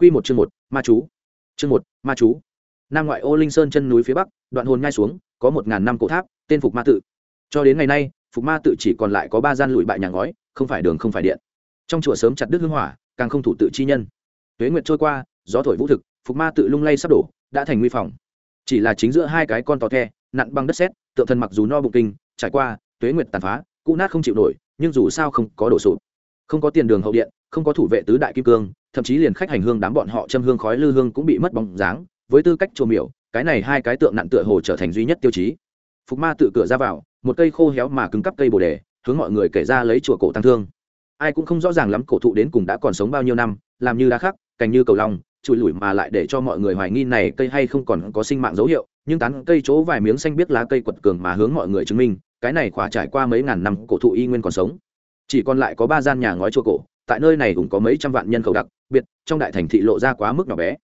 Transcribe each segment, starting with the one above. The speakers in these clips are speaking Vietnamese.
Quy một chương một, ma chú. Chương một, ma chú. Nam ngoại ô Linh Sơn chân núi phía bắc, đoạn hồn ngay xuống, có một ngàn năm cổ tháp, tên Phục Ma tự. Cho đến ngày nay, Phục Ma tự chỉ còn lại có ba gian lụi bại nhà ngói, không phải đường không phải điện. Trong chùa sớm chặt đứt hương hỏa, càng không thủ tự chi nhân. Tuế nguyệt trôi qua, gió thổi vũ thực, Phục Ma tự lung lay sắp đổ, đã thành nguy phòng. Chỉ là chính giữa hai cái con tò the, nặn bằng đất sét, tượng thân mặc dù no bụng kinh, trải qua, tuế nguyệt tàn phá, cũ nát không chịu nổi, nhưng dù sao không có đổ sụp. Không có tiền đường hậu điện, không có thủ vệ tứ đại kim cương, thậm chí liền khách hành hương đám bọn họ châm hương khói lư hương cũng bị mất bóng dáng với tư cách chùa miểu cái này hai cái tượng nặng tựa hồ trở thành duy nhất tiêu chí. Phục ma tự cửa ra vào một cây khô héo mà cứng cắp cây bồ đề hướng mọi người kể ra lấy chùa cổ tăng thương. Ai cũng không rõ ràng lắm cổ thụ đến cùng đã còn sống bao nhiêu năm làm như đá khắc cành như cầu long trụi lủi mà lại để cho mọi người hoài nghi này cây hay không còn có sinh mạng dấu hiệu nhưng tán cây chỗ vài miếng xanh biết lá cây quật cường mà hướng mọi người chứng minh cái này khỏa trải qua mấy ngàn năm cổ thụ y nguyên còn sống. Chỉ còn lại có ba gian nhà ngói chùa cổ tại nơi này cũng có mấy trăm vạn nhân khẩu đặc, biệt, trong đại thành thị lộ ra quá mức nhỏ bé.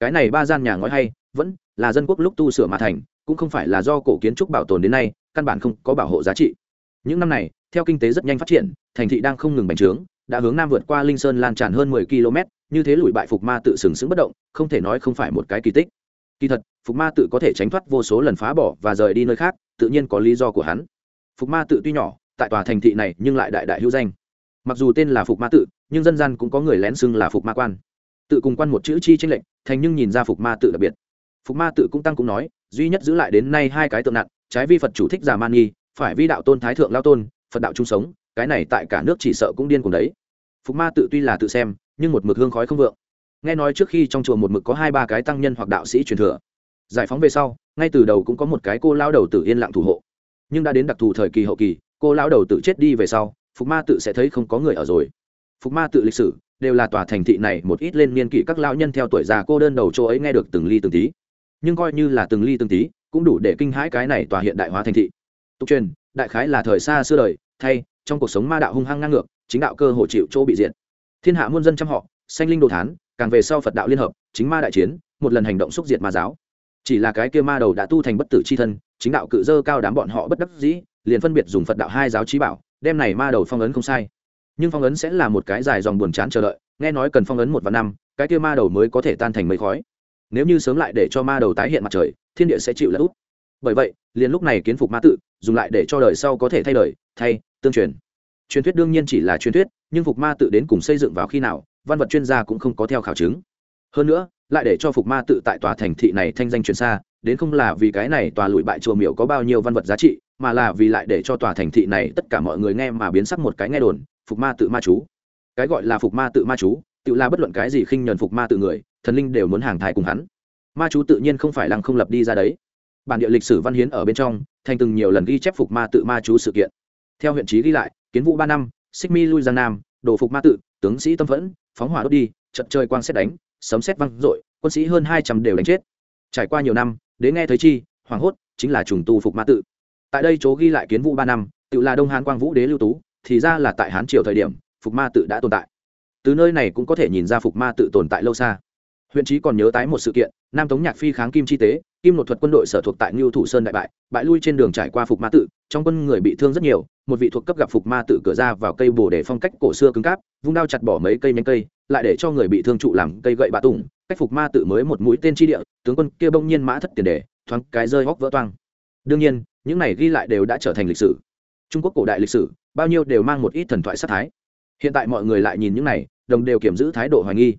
Cái này ba gian nhà ngói hay, vẫn là dân quốc lúc tu sửa mà thành, cũng không phải là do cổ kiến trúc bảo tồn đến nay, căn bản không có bảo hộ giá trị. Những năm này, theo kinh tế rất nhanh phát triển, thành thị đang không ngừng bành trướng, đã hướng nam vượt qua linh sơn lan tràn hơn mười km, như thế lùi bại phục ma tự sừng sững bất động, không thể nói không phải một cái kỳ tích. Kỳ thật, phục ma tự có thể tránh thoát vô số lần phá bỏ và rời đi nơi khác, tự nhiên có lý do của hắn. Phục ma tự tuy nhỏ, tại tòa thành thị này nhưng lại đại đại hữu danh mặc dù tên là phục ma tự, nhưng dân gian cũng có người lén xưng là phục ma quan. Tự cùng quan một chữ chi tranh lệnh thành nhưng nhìn ra phục ma tự đặc biệt. Phục ma tự cũng tăng cũng nói, duy nhất giữ lại đến nay hai cái tượng nặng, trái vi phật chủ thích già man nghi phải vi đạo tôn thái thượng lao tôn, phật đạo chung sống, cái này tại cả nước chỉ sợ cũng điên cùng đấy. Phục ma tự tuy là tự xem, nhưng một mực hương khói không vượng. Nghe nói trước khi trong chùa một mực có hai ba cái tăng nhân hoặc đạo sĩ truyền thừa. Giải phóng về sau, ngay từ đầu cũng có một cái cô lao đầu tử yên lặng thủ hộ. Nhưng đã đến đặc thù thời kỳ hậu kỳ, cô lao đầu tử chết đi về sau phục ma tự sẽ thấy không có người ở rồi. Phục ma tự lịch sử đều là tòa thành thị này một ít lên niên kỷ các lão nhân theo tuổi già cô đơn đầu chỗ ấy nghe được từng ly từng tí. Nhưng coi như là từng ly từng tí, cũng đủ để kinh hãi cái này tòa hiện đại hóa thành thị. Tục truyền, đại khái là thời xa xưa đời, thay, trong cuộc sống ma đạo hung hăng ngang ngược, chính đạo cơ hội chịu chỗ bị diện thiên hạ muôn dân trăm họ, sanh linh đồ thán, càng về sau phật đạo liên hợp, chính ma đại chiến, một lần hành động xúc diệt ma giáo. Chỉ là cái kia ma đầu đã tu thành bất tử c h i thân, chính đạo cự dơ cao đám bọn họ bất đắc dĩ, liền phân biệt dùng phật đạo hai giáo trí bảo đem này ma đầu phong ấn không sai. Nhưng phong ấn sẽ là một cái dài dòng buồn chán chờ đợi, nghe nói cần phong ấn một và năm, cái kia ma đầu mới có thể tan thành mây khói. Nếu như sớm lại để cho ma đầu tái hiện mặt trời, thiên địa sẽ chịu lỡ út. Bởi vậy, liền lúc này kiến phục ma tự, dùng lại để cho đời sau có thể thay đời thay, tương truyền. Truyền thuyết đương nhiên chỉ là truyền thuyết, nhưng phục ma tự đến cùng xây dựng vào khi nào, văn vật chuyên gia cũng không có theo khảo chứng. Hơn nữa, lại để cho phục ma tự tại tòa thành thị này thanh danh truyền xa, đến không là vì cái này tòa lụi bại chùa miểu có bao nhiêu văn vật giá trị mà là vì lại để cho tòa thành thị này tất cả mọi người nghe mà biến sắc một cái nghe đồn, phục ma tự ma chú. Cái gọi là phục ma tự ma chú, tự là bất luận cái gì khinh nhờn phục ma tự người, thần linh đều muốn hàng thai cùng hắn. Ma chú tự nhiên không phải lăng không lập đi ra đấy. Bản địa lịch sử văn hiến ở bên trong, thành từng nhiều lần ghi chép phục ma tự ma chú sự kiện. Theo huyện trí ghi lại, kiến vụ ba năm xích mi lui giang nam, đổ phục ma tự, tướng sĩ tâm phẫn, phóng hỏa đốt đi, trận chơi quang xét đánh, sấm xét văng dội, quân sĩ hơn hai trăm đều đánh chết. Trải qua nhiều năm đến nghe thấy chi, hoảng hốt, chính là trùng tu phục ma tự tại đây chỗ ghi lại kiến vũ ba năm, tự là đông hán quang vũ đế lưu tú, thì ra là tại hán triều thời điểm, phục ma tự đã tồn tại. Từ nơi này cũng có thể nhìn ra phục ma tự tồn tại lâu xa. Huyện trí còn nhớ tái một sự kiện, nam tống nhạc phi kháng kim chi tế, kim nội thuật quân đội sở thuộc tại ngưu thủ sơn đại bại bại lui trên đường trải qua phục ma tự, trong quân người bị thương rất nhiều, một vị thuộc cấp gặp phục ma tự cửa ra vào cây bồ để phong cách cổ xưa cứng cáp, vung đao chặt bỏ mấy cây nhánh cây, lại để cho người bị thương trụ làm cây gậy bạ tùng, cách phục ma tự mới một mũi tên chi địa, tướng quân kia bỗng nhiên mã thất tiền đề, thoáng cái rơi hóc vỡ toang. Đương nhiên những này ghi lại đều đã trở thành lịch sử. Trung quốc cổ đại lịch sử, bao nhiêu đều mang một ít thần thoại sát thái. Hiện tại mọi người lại nhìn những này, đồng đều kiểm giữ thái độ hoài nghi.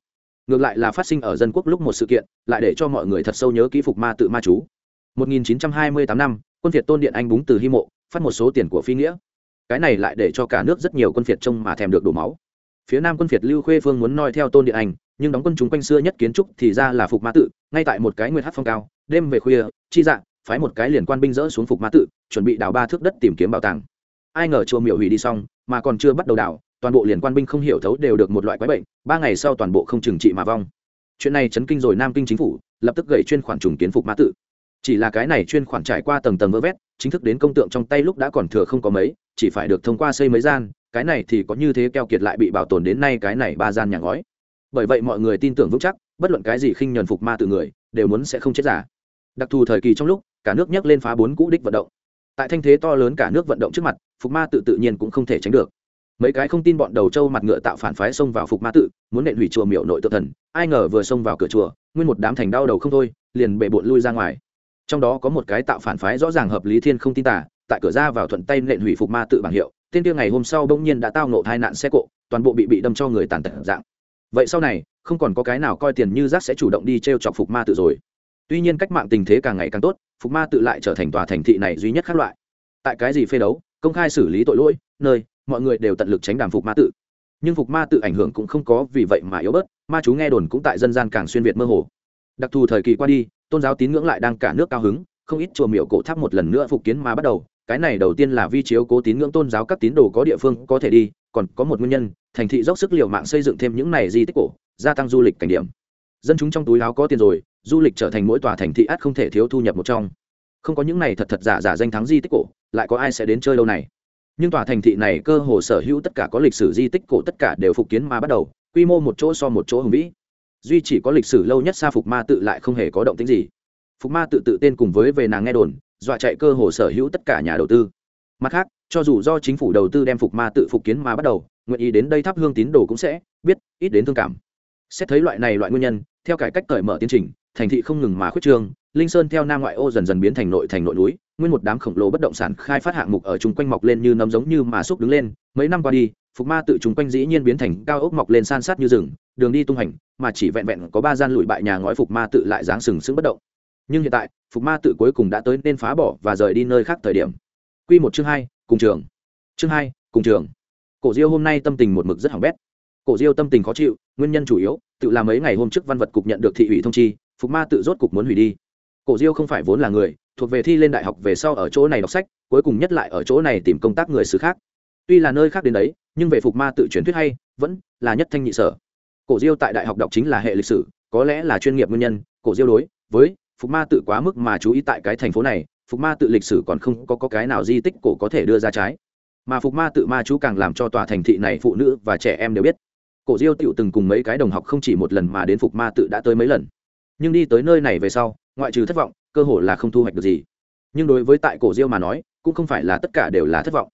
Ngược lại là phát sinh ở dân quốc lúc một sự kiện, lại để cho mọi người thật sâu nhớ kỹ phục ma tự ma chú. 1928 năm, quân việt tôn điện anh búng từ hy mộ, phát một số tiền của phi nghĩa. Cái này lại để cho cả nước rất nhiều quân việt trông mà thèm được đổ máu. Phía nam quân việt lưu khuê phương muốn noi theo tôn điện anh, nhưng đóng quân chúng quanh xưa nhất kiến trúc thì ra là phục ma tự, ngay tại một cái nguyên hát phong cao, đêm về khuya, chi dạng phái một cái liền quan binh dỡ xuống phục ma tự, chuẩn bị đào ba thước đất tìm kiếm bảo tàng. Ai ngờ chùa miểu hủy đi xong, mà còn chưa bắt đầu đào, toàn bộ liền quan binh không hiểu thấu đều được một loại quái bệnh, ba ngày sau toàn bộ không trừng trị mà vong. Chuyện này chấn kinh rồi nam kinh chính phủ, lập tức gậy chuyên khoản trùng kiến phục ma tự. Chỉ là cái này chuyên khoản trải qua tầng tầng vỡ vét, chính thức đến công tượng trong tay lúc đã còn thừa không có mấy, chỉ phải được thông qua xây mấy gian, cái này thì có như thế keo kiệt lại bị bảo tồn đến nay cái này ba gian nhà ngói. Bởi vậy mọi người tin tưởng vững chắc, bất luận cái gì khinh nhuần phục ma tự người, đều muốn sẽ không chết giả. Đặc thù thời kỳ trong lúc cả nước nhắc lên phá bốn cũ đích vận động. Tại thanh thế to lớn cả nước vận động trước mặt, phục ma tự tự nhiên cũng không thể tránh được. Mấy cái không tin bọn đầu trâu mặt ngựa tạo phản phái xông vào phục ma tự, muốn nện hủy chùa miểu nội tự thần, ai ngờ vừa xông vào cửa chùa, nguyên một đám thành đau đầu không thôi, liền bệ bộn lui ra ngoài. Trong đó có một cái tạo phản phái rõ ràng hợp lý thiên không tin tả tại cửa ra vào thuận tay nện hủy phục ma tự bảng hiệu, tên kia ngày hôm sau bỗng nhiên đã tao nộ tai nạn xe cộ, toàn bộ bị bị đâm cho người tàn tật dạng. Vậy sau này, không còn có cái nào coi tiền như rác sẽ chủ động đi t r e o chọc phục ma tự rồi tuy nhiên cách mạng tình thế càng ngày càng tốt, phục ma tự lại trở thành tòa thành thị này duy nhất khác loại. Tại cái gì phê đấu, công khai xử lý tội lỗi, nơi, mọi người đều tận lực tránh đàm phục ma tự. Nhưng phục ma tự ảnh hưởng cũng không có vì vậy mà yếu bớt, ma chú nghe đồn cũng tại dân gian càng xuyên việt mơ hồ. Đặc thù thời kỳ qua đi, tôn giáo tín ngưỡng lại đang cả nước cao hứng, không ít chùa miệu cổ tháp một lần nữa phục kiến mà bắt đầu. Cái này đầu tiên là vi chiếu cố tín ngưỡng tôn giáo các tín đồ có địa phương có thể đi, còn có một nguyên nhân, thành thị dốc sức l i ề u mạng xây dựng thêm những này di tích cổ, gia tăng du lịch cảnh điểm. Dân chúng trong túi láo có tiền rồi du lịch trở thành mỗi tòa thành thị ắt không thể thiếu thu nhập một trong. Không có những này thật thật giả giả danh thắng di tích cổ, lại có ai sẽ đến chơi lâu này? Nhưng tòa thành thị này cơ hồ sở hữu tất cả có lịch sử di tích cổ tất cả đều phục kiến mà bắt đầu, quy mô một chỗ so một chỗ hùng vĩ. Duy chỉ có lịch sử lâu nhất xa phục ma tự lại không hề có động tính gì. Phục ma tự tự tên cùng với về nàng nghe đồn, dọa chạy cơ hồ sở hữu tất cả nhà đầu tư. Mặt khác, cho dù do chính phủ đầu tư đem phục ma tự phục kiến mà bắt đầu, nguyện ý đến đây thắp hương tín đồ cũng sẽ biết, ít đến thương cảm. Xét thấy loại này loại nguyên nhân, theo cải cách cởi mở tiến trình thành thị không ngừng mà khuyết trương, linh sơn theo nam ngoại ô dần dần biến thành nội thành nội núi, nguyên một đám khổng lồ bất động sản khai phát hạng mục ở chung quanh mọc lên như nấm giống như mà xúc đứng lên, mấy năm qua đi, phục ma tự chung quanh dĩ nhiên biến thành cao ốc mọc lên san sát như rừng, đường đi tung hành, mà chỉ vẹn vẹn có ba gian lụi bại nhà ngói phục ma tự lại dáng sừng sững bất động. Nhưng hiện tại, phục ma tự cuối cùng đã tới nên phá bỏ và rời đi nơi khác thời điểm. Q một chương hai, cùng trường. Chương hai, cùng trường. Cổ diêu hôm nay tâm tình một mực rất hỏng bét. Cổ diêu tâm tình khó chịu, nguyên nhân chủ yếu, tự làm mấy ngày hôm trước văn vật cục nhận được thị ủy thông chi phục ma tự rốt cục muốn hủy đi. Cổ diêu không phải vốn là người thuộc về thi lên đại học về sau ở chỗ này đọc sách cuối cùng nhất lại ở chỗ này tìm công tác người xứ khác. Tuy là nơi khác đến đấy nhưng về phục ma tự truyền thuyết hay vẫn là nhất thanh nhị sở. Cổ diêu tại đại học đọc chính là hệ lịch sử có lẽ là chuyên nghiệp nguyên nhân cổ diêu đối với phục ma tự quá mức mà chú ý tại cái thành phố này phục ma tự lịch sử còn không có, có cái nào di tích cổ có thể đưa ra trái. Mà phục ma tự ma chú càng làm cho tòa thành thị này phụ nữ và trẻ em đều biết. Cổ diêu tựu từng cùng mấy cái đồng học không chỉ một lần mà đến phục ma tự đã tới mấy lần nhưng đi tới nơi này về sau, ngoại trừ thất vọng, cơ hội là không thu hoạch được gì. Nhưng đối với tại cổ diêu mà nói, cũng không phải là tất cả đều là thất vọng.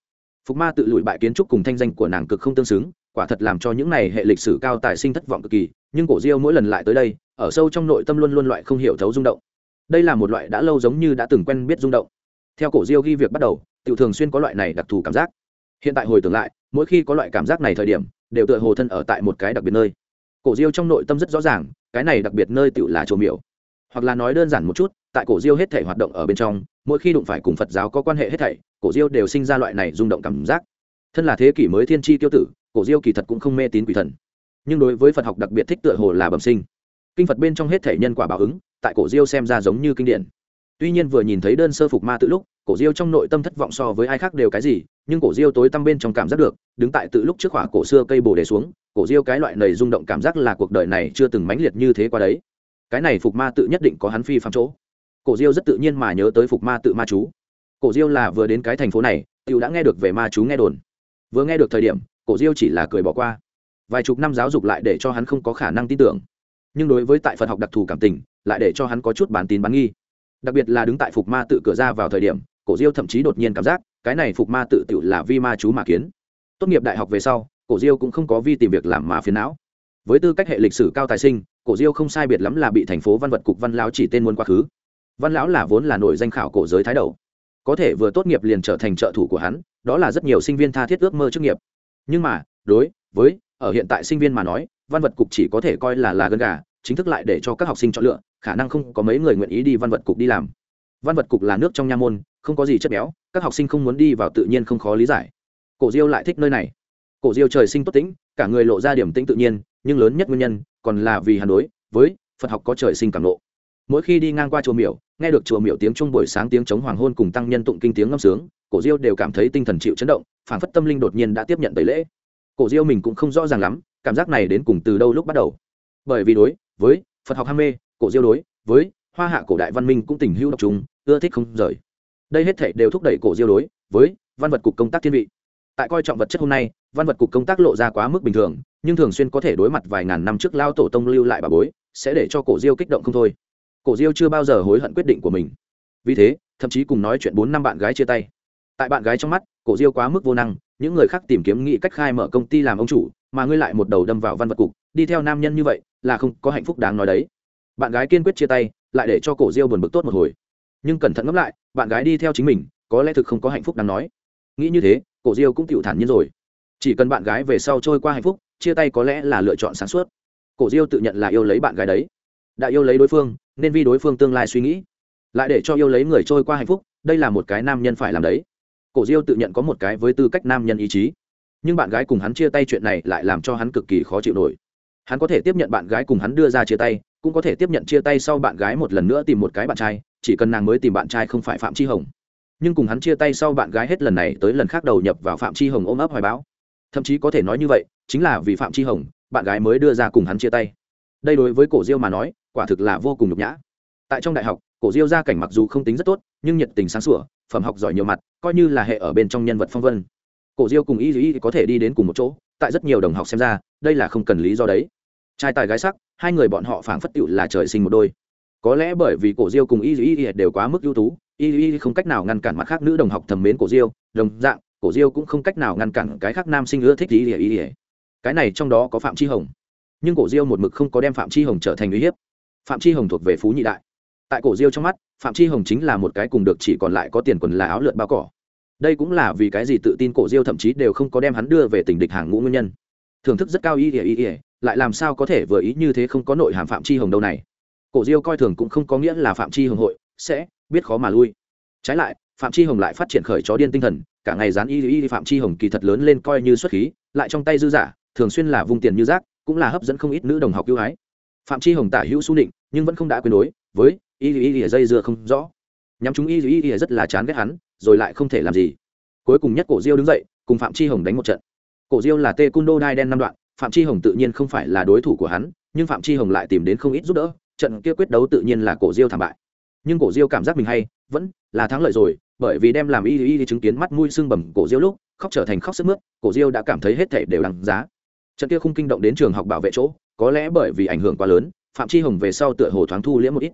Phục ma tự lùi bại kiến trúc cùng thanh danh của nàng cực không tương xứng, quả thật làm cho những này hệ lịch sử cao tài sinh thất vọng cực kỳ, nhưng cổ diêu mỗi lần lại tới đây, ở sâu trong nội tâm luôn luôn loại không hiểu thấu rung động. Đây là một loại đã lâu giống như đã từng quen biết rung động. Theo cổ diêu ghi việc bắt đầu tự thường xuyên có loại này đặc thù cảm giác. Hiện tại hồi tưởng lại, mỗi khi có loại cảm giác này thời điểm, đều tựa hồ thân ở tại một cái đặc biệt nơi. Cổ diêu trong nội tâm rất rõ ràng cái này đặc biệt nơi tựu là chỗ miểu. Hoặc là nói đơn giản một chút, tại cổ diêu hết thể hoạt động ở bên trong, mỗi khi đụng phải cùng phật giáo có quan hệ hết thảy, cổ diêu đều sinh ra loại này rung động cảm giác. Thân là thế kỷ mới thiên tri tiêu tử, cổ diêu kỳ thật cũng không mê tín quỷ thần. Nhưng đối với phật học đặc biệt thích tựa hồ là bẩm sinh. Kinh phật bên trong hết thể nhân quả báo ứng, tại cổ diêu xem ra giống như kinh điển. Tuy nhiên vừa nhìn thấy đơn sơ phục ma tự lúc cổ diêu trong nội tâm thất vọng so với ai khác đều cái gì, nhưng cổ diêu tối tăm bên trong cảm giác được, đứng tại tự lúc trước khỏa cổ xưa cây bồ đề xuống, cổ diêu cái loại này rung động cảm giác là cuộc đời này chưa từng mãnh liệt như thế qua đấy. Cái này phục ma tự nhất định có hắn phi phạm chỗ. Cổ diêu rất tự nhiên mà nhớ tới phục ma tự ma chú. Cổ diêu là vừa đến cái thành phố này t đã nghe được về ma chú nghe đồn. Vừa nghe được thời điểm, cổ diêu chỉ là cười bỏ qua. Vài chục năm giáo dục lại để cho hắn không có khả năng tin tưởng. Nhưng đối với tại phật học đặc thù cảm tình, lại để cho hắn có chút bán tín bán nghi. Đặc biệt là đứng tại phục ma tự cửa ra vào thời điểm cổ diêu thậm chí đột nhiên cảm giác, cái này phục ma tự tự là vi ma chú mà kiến. Tốt nghiệp đại học về sau, cổ diêu cũng không có vi tìm việc làm mà phiền não. Với tư cách hệ lịch sử cao tài sinh, cổ diêu không sai biệt lắm là bị thành phố văn vật cục văn lão chỉ tên muốn quá khứ. Văn lão là vốn là nổi danh khảo cổ giới thái đầu. Có thể vừa tốt nghiệp liền trở thành trợ thủ của hắn, đó là rất nhiều sinh viên tha thiết ước mơ chức nghiệp. Nhưng mà, đối với, ở hiện tại sinh viên mà nói, văn vật cục chỉ có thể coi là là gân gà, chính thức lại để cho các học sinh chọn lựa, khả năng không có mấy người nguyện ý đi văn vật cục đi làm văn vật cục là nước trong nha môn, không có gì chất béo, các học sinh không muốn đi vào tự nhiên không khó lý giải. Cổ diêu lại thích nơi này. Cổ diêu trời sinh tốt tĩnh, cả người lộ ra điểm tĩnh tự nhiên, nhưng lớn nhất nguyên nhân còn là vì hà đối với phật học có trời sinh cảm lộ. Mỗi khi đi ngang qua chùa miểu, nghe được chùa miểu tiếng trung buổi sáng tiếng chống hoàng hôn cùng tăng nhân tụng kinh tiếng ngâm sướng, cổ diêu đều cảm thấy tinh thần chịu chấn động phản phất tâm linh đột nhiên đã tiếp nhận tẩy lễ. Cổ diêu mình cũng không rõ ràng lắm, cảm giác này đến cùng từ đâu lúc bắt đầu. Bởi vì đối với phật học ham mê, cổ diêu đối với hoa hạ cổ đại văn minh cũng tình hữu độc chúng ưa thích không rời. Đây hết thể đều thúc đẩy cổ diêu đối với văn vật cục công tác thiên vị. Tại coi trọng vật chất hôm nay, văn vật cục công tác lộ ra quá mức bình thường, nhưng thường xuyên có thể đối mặt vài ngàn năm trước lao tổ tông lưu lại bà bối, sẽ để cho cổ diêu kích động không thôi. Cổ diêu chưa bao giờ hối hận quyết định của mình. Vì thế, thậm chí cùng nói chuyện bốn năm bạn gái chia tay. Tại bạn gái trong mắt, cổ diêu quá mức vô năng, những người khác tìm kiếm nghĩ cách khai mở công ty làm ông chủ, mà ngươi lại một đầu đâm vào văn vật cục, đi theo nam nhân như vậy, là không có hạnh phúc đáng nói đấy. Bạn gái kiên quyết chia tay lại để cho cổ diêu buồn bực tốt một hồi. Nhưng cẩn thận ngẫm lại, bạn gái đi theo chính mình, có lẽ thực không có hạnh phúc đáng nói. Nghĩ như thế, cổ diêu cũng chịu thản nhiên rồi. Chỉ cần bạn gái về sau trôi qua hạnh phúc, chia tay có lẽ là lựa chọn sáng suốt. Cổ diêu tự nhận là yêu lấy bạn gái đấy. Đã yêu lấy đối phương, nên vì đối phương tương lai suy nghĩ. Lại để cho yêu lấy người trôi qua hạnh phúc, đây là một cái nam nhân phải làm đấy. Cổ diêu tự nhận có một cái với tư cách nam nhân ý chí. Nhưng bạn gái cùng hắn chia tay chuyện này lại làm cho hắn cực kỳ khó chịu nổi. Hắn có thể tiếp nhận bạn gái cùng hắn đưa ra chia tay cũng có thể tiếp nhận chia tay sau bạn gái một lần nữa tìm một cái bạn trai, chỉ cần nàng mới tìm bạn trai không phải phạm chi hồng. Nhưng cùng hắn chia tay sau bạn gái hết lần này tới lần khác đầu nhập vào phạm chi hồng ôm ấp hoài báo thậm chí có thể nói như vậy, chính là vì phạm chi hồng, bạn gái mới đưa ra cùng hắn chia tay. Đây đối với cổ diêu mà nói, quả thực là vô cùng nhục nhã. Tại trong đại học, cổ diêu gia cảnh mặc dù không tính rất tốt, nhưng nhiệt tình sáng sủa, phẩm học giỏi nhiều mặt, coi như là hệ ở bên trong nhân vật phong vân. Cổ diêu cùng y dĩ có thể đi đến cùng một chỗ, tại rất nhiều đồng học xem ra, đây là không cần lý do đấy trai tài gái sắc, hai người bọn họ phảng phất tựu là trời sinh một đôi. Có lẽ bởi vì cổ diêu cùng y y đều quá mức ưu tú, y y không cách nào ngăn cản mặt khác nữ đồng học thầm mến cổ diêu, đồng dạng, cổ diêu cũng không cách nào ngăn cản cái khác nam sinh ưa thích y y cái này trong đó có phạm chi hồng. Nhưng cổ diêu một mực không có đem phạm chi hồng trở thành uy hiếp. Phạm chi hồng thuộc về phú nhị đại. Tại cổ diêu trong mắt, phạm chi hồng chính là một cái cùng được chỉ còn lại có tiền quần là áo lượn bao cỏ. Đây cũng là vì cái gì tự tin cổ diêu thậm chí đều không có đem hắn đưa về tình địch hàng ngũ nguyên nhân. Thưởng thức rất cao y ỉa y. ỉa lại làm sao có thể vừa ý như thế không có nội hàm phạm chi hồng đâu này? Cổ diêu coi thường cũng không có nghĩa là phạm chi hồng hội sẽ biết khó mà lui. Trái lại, phạm chi hồng lại phát triển khởi chó điên tinh thần, cả ngày dán y y phạm chi hồng kỳ thật lớn lên coi như xuất khí, lại trong tay dư giả, thường xuyên là vung tiền như rác, cũng là hấp dẫn không ít nữ đồng học ưu ái. Phạm chi hồng tả hữu su định nhưng vẫn không đã quên đối với y y y dây dưa không rõ. Nhắm chúng y y y rất là chán ghét hắn, rồi lại không thể làm gì. Cuối cùng nhất cổ diêu đứng dậy, cùng phạm chi hồng đánh một trận. Cổ diêu là tê cung đô đai đen năm đoạn phạm chi hồng tự nhiên không phải là đối thủ của hắn, nhưng phạm chi hồng lại tìm đến không ít giúp đỡ, trận kia quyết đấu tự nhiên là cổ diêu thảm bại. Nhưng cổ diêu cảm giác mình hay, vẫn là thắng lợi rồi, bởi vì đem làm y y chứng kiến mắt mũi sưng bầm cổ diêu lúc, khóc trở thành khóc sức mướt, cổ diêu đã cảm thấy hết thể đều đằng giá. Trận kia không kinh động đến trường học bảo vệ chỗ, có lẽ bởi vì ảnh hưởng quá lớn, phạm chi hồng về sau tựa hồ thoáng thu liễm một ít.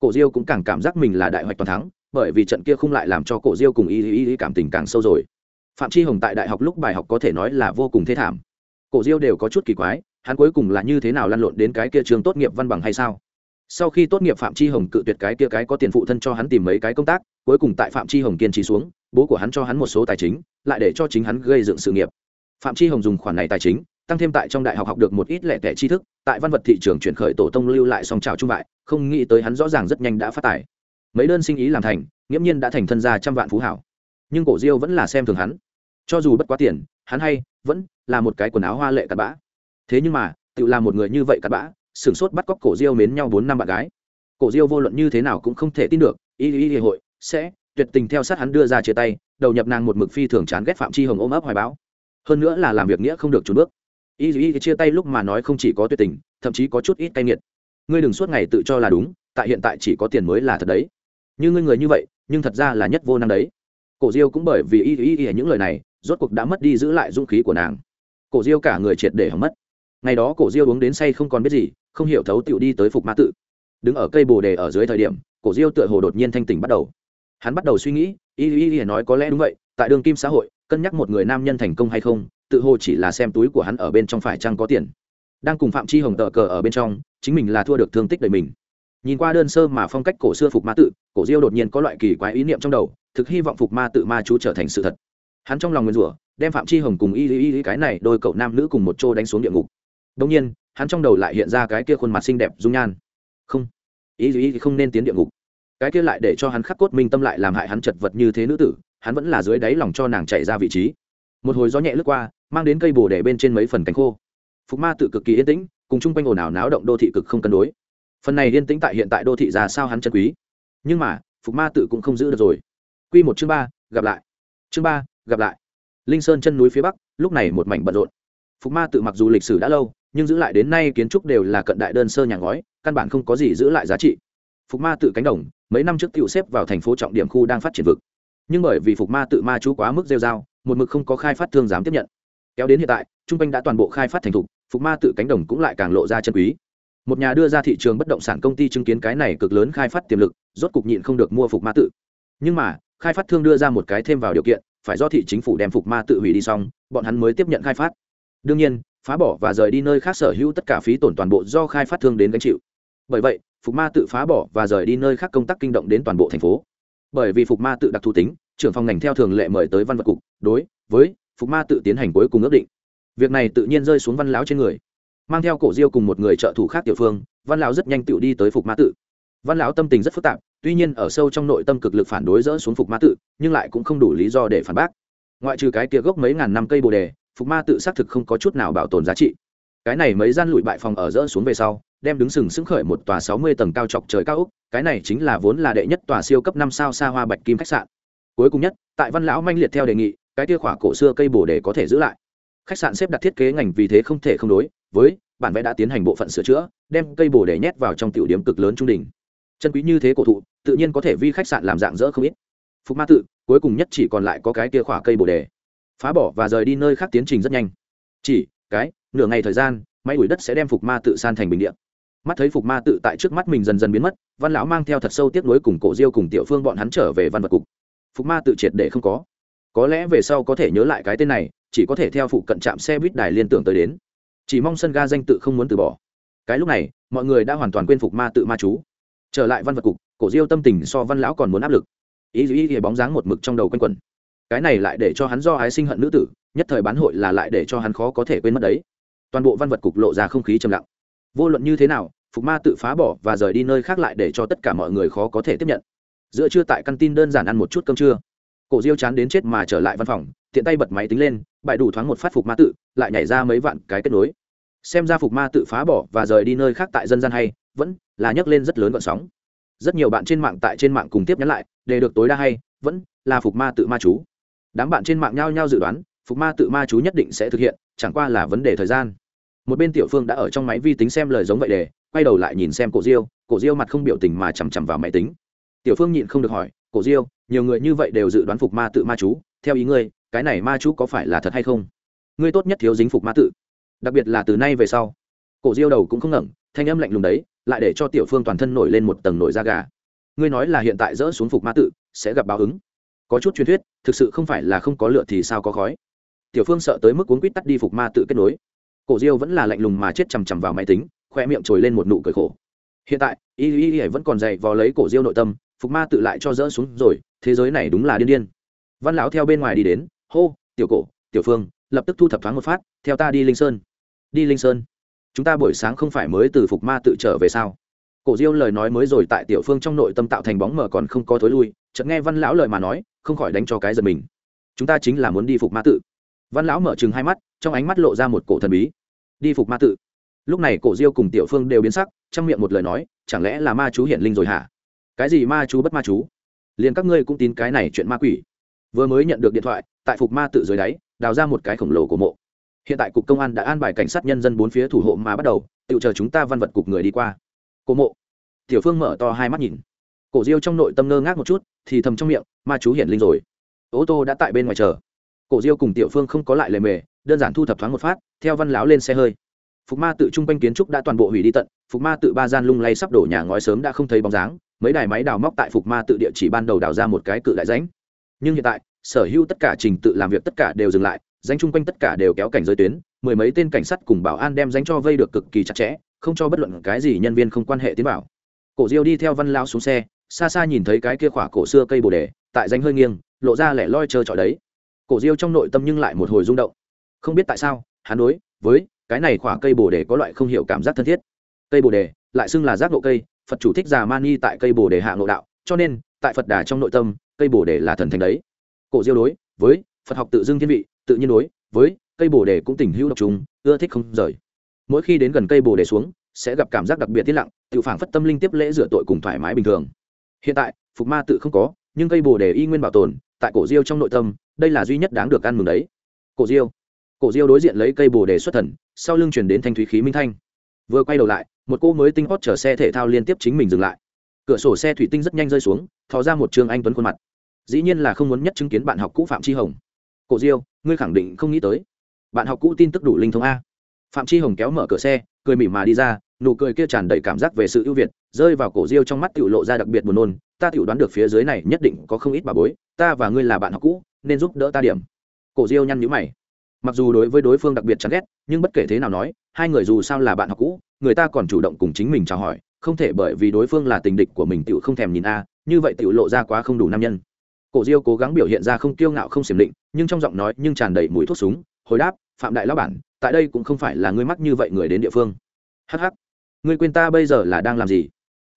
Cổ diêu cũng càng cảm giác mình là đại hoạch toàn thắng, bởi vì trận kia không lại làm cho cổ diêu cùng y y y cảm tình càng sâu rồi. Phạm chi hồng tại đại học lúc bài học có thể nói là vô cùng thế thảm cổ diêu đều có chút kỳ quái, hắn cuối cùng là như thế nào lăn lộn đến cái kia trường tốt nghiệp văn bằng hay sao? Sau khi tốt nghiệp phạm chi hồng cự tuyệt cái kia cái có tiền phụ thân cho hắn tìm mấy cái công tác, cuối cùng tại phạm chi hồng kiên trì xuống, bố của hắn cho hắn một số tài chính, lại để cho chính hắn gây dựng sự nghiệp. Phạm chi hồng dùng khoản này tài chính, tăng thêm tại trong đại học học được một ít lẻ tẻ tri thức, tại văn vật thị trường chuyển khởi tổ tông lưu lại song trào trung bại, không nghĩ tới hắn rõ ràng rất nhanh đã phát tài. Mấy đơn sinh ý làm thành, nghiễm nhiên đã thành thân gia trăm vạn phú hảo. Nhưng cổ diêu vẫn là xem thường hắn. Cho dù bất quá tiền, hắn hay vẫn là một cái quần áo hoa lệ cặn bã. Thế nhưng mà tự làm một người như vậy cặn bã, sửng sốt bắt cóc cổ diêu mến nhau bốn năm bạn gái. Cổ diêu vô luận như thế nào cũng không thể tin được, y y y hội sẽ tuyệt tình theo sát hắn đưa ra chia tay, đầu nhập nàng một mực phi thường chán ghét phạm chi hồng ôm ấp hoài báo hơn nữa là làm việc nghĩa không được trốn bước. Y y chia tay lúc mà nói không chỉ có tuyệt tình, thậm chí có chút ít cay nghiệt. Ngươi đừng suốt ngày tự cho là đúng, tại hiện tại chỉ có tiền mới là thật đấy. Như ngươi người như vậy, nhưng thật ra là nhất vô năng đấy. Cổ diêu cũng bởi vì y y y những lời này rốt cuộc đã mất đi giữ lại dũng khí của nàng. Cổ diêu cả người triệt để hỏng mất. Ngày đó cổ diêu uống đến say không còn biết gì, không hiểu thấu tựu đi tới phục ma tự. Đứng ở cây bồ đề ở dưới thời điểm, cổ diêu tựa hồ đột nhiên thanh tỉnh bắt đầu. Hắn bắt đầu suy nghĩ, y y y nói có lẽ đúng vậy, tại đường kim xã hội, cân nhắc một người nam nhân thành công hay không, tự hồ chỉ là xem túi của hắn ở bên trong phải chăng có tiền. Đang cùng phạm chi hồng tờ cờ ở bên trong, chính mình là thua được thương tích đời mình. Nhìn qua đơn sơ mà phong cách cổ xưa phục ma tự, cổ diêu đột nhiên có loại kỳ quái ý niệm trong đầu, thực hy vọng phục ma tự ma chú trở thành sự thật hắn trong lòng nguyên rủa, đem phạm chi hồng cùng y y y cái này đôi cậu nam nữ cùng một chỗ đánh xuống địa ngục. Đông nhiên, hắn trong đầu lại hiện ra cái kia khuôn mặt xinh đẹp, dung nhan. Không, y y không nên tiến địa ngục. Cái kia lại để cho hắn khắc cốt minh tâm lại làm hại hắn chật vật như thế nữ tử, hắn vẫn là dưới đáy lòng cho nàng chạy ra vị trí. Một hồi gió nhẹ lướt qua, mang đến cây bồ để bên trên mấy phần cánh khô. Phục ma tự cực kỳ yên tĩnh, cùng chung quanh ồn ào náo động đô thị cực không cân đối. Phần này yên tĩnh tại hiện tại đô thị ra sao hắn chân quý. Nhưng mà, phục ma tự cũng không giữ được rồi. Quy một chương ba, gặp lại. Chương ba gặp lại. Linh sơn chân núi phía bắc, lúc này một mảnh bận rộn. Phục ma tự mặc dù lịch sử đã lâu, nhưng giữ lại đến nay kiến trúc đều là cận đại đơn sơ nhà ngói, căn bản không có gì giữ lại giá trị. Phục ma tự cánh đồng, mấy năm trước tự xếp vào thành phố trọng điểm khu đang phát triển vực. Nhưng bởi vì phục ma tự ma chú quá mức rêu dao một mực không có khai phát thương dám tiếp nhận. Kéo đến hiện tại trung quanh đã toàn bộ khai phát thành thục, phục ma tự cánh đồng cũng lại càng lộ ra chân quý. Một nhà đưa ra thị trường bất động sản công ty chứng kiến cái này cực lớn khai phát tiềm lực, rốt cục nhịn không được mua phục ma tự. Nhưng mà, khai phát thương đưa ra một cái thêm vào điều kiện phải do thị chính phủ đem phục ma tự hủy đi xong, bọn hắn mới tiếp nhận khai phát. Đương nhiên, phá bỏ và rời đi nơi khác sở hữu tất cả phí tổn toàn bộ do khai phát thương đến gánh chịu. Bởi vậy, phục ma tự phá bỏ và rời đi nơi khác công tác kinh động đến toàn bộ thành phố. Bởi vì phục ma tự đặc thù tính, trưởng phòng ngành theo thường lệ mời tới văn vật cục, đối với phục ma tự tiến hành cuối cùng ước định. Việc này tự nhiên rơi xuống văn lão trên người. Mang theo cổ diêu cùng một người trợ thủ khác tiểu phương, văn lão rất nhanh tự đi tới phục ma tự. Văn lão tâm tình rất phức tạp tuy nhiên ở sâu trong nội tâm cực lực phản đối dỡ xuống phục ma tự, nhưng lại cũng không đủ lý do để phản bác. Ngoại trừ cái tia gốc mấy ngàn năm cây bồ đề, phục ma tự xác thực không có chút nào bảo tồn giá trị. Cái này mấy gian lụi bại phòng ở dỡ xuống về sau, đem đứng sừng sững khởi một tòa sáu mươi tầng cao chọc trời cao úc cái này chính là vốn là đệ nhất tòa siêu cấp năm sao xa hoa bạch kim khách sạn. Cuối cùng nhất, tại văn lão manh liệt theo đề nghị, cái tia khỏa cổ xưa cây bồ đề có thể giữ lại. Khách sạn xếp đặt thiết kế ngành vì thế không thể không đối với bản vẽ đã tiến hành bộ phận sửa chữa, đem cây bồ đề nhét vào trong tiểu điểm cực lớn trung đỉnh. Chân quý như thế cổ thụ tự nhiên có thể vi khách sạn làm dạng dỡ không ít. Phục ma tự, cuối cùng nhất chỉ còn lại có cái kia khỏa cây bồ đề. Phá bỏ và rời đi nơi khác tiến trình rất nhanh. Chỉ, cái, nửa ngày thời gian, máy ủi đất sẽ đem phục ma tự san thành bình điện mắt thấy phục ma tự tại trước mắt mình dần dần biến mất, văn lão mang theo thật sâu tiếc nuối cùng cổ diêu cùng tiểu phương bọn hắn trở về văn vật cục. Phục ma tự triệt để không có. Có lẽ về sau có thể nhớ lại cái tên này, chỉ có thể theo phụ cận trạm xe buýt đài liên tưởng tới đến. Chỉ mong sân ga danh tự không muốn từ bỏ. Cái lúc này, mọi người đã hoàn toàn quên phục ma tự ma chú. Trở lại văn vật cục cổ diêu tâm tình so văn lão còn muốn áp lực. Ý dĩ ý bóng dáng một mực trong đầu quanh quẩn. Cái này lại để cho hắn do ái sinh hận nữ tử, nhất thời bán hội là lại để cho hắn khó có thể quên mất đấy. Toàn bộ văn vật cục lộ ra không khí trầm lặng. Vô luận như thế nào, phục ma tự phá bỏ và rời đi nơi khác lại để cho tất cả mọi người khó có thể tiếp nhận. Giữa trưa tại căn tin đơn giản ăn một chút cơm trưa, cổ diêu chán đến chết mà trở lại văn phòng, tiện tay bật máy tính lên bại đủ thoáng một phát phục ma tự, lại nhảy ra mấy vạn cái kết nối. Xem ra phục ma tự phá bỏ và rời đi nơi khác tại dân gian hay, vẫn là nhấc lên rất lớn vận sóng rất nhiều bạn trên mạng tại trên mạng cùng tiếp nhắn lại để được tối đa hay, vẫn là phục ma tự ma chú. Đám bạn trên mạng nhao nhao dự đoán, phục ma tự ma chú nhất định sẽ thực hiện, chẳng qua là vấn đề thời gian. Một bên tiểu phương đã ở trong máy vi tính xem lời giống vậy để, quay đầu lại nhìn xem cổ diêu cổ diêu mặt không biểu tình mà chằm chằm vào máy tính. Tiểu phương nhịn không được hỏi, cổ diêu, nhiều người như vậy đều dự đoán phục ma tự ma chú, theo ý ngươi, cái này ma chú có phải là thật hay không? Ngươi tốt nhất thiếu dính phục ma tự, đặc biệt là từ nay về sau. Cổ diêu đầu cũng không ngẩng, thanh âm lạnh lùng đấy lại để cho tiểu phương toàn thân nổi lên một tầng nổi da gà. Ngươi nói là hiện tại dỡ xuống phục ma tự, sẽ gặp báo ứng. Có chút truyền thuyết, thực sự không phải là không có lựa thì sao có khói. Tiểu phương sợ tới mức cuốn quýt tắt đi phục ma tự kết nối. Cổ diêu vẫn là lạnh lùng mà chết chằm chằm vào máy tính, khoe miệng trồi lên một nụ cười khổ. Hiện tại, y y y vẫn còn dày vò lấy cổ diêu nội tâm, phục ma tự lại cho dỡ xuống rồi, thế giới này đúng là điên điên. Văn lão theo bên ngoài đi đến, hô, tiểu cổ, tiểu phương, lập tức thu thập thoáng một phát, theo ta đi linh sơn. Đi linh sơn chúng ta buổi sáng không phải mới từ phục ma tự trở về sao? Cổ diêu lời nói mới rồi tại tiểu phương trong nội tâm tạo thành bóng mờ còn không có thối lui, chợt nghe văn lão lời mà nói, không khỏi đánh cho cái giật mình. Chúng ta chính là muốn đi phục ma tự. Văn lão mở chừng hai mắt, trong ánh mắt lộ ra một cổ thần bí. Đi phục ma tự. Lúc này cổ diêu cùng tiểu phương đều biến sắc, trong miệng một lời nói, chẳng lẽ là ma chú hiển linh rồi hả? Cái gì ma chú bất ma chú? Liền các ngươi cũng tin cái này chuyện ma quỷ. Vừa mới nhận được điện thoại, tại phục ma tự dưới đáy, đào ra một cái khổng lồ của mộ hiện tại cục công an đã an bài cảnh sát nhân dân bốn phía thủ hộ mà bắt đầu, tự chờ chúng ta văn vật cục người đi qua. Cổ mộ. Tiểu phương mở to hai mắt nhìn. Cổ diêu trong nội tâm ngơ ngác một chút, thì thầm trong miệng, ma chú hiển linh rồi. Ô tô đã tại bên ngoài chờ. Cổ diêu cùng tiểu phương không có lại lề mề, đơn giản thu thập thoáng một phát, theo văn láo lên xe hơi. Phục ma tự trung quanh kiến trúc đã toàn bộ hủy đi tận, phục ma tự ba gian lung lay sắp đổ nhà ngói sớm đã không thấy bóng dáng, mấy đài máy đào móc tại phục ma tự địa chỉ ban đầu đào ra một cái cự đại ránh nhưng hiện tại, sở hữu tất cả trình tự làm việc tất cả đều dừng lại danh chung quanh tất cả đều kéo cảnh giới tuyến, mười mấy tên cảnh sát cùng bảo an đem danh cho vây được cực kỳ chặt chẽ, không cho bất luận cái gì nhân viên không quan hệ tiến bảo cổ diêu đi theo văn lao xuống xe, xa xa nhìn thấy cái kia khỏa cổ xưa cây bồ đề, tại danh hơi nghiêng, lộ ra lẻ loi trơ trọi đấy. Cổ diêu trong nội tâm nhưng lại một hồi rung động. Không biết tại sao, hắn đối với cái này khỏa cây bồ đề có loại không hiểu cảm giác thân thiết. Cây bồ đề lại xưng là giác ngộ cây, phật chủ thích già mani tại cây bồ đề hạ ngộ đạo, cho nên tại phật đà trong nội tâm, cây bồ đề là thần thánh đấy. Cổ diêu đối với phật học tự dưng thiên vị tự nhiên đối với cây bồ đề cũng tình hữu độc chúng ưa thích không rời. Mỗi khi đến gần cây bồ đề xuống, sẽ gặp cảm giác đặc biệt tiết lặng, tự phản phất tâm linh tiếp lễ rửa tội cùng thoải mái bình thường. Hiện tại, phục ma tự không có, nhưng cây bồ đề y nguyên bảo tồn, tại cổ diêu trong nội tâm, đây là duy nhất đáng được ăn mừng đấy. Cổ diêu. Cổ diêu đối diện lấy cây bồ đề xuất thần, sau lưng chuyển đến thanh thúy khí minh thanh. Vừa quay đầu lại, một cô mới tinh hót chở xe thể thao liên tiếp chính mình dừng lại. Cửa sổ xe thủy tinh rất nhanh rơi xuống, thò ra một trường anh tuấn khuôn mặt. Dĩ nhiên là không muốn nhất chứng kiến bạn học cũ phạm tri hồng. Cổ diêu ngươi khẳng định không nghĩ tới. Bạn học cũ tin tức đủ linh thông a. Phạm tri hồng kéo mở cửa xe, cười mỉm mà đi ra, nụ cười kia tràn đầy cảm giác về sự ưu việt, rơi vào cổ diêu trong mắt tiểu lộ ra đặc biệt buồn nôn, ta tiểu đoán được phía dưới này nhất định có không ít bà bối, ta và ngươi là bạn học cũ, nên giúp đỡ ta điểm. Cổ diêu nhăn nhữ mày. Mặc dù đối với đối phương đặc biệt chán ghét, nhưng bất kể thế nào nói, hai người dù sao là bạn học cũ, người ta còn chủ động cùng chính mình chào hỏi, không thể bởi vì đối phương là tình địch của mình Tiểu không thèm nhìn a, như vậy Tiểu lộ ra quá không đủ nam nhân cổ diêu cố gắng biểu hiện ra không kiêu ngạo không xiềm định, nhưng trong giọng nói nhưng tràn đầy mùi thuốc súng, hồi đáp, phạm đại lão bản, tại đây cũng không phải là ngươi mắc như vậy người đến địa phương. Hh ngươi quên ta bây giờ là đang làm gì?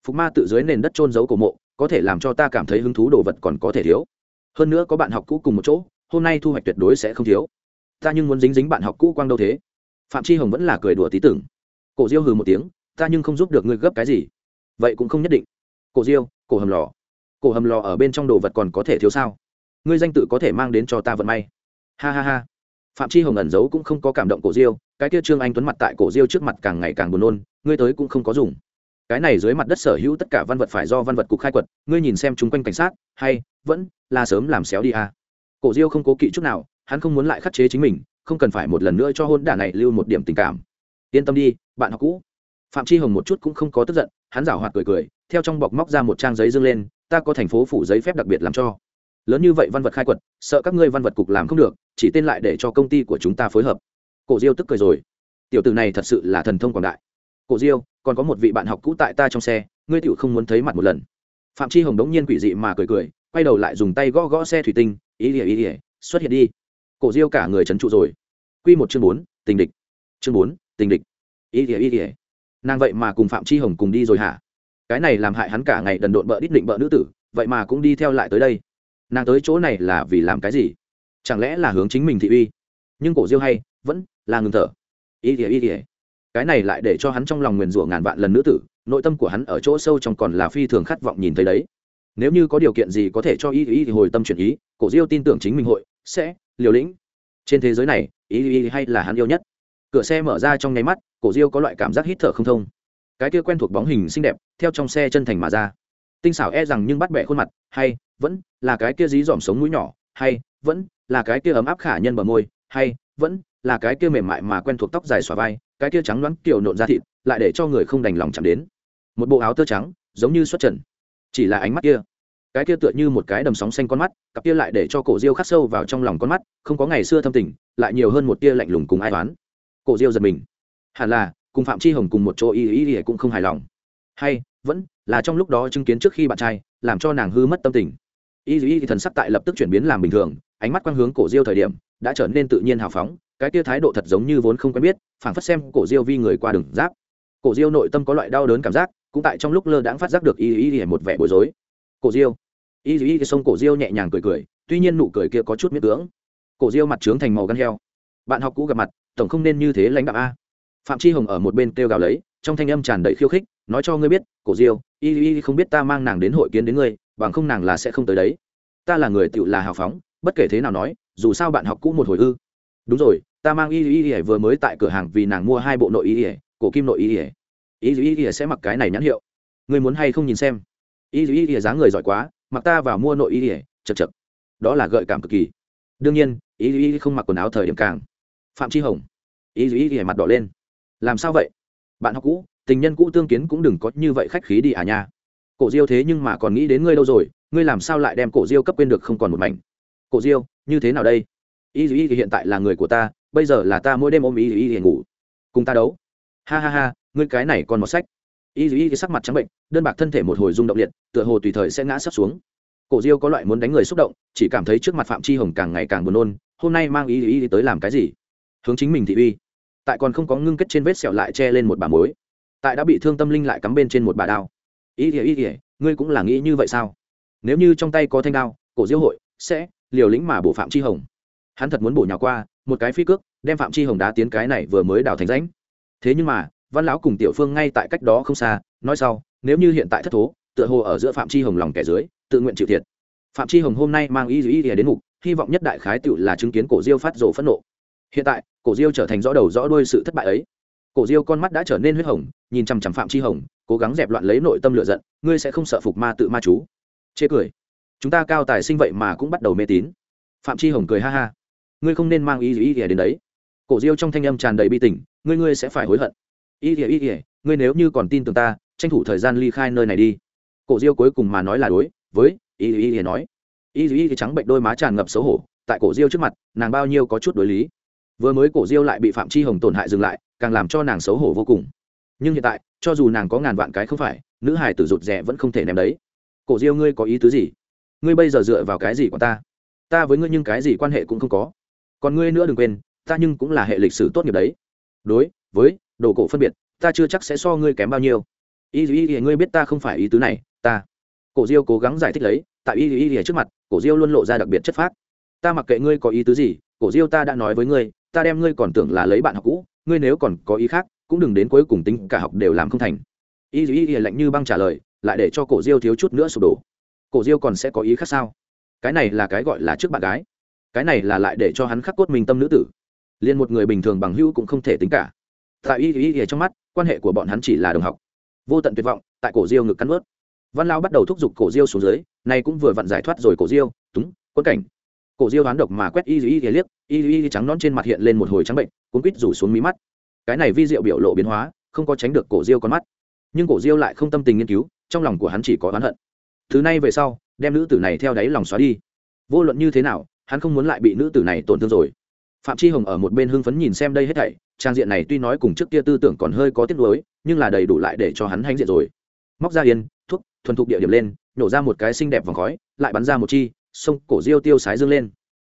Phục ma tự dưới nền đất trôn giấu cổ mộ, có thể làm cho ta cảm thấy hứng thú đồ vật còn có thể thiếu. Hơn nữa có bạn học cũ cùng một chỗ, hôm nay thu hoạch tuyệt đối sẽ không thiếu. Ta nhưng muốn dính dính bạn học cũ quang đâu thế? Phạm chi hồng vẫn là cười đùa tí tưởng. Cổ diêu hừ một tiếng, ta nhưng không giúp được ngươi gấp cái gì. Vậy cũng không nhất định. Cổ diêu, cổ hầm lò cổ hầm lò ở bên trong đồ vật còn có thể thiếu sao? Ngươi danh tự có thể mang đến cho ta vận may. Ha ha ha. Phạm chi hồng ẩn giấu cũng không có cảm động cổ diêu, cái kia trương anh tuấn mặt tại cổ diêu trước mặt càng ngày càng buồn nôn, ngươi tới cũng không có dùng. Cái này dưới mặt đất sở hữu tất cả văn vật phải do văn vật cục khai quật, ngươi nhìn xem chung quanh cảnh sát, hay, vẫn là sớm làm xéo đi à. cổ diêu không cố kỵ chút nào, hắn không muốn lại khắc chế chính mình, không cần phải một lần nữa cho hôn đả này lưu một điểm tình cảm. Yên tâm đi, bạn học cũ. Phạm chi hồng một chút cũng không có tức giận, hắn rảo hoạt cười cười, theo trong bọc móc ra một trang giấy dương lên ta có thành phố phủ giấy phép đặc biệt làm cho. Lớn như vậy văn vật khai quật, sợ các ngươi văn vật cục làm không được, chỉ tên lại để cho công ty của chúng ta phối hợp. Cổ diêu tức cười rồi. Tiểu tử này thật sự là thần thông quảng đại. Cổ diêu, còn có một vị bạn học cũ tại ta trong xe, ngươi tiểu không muốn thấy mặt một lần. Phạm chi hồng đống nhiên quỷ dị mà cười cười, quay đầu lại dùng tay gõ gõ xe thủy tinh, ý ỉa ý ỉa xuất hiện đi. Cổ diêu cả người trấn trụ rồi. Quy một chương bốn, tình địch. Chương bốn, tình địch. Ý ỉa ý ỉa nàng vậy mà cùng phạm chi hồng cùng đi rồi hả? Cái này làm hại hắn cả ngày đần độn bợ đít định bợ nữ tử, vậy mà cũng đi theo lại tới đây. Nàng tới chỗ này là vì làm cái gì? Chẳng lẽ là hướng chính mình thị uy? Nhưng cổ diêu hay, vẫn là ngừng thở. Ý ỉa ý ỉa cái này lại để cho hắn trong lòng nguyền rủa ngàn vạn lần nữ tử, nội tâm của hắn ở chỗ sâu trong còn là phi thường khát vọng nhìn thấy đấy. Nếu như có điều kiện gì có thể cho ý ý thì hồi tâm chuyển ý, cổ diêu tin tưởng chính mình hội sẽ liều lĩnh. Trên thế giới này, ý ý hay là hắn yêu nhất? Cửa xe mở ra trong nháy mắt, cổ diêu có loại cảm giác hít thở không thông cái kia quen thuộc bóng hình xinh đẹp, theo trong xe chân thành mà ra. Tinh xảo e rằng nhưng bắt bẻ khuôn mặt, hay, vẫn là cái kia dí dỏm sống mũi nhỏ, hay, vẫn là cái kia ấm áp khả nhân bờ môi, hay, vẫn là cái kia mềm mại mà quen thuộc tóc dài xòa vai, cái kia trắng đoán kiểu nộn ra thịt, lại để cho người không đành lòng chạm đến. Một bộ áo tơ trắng, giống như xuất trần, chỉ là ánh mắt kia. Cái kia tựa như một cái đầm sóng xanh con mắt, cặp kia lại để cho cổ diêu khắc sâu vào trong lòng con mắt, không có ngày xưa thâm tình, lại nhiều hơn một tia lạnh lùng cùng ai toán cổ diêu giật mình. Hẳn là cùng phạm chi hồng cùng một chỗ y y y cũng không hài lòng. Hay, vẫn là trong lúc đó chứng kiến trước khi bạn trai, làm cho nàng hư mất tâm tình. Y y thần sắc tại lập tức chuyển biến làm bình thường, ánh mắt quang hướng cổ diêu thời điểm, đã trở nên tự nhiên hào phóng, cái kia thái độ thật giống như vốn không quen biết, phảng phất xem cổ diêu vi người qua đường giáp. Cổ diêu nội tâm có loại đau đớn cảm giác, cũng tại trong lúc lơ đãng phát giác được y y y một vẻ bối rối. Cổ diêu, y y y xông cổ diêu nhẹ nhàng cười cười, tuy nhiên nụ cười kia có chút miết tướng cổ diêu mặt trướng thành màu gan heo. Bạn học cũ gặp mặt, tổng không nên như thế lãnh đạo a phạm chi hồng ở một bên kêu gào lấy, trong thanh âm tràn đầy khiêu khích, nói cho ngươi biết, cổ diêu, y y không biết ta mang nàng đến hội kiến đến ngươi, bằng không nàng là sẽ không tới đấy. Ta là người tựu là hào phóng, bất kể thế nào nói, dù sao bạn học cũ một hồi ư. Đúng rồi, ta mang y y y vừa mới tại cửa hàng vì nàng mua hai bộ nội y y cổ kim nội y y y y y sẽ mặc cái này nhãn hiệu. Ngươi muốn hay không nhìn xem? Y y y dáng người giỏi quá, mặc ta vào mua nội y y chật chật. Đó là gợi cảm cực kỳ. Đương nhiên, y y không mặc quần áo thời điểm càng. Phạm tri hồng. Y y y mặt đỏ lên làm sao vậy? Bạn học cũ, tình nhân cũ tương kiến cũng đừng có như vậy khách khí đi à nha. Cổ diêu thế nhưng mà còn nghĩ đến ngươi đâu rồi, ngươi làm sao lại đem cổ diêu cấp quên được không còn một mảnh? Cổ diêu, như thế nào đây? Y y hiện tại là người của ta, bây giờ là ta mỗi đêm ôm y y ngủ. Cùng ta đấu. Ha ha ha, ngươi cái này còn một sách. Y y sắc mặt trắng bệnh, đơn bạc thân thể một hồi rung động liệt, tựa hồ tùy thời sẽ ngã sấp xuống. Cổ diêu có loại muốn đánh người xúc động, chỉ cảm thấy trước mặt phạm chi hồng càng ngày càng buồn nôn, hôm nay mang y y tới làm cái gì? Hướng chính mình thị uy tại còn không có ngưng kết trên vết sẹo lại che lên một bà mối tại đã bị thương tâm linh lại cắm bên trên một bà đao. Ý ỉa ý ỉa ngươi cũng là nghĩ như vậy sao? Nếu như trong tay có thanh đao, cổ diêu hội sẽ liều lĩnh mà bổ phạm chi hồng. Hắn thật muốn bổ nhào qua, một cái phi cước, đem phạm chi hồng đá tiến cái này vừa mới đào thành ránh thế nhưng mà, văn lão cùng tiểu phương ngay tại cách đó không xa, nói sau, nếu như hiện tại thất thố, tựa hồ ở giữa phạm chi hồng lòng kẻ dưới, tự nguyện chịu thiệt. Phạm chi hồng hôm nay mang ý ý ý đến mục, hy vọng nhất đại khái tự là chứng kiến cổ diêu phát rộ phẫn nộ hiện tại, cổ diêu trở thành rõ đầu rõ đuôi sự thất bại ấy. Cổ diêu con mắt đã trở nên huyết hồng, nhìn chằm chằm phạm chi hồng, cố gắng dẹp loạn lấy nội tâm lựa giận, ngươi sẽ không sợ phục ma tự ma chú. Chê cười. Chúng ta cao tài sinh vậy mà cũng bắt đầu mê tín. Phạm chi hồng cười ha ha. Ngươi không nên mang ý ý ỉa đến đấy. Cổ diêu trong thanh âm tràn đầy bi tình, ngươi ngươi sẽ phải hối hận. Ý ỉa ý ỉa ngươi nếu như còn tin tưởng ta, tranh thủ thời gian ly khai nơi này đi. Cổ diêu cuối cùng mà nói là đối với ý ý ỉa nói. Ý ý trắng bệnh đôi má tràn ngập xấu hổ, tại cổ diêu trước mặt, nàng bao nhiêu có chút đối lý vừa mới cổ diêu lại bị phạm chi hồng tổn hại dừng lại, càng làm cho nàng xấu hổ vô cùng. Nhưng hiện tại, cho dù nàng có ngàn vạn cái không phải, nữ hải tử rụt rè vẫn không thể ném đấy. Cổ diêu ngươi có ý tứ gì? Ngươi bây giờ dựa vào cái gì của ta? Ta với ngươi nhưng cái gì quan hệ cũng không có. Còn ngươi nữa đừng quên, ta nhưng cũng là hệ lịch sử tốt nghiệp đấy. Đối, với, đồ cổ phân biệt, ta chưa chắc sẽ so ngươi kém bao nhiêu. Y y y, ngươi biết ta không phải ý tứ này, ta. Cổ diêu cố gắng giải thích lấy, tại y y y trước mặt, cổ diêu luôn lộ ra đặc biệt chất phác. Ta mặc kệ ngươi có ý tứ gì, cổ diêu ta đã nói với ngươi ta đem ngươi còn tưởng là lấy bạn học cũ, ngươi nếu còn có ý khác, cũng đừng đến cuối cùng tính cả học đều làm không thành. Y y y lạnh như băng trả lời, lại để cho cổ diêu thiếu chút nữa sụp đổ. Cổ diêu còn sẽ có ý khác sao? Cái này là cái gọi là trước bạn gái. Cái này là lại để cho hắn khắc cốt mình tâm nữ tử. Liền một người bình thường bằng hữu cũng không thể tính cả. Tại y y y trong mắt, quan hệ của bọn hắn chỉ là đồng học. Vô tận tuyệt vọng, tại cổ diêu ngực cắn ướt văn lao bắt đầu thúc giục cổ diêu xuống dưới, nay cũng vừa vặn giải thoát rồi cổ diêu, túng, quất cảnh cổ diêu đoán độc mà quét y y y liếc, y y trắng nón trên mặt hiện lên một hồi trắng bệnh, cuốn quýt rủ xuống mí mắt. Cái này vi diệu biểu lộ biến hóa, không có tránh được cổ diêu con mắt. Nhưng cổ diêu lại không tâm tình nghiên cứu, trong lòng của hắn chỉ có oán hận. Thứ này về sau, đem nữ tử này theo đáy lòng xóa đi. Vô luận như thế nào, hắn không muốn lại bị nữ tử này tổn thương rồi. Phạm chi hồng ở một bên hưng phấn nhìn xem đây hết thảy, trang diện này tuy nói cùng trước kia tư tưởng còn hơi có tiếc nuối, nhưng là đầy đủ lại để cho hắn hãnh diện rồi. Móc ra yên, thuốc, thuần thục địa điểm lên, nổ ra một cái xinh đẹp vòng khói, lại bắn ra một chi sông cổ diêu tiêu sái dương lên.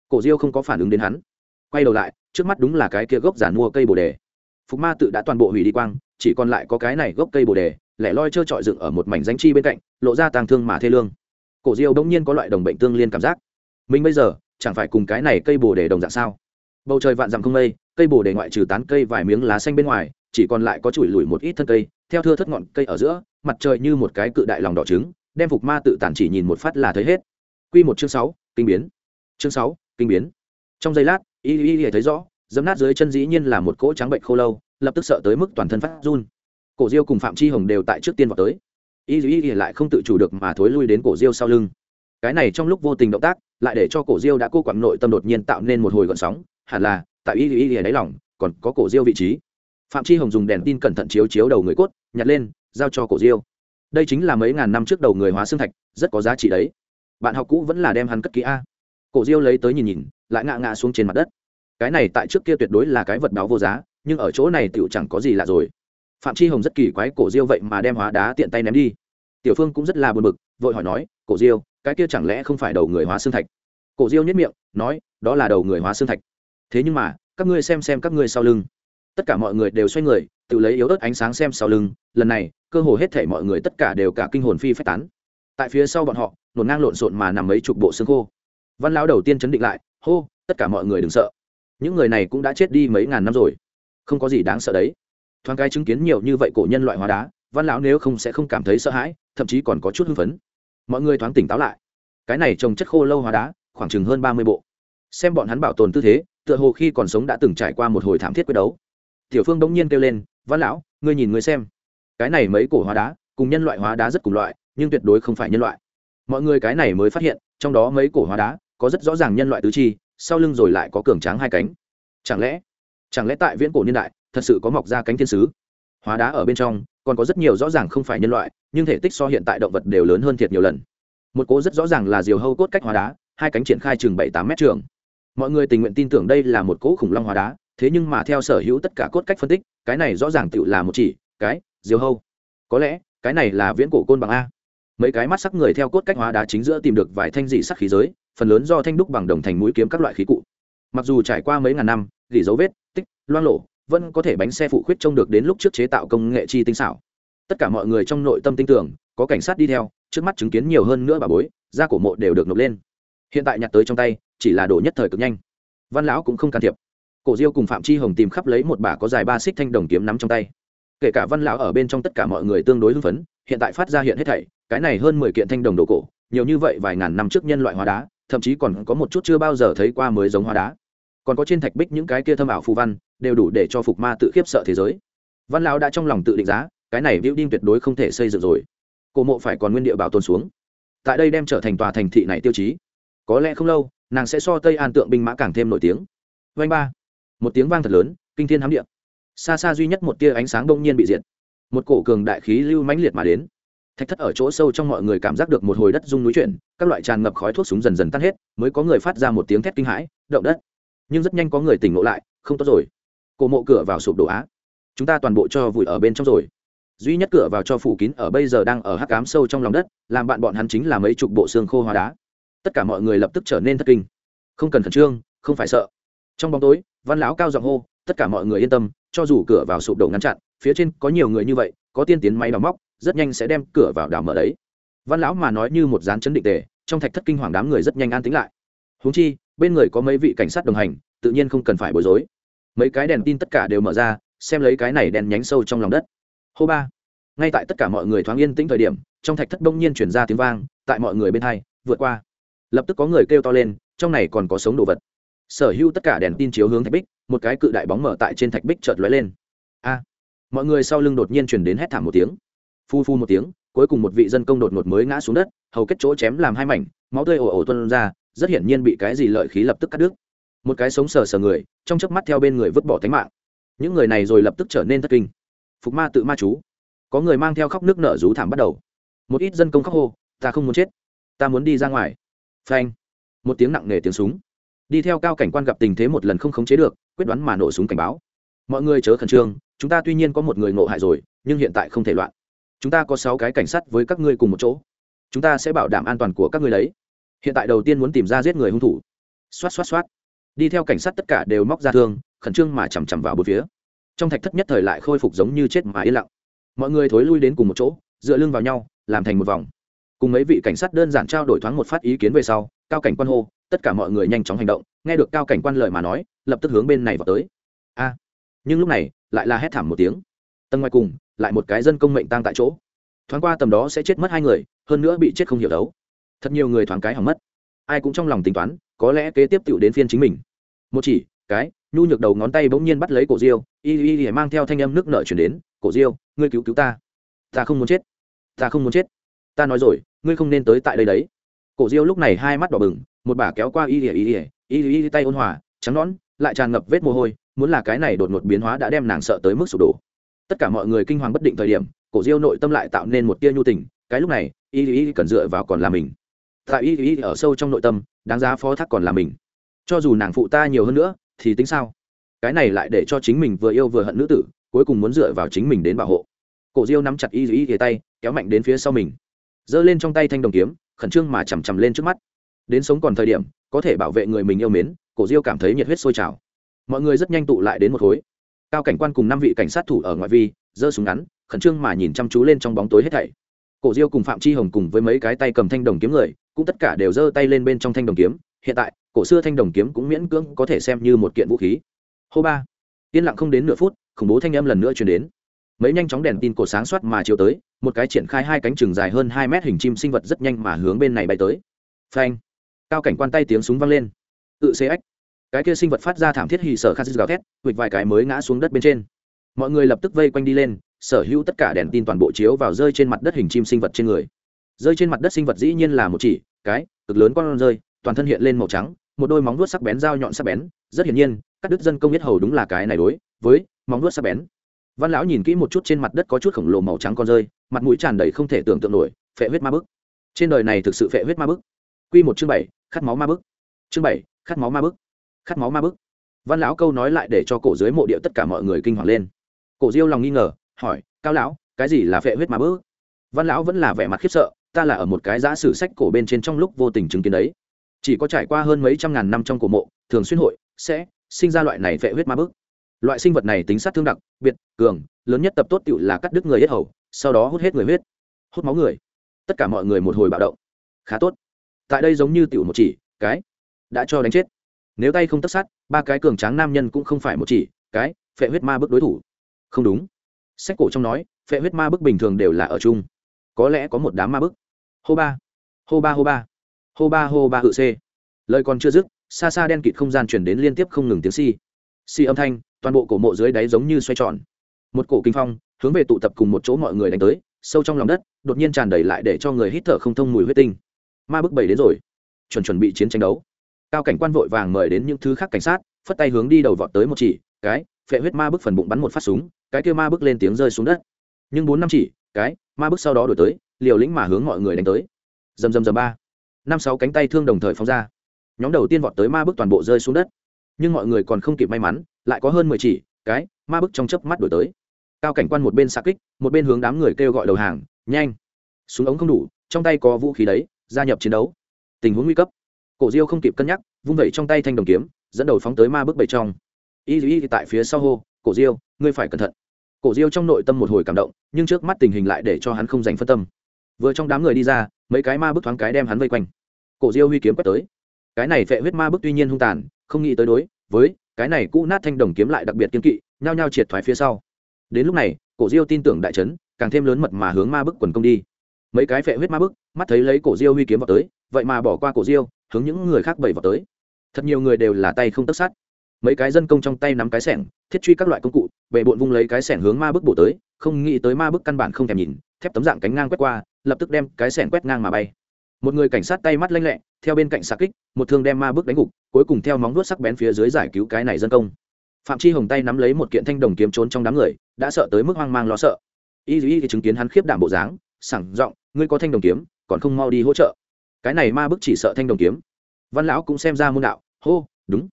Cổ diêu không có phản ứng đến hắn. Quay đầu lại, trước mắt đúng là cái kia gốc giản mua cây bồ đề. Phục ma tự đã toàn bộ hủy đi quang, chỉ còn lại có cái này gốc cây bồ đề, lẻ loi trơ trọi dựng ở một mảnh danh chi bên cạnh, lộ ra tàng thương mà thê lương. Cổ diêu đông nhiên có loại đồng bệnh tương liên cảm giác. Mình bây giờ, chẳng phải cùng cái này cây bồ đề đồng dạng sao? Bầu trời vạn dặm không mây, cây bồ đề ngoại trừ tán cây vài miếng lá xanh bên ngoài, chỉ còn lại có chùi lùi một ít thân cây, theo thưa thất ngọn cây ở giữa, mặt trời như một cái cự đại lòng đỏ trứng, đem phục ma tự tản chỉ nhìn một phát là thấy hết. Quy một chương sáu, kinh biến. Chương sáu, kinh biến. Trong giây lát, y y y thấy rõ, dẫm nát dưới chân dĩ nhiên là một cỗ trắng bệnh khô lâu, lập tức sợ tới mức toàn thân phát run. Cổ diêu cùng phạm chi hồng đều tại trước tiên vào tới. Y y y lại không tự chủ được mà thối lui đến cổ diêu sau lưng. Cái này trong lúc vô tình động tác, lại để cho cổ diêu đã cô quặn nội tâm đột nhiên tạo nên một hồi gợn sóng, hẳn là, tại y y y đáy lòng, còn có cổ diêu vị trí. Phạm chi hồng dùng đèn tin cẩn thận chiếu chiếu đầu người cốt, nhặt lên, giao cho cổ diêu. Đây chính là mấy ngàn năm trước đầu người hóa xương thạch, rất có giá trị đấy bạn học cũ vẫn là đem hắn cất kỹ a. Cổ diêu lấy tới nhìn nhìn, lại ngạ ngạ xuống trên mặt đất. Cái này tại trước kia tuyệt đối là cái vật báo vô giá, nhưng ở chỗ này tựu chẳng có gì lạ rồi. Phạm chi hồng rất kỳ quái cổ diêu vậy mà đem hóa đá tiện tay ném đi. Tiểu phương cũng rất là buồn bực, vội hỏi nói, cổ diêu, cái kia chẳng lẽ không phải đầu người hóa xương thạch? Cổ diêu nhất miệng, nói, đó là đầu người hóa xương thạch. Thế nhưng mà, các ngươi xem xem các ngươi sau lưng. Tất cả mọi người đều xoay người, tự lấy yếu ớt ánh sáng xem sau lưng. Lần này, cơ hồ hết thể mọi người tất cả đều cả kinh hồn phi phách tán tại phía sau bọn họ, nổn ngang lộn xộn mà nằm mấy chục bộ xương khô. Văn lão đầu tiên chấn định lại, hô, tất cả mọi người đừng sợ. Những người này cũng đã chết đi mấy ngàn năm rồi. Không có gì đáng sợ đấy. Thoáng cái chứng kiến nhiều như vậy cổ nhân loại hóa đá, văn lão nếu không sẽ không cảm thấy sợ hãi, thậm chí còn có chút hưng phấn. Mọi người thoáng tỉnh táo lại. Cái này trồng chất khô lâu hóa đá, khoảng chừng hơn ba mươi bộ. Xem bọn hắn bảo tồn tư thế, tựa hồ khi còn sống đã từng trải qua một hồi thảm thiết quyết đấu. Tiểu phương bỗng nhiên kêu lên, văn lão, ngươi nhìn ngươi xem. Cái này mấy cổ hóa đá, cùng nhân loại hóa đá rất cùng loại nhưng tuyệt đối không phải nhân loại. Mọi người cái này mới phát hiện, trong đó mấy cổ hóa đá, có rất rõ ràng nhân loại tứ chi, sau lưng rồi lại có cường tráng hai cánh. Chẳng lẽ chẳng lẽ tại viễn cổ niên đại, thật sự có mọc ra cánh thiên sứ? Hóa đá ở bên trong, còn có rất nhiều rõ ràng không phải nhân loại, nhưng thể tích so hiện tại động vật đều lớn hơn thiệt nhiều lần. Một cố rất rõ ràng là diều hâu cốt cách hóa đá, hai cánh triển khai chừng bảy tám mét trường. Mọi người tình nguyện tin tưởng đây là một cỗ khủng long hóa đá, thế nhưng mà theo sở hữu tất cả cốt cách phân tích, cái này rõ ràng tự là một chỉ, cái, diều hâu. Có lẽ, cái này là viễn cổ côn bằng a mấy cái mắt sắc người theo cốt cách hóa đá chính giữa tìm được vài thanh dị sắc khí giới, phần lớn do thanh đúc bằng đồng thành mũi kiếm các loại khí cụ. Mặc dù trải qua mấy ngàn năm, gỉ dấu vết, tích, loang lộ vẫn có thể bánh xe phụ khuyết trông được đến lúc trước chế tạo công nghệ chi tinh xảo. Tất cả mọi người trong nội tâm tin tưởng, có cảnh sát đi theo, trước mắt chứng kiến nhiều hơn nữa bà bối, da cổ mộ đều được nộp lên. Hiện tại nhặt tới trong tay, chỉ là đồ nhất thời cực nhanh. Văn lão cũng không can thiệp. Cổ diêu cùng phạm chi hồng tìm khắp lấy một bả có dài ba xích thanh đồng kiếm nắm trong tay. Kể cả văn lão ở bên trong tất cả mọi người tương đối hưng phấn, hiện tại phát ra hiện hết thảy cái này hơn mười kiện thanh đồng đồ cổ, nhiều như vậy vài ngàn năm trước nhân loại hóa đá, thậm chí còn có một chút chưa bao giờ thấy qua mới giống hóa đá. Còn có trên thạch bích những cái kia thâm ảo phù văn, đều đủ để cho phục ma tự khiếp sợ thế giới. Văn lão đã trong lòng tự định giá, cái này building tuyệt đối không thể xây dựng rồi. Cổ mộ phải còn nguyên địa bảo tồn xuống. Tại đây đem trở thành tòa thành thị này tiêu chí. Có lẽ không lâu, nàng sẽ so tây an tượng binh mã càng thêm nổi tiếng. Vanh ba. Một tiếng vang thật lớn, kinh thiên hám địa. xa xa duy nhất một tia ánh sáng đông nhiên bị diệt. Một cổ cường đại khí lưu mãnh liệt mà đến thạch thất ở chỗ sâu trong mọi người cảm giác được một hồi đất rung núi chuyển, các loại tràn ngập khói thuốc súng dần dần tan hết, mới có người phát ra một tiếng thét kinh hãi, động đất! Nhưng rất nhanh có người tỉnh ngộ lại, không tốt rồi. Cổ mộ cửa vào sụp đổ á. Chúng ta toàn bộ cho vùi ở bên trong rồi. Duy nhất cửa vào cho phủ kín ở bây giờ đang ở hắc cám sâu trong lòng đất, làm bạn bọn hắn chính là mấy chục bộ xương khô hóa đá. Tất cả mọi người lập tức trở nên thất kinh. Không cần khẩn trương, không phải sợ. Trong bóng tối, văn lão cao giọng hô, tất cả mọi người yên tâm, cho dù cửa vào sụp đổ ngăn chặn, phía trên có nhiều người như vậy, có tiên tiến máy đào móc rất nhanh sẽ đem cửa vào đảo mở đấy. Văn lão mà nói như một dán chấn định tề, trong thạch thất kinh hoàng đám người rất nhanh an tính lại. Húng chi, bên người có mấy vị cảnh sát đồng hành, tự nhiên không cần phải bối rối. Mấy cái đèn tin tất cả đều mở ra, xem lấy cái này đèn nhánh sâu trong lòng đất. Hô ba. Ngay tại tất cả mọi người thoáng yên tĩnh thời điểm, trong thạch thất đông nhiên chuyển ra tiếng vang, tại mọi người bên hai, vượt qua. Lập tức có người kêu to lên, trong này còn có sống đồ vật. Sở hữu tất cả đèn tin chiếu hướng thạch bích, một cái cự đại bóng mở tại trên thạch bích chợt lóe lên. A. Mọi người sau lưng đột nhiên chuyển đến hét thảm một tiếng phu phu một tiếng, cuối cùng một vị dân công đột ngột mới ngã xuống đất, hầu kết chỗ chém làm hai mảnh, máu tươi ồ ồ tuân ra, rất hiển nhiên bị cái gì lợi khí lập tức cắt đứt. Một cái sống sờ sờ người, trong chớp mắt theo bên người vứt bỏ tánh mạng. Những người này rồi lập tức trở nên thất kinh. Phục ma tự ma chú. Có người mang theo khóc nước nở rú thảm bắt đầu. Một ít dân công khóc hô, ta không muốn chết. Ta muốn đi ra ngoài. Phanh. Một tiếng nặng nề tiếng súng. Đi theo cao cảnh quan gặp tình thế một lần không khống chế được, quyết đoán mà nổ súng cảnh báo. Mọi người chớ khẩn trương, chúng ta tuy nhiên có một người ngộ hại rồi, nhưng hiện tại không thể loạn chúng ta có sáu cái cảnh sát với các ngươi cùng một chỗ. Chúng ta sẽ bảo đảm an toàn của các ngươi đấy. Hiện tại đầu tiên muốn tìm ra giết người hung thủ. Xoát xoát xoát. Đi theo cảnh sát tất cả đều móc ra thương, khẩn trương mà chằm chằm vào bốn phía. Trong thạch thất nhất thời lại khôi phục giống như chết mà yên lặng. Mọi người thối lui đến cùng một chỗ, dựa lưng vào nhau, làm thành một vòng. Cùng mấy vị cảnh sát đơn giản trao đổi thoáng một phát ý kiến về sau, cao cảnh quan hô, tất cả mọi người nhanh chóng hành động, nghe được cao cảnh quan lời mà nói, lập tức hướng bên này vào tới. A. Nhưng lúc này, lại là hét thảm một tiếng. Tầng ngoài cùng lại một cái dân công mệnh tăng tại chỗ. Thoáng qua tầm đó sẽ chết mất hai người, hơn nữa bị chết không hiểu đấu. Thật nhiều người thoáng cái hỏng mất. Ai cũng trong lòng tính toán, có lẽ kế tiếp tựu đến phiên chính mình. Một chỉ, cái, nhu nhược đầu ngón tay bỗng nhiên bắt lấy cổ diêu. Y y y, mang theo thanh âm nước nợ chuyển đến, cổ diêu, ngươi cứu cứu ta. Ta không muốn chết. Ta không muốn chết. Ta nói rồi, ngươi không nên tới tại đây đấy. Cổ diêu lúc này hai mắt đỏ bừng, một bà kéo qua y y y y y y tay ôn hòa, trắng nón lại tràn ngập vết mồ hôi, muốn là cái này đột ngột biến hóa đã đem nàng sợ tới mức sụp đổ tất cả mọi người kinh hoàng bất định thời điểm, cổ diêu nội tâm lại tạo nên một tia nhu tình, cái lúc này, y y cần dựa vào còn là mình. Tại y y ở sâu trong nội tâm, đáng giá phó thác còn là mình. Cho dù nàng phụ ta nhiều hơn nữa, thì tính sao? Cái này lại để cho chính mình vừa yêu vừa hận nữ tử, cuối cùng muốn dựa vào chính mình đến bảo hộ. Cổ diêu nắm chặt y y ghế tay, kéo mạnh đến phía sau mình. Giơ lên trong tay thanh đồng kiếm, khẩn trương mà chằm chằm lên trước mắt. Đến sống còn thời điểm, có thể bảo vệ người mình yêu mến, cổ diêu cảm thấy nhiệt huyết sôi trào. Mọi người rất nhanh tụ lại đến một khối cao cảnh quan cùng năm vị cảnh sát thủ ở ngoại vi, giơ súng ngắn, khẩn trương mà nhìn chăm chú lên trong bóng tối hết thảy. Cổ diêu cùng phạm chi hồng cùng với mấy cái tay cầm thanh đồng kiếm người, cũng tất cả đều giơ tay lên bên trong thanh đồng kiếm. Hiện tại, cổ xưa thanh đồng kiếm cũng miễn cưỡng có thể xem như một kiện vũ khí. Hô ba. Yên lặng không đến nửa phút, khủng bố thanh âm lần nữa truyền đến. Mấy nhanh chóng đèn tin cổ sáng soát mà chiếu tới, một cái triển khai hai cánh chừng dài hơn hai mét hình chim sinh vật rất nhanh mà hướng bên này bay tới. Phanh. Cao cảnh quan tay tiếng súng vang lên. Tự xê ếch cái kia sinh vật phát ra thảm thiết hì sở khát gào thét huỵch vài cái mới ngã xuống đất bên trên. Mọi người lập tức vây quanh đi lên, sở hữu tất cả đèn tin toàn bộ chiếu vào rơi trên mặt đất hình chim sinh vật trên người. Rơi trên mặt đất sinh vật dĩ nhiên là một chỉ, cái, cực lớn con rơi, toàn thân hiện lên màu trắng, một đôi móng vuốt sắc bén dao nhọn sắc bén, rất hiển nhiên các đức dân công biết hầu đúng là cái này đối với móng vuốt sắc bén. Văn lão nhìn kỹ một chút trên mặt đất có chút khổng lồ màu trắng con rơi, mặt mũi tràn đầy không thể tưởng tượng nổi, phệ huyết ma bức. Trên đời này thực sự phệ huyết ma bức. Quy một chương bảy, khát máu ma bức. Chương bảy, khát máu ma bức khát máu ma bức. Văn lão câu nói lại để cho cổ dưới mộ điệu tất cả mọi người kinh hoàng lên. Cổ diêu lòng nghi ngờ, hỏi, cao lão, cái gì là phệ huyết ma bức? Văn lão vẫn là vẻ mặt khiếp sợ, ta là ở một cái giã sử sách cổ bên trên trong lúc vô tình chứng kiến đấy. Chỉ có trải qua hơn mấy trăm ngàn năm trong cổ mộ, thường xuyên hội, sẽ sinh ra loại này phệ huyết ma bức. Loại sinh vật này tính sát thương đặc, biệt, cường, lớn nhất tập tốt tựu là cắt đứt người hết hầu, sau đó hút hết người huyết, hút máu người. Tất cả mọi người một hồi bạo động. Khá tốt. Tại đây giống như tiểu một chỉ, cái đã cho đánh chết nếu tay không tất sát, ba cái cường tráng nam nhân cũng không phải một chỉ, cái, phệ huyết ma bức đối thủ. Không đúng. Sách cổ trong nói, phệ huyết ma bức bình thường đều là ở chung. Có lẽ có một đám ma bức. Hô ba. Hô ba hô ba. Hô ba hô ba hự c lời còn chưa dứt, xa xa đen kịt không gian chuyển đến liên tiếp không ngừng tiếng si si âm thanh, toàn bộ cổ mộ dưới đáy giống như xoay tròn. Một cổ kinh phong, hướng về tụ tập cùng một chỗ mọi người đánh tới, sâu trong lòng đất, đột nhiên tràn đầy lại để cho người hít thở không thông mùi huyết tinh. Ma bức bảy đến rồi. Chuẩn chuẩn bị chiến tranh đấu cao cảnh quan vội vàng mời đến những thứ khác cảnh sát, phất tay hướng đi đầu vọt tới một chỉ, cái, phệ huyết ma bức phần bụng bắn một phát súng, cái kia ma bức lên tiếng rơi xuống đất. Nhưng bốn năm chỉ, cái, ma bức sau đó đổi tới, liều lĩnh mà hướng mọi người đánh tới. Dầm dầm dầm ba. Năm sáu cánh tay thương đồng thời phóng ra. Nhóm đầu tiên vọt tới ma bức toàn bộ rơi xuống đất. Nhưng mọi người còn không kịp may mắn, lại có hơn mười chỉ, cái, ma bức trong chớp mắt đổi tới. Cao cảnh quan một bên xa kích, một bên hướng đám người kêu gọi đầu hàng, nhanh! Súng ống không đủ, trong tay có vũ khí đấy, gia nhập chiến đấu. Tình huống nguy cấp cổ diêu không kịp cân nhắc, vung vẩy trong tay thanh đồng kiếm, dẫn đầu phóng tới ma bức bảy trong. Y y tại phía sau hô, cổ diêu, ngươi phải cẩn thận. Cổ diêu trong nội tâm một hồi cảm động, nhưng trước mắt tình hình lại để cho hắn không dành phân tâm. Vừa trong đám người đi ra, mấy cái ma bức thoáng cái đem hắn vây quanh. Cổ diêu huy kiếm quét tới. Cái này phệ huyết ma bức tuy nhiên hung tàn, không nghĩ tới đối với cái này cũ nát thanh đồng kiếm lại đặc biệt kiên kỵ, nhao nhao triệt thoái phía sau. Đến lúc này, cổ diêu tin tưởng đại trấn càng thêm lớn mật mà hướng ma bức quần công đi. Mấy cái phệ huyết ma bức mắt thấy lấy cổ diêu huy kiếm vào tới, vậy mà bỏ qua cổ diêu hướng những người khác bầy vào tới. Thật nhiều người đều là tay không tất sát. Mấy cái dân công trong tay nắm cái sẻng, thiết truy các loại công cụ bệ bộn vung lấy cái sẻng hướng ma bức bổ tới, không nghĩ tới ma bức căn bản không thèm nhìn, thép tấm dạng cánh ngang quét qua, lập tức đem cái sẻng quét ngang mà bay. Một người cảnh sát tay mắt lanh lẹ, theo bên cạnh xạ kích, một thương đem ma bức đánh gục, cuối cùng theo móng vuốt sắc bén phía dưới giải cứu cái này dân công. Phạm chi hồng tay nắm lấy một kiện thanh đồng kiếm trốn trong đám người, đã sợ tới mức hoang mang lo sợ. Y y thì chứng kiến hắn khiếp đảm bộ dáng, sảng giọng, ngươi có thanh đồng kiếm, còn không mau đi hỗ trợ? Cái này ma bức chỉ sợ thanh đồng kiếm. Văn lão cũng xem ra môn đạo, hô, đúng.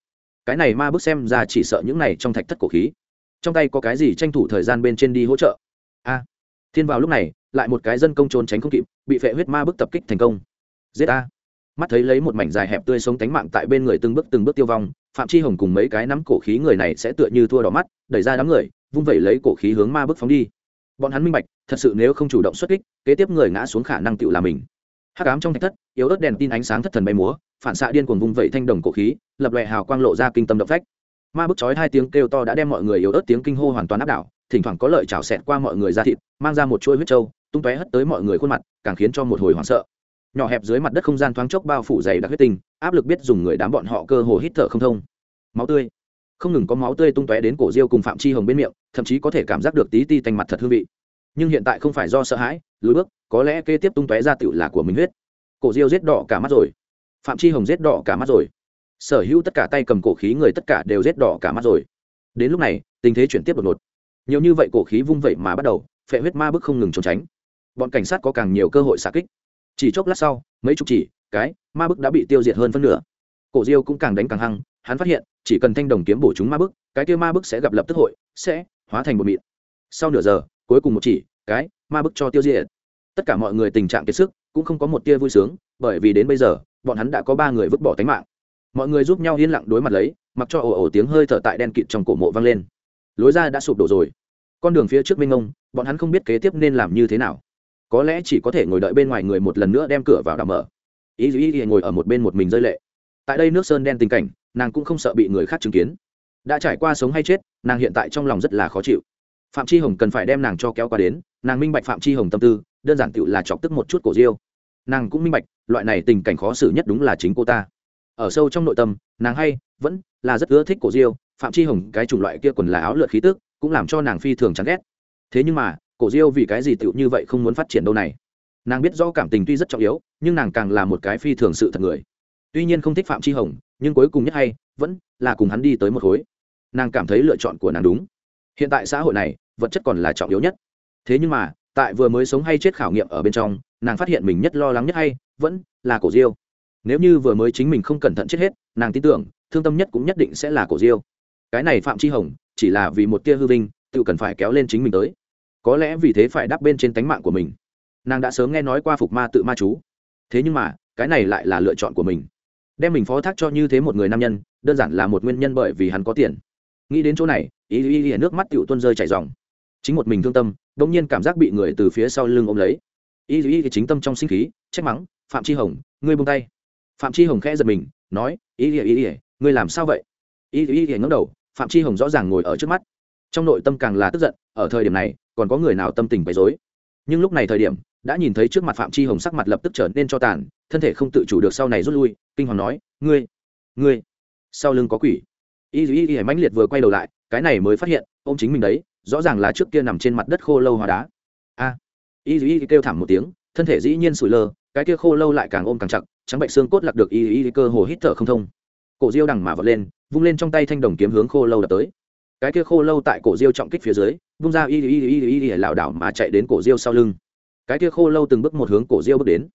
Cái này ma bức xem ra chỉ sợ những này trong thạch thất cổ khí. Trong tay có cái gì tranh thủ thời gian bên trên đi hỗ trợ? A, thiên vào lúc này, lại một cái dân công trốn tránh không kịp, bị phệ huyết ma bức tập kích thành công. Giết a mắt thấy lấy một mảnh dài hẹp tươi sống tánh mạng tại bên người từng bước từng bước tiêu vong, phạm chi hồng cùng mấy cái nắm cổ khí người này sẽ tựa như thua đỏ mắt, đẩy ra đám người, vung vẩy lấy cổ khí hướng ma bức phóng đi. Bọn hắn minh bạch, thật sự nếu không chủ động xuất kích, kế tiếp người ngã xuống khả năng tự là mình hắc ám trong thạch thất, yếu ớt đèn tin ánh sáng thất thần bay múa, phản xạ điên cuồng vung vẩy thanh đồng cổ khí, lập lòe hào quang lộ ra kinh tâm động phách. Ma bức chói hai tiếng kêu to đã đem mọi người yếu ớt tiếng kinh hô hoàn toàn áp đảo, thỉnh thoảng có lợi chảo xẹt qua mọi người ra thịt, mang ra một chuỗi huyết trâu, tung tóe hất tới mọi người khuôn mặt, càng khiến cho một hồi hoảng sợ. Nhỏ hẹp dưới mặt đất không gian thoáng chốc bao phủ dày đặc huyết tinh, áp lực biết dùng người đám bọn họ cơ hồ hít thở không thông. Máu tươi. Không ngừng có máu tươi tung tóe đến cổ diêu cùng phạm chi hồng bên miệng, thậm chí có thể cảm giác được tí ti tanh mặt thật hương vị. Nhưng hiện tại không phải do sợ hãi, lùi bước có lẽ kế tiếp tung tóe ra tựu là của mình huyết. Cổ diêu giết đỏ cả mắt rồi. Phạm chi hồng giết đỏ cả mắt rồi. Sở hữu tất cả tay cầm cổ khí người tất cả đều giết đỏ cả mắt rồi. Đến lúc này, tình thế chuyển tiếp đột ngột. Nhiều như vậy cổ khí vung vậy mà bắt đầu, phệ huyết ma bức không ngừng trốn tránh. Bọn cảnh sát có càng nhiều cơ hội xạ kích. Chỉ chốc lát sau, mấy chục chỉ, cái, ma bức đã bị tiêu diệt hơn phân nửa. Cổ diêu cũng càng đánh càng hăng, hắn phát hiện, chỉ cần thanh đồng kiếm bổ chúng ma bức, cái kia ma bức sẽ gặp lập tức hội, sẽ hóa thành một mịn. Sau nửa giờ, cuối cùng một chỉ, cái, ma bức cho tiêu diệt tất cả mọi người tình trạng kiệt sức, cũng không có một tia vui sướng, bởi vì đến bây giờ, bọn hắn đã có ba người vứt bỏ tánh mạng. Mọi người giúp nhau yên lặng đối mặt lấy, mặc cho ồ ồ tiếng hơi thở tại đen kịt trong cổ mộ vang lên. Lối ra đã sụp đổ rồi. Con đường phía trước minh ông bọn hắn không biết kế tiếp nên làm như thế nào. Có lẽ chỉ có thể ngồi đợi bên ngoài người một lần nữa đem cửa vào đào mở. Ý ý ý ngồi ở một bên một mình rơi lệ. Tại đây nước sơn đen tình cảnh, nàng cũng không sợ bị người khác chứng kiến. Đã trải qua sống hay chết, nàng hiện tại trong lòng rất là khó chịu. Phạm chi hồng cần phải đem nàng cho kéo qua đến, nàng minh bạch phạm chi hồng tâm tư đơn giản tựu là chọc tức một chút cổ diêu. Nàng cũng minh bạch, loại này tình cảnh khó xử nhất đúng là chính cô ta. Ở sâu trong nội tâm, nàng hay, vẫn là rất ưa thích cổ diêu, phạm chi hồng cái chủng loại kia quần là áo lượt khí tức, cũng làm cho nàng phi thường chán ghét. Thế nhưng mà, cổ diêu vì cái gì tựu như vậy không muốn phát triển đâu này? Nàng biết rõ cảm tình tuy rất trọng yếu, nhưng nàng càng là một cái phi thường sự thật người. Tuy nhiên không thích phạm chi hồng, nhưng cuối cùng nhất hay, vẫn là cùng hắn đi tới một khối. Nàng cảm thấy lựa chọn của nàng đúng. Hiện tại xã hội này, vật chất còn là trọng yếu nhất. Thế nhưng mà tại vừa mới sống hay chết khảo nghiệm ở bên trong, nàng phát hiện mình nhất lo lắng nhất hay vẫn là cổ diêu. Nếu như vừa mới chính mình không cẩn thận chết hết, nàng tin tưởng, thương tâm nhất cũng nhất định sẽ là cổ diêu. Cái này phạm chi hồng, chỉ là vì một tia hư vinh, tự cần phải kéo lên chính mình tới. Có lẽ vì thế phải đắp bên trên tánh mạng của mình. Nàng đã sớm nghe nói qua phục ma tự ma chú. Thế nhưng mà, cái này lại là lựa chọn của mình. Đem mình phó thác cho như thế một người nam nhân, đơn giản là một nguyên nhân bởi vì hắn có tiền. Nghĩ đến chỗ này, ý ý ý, nước mắt tựu tuân rơi chảy dòng chính một mình thương tâm đ ỗ n g nhiên cảm giác bị người từ phía sau lưng ôm lấy. Y y ý chính tâm trong sinh khí, trách mắng, phạm chi hồng, ngươi buông tay. Phạm chi hồng khẽ giật mình, nói ý y y ngươi làm sao vậy? Y y y ngẩng đầu, phạm chi hồng rõ ràng ngồi ở trước mắt. Trong nội tâm càng là tức giận, ở thời điểm này, còn có người nào tâm tình bày rối? Nhưng lúc này thời điểm, đã nhìn thấy trước mặt phạm chi hồng sắc mặt lập tức trở nên cho tàn, thân thể không tự chủ được sau này rút lui, kinh hoàng nói, ngươi ngươi, sau lưng có quỷ. Y y y mãnh liệt vừa quay đầu lại, cái này mới phát hiện ô m chính mình đấy rõ ràng là trước kia nằm trên mặt đất khô lâu hóa đá. A. Y y kêu thảm một tiếng, thân thể dĩ nhiên sủi lơ, cái kia khô lâu lại càng ôm càng chặt, trắng bệnh xương cốt lạc được y y cơ hồ hít thở không thông. Cổ diêu đằng mà vật lên, vung lên trong tay thanh đồng kiếm hướng khô lâu đập tới. Cái kia khô lâu tại cổ diêu trọng kích phía dưới, vung ra y y y y y lảo đảo mà chạy đến cổ diêu sau lưng. Cái kia khô lâu từng bước một hướng cổ diêu bước đến.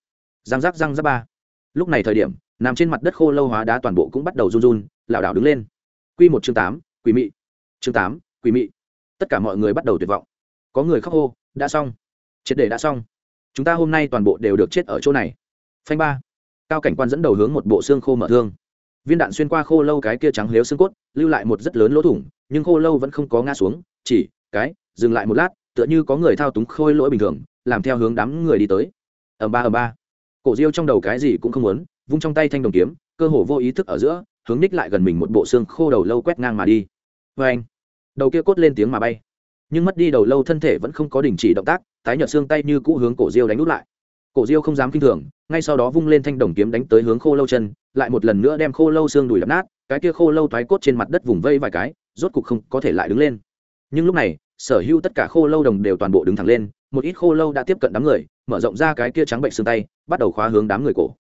Răng rắc răng rắc ba. Lúc này thời điểm, nằm trên mặt đất khô lâu hóa đá toàn bộ cũng bắt đầu run run, lảo đảo đứng lên. Q một chương tám, quỷ mị. Chương tám, quỷ mị tất cả mọi người bắt đầu tuyệt vọng. Có người khóc hô, đã xong, triệt đề đã xong. Chúng ta hôm nay toàn bộ đều được chết ở chỗ này. Phanh ba. Cao cảnh quan dẫn đầu hướng một bộ xương khô mở thương. Viên đạn xuyên qua khô lâu cái kia trắng lếu xương cốt, lưu lại một rất lớn lỗ thủng, nhưng khô lâu vẫn không có ngã xuống, chỉ cái, dừng lại một lát, tựa như có người thao túng khôi lỗi bình thường, làm theo hướng đám người đi tới. Ầm ba ầm ba. Cổ diêu trong đầu cái gì cũng không muốn, vung trong tay thanh đồng kiếm, cơ hồ vô ý thức ở giữa, hướng ních lại gần mình một bộ xương khô đầu lâu quét ngang mà đi. Vê anh đầu kia cốt lên tiếng mà bay. Nhưng mất đi đầu lâu thân thể vẫn không có đình chỉ động tác, tái nhợt xương tay như cũ hướng cổ diêu đánh út lại. Cổ diêu không dám kinh thường, ngay sau đó vung lên thanh đồng kiếm đánh tới hướng khô lâu chân, lại một lần nữa đem khô lâu xương đùi đập nát, cái kia khô lâu thoái cốt trên mặt đất vùng vây vài cái, rốt cục không có thể lại đứng lên. Nhưng lúc này, sở hữu tất cả khô lâu đồng đều toàn bộ đứng thẳng lên, một ít khô lâu đã tiếp cận đám người, mở rộng ra cái kia trắng bệnh xương tay, bắt đầu khóa hướng đám người cổ.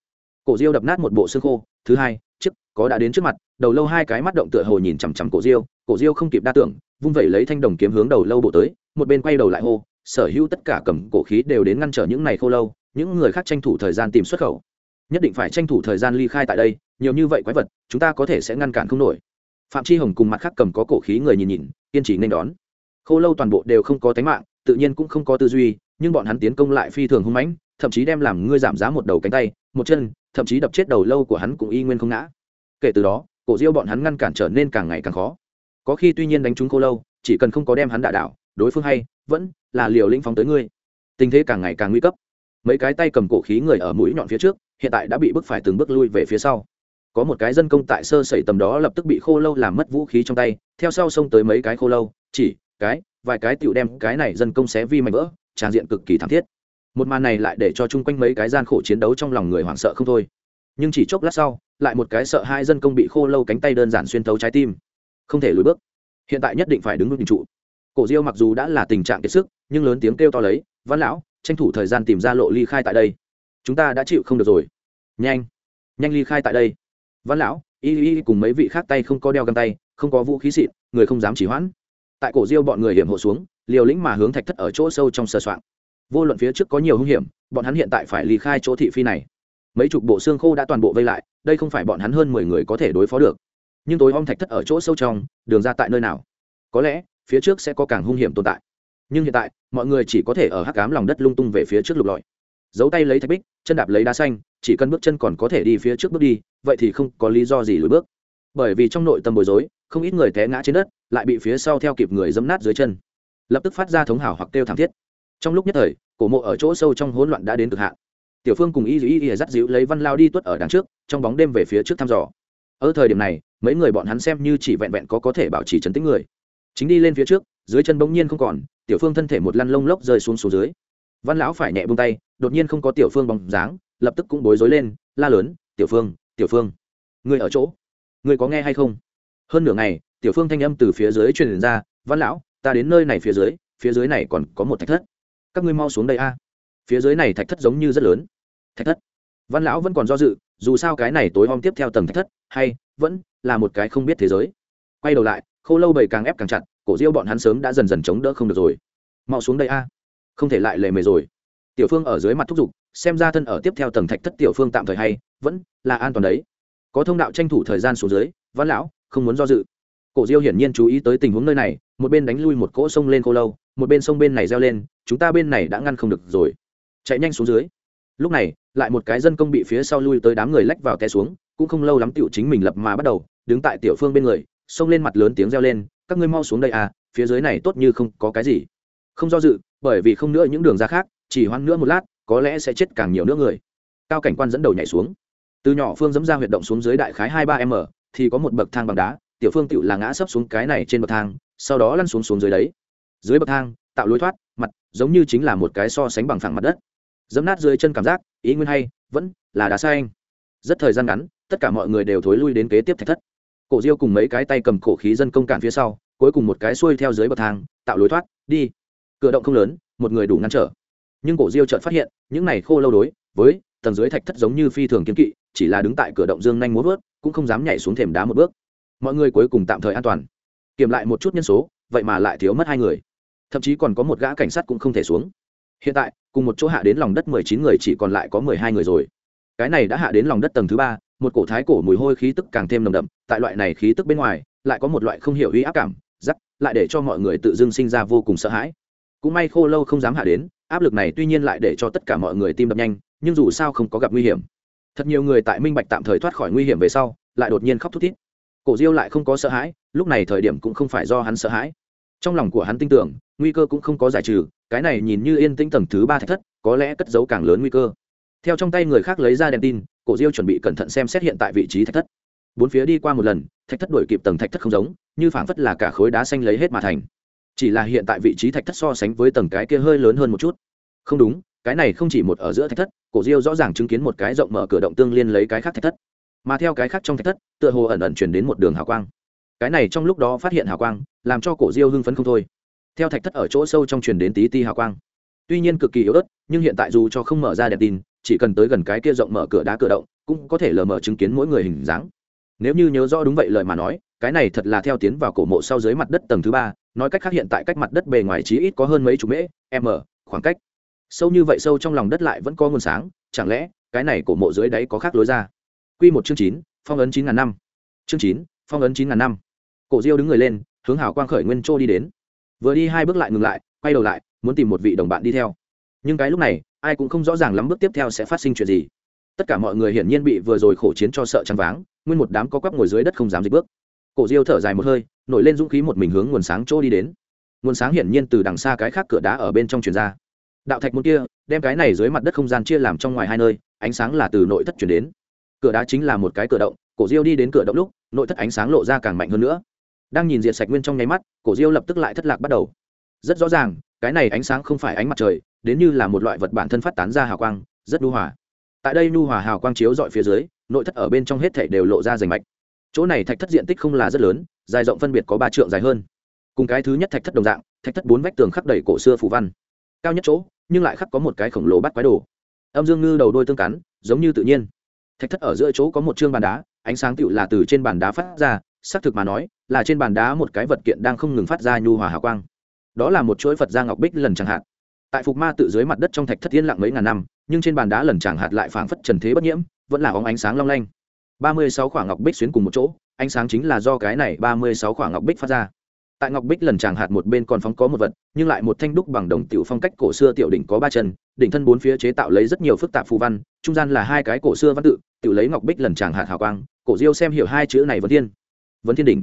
Cổ diêu đập nát một bộ xương khô, thứ hai chức có đã đến trước mặt, đầu lâu hai cái mắt động tựa hồ nhìn chằm chằm cổ diêu cổ diêu không kịp đa tưởng vung vẩy lấy thanh đồng kiếm hướng đầu lâu bộ tới, một bên quay đầu lại hô, sở hữu tất cả cầm cổ khí đều đến ngăn trở những này khô lâu, những người khác tranh thủ thời gian tìm xuất khẩu. Nhất định phải tranh thủ thời gian ly khai tại đây, nhiều như vậy quái vật, chúng ta có thể sẽ ngăn cản không nổi. Phạm chi hồng cùng mặt khác cầm có cổ khí người nhìn nhìn, kiên trì nên đón. Khô lâu toàn bộ đều không có tánh mạng, tự nhiên cũng không có tư duy, nhưng bọn hắn tiến công lại phi thường hung mãnh, thậm chí đem làm ngươi giảm giá một đầu cánh tay, một chân, thậm chí đập chết đầu lâu của hắn cũng y nguyên không ngã. Kể từ đó, cổ diêu bọn hắn ngăn cản trở nên càng ngày càng khó có khi tuy nhiên đánh trúng khô lâu, chỉ cần không có đem hắn đả đảo, đối phương hay, vẫn là liều lĩnh phóng tới ngươi. Tình thế càng ngày càng nguy cấp. Mấy cái tay cầm cổ khí người ở mũi nhọn phía trước, hiện tại đã bị bức phải từng bước lui về phía sau. Có một cái dân công tại sơ sẩy tầm đó lập tức bị khô lâu làm mất vũ khí trong tay, theo sau xông tới mấy cái khô lâu, chỉ, cái, vài cái tựu đem cái này dân công xé vi mạnh vỡ, tràn diện cực kỳ thảm thiết. Một màn này lại để cho chung quanh mấy cái gian khổ chiến đấu trong lòng người hoảng sợ không thôi. Nhưng chỉ chốc lát sau, lại một cái sợ hai dân công bị khô lâu cánh tay đơn giản xuyên thấu trái tim không thể lùi bước. Hiện tại nhất định phải đứng vững trụ. Cổ diêu mặc dù đã là tình trạng kiệt sức, nhưng lớn tiếng kêu to lấy, văn lão, tranh thủ thời gian tìm ra lộ ly khai tại đây. Chúng ta đã chịu không được rồi. Nhanh nhanh ly khai tại đây. Văn lão y y cùng mấy vị khác tay không có đeo găng tay, không có vũ khí xịn, người không dám chỉ hoãn. Tại cổ diêu bọn người hiểm hộ xuống, liều lĩnh mà hướng thạch thất ở chỗ sâu trong sờ soạng. Vô luận phía trước có nhiều hung hiểm, bọn hắn hiện tại phải ly khai chỗ thị phi này. Mấy chục bộ xương khô đã toàn bộ vây lại, đây không phải bọn hắn hơn mười người có thể đối phó được nhưng tối om thạch thất ở chỗ sâu trong, đường ra tại nơi nào? Có lẽ, phía trước sẽ có càng hung hiểm tồn tại. Nhưng hiện tại, mọi người chỉ có thể ở hắc cám lòng đất lung tung về phía trước lục lọi. Giấu tay lấy thạch bích, chân đạp lấy đá xanh, chỉ cần bước chân còn có thể đi phía trước bước đi, vậy thì không có lý do gì lùi bước. Bởi vì trong nội tâm bối rối, không ít người té ngã trên đất, lại bị phía sau theo kịp người dẫm nát dưới chân. Lập tức phát ra thống hào hoặc kêu thảm thiết. Trong lúc nhất thời, cổ mộ ở chỗ sâu trong hỗn loạn đã đến cực hạn. Tiểu phương cùng y y y dắt dịu lấy văn lao đi tuất ở đằng trước, trong bóng đêm về phía trước thăm dò ở thời điểm này, mấy người bọn hắn xem như chỉ vẹn vẹn có có thể bảo trì chấn tĩnh người. Chính đi lên phía trước, dưới chân bỗng nhiên không còn, tiểu phương thân thể một lăn lông lốc rơi xuống xuống dưới. Văn lão phải nhẹ buông tay, đột nhiên không có tiểu phương bóng dáng, lập tức cũng bối rối lên, la lớn, tiểu phương tiểu phương người ở chỗ người có nghe hay không? Hơn nửa ngày, tiểu phương thanh âm từ phía dưới truyền ra, văn lão, ta đến nơi này phía dưới phía dưới này còn có một thạch thất. Các ngươi mau xuống đây a. Phía dưới này thạch thất giống như rất lớn. Thạch thất văn lão vẫn còn do dự, dù sao cái này tối om tiếp theo tầng thạch thất, hay, vẫn là một cái không biết thế giới. Quay đầu lại k h ô lâu bầy càng ép càng chặt, cổ diêu bọn hắn sớm đã dần dần chống đỡ không được rồi. Mau xuống đây a. Không thể lại lề mề rồi. Tiểu phương ở dưới mặt thúc giục, xem ra thân ở tiếp theo tầng thạch thất tiểu phương tạm thời hay, vẫn là an toàn đấy. Có thông đạo tranh thủ thời gian xuống dưới, văn lão không muốn do dự. Cổ diêu hiển nhiên chú ý tới tình huống nơi này, một bên đánh lui một cỗ sông lên khô lâu, một bên sông bên này reo lên, chúng ta bên này đã ngăn không được rồi. Chạy nhanh xuống dưới lúc này, lại một cái dân công bị phía sau lui tới đám người lách vào té xuống, cũng không lâu lắm tiểu chính mình lập mà bắt đầu, đứng tại tiểu phương bên người, xông lên mặt lớn tiếng reo lên, các ngươi mau xuống đây à phía dưới này tốt như không có cái gì. Không do dự, bởi vì không nữa những đường ra khác, chỉ hoan nữa một lát, có lẽ sẽ chết càng nhiều nữa người. Cao cảnh quan dẫn đầu nhảy xuống. Từ nhỏ phương dẫm ra huyệt động xuống dưới đại khái hai ba m thì có một bậc thang bằng đá, tiểu phương tựu là ngã sấp xuống cái này trên bậc thang, sau đó lăn xuống xuống dưới đấy. Dưới bậc thang, tạo lối thoát, mặt giống như chính là một cái so sánh bằng phẳng mặt đất dẫm nát dưới chân cảm giác, ý nguyên hay, vẫn là đá sai anh. Rất thời gian ngắn, tất cả mọi người đều thối lui đến kế tiếp thạch thất. Cổ diêu cùng mấy cái tay cầm cổ khí dân công cản phía sau, cuối cùng một cái xuôi theo dưới bậc thang, tạo lối thoát, đi. Cửa động không lớn, một người đủ ngăn trở. Nhưng cổ diêu chợt phát hiện, những này khô lâu đối, với tầng dưới thạch thất giống như phi thường kiếm kỵ, chỉ là đứng tại cửa động dương nhanh muốn vớt, cũng không dám nhảy xuống thềm đá một bước. Mọi người cuối cùng tạm thời an toàn. Kiểm lại một chút nhân số, vậy mà lại thiếu mất hai người. Thậm chí còn có một gã cảnh sát cũng không thể xuống hiện tại, cùng một chỗ hạ đến lòng đất mười chín người chỉ còn lại có mười hai người rồi. Cái này đã hạ đến lòng đất tầng thứ ba, một cổ thái cổ mùi hôi khí tức càng thêm nồng đậm, tại loại này khí tức bên ngoài, lại có một loại không hiểu uy áp cảm giắc lại để cho mọi người tự dưng sinh ra vô cùng sợ hãi. Cũng may khô lâu không dám hạ đến, áp lực này tuy nhiên lại để cho tất cả mọi người tim đập nhanh, nhưng dù sao không có gặp nguy hiểm. Thật nhiều người tại minh bạch tạm thời thoát khỏi nguy hiểm về sau, lại đột nhiên khóc thút thít. Cổ diêu lại không có sợ hãi, lúc này thời điểm cũng không phải do hắn sợ hãi. Trong lòng của hắn tin tưởng nguy cơ cũng không có giải trừ, cái này nhìn như yên tĩnh tầng thứ ba thạch thất, có lẽ cất giấu càng lớn nguy cơ. Theo trong tay người khác lấy ra đèn tin, cổ diêu chuẩn bị cẩn thận xem xét hiện tại vị trí thạch thất. Bốn phía đi qua một lần, thạch thất đổi kịp tầng thạch thất không giống, như phảng phất là cả khối đá xanh lấy hết mà thành. Chỉ là hiện tại vị trí thạch thất so sánh với tầng cái kia hơi lớn hơn một chút. Không đúng, cái này không chỉ một ở giữa thạch thất, cổ diêu rõ ràng chứng kiến một cái rộng mở cửa động tương liên lấy cái khác thạch thất. Mà theo cái khác trong thạch thất, tựa hồ ẩn ẩn chuyển đến một đường hào quang. Cái này trong lúc đó phát hiện hào quang, làm cho cổ diêu hưng phấn không thôi theo thạch thất ở chỗ sâu trong truyền đến tí ti hào quang. Tuy nhiên cực kỳ yếu ớt, nhưng hiện tại dù cho không mở ra đèn tin, chỉ cần tới gần cái kia rộng mở cửa đá cửa động, cũng có thể lờ mờ chứng kiến mỗi người hình dáng. Nếu như nhớ rõ đúng vậy lời mà nói, cái này thật là theo tiến vào cổ mộ sau dưới mặt đất tầng thứ ba, nói cách khác hiện tại cách mặt đất bề ngoài chí ít có hơn mấy chục mễ m khoảng cách. Sâu như vậy sâu trong lòng đất lại vẫn có nguồn sáng, chẳng lẽ cái này cổ mộ dưới đáy có khác lối ra? Q một chương chín, phong ấn chín ngàn năm. Chương chín, phong ấn chín ngàn năm. Cổ diêu đứng người lên, hướng hào quang khởi nguyên châu đi đến vừa đi hai bước lại ngừng lại, quay đầu lại, muốn tìm một vị đồng bạn đi theo. Nhưng cái lúc này, ai cũng không rõ ràng lắm bước tiếp theo sẽ phát sinh chuyện gì. Tất cả mọi người hiển nhiên bị vừa rồi khổ chiến cho sợ trắng váng, nguyên một đám có quắp ngồi dưới đất không dám dịch bước. Cổ diêu thở dài một hơi, nổi lên dũng khí một mình hướng nguồn sáng chỗ đi đến. Nguồn sáng hiển nhiên từ đằng xa cái khác cửa đá ở bên trong truyền ra. Đạo thạch môn kia, đem cái này dưới mặt đất không gian chia làm trong ngoài hai nơi, ánh sáng là từ nội thất chuyển đến. Cửa đá chính là một cái cửa động, cổ diêu đi đến cửa động lúc, nội thất ánh sáng lộ ra càng mạnh hơn nữa đang nhìn diệt sạch nguyên trong nháy mắt, cổ diêu lập tức lại thất lạc bắt đầu. Rất rõ ràng, cái này ánh sáng không phải ánh mặt trời, đến như là một loại vật bản thân phát tán ra hào quang, rất nhu hòa. Tại đây nhu hòa hào quang chiếu dọi phía dưới, nội thất ở bên trong hết thể đều lộ ra rành mạch. Chỗ này thạch thất diện tích không là rất lớn, dài rộng phân biệt có ba trượng dài hơn. Cùng cái thứ nhất thạch thất đồng dạng, thạch thất bốn vách tường khắc đầy cổ xưa phù văn. Cao nhất chỗ, nhưng lại khắc có một cái khổng lồ bắt quái đồ. Âm dương ngư đầu đôi tương cắn, giống như tự nhiên. Thạch thất ở giữa chỗ có một chương bàn đá, ánh sáng tựu là từ trên bàn đá phát ra xác thực mà nói, là trên bàn đá một cái vật kiện đang không ngừng phát ra nhu hòa hào quang. Đó là một chuỗi phật gia ngọc bích lần chẳng hạn. Tại phục ma tự dưới mặt đất trong thạch thất thiên lặng mấy ngàn năm, nhưng trên bàn đá lần chẳng hạt lại phảng phất trần thế bất nhiễm, vẫn là óng ánh sáng long lanh. Ba mươi sáu khoảng ngọc bích xuyến cùng một chỗ, ánh sáng chính là do cái này ba mươi sáu khoảng ngọc bích phát ra. Tại ngọc bích lần tràng hạt một bên còn phóng có một vật, nhưng lại một thanh đúc bằng đồng tiểu phong cách cổ xưa tiểu đỉnh có ba chân, đỉnh thân bốn phía chế tạo lấy rất nhiều phức tạp phù văn, trung gian là hai cái cổ xưa văn tự tiểu lấy ngọc bích lần tràng hạt hào quang, cổ diêu xem hiểu hai chữ này vấn thiên vấn thiên đỉnh.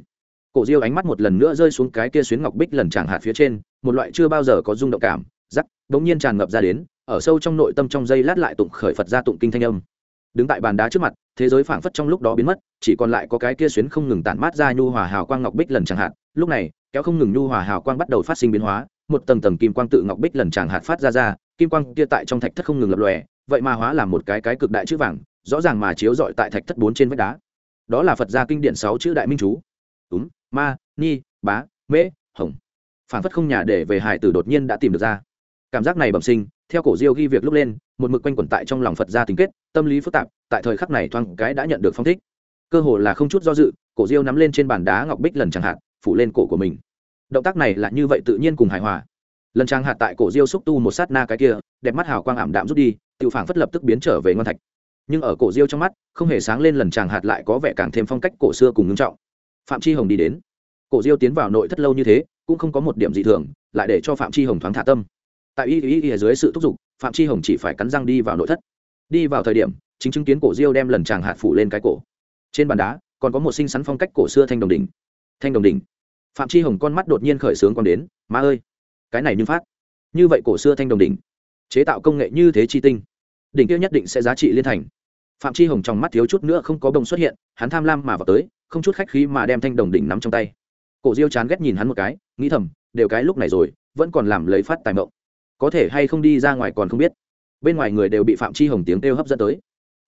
Cổ diêu ánh mắt một lần nữa rơi xuống cái kia xuyến ngọc bích lần tràng hạt phía trên, một loại chưa bao giờ có rung động cảm, rắc, đống nhiên tràn ngập ra đến, ở sâu trong nội tâm trong dây lát lại tụng khởi phật ra tụng kinh thanh âm. Đứng tại bàn đá trước mặt, thế giới phảng phất trong lúc đó biến mất, chỉ còn lại có cái kia xuyến không ngừng tản mát ra nhu hòa hào quang ngọc bích lần chẳng hạn lúc này, kéo không ngừng nhu hòa hào quang bắt đầu phát sinh biến hóa, một tầng tầng kim quang tự ngọc bích lần chẳng hạt phát ra ra, kim quang kia tại trong thạch thất không ngừng lập lòe, vậy mà hóa làm một cái cái cực đại chữ vàng, rõ ràng mà chiếu rọi tại thạch thất bốn trên vách đá đó là phật gia kinh điển sáu chữ đại minh chú. Túm ma, ni, bá, mễ, hồng. Phản phất không nhà để về hải tử đột nhiên đã tìm được ra. Cảm giác này bẩm sinh, theo cổ diêu ghi việc lúc lên, một mực quanh quẩn tại trong lòng phật gia tình kết, tâm lý phức tạp, tại thời khắc này thoáng cái đã nhận được phong thích. Cơ hồ là không chút do dự, cổ diêu nắm lên trên bàn đá ngọc bích lần chẳng hạn phủ lên cổ của mình. Động tác này là như vậy tự nhiên cùng hài hòa. Lần trang hạt tại cổ diêu xúc tu một sát na cái kia, đẹp mắt hào quang ảm đạm rút đi tự phản phất lập tức biến trở về ngon thạch nhưng ở cổ diêu trong mắt, không hề sáng lên lần chàng hạt lại có vẻ càng thêm phong cách cổ xưa cùng ngưng trọng. Phạm chi hồng đi đến. Cổ diêu tiến vào nội thất lâu như thế, cũng không có một điểm dị thường, lại để cho phạm chi hồng thoáng thả tâm. Tại y y y dưới sự thúc giục, phạm chi hồng chỉ phải cắn răng đi vào nội thất. Đi vào thời điểm, chính chứng kiến cổ diêu đem lần chàng hạt phủ lên cái cổ. Trên bàn đá, còn có một sinh sắn phong cách cổ xưa thanh đồng đỉnh. Thanh đồng đỉnh. Phạm chi hồng con mắt đột nhiên khởi sướng còn đến, má ơi, cái này như phát. Như vậy cổ xưa thanh đồng đỉnh. Chế tạo công nghệ như thế chi tinh đỉnh kia nhất định sẽ giá trị liên thành. Phạm chi hồng trong mắt thiếu chút nữa không có bông xuất hiện, hắn tham lam mà vào tới, không chút khách khí mà đem thanh đồng đỉnh nắm trong tay. Cổ diêu chán ghét nhìn hắn một cái, nghĩ thầm, đều cái lúc này rồi, vẫn còn làm lấy phát tài mộng. Có thể hay không đi ra ngoài còn không biết. Bên ngoài người đều bị phạm chi hồng tiếng kêu hấp dẫn tới.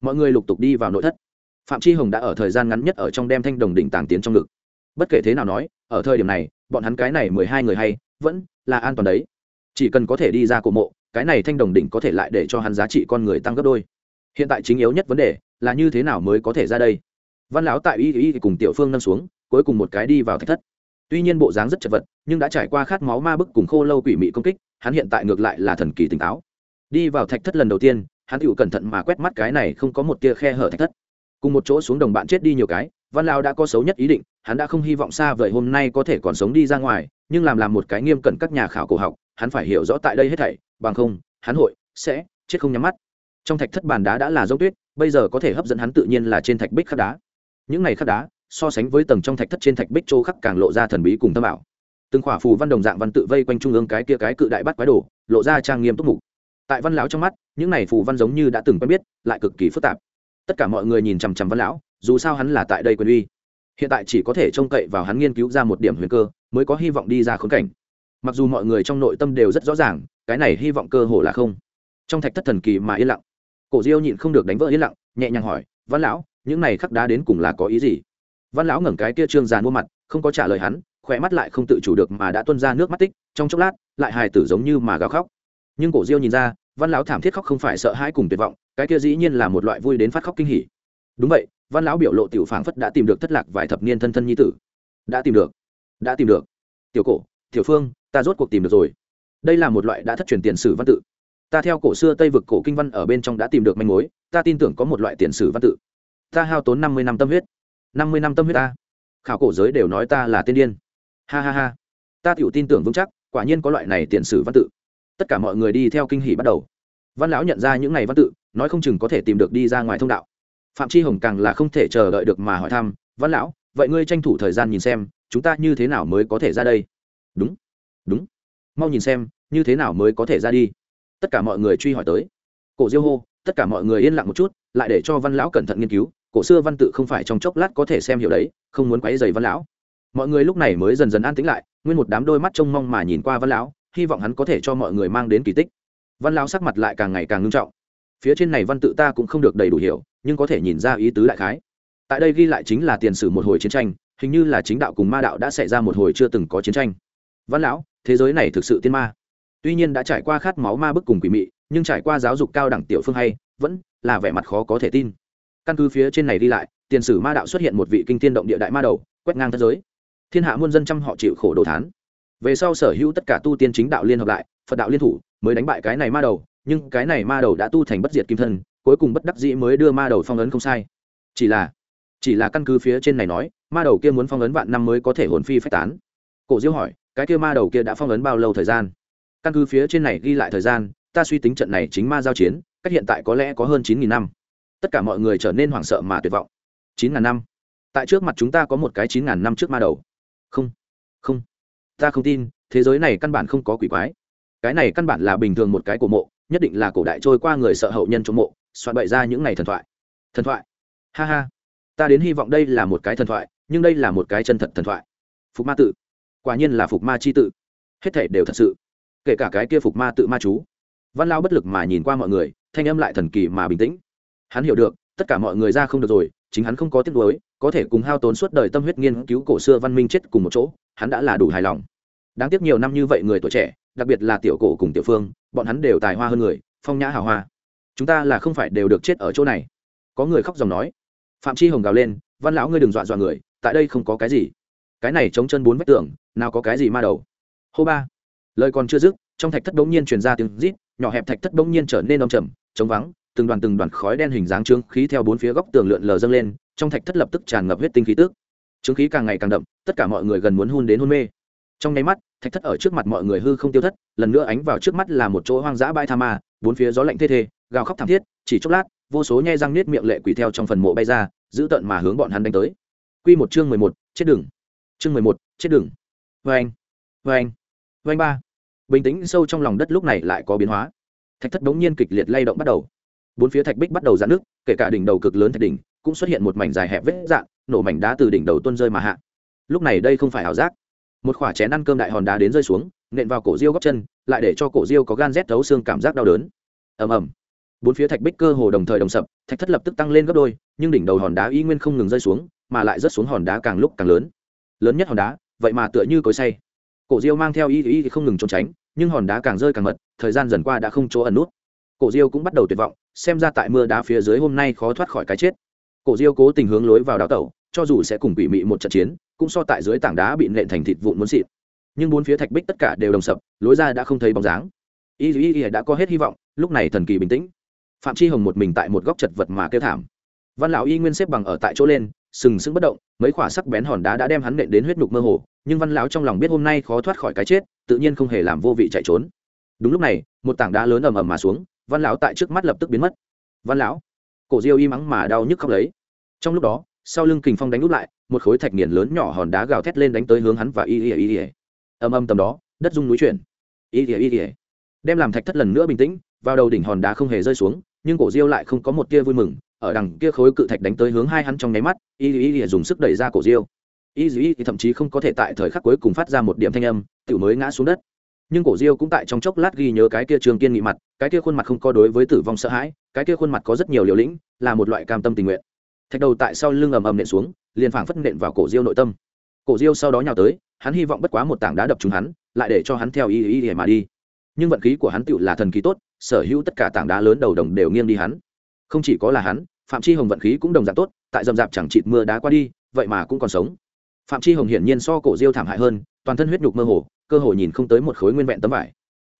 Mọi người lục tục đi vào nội thất. Phạm chi hồng đã ở thời gian ngắn nhất ở trong đem thanh đồng đỉnh tàng tiến trong ngực. Bất kể thế nào nói, ở thời điểm này, bọn hắn cái này mười hai người hay, vẫn là an toàn đấy. Chỉ cần có thể đi ra cổ mộ cái này thanh đồng đỉnh có thể lại để cho hắn giá trị con người tăng gấp đôi. Hiện tại chính yếu nhất vấn đề là như thế nào mới có thể ra đây. Văn lão tại y y cùng tiểu phương nâng xuống, cuối cùng một cái đi vào thách thất. Tuy nhiên bộ dáng rất chật vật, nhưng đã trải qua khát máu ma bức cùng khô lâu quỷ mị công kích, hắn hiện tại ngược lại là thần kỳ tỉnh táo. Đi vào thạch thất lần đầu tiên, hắn tựu cẩn thận mà quét mắt cái này không có một tia khe hở thạch thất. Cùng một chỗ xuống đồng bạn chết đi nhiều cái, văn lao đã có xấu nhất ý định, hắn đã không hy vọng xa vời hôm nay có thể còn sống đi ra ngoài, nhưng làm làm một cái nghiêm cẩn các nhà khảo cổ học hắn phải hiểu rõ tại đây hết thảy, bằng không, hắn hội sẽ chết không nhắm mắt. Trong thạch thất bàn đá đã là dốc tuyết, bây giờ có thể hấp dẫn hắn tự nhiên là trên thạch bích khắc đá. Những này khắc đá, so sánh với tầng trong thạch thất trên thạch bích châu khắc càng lộ ra thần bí cùng tâm bảo từng khỏa phù văn đồng dạng văn tự vây quanh trung ương cái kia cái cự đại bắt quái đồ, lộ ra trang nghiêm túc mục. Tại văn lão trong mắt, những này phù văn giống như đã từng quen biết, lại cực kỳ phức tạp. Tất cả mọi người nhìn chằm chằm văn lão, dù sao hắn là tại đây quyền uy. Hiện tại chỉ có thể trông cậy vào hắn nghiên cứu ra một điểm huyền cơ, mới có hy vọng đi ra khốn cảnh mặc dù mọi người trong nội tâm đều rất rõ ràng, cái này hy vọng cơ hồ là không. Trong thạch thất thần kỳ mà yên lặng. Cổ diêu nhịn không được đánh vỡ yên lặng, nhẹ nhàng hỏi, văn lão, những này khắc đá đến cùng là có ý gì? Văn lão ngẩng cái kia trương giàn mua mặt, không có trả lời hắn khỏe mắt lại không tự chủ được mà đã tuân ra nước mắt tích, trong chốc lát, lại hài tử giống như mà gào khóc. Nhưng cổ diêu nhìn ra, văn lão thảm thiết khóc không phải sợ hãi cùng tuyệt vọng, cái kia dĩ nhiên là một loại vui đến phát khóc kinh hỉ. Đúng vậy, văn lão biểu lộ tiểu phảng phất đã tìm được thất lạc vài thập niên thân thân nhi tử. Đã tìm được. Đã tìm được. Tiểu cổ, tiểu phương ta rốt cuộc tìm được rồi. Đây là một loại đã thất truyền tiền sử văn tự. Ta theo cổ xưa tây vực cổ kinh văn ở bên trong đã tìm được manh mối, ta tin tưởng có một loại tiền sử văn tự. Ta hao tốn năm mươi năm tâm huyết. Năm mươi năm tâm huyết ta. Khảo cổ giới đều nói ta là tiên điên. Ha ha ha. Ta tiểu tin tưởng vững chắc, quả nhiên có loại này tiền sử văn tự. Tất cả mọi người đi theo kinh hỷ bắt đầu. Văn lão nhận ra những ngày văn tự, nói không chừng có thể tìm được đi ra ngoài thông đạo. Phạm chi hồng càng là không thể chờ đợi được mà hỏi thăm, văn lão, vậy ngươi tranh thủ thời gian nhìn xem, chúng ta như thế nào mới có thể ra đây? Đúng đúng. Mau nhìn xem, như thế nào mới có thể ra đi? Tất cả mọi người truy hỏi tới. Cổ diêu hô, tất cả mọi người yên lặng một chút, lại để cho văn lão cẩn thận nghiên cứu. Cổ xưa văn tự không phải trong chốc lát có thể xem hiểu đấy, không muốn quấy dày văn lão. Mọi người lúc này mới dần dần an tĩnh lại, nguyên một đám đôi mắt trông mong mà nhìn qua văn lão, hy vọng hắn có thể cho mọi người mang đến kỳ tích. Văn lão sắc mặt lại càng ngày càng ngưng trọng. Phía trên này văn tự ta cũng không được đầy đủ hiểu, nhưng có thể nhìn ra ý tứ đại khái. Tại đây ghi lại chính là tiền sử một hồi chiến tranh, hình như là chính đạo cùng ma đạo đã xảy ra một hồi chưa từng có chiến tranh. Văn lão thế giới này thực sự tiên ma. Tuy nhiên đã trải qua khát máu ma bức cùng quỷ mị, nhưng trải qua giáo dục cao đẳng tiểu phương hay, vẫn là vẻ mặt khó có thể tin. Căn cứ phía trên này đi lại, tiền sử ma đạo xuất hiện một vị kinh tiên động địa đại ma đầu, quét ngang thế giới. Thiên hạ muôn dân trăm họ chịu khổ đồ thán. Về sau sở hữu tất cả tu tiên chính đạo liên hợp lại, phật đạo liên thủ, mới đánh bại cái này ma đầu, nhưng cái này ma đầu đã tu thành bất diệt kim thân, cuối cùng bất đắc dĩ mới đưa ma đầu phong ấn không sai. Chỉ là chỉ là căn cứ phía trên này nói, ma đầu kia muốn phong ấn vạn năm mới có thể hồn phi phách tán. Cổ diêu hỏi cái kia ma đầu kia đã phong ấn bao lâu thời gian? Căn cứ phía trên này ghi lại thời gian, ta suy tính trận này chính ma giao chiến, cách hiện tại có lẽ có hơn chín nghìn năm. Tất cả mọi người trở nên hoảng sợ mà tuyệt vọng. Chín ngàn năm? Tại trước mặt chúng ta có một cái chín ngàn năm trước ma đầu. Không không. Ta không tin, thế giới này căn bản không có quỷ quái. Cái này căn bản là bình thường một cái cổ mộ, nhất định là cổ đại trôi qua người sợ hậu nhân trong mộ, soạn bậy ra những ngày thần thoại. Thần thoại? Ha ha. Ta đến hy vọng đây là một cái thần thoại, nhưng đây là một cái chân thật thần thoại. Phục ma tự quả nhiên là phục ma chi tự. Hết thể đều thật sự. Kể cả cái kia phục ma tự ma chú. Văn lao bất lực mà nhìn qua mọi người, thanh âm lại thần kỳ mà bình tĩnh. Hắn hiểu được, tất cả mọi người ra không được rồi, chính hắn không có tiếc nuối, có thể cùng hao tốn suốt đời tâm huyết nghiên cứu cổ xưa văn minh chết cùng một chỗ, hắn đã là đủ hài lòng. Đáng tiếc nhiều năm như vậy người tuổi trẻ, đặc biệt là tiểu cổ cùng tiểu phương, bọn hắn đều tài hoa hơn người, phong nhã hào hoa. Chúng ta là không phải đều được chết ở chỗ này. Có người khóc dòng nói. Phạm chi hồng gào lên, văn lão ngươi đừng dọa dọa người, tại đây không có cái gì. Cái này chống chân bốn vách tường nào có cái gì ma đầu. Hô ba. Lời còn chưa dứt, trong thạch thất bỗng nhiên truyền ra tiếng rít, nhỏ hẹp thạch thất bỗng nhiên trở nên đông trầm, trống vắng, từng đoàn từng đoàn khói đen hình dáng trướng khí theo bốn phía góc tường lượn lờ dâng lên, trong thạch thất lập tức tràn ngập huyết tinh khí tức. Trướng khí càng ngày càng đậm, tất cả mọi người gần muốn hôn đến hôn mê. Trong nháy mắt, thạch thất ở trước mặt mọi người hư không tiêu thất, lần nữa ánh vào trước mắt là một chỗ hoang dã bãi tha ma, bốn phía gió lạnh thê thê, gào khóc thảm thiết, chỉ chốc lát, vô số nhai răng nết miệng lệ quỷ theo trong phần mộ bay ra, giữ tận mà hướng bọn hắn đánh tới. Quy một chương mười một, chết đừng. Chương mười một, chết đừng. Vâng anh. Vê anh. Vâng anh ba. Bình tĩnh sâu trong lòng đất lúc này lại có biến hóa. Thạch thất đống nhiên kịch liệt lay động bắt đầu. Bốn phía thạch bích bắt đầu giãn nước, kể cả đỉnh đầu cực lớn thạch đỉnh, cũng xuất hiện một mảnh dài hẹp vết dạn, nổ mảnh đá từ đỉnh đầu tuôn rơi mà hạ. Lúc này đây không phải ảo giác. Một quả chén ăn cơm đại hòn đá đến rơi xuống, nện vào cổ riêu góc chân, lại để cho cổ riêu có gan rét thấu xương cảm giác đau đớn. Ầm ầm. Bốn phía thạch bích cơ hồ đồng thời đồng sập, thạch thất lập tức tăng lên gấp đôi, nhưng đỉnh đầu hòn đá y nguyên không ngừng rơi xuống, mà lại rớt xuống hòn đá càng lúc càng lớn. Lớn nhất hòn đá vậy mà tựa như cối say. Cổ diêu mang theo y thì không ngừng trốn tránh, nhưng hòn đá càng rơi càng mật, thời gian dần qua đã không chỗ ẩn nút. Cổ diêu cũng bắt đầu tuyệt vọng, xem ra tại mưa đá phía dưới hôm nay khó thoát khỏi cái chết. Cổ diêu cố tình hướng lối vào đào tẩu, cho dù sẽ cùng bị mị một trận chiến, cũng so tại dưới tảng đá bị nện thành thịt vụn muốn xịt nhưng bốn phía thạch bích tất cả đều đồng sập, lối ra đã không thấy bóng dáng. Y y y đã có hết hy vọng, lúc này thần kỳ bình tĩnh. Phạm chi hồng một mình tại một góc chật vật mà kêu thảm. Văn lão y nguyên xếp bằng ở tại chỗ lên sừng sững bất động, mấy khỏa sắc bén hòn đá đã đem hắn nện đến huyết nhục mơ hồ, nhưng văn lão trong lòng biết hôm nay khó thoát khỏi cái chết, tự nhiên không hề làm vô vị chạy trốn. Đúng lúc này, một tảng đá lớn ầm ầm mà xuống, văn lão tại trước mắt lập tức biến mất. Văn lão! Cổ diêu y mắng mà đau nhức khóc lấy. Trong lúc đó, sau lưng kình phong đánh úp lại, một khối thạch nghiền lớn nhỏ hòn đá gào thét lên đánh tới hướng hắn và y y y y. Ầm ầm tầm đó, đất rung núi chuyển. Y y y y. Đem làm thạch thất lần nữa bình tĩnh, vào đầu đỉnh hòn đá không hề rơi xuống, nhưng cổ diêu lại không có một tia vui mừng ở đằng kia khối cự thạch đánh tới hướng hai hắn trong nháy mắt, y y y dùng sức đẩy ra cổ diêu. Y y thì thậm chí không có thể tại thời khắc cuối cùng phát ra một điểm thanh âm tự mới ngã xuống đất. Nhưng cổ diêu cũng tại trong chốc lát ghi nhớ cái kia trường kiên nghị mặt, cái kia khuôn mặt không có đối với tử vong sợ hãi, cái kia khuôn mặt có rất nhiều liều lĩnh, là một loại cam tâm tình nguyện. Thạch đầu tại sau lưng ầm ầm nện xuống, liền phảng phất nện vào cổ diêu nội tâm. Cổ diêu sau đó nhào tới, hắn hy vọng bất quá một tảng đá đập trúng hắn, lại để cho hắn theo y y y mà đi. Nhưng vận khí của hắn tựu là thần khí tốt, sở hữu tất cả tảng đá lớn đầu đồng đều nghiêng đi hắn không chỉ có là hắn, phạm chi hồng vận khí cũng đồng dạng tốt, tại dầm dạp chẳng chịt mưa đá qua đi, vậy mà cũng còn sống. Phạm chi hồng hiển nhiên so cổ diêu thảm hại hơn, toàn thân huyết nhục mơ hồ, cơ hồ nhìn không tới một khối nguyên vẹn tấm vải.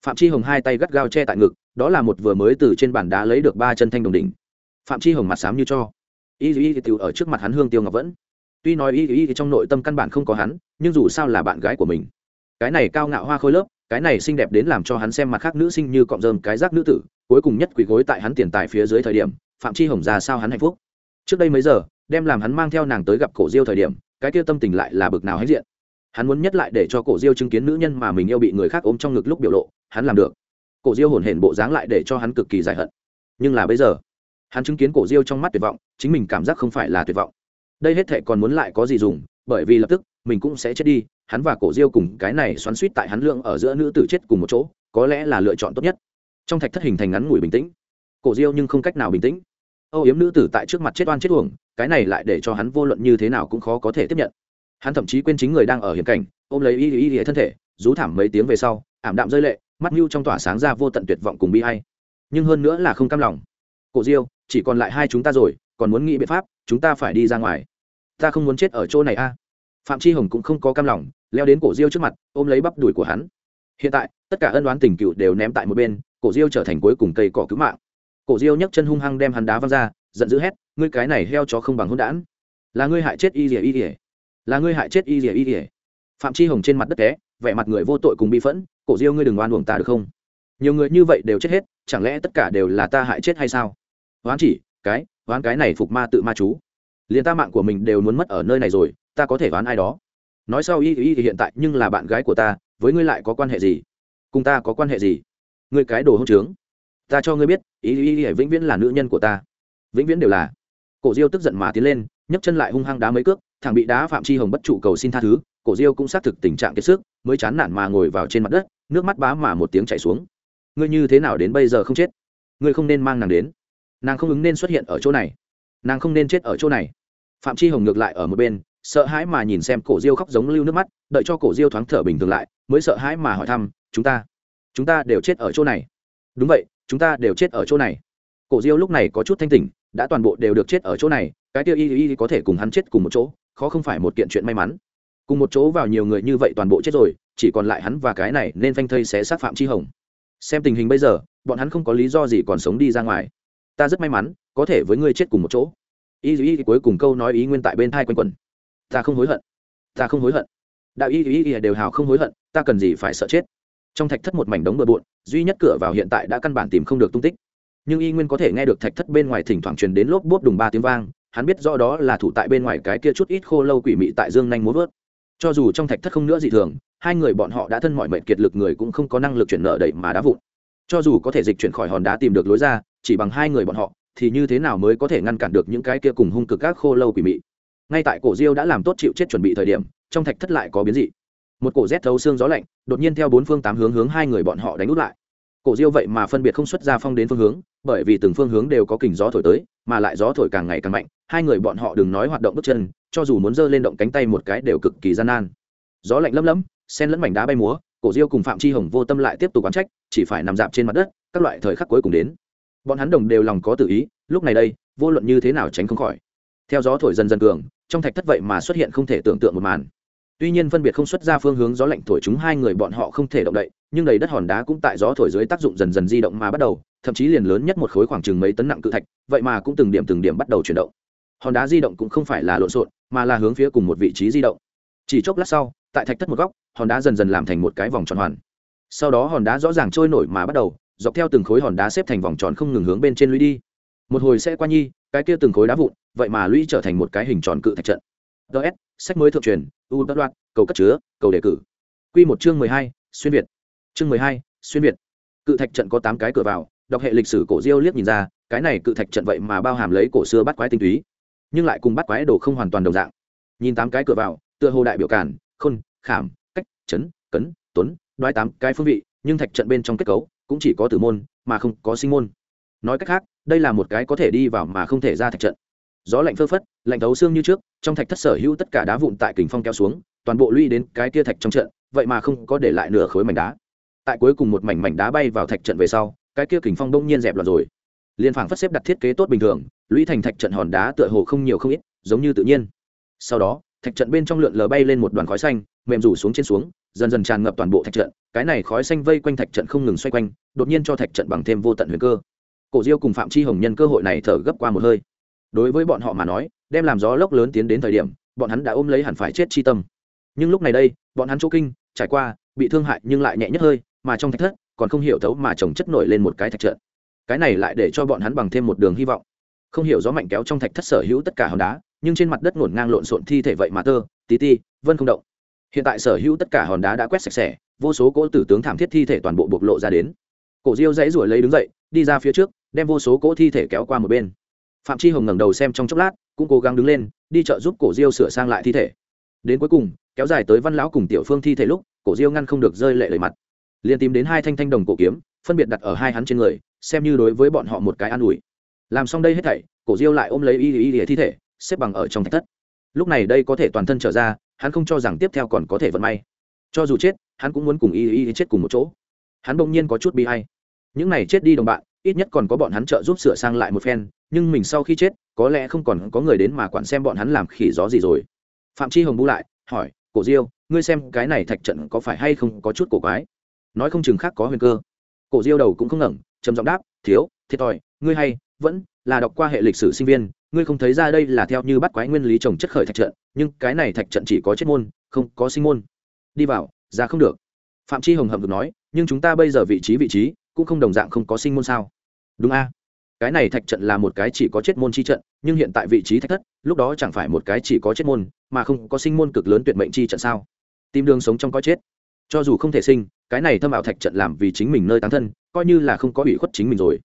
Phạm chi hồng hai tay gắt gao che tại ngực, đó là một vừa mới từ trên bàn đá lấy được ba chân thanh đồng đỉnh. Phạm chi hồng mặt xám như cho. Y y y ở trước mặt hắn hương tiêu ngọc vẫn. Tuy nói y y trong nội tâm căn bản không có hắn, nhưng dù sao là bạn gái của mình. Cái này cao ngạo hoa khôi lớp, cái này xinh đẹp đến làm cho hắn xem mặt khác nữ sinh như cọng rơm cái rác nữ tử, cuối cùng nhất quỳ gối tại hắn tiền tài phía dưới thời điểm phạm chi hồng ra sao hắn hạnh phúc? Trước đây mấy giờ, đem làm hắn mang theo nàng tới gặp cổ diêu thời điểm, cái kia tâm tình lại là bực nào hãnh diện. Hắn muốn nhất lại để cho cổ diêu chứng kiến nữ nhân mà mình yêu bị người khác ôm trong ngực lúc biểu lộ, hắn làm được. Cổ diêu hồn hển bộ dáng lại để cho hắn cực kỳ giải hận. Nhưng là bây giờ, hắn chứng kiến cổ diêu trong mắt tuyệt vọng, chính mình cảm giác không phải là tuyệt vọng. Đây hết thệ còn muốn lại có gì dùng, bởi vì lập tức, mình cũng sẽ chết đi, hắn và cổ diêu cùng cái này xoắn suýt tại hắn lượng ở giữa nữ tử chết cùng một chỗ, có lẽ là lựa chọn tốt nhất. Trong thạch thất hình thành ngắn ngủi bình tĩnh cổ diêu nhưng không cách nào bình tĩnh. Âu yếm nữ tử tại trước mặt chết oan chết uổng, cái này lại để cho hắn vô luận như thế nào cũng khó có thể tiếp nhận. Hắn thậm chí quên chính người đang ở hiểm cảnh, ôm lấy y y y thân thể, rú thảm mấy tiếng về sau, ảm đạm rơi lệ, mắt mưu trong tỏa sáng ra vô tận tuyệt vọng cùng bi hay nhưng hơn nữa là không cam lòng. Cổ diêu, chỉ còn lại hai chúng ta rồi, còn muốn nghĩ biện pháp, chúng ta phải đi ra ngoài. Ta không muốn chết ở chỗ này a. Phạm chi hồng cũng không có cam lòng, leo đến cổ diêu trước mặt, ôm lấy bắp đùi của hắn. Hiện tại, tất cả ân đoán tình cựu đều ném tại một bên, cổ diêu trở thành cuối cùng cây cỏ cứu mạng cổ diêu nhấc chân hung hăng đem hắn đá văng ra, giận dữ hét, ngươi cái này heo chó không bằng hôn đản. Là ngươi hại chết y rỉa y rỉa là ngươi hại chết y rỉa y rỉa phạm chi hồng trên mặt đất té, vẻ mặt người vô tội cùng bi phẫn, cổ diêu ngươi đừng oan uổng ta được không? Nhiều người như vậy đều chết hết, chẳng lẽ tất cả đều là ta hại chết hay sao? Oán chỉ, cái oán cái này phục ma tự ma chú. Liền ta mạng của mình đều muốn mất ở nơi này rồi, ta có thể oán ai đó? Nói sau y y hiện tại nhưng là bạn gái của ta, với ngươi lại có quan hệ gì? Cùng ta có quan hệ gì? Ngươi cái đồ hỗn trướng ta cho ngươi biết, ý ý ý vĩnh viễn là nữ nhân của ta. Vĩnh viễn đều là. Cổ diêu tức giận mà tiến lên, nhấc chân lại hung hăng đá mấy cước, thằng bị đá phạm chi hồng bất trụ cầu xin tha thứ, cổ diêu cũng xác thực tình trạng kiệt sức, mới chán nản mà ngồi vào trên mặt đất, nước mắt bá mà một tiếng chảy xuống. Ngươi như thế nào đến bây giờ không chết? Ngươi không nên mang nàng đến. Nàng không ứng nên xuất hiện ở chỗ này. Nàng không nên chết ở chỗ này. Phạm chi hồng ngược lại ở một bên, sợ hãi mà nhìn xem cổ diêu khóc giống lưu nước mắt, đợi cho cổ diêu thoáng thở bình thường lại, mới sợ hãi mà hỏi thăm, chúng ta chúng ta đều chết ở chỗ này. Đúng vậy chúng ta đều chết ở chỗ này. Cổ diêu lúc này có chút thanh tỉnh, đã toàn bộ đều được chết ở chỗ này, cái tiêu y y có thể cùng hắn chết cùng một chỗ, khó không phải một kiện chuyện may mắn. Cùng một chỗ vào nhiều người như vậy toàn bộ chết rồi, chỉ còn lại hắn và cái này nên phanh thây sẽ sát phạm chi hồng. Xem tình hình bây giờ, bọn hắn không có lý do gì còn sống đi ra ngoài. Ta rất may mắn, có thể với ngươi chết cùng một chỗ. Y y cuối cùng câu nói ý nguyên tại bên thai quanh quẩn. Ta không hối hận. Ta không hối hận. Đạo y y y đều hào không hối hận, ta cần gì phải sợ chết? Trong thạch thất một mảnh đống bừa bộn, duy nhất cửa vào hiện tại đã căn bản tìm không được tung tích. Nhưng y nguyên có thể nghe được thạch thất bên ngoài thỉnh thoảng truyền đến lốp bốp đùng ba tiếng vang, hắn biết rõ đó là thủ tại bên ngoài cái kia chút ít khô lâu quỷ mị tại dương nhanh muốn vớt. Cho dù trong thạch thất không nữa dị thường, hai người bọn họ đã thân mọi mệnh kiệt lực người cũng không có năng lực chuyển nợ đẩy mà đá vụn. Cho dù có thể dịch chuyển khỏi hòn đá tìm được lối ra, chỉ bằng hai người bọn họ, thì như thế nào mới có thể ngăn cản được những cái kia cùng hung cực các khô lâu quỷ mị? Ngay tại cổ diêu đã làm tốt chịu chết chuẩn bị thời điểm, trong thạch thất lại có biến dị một cổ rét thấu xương gió lạnh, đột nhiên theo bốn phương tám hướng hướng hai người bọn họ đánh út lại. Cổ diêu vậy mà phân biệt không xuất ra phong đến phương hướng, bởi vì từng phương hướng đều có kình gió thổi tới, mà lại gió thổi càng ngày càng mạnh, hai người bọn họ đừng nói hoạt động bước chân, cho dù muốn giơ lên động cánh tay một cái đều cực kỳ gian nan. Gió lạnh lấm lấm, sen lẫn mảnh đá bay múa, cổ diêu cùng phạm chi hồng vô tâm lại tiếp tục quán trách, chỉ phải nằm dạp trên mặt đất, các loại thời khắc cuối cùng đến. Bọn hắn đồng đều lòng có tự ý, lúc này đây, vô luận như thế nào tránh không khỏi. Theo gió thổi dần dần cường, trong thạch thất vậy mà xuất hiện không thể tưởng tượng một màn tuy nhiên phân biệt không xuất ra phương hướng gió lạnh thổi chúng hai người bọn họ không thể động đậy, nhưng đầy đất hòn đá cũng tại gió thổi dưới tác dụng dần dần di động mà bắt đầu, thậm chí liền lớn nhất một khối khoảng chừng mấy tấn nặng cự thạch, vậy mà cũng từng điểm từng điểm bắt đầu chuyển động. Hòn đá di động cũng không phải là lộn xộn, mà là hướng phía cùng một vị trí di động. Chỉ chốc lát sau, tại thạch thất một góc, hòn đá dần dần làm thành một cái vòng tròn hoàn. Sau đó hòn đá rõ ràng trôi nổi mà bắt đầu, dọc theo từng khối hòn đá xếp thành vòng tròn không ngừng hướng bên trên lũy đi. Một hồi sẽ qua nhi, cái kia từng khối đá vụn, vậy mà lũy trở thành một cái hình tròn cự thạch trận ts sách mới thượng truyền, u tất đoạt cầu cất chứa, cầu đề cử. Q một chương mười hai, xuyên việt. Chương mười hai, xuyên việt. Cự thạch trận có tám cái cửa vào, đọc hệ lịch sử cổ diêu liếc nhìn ra, cái này cự thạch trận vậy mà bao hàm lấy cổ xưa bắt quái tinh túy, nhưng lại cùng bắt quái đồ không hoàn toàn đồng dạng. Nhìn tám cái cửa vào, tựa hồ đại biểu cản, khôn, khảm, cách, chấn, cấn, tuấn, đoái tám cái phương vị, nhưng thạch trận bên trong kết cấu cũng chỉ có tử môn, mà không có sinh môn. Nói cách khác, đây là một cái có thể đi vào mà không thể ra thạch trận gió lạnh phơ phất, lạnh thấu xương như trước, trong thạch thất sở hữu tất cả đá vụn tại kình phong kéo xuống, toàn bộ lũy đến cái kia thạch trong trận, vậy mà không có để lại nửa khối mảnh đá. Tại cuối cùng một mảnh mảnh đá bay vào thạch trận về sau, cái kia kình phong đông nhiên dẹp loạn rồi. Liên phảng phất xếp đặt thiết kế tốt bình thường, lũy thành thạch trận hòn đá tựa hồ không nhiều không ít, giống như tự nhiên. Sau đó, thạch trận bên trong lượn lờ bay lên một đoàn khói xanh, mềm rủ xuống trên xuống, dần dần tràn ngập toàn bộ thạch trận, cái này khói xanh vây quanh thạch trận không ngừng xoay quanh, đột nhiên cho thạch trận bằng thêm vô tận huyền cơ. Cổ diêu cùng phạm chi hồng nhân cơ hội này thở gấp qua một hơi đối với bọn họ mà nói, đem làm gió lốc lớn tiến đến thời điểm, bọn hắn đã ôm lấy hẳn phải chết chi tâm. Nhưng lúc này đây, bọn hắn chỗ kinh, trải qua, bị thương hại nhưng lại nhẹ nhất hơi, mà trong thạch thất, còn không hiểu thấu mà trồng chất nổi lên một cái thạch trận. Cái này lại để cho bọn hắn bằng thêm một đường hy vọng. Không hiểu gió mạnh kéo trong thạch thất sở hữu tất cả hòn đá, nhưng trên mặt đất ngổn ngang lộn xộn thi thể vậy mà tơ, tí ti, vân không động. Hiện tại sở hữu tất cả hòn đá đã quét sạch sẽ, vô số cỗ tử tướng thảm thiết thi thể toàn bộ bộc lộ ra đến. Cổ diêu dãy ruổi lấy đứng dậy, đi ra phía trước, đem vô số cỗ thi thể kéo qua một bên phạm chi hồng ngẩng đầu xem trong chốc lát, cũng cố gắng đứng lên, đi chợ giúp cổ diêu sửa sang lại thi thể. Đến cuối cùng, kéo dài tới văn lão cùng tiểu phương thi thể lúc, cổ diêu ngăn không được rơi lệ lời mặt. Liền tìm đến hai thanh thanh đồng cổ kiếm, phân biệt đặt ở hai hắn trên người, xem như đối với bọn họ một cái an ủi. Làm xong đây hết thảy, cổ diêu lại ôm lấy y y y thi thể, xếp bằng ở trong thạch thất. Lúc này đây có thể toàn thân trở ra, hắn không cho rằng tiếp theo còn có thể vận may. Cho dù chết, hắn cũng muốn cùng y y chết cùng một chỗ. Hắn bỗng nhiên có chút bi hay những này chết đi đồng bạn, ít nhất còn có bọn hắn trợ giúp sửa sang lại một phen nhưng mình sau khi chết, có lẽ không còn có người đến mà quản xem bọn hắn làm khỉ gió gì rồi. Phạm chi hồng bu lại, hỏi, cổ diêu, ngươi xem cái này thạch trận có phải hay không có chút cổ quái? Nói không chừng khác có huyền cơ. Cổ diêu đầu cũng không ngẩng, trầm giọng đáp, thiếu, thiệt thòi, ngươi hay, vẫn là đọc qua hệ lịch sử sinh viên, ngươi không thấy ra đây là theo như bắt quái nguyên lý trồng chất khởi thạch trận, nhưng cái này thạch trận chỉ có chết môn, không có sinh môn. Đi vào, ra không được. Phạm chi hồng hầm được nói, nhưng chúng ta bây giờ vị trí vị trí, cũng không đồng dạng không có sinh môn sao? Đúng a cái này thạch trận là một cái chỉ có chết môn chi trận, nhưng hiện tại vị trí thạch thất, lúc đó chẳng phải một cái chỉ có chết môn, mà không có sinh môn cực lớn tuyệt mệnh chi trận sao? Tìm đường sống trong có chết. Cho dù không thể sinh, cái này thâm ảo thạch trận làm vì chính mình nơi tán thân, coi như là không có ủy khuất chính mình rồi.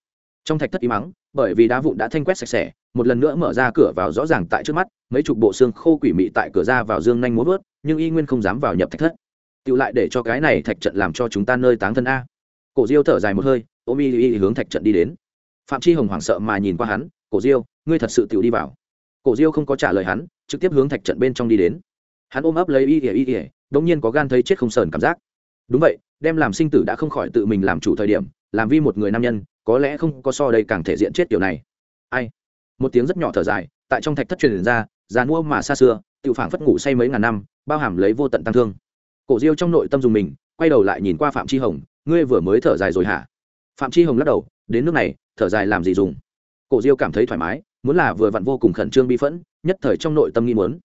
Trong thạch thất im mắng, bởi vì đá vụn đã thanh quét sạch sẽ, một lần nữa mở ra cửa vào rõ ràng tại trước mắt, mấy chục bộ xương khô quỷ mị tại cửa ra vào dương nhanh muốn vớt, nhưng y nguyên không dám vào nhập thạch thất. Tự lại để cho cái này thạch trận làm cho chúng ta nơi táng thân a. Cổ diêu thở dài một hơi, ôm y y hướng thạch trận đi đến phạm chi hồng hoảng sợ mà nhìn qua hắn, cổ diêu, ngươi thật sự tự đi vào. Cổ diêu không có trả lời hắn, trực tiếp hướng thạch trận bên trong đi đến. Hắn ôm ấp lấy y ỉa y ỉa đống nhiên có gan thấy chết không sờn cảm giác. Đúng vậy, đem làm sinh tử đã không khỏi tự mình làm chủ thời điểm, làm vi một người nam nhân, có lẽ không có so đây càng thể diện chết kiểu này. Ai? Một tiếng rất nhỏ thở dài, tại trong thạch thất truyền ra, già mua mà xa xưa tự phản phất ngủ say mấy ngàn năm, bao hàm lấy vô tận tăng thương. Cổ diêu trong nội tâm dùng mình, quay đầu lại nhìn qua phạm chi hồng, ngươi vừa mới thở dài rồi hả? Phạm chi hồng lắc đầu, đến nước này thở dài làm gì dùng. Cổ diêu cảm thấy thoải mái, muốn là vừa vặn vô cùng khẩn trương bi phẫn, nhất thời trong nội tâm nghi muốn.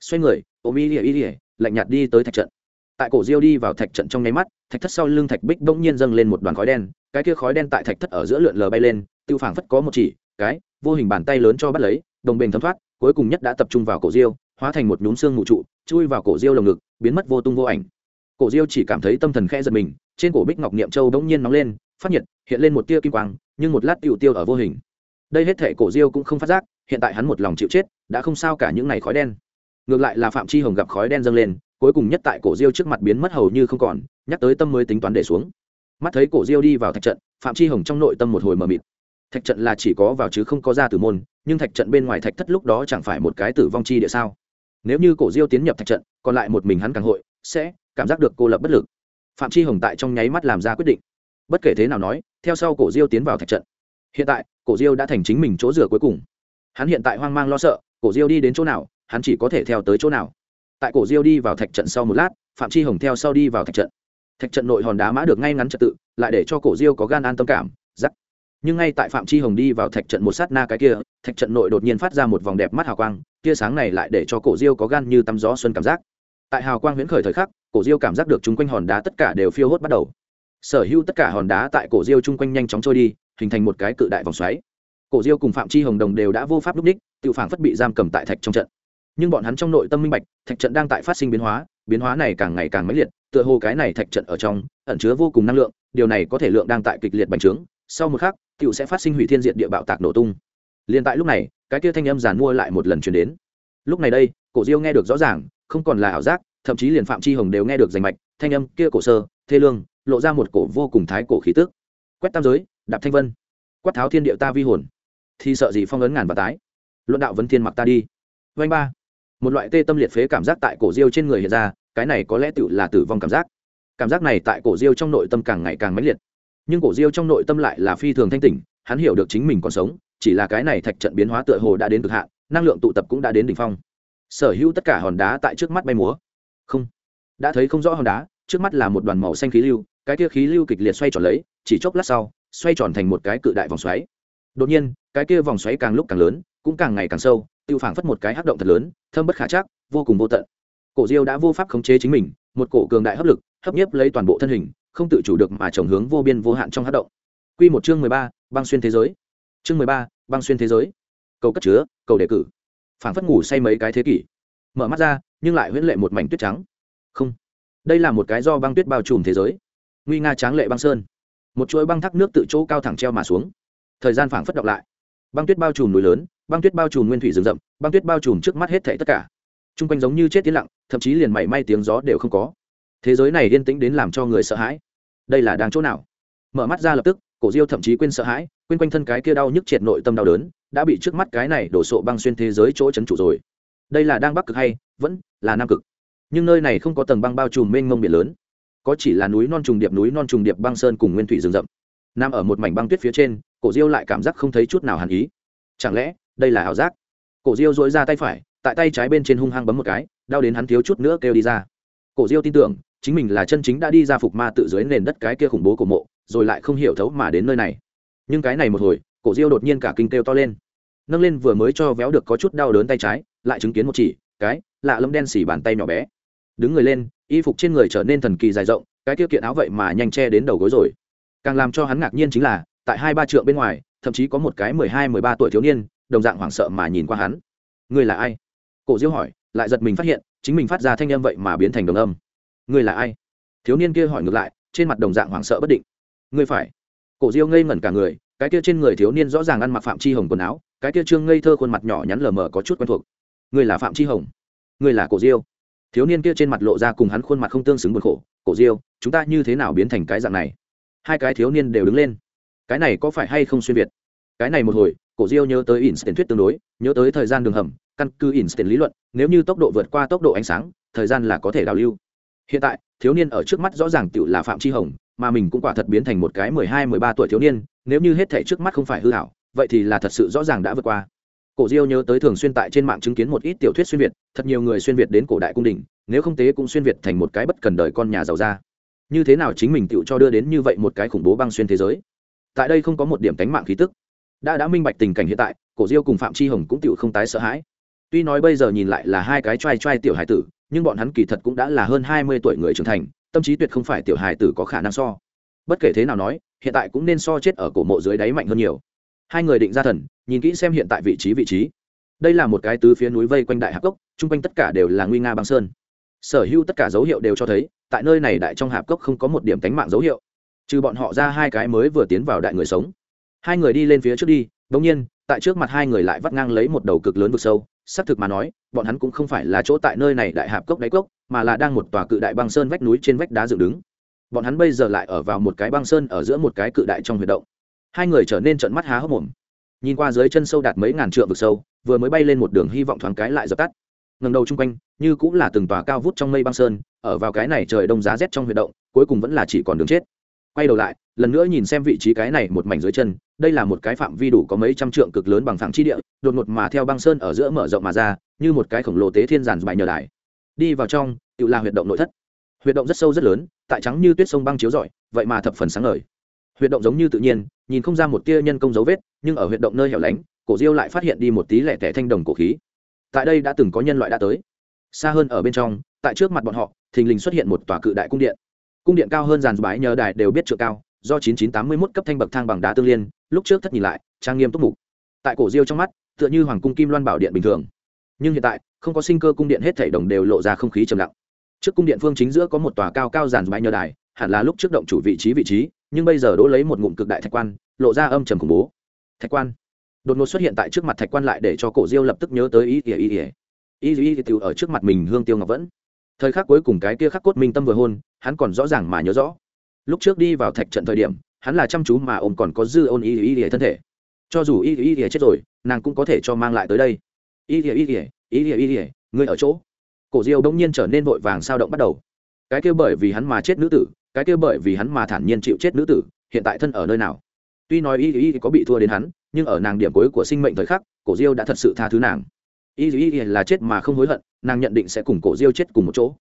Xoay người, ôm y ỉa y ỉa lạnh nhạt đi tới thạch trận. Tại cổ diêu đi vào thạch trận trong nháy mắt, thạch thất sau lưng thạch bích bỗng nhiên dâng lên một đoàn khói đen, cái kia khói đen tại thạch thất ở giữa lượn lờ bay lên, tiêu phảng phất có một chỉ, cái, vô hình bàn tay lớn cho bắt lấy, đồng bền thấm thoát, cuối cùng nhất đã tập trung vào cổ diêu, hóa thành một nhúm xương mù trụ, chui vào cổ diêu lồng ngực, biến mất vô tung vô ảnh. Cổ diêu chỉ cảm thấy tâm thần khẽ giật mình, trên cổ bích ngọc niệm châu bỗng nhiên nóng lên, phát nhiệt, hiện lên một tia kim quang nhưng một lát tiêu tiêu ở vô hình. Đây hết thể cổ diêu cũng không phát giác, hiện tại hắn một lòng chịu chết, đã không sao cả những này khói đen. Ngược lại là phạm chi hồng gặp khói đen dâng lên, cuối cùng nhất tại cổ diêu trước mặt biến mất hầu như không còn, nhắc tới tâm mới tính toán để xuống. Mắt thấy cổ diêu đi vào thạch trận, phạm chi hồng trong nội tâm một hồi mờ mịt. Thạch trận là chỉ có vào chứ không có ra từ môn, nhưng thạch trận bên ngoài thạch thất lúc đó chẳng phải một cái tử vong chi địa sao? Nếu như cổ diêu tiến nhập thạch trận, còn lại một mình hắn càng hội, sẽ cảm giác được cô lập bất lực. Phạm chi hồng tại trong nháy mắt làm ra quyết định bất kể thế nào nói, theo sau cổ diêu tiến vào thạch trận. Hiện tại, cổ diêu đã thành chính mình chỗ rửa cuối cùng. Hắn hiện tại hoang mang lo sợ, cổ diêu đi đến chỗ nào, hắn chỉ có thể theo tới chỗ nào. Tại cổ diêu đi vào thạch trận sau một lát, phạm chi hồng theo sau đi vào thạch trận. Thạch trận nội hòn đá mã được ngay ngắn trật tự, lại để cho cổ diêu có gan an tâm cảm giắc nhưng ngay tại phạm chi hồng đi vào thạch trận một sát na cái kia, thạch trận nội đột nhiên phát ra một vòng đẹp mắt hào quang, tia sáng này lại để cho cổ diêu có gan như tắm gió xuân cảm giác. Tại hào quang huyễn khởi thời khắc, cổ diêu cảm giác được chung quanh hòn đá tất cả đều phiêu hốt bắt đầu sở hữu tất cả hòn đá tại cổ diêu chung quanh nhanh chóng trôi đi, hình thành một cái cự đại vòng xoáy. Cổ diêu cùng phạm chi hồng đồng đều đã vô pháp lúc ních tự phản phất bị giam cầm tại thạch trong trận. Nhưng bọn hắn trong nội tâm minh bạch, thạch trận đang tại phát sinh biến hóa biến hóa này càng ngày càng mãnh liệt, tựa hồ cái này thạch trận ở trong, ẩn chứa vô cùng năng lượng, điều này có thể lượng đang tại kịch liệt bành trướng, sau một khắc, tựu sẽ phát sinh hủy thiên diện địa bạo tạc nổ tung. Liền tại lúc này, cái kia thanh âm giàn mua lại một lần chuyển đến. Lúc này đây, cổ diêu nghe được rõ ràng, không còn là ảo giác, thậm chí liền phạm chi hồng đều nghe được rành mạch, thanh âm kia cổ sơ, thê lương lộ ra một cổ vô cùng thái cổ khí tức. Quét tam giới, đạp thanh vân. Quát tháo thiên địa ta vi hồn. Thì sợ gì phong ấn ngàn và tái. Luận đạo vấn thiên mặc ta đi. Vanh ba. Một loại tê tâm liệt phế cảm giác tại cổ diêu trên người hiện ra, cái này có lẽ tự là tử vong cảm giác. Cảm giác này tại cổ diêu trong nội tâm càng ngày càng mãnh liệt. Nhưng cổ diêu trong nội tâm lại là phi thường thanh tỉnh, hắn hiểu được chính mình còn sống, chỉ là cái này thạch trận biến hóa tựa hồ đã đến cực hạn, năng lượng tụ tập cũng đã đến đỉnh phong. Sở hữu tất cả hòn đá tại trước mắt bay múa. Không. Đã thấy không rõ hòn đá, trước mắt là một đoàn màu xanh khí lưu cái kia khí lưu kịch liệt xoay tròn lấy, chỉ chốc lát sau, xoay tròn thành một cái cự đại vòng xoáy. Đột nhiên, cái kia vòng xoáy càng lúc càng lớn, cũng càng ngày càng sâu, tiêu phảng phất một cái hắc động thật lớn, thâm bất khả chắc, vô cùng vô tận. Cổ diêu đã vô pháp khống chế chính mình, một cổ cường đại hấp lực, hấp nhiếp lấy toàn bộ thân hình, không tự chủ được mà trồng hướng vô biên vô hạn trong hắc động. Quy một chương mười ba, băng xuyên thế giới. Chương mười ba, băng xuyên thế giới. Cầu cất chứa, cầu đề cử. Phảng phất ngủ say mấy cái thế kỷ. Mở mắt ra, nhưng lại huyễn lệ một mảnh tuyết trắng. Không, đây là một cái do băng tuyết bao trùm thế giới nguy nga tráng lệ băng sơn. Một chuỗi băng thác nước tự chỗ cao thẳng treo mà xuống. Thời gian phảng phất đọc lại. Băng tuyết bao trùm núi lớn, băng tuyết bao trùm nguyên thủy rừng rậm, băng tuyết bao trùm trước mắt hết thảy tất cả. T r u n g quanh giống như chết tiến lặng, thậm chí liền mảy may tiếng gió đều không có. Thế giới này yên tĩnh đến làm cho người sợ hãi. Đây là đang chỗ nào? Mở mắt ra lập tức, cổ diêu thậm chí quên sợ hãi, quên quanh thân cái kia đau nhức triệt nội tâm đau đớn, đã bị trước mắt cái này đổ sộ băng xuyên thế giới chỗ c h ấ n trụ rồi. Đây là đang bắc cực hay vẫn là nam cực? Nhưng nơi này không có tầng băng bao trùm mênh mông biển lớn có chỉ là núi non trùng điệp, núi non trùng điệp băng sơn cùng nguyên thủy rừng rậm. Nằm ở một mảnh băng tuyết phía trên, cổ diêu lại cảm giác không thấy chút nào hàn ý. Chẳng lẽ, đây là ảo giác? Cổ diêu dối ra tay phải, tại tay trái bên trên hung hăng bấm một cái, đau đến hắn thiếu chút nữa kêu đi ra. Cổ diêu tin tưởng, chính mình là chân chính đã đi ra phục ma tự dưới nền đất cái kia khủng bố của mộ, rồi lại không hiểu thấu mà đến nơi này. Nhưng cái này một hồi, cổ diêu đột nhiên cả kinh kêu to lên. Nâng lên vừa mới cho véo được có chút đau đớn tay trái, lại chứng kiến một chỉ, cái, lạ lẫm đen xỉ bàn tay nhỏ bé. Đứng người lên y phục trên người trở nên thần kỳ dài rộng, cái tiêu kiện áo vậy mà nhanh che đến đầu gối rồi. Càng làm cho hắn ngạc nhiên chính là, tại hai ba trượng bên ngoài, thậm chí có một cái mười hai, mười ba tuổi thiếu niên, đồng dạng hoảng sợ mà nhìn qua hắn. Ngươi là ai? Cổ diêu hỏi, lại giật mình phát hiện, chính mình phát ra thanh âm vậy mà biến thành đồng âm. Ngươi là ai? Thiếu niên kia hỏi ngược lại, trên mặt đồng dạng hoảng sợ bất định. Ngươi phải. Cổ diêu ngây ngẩn cả người, cái kia trên người thiếu niên rõ ràng ăn mặc phạm chi hồng quần áo, cái kia trương ngây thơ khuôn mặt nhỏ nhắn lờ mờ có chút quen thuộc. Ngươi là phạm chi hồng? Ngươi là cổ diêu thiếu niên kia trên mặt lộ ra cùng hắn khuôn mặt không tương xứng buồn khổ, cổ diêu, chúng ta như thế nào biến thành cái dạng này? Hai cái thiếu niên đều đứng lên. Cái này có phải hay không xuyên việt? Cái này một hồi, cổ diêu nhớ tới instant thuyết tương đối, nhớ tới thời gian đường hầm, căn cứ instant lý luận, nếu như tốc độ vượt qua tốc độ ánh sáng, thời gian là có thể đào lưu. Hiện tại, thiếu niên ở trước mắt rõ ràng tựu là phạm chi hồng, mà mình cũng quả thật biến thành một cái mười hai, mười ba tuổi thiếu niên, nếu như hết thể trước mắt không phải hư hảo vậy thì là thật sự rõ ràng đã vượt qua. Cổ diêu nhớ tới thường xuyên tại trên mạng chứng kiến một ít tiểu thuyết xuyên việt thật nhiều người xuyên việt đến cổ đại cung đình, nếu không tế cũng xuyên việt thành một cái bất cần đời con nhà giàu ra. Như thế nào chính mình tựu cho đưa đến như vậy một cái khủng bố băng xuyên thế giới? Tại đây không có một điểm cánh mạng khí tức. Đã đã minh bạch tình cảnh hiện tại, cổ diêu cùng phạm chi hồng cũng tựu không tái sợ hãi. Tuy nói bây giờ nhìn lại là hai cái t r a i t r a i tiểu hải tử, nhưng bọn hắn kỳ thật cũng đã là hơn hai mươi tuổi người trưởng thành, tâm trí tuyệt không phải tiểu hải tử có khả năng so. Bất kể thế nào nói, hiện tại cũng nên so chết ở cổ mộ dưới đáy mạnh hơn nhiều. Hai người định ra thần, nhìn kỹ xem hiện tại vị trí vị trí đây là một cái tứ phía núi vây quanh đại hạp cốc, chung quanh tất cả đều là nguy nga băng sơn. Sở hữu tất cả dấu hiệu đều cho thấy, tại nơi này đại trong hạp cốc không có một điểm tánh mạng dấu hiệu. Trừ bọn họ ra hai cái mới vừa tiến vào đại người sống. Hai người đi lên phía trước đi bỗng nhiên, tại trước mặt hai người lại vắt ngang lấy một đầu cực lớn vực sâu. Xác thực mà nói, bọn hắn cũng không phải là chỗ tại nơi này đại hạp cốc đáy cốc, mà là đang một tòa cự đại băng sơn vách núi trên vách đá dựng đứng. Bọn hắn bây giờ lại ở vào một cái băng sơn ở giữa một cái cự đại trong huyệt động. Hai người trở nên trận mắt há hốc mồm nhìn qua dưới chân sâu đạt mấy ngàn trượng vực sâu, vừa mới bay lên một đường hy vọng thoáng cái lại dập tắt. Ngầm đầu chung quanh, như cũng là từng tòa cao vút trong mây băng sơn, ở vào cái này trời đông giá rét trong huy động, cuối cùng vẫn là chỉ còn đường chết. Quay đầu lại, lần nữa nhìn xem vị trí cái này một mảnh dưới chân, đây là một cái phạm vi đủ có mấy trăm trượng cực lớn bằng phẳng chi địa, đột ngột mà theo băng sơn ở giữa mở rộng mà ra, như một cái khổng lồ tế thiên giàn bài nhờ đài. Đi vào trong, tự là huyệt động nội thất. Huyệt động rất sâu rất lớn, tại trắng như tuyết sông băng chiếu rọi, vậy mà thập phần sáng ngời huyệt động giống như tự nhiên, nhìn không ra một tia nhân công dấu vết, nhưng ở huyệt động nơi hẻo lánh, cổ diêu lại phát hiện đi một tí lẻ tẻ thanh đồng cổ khí. Tại đây đã từng có nhân loại đã tới. Xa hơn ở bên trong, tại trước mặt bọn họ, thình lình xuất hiện một tòa cự đại cung điện. Cung điện cao hơn dàn bái nhờ đài đều biết trượng cao, do 9981 cấp thanh bậc thang bằng đá tương liên, lúc trước thất nhìn lại, trang nghiêm túc mục. Tại cổ diêu trong mắt, tựa như hoàng cung kim loan bảo điện bình thường. Nhưng hiện tại, không có sinh cơ cung điện hết thảy đồng đều lộ ra không khí trầm lặng. Trước cung điện phương chính giữa có một tòa cao cao dàn bái nhờ đài, hẳn là lúc trước động chủ vị trí vị trí nhưng bây giờ đỗ lấy một ngụm cực đại thạch quan lộ ra âm trầm khủng bố thạch quan đột ngột xuất hiện tại trước mặt thạch quan lại để cho cổ diêu lập tức nhớ tới ý ỉa ý ỉa ý ý ỉa ở trước mặt mình hương tiêu ngọc vẫn thời khắc cuối cùng cái kia khắc cốt minh tâm vừa hôn hắn còn rõ ràng mà nhớ rõ lúc trước đi vào thạch trận thời điểm hắn là chăm chú mà ôm còn có dư ôn ý ý ỉa thân thể cho dù ý ý ỉa chết rồi nàng cũng có thể cho mang lại tới đây ý ỉa ý ỉa ý ỉa ý ỉa người ở chỗ cổ diêu bỗng nhiên trở nên vội vàng sao động bắt đầu cái kia bởi vì hắn mà chết nữ tử cái kia bởi vì hắn mà thản nhiên chịu chết nữ tử, hiện tại thân ở nơi nào? Tuy nói y y có bị thua đến hắn, nhưng ở nàng điểm cuối của sinh mệnh thời khắc, cổ diêu đã thật sự tha thứ nàng. Y y là chết mà không hối hận, nàng nhận định sẽ cùng cổ diêu chết cùng một chỗ.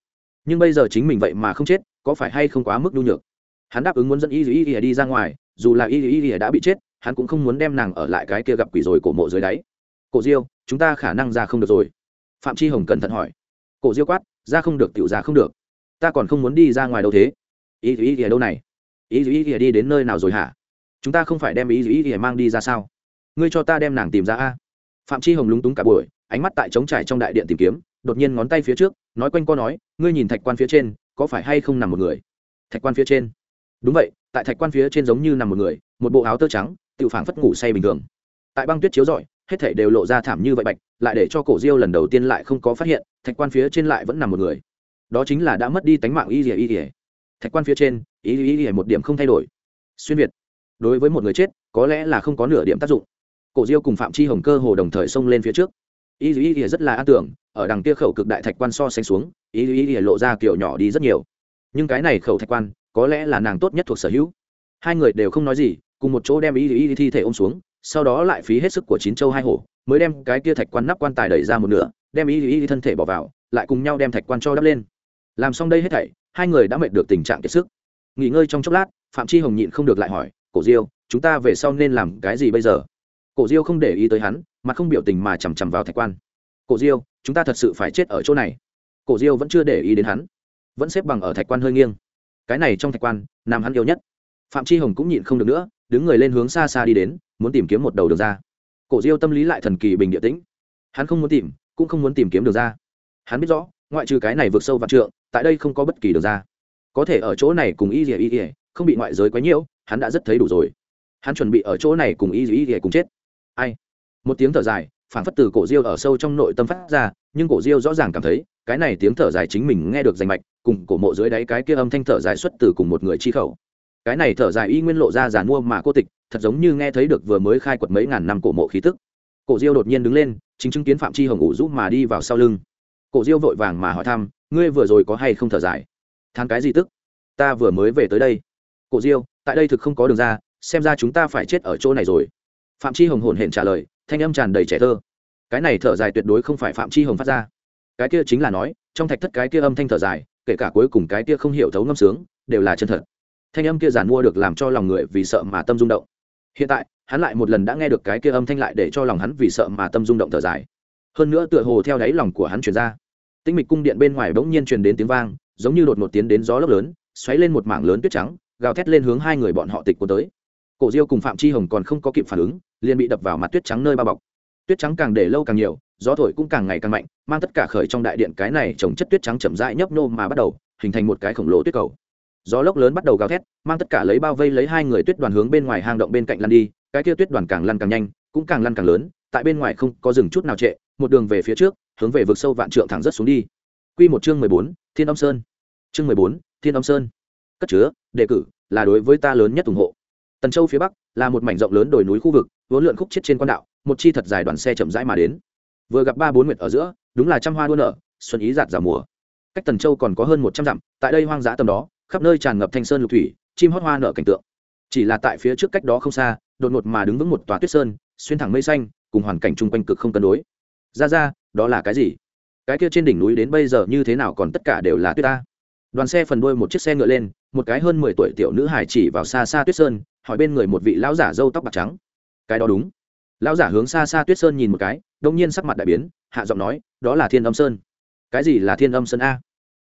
Nhưng bây giờ chính mình vậy mà không chết, có phải hay không quá mức nhu nhược? Hắn đáp ứng muốn dẫn y y đi ra ngoài, dù là y y đã bị chết, hắn cũng không muốn đem nàng ở lại cái kia gặp quỷ rồi cổ mộ dưới đáy. Cổ diêu, chúng ta khả năng ra không được rồi. Phạm chi hồng cẩn thận hỏi. Cổ diêu quát, ra không được, tiểu ra không được. Ta còn không muốn đi ra ngoài đâu thế ý ý ý đâu này? Ý ý ý đi đến nơi nào rồi hả? Chúng ta không phải đem ý ý ý mang đi ra sao? Ngươi cho ta đem nàng tìm ra a. Phạm chi hồng lúng túng cả buổi, ánh mắt tại trống trải trong đại điện tìm kiếm, đột nhiên ngón tay phía trước, nói quanh co nói, ngươi nhìn thạch quan phía trên, có phải hay không nằm một người? Thạch quan phía trên. Đúng vậy, tại thạch quan phía trên giống như nằm một người, một bộ áo tơ trắng tự phảng phất ngủ say bình thường. Tại băng tuyết chiếu rọi, hết thể đều lộ ra thảm như vậy bạch, lại để cho cổ diêu lần đầu tiên lại không có phát hiện, thạch quan phía trên lại vẫn nằm một người. Đó chính là đã mất đi tánh mạng y rỉa y rỉa thạch quan phía trên, ý ý ý, một điểm không thay đổi. Xuyên việt. Đối với một người chết, có lẽ là không có nửa điểm tác dụng. Cổ diêu cùng phạm chi hồng cơ hồ đồng thời xông lên phía trước. Ý ý ý rất là an tưởng, ở đằng kia khẩu cực đại thạch quan so sánh xuống, ý ý ý lộ ra kiểu nhỏ đi rất nhiều. Nhưng cái này khẩu thạch quan, có lẽ là nàng tốt nhất thuộc sở hữu. Hai người đều không nói gì, cùng một chỗ đem ý ý thi thể ôm xuống, sau đó lại phí hết sức của chín châu hai hổ, mới đem cái kia thạch quan nắp quan tài đẩy ra một nửa, đem ý ý thân thể bỏ vào, lại cùng nhau đem thạch quan cho đắp lên. Làm xong đây hết thảy hai người đã mệt được tình trạng kiệt sức. Nghỉ ngơi trong chốc lát, phạm chi hồng nhịn không được lại hỏi, cổ diêu, chúng ta về sau nên làm cái gì bây giờ? Cổ diêu không để ý tới hắn, mà không biểu tình mà chằm chằm vào thạch quan. Cổ diêu, chúng ta thật sự phải chết ở chỗ này. Cổ diêu vẫn chưa để ý đến hắn, vẫn xếp bằng ở thạch quan hơi nghiêng. Cái này trong thạch quan, nam hắn yêu nhất. Phạm chi hồng cũng nhịn không được nữa, đứng người lên hướng xa xa đi đến, muốn tìm kiếm một đầu đường ra. Cổ diêu tâm lý lại thần kỳ bình địa tĩnh. Hắn không muốn tìm, cũng không muốn tìm kiếm đường ra. Hắn biết rõ, ngoại trừ cái này vượt sâu vạn trượng tại đây không có bất kỳ đường ra. Có thể ở chỗ này cùng y ỉa y ỉa không bị ngoại giới quấy nhiễu, hắn đã rất thấy đủ rồi. Hắn chuẩn bị ở chỗ này cùng y ỉa y ỉa cùng chết. Ai? Một tiếng thở dài phản phất từ cổ diêu ở sâu trong nội tâm phát ra, nhưng cổ diêu rõ ràng cảm thấy, cái này tiếng thở dài chính mình nghe được danh mạch, cùng cổ mộ dưới đáy cái kia âm thanh thở dài xuất từ cùng một người chi khẩu. Cái này thở dài y nguyên lộ ra giàn mua mà cô tịch, thật giống như nghe thấy được vừa mới khai quật mấy ngàn năm cổ mộ khí tức. Cổ diêu đột nhiên đứng lên, chính chứng kiến phạm chi hồng ủ rũ mà đi vào sau lưng. Cổ diêu vội vàng mà hỏi thăm ngươi vừa rồi có hay không thở dài? Than cái gì tức? Ta vừa mới về tới đây. Cổ diêu, tại đây thực không có đường ra, xem ra chúng ta phải chết ở chỗ này rồi. Phạm chi hồng hồn hển trả lời, thanh âm tràn đầy trẻ thơ. Cái này thở dài tuyệt đối không phải phạm chi hồng phát ra. Cái kia chính là nói, trong thạch thất cái kia âm thanh thở dài, kể cả cuối cùng cái kia không hiểu thấu ngâm sướng, đều là chân thật. Thanh âm kia giản mua được làm cho lòng người vì sợ mà tâm rung động. Hiện tại, hắn lại một lần đã nghe được cái kia âm thanh lại để cho lòng hắn vì sợ mà tâm rung động thở dài. Hơn nữa tựa hồ theo đáy lòng của hắn truyền ra. Tĩnh mịch cung điện bên ngoài bỗng nhiên truyền đến tiếng vang, giống như đột một tiến đến gió lốc lớn, xoáy lên một mảng lớn tuyết trắng, gào thét lên hướng hai người bọn họ tịch của tới. Cổ diêu cùng phạm chi hồng còn không có kịp phản ứng, liền bị đập vào mặt tuyết trắng nơi bao bọc. Tuyết trắng càng để lâu càng nhiều, gió thổi cũng càng ngày càng mạnh, mang tất cả khởi trong đại điện cái này trồng chất tuyết trắng chậm rãi nhấp nô mà bắt đầu, hình thành một cái khổng lồ tuyết cầu. Gió lốc lớn bắt đầu gào thét, mang tất cả lấy bao vây lấy hai người tuyết đoàn hướng bên ngoài hang động bên cạnh lăn đi, cái kia tuyết đoàn càng lăn càng nhanh, cũng càng lăn càng lớn, tại bên ngoài không có dừng chút nào trệ, một đường về phía trước hướng về vực sâu vạn trượng thẳng rất xuống đi. Quy một chương mười bốn, thiên âm sơn. Chương mười bốn, thiên âm sơn. Cất chứa, đề cử, là đối với ta lớn nhất ủng hộ. Tần châu phía bắc, là một mảnh rộng lớn đồi núi khu vực, vốn lượn khúc chết trên quan đạo, một chi thật dài đoàn xe chậm rãi mà đến. Vừa gặp ba bốn nguyệt ở giữa, đúng là trăm hoa đua nở, xuân ý giạt giả mùa. Cách tần châu còn có hơn một trăm dặm, tại đây hoang dã tầm đó, khắp nơi tràn ngập thanh sơn lục thủy, chim hót hoa nở cảnh tượng. Chỉ là tại phía trước cách đó không xa, đột ngột mà đứng vững một tòa tuyết sơn, xuyên thẳng mây xanh, cùng hoàn cảnh chung quanh cực không cân đối ra ra, đó là cái gì? Cái kia trên đỉnh núi đến bây giờ như thế nào còn tất cả đều là tuyết ta. Đoàn xe phần đuôi một chiếc xe ngựa lên, một cái hơn mười tuổi tiểu nữ hải chỉ vào xa xa tuyết sơn, hỏi bên người một vị lão giả râu tóc bạc trắng. Cái đó đúng. Lão giả hướng xa xa tuyết sơn nhìn một cái, đông nhiên sắc mặt đại biến, hạ giọng nói, đó là thiên âm sơn. Cái gì là thiên âm sơn a?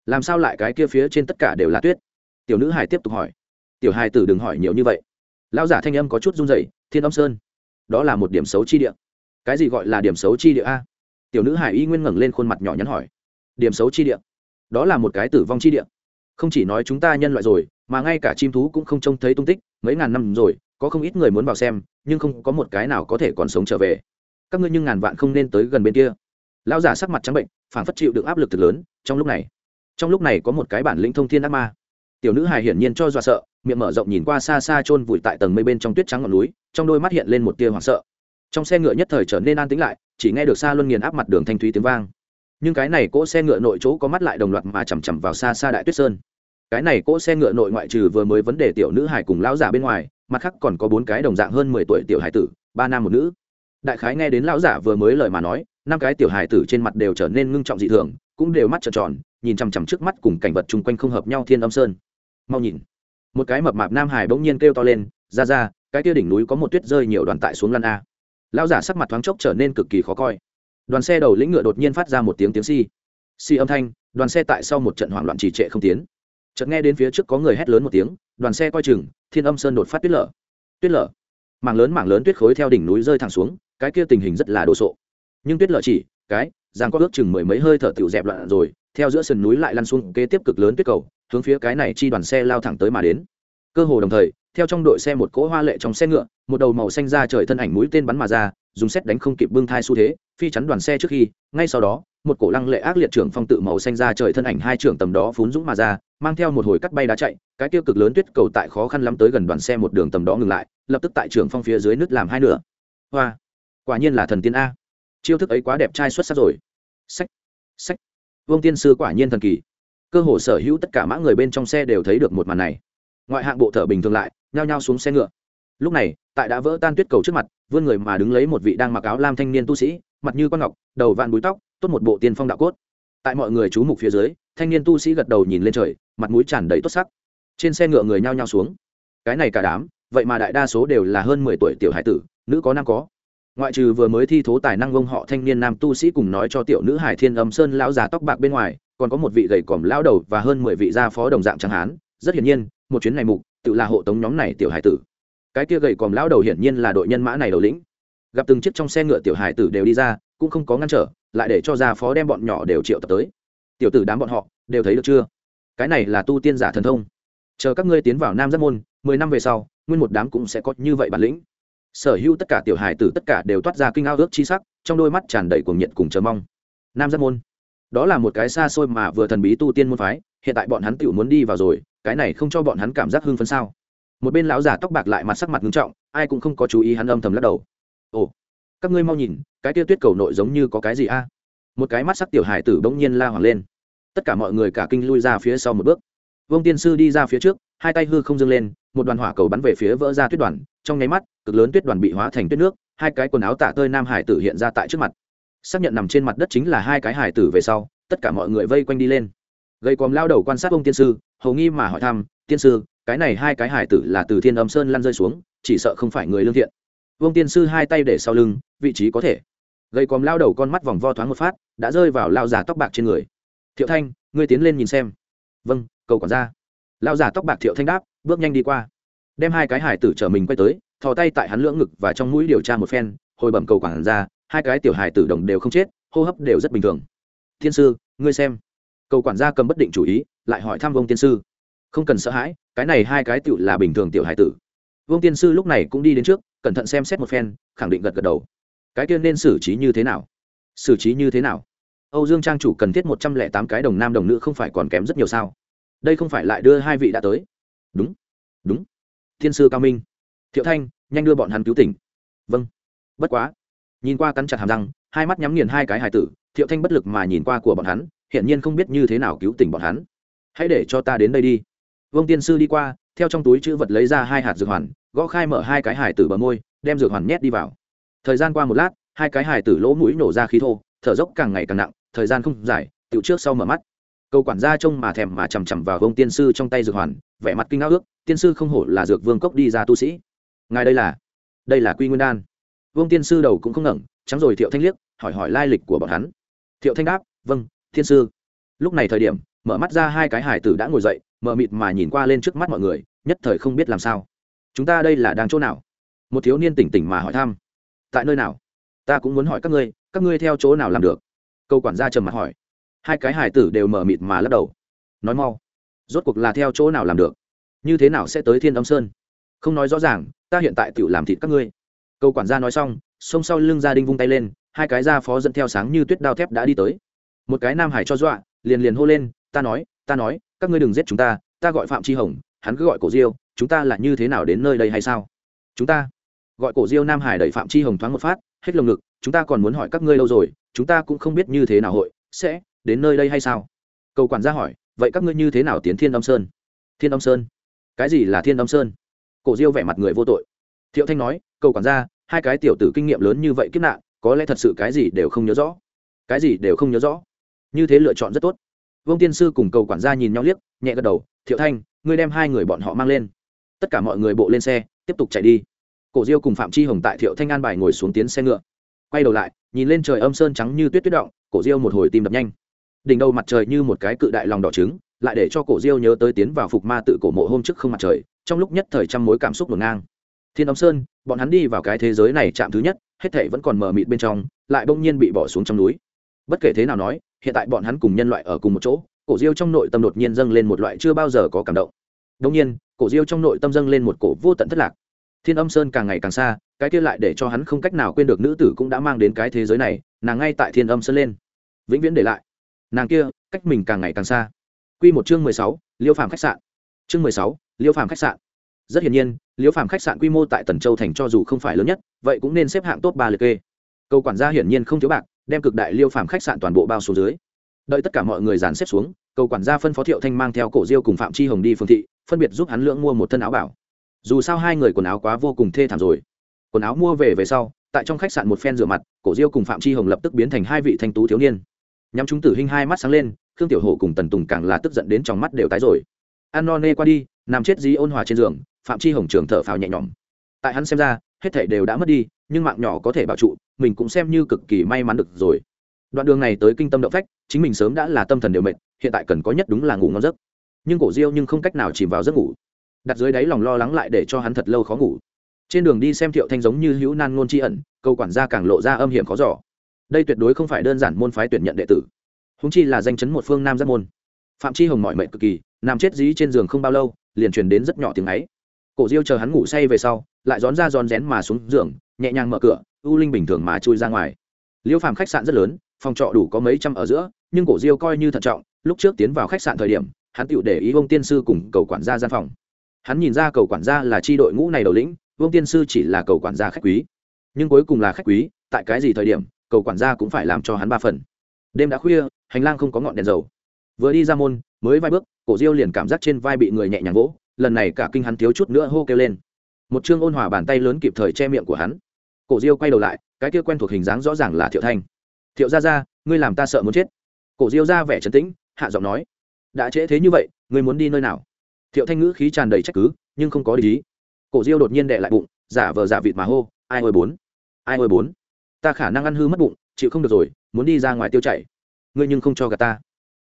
Làm sao lại cái kia phía trên tất cả đều là tuyết? Tiểu nữ hải tiếp tục hỏi. Tiểu hải tử đừng hỏi nhiều như vậy. Lão giả thanh âm có chút run rẩy, thiên âm sơn. Đó là một điểm xấu chi địa. Cái gì gọi là điểm xấu chi địa a? Tiểu nữ hải y nguyên ngẩng lên khuôn mặt nhỏ nhắn hỏi, điểm xấu chi địa? Đó là một cái tử vong chi địa. Không chỉ nói chúng ta nhân loại rồi, mà ngay cả chim thú cũng không trông thấy tung tích, mấy ngàn năm rồi, có không ít người muốn vào xem, nhưng không có một cái nào có thể còn sống trở về. Các ngươi nhưng ngàn vạn không nên tới gần bên kia. Lão giả sắc mặt trắng bệnh phản phất chịu được áp lực thật lớn, trong lúc này, trong lúc này có một cái bản lĩnh thông thiên ác ma. Tiểu nữ hài hiển nhiên cho dọa sợ, miệng mở rộng nhìn qua xa xa chôn vùi tại tầng mây bên trong tuyết trắng ngọn núi, trong đôi mắt hiện lên một tia hoảng sợ. Trong xe ngựa nhất thời trở nên an tĩnh lại chỉ nghe được xa luân nghiền áp mặt đường thanh thúy tiếng vang. Nhưng cái này cỗ xe ngựa nội chỗ có mắt lại đồng loạt mà chằm chằm vào xa xa đại tuyết sơn. Cái này cỗ xe ngựa nội ngoại trừ vừa mới vấn đề tiểu nữ hải cùng lão giả bên ngoài, mặt khác còn có bốn cái đồng dạng hơn mười tuổi tiểu hải tử, ba nam một nữ. Đại khái nghe đến lão giả vừa mới lời mà nói, năm cái tiểu hải tử trên mặt đều trở nên ngưng trọng dị thường, cũng đều mắt trợn tròn, nhìn chằm chằm trước mắt cùng cảnh vật chung quanh không hợp nhau thiên âm sơn. Mau nhìn. Một cái mập mạp nam hải bỗng nhiên kêu to lên, ra ra, cái kia đỉnh núi có một tuyết rơi nhiều đoàn tại xuống lăn a lão giả sắc mặt thoáng chốc trở nên cực kỳ khó coi. Đoàn xe đầu lĩnh ngựa đột nhiên phát ra một tiếng tiếng si si âm thanh, đoàn xe tại sau một trận hoảng loạn trì trệ không tiến. Chợt nghe đến phía trước có người hét lớn một tiếng, đoàn xe coi chừng, thiên âm sơn đột phát tuyết lở. Tuyết lở. Mảng lớn mảng lớn tuyết khối theo đỉnh núi rơi thẳng xuống, cái kia tình hình rất là đồ sộ. Nhưng tuyết lở chỉ, cái, giang có ước chừng mười mấy hơi thở tiểu dẹp loạn rồi, theo giữa sườn núi lại lăn xuống kế tiếp cực lớn tuyết cầu, hướng phía cái này chi đoàn xe lao thẳng tới mà đến. Cơ hồ đồng thời theo trong đội xe một cỗ hoa lệ trong xe ngựa, một đầu màu xanh ra trời thân ảnh mũi tên bắn mà ra, dùng xét đánh không kịp bưng thai xu thế, phi chắn đoàn xe trước khi, ngay sau đó, một cổ lăng lệ ác liệt trưởng phong tự màu xanh ra trời thân ảnh hai trưởng tầm đó phún dũng mà ra, mang theo một hồi cắt bay đá chạy, cái tiêu cực lớn tuyết cầu tại khó khăn lắm tới gần đoàn xe một đường tầm đó ngừng lại, lập tức tại trưởng phong phía dưới nứt làm hai nửa. Hoa, quả nhiên là thần tiên a. Chiêu thức ấy quá đẹp trai xuất sắc rồi. Sách sách. Vương tiên sư quả nhiên thần kỳ. Cơ hồ sở hữu tất cả mã người bên trong xe đều thấy được một màn này. Ngoại hạng bộ thở bình thường lại nhao nhao xuống xe ngựa. Lúc này, tại đã vỡ tan tuyết cầu trước mặt, vươn người mà đứng lấy một vị đang mặc áo lam thanh niên tu sĩ, mặt như con ngọc, đầu vạn búi tóc, tốt một bộ tiên phong đạo cốt. Tại mọi người chú mục phía dưới, thanh niên tu sĩ gật đầu nhìn lên trời, mặt mũi tràn đầy tốt sắc. Trên xe ngựa người nhao nhao xuống. Cái này cả đám, vậy mà đại đa số đều là hơn mười tuổi tiểu hải tử, nữ có nam có. Ngoại trừ vừa mới thi thố tài năng ông họ thanh niên nam tu sĩ cùng nói cho tiểu nữ hải thiên âm sơn lão già tóc bạc bên ngoài, còn có một vị gầy còm lão đầu và hơn mười vị gia phó đồng dạng trắng hán. Rất hiển nhiên, một chuyến này mục tự là hộ tống nhóm này tiểu hải tử. Cái kia gầy còm lão đầu hiển nhiên là đội nhân mã này đầu lĩnh. Gặp từng chiếc trong xe ngựa tiểu hải tử đều đi ra, cũng không có ngăn trở, lại để cho gia phó đem bọn nhỏ đều triệu tập tới. Tiểu tử đám bọn họ, đều thấy được chưa? Cái này là tu tiên giả thần thông. Chờ các ngươi tiến vào nam giác môn, mười năm về sau, nguyên một đám cũng sẽ có như vậy bản lĩnh. Sở hữu tất cả tiểu hài tử tất cả đều toát ra kinh ao ước chi sắc, trong đôi mắt tràn đầy cuồng nhiệt cùng chờ mong. Nam giác môn, đó là một cái xa xôi mà vừa thần bí tu tiên môn phái, hiện tại bọn hắn tự muốn đi vào rồi cái này không cho bọn hắn cảm giác hưng phấn sao? Một bên lão già tóc bạc lại mặt sắc mặt nghiêm trọng, ai cũng không có chú ý hắn âm thầm lắc đầu. Ồ, các ngươi mau nhìn, cái tiêu tuyết cầu nội giống như có cái gì a? Một cái mắt sắc tiểu hài tử bỗng nhiên la hoàng lên. Tất cả mọi người cả kinh lui ra phía sau một bước. Vương tiên sư đi ra phía trước, hai tay hư không dâng lên, một đoàn hỏa cầu bắn về phía vỡ ra tuyết đoàn, trong nháy mắt, cực lớn tuyết đoàn bị hóa thành tuyết nước, hai cái quần áo tả tơi nam hải tử hiện ra tại trước mặt. Xác nhận nằm trên mặt đất chính là hai cái hải tử về sau, tất cả mọi người vây quanh đi lên. Gây còm lao đầu quan sát ông tiên sư hầu nghi mà hỏi thăm, tiên sư, cái này hai cái hải tử là từ thiên âm sơn lăn rơi xuống, chỉ sợ không phải người lương thiện. Vương tiên sư hai tay để sau lưng, vị trí có thể. Gây còm lao đầu con mắt vòng vo thoáng một phát, đã rơi vào lao giả tóc bạc trên người. Thiệu thanh, ngươi tiến lên nhìn xem. Vâng cầu quản gia. Lao giả tóc bạc thiệu thanh đáp, bước nhanh đi qua. Đem hai cái hải tử chở mình quay tới, thò tay tại hắn lưỡng ngực và trong mũi điều tra một phen, hồi bẩm cầu quản gia, hai cái tiểu hải tử đồng đều không chết, hô hấp đều rất bình thường. Thiên sư, ngươi xem. Cầu quản gia cầm bất định chủ ý lại hỏi thăm vương tiên sư. Không cần sợ hãi, cái này hai cái tiểu là bình thường tiểu hải tử. Vương tiên sư lúc này cũng đi đến trước, cẩn thận xem xét một phen, khẳng định gật gật đầu. Cái kia nên xử trí như thế nào? Xử trí như thế nào? Âu dương trang chủ cần thiết một trăm lẻ tám cái đồng nam đồng nữ không phải còn kém rất nhiều sao? Đây không phải lại đưa hai vị đã tới. Đúng. Đúng. Thiên sư cao minh. Thiệu thanh, nhanh đưa bọn hắn cứu tỉnh. Vâng. Bất quá. Nhìn qua cắn chặt hàm răng, hai mắt nhắm nghiền hai cái hài tử, thiệu thanh bất lực mà nhìn qua của bọn hắn hiện nhiên không biết như thế nào cứu tỉnh bọn hắn hãy để cho ta đến đây đi. Vương tiên sư đi qua, theo trong túi chữ vật lấy ra hai hạt dược hoàn, gõ khai mở hai cái hải tử bờ môi, đem dược hoàn nhét đi vào. Thời gian qua một lát, hai cái hải tử lỗ mũi nổ ra khí thô, thở dốc càng ngày càng nặng, thời gian không dài tựu trước sau mở mắt. Cầu quản gia trông mà thèm mà chằm chằm vào vông tiên sư trong tay dược hoàn, vẻ mặt kinh ngạc ước, tiên sư không hổ là dược vương cốc đi ra tu sĩ. Ngài đây là đây là quy nguyên đan. Vương tiên sư đầu cũng không ngẩng, trắng rồi thiệu thanh liếc, hỏi hỏi lai lịch của bọn hắn. Thiệu thanh đáp vâng thiên sư. Lúc này thời điểm mở mắt ra hai cái hải tử đã ngồi dậy, mở mịt mà nhìn qua lên trước mắt mọi người, nhất thời không biết làm sao. Chúng ta đây là đang chỗ nào? Một thiếu niên tỉnh tỉnh mà hỏi thăm. Tại nơi nào? Ta cũng muốn hỏi các ngươi các ngươi theo chỗ nào làm được? Câu quản gia trầm mặt hỏi. Hai cái hải tử đều mở mịt mà lắc đầu. Nói mau. Rốt cuộc là theo chỗ nào làm được? Như thế nào sẽ tới thiên âm sơn? Không nói rõ ràng, ta hiện tại tự làm thịt các ngươi. Câu quản gia nói xong, xông sau lưng gia đinh vung tay lên, hai cái gia phó dẫn theo sáng như tuyết đao thép đã đi tới. Một cái nam hải cho dọa, liền liền hô lên ta nói ta nói, các ngươi đừng giết chúng ta ta gọi phạm chi hồng, hắn cứ gọi cổ diêu, chúng ta là như thế nào đến nơi đây hay sao? Chúng ta gọi cổ diêu nam hải đẩy phạm chi hồng thoáng một phát, hết lồng ngực, chúng ta còn muốn hỏi các ngươi lâu rồi, chúng ta cũng không biết như thế nào hội sẽ đến nơi đây hay sao? Cầu quản gia hỏi, vậy các ngươi như thế nào tiến thiên âm sơn? Thiên âm sơn? Cái gì là thiên âm sơn? Cổ diêu vẻ mặt người vô tội. Thiệu thanh nói, cầu quản gia, hai cái tiểu tử kinh nghiệm lớn như vậy kiếp nạn, có lẽ thật sự cái gì đều không nhớ rõ. Cái gì đều không nhớ rõ. Như thế lựa chọn rất tốt vương tiên sư cùng cầu quản gia nhìn nhau liếc, nhẹ gật đầu, thiệu thanh, ngươi đem hai người bọn họ mang lên. Tất cả mọi người bộ lên xe, tiếp tục chạy đi. Cổ diêu cùng phạm chi hồng tại thiệu thanh an bài ngồi xuống tiến xe ngựa. Quay đầu lại, nhìn lên trời âm sơn trắng như tuyết tuyết động, cổ diêu một hồi tim đập nhanh. Đỉnh đầu mặt trời như một cái cự đại lòng đỏ trứng, lại để cho cổ diêu nhớ tới tiến vào phục ma tự cổ mộ hôm trước không mặt trời, trong lúc nhất thời trăm mối cảm xúc ngổn ngang. Thiên âm sơn, bọn hắn đi vào cái thế giới này chạm thứ nhất, hết thể vẫn còn mờ mịt bên trong, lại bỗng nhiên bị bỏ xuống trong núi. Bất kể thế nào nói hiện tại bọn hắn cùng nhân loại ở cùng một chỗ, cổ diêu trong nội tâm đột nhiên dâng lên một loại chưa bao giờ có cảm động. Đông nhiên, cổ diêu trong nội tâm dâng lên một cổ vô tận thất lạc. Thiên âm sơn càng ngày càng xa, cái kia lại để cho hắn không cách nào quên được nữ tử cũng đã mang đến cái thế giới này, nàng ngay tại thiên âm sơn lên. Vĩnh viễn để lại. Nàng kia, cách mình càng ngày càng xa. Q một chương mười sáu, liêu phàm khách sạn. Chương mười sáu, liêu phàm khách sạn. Rất hiển nhiên, liêu phàm khách sạn quy mô tại tần châu thành cho dù không phải lớn nhất, vậy cũng nên xếp hạng top ba liệt kê. Câu quản gia hiển nhiên không thiếu bạc đem cực đại liêu phàm khách sạn toàn bộ bao số dưới. Đợi tất cả mọi người dàn xếp xuống, cầu quản gia phân phó thiệu thanh mang theo cổ diêu cùng phạm chi hồng đi phương thị, phân biệt giúp hắn lưỡng mua một thân áo bảo. Dù sao hai người quần áo quá vô cùng thê thảm rồi. Quần áo mua về về sau, tại trong khách sạn một phen rửa mặt, cổ diêu cùng phạm chi hồng lập tức biến thành hai vị thanh tú thiếu niên. Nhắm chúng tử hình hai mắt sáng lên, khương tiểu hổ cùng tần tùng càng là tức giận đến trong mắt đều tái rồi. An no nê qua đi, nằm chết dí ôn hòa trên giường, phạm chi hồng trường thở phào nhẹ nhõm. Tại hắn xem ra, hết thể đều đã mất đi nhưng mạng nhỏ có thể bảo trụ, mình cũng xem như cực kỳ may mắn được rồi. Đoạn đường này tới kinh tâm động phách, chính mình sớm đã là tâm thần đều mệt, hiện tại cần có nhất đúng là ngủ ngon giấc. Nhưng cổ diêu nhưng không cách nào chìm vào giấc ngủ. Đặt dưới đáy lòng lo lắng lại để cho hắn thật lâu khó ngủ. Trên đường đi xem thiệu thanh giống như hữu nan ngôn tri ẩn, câu quản gia càng lộ ra âm hiểm khó giỏ đây tuyệt đối không phải đơn giản môn phái tuyển nhận đệ tử. Húng chi là danh chấn một phương nam giác môn. Phạm chi hồng mọi mệnh cực kỳ, nằm chết dí trên giường không bao lâu, liền truyền đến rất nhỏ tiếng ấy. Cổ diêu chờ hắn ngủ say về sau, lại rón ra rón rén mà xuống giường nhẹ nhàng mở cửa, u linh bình thường mà chui ra ngoài. Liêu phàm khách sạn rất lớn, phòng trọ đủ có mấy trăm ở giữa, nhưng cổ diêu coi như thận trọng, lúc trước tiến vào khách sạn thời điểm, hắn tựu để ý ông tiên sư cùng cầu quản gia gian phòng. Hắn nhìn ra cầu quản gia là tri đội ngũ này đầu lĩnh, vương tiên sư chỉ là cầu quản gia khách quý. Nhưng cuối cùng là khách quý, tại cái gì thời điểm, cầu quản gia cũng phải làm cho hắn ba phần. Đêm đã khuya, hành lang không có ngọn đèn dầu. Vừa đi ra môn, mới vài bước, cổ diêu liền cảm giác trên vai bị người nhẹ nhàng vỗ, lần này cả kinh hắn thiếu chút nữa hô kêu lên. Một chương ôn hòa bàn tay lớn kịp thời che miệng của hắn cổ diêu quay đầu lại, cái kia quen thuộc hình dáng rõ ràng là thiệu thanh. Thiệu ra ra ngươi làm ta sợ muốn chết. Cổ diêu ra vẻ trấn tĩnh, hạ giọng nói, đã trễ thế như vậy, ngươi muốn đi nơi nào? Thiệu thanh ngữ khí tràn đầy trách cứ, nhưng không có lý cổ diêu đột nhiên đệ lại bụng, giả vờ giả vịt mà hô, ai ôi bốn, ai ôi bốn, ta khả năng ăn hư mất bụng, chịu không được rồi, muốn đi ra ngoài tiêu chảy. Ngươi nhưng không cho gà ta.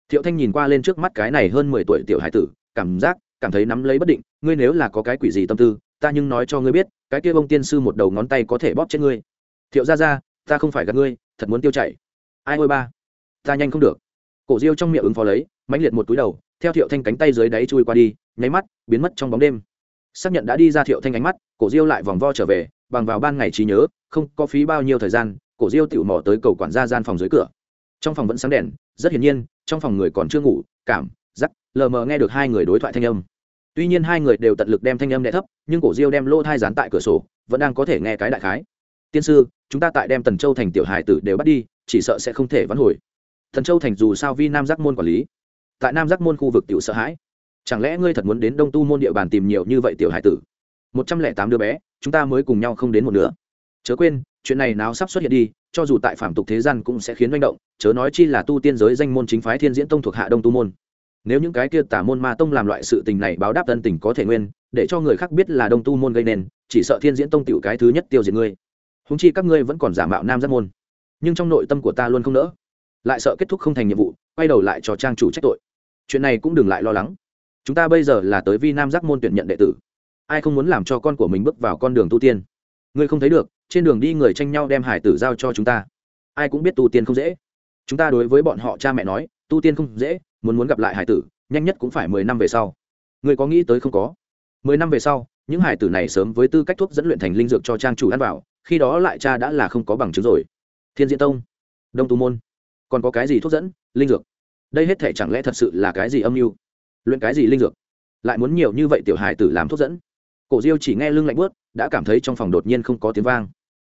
Thiệu thanh nhìn qua lên trước mắt cái này hơn mười tuổi tiểu hải tử, cảm giác, cảm thấy nắm lấy bất định, ngươi nếu là có cái quỷ gì tâm tư, ta nhưng nói cho ngươi biết cái kia bông tiên sư một đầu ngón tay có thể bóp chết ngươi. Thiệu ra ra ta không phải gặp ngươi, thật muốn tiêu chảy. Ai ôi ba, ta nhanh không được. Cổ diêu trong miệng ứng phó lấy, mãnh liệt một túi đầu, theo thiệu thanh cánh tay dưới đáy chui qua đi, nháy mắt, biến mất trong bóng đêm. Xác nhận đã đi ra thiệu thanh ánh mắt, cổ diêu lại vòng vo trở về, bằng vào ban ngày trí nhớ, không có phí bao nhiêu thời gian, cổ diêu tự mò tới cầu quản gia gian phòng dưới cửa. Trong phòng vẫn sáng đèn, rất hiển nhiên, trong phòng người còn chưa ngủ, cảm giắc lờ mờ nghe được hai người đối thoại thanh âm tuy nhiên hai người đều tận lực đem thanh âm đ thấp, nhưng cổ diêu đem lỗ thai dán tại cửa sổ, vẫn đang có thể nghe cái đại khái. Tiên sư, chúng ta tại đem tần châu thành tiểu hải tử đều bắt đi, chỉ sợ sẽ không thể vắn hồi. Thần châu thành dù sao vi nam giác môn quản lý, tại nam giác môn khu vực tiểu sợ hãi. Chẳng lẽ ngươi thật muốn đến đông tu môn địa bàn tìm nhiều như vậy tiểu hải tử? Một trăm lẻ tám đứa bé, chúng ta mới cùng nhau không đến một nửa. Chớ quên, chuyện này nào sắp xuất hiện đi, cho dù tại phạm tục thế gian cũng sẽ khiến manh động, chớ nói chi là tu tiên giới danh môn chính phái thiên diễn tông thuộc hạ đông tu môn nếu những cái kia tả môn ma tông làm loại sự tình này báo đáp tân tình có thể nguyên, để cho người khác biết là đông tu môn gây nên, chỉ sợ thiên diễn tông tiểu cái thứ nhất tiêu diệt ngươi. Húng chi các ngươi vẫn còn giả mạo nam giác môn. Nhưng trong nội tâm của ta luôn không nỡ. Lại sợ kết thúc không thành nhiệm vụ, quay đầu lại cho trang chủ trách tội. Chuyện này cũng đừng lại lo lắng. Chúng ta bây giờ là tới vi nam giác môn tuyển nhận đệ tử. Ai không muốn làm cho con của mình bước vào con đường tu tiên? Ngươi không thấy được, trên đường đi người tranh nhau đem hải tử giao cho chúng ta. Ai cũng biết tu tiên không dễ. Chúng ta đối với bọn họ cha mẹ nói, tu tiên không dễ muốn muốn gặp lại hải tử, nhanh nhất cũng phải mười năm về sau. Người có nghĩ tới không có? Mười năm về sau, những hải tử này sớm với tư cách thuốc dẫn luyện thành linh dược cho trang chủ ăn vào, khi đó lại cha đã là không có bằng chứng rồi. Thiên diễn tông, đông tu môn, còn có cái gì thuốc dẫn? Linh dược. Đây hết thể chẳng lẽ thật sự là cái gì âm mưu? Luyện cái gì linh dược? Lại muốn nhiều như vậy tiểu hải tử làm thuốc dẫn? Cổ diêu chỉ nghe lưng lạnh bớt đã cảm thấy trong phòng đột nhiên không có tiếng vang.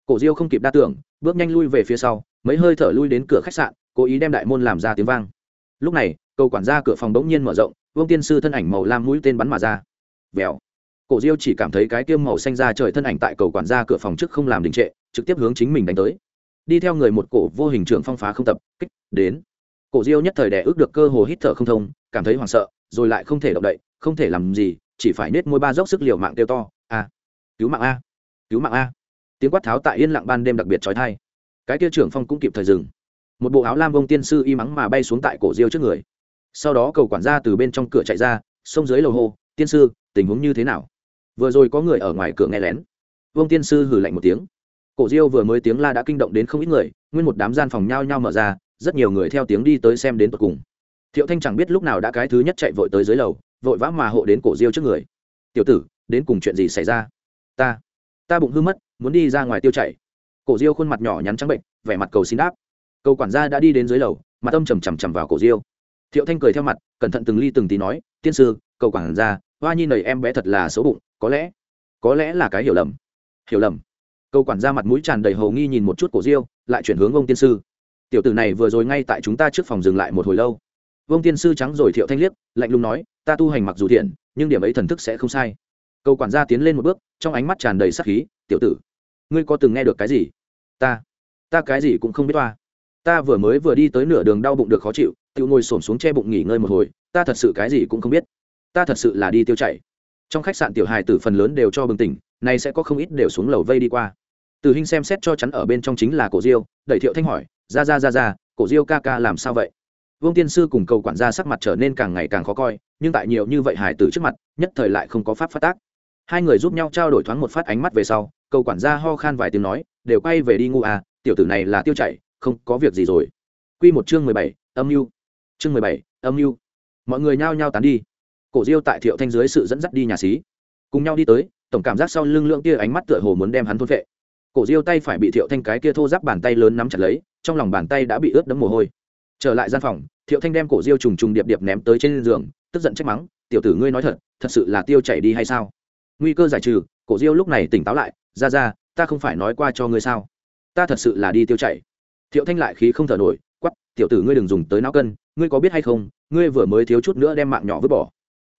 Cổ diêu không kịp đa tưởng, bước nhanh lui về phía sau, mấy hơi thở lui đến cửa khách sạn, cố ý đem đại môn làm ra tiếng vang. Lúc này cầu quản gia cửa phòng đống nhiên mở rộng, vương tiên sư thân ảnh màu lam mũi tên bắn mà ra. Vèo. Cổ diêu chỉ cảm thấy cái tiêm màu xanh ra trời thân ảnh tại cầu quản gia cửa phòng trước không làm đình trệ, trực tiếp hướng chính mình đánh tới. Đi theo người một cổ vô hình trưởng phong phá không tập, kích, đến. Cổ diêu nhất thời đẻ ước được cơ hồ hít thở không thông, cảm thấy hoảng sợ, rồi lại không thể động đậy, không thể làm gì, chỉ phải nết môi ba dốc sức liều mạng kêu to, a, cứu mạng a, cứu mạng a. Tiếng quát tháo tại yên lặng ban đêm đặc biệt trói thai. Cái kia trưởng phong cũng kịp thời dừng. Một bộ áo lam vông tiên sư y mắng mà bay xuống tại cổ diêu trước người sau đó cầu quản gia từ bên trong cửa chạy ra xông dưới lầu hô, tiên sư, tình huống như thế nào? Vừa rồi có người ở ngoài cửa nghe lén. Vương tiên sư hử lạnh một tiếng. Cổ diêu vừa mới tiếng la đã kinh động đến không ít người, nguyên một đám gian phòng nhao nhao mở ra, rất nhiều người theo tiếng đi tới xem đến tận cùng. Thiệu thanh chẳng biết lúc nào đã cái thứ nhất chạy vội tới dưới lầu, vội vã mà hộ đến cổ diêu trước người. Tiểu tử, đến cùng chuyện gì xảy ra? Ta ta bụng hư mất, muốn đi ra ngoài tiêu chảy. Cổ diêu khuôn mặt nhỏ nhắn trắng bệnh, vẻ mặt cầu xin đáp. Cầu quản gia đã đi đến dưới lầu, mặt âm trầm trầm trầm vào cổ diêu thiệu thanh cười theo mặt, cẩn thận từng ly từng tí nói, tiên sư, cầu quản gia, hoa nhi nầy em bé thật là xấu bụng, có lẽ có lẽ là cái hiểu lầm. Hiểu lầm? Cầu quản gia mặt mũi tràn đầy hầu nghi nhìn một chút cổ diêu, lại chuyển hướng ông tiên sư. Tiểu tử này vừa rồi ngay tại chúng ta trước phòng dừng lại một hồi lâu. Vương tiên sư trắng rồi thiệu thanh liếc, lạnh lùng nói, ta tu hành mặc dù thiện, nhưng điểm ấy thần thức sẽ không sai. Cầu quản gia tiến lên một bước, trong ánh mắt tràn đầy sắc khí, tiểu tử, ngươi có từng nghe được cái gì? Ta ta cái gì cũng không biết toa. Ta vừa mới vừa đi tới nửa đường đau bụng được khó chịu tự ngồi xổm xuống che bụng nghỉ ngơi một hồi, ta thật sự cái gì cũng không biết. Ta thật sự là đi tiêu chảy. Trong khách sạn tiểu hài tử phần lớn đều cho bừng tỉnh này sẽ có không ít đều xuống lầu vây đi qua. Từ hình xem xét cho chắn ở bên trong chính là cổ diêu, đẩy thiệu thanh hỏi, ra ra ra ra, cổ diêu ca ca làm sao vậy? Vương tiên sư cùng cầu quản gia sắc mặt trở nên càng ngày càng khó coi, nhưng tại nhiều như vậy hải tử trước mặt, nhất thời lại không có pháp phát tác. Hai người giúp nhau trao đổi thoáng một phát ánh mắt về sau, cầu quản gia ho khan vài tiếng nói, đều quay về đi ngu à tiểu tử này là tiêu chảy, không có việc gì rồi. Quy một chương mười bảy, âm mưu chương mười bảy, âm mưu. Mọi người nhao nhao tán đi. Cổ diêu tại thiệu thanh dưới sự dẫn dắt đi nhà xí. Cùng nhau đi tới, tổng cảm giác sau lưng lượng tia ánh mắt tựa hồ muốn đem hắn thôn vệ cổ diêu tay phải bị thiệu thanh cái kia thô giáp bàn tay lớn nắm chặt lấy, trong lòng bàn tay đã bị ướt đẫm mồ hôi. Trở lại gian phòng, thiệu thanh đem cổ diêu trùng trùng điệp điệp ném tới trên giường, tức giận trách mắng, tiểu tử ngươi nói thật thật sự là tiêu chảy đi hay sao? Nguy cơ giải trừ, cổ diêu lúc này tỉnh táo lại, ra ra, ta không phải nói qua cho ngươi sao? Ta thật sự là đi tiêu chảy. Thiệu thanh lại khí không thở nổi tiểu tử ngươi đừng dùng tới não cân, ngươi có biết hay không, ngươi vừa mới thiếu chút nữa đem mạng nhỏ vứt bỏ.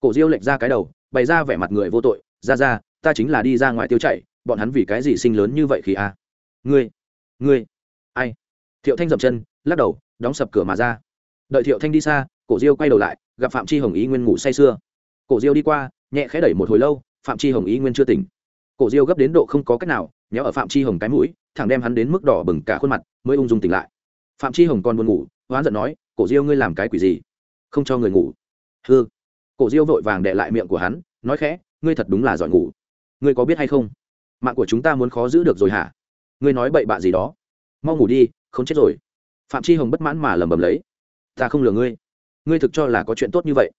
Cổ diêu lệch ra cái đầu, bày ra vẻ mặt người vô tội, ra ra, ta chính là đi ra ngoài tiêu chảy bọn hắn vì cái gì sinh lớn như vậy khi a? Ngươi ngươi, ai? Thiệu thanh dậm chân, lắc đầu, đóng sập cửa mà ra. Đợi thiệu thanh đi xa, cổ diêu quay đầu lại, gặp phạm chi hồng ý nguyên ngủ say sưa. Cổ diêu đi qua, nhẹ khẽ đẩy một hồi lâu, phạm chi hồng ý nguyên chưa tỉnh. Cổ diêu gấp đến độ không có cách nào, nhéo ở phạm chi hồng cái mũi, thẳng đem hắn đến mức đỏ bừng cả khuôn mặt, mới ung dung tỉnh lại phạm chi hồng còn buồn ngủ, hoán giận nói, cổ diêu ngươi làm cái quỷ gì? Không cho người ngủ. Hư cổ diêu vội vàng đệ lại miệng của hắn, nói khẽ, ngươi thật đúng là giỏi ngủ. Ngươi có biết hay không? Mạng của chúng ta muốn khó giữ được rồi hả? Ngươi nói bậy bạ gì đó. Mau ngủ đi, không chết rồi. Phạm chi hồng bất mãn mà lầm bầm lấy, ta không lừa ngươi. Ngươi thực cho là có chuyện tốt như vậy.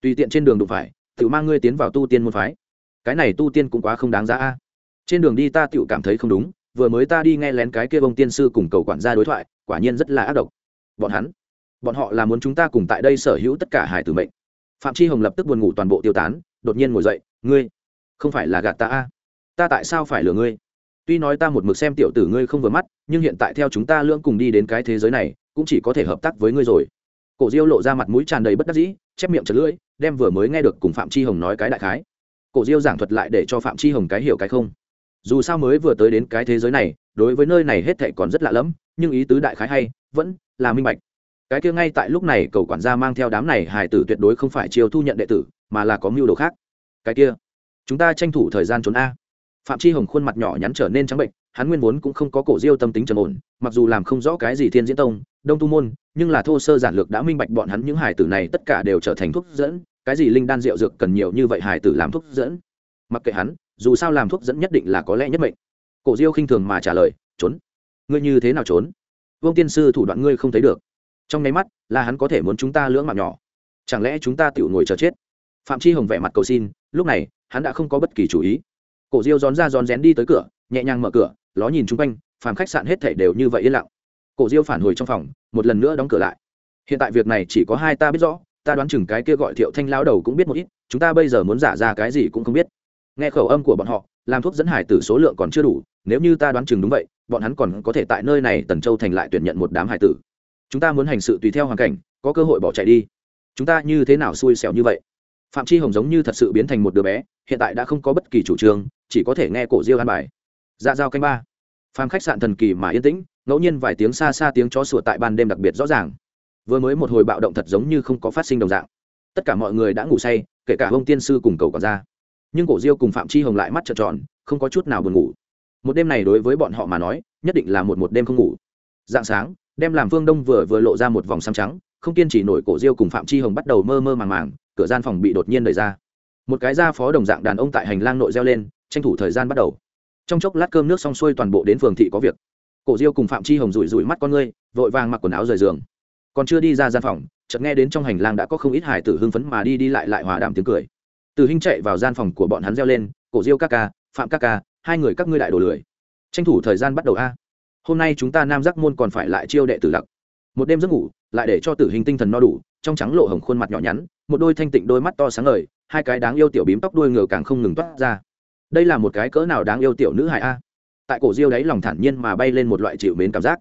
Tùy tiện trên đường đụng phải tự mang ngươi tiến vào tu tiên môn phái. Cái này tu tiên cũng quá không đáng giá a. Trên đường đi ta tự cảm thấy không đúng, vừa mới ta đi nghe lén cái kia bông tiên sư cùng cầu quản gia đối thoại quả nhiên rất là ác độc. Bọn hắn, bọn họ là muốn chúng ta cùng tại đây sở hữu tất cả hải tử mệnh. Phạm chi hồng lập tức buồn ngủ toàn bộ tiêu tán, đột nhiên ngồi dậy, ngươi, không phải là gạt ta a? Ta tại sao phải lừa ngươi? Tuy nói ta một mực xem tiểu tử ngươi không vừa mắt, nhưng hiện tại theo chúng ta lưỡng cùng đi đến cái thế giới này, cũng chỉ có thể hợp tác với ngươi rồi. Cổ diêu lộ ra mặt mũi tràn đầy bất đắc dĩ, chép miệng chật lưỡi, đem vừa mới nghe được cùng phạm chi hồng nói cái đại khái. Cổ diêu giảng thuật lại để cho phạm chi hồng cái hiểu cái không. Dù sao mới vừa tới đến cái thế giới này đối với nơi này hết thệ còn rất lạ lẫm, nhưng ý tứ đại khái hay, vẫn là minh bạch. Cái kia ngay tại lúc này, cầu quản gia mang theo đám này hải tử tuyệt đối không phải chiêu thu nhận đệ tử, mà là có mưu đồ khác. Cái kia, chúng ta tranh thủ thời gian trốn a. Phạm chi hồng khuôn mặt nhỏ nhắn trở nên trắng bệnh, hắn nguyên vốn cũng không có cổ diêu tâm tính trầm ổn, mặc dù làm không rõ cái gì thiên diễn tông, đông tu môn, nhưng là thô sơ giản lược đã minh bạch bọn hắn những hải tử này tất cả đều trở thành thuốc dẫn, cái gì linh đan rượu dược cần nhiều như vậy hải tử làm thuốc dẫn. Mặc kệ hắn, dù sao làm thuốc dẫn nhất định là có lẽ nhất mệnh cổ diêu khinh thường mà trả lời, trốn? Ngươi như thế nào trốn? Vương tiên sư thủ đoạn ngươi không thấy được. Trong nháy mắt là hắn có thể muốn chúng ta lưỡng mạng nhỏ. Chẳng lẽ chúng ta tự ngồi chờ chết? Phạm chi hồng vẻ mặt cầu xin, lúc này, hắn đã không có bất kỳ chủ ý. Cổ diêu rón ra rón rén đi tới cửa, nhẹ nhàng mở cửa, ló nhìn chung quanh, phàm khách sạn hết thể đều như vậy yên lặng. Cổ diêu phản hồi trong phòng, một lần nữa đóng cửa lại. Hiện tại việc này chỉ có hai ta biết rõ, ta đoán chừng cái kia gọi thiệu thanh lao đầu cũng biết một ít, chúng ta bây giờ muốn giả ra cái gì cũng không biết. Nghe khẩu âm của bọn họ làm thuốc dẫn hải tử số lượng còn chưa đủ, nếu như ta đoán chừng đúng vậy, bọn hắn còn có thể tại nơi này tần châu thành lại tuyển nhận một đám hải tử. Chúng ta muốn hành sự tùy theo hoàn cảnh, có cơ hội bỏ chạy đi. Chúng ta như thế nào xui xẻo như vậy? Phạm chi hồng giống như thật sự biến thành một đứa bé, hiện tại đã không có bất kỳ chủ trương, chỉ có thể nghe cổ diêu an bài. Dạ giao canh ba. Phàm khách sạn thần kỳ mà yên tĩnh, ngẫu nhiên vài tiếng xa xa tiếng chó sủa tại ban đêm đặc biệt rõ ràng. Vừa mới một hồi bạo động thật giống như không có phát sinh đồng dạng. Tất cả mọi người đã ngủ say, kể cả ông tiên sư cùng cầu còn ra nhưng cổ diêu cùng phạm chi hồng lại mắt trợn tròn, không có chút nào buồn ngủ. Một đêm này đối với bọn họ mà nói, nhất định là một một đêm không ngủ. Dạng sáng, đem làm phương đông vừa vừa lộ ra một vòng xăm trắng, không kiên trì nổi cổ diêu cùng phạm chi hồng bắt đầu mơ mơ màng màng, cửa gian phòng bị đột nhiên đẩy ra. Một cái da phó đồng dạng đàn ông tại hành lang nội reo lên, tranh thủ thời gian bắt đầu. Trong chốc lát cơm nước xong xuôi toàn bộ đến phường thị có việc. Cổ diêu cùng phạm chi hồng rủi rủi mắt con ngươi, vội vàng mặc quần áo rời giường. Còn chưa đi ra gian phòng, chợt nghe đến trong hành lang đã có không ít hải tử hưng phấn mà đi đi lại lại hòa đàm tiếng cười từ hinh chạy vào gian phòng của bọn hắn reo lên, cổ diêu ca ca, phạm ca ca, hai người các ngươi đại đồ lười. Tranh thủ thời gian bắt đầu a. Hôm nay chúng ta nam giác môn còn phải lại chiêu đệ tử lặc. Một đêm giấc ngủ, lại để cho tử hình tinh thần no đủ, trong trắng lộ hồng khuôn mặt nhỏ nhắn, một đôi thanh tịnh đôi mắt to sáng ngời, hai cái đáng yêu tiểu bím tóc đuôi ngựa càng không ngừng toát ra. Đây là một cái cỡ nào đáng yêu tiểu nữ hài a? Tại cổ diêu đấy lòng thản nhiên mà bay lên một loại chịu mến cảm giác.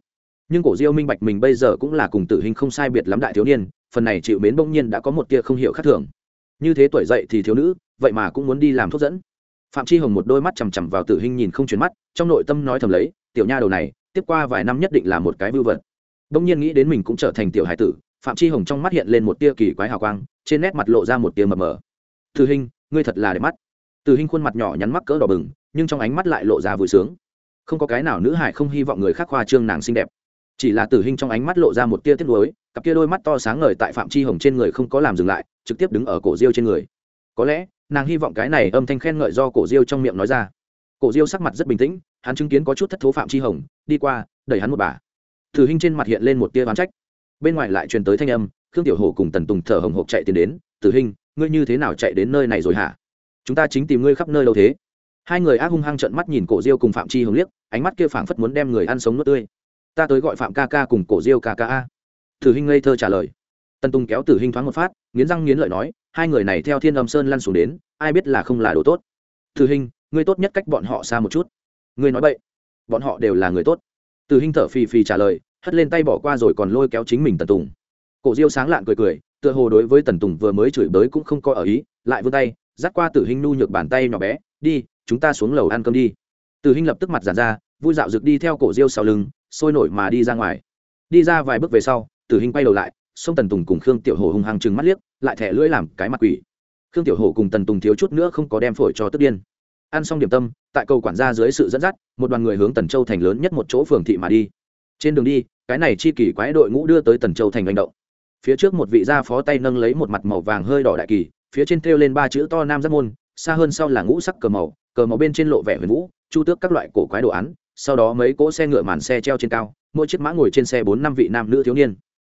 Nhưng cổ diêu minh bạch mình bây giờ cũng là cùng tử hình không sai biệt lắm đại thiếu niên, phần này chịu mến bỗng nhiên đã có một tia không hiểu khác thường như thế tuổi dậy thì thiếu nữ, vậy mà cũng muốn đi làm thuốc dẫn. Phạm chi hồng một đôi mắt chằm chằm vào tử hình nhìn không chuyển mắt, trong nội tâm nói thầm lấy, tiểu nha đầu này, tiếp qua vài năm nhất định là một cái vưu vật. Đông nhiên nghĩ đến mình cũng trở thành tiểu hải tử, phạm chi hồng trong mắt hiện lên một tia kỳ quái hào quang, trên nét mặt lộ ra một tia mờ mờ. Tử hình ngươi thật là đẹp mắt. Tử hình khuôn mặt nhỏ nhắn mắc cỡ đỏ bừng, nhưng trong ánh mắt lại lộ ra vui sướng. Không có cái nào nữ hải không hy vọng người khác khoa trương nàng xinh đẹp chỉ là tử hình trong ánh mắt lộ ra một tia tiếc nuối, cặp kia đôi mắt to sáng ngời tại phạm chi hồng trên người không có làm dừng lại, trực tiếp đứng ở cổ diêu trên người. Có lẽ, nàng hy vọng cái này âm thanh khen ngợi do cổ diêu trong miệng nói ra. Cổ diêu sắc mặt rất bình tĩnh, hắn chứng kiến có chút thất thố phạm chi hồng, đi qua, đẩy hắn một bà. Thử hình trên mặt hiện lên một tia oán trách. Bên ngoài lại truyền tới thanh âm, khương tiểu hồ cùng tần tùng thở hồng hộc chạy tiến đến, tử hình, ngươi như thế nào chạy đến nơi này rồi hả? Chúng ta chính tìm ngươi khắp nơi đâu thế? Hai người ác hung hăng trợn mắt nhìn cổ diêu cùng phạm chi hồng liếc, ánh mắt kia phảng phất muốn đem người ăn sống nuốt tươi ta tới gọi phạm ca ca cùng cổ diêu ca ca a. Tử hình ngây thơ trả lời. Tần tùng kéo tử hình thoáng một phát, nghiến răng nghiến lợi nói, hai người này theo thiên âm sơn lăn xuống đến, ai biết là không là đồ tốt. Tử hình ngươi tốt nhất cách bọn họ xa một chút. Ngươi nói vậy bọn họ đều là người tốt. Tử hình thở phì phì trả lời, hất lên tay bỏ qua rồi còn lôi kéo chính mình tần tùng. Cổ diêu sáng lạn cười cười, tựa hồ đối với tần tùng vừa mới chửi bới cũng không có ở ý, lại vươn tay, dắt qua tử hình nu nhược bàn tay nhỏ bé, đi, chúng ta xuống lầu ăn cơm đi. Tử hình lập tức mặt giàn ra vui dạo rực đi theo cổ diêu sau lưng, sôi nổi mà đi ra ngoài. Đi ra vài bước về sau, tử hình quay đầu lại, sông tần tùng cùng khương tiểu hồ hung hăng chừng mắt liếc, lại thẻ lưỡi làm cái mặt quỷ. Khương tiểu hồ cùng tần tùng thiếu chút nữa không có đem phổi cho tức điên. Ăn xong điểm tâm, tại cầu quản gia dưới sự dẫn dắt, một đoàn người hướng tần châu thành lớn nhất một chỗ phường thị mà đi. Trên đường đi, cái này chi kỳ quái đội ngũ đưa tới tần châu thành hành động. Phía trước một vị gia phó tay nâng lấy một mặt màu vàng hơi đỏ đại kỳ, phía trên thêu lên ba chữ to nam giác môn, xa hơn sau là ngũ sắc cờ màu cờ màu bên trên lộ vẻ huyền vũ, chu tước các loại cổ quái đồ án sau đó mấy cỗ xe ngựa màn xe treo trên cao, mỗi chiếc mã ngồi trên xe bốn năm vị nam nữ thiếu niên.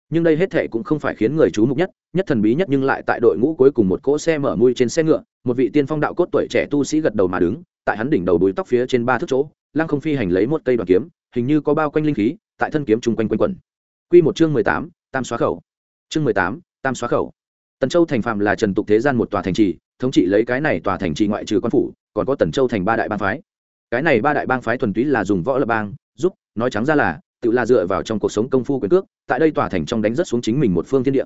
Nhưng đây hết thệ cũng không phải khiến người chú mục nhất nhất thần bí nhất nhưng lại tại đội ngũ cuối cùng một cỗ xe mở mui trên xe ngựa, một vị tiên phong đạo cốt tuổi trẻ tu sĩ gật đầu mà đứng, tại hắn đỉnh đầu đuôi tóc phía trên ba thước chỗ, lăng không phi hành lấy một cây đoàn kiếm, hình như có bao quanh linh khí, tại thân kiếm chung quanh quanh quẩn. Quy một chương mười tám, tam xóa khẩu. Chương mười tám, tam xóa khẩu. Tần châu thành phạm là trần tục thế gian một tòa thành trì, thống trị lấy cái này tòa thành trì ngoại trừ quan phủ, còn có tần châu thành ba đại bang phái cái này ba đại bang phái thuần túy là dùng võ lập bang, giúp, nói trắng ra là, tự là dựa vào trong cuộc sống công phu quyền cước, tại đây tòa thành trong đánh rất xuống chính mình một phương thiên địa.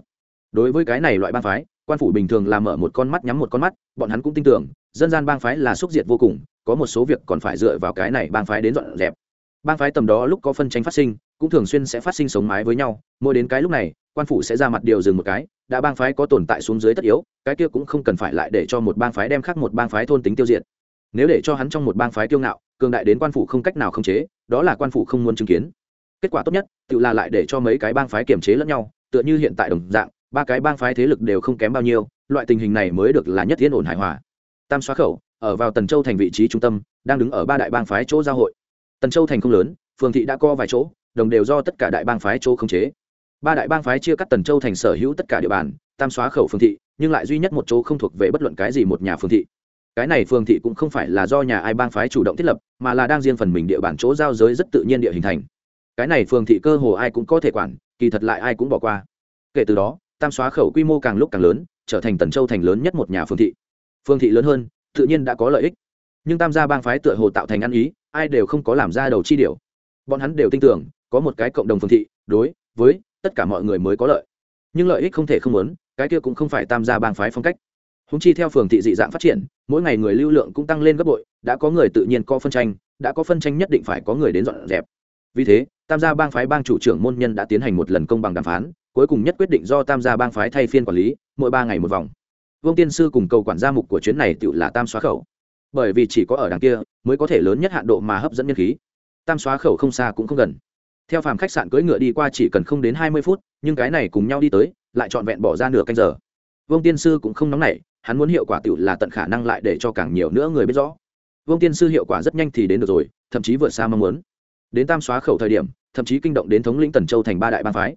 Đối với cái này loại bang phái, quan phủ bình thường là mở một con mắt nhắm một con mắt, bọn hắn cũng tin tưởng, dân gian bang phái là xúc diệt vô cùng, có một số việc còn phải dựa vào cái này bang phái đến dọn dẹp. Bang phái tầm đó lúc có phân tranh phát sinh, cũng thường xuyên sẽ phát sinh sống mái với nhau, mỗi đến cái lúc này, quan phủ sẽ ra mặt điều dừng một cái, đã bang phái có tồn tại xuống dưới tất yếu, cái kia cũng không cần phải lại để cho một bang phái đem khác một bang phái thôn tính tiêu diệt nếu để cho hắn trong một bang phái kiêu ngạo, cường đại đến quan phủ không cách nào khống chế, đó là quan phủ không muốn chứng kiến. Kết quả tốt nhất, tự là lại để cho mấy cái bang phái kiềm chế lẫn nhau, tựa như hiện tại đồng dạng, ba cái bang phái thế lực đều không kém bao nhiêu, loại tình hình này mới được là nhất thiên ổn hài hòa. Tam xóa khẩu, ở vào tần châu thành vị trí trung tâm, đang đứng ở ba đại bang phái chỗ giao hội. Tần châu thành không lớn, phường thị đã co vài chỗ, đồng đều do tất cả đại bang phái chỗ khống chế. Ba đại bang phái chia cắt tần châu thành sở hữu tất cả địa bàn, tam xóa khẩu phường thị, nhưng lại duy nhất một chỗ không thuộc về bất luận cái gì một nhà phường thị cái này phường thị cũng không phải là do nhà ai bang phái chủ động thiết lập, mà là đang riêng phần mình địa bàn chỗ giao giới rất tự nhiên địa hình thành. Cái này phường thị cơ hồ ai cũng có thể quản, kỳ thật lại ai cũng bỏ qua. Kể từ đó, tam xóa khẩu quy mô càng lúc càng lớn, trở thành tần châu thành lớn nhất một nhà phường thị. Phường thị lớn hơn, tự nhiên đã có lợi ích. Nhưng tam gia bang phái tựa hồ tạo thành ăn ý, ai đều không có làm ra đầu chi điều. Bọn hắn đều tin tưởng, có một cái cộng đồng phường thị, đối với tất cả mọi người mới có lợi. Nhưng lợi ích không thể không muốn, cái kia cũng không phải tam gia bang phái phong cách húng chi theo phường thị dị dạng phát triển, mỗi ngày người lưu lượng cũng tăng lên gấp bội, đã có người tự nhiên có phân tranh, đã có phân tranh nhất định phải có người đến dọn dẹp. Vì thế, tam gia bang phái bang chủ trưởng môn nhân đã tiến hành một lần công bằng đàm phán, cuối cùng nhất quyết định do tam gia bang phái thay phiên quản lý, mỗi ba ngày một vòng. Vương tiên sư cùng cầu quản gia mục của chuyến này tự là tam xóa khẩu. Bởi vì chỉ có ở đằng kia, mới có thể lớn nhất hạn độ mà hấp dẫn nhân khí. Tam xóa khẩu không xa cũng không gần. Theo phàm khách sạn cưỡi ngựa đi qua chỉ cần không đến hai mươi phút, nhưng cái này cùng nhau đi tới, lại trọn vẹn bỏ ra nửa canh giờ. Vương tiên sư cũng không nóng nảy hắn muốn hiệu quả tiểu là tận khả năng lại để cho càng nhiều nữa người biết rõ. Vương tiên sư hiệu quả rất nhanh thì đến được rồi, thậm chí vượt xa mong muốn. Đến tam xóa khẩu thời điểm, thậm chí kinh động đến thống lĩnh tần châu thành ba đại bang phái.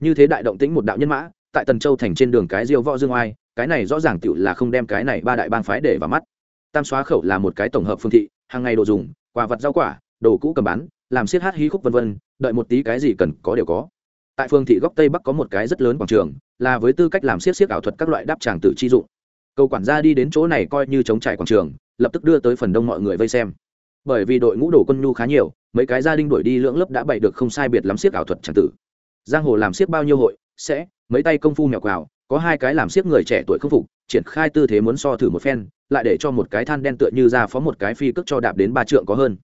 Như thế đại động tĩnh một đạo nhân mã, tại tần châu thành trên đường cái diêu võ dương oai, cái này rõ ràng tiểu là không đem cái này ba đại bang phái để vào mắt. Tam xóa khẩu là một cái tổng hợp phương thị, hàng ngày đồ dùng, quà vật rau quả, đồ cũ cầm bán, làm siết hát hí khúc vân vân, đợi một tí cái gì cần có đều có. Tại phương thị góc tây bắc có một cái rất lớn quảng trường, là với tư cách làm siết siết ảo thuật các loại đáp tràng tử chi dụng cầu quản gia đi đến chỗ này coi như chống trải quảng trường, lập tức đưa tới phần đông mọi người vây xem. Bởi vì đội ngũ đồ quân nhu khá nhiều, mấy cái gia đình đuổi đi lưỡng lớp đã bày được không sai biệt lắm siếc ảo thuật tràng tử. Giang hồ làm siếc bao nhiêu hội, sẽ, mấy tay công phu mèo quào, có hai cái làm siếc người trẻ tuổi không phục, triển khai tư thế muốn so thử một phen, lại để cho một cái than đen tựa như ra phó một cái phi cước cho đạp đến ba trượng có hơn.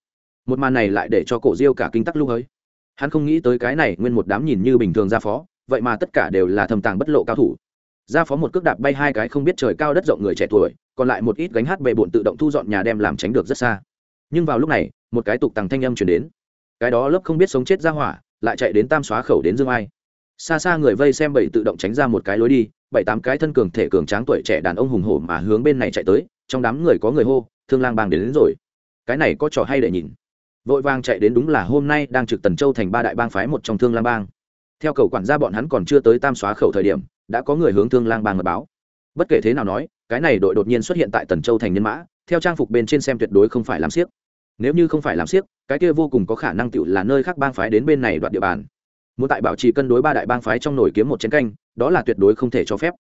Một màn này lại để cho cổ diêu cả kinh tắc lúc ấy. Hắn không nghĩ tới cái này nguyên một đám nhìn như bình thường ra phó, vậy mà tất cả đều là thầm tàng bất lộ cao thủ ra phó một cước đạp bay hai cái không biết trời cao đất rộng người trẻ tuổi còn lại một ít gánh hát bề bộn tự động thu dọn nhà đem làm tránh được rất xa. Nhưng vào lúc này một cái tục tàng thanh âm chuyển đến. Cái đó lớp không biết sống chết ra hỏa lại chạy đến tam xóa khẩu đến dương ai. Xa xa người vây xem bảy tự động tránh ra một cái lối đi bảy tám cái thân cường thể cường tráng tuổi trẻ đàn ông hùng hổ mà hướng bên này chạy tới trong đám người có người hô thương lang bang đến, đến rồi. Cái này có trò hay để nhìn. Vội vàng chạy đến đúng là hôm nay đang trực tần châu thành ba đại bang phái một trong thương lang bang theo cầu quản gia bọn hắn còn chưa tới tam xóa khẩu thời điểm, đã có người hướng thương lang bang mật báo. Bất kể thế nào nói, cái này đội đột nhiên xuất hiện tại tần châu thành nhân mã, theo trang phục bên trên xem tuyệt đối không phải làm siếc nếu như không phải làm siếc cái kia vô cùng có khả năng tựu là nơi khác bang phái đến bên này đoạt địa bàn. Muốn tại bảo trì cân đối ba đại bang phái trong nổi kiếm một chiến canh, đó là tuyệt đối không thể cho phép.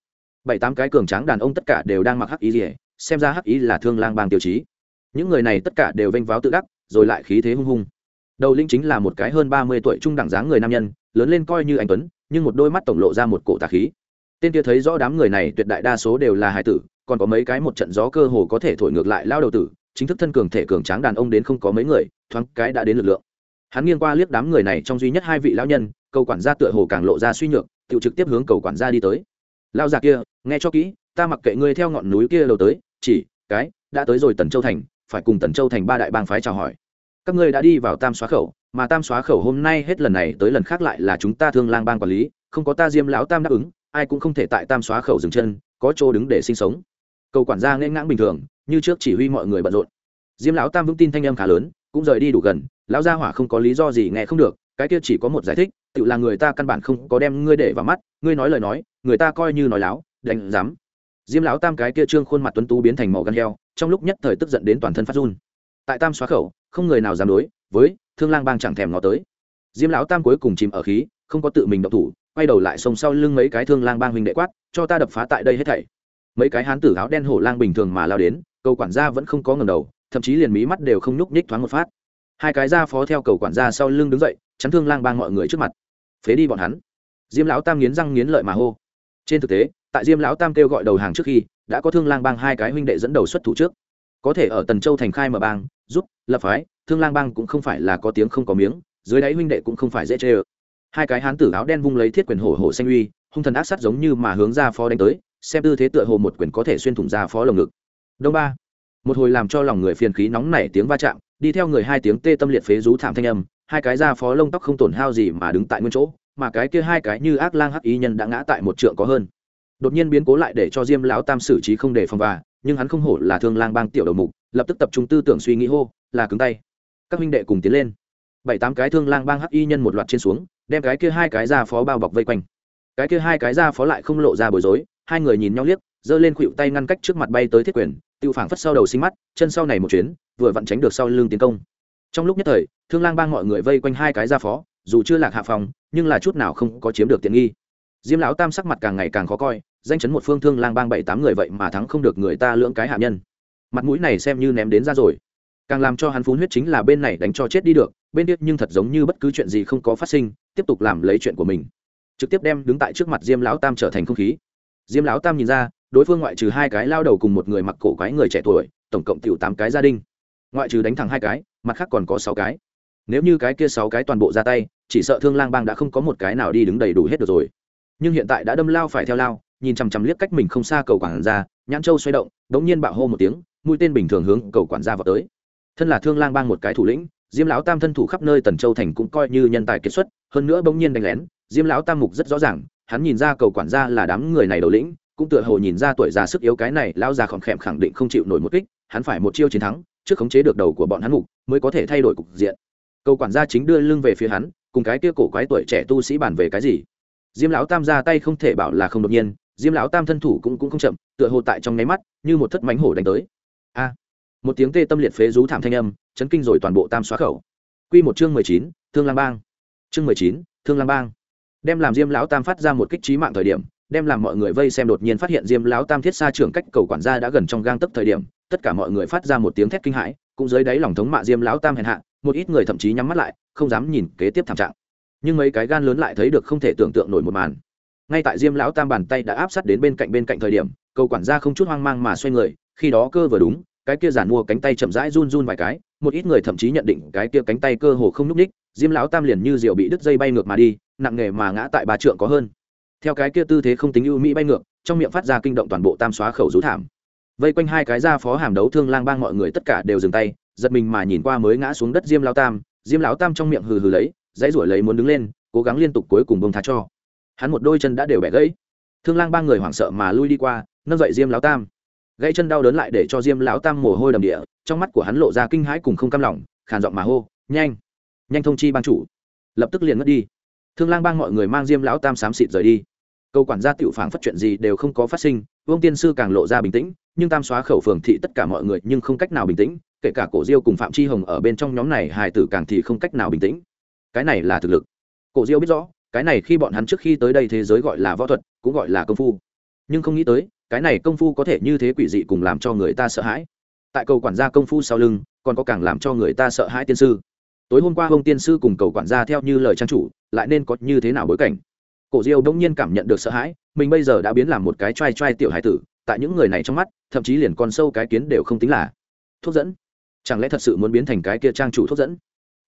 Bảy tám cái cường tráng đàn ông tất cả đều đang mặc hắc ý gì xem ra hắc ý là thương lang bang tiêu chí. Những người này tất cả đều vênh váo tự đắc, rồi lại khí thế hung hung đầu linh chính là một cái hơn ba mươi tuổi trung đẳng dáng người nam nhân, lớn lên coi như anh tuấn, nhưng một đôi mắt tổng lộ ra một cổ tà khí. Tên kia thấy rõ đám người này tuyệt đại đa số đều là hải tử, còn có mấy cái một trận gió cơ hồ có thể thổi ngược lại lao đầu tử, chính thức thân cường thể cường tráng đàn ông đến không có mấy người, thoáng cái đã đến lực lượng. Hắn nghiêng qua liếc đám người này trong duy nhất hai vị lão nhân, cầu quản gia tựa hồ càng lộ ra suy nhược tự trực tiếp hướng cầu quản gia đi tới. Lao già kia, nghe cho kỹ, ta mặc kệ ngươi theo ngọn núi kia lâu tới, chỉ, cái, đã tới rồi tần châu thành, phải cùng tần châu thành ba đại bang phái chào hỏi các ngươi đã đi vào tam xóa khẩu, mà tam xóa khẩu hôm nay hết lần này tới lần khác lại là chúng ta thương lang bang quản lý, không có ta diêm lão tam đáp ứng, ai cũng không thể tại tam xóa khẩu dừng chân, có chỗ đứng để sinh sống. Cầu quản gia nên ngãng bình thường, như trước chỉ huy mọi người bận rộn. Diêm lão tam vững tin thanh âm khá lớn, cũng rời đi đủ gần, lão gia hỏa không có lý do gì nghe không được, cái kia chỉ có một giải thích, tự là người ta căn bản không có đem ngươi để vào mắt, ngươi nói lời nói, người ta coi như nói láo, đánh dám diêm lão tam cái kia trương khuôn mặt tuấn tú biến thành màu gan heo, trong lúc nhất thời tức giận đến toàn thân phát run. Tại tam xóa khẩu không người nào dám đối với thương lang bang chẳng thèm ngó tới. Diêm lão tam cuối cùng chìm ở khí, không có tự mình động thủ, quay đầu lại xông sau lưng mấy cái thương lang bang huynh đệ quát, cho ta đập phá tại đây hết thảy. Mấy cái hán tử áo đen hổ lang bình thường mà lao đến, cầu quản gia vẫn không có ngầm đầu, thậm chí liền mí mắt đều không nhúc nhích thoáng một phát. Hai cái gia phó theo cầu quản gia sau lưng đứng dậy, chắn thương lang bang mọi người trước mặt. Phế đi bọn hắn. Diêm lão tam nghiến răng nghiến lợi mà hô. Trên thực tế, tại diêm lão tam kêu gọi đầu hàng trước khi, đã có thương lang bang hai cái huynh đệ dẫn đầu xuất thủ trước. Có thể ở tần châu thành khai mở bang giúp, lập phái, thương lang bang cũng không phải là có tiếng không có miếng, dưới đáy huynh đệ cũng không phải dễ chê ơ. Hai cái hán tử áo đen vung lấy thiết quyền hổ hổ xanh uy, hung thần ác sát giống như mà hướng ra phó đánh tới, xem tư thế tựa hồ một quyền có thể xuyên thủng ra phó lồng ngực. Đông ba. Một hồi làm cho lòng người phiền khí nóng nảy tiếng va chạm, đi theo người hai tiếng tê tâm liệt phế rú thảm thanh âm, hai cái da phó lông tóc không tổn hao gì mà đứng tại nguyên chỗ, mà cái kia hai cái như ác lang hắc ý nhân đã ngã tại một trượng có hơn. Đột nhiên biến cố lại để cho diêm lão tam xử trí không để phòng và, nhưng hắn không hổ là thương lang bang tiểu đầu mục lập tức tập trung tư tưởng suy nghĩ hô, là cứng tay. Các huynh đệ cùng tiến lên. Bảy tám cái thương lang bang hắc y nhân một loạt trên xuống, đem cái kia hai cái da phó bao bọc vây quanh. Cái kia hai cái da phó lại không lộ ra bối rối, hai người nhìn nhau liếc, giơ lên khuỵu tay ngăn cách trước mặt bay tới thiết quyền, tiêu phảng phất sau đầu sinh mắt, chân sau này một chuyến, vừa vặn tránh được sau lưng tiến công. Trong lúc nhất thời, thương lang bang mọi người vây quanh hai cái da phó, dù chưa lạc hạ phòng, nhưng là chút nào không có chiếm được tiện nghi. Diêm lão tam sắc mặt càng ngày càng khó coi, danh chấn một phương thương lang bang bảy tám người vậy mà thắng không được người ta lưỡng cái hạ nhân mặt mũi này xem như ném đến ra rồi. Càng làm cho hắn phun huyết chính là bên này đánh cho chết đi được, bên tiếp nhưng thật giống như bất cứ chuyện gì không có phát sinh, tiếp tục làm lấy chuyện của mình. Trực tiếp đem đứng tại trước mặt diêm lão tam trở thành không khí. Diêm lão tam nhìn ra, đối phương ngoại trừ hai cái lao đầu cùng một người mặc cổ quái người trẻ tuổi, tổng cộng tiểu tám cái gia đình. Ngoại trừ đánh thẳng hai cái, mặt khác còn có sáu cái. Nếu như cái kia sáu cái toàn bộ ra tay, chỉ sợ thương lang bang đã không có một cái nào đi đứng đầy đủ hết được rồi. Nhưng hiện tại đã đâm lao phải theo lao, nhìn chằm chằm liếc cách mình không xa cầu quảng ra, nhãn châu xoay động đ ỗ n g nhiên bạo hô một tiếng mũi tên bình thường hướng cầu quản gia vào tới. Thân là thương lang bang một cái thủ lĩnh, diêm lão tam thân thủ khắp nơi tần châu thành cũng coi như nhân tài kiệt xuất, hơn nữa bỗng nhiên đánh lén, diêm lão tam mục rất rõ ràng, hắn nhìn ra cầu quản gia là đám người này đầu lĩnh, cũng tựa hồ nhìn ra tuổi già sức yếu cái này, lão già khỏm khẽm khẳng định không chịu nổi một kích, hắn phải một chiêu chiến thắng, trước khống chế được đầu của bọn hắn mục, mới có thể thay đổi cục diện. Cầu quản gia chính đưa lưng về phía hắn, cùng cái kia cổ quái tuổi trẻ tu sĩ bàn về cái gì? Diêm lão tam ra tay không thể bảo là không đột nhiên, diêm lão tam thân thủ cũng cũng không chậm, tựa hồ tại trong nháy mắt, như một thất mánh hổ đánh tới a. Một tiếng tê tâm liệt phế rú thảm thanh âm, chấn kinh rồi toàn bộ tam xóa khẩu. Q một chương mười chín, thương lang bang. Chương mười chín, thương lang bang. Đem làm diêm lão tam phát ra một kích trí mạng thời điểm, đem làm mọi người vây xem đột nhiên phát hiện diêm lão tam thiết xa trưởng cách cầu quản gia đã gần trong gang tấp thời điểm, tất cả mọi người phát ra một tiếng thét kinh hãi, cũng dưới đáy lòng thống mạ diêm lão tam hèn hạ, một ít người thậm chí nhắm mắt lại, không dám nhìn kế tiếp thảm trạng. Nhưng mấy cái gan lớn lại thấy được không thể tưởng tượng nổi một màn. Ngay tại diêm lão tam bàn tay đã áp sát đến bên cạnh bên cạnh thời điểm, cầu quản gia không chút hoang mang mà xoay người khi đó cơ vừa đúng, cái kia giản mua cánh tay chậm rãi run run vài cái, một ít người thậm chí nhận định cái kia cánh tay cơ hồ không n ú c ních diêm lão tam liền như rượu bị đứt dây bay ngược mà đi, nặng nghề mà ngã tại ba trượng có hơn. Theo cái kia tư thế không tính ưu mỹ bay ngược, trong miệng phát ra kinh động toàn bộ tam xóa khẩu rú thảm. Vây quanh hai cái ra phó hàm đấu thương lang bang mọi người tất cả đều dừng tay, giật mình mà nhìn qua mới ngã xuống đất diêm lão tam, diêm lão tam trong miệng hừ hừ lấy, dãy ruổi lấy muốn đứng lên, cố gắng liên tục cuối cùng bông thá cho. Hắn một đôi chân đã đều bẻ gãy. Thương lang ba người hoảng sợ mà lui đi qua, nâng dậy diêm lão tam gãy chân đau đớn lại để cho diêm lão tam mồ hôi đầm địa, trong mắt của hắn lộ ra kinh hãi cùng không cam lòng, khàn giọng mà hô, nhanh nhanh thông chi ban chủ. Lập tức liền mất đi. Thương lang bang mọi người mang diêm lão tam xám xịt rời đi. Câu quản gia tiểu phảng phát chuyện gì đều không có phát sinh, vương tiên sư càng lộ ra bình tĩnh, nhưng tam xóa khẩu phường thị tất cả mọi người nhưng không cách nào bình tĩnh, kể cả cổ diêu cùng phạm chi hồng ở bên trong nhóm này hài tử càng thì không cách nào bình tĩnh. Cái này là thực lực. Cổ diêu biết rõ, cái này khi bọn hắn trước khi tới đây thế giới gọi là võ thuật, cũng gọi là công phu. Nhưng không nghĩ tới cái này công phu có thể như thế quỷ dị cùng làm cho người ta sợ hãi. Tại cầu quản gia công phu sau lưng, còn có càng làm cho người ta sợ hãi tiên sư. Tối hôm qua ông tiên sư cùng cầu quản gia theo như lời trang chủ, lại nên có như thế nào bối cảnh? Cổ diêu đông nhiên cảm nhận được sợ hãi, mình bây giờ đã biến làm một cái t r a i t r a i tiểu hải tử, tại những người này trong mắt, thậm chí liền con sâu cái kiến đều không tính là thuốc dẫn. Chẳng lẽ thật sự muốn biến thành cái kia trang chủ thuốc dẫn?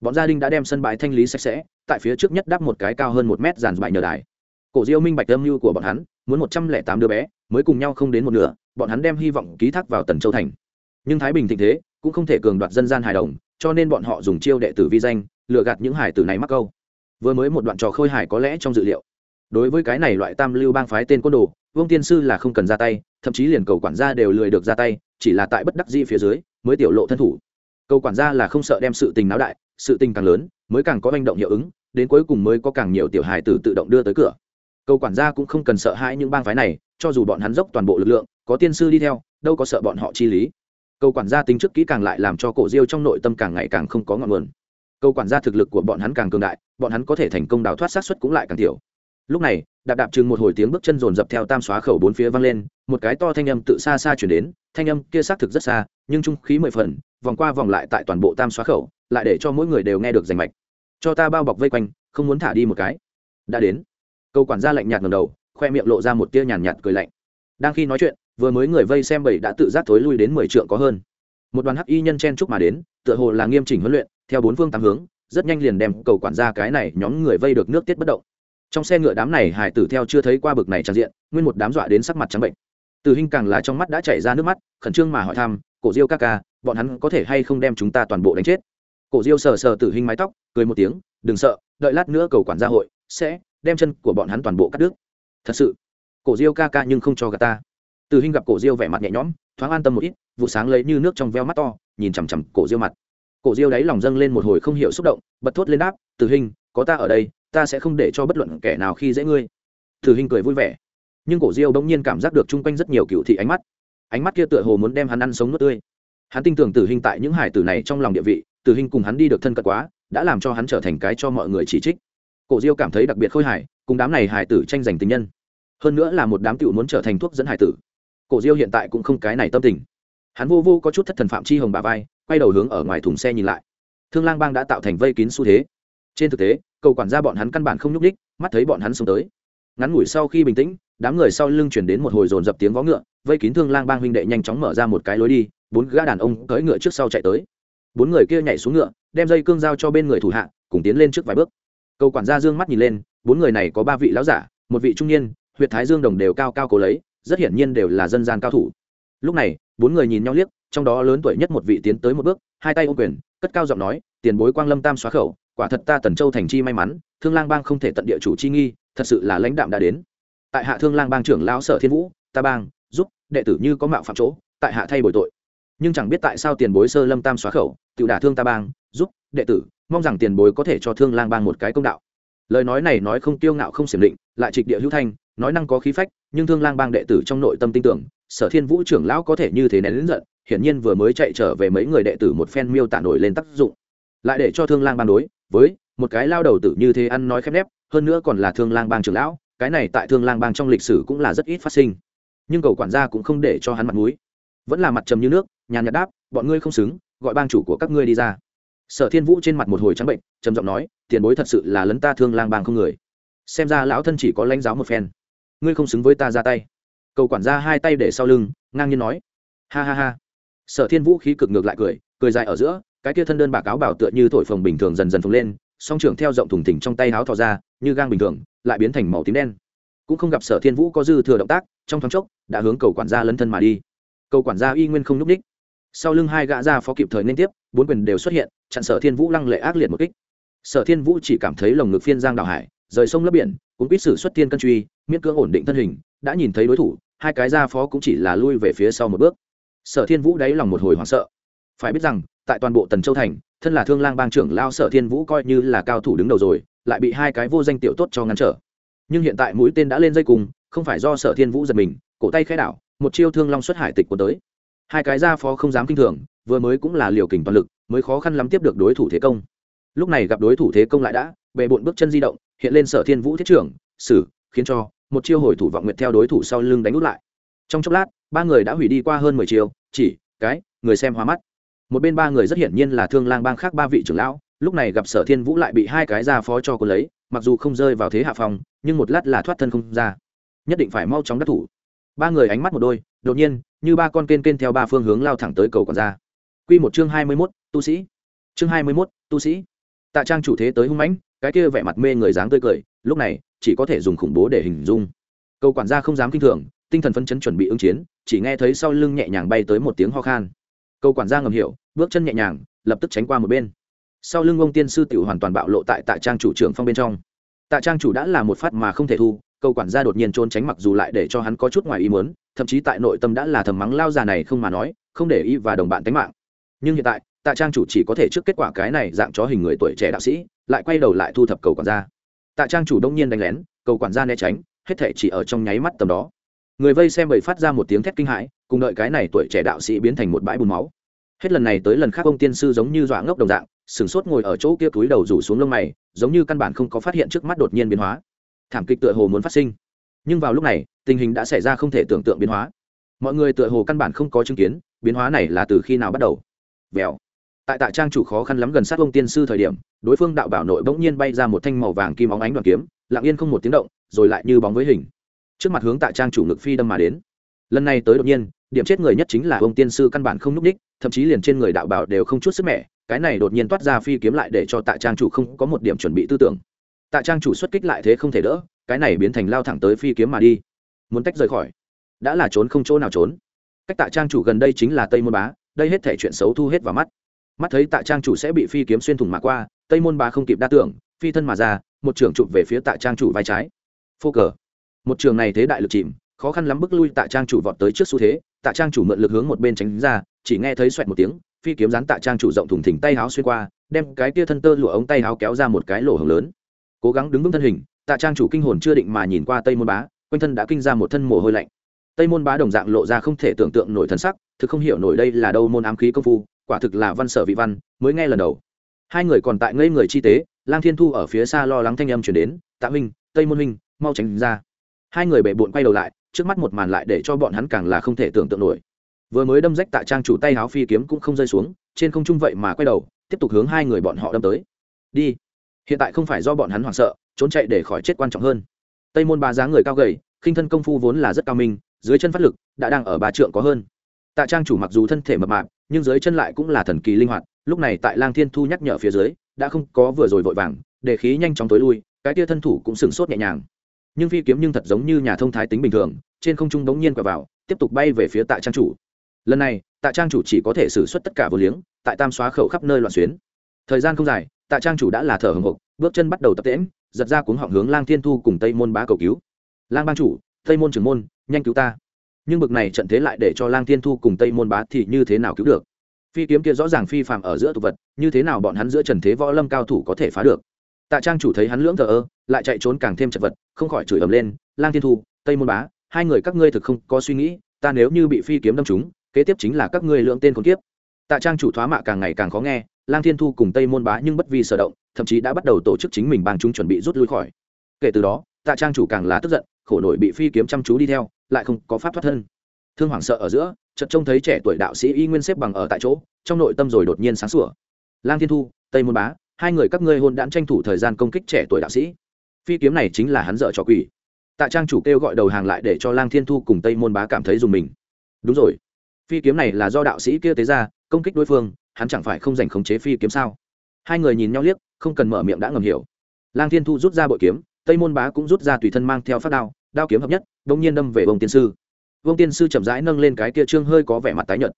Bọn gia đình đã đem sân bãi thanh lý sạch sẽ, tại phía trước nhất đắp một cái cao hơn một mét dàn bãi nhờ đài. Cổ diêu minh bạch âm mưu của bọn hắn, muốn một trăm lẻ tám đứa bé mới cùng nhau không đến một nửa, bọn hắn đem hy vọng ký thác vào tần châu thành. Nhưng thái bình thịnh thế, cũng không thể cường đoạt dân gian hài đồng, cho nên bọn họ dùng chiêu đệ tử vi danh, lừa gạt những hải tử này mắc câu. Vừa mới một đoạn trò khôi hài có lẽ trong dự liệu. Đối với cái này loại tam lưu bang phái tên côn đồ, vương tiên sư là không cần ra tay, thậm chí liền cầu quản gia đều lười được ra tay, chỉ là tại bất đắc di phía dưới, mới tiểu lộ thân thủ. Cầu quản gia là không sợ đem sự tình náo đại, sự tình càng lớn, mới càng có manh động hiệu ứng, đến cuối cùng mới có càng nhiều tiểu hài tử tự động đưa tới cửa. Cầu quản gia cũng không cần sợ hãi những bang phái này cho dù bọn hắn dốc toàn bộ lực lượng, có tiên sư đi theo, đâu có sợ bọn họ chi lý. Cầu quản gia tính trước kỹ càng lại làm cho cổ diêu trong nội tâm càng ngày càng không có ngọn nguồn. Cầu quản gia thực lực của bọn hắn càng cường đại, bọn hắn có thể thành công đào thoát sát xuất cũng lại càng thiểu. lúc này, đạp đạp chừng một hồi tiếng bước chân rồn dập theo tam xóa khẩu bốn phía vang lên, một cái to thanh âm tự xa xa chuyển đến, thanh âm kia xác thực rất xa, nhưng trung khí mười phần, vòng qua vòng lại tại toàn bộ tam xóa khẩu, lại để cho mỗi người đều nghe được rành mạch. Cho ta bao bọc vây quanh, không muốn thả đi một cái. Đã đến. Câu quản gia lạnh nhạt ngầm đầu khoe miệng lộ ra một tia nhàn nhạt cười lạnh. Đang khi nói chuyện, vừa mới người vây xem bảy đã tự giác thối lui đến mười trượng có hơn. Một đoàn hắc y nhân chen chúc mà đến, tựa hồ là nghiêm chỉnh huấn luyện, theo bốn phương tám hướng, rất nhanh liền đem cầu quản gia cái này nhóm người vây được nước tiết bất động. Trong xe ngựa đám này hải tử theo chưa thấy qua bực này trang diện, nguyên một đám dọa đến sắc mặt trắng bệnh. Từ hình càng là trong mắt đã chảy ra nước mắt, khẩn trương mà hỏi thăm, cổ diêu ca ca, bọn hắn có thể hay không đem chúng ta toàn bộ đánh chết? Cổ diêu sờ sờ tử hình mái tóc, cười một tiếng, đừng sợ, đợi lát nữa cầu quản gia hội sẽ đem chân của bọn hắn toàn bộ cắt đứt thật sự, cổ diêu ca ca nhưng không cho gà ta. Từ hình gặp cổ diêu vẻ mặt nhẹ nhõm, thoáng an tâm một ít, vụ sáng lấy như nước trong veo mắt to, nhìn chằm chằm cổ diêu mặt. Cổ diêu đáy lòng dâng lên một hồi không hiểu xúc động, bật thốt lên đáp, từ hình có ta ở đây, ta sẽ không để cho bất luận kẻ nào khi dễ ngươi. Từ hình cười vui vẻ. Nhưng cổ diêu bỗng nhiên cảm giác được chung quanh rất nhiều cựu thị ánh mắt. Ánh mắt kia tựa hồ muốn đem hắn ăn sống nước tươi. Hắn tin tưởng tử hình tại những hải tử này trong lòng địa vị tử hình cùng hắn đi được thân cận quá, đã làm cho hắn trở thành cái cho mọi người chỉ trích. Cổ diêu cảm thấy đặc biệt khôi hài cùng đám này hải tử tranh giành tình nhân. Hơn nữa là một đám tiểu muốn trở thành thuốc dẫn hải tử. Cổ diêu hiện tại cũng không cái này tâm tình. Hắn vô vô có chút thất thần phạm chi hồng bà vai, quay đầu hướng ở ngoài thùng xe nhìn lại. Thương lang bang đã tạo thành vây kín xu thế. Trên thực tế, cầu quản gia bọn hắn căn bản không nhúc ních mắt thấy bọn hắn xông tới. Ngắn ngủi sau khi bình tĩnh, đám người sau lưng chuyển đến một hồi dồn dập tiếng vó ngựa, vây kín thương lang bang huynh đệ nhanh chóng mở ra một cái lối đi, bốn gã đàn ông cưỡi ngựa trước sau chạy tới. Bốn người kia nhảy xuống ngựa, đem dây cương dao cho bên người thủ hạ, cùng tiến lên trước vài bước. Cầu quản gia dương mắt nhìn lên bốn người này có ba vị lão giả, một vị trung niên huyện thái dương đồng đều cao cao cố lấy, rất hiển nhiên đều là dân gian cao thủ. Lúc này, bốn người nhìn nhau liếc, trong đó lớn tuổi nhất một vị tiến tới một bước, hai tay ô quyền, cất cao giọng nói, tiền bối quang lâm tam xóa khẩu, quả thật ta tần châu thành chi may mắn, thương lang bang không thể tận địa chủ chi nghi, thật sự là lãnh đạm đã đến. Tại hạ thương lang bang trưởng lão sở thiên vũ, ta bang, giúp, đệ tử như có mạo phạm chỗ, tại hạ thay bồi tội. Nhưng chẳng biết tại sao tiền bối sơ lâm tam xóa khẩu tự đả thương ta bang, giúp, đệ tử, mong rằng tiền bối có thể cho thương lang bang một cái công đạo lời nói này nói không kiêu ngạo không xiểm định, lại trịch địa hữu thanh, nói năng có khí phách, nhưng thương lang bang đệ tử trong nội tâm tin tưởng, sở thiên vũ trưởng lão có thể như thế nén lớn giận, hiển nhiên vừa mới chạy trở về mấy người đệ tử một phen miêu tả nổi lên tác dụng. Lại để cho thương lang bang đối với một cái lao đầu tử như thế ăn nói khép nép, hơn nữa còn là thương lang bang trưởng lão, cái này tại thương lang bang trong lịch sử cũng là rất ít phát sinh. Nhưng cầu quản gia cũng không để cho hắn mặt mũi. Vẫn là mặt trầm như nước, nhàn nhạt đáp, bọn ngươi không xứng, gọi bang chủ của các ngươi đi ra sở thiên vũ trên mặt một hồi trắng bệnh, trầm giọng nói, tiền bối thật sự là lấn ta thương lang bang không người. Xem ra lão thân chỉ có lãnh giáo một phen. Ngươi không xứng với ta ra tay. Cầu quản gia hai tay để sau lưng, ngang nhiên nói, ha ha ha. Sở thiên vũ khí cực ngược lại cười cười dài ở giữa, cái kia thân đơn bà cáo bảo tựa như thổi phồng bình thường dần dần phồng lên, song trưởng theo rộng thùng thỉnh trong tay áo thò ra, như gang bình thường, lại biến thành màu tím đen. Cũng không gặp sở thiên vũ có dư thừa động tác, trong thoáng chốc, đã hướng cầu quản gia lấn thân mà đi. Cầu quản gia y nguyên không n ú c ních sau lưng hai gã ra phó kịp thời liên tiếp, bốn quyền đều xuất hiện, chặn sở thiên vũ lăng lệ ác liệt một kích. Sở thiên vũ chỉ cảm thấy lồng ngực phiên giang đào hải, rời sông lấp biển cũng quýt sử xuất tiên cân truy, miễn cưỡng ổn định thân hình, đã nhìn thấy đối thủ, hai cái ra phó cũng chỉ là lui về phía sau một bước. Sở thiên vũ đáy lòng một hồi hoảng sợ. Phải biết rằng, tại toàn bộ tần châu thành, thân là thương lang bang trưởng lao sở thiên vũ coi như là cao thủ đứng đầu rồi, lại bị hai cái vô danh tiểu tốt cho ngăn trở. Nhưng hiện tại mũi tên đã lên dây cùng, không phải do sở thiên vũ giật mình, cổ tay khai đảo, một chiêu thương long xuất hải tịch của tới hai cái gia phó không dám kinh thường, vừa mới cũng là liều kình toàn lực, mới khó khăn lắm tiếp được đối thủ thế công. Lúc này gặp đối thủ thế công lại đã bề bộn bước chân di động, hiện lên sở thiên vũ thiết trưởng xử khiến cho một chiêu hồi thủ vọng nguyện theo đối thủ sau lưng đánh út lại. Trong chốc lát, ba người đã hủy đi qua hơn mười chiêu, chỉ cái người xem hoa mắt. Một bên ba người rất hiển nhiên là thương lang bang khác ba vị trưởng lão, lúc này gặp sở thiên vũ lại bị hai cái gia phó cho cô lấy, mặc dù không rơi vào thế hạ phòng, nhưng một lát là thoát thân không ra. Nhất định phải mau chóng đắc thủ. Ba người ánh mắt một đôi, đột nhiên như ba con kên kên theo ba phương hướng lao thẳng tới cầu còn ra quy một chương hai mươi 21, tu sĩ. Chương hai mươi 21, tu sĩ. Tạ trang chủ thế tới hung mãnh cái kia vẻ mặt mê người dáng tươi cười lúc này chỉ có thể dùng khủng bố để hình dung. Cầu quản gia không dám kinh thường tinh thần phấn chấn chuẩn bị ứng chiến chỉ nghe thấy sau lưng nhẹ nhàng bay tới một tiếng ho khan. Cầu quản gia ngầm hiểu bước chân nhẹ nhàng lập tức tránh qua một bên. Sau lưng ông tiên sư tiểu hoàn toàn bạo lộ tại tạ trang chủ trưởng phong bên trong. Tạ trang chủ đã là một phát mà không thể thu cầu quản gia đột nhiên trốn tránh mặc dù lại để cho hắn có chút ngoài ý muốn thậm chí tại nội tâm đã là thầm mắng lao già này không mà nói, không để ý và đồng bạn tính mạng. Nhưng hiện tại, tạ trang chủ chỉ có thể trước kết quả cái này dạng chó hình người tuổi trẻ đạo sĩ, lại quay đầu lại thu thập cầu quản gia. Tạ trang chủ đông nhiên đánh lén, cầu quản gia né tránh, hết thể chỉ ở trong nháy mắt tầm đó. Người vây xem bầy phát ra một tiếng thét kinh hãi, cùng đợi cái này tuổi trẻ đạo sĩ biến thành một bãi bùn máu. Hết lần này tới lần khác ông tiên sư giống như dọa ngốc đồng dạng sửng sốt ngồi ở chỗ kia túi đầu rủ xuống lông mày, giống như căn bản không có phát hiện trước mắt đột nhiên biến hóa. Thảm kịch tựa hồ muốn phát sinh nhưng vào lúc này, tình hình đã xảy ra không thể tưởng tượng biến hóa. Mọi người tựa hồ căn bản không có chứng kiến biến hóa này là từ khi nào bắt đầu. Vèo. Tại tạ trang chủ khó khăn lắm gần sát ông tiên sư thời điểm, đối phương đạo bảo nội bỗng nhiên bay ra một thanh màu vàng kim óng ánh đoàn kiếm, lặng yên không một tiếng động, rồi lại như bóng với hình. Trước mặt hướng tạ trang chủ ngực phi đâm mà đến. Lần này tới đột nhiên, điểm chết người nhất chính là ông tiên sư căn bản không nhúc đích, thậm chí liền trên người đạo bảo đều không chút sức mẻ, cái này đột nhiên toát ra phi kiếm lại để cho tạ trang chủ không có một điểm chuẩn bị tư tưởng. Tạ trang chủ xuất kích lại thế không thể đỡ cái này biến thành lao thẳng tới phi kiếm mà đi. Muốn tách rời khỏi, đã là trốn không chỗ nào trốn. Cách tạ trang chủ gần đây chính là tây môn bá, đây hết thể chuyện xấu thu hết vào mắt. Mắt thấy tạ trang chủ sẽ bị phi kiếm xuyên thủng mà qua, tây môn bá không kịp đa tưởng, phi thân mà ra, một trường chụp về phía tạ trang chủ vai trái. Phô cờ. Một trường này thế đại lực chìm, khó khăn lắm bước lui tạ trang chủ vọt tới trước xu thế, tạ trang chủ mượn lực hướng một bên tránh ra, chỉ nghe thấy xoẹt một tiếng, phi kiếm rán tạ trang chủ rộng thủng thỉnh tay háo xuyên qua, đem cái tia thân tơ lụa ống tay háo kéo ra một cái lỗ hồng lớn. Cố gắng đứng vững thân hình tạ trang chủ kinh hồn chưa định mà nhìn qua tây môn bá, quanh thân đã kinh ra một thân mồ hôi lạnh. Tây môn bá đồng dạng lộ ra không thể tưởng tượng nổi thân sắc, thực không hiểu nổi đây là đâu môn ám khí công phu, quả thực là văn sở vị văn, mới nghe lần đầu. Hai người còn tại ngây người chi tế, lang thiên thu ở phía xa lo lắng thanh âm chuyển đến, tạ minh tây môn minh mau tránh ra. Hai người bệ bộn quay đầu lại, trước mắt một màn lại để cho bọn hắn càng là không thể tưởng tượng nổi. Vừa mới đâm rách tạ trang chủ tay háo phi kiếm cũng không rơi xuống, trên không trung vậy mà quay đầu, tiếp tục hướng hai người bọn họ đâm tới. Đi. Hiện tại không phải do bọn hắn hoảng sợ trốn chạy để khỏi chết quan trọng hơn. Tây môn bà dáng người cao gầy, khinh thân công phu vốn là rất cao minh, dưới chân phát lực đã đang ở ba trượng có hơn. Tạ trang chủ mặc dù thân thể mập mạp, nhưng dưới chân lại cũng là thần kỳ linh hoạt, lúc này tại lang thiên thu nhắc nhở phía dưới, đã không có vừa rồi vội vàng, để khí nhanh chóng tối lui, cái tia thân thủ cũng sửng sốt nhẹ nhàng. Nhưng phi kiếm nhưng thật giống như nhà thông thái tính bình thường, trên không trung đống nhiên quẹo vào, tiếp tục bay về phía tạ trang chủ. Lần này, tạ trang chủ chỉ có thể xử suất tất cả vô liếng, tại tam xóa khẩu khắp nơi loạn xuyến. Thời gian không dài, tạ trang chủ đã là thở hồng hộc bước chân bắt đầu tập tễm giật ra cuống họng hướng lang thiên thu cùng tây môn bá cầu cứu. Lang bang chủ, tây môn trưởng môn, nhanh cứu ta. Nhưng bực này trận thế lại để cho lang thiên thu cùng tây môn bá thì như thế nào cứu được? Phi kiếm kia rõ ràng phi phạm ở giữa tục vật, như thế nào bọn hắn giữa trần thế võ lâm cao thủ có thể phá được? Tạ trang chủ thấy hắn lưỡng thờ ơ, lại chạy trốn càng thêm chật vật, không khỏi chửi ầm lên, lang thiên thu, tây môn bá, hai người các ngươi thực không có suy nghĩ, ta nếu như bị phi kiếm đâm trúng, kế tiếp chính là các ngươi lượng tên con kiếp. Tạ trang chủ thoá mạ càng ngày càng khó nghe lang thiên thu cùng tây môn bá nhưng bất vi sở động, thậm chí đã bắt đầu tổ chức chính mình bằng chúng chuẩn bị rút lui khỏi. Kể từ đó, tạ trang chủ càng là tức giận, khổ nổi bị phi kiếm chăm chú đi theo, lại không có pháp thoát thân. Thương hoảng sợ ở giữa, chợt trông thấy trẻ tuổi đạo sĩ y nguyên xếp bằng ở tại chỗ, trong nội tâm rồi đột nhiên sáng sủa. Lang thiên thu, tây môn bá, hai người các ngươi hôn đản tranh thủ thời gian công kích trẻ tuổi đạo sĩ. Phi kiếm này chính là hắn dợ trò quỷ. Tạ trang chủ kêu gọi đầu hàng lại để cho lang thiên thu cùng tây môn bá cảm thấy dùng mình. Đúng rồi. Phi kiếm này là do đạo sĩ kia tế ra, công kích đối phương hắn chẳng phải không giành khống chế phi kiếm sao? Hai người nhìn nhau liếc, không cần mở miệng đã ngầm hiểu. Lang thiên thu rút ra bội kiếm, tây môn bá cũng rút ra tùy thân mang theo phát đao đao kiếm hợp nhất đ ỗ n g nhiên đâm về vông tiên sư. Vông tiên sư chậm rãi nâng lên cái kia trương hơi có vẻ mặt tái nhợt.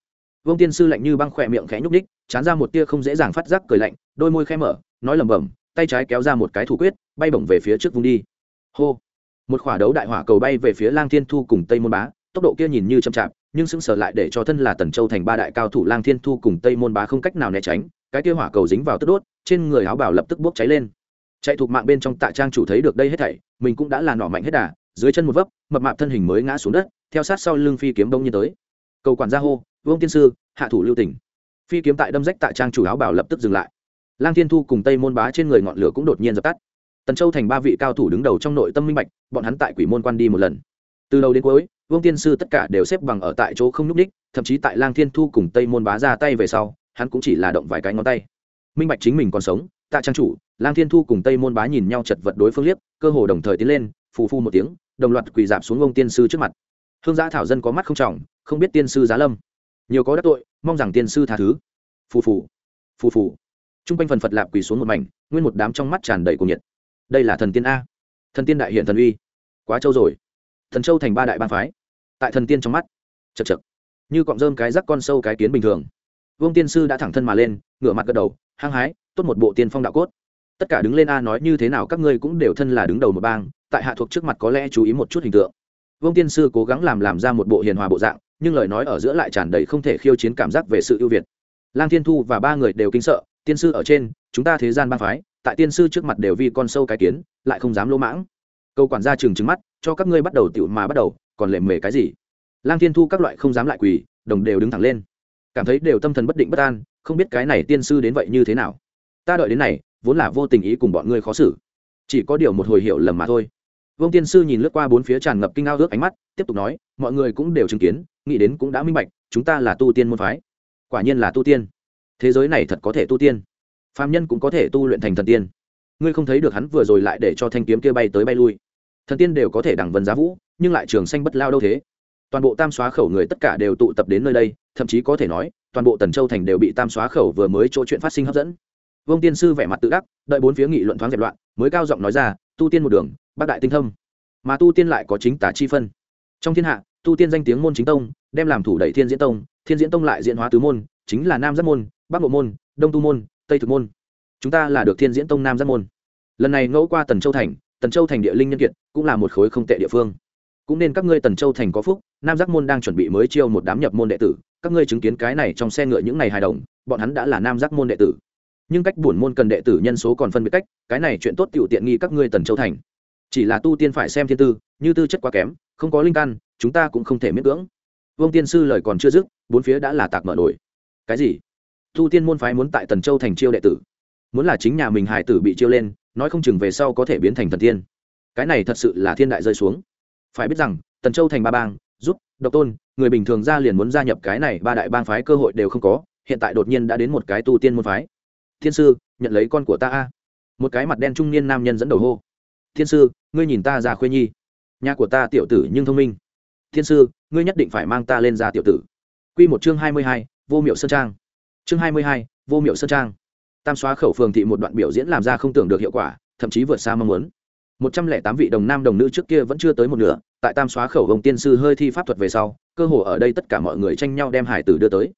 Vông tiên sư lạnh như băng khỏe miệng khẽ nhúc ních chán ra một tia không dễ dàng phát giác cười lạnh, đôi môi khẽ mở, nói lẩm bẩm, tay trái kéo ra một cái thủ quyết, bay bổng về phía trước vùng đi. Hô! Một khỏa đấu đại hỏa cầu bay về phía lang thiên thu cùng tây môn bá, tốc độ kia nhìn như chậm chạp nhưng sững sờ lại để cho thân là tần châu thành ba đại cao thủ lang thiên thu cùng tây môn bá không cách nào né tránh, cái kia hỏa cầu dính vào tức đốt, trên người áo bảo lập tức bốc cháy lên. Chạy thuộc mạng bên trong tạ trang chủ thấy được đây hết thảy, mình cũng đã là nỏ mạnh hết đà, dưới chân một vấp, mập mạp thân hình mới ngã xuống đất, theo sát sau lưng phi kiếm đông như tới. Cầu quản gia hô, vương tiên sư, hạ thủ lưu tỉnh phi kiếm tại đâm rách tạ trang chủ áo bảo lập tức dừng lại. Lang thiên thu cùng tây môn bá trên người ngọn lửa cũng đột nhiên dập tắt. Tần châu thành ba vị cao thủ đứng đầu trong nội tâm minh bạch, bọn hắn tại quỷ môn quan đi một lần. Từ đầu đến cuối vương tiên sư tất cả đều xếp bằng ở tại chỗ không nhúc ních thậm chí tại lang thiên thu cùng tây môn bá ra tay về sau, hắn cũng chỉ là động vài cái ngón tay. Minh bạch chính mình còn sống, tạ trang chủ, lang thiên thu cùng tây môn bá nhìn nhau chật vật đối phương liếc, cơ hồ đồng thời tiến lên, phù phu một tiếng, đồng loạt quỳ dạp xuống ông tiên sư trước mặt. Hương giã thảo dân có mắt không trọng, không biết tiên sư giá lâm. Nhiều có đắc tội, mong rằng tiên sư tha thứ. Phù phù phù phù. T r u n g quanh phần phật lạp quỳ xuống một mảnh, nguyên một đám trong mắt tràn đầy cuồng nhiệt. Đây là thần tiên a. Thần tiên đại hiện thần uy. Quá trâu rồi thần châu thành ba đại ban phái. Tại thần tiên trong mắt, chật chật, như cọng rơm cái rắc con sâu cái kiến bình thường. Vương tiên sư đã thẳng thân mà lên, ngửa mặt gật đầu, hăng hái, tốt một bộ tiên phong đạo cốt. Tất cả đứng lên a nói như thế nào các ngươi cũng đều thân là đứng đầu một bang, tại hạ thuộc trước mặt có lẽ chú ý một chút hình tượng. Vương tiên sư cố gắng làm làm ra một bộ hiền hòa bộ dạng, nhưng lời nói ở giữa lại tràn đầy không thể khiêu chiến cảm giác về sự ưu việt. Lang thiên thu và ba người đều kinh sợ, tiên sư ở trên, chúng ta thế gian bang phái, tại tiên sư trước mặt đều vì con sâu cái kiến, lại không dám lỗ mãng câu quản gia trừng trừng mắt, cho các ngươi bắt đầu tiểu mà bắt đầu, còn lệ mề cái gì? Lang thiên thu các loại không dám lại quỳ, đồng đều đứng thẳng lên. Cảm thấy đều tâm thần bất định bất an, không biết cái này tiên sư đến vậy như thế nào. Ta đợi đến này, vốn là vô tình ý cùng bọn ngươi khó xử. Chỉ có điều một hồi hiểu lầm mà thôi. Vương tiên sư nhìn lướt qua bốn phía tràn ngập kinh ao ước ánh mắt, tiếp tục nói, mọi người cũng đều chứng kiến, nghĩ đến cũng đã minh bạch, chúng ta là tu tiên môn phái. Quả nhiên là tu tiên. Thế giới này thật có thể tu tiên. Phạm nhân cũng có thể tu luyện thành thần tiên ngươi không thấy được hắn vừa rồi lại để cho thanh kiếm kia bay tới bay lui. Thần tiên đều có thể đẳng vân giá vũ nhưng lại trường xanh bất lao đâu thế? Toàn bộ tam xóa khẩu người tất cả đều tụ tập đến nơi đây thậm chí có thể nói toàn bộ tần châu thành đều bị tam xóa khẩu vừa mới chỗ chuyện phát sinh hấp dẫn. Vương tiên sư vẻ mặt tự đắc đợi bốn phía nghị luận thoáng dẹp loạn mới cao giọng nói ra tu tiên một đường bác đại tinh thông, mà tu tiên lại có chính tả chi phân. Trong thiên hạ tu tiên danh tiếng môn chính tông đem làm thủ đẩy thiên diễn tông thiên diễn tông lại diễn hóa tứ môn chính là nam giác môn bắc bộ môn đông tu môn tây thực môn chúng ta là được thiên diễn tông nam giác môn. Lần này ngẫu qua tần châu thành, tần châu thành địa linh nhân kiệt cũng là một khối không tệ địa phương. Cũng nên các ngươi tần châu thành có phúc, nam giác môn đang chuẩn bị mới chiêu một đám nhập môn đệ tử, các ngươi chứng kiến cái này trong xe ngựa những ngày hài đồng, bọn hắn đã là nam giác môn đệ tử. Nhưng cách buồn môn cần đệ tử nhân số còn phân biệt cách, cái này chuyện tốt tiểu tiện nghi các ngươi tần châu thành. Chỉ là tu tiên phải xem thiên tư, như tư chất quá kém, không có linh căn, chúng ta cũng không thể miễn cưỡng. Vương tiên sư lời còn chưa dứt, bốn phía đã là tạc mở nổi. Cái gì? Tu tiên môn phái muốn tại tần châu thành chiêu đệ tử muốn là chính nhà mình hải tử bị chiêu lên, nói không chừng về sau có thể biến thành thần tiên. Cái này thật sự là thiên đại rơi xuống. Phải biết rằng, tần châu thành ba bang, giúp, độc tôn, người bình thường ra liền muốn gia nhập cái này ba đại bang phái cơ hội đều không có, hiện tại đột nhiên đã đến một cái tu tiên môn phái. Thiên sư, nhận lấy con của ta a. Một cái mặt đen trung niên nam nhân dẫn đầu hô. Thiên sư, ngươi nhìn ta già khuê nhi. Nhà của ta tiểu tử nhưng thông minh. Thiên sư, ngươi nhất định phải mang ta lên ra tiểu tử. Q một chương hai mươi hai, vô miệu sơn trang. Chương hai mươi hai, vô miệu sơn trang tam xóa khẩu phường thị một đoạn biểu diễn làm ra không tưởng được hiệu quả, thậm chí vượt xa mong muốn. Một trăm lẻ tám vị đồng nam đồng nữ trước kia vẫn chưa tới một nửa, tại tam xóa khẩu vồng tiên sư hơi thi pháp thuật về sau, cơ hồ ở đây tất cả mọi người tranh nhau đem hải tử đưa tới.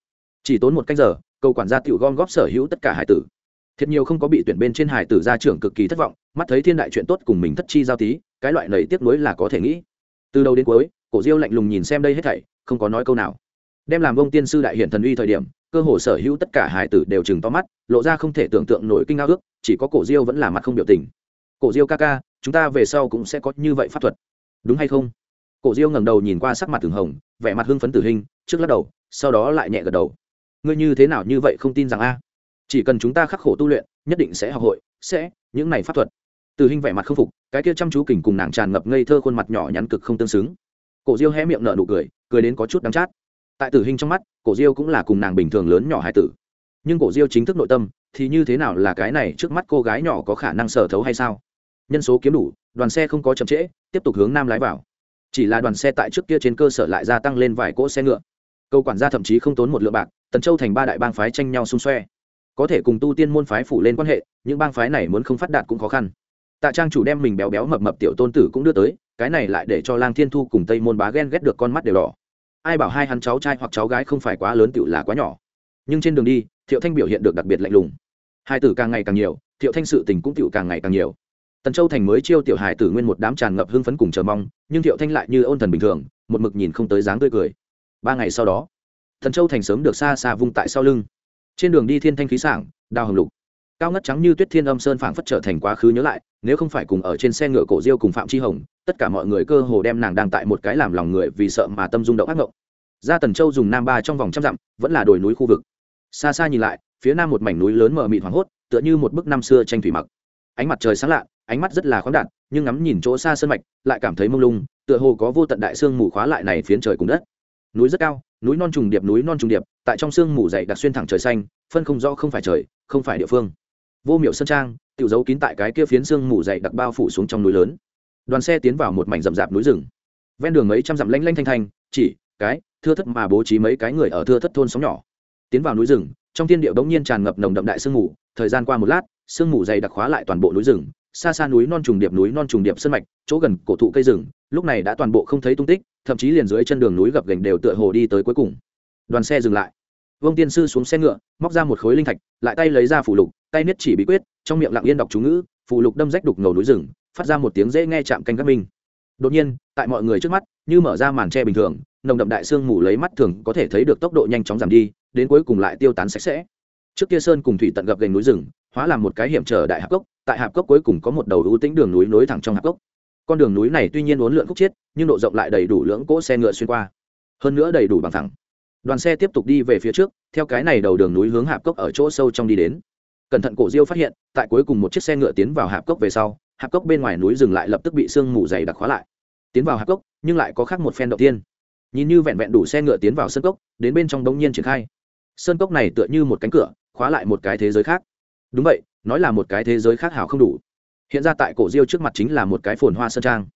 Chỉ tốn một cách giờ, cầu quản gia tiểu gom góp sở hữu tất cả hải tử. Thiệt nhiều không có bị tuyển bên trên hải tử gia trưởng cực kỳ thất vọng, mắt thấy thiên đại chuyện tốt cùng mình thất chi giao tí, cái loại nầy tiếc nuối là có thể nghĩ. Từ đầu đến cuối, cổ diêu lạnh lùng nhìn xem đây hết thảy, không có nói câu nào. Đem làm ông tiên sư đại hiển thần uy thời điểm cơ hồ sở hữu tất cả hải tử đều chừng to mắt, lộ ra không thể tưởng tượng nổi kinh ngao ước, chỉ có cổ diêu vẫn là mặt không biểu tình. Cổ diêu ca ca, chúng ta về sau cũng sẽ có như vậy pháp thuật. Đúng hay không? Cổ diêu ngẩng đầu nhìn qua sắc mặt thường hồng, vẻ mặt hưng phấn tử hình, trước lắc đầu, sau đó lại nhẹ gật đầu. Ngươi như thế nào như vậy không tin rằng a? Chỉ cần chúng ta khắc khổ tu luyện, nhất định sẽ học hội, sẽ, những này pháp thuật. Tử hình vẻ mặt không phục, cái kia chăm chú kình cùng nàng tràn ngập ngây thơ khuôn mặt nhỏ nhắn cực không tương xứng. Cổ diêu hé miệng nở nụ cười cười đến có chút đắng chát tại tử hình trong mắt, cổ diêu cũng là cùng nàng bình thường lớn nhỏ hai tử. Nhưng cổ diêu chính thức nội tâm, thì như thế nào là cái này trước mắt cô gái nhỏ có khả năng sở thấu hay sao? Nhân số kiếm đủ, đoàn xe không có chậm trễ, tiếp tục hướng nam lái vào. Chỉ là đoàn xe tại trước kia trên cơ sở lại gia tăng lên vài cỗ xe ngựa. Câu quản gia thậm chí không tốn một lượng bạc, tần châu thành ba đại bang phái tranh nhau xung xoe. Có thể cùng tu tiên môn phái phủ lên quan hệ, những bang phái này muốn không phát đạt cũng khó khăn. Tạ trang chủ đem mình béo béo mập mập tiểu tôn tử cũng đưa tới, cái này lại để cho lang thiên thu cùng tây môn bá ghen ghét được con mắt đều đỏ ai bảo hai hắn cháu trai hoặc cháu gái không phải quá lớn tựu là quá nhỏ. Nhưng trên đường đi, thiệu thanh biểu hiện được đặc biệt lạnh lùng. Hai tử càng ngày càng nhiều, thiệu thanh sự tình cũng tựu càng ngày càng nhiều. Tần châu thành mới chiêu tiểu hải tử nguyên một đám tràn ngập hưng phấn cùng chờ mong, nhưng thiệu thanh lại như ôn thần bình thường, một mực nhìn không tới dáng tươi cười. Ba ngày sau đó thần châu thành sớm được xa xa vung tại sau lưng. Trên đường đi thiên thanh khí sảng, đào hồng lục. Cao ngất trắng như tuyết thiên âm sơn phảng phất trở thành quá khứ nhớ lại nếu không phải cùng ở trên xe ngựa cổ diêu cùng phạm chi hồng, tất cả mọi người cơ hồ đem nàng đang tại một cái làm lòng người vì sợ mà tâm rung động ác ngộng. Ra tần châu dùng nam ba trong vòng trăm dặm, vẫn là đồi núi khu vực. Xa xa nhìn lại, phía nam một mảnh núi lớn mờ mịt hoảng hốt, tựa như một bức năm xưa tranh thủy mặc. Ánh mặt trời sáng lạ, ánh mắt rất là khoáng đạt, nhưng ngắm nhìn chỗ xa sân mạch, lại cảm thấy mông lung, tựa hồ có vô tận đại sương mù khóa lại này phiến trời cùng đất. Núi rất cao, núi non trùng điệp, núi non trùng điệp, tại trong sương mù dày đặc xuyên thẳng trời xanh, phân không rõ không phải trời, không phải địa phương vô miệu sơn trang tự giấu kín tại cái kia phiến sương mù dày đặc bao phủ xuống trong núi lớn. Đoàn xe tiến vào một mảnh rậm rạp núi rừng. Ven đường mấy trăm dặm lanh lanh thanh thanh, chỉ, cái, thưa thất mà bố trí mấy cái người ở thưa thất thôn sóng nhỏ. Tiến vào núi rừng, trong thiên địa bỗng nhiên tràn ngập nồng đậm đại sương mù. Thời gian qua một lát, sương mù dày đặc khóa lại toàn bộ núi rừng. Xa xa núi non trùng điệp, núi non trùng điệp sân mạch, chỗ gần cổ thụ cây rừng, lúc này đã toàn bộ không thấy tung tích, thậm chí liền dưới chân đường núi gập gành đều tựa hồ đi tới cuối cùng. Đoàn xe dừng lại vương tiên sư xuống xe ngựa, móc ra một khối linh thạch, lại tay lấy ra phủ lục, tay niết chỉ bí quyết, trong miệng lặng yên đọc chú ngữ phủ lục đâm rách đục ngầu núi rừng, phát ra một tiếng dễ nghe chạm canh các minh. Đột nhiên, tại mọi người trước mắt, như mở ra màn tre bình thường, nồng đậm đại sương mù lấy mắt thường có thể thấy được tốc độ nhanh chóng giảm đi, đến cuối cùng lại tiêu tán sạch sẽ. Trước kia sơn cùng thủy tận gập gành núi rừng, hóa làm một cái hiểm trở đại hạp cốc, tại hạp cốc cuối cùng có một đầu ưu tĩnh đường núi nối thẳng trong hạp cốc. Con đường núi này tuy nhiên uốn lượn khúc chiết, nhưng độ rộng lại đầy đủ lưỡng cỗ xe ngựa xuyên qua. Hơn nữa đầy đủ bằng thẳng đoàn xe tiếp tục đi về phía trước, theo cái này đầu đường núi hướng hạp cốc ở chỗ sâu trong đi đến. Cẩn thận cổ diêu phát hiện, tại cuối cùng một chiếc xe ngựa tiến vào hạp cốc về sau, hạp cốc bên ngoài núi dừng lại lập tức bị sương mù dày đặc khóa lại. Tiến vào hạp cốc, nhưng lại có khác một phen đầu tiên. Nhìn như vẹn vẹn đủ xe ngựa tiến vào sân cốc, đến bên trong đông nhiên triển khai. Sơn cốc này tựa như một cánh cửa, khóa lại một cái thế giới khác. Đúng vậy, nói là một cái thế giới khác hảo không đủ. Hiện ra tại cổ diêu trước mặt chính là một cái phồn hoa sơn trang.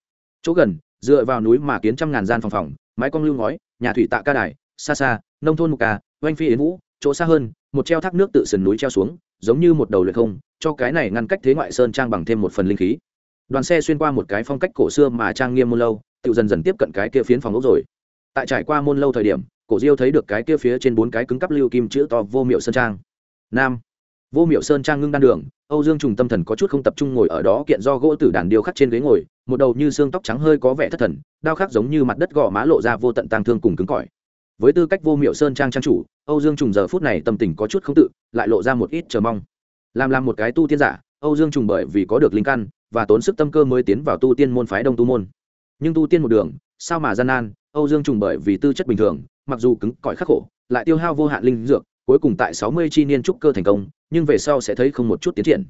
Chỗ gần, dựa vào núi mà kiến trăm ngàn gian phòng phòng, mái cong lưu ngói, nhà thủy tạ ca đài xa xa, nông thôn mục ca oanh phi yến vũ, chỗ xa hơn, một treo thác nước tự sườn núi treo xuống, giống như một đầu luyện không, cho cái này ngăn cách thế ngoại sơn trang bằng thêm một phần linh khí. Đoàn xe xuyên qua một cái phong cách cổ xưa mà trang nghiêm môn lâu, tự dần dần tiếp cận cái kia phiến phòng ốc rồi. Tại trải qua môn lâu thời điểm, cổ diêu thấy được cái kia phía trên bốn cái cứng cắp lưu kim chữ to vô miệu sơn trang. Nam. Vô miệu sơn trang ngưng đan đường, âu dương trùng tâm thần có chút không tập trung ngồi ở đó kiện do gỗ tử đàn điêu khắc trên ghế ngồi, một đầu như xương tóc trắng hơi có vẻ thất thần, đao khắc giống như mặt đất gò má lộ ra vô tận tang thương cùng cứng cỏi với tư cách vô miệu sơn trang trang chủ, âu dương trùng giờ phút này tâm tình có chút không tự, lại lộ ra một ít chờ mong. Làm làm một cái tu tiên giả, âu dương trùng bởi vì có được linh căn và tốn sức tâm cơ mới tiến vào tu tiên môn phái đông tu môn. Nhưng tu tiên một đường, sao mà gian nan, âu dương trùng bởi vì tư chất bình thường, mặc dù cứng, cỏi khắc khổ, lại tiêu hao vô hạn linh dược, cuối cùng tại sáu mươi chi niên trúc cơ thành công, nhưng về sau sẽ thấy không một chút tiến triển.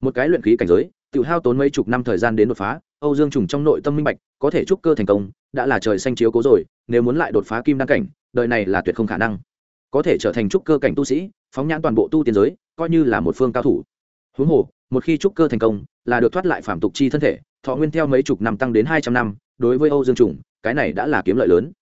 Một cái luyện khí cảnh giới, tự hao tốn mấy chục năm thời gian đến đột phá, âu dương trùng trong nội tâm minh bạch, có thể trúc cơ thành công, đã là trời xanh chiếu cố rồi, nếu muốn lại đột phá kim đăng cảnh đời này là tuyệt không khả năng. Có thể trở thành trúc cơ cảnh tu sĩ, phóng nhãn toàn bộ tu tiên giới, coi như là một phương cao thủ. Huống hồ, một khi trúc cơ thành công, là được thoát lại phạm tục chi thân thể, thọ nguyên theo mấy chục năm tăng đến hai trăm năm, đối với âu dương trùng, cái này đã là kiếm lợi lớn.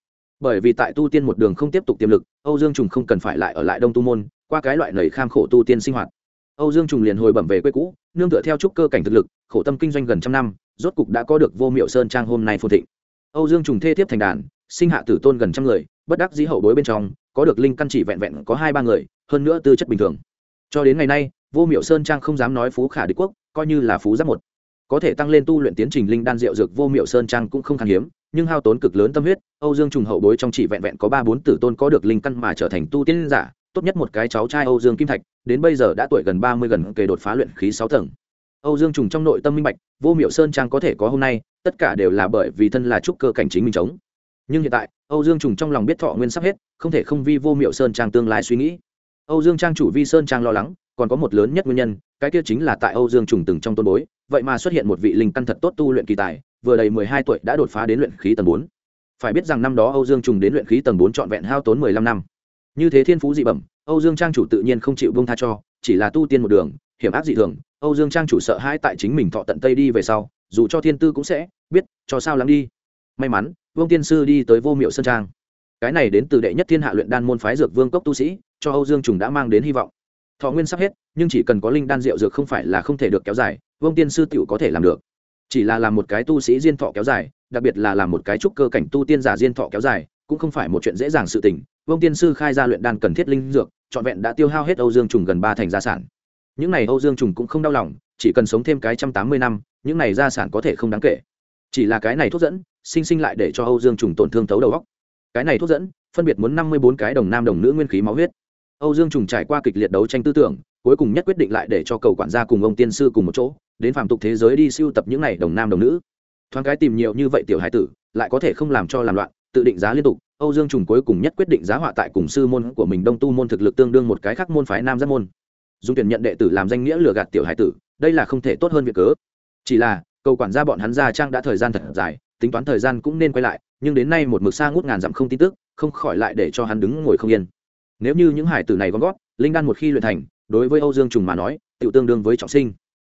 Bởi vì tại tu tiên một đường không tiếp tục tiềm lực, âu dương trùng không cần phải lại ở lại đông tu môn, qua cái loại nầy kham khổ tu tiên sinh hoạt. Âu dương trùng liền hồi bẩm về quê cũ, nương tựa theo trúc cơ cảnh thực lực, khổ tâm kinh doanh gần trăm năm, rốt cục đã có được vô miệu sơn trang hôm nay phồn thịnh. Âu dương trùng thê thiếp thành đàn, sinh hạ tử tôn gần trăm người bất đắc dĩ hậu bối bên trong, có được linh căn chỉ vẹn vẹn có hai ba người, hơn nữa tư chất bình thường. Cho đến ngày nay, vô miệu sơn trang không dám nói phú khả đế quốc, coi như là phú giáp một. Có thể tăng lên tu luyện tiến trình linh đan rượu dược vô miệu sơn trang cũng không khan hiếm, nhưng hao tốn cực lớn tâm huyết, âu dương trùng hậu bối trong chỉ vẹn vẹn có ba bốn tử tôn có được linh căn mà trở thành tu tiên giả, tốt nhất một cái cháu trai âu dương kim thạch, đến bây giờ đã tuổi gần ba mươi gần kề đột phá luyện khí sáu tầng. Âu dương trùng trong nội tâm minh bạch, vô miệu sơn trang có thể có hôm nay, tất cả đều là bởi vì thân là trúc cơ cảnh chính mình chống nhưng hiện tại, âu dương trùng trong lòng biết thọ nguyên sắp hết, không thể không vi vô miệu sơn trang tương lai suy nghĩ. Âu dương trang chủ vi sơn trang lo lắng, còn có một lớn nhất nguyên nhân, cái kia chính là tại âu dương trùng từng trong tôn bối, vậy mà xuất hiện một vị linh căn thật tốt tu luyện kỳ tài, vừa đầy mười hai tuổi đã đột phá đến luyện khí tầng bốn. Phải biết rằng năm đó âu dương trùng đến luyện khí tầng bốn trọn vẹn hao tốn mười lăm năm. Như thế thiên phú dị bẩm, âu dương trang chủ tự nhiên không chịu bông tha cho, chỉ là tu tiên một đường, hiểm ác dị thường, âu dương trang chủ sợ hãi tại chính mình thọ tận tây đi về sau, dù cho thiên tư cũng sẽ, biết, cho sao lắng đi. May mắn vương tiên sư đi tới vô miệu sơn trang. Cái này đến từ đệ nhất thiên hạ luyện đan môn phái dược vương cốc tu sĩ, cho âu dương trùng đã mang đến hy vọng. Thọ nguyên sắp hết, nhưng chỉ cần có linh đan rượu dược không phải là không thể được kéo dài, vương tiên sư tựu có thể làm được. Chỉ là làm một cái tu sĩ diên thọ kéo dài, đặc biệt là làm một cái trúc cơ cảnh tu tiên giả diên thọ kéo dài, cũng không phải một chuyện dễ dàng sự tình. Vương tiên sư khai ra luyện đan cần thiết linh dược, trọn vẹn đã tiêu hao hết âu dương trùng gần ba thành gia sản. Những này âu dương trùng cũng không đau lòng, chỉ cần sống thêm cái trăm tám mươi năm, những này gia sản có thể không đáng kể. Chỉ là cái này thuốc dẫn sinh sinh lại để cho âu dương trùng tổn thương thấu đầu óc, cái này thuốc dẫn phân biệt muốn năm mươi bốn cái đồng nam đồng nữ nguyên khí máu huyết. Âu dương trùng trải qua kịch liệt đấu tranh tư tưởng cuối cùng nhất quyết định lại để cho cầu quản gia cùng ông tiên sư cùng một chỗ đến phàm tục thế giới đi siêu tập những này đồng nam đồng nữ. Thoáng cái tìm nhiều như vậy tiểu hải tử lại có thể không làm cho làm loạn tự định giá liên tục âu dương trùng cuối cùng nhất quyết định giá họa tại cùng sư môn của mình đông tu môn thực lực tương đương một cái khác môn phái nam giác môn. Dùng tuyển nhận đệ tử làm danh nghĩa lừa gạt tiểu hải tử đây là không thể tốt hơn việc cớ. Chỉ là cầu quản gia bọn hắn gia trang đã thời gian thật dài tính toán thời gian cũng nên quay lại, nhưng đến nay một mực xa ngút ngàn dặm không tin tức, không khỏi lại để cho hắn đứng ngồi không yên. Nếu như những hải tử này gom gót linh đan một khi luyện thành, đối với âu dương trùng mà nói tự tương đương với trọng sinh.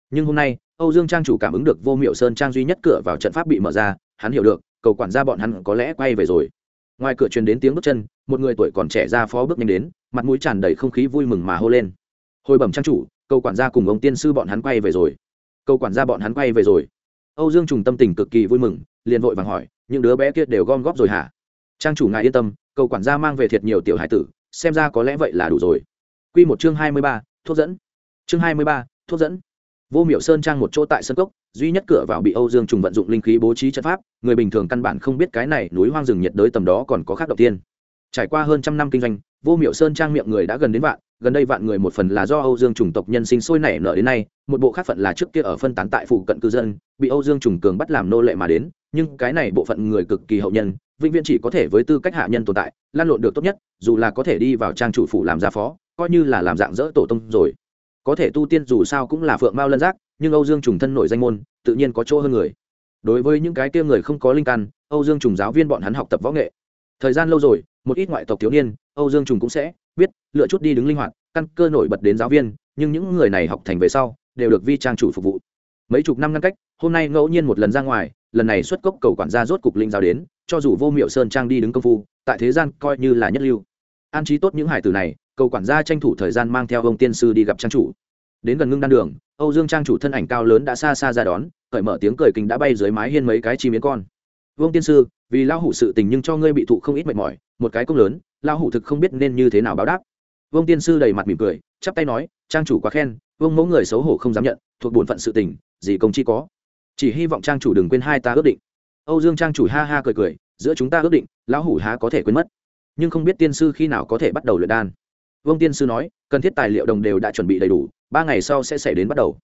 Nhưng hôm nay, âu dương trang chủ cảm ứng được vô miệu sơn trang duy nhất cửa vào trận pháp bị mở ra, hắn hiểu được, cầu quản gia bọn hắn có lẽ quay về rồi. Ngoài cửa truyền đến tiếng bước chân, một người tuổi còn trẻ ra phó bước nhanh đến, mặt mũi tràn đầy không khí vui mừng mà hô lên. Hồi bẩm trang chủ, cầu quản gia cùng ông tiên sư bọn hắn quay về rồi. Cầu quản gia bọn hắn quay về rồi. Âu dương trùng tâm tình cực kỳ vui mừng liền vội vàng hỏi, những đứa bé kia đều gom góp rồi hả? Trang chủ ngài yên tâm, cầu quản gia mang về thiệt nhiều tiểu hải tử, xem ra có lẽ vậy là đủ rồi. Q một chương hai mươi ba, thuốc dẫn. Chương hai mươi ba, thuốc dẫn. Vô miệu sơn trang một chỗ tại sân cốc, duy nhất cửa vào bị âu dương trùng vận dụng linh khí bố trí trận pháp, người bình thường căn bản không biết cái này núi hoang rừng nhiệt đới tầm đó còn có khác đầu tiên. Trải qua hơn trăm năm kinh doanh, vô miệu sơn trang miệng người đã gần đến vạn gần đây vạn người một phần là do âu dương trùng tộc nhân sinh sôi nảy nở đến nay, một bộ khác phận là trước kia ở phân tán tại phụ cận cư dân, bị âu dương trùng cường bắt làm nô lệ mà đến, nhưng cái này bộ phận người cực kỳ hậu nhân, vĩnh viễn chỉ có thể với tư cách hạ nhân tồn tại, lan lộn được tốt nhất, dù là có thể đi vào trang chủ phủ làm gia phó, coi như là làm dạng dỡ tổ tông rồi. Có thể tu tiên dù sao cũng là phượng mao lân giác, nhưng âu dương trùng thân nội danh môn, tự nhiên có chỗ hơn người. Đối với những cái kia người không có linh căn, âu dương trùng giáo viên bọn hắn học tập võ nghệ. Thời gian lâu rồi, một ít ngoại tộc thiếu niên, âu dương trùng cũng sẽ biết, lựa chút đi đứng linh hoạt, căn cơ nổi bật đến giáo viên, nhưng những người này học thành về sau, đều được vi trang chủ phục vụ. Mấy chục năm ngăn cách, hôm nay ngẫu nhiên một lần ra ngoài, lần này xuất cốc cầu quản gia rốt cục linh giáo đến, cho dù vô miệu sơn trang đi đứng công phu, tại thế gian coi như là nhất lưu. An trí tốt những hải tử này, cầu quản gia tranh thủ thời gian mang theo ông tiên sư đi gặp trang chủ. Đến gần ngưng đan đường, âu dương trang chủ thân ảnh cao lớn đã xa xa ra đón, cởi mở tiếng cười kinh đã bay dưới mái hiên mấy cái chi miến con. Vương tiên sư vì lao hủ sự tình nhưng cho ngươi bị thụ không ít mệt mỏi, một cái công lớn lao hủ thực không biết nên như thế nào báo đáp. Vương tiên sư đầy mặt mỉm cười, chắp tay nói, trang chủ quá khen, vương mẫu người xấu hổ không dám nhận, thuộc bổn phận sự tình, gì công chi có. Chỉ hy vọng trang chủ đừng quên hai ta ước định. Âu dương trang chủ ha ha cười cười, giữa chúng ta ước định, lão hủ há có thể quên mất. Nhưng không biết tiên sư khi nào có thể bắt đầu luyện đan. Vương tiên sư nói, cần thiết tài liệu đồng đều đã chuẩn bị đầy đủ, ba ngày sau sẽ xảy đến bắt đầu.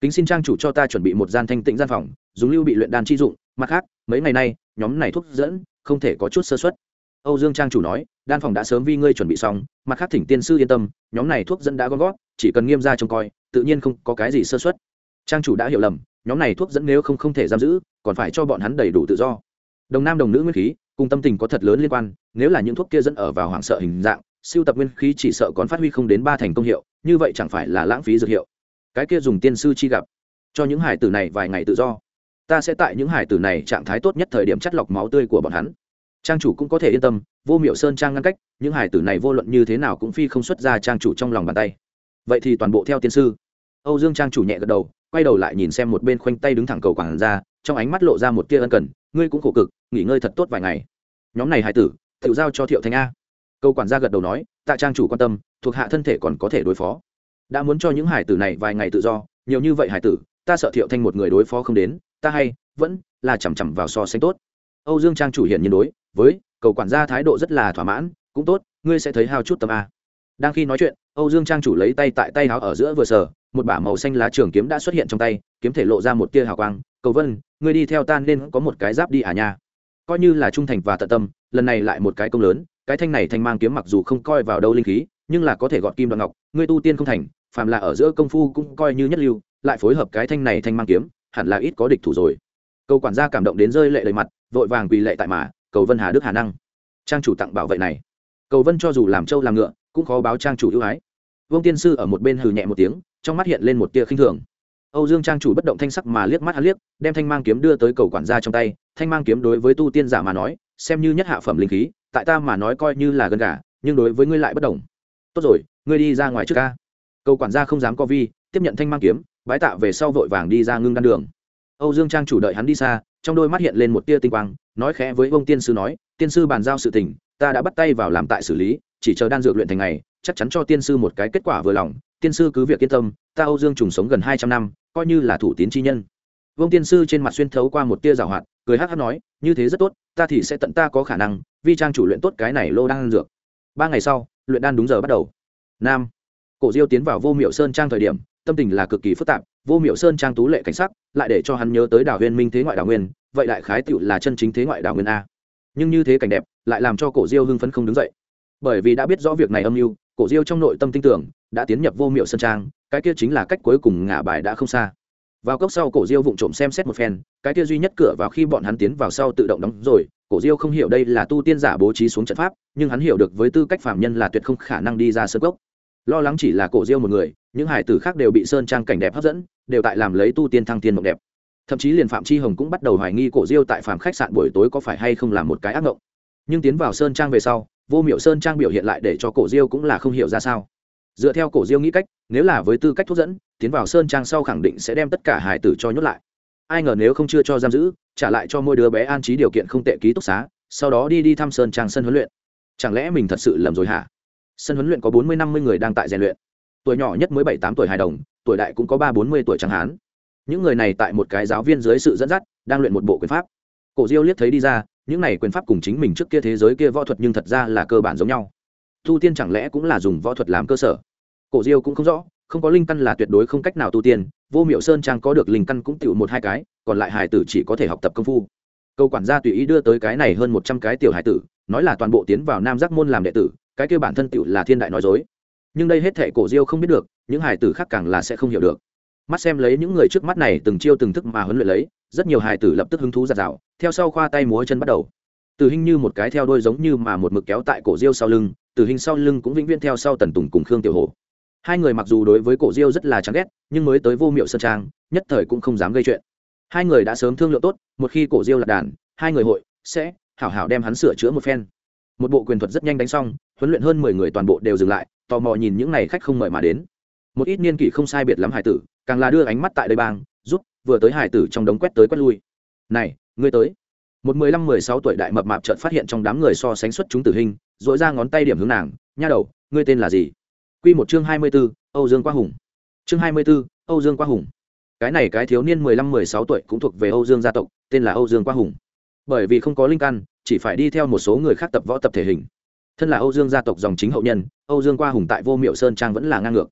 Kính xin trang chủ cho ta chuẩn bị một gian thanh tịnh gian phòng, dùng lưu bị luyện đan chi dụng mặt khác, mấy ngày nay, nhóm này thuốc dẫn không thể có chút sơ xuất âu dương trang chủ nói, đan phòng đã sớm vi ngươi chuẩn bị xong, mặt khác thỉnh tiên sư yên tâm, nhóm này thuốc dẫn đã gom gót chỉ cần nghiêm ra trông coi, tự nhiên không có cái gì sơ xuất trang chủ đã hiểu lầm, nhóm này thuốc dẫn nếu không không thể giam giữ, còn phải cho bọn hắn đầy đủ tự do. Đồng nam đồng nữ nguyên khí, cùng tâm tình có thật lớn liên quan, nếu là những thuốc kia dẫn ở vào hoảng sợ hình dạng, siêu tập nguyên khí chỉ sợ còn phát huy không đến ba thành công hiệu, như vậy chẳng phải là lãng phí dược hiệu. Cái kia dùng tiên sư chi gặp, cho những hải tử này vài ngày tự do ta sẽ tại những hải tử này trạng thái tốt nhất thời điểm chắt lọc máu tươi của bọn hắn. Trang chủ cũng có thể yên tâm, vô miệu sơn trang ngăn cách, những hải tử này vô luận như thế nào cũng phi không xuất ra trang chủ trong lòng bàn tay. Vậy thì toàn bộ theo tiên sư. Âu dương trang chủ nhẹ gật đầu, quay đầu lại nhìn xem một bên khoanh tay đứng thẳng cầu quảng ra trong ánh mắt lộ ra một tia ân cần, ngươi cũng khổ cực, nghỉ ngơi thật tốt vài ngày. Nhóm này hải tử, tự giao cho thiệu thanh a. Câu quản gia gật đầu nói, tạ trang chủ quan tâm, thuộc hạ thân thể còn có thể đối phó. Đã muốn cho những hải tử này vài ngày tự do, nhiều như vậy hải tử, ta sợ thiệu thanh một người đối phó không đến ta hay, vẫn là chằm chằm vào so sánh tốt. Âu dương trang chủ hiện nhiên đối với cầu quản gia thái độ rất là thỏa mãn, cũng tốt, ngươi sẽ thấy hao chút tâm a. Đang khi nói chuyện, âu dương trang chủ lấy tay tại tay áo ở giữa vừa sở một bả màu xanh lá trường kiếm đã xuất hiện trong tay, kiếm thể lộ ra một tia hào quang, cầu vân, ngươi đi theo ta nên có một cái giáp đi à nha. Coi như là trung thành và tận tâm, lần này lại một cái công lớn, cái thanh này thanh mang kiếm mặc dù không coi vào đâu linh khí, nhưng là có thể gọt kim đoạn ngọc, ngươi tu tiên không thành, phàm là ở giữa công phu cũng coi như nhất lưu, lại phối hợp cái thanh này thanh mang kiếm hẳn là ít có địch thủ rồi. Cầu quản gia cảm động đến rơi lệ đầy mặt, vội vàng quỳ lệ tại mà, cầu vân hà đức hà năng. Trang chủ tặng bảo vệ này. Cầu vân cho dù làm trâu làm ngựa, cũng khó báo trang chủ ưu ái. Vương tiên sư ở một bên hừ nhẹ một tiếng, trong mắt hiện lên một tia khinh thường. Âu dương trang chủ bất động thanh sắc mà liếc mắt hắn liếc, đem thanh mang kiếm đưa tới cầu quản gia trong tay, thanh mang kiếm đối với tu tiên giả mà nói, xem như nhất hạ phẩm linh khí, tại ta mà nói coi như là gần gà, nhưng đối với ngươi lại bất đồng. Tốt rồi, ngươi đi ra ngoài trước ca. Cầu quản gia không dám co vi, tiếp nhận thanh mang kiếm bái tạ về sau vội vàng đi ra ngưng đan đường. Âu dương trang chủ đợi hắn đi xa, trong đôi mắt hiện lên một tia tinh quang, nói khẽ với ông tiên sư nói, tiên sư bàn giao sự tình, ta đã bắt tay vào làm tại xử lý, chỉ chờ đan dược luyện thành ngày, chắc chắn cho tiên sư một cái kết quả vừa lòng. Tiên sư cứ việc yên tâm, ta âu dương trùng sống gần hai trăm năm, coi như là thủ tín chi nhân. Vương tiên sư trên mặt xuyên thấu qua một tia rào hoạt, cười hát hát nói, như thế rất tốt, ta thì sẽ tận ta có khả năng, vi trang chủ luyện tốt cái này lô đan dược. Ba ngày sau, luyện đan đúng giờ bắt đầu. Nam, cổ diêu tiến vào vô miệu sơn trang thời điểm tâm tình là cực kỳ phức tạp, vô miệu sơn trang tú lệ cảnh sắc, lại để cho hắn nhớ tới đảo huyên minh thế ngoại đảo nguyên, vậy đại khái tựu là chân chính thế ngoại đảo nguyên a. Nhưng như thế cảnh đẹp, lại làm cho cổ diêu hưng phấn không đứng dậy. Bởi vì đã biết rõ việc này âm mưu, cổ diêu trong nội tâm tin tưởng, đã tiến nhập vô miệu sơn trang, cái kia chính là cách cuối cùng ngả bài đã không xa. Vào cốc sau cổ diêu vụng trộm xem xét một phen, cái kia duy nhất cửa vào khi bọn hắn tiến vào sau tự động đóng rồi, cổ diêu không hiểu đây là tu tiên giả bố trí xuống trận pháp, nhưng hắn hiểu được với tư cách phạm nhân là tuyệt không khả năng đi ra sơn cốc lo lắng chỉ là cổ diêu một người, những hải tử khác đều bị sơn trang cảnh đẹp hấp dẫn, đều tại làm lấy tu tiên thăng tiên mộng đẹp. Thậm chí liền phạm chi hồng cũng bắt đầu hoài nghi cổ diêu tại phạm khách sạn buổi tối có phải hay không làm một cái ác mộng nhưng tiến vào sơn trang về sau, vô miệu sơn trang biểu hiện lại để cho cổ diêu cũng là không hiểu ra sao. Dựa theo cổ diêu nghĩ cách, nếu là với tư cách thuốc dẫn, tiến vào sơn trang sau khẳng định sẽ đem tất cả hải tử cho nhốt lại. Ai ngờ nếu không chưa cho giam giữ, trả lại cho mỗi đứa bé an trí điều kiện không tệ ký túc xá, sau đó đi đi thăm sơn trang sân huấn luyện. Chẳng lẽ mình thật sự lầm rồi hả? Sân huấn luyện có bốn mươi năm mươi người đang tại rèn luyện. Tuổi nhỏ nhất mới bảy tám tuổi hài đồng, tuổi đại cũng có ba bốn mươi tuổi chẳng hán. Những người này tại một cái giáo viên dưới sự dẫn dắt, đang luyện một bộ quyền pháp. Cổ diêu liếc thấy đi ra, những này quyền pháp cùng chính mình trước kia thế giới kia võ thuật nhưng thật ra là cơ bản giống nhau. Tu tiên chẳng lẽ cũng là dùng võ thuật làm cơ sở? Cổ diêu cũng không rõ, không có linh căn là tuyệt đối không cách nào tu tiên, vô miệu sơn trang có được linh căn cũng tựu một hai cái, còn lại hải tử chỉ có thể học tập công phu. Câu quản gia tùy ý đưa tới cái này hơn một trăm cái tiểu hải tử, nói là toàn bộ tiến vào nam giác môn làm đệ tử cái kêu bản thân tựu là thiên đại nói dối. Nhưng đây hết thệ cổ diêu không biết được, những hài tử khác càng là sẽ không hiểu được. Mắt xem lấy những người trước mắt này từng chiêu từng thức mà huấn luyện lấy, rất nhiều hài tử lập tức hứng thú giạt rào theo sau khoa tay múa chân bắt đầu. Từ hình như một cái theo đôi giống như mà một mực kéo tại cổ diêu sau lưng từ hình sau lưng cũng vĩnh viễn theo sau tần tùng cùng khương tiểu hồ. Hai người mặc dù đối với cổ diêu rất là chán ghét, nhưng mới tới vô miệu sơn trang, nhất thời cũng không dám gây chuyện. Hai người đã sớm thương lượng tốt, một khi cổ diêu lạc đàn, hai người hội sẽ hảo hảo đem hắn sửa chữa một phen một bộ quyền thuật rất nhanh đánh xong, huấn luyện hơn mười người toàn bộ đều dừng lại, tò mò nhìn những n à y khách không mời mà đến. Một ít niên kỷ không sai biệt lắm hải tử, càng là đưa ánh mắt tại đây bang, giúp vừa tới hải tử trong đống quét tới quét lui. Này, ngươi tới. Một mười lăm, mười sáu tuổi đại mập mạp trợt phát hiện trong đám người so sánh xuất chúng tử hình dội ra ngón tay điểm hướng nàng, nha đầu, ngươi tên là gì? Q một chương hai mươi b ố âu dương quang hùng. Chương hai mươi b ố âu dương quang hùng. Cái này cái thiếu niên mười lăm, mười sáu tuổi cũng thuộc về âu dương gia tộc, tên là âu dương quang hùng. Bởi vì không có linh căn chỉ phải đi theo một số người khác tập võ tập thể hình. Thân là âu dương gia tộc dòng chính hậu nhân, âu dương qua hùng tại vô miệu sơn trang vẫn là ngang ngược.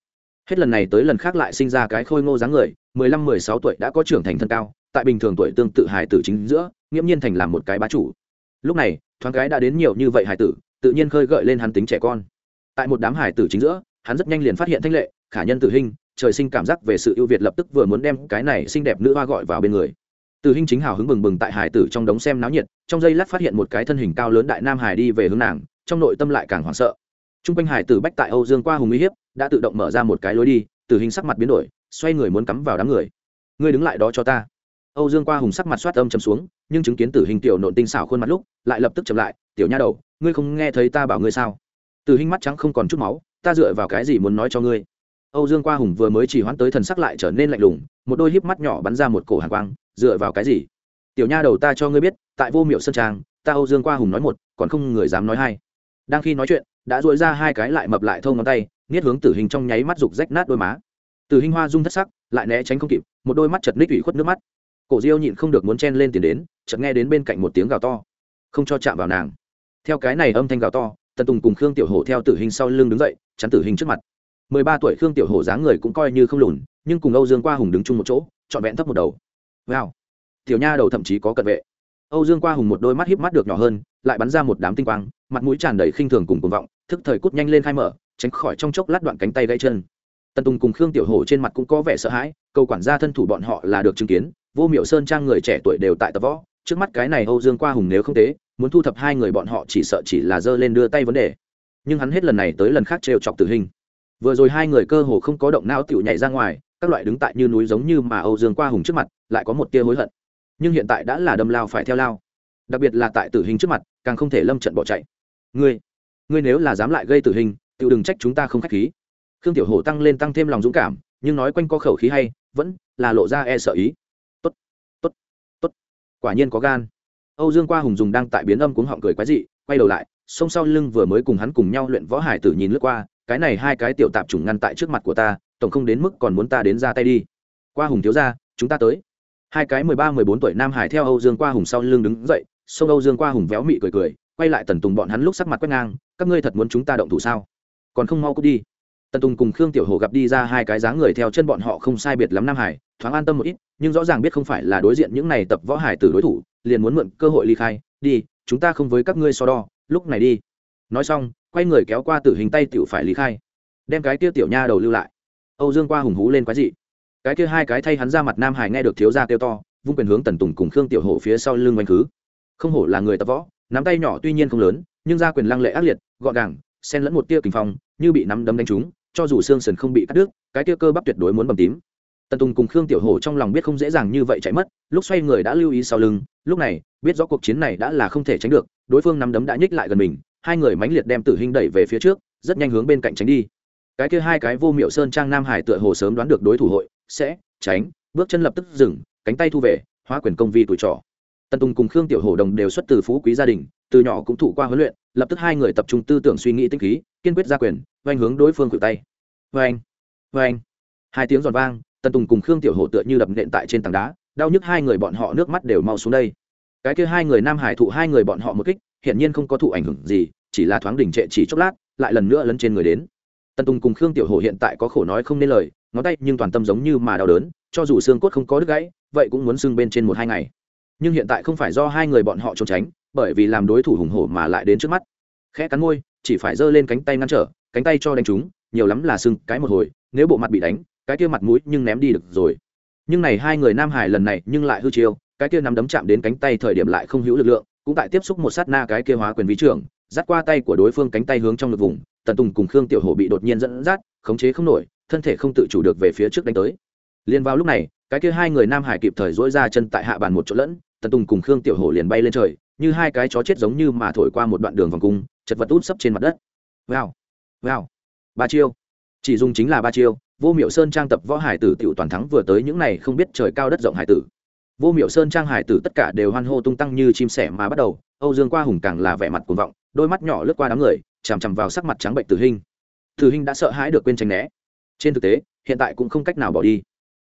Hết lần này tới lần khác lại sinh ra cái khôi ngô dáng người, mười lăm, mười sáu tuổi đã có trưởng thành thân cao, tại bình thường tuổi tương tự hài tử chính giữa, nghiễm nhiên thành làm một cái bá chủ. Lúc này, thoáng cái đã đến nhiều như vậy hài tử, tự nhiên khơi gợi lên hắn tính trẻ con. Tại một đám hài tử chính giữa, hắn rất nhanh liền phát hiện thanh lệ, khả nhân tử hình, trời sinh cảm giác về sự ưu việt lập tức vừa muốn đem cái này xinh đẹp nữ hoa gọi vào bên người từ Hinh chính hào hứng bừng bừng tại hải tử trong đống xem náo nhiệt, trong giây lát phát hiện một cái thân hình cao lớn đại nam hải đi về hướng nàng, trong nội tâm lại càng hoảng sợ. Trung quanh hải tử bách tại âu dương qua hùng uy hiếp, đã tự động mở ra một cái lối đi, từ Hinh sắc mặt biến đổi, xoay người muốn cắm vào đám người. Ngươi đứng lại đó cho ta. Âu dương qua hùng sắc mặt xoát âm trầm xuống, nhưng chứng kiến tử Hinh tiểu nộn tinh xảo khuôn mặt lúc, lại lập tức chậm lại, tiểu nha đầu, ngươi không nghe thấy ta bảo ngươi sao? Từ Hinh mắt trắng không còn chút máu, ta dựa vào cái gì muốn nói cho ngươi? Âu dương qua hùng vừa mới chỉ hoãn tới thần sắc lại trở nên lạnh lùng, một đôi híp mắt nhỏ bắn ra một cổ hàn quang, dựa vào cái gì? Tiểu nha đầu ta cho ngươi biết, tại vô miệu sơn trang, ta âu dương qua hùng nói một, còn không người dám nói hai. Đang khi nói chuyện, đã duỗi ra hai cái lại mập lại thô ngón tay niết hướng tử hình trong nháy mắt rục rách nát đôi má. Tử hình hoa rung thất sắc, lại né tránh không kịp, một đôi mắt chật ních ủy khuất nước mắt. Cổ diêu nhịn không được muốn chen lên tiền đến, chợt nghe đến bên cạnh một tiếng gào to. Không cho chạm vào nàng. Theo cái này âm thanh gào to, tần tùng cùng khương tiểu hổ theo tử hình sau lưng đứng dậy, chắn tử hình trước mặt mười ba tuổi khương tiểu hổ dáng người cũng coi như không lùn, nhưng cùng âu dương qua hùng đứng chung một chỗ, trọn vẹn thấp một đầu. Wow. Tiểu nha đầu thậm chí có cận vệ. Âu dương qua hùng một đôi mắt híp mắt được nhỏ hơn, lại bắn ra một đám tinh quang, mặt mũi tràn đầy khinh thường cùng cuồng vọng, thức thời cút nhanh lên khai mở, tránh khỏi trong chốc lát đoạn cánh tay gãy chân. Tần tùng cùng khương tiểu hổ trên mặt cũng có vẻ sợ hãi cầu quản gia thân thủ bọn họ là được chứng kiến, vô miệu sơn trang người trẻ tuổi đều tại tập võ, trước mắt cái này âu dương qua hùng nếu không tế muốn thu thập hai người bọn họ chỉ sợ chỉ là giơ lên đưa tay vấn đề. Nhưng hắn hết lần này tới lần khác trêu chọc tử hình vừa rồi hai người cơ hồ không có động não tiểu nhảy ra ngoài, các loại đứng tại như núi giống như mà âu dương qua hùng trước mặt, lại có một tia hối hận. Nhưng hiện tại đã là đâm lao phải theo lao. Đặc biệt là tại tử hình trước mặt, càng không thể lâm trận bỏ chạy. Ngươi ngươi nếu là dám lại gây tử hình, tiểu đừng trách chúng ta không k h á c h khí. Khương tiểu hổ tăng lên tăng thêm lòng dũng cảm, nhưng nói quanh co khẩu khí hay, vẫn là lộ ra e sợ ý. Tốt tốt tốt. Quả nhiên có gan. Âu dương qua hùng dùng đang tại biến âm cuống họng cười quái dị, quay đầu lại sông sau lưng vừa mới cùng hắn cùng nhau luyện võ hải tử nhìn lướt qua cái này hai cái tiểu tạp chủng ngăn tại trước mặt của ta, tổng không đến mức còn muốn ta đến ra tay đi. Qua hùng thiếu ra chúng ta tới. Hai cái mười ba, mười bốn tuổi nam hải theo âu dương qua hùng sau lưng đứng dậy sông âu dương qua hùng véo mị cười cười, quay lại tần tùng bọn hắn lúc sắc mặt quét ngang, các ngươi thật muốn chúng ta động thủ sao? Còn không mau cút đi. Tần tùng cùng khương tiểu hồ gặp đi ra hai cái dáng người theo chân bọn họ không sai biệt lắm nam hải, thoáng an tâm một ít, nhưng rõ ràng biết không phải là đối diện những này tập võ hải từ đối thủ, liền muốn mượn cơ hội ly khai, đi, chúng ta không với các ngươi so đo, lúc này đi. Nói xong quay người kéo qua tử hình tay tiểu phải lý khai, đem cái kia tiểu nha đầu lưu lại. Âu dương qua hùng hú lên quái dị. Cái kia hai cái thay hắn ra mặt nam hải nghe được thiếu gia kêu to, vung quyền hướng tần tùng cùng khương tiểu hổ phía sau lưng oanh khứ. Không hổ là người tập võ, nắm tay nhỏ tuy nhiên không lớn, nhưng ra quyền lăng lệ ác liệt, gọn gàng, xen lẫn một tia kinh phong, như bị nắm đấm đánh trúng, cho dù xương sần không bị cắt đứt, cái tia cơ bắp tuyệt đối muốn bầm tím. Tần tùng cùng khương tiểu hổ trong lòng biết không dễ dàng như vậy chạy mất, lúc xoay người đã lưu ý sau lưng, lúc này, biết rõ cuộc chiến này đã là không thể tránh được, đối phương nắm đấm đã nhích lại gần mình hai người mãnh liệt đem tử hình đẩy về phía trước, rất nhanh hướng bên cạnh tránh đi. Cái kia hai cái vô miệu sơn trang nam hải tựa hồ sớm đoán được đối thủ hội, sẽ tránh, bước chân lập tức dừng, cánh tay thu về, hóa quyền công vi tuổi trỏ tần tùng cùng khương tiểu hồ đồng đều xuất từ phú quý gia đình, từ nhỏ cũng thụ qua huấn luyện, lập tức hai người tập trung tư tưởng suy nghĩ tinh khí, kiên quyết ra quyền, oanh hướng đối phương cự tay. Oanh oanh. Hai tiếng giòn vang, tần tùng cùng khương tiểu hồ tựa như đập nện tại trên tảng đá, đau nhức hai người bọn họ nước mắt đều mau xuống đây. Cái kia hai người nam hải thụ hai người bọn họ một kích hiện nhiên không có thụ ảnh hưởng gì chỉ là thoáng đỉnh trệ chỉ chốc lát, lại lần nữa lấn trên người đến. Tần tùng cùng khương tiểu hổ hiện tại có khổ nói không nên lời, ngón tay nhưng toàn tâm giống như mà đau đớn, cho dù xương cốt không có đứt gãy, vậy cũng muốn sưng bên trên một hai ngày. Nhưng hiện tại không phải do hai người bọn họ trốn tránh, bởi vì làm đối thủ hùng hổ mà lại đến trước mắt. Khẽ cắn môi, chỉ phải giơ lên cánh tay ngăn trở, cánh tay cho đánh chúng nhiều lắm là sưng cái một hồi, nếu bộ mặt bị đánh, cái kia mặt mũi nhưng ném đi được rồi. Nhưng này hai người nam hải lần này nhưng lại hư chiêu, cái kia nắm đấm chạm đến cánh tay thời điểm lại không hữu lực lượng, cũng tại tiếp xúc một sát na cái kia hóa quyền ví trưởng dắt qua tay của đối phương cánh tay hướng trong ngực vùng, tần tùng cùng khương tiểu hổ bị đột nhiên dẫn dắt khống chế không nổi, thân thể không tự chủ được về phía trước đánh tới. Liền vào lúc này, cái kia hai người nam hải kịp thời dỗi ra chân tại hạ bàn một chỗ lẫn, tần tùng cùng khương tiểu hổ liền bay lên trời, như hai cái chó chết giống như mà thổi qua một đoạn đường vòng cung, chật vật út sấp trên mặt đất. Vào vào ba chiêu. Chỉ dùng chính là ba chiêu, vô miệu sơn trang tập võ hải tử tiểu toàn thắng vừa tới những này không biết trời cao đất rộng hải tử. Vô miệu sơn trang hải tử tất cả đều hoan hô tung tăng như chim sẻ mà bắt đầu, âu dương qua hùng càng là vẻ mặt cuồng vọng đôi mắt nhỏ lướt qua đám người, chằm chằm vào sắc mặt trắng bệnh tử hình tử hình đã sợ hãi được quên tránh né. Trên thực tế, hiện tại cũng không cách nào bỏ đi.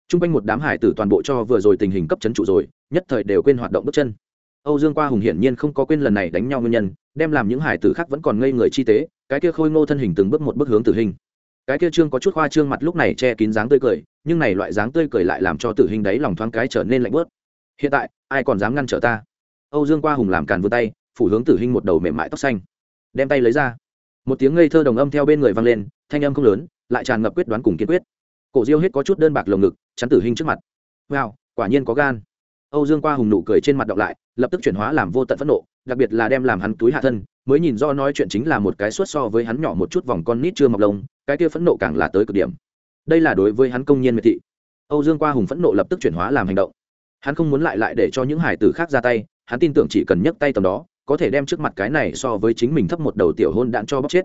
T r u n g quanh một đám hải tử toàn bộ cho vừa rồi tình hình cấp chấn trụ rồi, nhất thời đều quên hoạt động bước chân. Âu dương qua hùng hiển nhiên không có quên lần này đánh nhau nguyên nhân, đem làm những hải tử khác vẫn còn ngây người chi tế, cái kia khôi ngô thân hình từng bước một bước hướng tử hình cái kia trương có chút khoa trương mặt lúc này che kín dáng tươi cười, nhưng này loại dáng tươi cười lại làm cho tử hình đáy lòng thoáng cái trở nên lạnh bớt hiện tại, ai còn dám ngăn trở ta? Âu dương qua hùng làm càn vươn tay phủ hướng tử hình một đầu mềm mại tóc xanh. Đem tay lấy ra. Một tiếng ngây thơ đồng âm theo bên người vang lên, thanh âm không lớn, lại tràn ngập quyết đoán cùng kiên quyết. Cổ diêu hết có chút đơn bạc lồng ngực, chắn tử hình trước mặt. Wow, quả nhiên có gan. Âu dương qua hùng nụ cười trên mặt đọc lại, lập tức chuyển hóa làm vô tận phẫn nộ, đặc biệt là đem làm hắn túi hạ thân, mới nhìn do nói chuyện chính là một cái suốt so với hắn nhỏ một chút vòng con nít chưa mọc lông, cái kia phẫn nộ càng là tới cực điểm. Đây là đối với hắn công nhiên miệt thị. Âu dương qua hùng phẫn nộ lập tức chuyển hóa làm hành động. Hắn không muốn lại lại để cho những hải tử khác ra tay, hắn tin tưởng chỉ cần nhấc tay tầm đó có thể đem trước mặt cái này so với chính mình thấp một đầu tiểu hôn đạn cho bóc chết.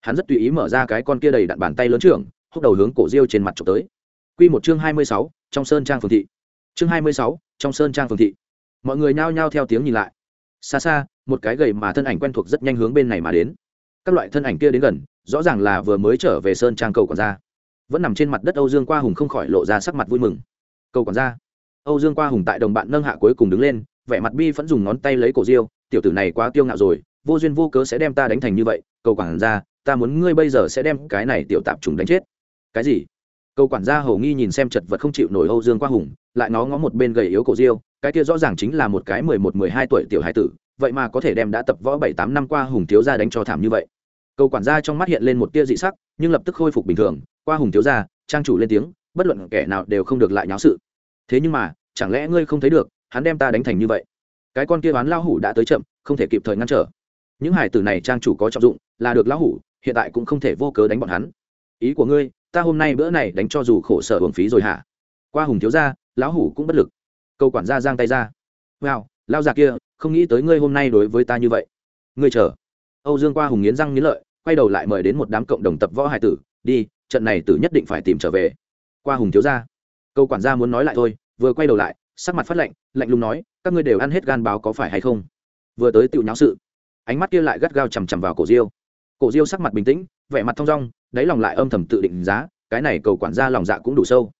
Hắn rất tùy ý mở ra cái con kia đầy đạn bàn tay lớn trưởng, húc đầu hướng cổ diêu trên mặt trộm tới. Q một chương hai mươi sáu, trong sơn trang phường thị. Chương hai mươi sáu, trong sơn trang phường thị. Mọi người nhao nhao theo tiếng nhìn lại. Xa xa, một cái gầy mà thân ảnh quen thuộc rất nhanh hướng bên này mà đến. Các loại thân ảnh kia đến gần, rõ ràng là vừa mới trở về sơn trang cầu quản gia. Vẫn nằm trên mặt đất âu dương qua hùng không khỏi lộ ra sắc mặt vui mừng. Cầu quản gia. Âu dương qua hùng tại đồng bạn nâng hạ cuối cùng đứng lên, vẻ mặt bi vẫn dùng ngón tay lấy cổ diêu tiểu tử này quá kiêu ngạo rồi, vô duyên vô cớ sẽ đem ta đánh thành như vậy, cầu quản gia, ta muốn ngươi bây giờ sẽ đem cái này tiểu tạp trùng đánh chết. Cái gì? Cầu quản gia hầu nghi nhìn xem chật vật không chịu nổi âu dương qua hùng, lại nó ngó một bên gầy yếu cổ diêu, cái kia rõ ràng chính là một cái mười một, mười hai tuổi tiểu hải tử, vậy mà có thể đem đã tập võ bảy, tám năm qua hùng thiếu gia đánh cho thảm như vậy. Cầu quản gia trong mắt hiện lên một tia dị sắc, nhưng lập tức khôi phục bình thường, qua hùng thiếu gia, trang chủ lên tiếng, bất luận kẻ nào đều không được lại nháo sự. Thế nhưng mà, chẳng lẽ ngươi không thấy được, hắn đem ta đánh thành như vậy? Cái con kia bán lao hủ đã tới chậm, không thể kịp thời ngăn trở. Những hải tử này trang chủ có trọng dụng, là được lão hủ, hiện tại cũng không thể vô cớ đánh bọn hắn. Ý của ngươi, ta hôm nay bữa này đánh cho dù khổ sở hưởng phí rồi hả? Qua hùng thiếu gia, lão hủ cũng bất lực. Câu quản gia giang tay ra. Wow lao già kia, không nghĩ tới ngươi hôm nay đối với ta như vậy. Ngươi chờ. Âu dương qua hùng nghiến răng nghiến lợi, quay đầu lại mời đến một đám cộng đồng tập võ hải tử. Đi, trận này tử nhất định phải tìm trở về. Qua hùng thiếu gia. Câu quản gia muốn nói lại thôi, vừa quay đầu lại, sắc mặt phát lạnh lạnh lùng nói các ngươi đều ăn hết gan báo có phải hay không? Vừa tới tựu nháo sự, ánh mắt kia lại gắt gao chằm chằm vào cổ diêu. Cổ diêu sắc mặt bình tĩnh, vẻ mặt thong dong, đáy lòng lại âm thầm tự định giá, cái này cầu quản gia lòng dạ cũng đủ sâu.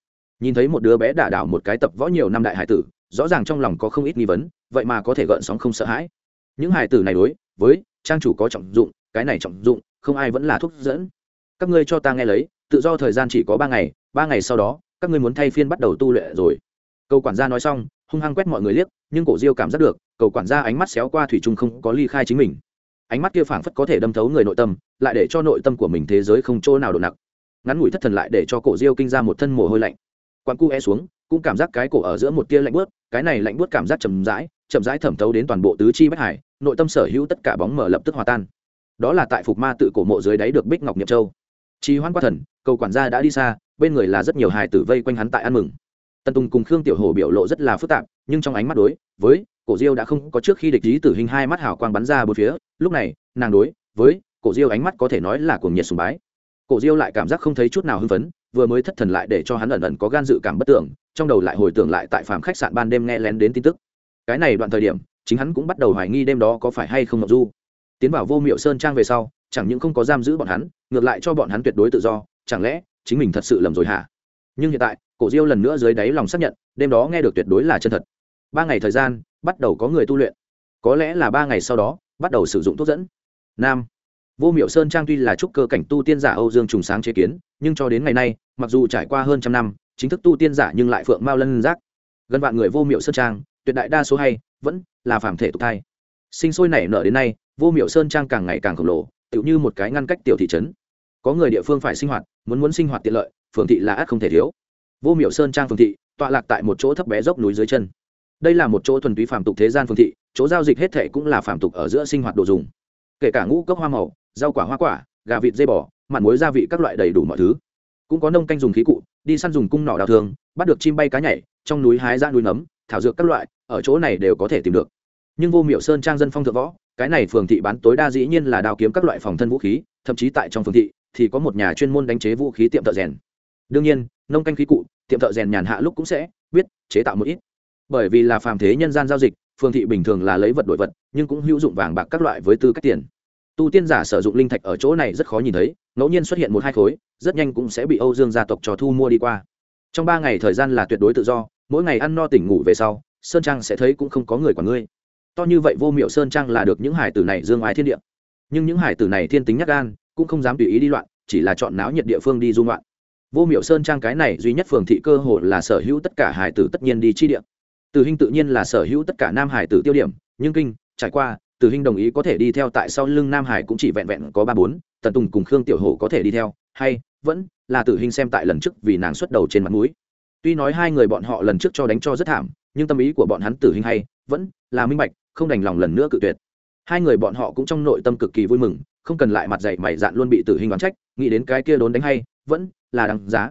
Nhìn thấy một đứa bé đả đảo một cái tập võ nhiều năm đại hải tử, rõ ràng trong lòng có không ít nghi vấn, vậy mà có thể gợn sóng không sợ hãi. Những hải tử này đối với trang chủ có trọng dụng, cái này trọng dụng, không ai vẫn là thuốc dẫn. Các ngươi cho ta nghe lấy, tự do thời gian chỉ có ba ngày ba ngày sau đó, các ngươi muốn thay phiên bắt đầu tu luyện rồi cầu quản gia nói xong, hung hăng quét mọi người liếc, nhưng cổ diêu cảm giác được, cầu quản gia ánh mắt xéo qua thủy trung không có ly khai chính mình. Ánh mắt kia phảng phất có thể đâm thấu người nội tâm, lại để cho nội tâm của mình thế giới không chỗ nào đột nặng. Ngắn ngủi thất thần lại để cho cổ diêu kinh ra một thân mồ hôi lạnh. Quan cu e xuống, cũng cảm giác cái cổ ở giữa một tia lạnh bớt cái này lạnh bớt cảm giác chậm rãi chậm rãi thẩm thấu đến toàn bộ tứ chi bất hải, nội tâm sở hữu tất cả bóng mở lập tức hòa tan. Đó là tại phục ma tự cổ mộ dưới đáy được bích ngọc nhậm châu. Chi hoan qua thần, cầu quản gia đã đi xa, bên người là rất nhiều hài tử vây quanh hắn tại ăn mừng tần tùng cùng khương tiểu hồ biểu lộ rất là phức tạp, nhưng trong ánh mắt đối với cổ diêu đã không có trước khi địch lý tử hình hai mắt hào quang bắn ra bốn phía, lúc này, nàng đối với cổ diêu ánh mắt có thể nói là cuồng nhiệt sùng bái. Cổ diêu lại cảm giác không thấy chút nào hưng phấn, vừa mới thất thần lại để cho hắn ẩn ẩn có gan dự cảm bất tưởng, trong đầu lại hồi tưởng lại tại phạm khách sạn ban đêm nghe lén đến tin tức. Cái này đoạn thời điểm, chính hắn cũng bắt đầu hoài nghi đêm đó có phải hay không ngọc du. Tiến vào vô miệu sơn trang về sau, chẳng những không có giam giữ bọn hắn, ngược lại cho bọn hắn tuyệt đối tự do, chẳng lẽ chính mình thật sự lầm rồi hả? Nhưng hiện tại cổ diêu lần nữa dưới đáy lòng xác nhận, đêm đó nghe được tuyệt đối là chân thật. Ba ngày thời gian, bắt đầu có người tu luyện. Có lẽ là ba ngày sau đó, bắt đầu sử dụng thuốc dẫn. Nam. Vô miệu sơn trang tuy là trúc cơ cảnh tu tiên giả âu dương trùng sáng chế kiến, nhưng cho đến ngày nay, mặc dù trải qua hơn trăm năm, chính thức tu tiên giả nhưng lại phượng mao lân giác. Gần vạn người vô miệu sơn trang, tuyệt đại đa số hay, vẫn là phàm thể tục thai. Sinh sôi nảy nở đến nay, vô miệu sơn trang càng ngày càng khổng lồ, tựu như một cái ngăn cách tiểu thị trấn. Có người địa phương phải sinh hoạt, muốn muốn sinh hoạt tiện lợi, phường thị là ắt không thể thiếu vô miệu sơn trang phường thị, tọa lạc tại một chỗ thấp bé dốc núi dưới chân. Đây là một chỗ thuần túy phàm tục thế gian phường thị, chỗ giao dịch hết thệ cũng là phàm tục ở giữa sinh hoạt đồ dùng. Kể cả ngũ cốc hoa màu, rau quả hoa quả, gà vịt dây bò, mặn muối gia vị các loại đầy đủ mọi thứ. Cũng có nông canh dùng khí cụ, đi săn dùng cung nỏ đào thường, bắt được chim bay cá nhảy, trong núi hái ra núi nấm, thảo dược các loại, ở chỗ này đều có thể tìm được. Nhưng vô miệu sơn trang dân phong thượng võ, cái này phường thị bán tối đa dĩ nhiên là đào kiếm các loại phòng thân vũ khí, thậm chí tại trong phường thị thì có một nhà chuyên môn đánh chế vũ khí tiệm thợ rèn đương nhiên, nông canh khí cụ, tiệm thợ rèn nhàn hạ lúc cũng sẽ biết chế tạo một ít. Bởi vì là phàm thế nhân gian giao dịch, phương thị bình thường là lấy vật đổi vật, nhưng cũng hữu dụng vàng bạc các loại với tư cách tiền. Tu tiên giả sử dụng linh thạch ở chỗ này rất khó nhìn thấy, ngẫu nhiên xuất hiện một hai khối, rất nhanh cũng sẽ bị âu dương gia tộc cho thu mua đi qua. Trong ba ngày thời gian là tuyệt đối tự do, mỗi ngày ăn no tỉnh ngủ về sau, sơn trang sẽ thấy cũng không có người quản ngươi. To như vậy vô miệu sơn trang là được những hải tử này dương ái thiên địa. Nhưng những hải tử này thiên tính nhắc gan, cũng không dám tùy ý đi loạn, chỉ là chọn náo nhiệt địa phương đi dung loạn vô miệu sơn trang cái này duy nhất phường thị cơ hồ là sở hữu tất cả hải tử tất nhiên đi chi địa. Từ hình tự nhiên là sở hữu tất cả nam hải tử tiêu điểm, nhưng kinh, trải qua, từ hình đồng ý có thể đi theo tại sau lưng nam hải cũng chỉ vẹn vẹn có ba bốn, tần tùng cùng khương tiểu hổ có thể đi theo, hay, vẫn, là tử hình xem tại lần trước vì nàng xuất đầu trên mặt mũi. Tuy nói hai người bọn họ lần trước cho đánh cho rất thảm, nhưng tâm ý của bọn hắn tử hình hay, vẫn, là minh bạch, không đành lòng lần nữa cự tuyệt. Hai người bọn họ cũng trong nội tâm cực kỳ vui mừng, không cần lại mặt dạy mày dạn luôn bị tử hình đoán trách, nghĩ đến cái kia đốn đánh hay, vẫn là đáng giá.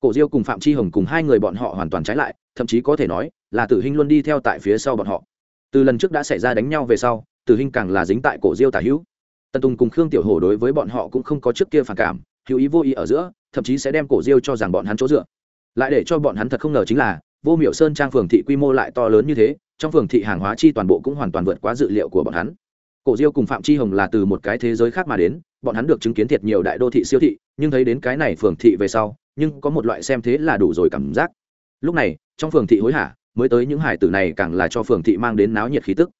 Cổ diêu cùng phạm chi hồng cùng hai người bọn họ hoàn toàn trái lại, thậm chí có thể nói là tử hình luôn đi theo tại phía sau bọn họ. Từ lần trước đã xảy ra đánh nhau về sau, tử hình càng là dính tại cổ diêu tả hữu. Tần tùng cùng khương tiểu hổ đối với bọn họ cũng không có trước kia phản cảm, hữu ý vô ý ở giữa, thậm chí sẽ đem cổ diêu cho rằng bọn hắn chỗ dựa. Lại để cho bọn hắn thật không ngờ chính là, vô miểu sơn trang phường thị quy mô lại to lớn như thế, trong phường thị hàng hóa chi toàn bộ cũng hoàn toàn vượt quá dự liệu của bọn hắn. Cổ diêu cùng phạm chi hồng là từ một cái thế giới khác mà đến bọn hắn được chứng kiến thiệt nhiều đại đô thị siêu thị, nhưng thấy đến cái này phường thị về sau, nhưng có một loại xem thế là đủ rồi cảm giác. Lúc này, trong phường thị hối hả, mới tới những hải tử này càng là cho phường thị mang đến náo nhiệt khí tức.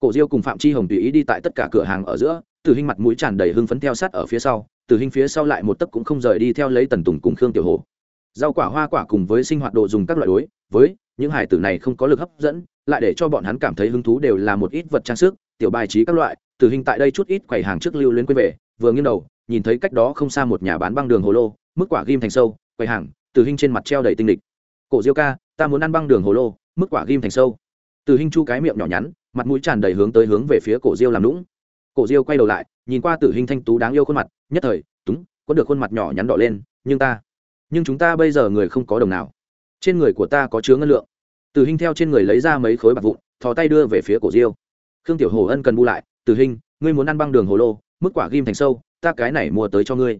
Cổ diêu cùng phạm chi hồng tùy ý đi tại tất cả cửa hàng ở giữa từ hình mặt mũi tràn đầy hưng phấn theo sát ở phía sau từ hình phía sau lại một tấc cũng không rời đi theo lấy tần tùng cùng khương tiểu hồ. Rau quả hoa quả cùng với sinh hoạt đồ dùng các loại đối, với những hải tử này không có lực hấp dẫn, lại để cho bọn hắn cảm thấy hứng thú đều là một ít vật trang sức, tiểu bài trí các loại từ hình tại đây chút ít quầy hàng trước lưu lên quên về vừa nghiêng đầu, nhìn thấy cách đó không xa một nhà bán băng đường hồ lô, mức quả ghim thành sâu, quầy hàng, từ hình trên mặt treo đầy tinh địch cổ diêu ca, ta muốn ăn băng đường hồ lô, mức quả ghim thành sâu. Từ hình chu cái miệng nhỏ nhắn, mặt mũi tràn đầy hướng tới hướng về phía cổ diêu làm lũng cổ diêu quay đầu lại, nhìn qua tử hình thanh tú đáng yêu khuôn mặt, nhất thời, túng, có được khuôn mặt nhỏ nhắn đỏ lên, nhưng ta, nhưng chúng ta bây giờ người không có đồng nào. Trên người của ta có chứa ngân lượng. Tử hình theo trên người lấy ra mấy khối bạc vụn, thò tay đưa về phía cổ diêu. Khương tiểu hồ ân cần bu lại tử hình ngươi muốn ăn băng đường hồ lô mức quả ghim thành sâu, ta cái này mua tới cho ngươi.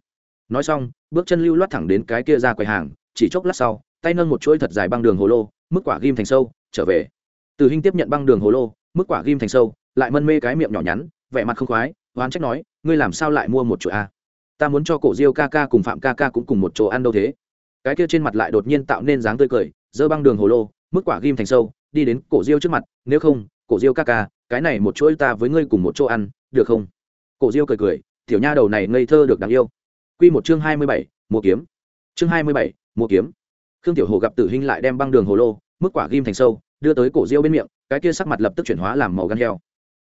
Nói xong, bước chân lưu loát thẳng đến cái kia ra quầy hàng, chỉ chốc lát sau, tay nâng một chuỗi thật dài băng đường hồ lô, mức quả ghim thành sâu, trở về. Từ hình tiếp nhận băng đường hồ lô, mức quả ghim thành sâu, lại mân mê cái miệng nhỏ nhắn, vẻ mặt không khoái, oán trách nói, ngươi làm sao lại mua một chỗ a? Ta muốn cho cổ diêu ca ca cùng phạm ca ca cũng cùng một chỗ ăn đâu thế? Cái kia trên mặt lại đột nhiên tạo nên dáng tươi cười dơ băng đường hồ lô, mức quả ghim thành sâu, đi đến cổ diêu trước mặt, nếu không, cổ diêu ca ca, cái này một chuỗi ta với ngươi cùng một chỗ ăn, được không? Cổ diêu cười cười, tiểu nha đầu này ngây thơ được đáng yêu. Q một chương hai mươi bảy mua kiếm. Chương hai mươi bảy mua kiếm. Khương tiểu hồ gặp tử hình lại đem băng đường hồ lô, mức quả ghim thành sâu, đưa tới cổ diêu bên miệng, cái kia sắc mặt lập tức chuyển hóa làm màu gan heo.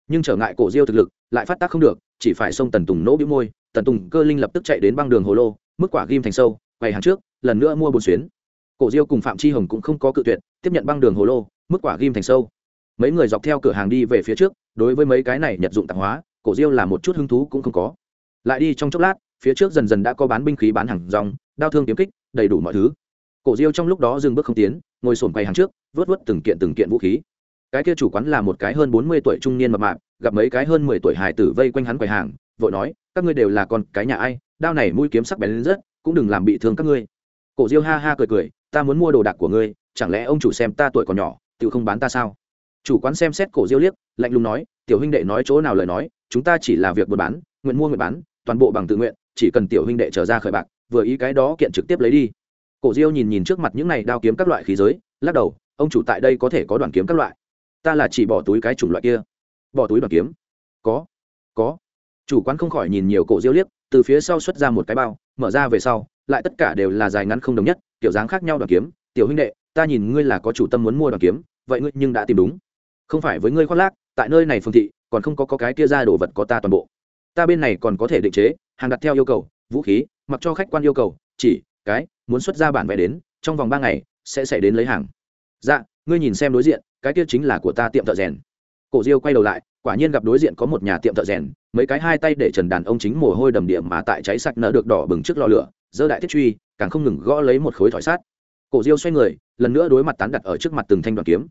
Nhưng trở ngại cổ diêu thực lực, lại phát tác không được, chỉ phải xông tần tùng nỗ bĩu môi, tần tùng cơ linh lập tức chạy đến băng đường hồ lô, mức quả ghim thành sâu quầy hàng trước, lần nữa mua bốn xuyến. Cổ diêu cùng phạm chi hồng cũng không có cự tuyệt, tiếp nhận băng đường hồ lô, mức quả ghim thành sâu. Mấy người dọc theo cửa hàng đi về phía trước, đối với mấy cái này nhật dụng tạp hóa cổ diêu là một chút hứng thú cũng không có. Lại đi trong chốc lát, phía trước dần dần đã có bán binh khí bán hàng rong, đao thương kiếm kích, đầy đủ mọi thứ. Cổ diêu trong lúc đó dừng bước không tiến, ngồi sổm quay hàng trước, vớt vớt từng kiện từng kiện vũ khí. Cái kia chủ quán là một cái hơn bốn mươi tuổi trung niên mập mạp, gặp mấy cái hơn mười tuổi hài tử vây quanh hắn quầy hàng, vội nói, các ngươi đều là con cái nhà ai, đao này mũi kiếm sắc bén lên rất, cũng đừng làm bị thương các ngươi. Cổ diêu ha ha cười cười, ta muốn mua đồ đạc của ngươi, chẳng lẽ ông chủ xem ta tuổi còn nhỏ tự không bán ta sao? Chủ quán xem xét cổ diêu liếc, lạnh lùng nói tiểu huynh đệ nói chỗ nào lời nói, chúng ta chỉ là việc buôn bán, nguyện mua nguyện bán, toàn bộ bằng tự nguyện, chỉ cần tiểu huynh đệ trở ra khởi bạc, vừa ý cái đó kiện trực tiếp lấy đi. Cổ diêu nhìn nhìn trước mặt những này đao kiếm các loại khí giới, lắc đầu, ông chủ tại đây có thể có đoàn kiếm các loại. Ta là chỉ bỏ túi cái chủng loại kia. Bỏ túi đoàn kiếm. Có. Có. Chủ quán không khỏi nhìn nhiều cổ diêu liếc, từ phía sau xuất ra một cái bao, mở ra về sau, lại tất cả đều là dài ngắn không đồng nhất, kiểu dáng khác nhau đoàn kiếm. Tiểu huynh đệ, ta nhìn ngươi là có chủ tâm muốn mua đoàn kiếm, vậy ngươi nhưng đã tìm đúng. Không phải với ngươi khoác lác tại nơi này phương thị còn không có, có cái kia ra đồ vật có ta toàn bộ. Ta bên này còn có thể định chế hàng đặt theo yêu cầu vũ khí mặc cho khách quan yêu cầu chỉ cái muốn xuất ra bản vẽ đến trong vòng ba ngày sẽ xảy đến lấy hàng. Dạ ngươi nhìn xem đối diện cái kia chính là của ta tiệm thợ rèn. Cổ diêu quay đầu lại quả nhiên gặp đối diện có một nhà tiệm thợ rèn mấy cái hai tay để trần đàn ông chính mồ hôi đầm điểm mà tại cháy sạch nở được đỏ bừng trước lò lửa dơ đại thiết truy càng không ngừng gõ lấy một khối thỏi sát cổ diêu xoay người lần nữa đối mặt tán đặt ở trước mặt từng thanh đoàn kiếm.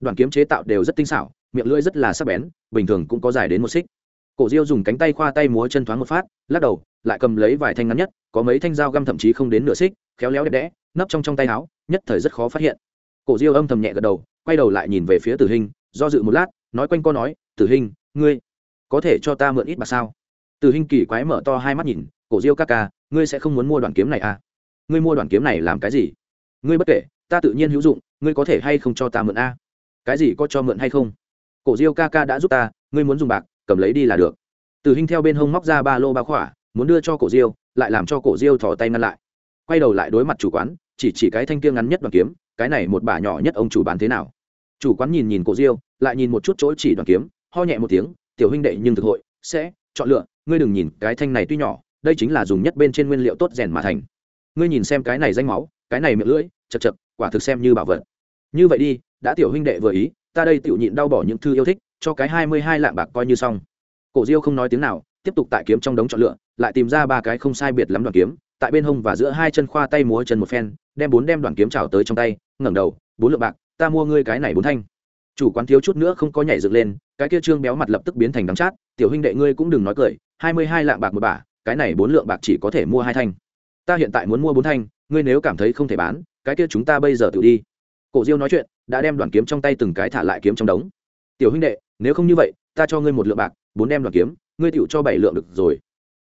Đoàn kiếm chế tạo đều rất tinh xảo miệng lưỡi rất là sắc bén, bình thường cũng có dài đến một xích. Cổ diêu dùng cánh tay khoa tay múa chân thoáng một phát, lắc đầu, lại cầm lấy vài thanh ngắn nhất, có mấy thanh dao găm thậm chí không đến nửa xích, khéo léo đẹp đẽ, nấp trong trong tay áo, nhất thời rất khó phát hiện. Cổ diêu âm thầm nhẹ gật đầu, quay đầu lại nhìn về phía tử hình, do dự một lát, nói quanh co nói, tử hình, ngươi có thể cho ta mượn ít bạc sao? Tử hình kỳ quái mở to hai mắt nhìn, cổ diêu ca ca, ngươi sẽ không muốn mua đoàn kiếm này à? Ngươi mua đoàn kiếm này làm cái gì? Ngươi bất kể, ta tự nhiên hữu dụng, ngươi có thể hay không cho ta mượn a? Cái gì có cho mượn hay không? Cổ diêu ca ca đã giúp ta, ngươi muốn dùng bạc, cầm lấy đi là được. Từ hình theo bên hông móc ra ba lô ba khỏa, muốn đưa cho cổ diêu, lại làm cho cổ diêu thỏ tay ngăn lại. Quay đầu lại đối mặt chủ quán, chỉ chỉ cái thanh kia ngắn nhất đoàn kiếm, cái này một bả nhỏ nhất ông chủ bán thế nào? Chủ quán nhìn nhìn cổ diêu, lại nhìn một chút chỗ chỉ đoàn kiếm, ho nhẹ một tiếng, tiểu huynh đệ, nhưng thực hội, sẽ, chọn lựa, ngươi đừng nhìn, cái thanh này tuy nhỏ, đây chính là dùng nhất bên trên nguyên liệu tốt rèn mà thành. Ngươi nhìn xem cái này danh máu, cái này miệng lưỡi, chật chật, quả thực xem như bảo vật. Như vậy đi, đã tiểu huynh đệ vừa ý ta đây tiểu nhịn đau bỏ những thư yêu thích, cho cái hai mươi hai lạng bạc coi như xong. Cổ diêu không nói tiếng nào, tiếp tục tại kiếm trong đống chọn lựa, lại tìm ra ba cái không sai biệt lắm đoàn kiếm, tại bên hông và giữa hai chân khoa tay múa chân một phen, đem bốn đem đoàn kiếm trào tới trong tay, ngẩng đầu, bốn lượng bạc, ta mua ngươi cái này bốn thanh. Chủ quán thiếu chút nữa không có nhảy dựng lên, cái kia trương béo mặt lập tức biến thành đắng chát, tiểu huynh đệ ngươi cũng đừng nói cười, hai mươi hai lạng bạc một bả, cái này bốn lượng bạc chỉ có thể mua hai thanh. Ta hiện tại muốn mua bốn thanh, ngươi nếu cảm thấy không thể bán, cái kia chúng ta bây giờ tự đi cổ diêu nói chuyện, đã đem đoàn kiếm trong tay từng cái thả lại kiếm trong đống. Tiểu huynh đệ, nếu không như vậy, ta cho ngươi một lượng bạc, bốn đem đoàn kiếm, ngươi tựu cho bảy lượng được rồi.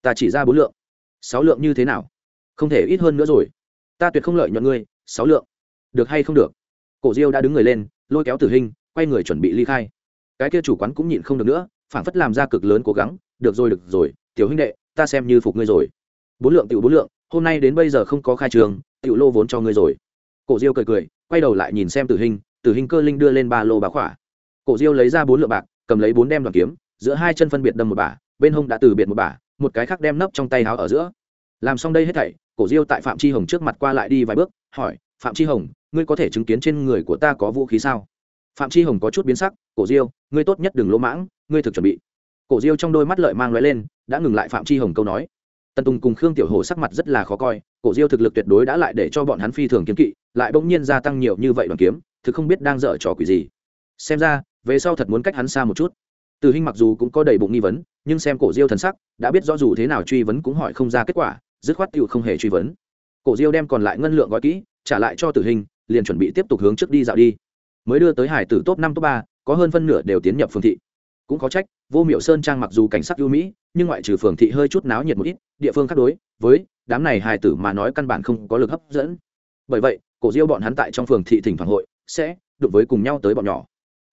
Ta chỉ ra bốn lượng. Sáu lượng như thế nào? Không thể ít hơn nữa rồi. Ta tuyệt không lợi nhuận ngươi, sáu lượng. Được hay không được? Cổ diêu đã đứng người lên, lôi kéo tử hình quay người chuẩn bị ly khai. Cái kia chủ quán cũng nhịn không được nữa phản phất làm ra cực lớn cố gắng, được rồi được rồi, tiểu huynh đệ, ta xem như phục ngươi rồi. Bốn lượng tiểu bốn lượng, hôm nay đến bây giờ không có khai trường, tiểu lô vốn cho ngươi rồi. Cổ diêu cười cười quay đầu lại nhìn xem tử hình tử hình cơ linh đưa lên ba lô bá khỏa. Cổ diêu lấy ra bốn lượng bạc, cầm lấy bốn đem đoàn kiếm, giữa hai chân phân biệt đâm một bả, bên hông đã từ biệt một bả, một cái khác đem nấp trong tay áo ở giữa. Làm xong đây hết thảy, cổ diêu tại phạm chi hồng trước mặt qua lại đi vài bước, hỏi, phạm chi hồng, ngươi có thể chứng kiến trên người của ta có vũ khí sao? Phạm chi hồng có chút biến sắc, cổ diêu, ngươi tốt nhất đừng lỗ mãng, ngươi thực chuẩn bị. Cổ diêu trong đôi mắt lợi mang lóe lên, đã ngừng lại phạm chi hồng câu nói tần tùng cùng khương tiểu hồ sắc mặt rất là khó coi, cổ diêu thực lực tuyệt đối đã lại để cho bọn hắn phi thường kiếm kỵ, lại bỗng nhiên gia tăng nhiều như vậy đoàn kiếm, thực không biết đang dở trò quỷ gì. Xem ra, về sau thật muốn cách hắn xa một chút. Từ Hinh mặc dù cũng có đầy bụng nghi vấn, nhưng xem cổ diêu thần sắc, đã biết rõ dù thế nào truy vấn cũng hỏi không ra kết quả, dứt khoát tựu không hề truy vấn. Cổ diêu đem còn lại ngân lượng gói kỹ, trả lại cho tử hình liền chuẩn bị tiếp tục hướng trước đi dạo đi. Mới đưa tới hải tử top năm, top ba, có hơn phân nửa đều tiến nhập phương thị. Cũng có trách, vô miệu sơn trang mặc dù cảnh sắc ưu mỹ, nhưng ngoại trừ phường thị hơi chút náo nhiệt một ít địa phương khác đối, với đám này hài tử mà nói căn bản không có lực hấp dẫn. Bởi vậy, cổ diêu bọn hắn tại trong phường thị thỉnh thoảng hội, sẽ đụng với cùng nhau tới bọn nhỏ.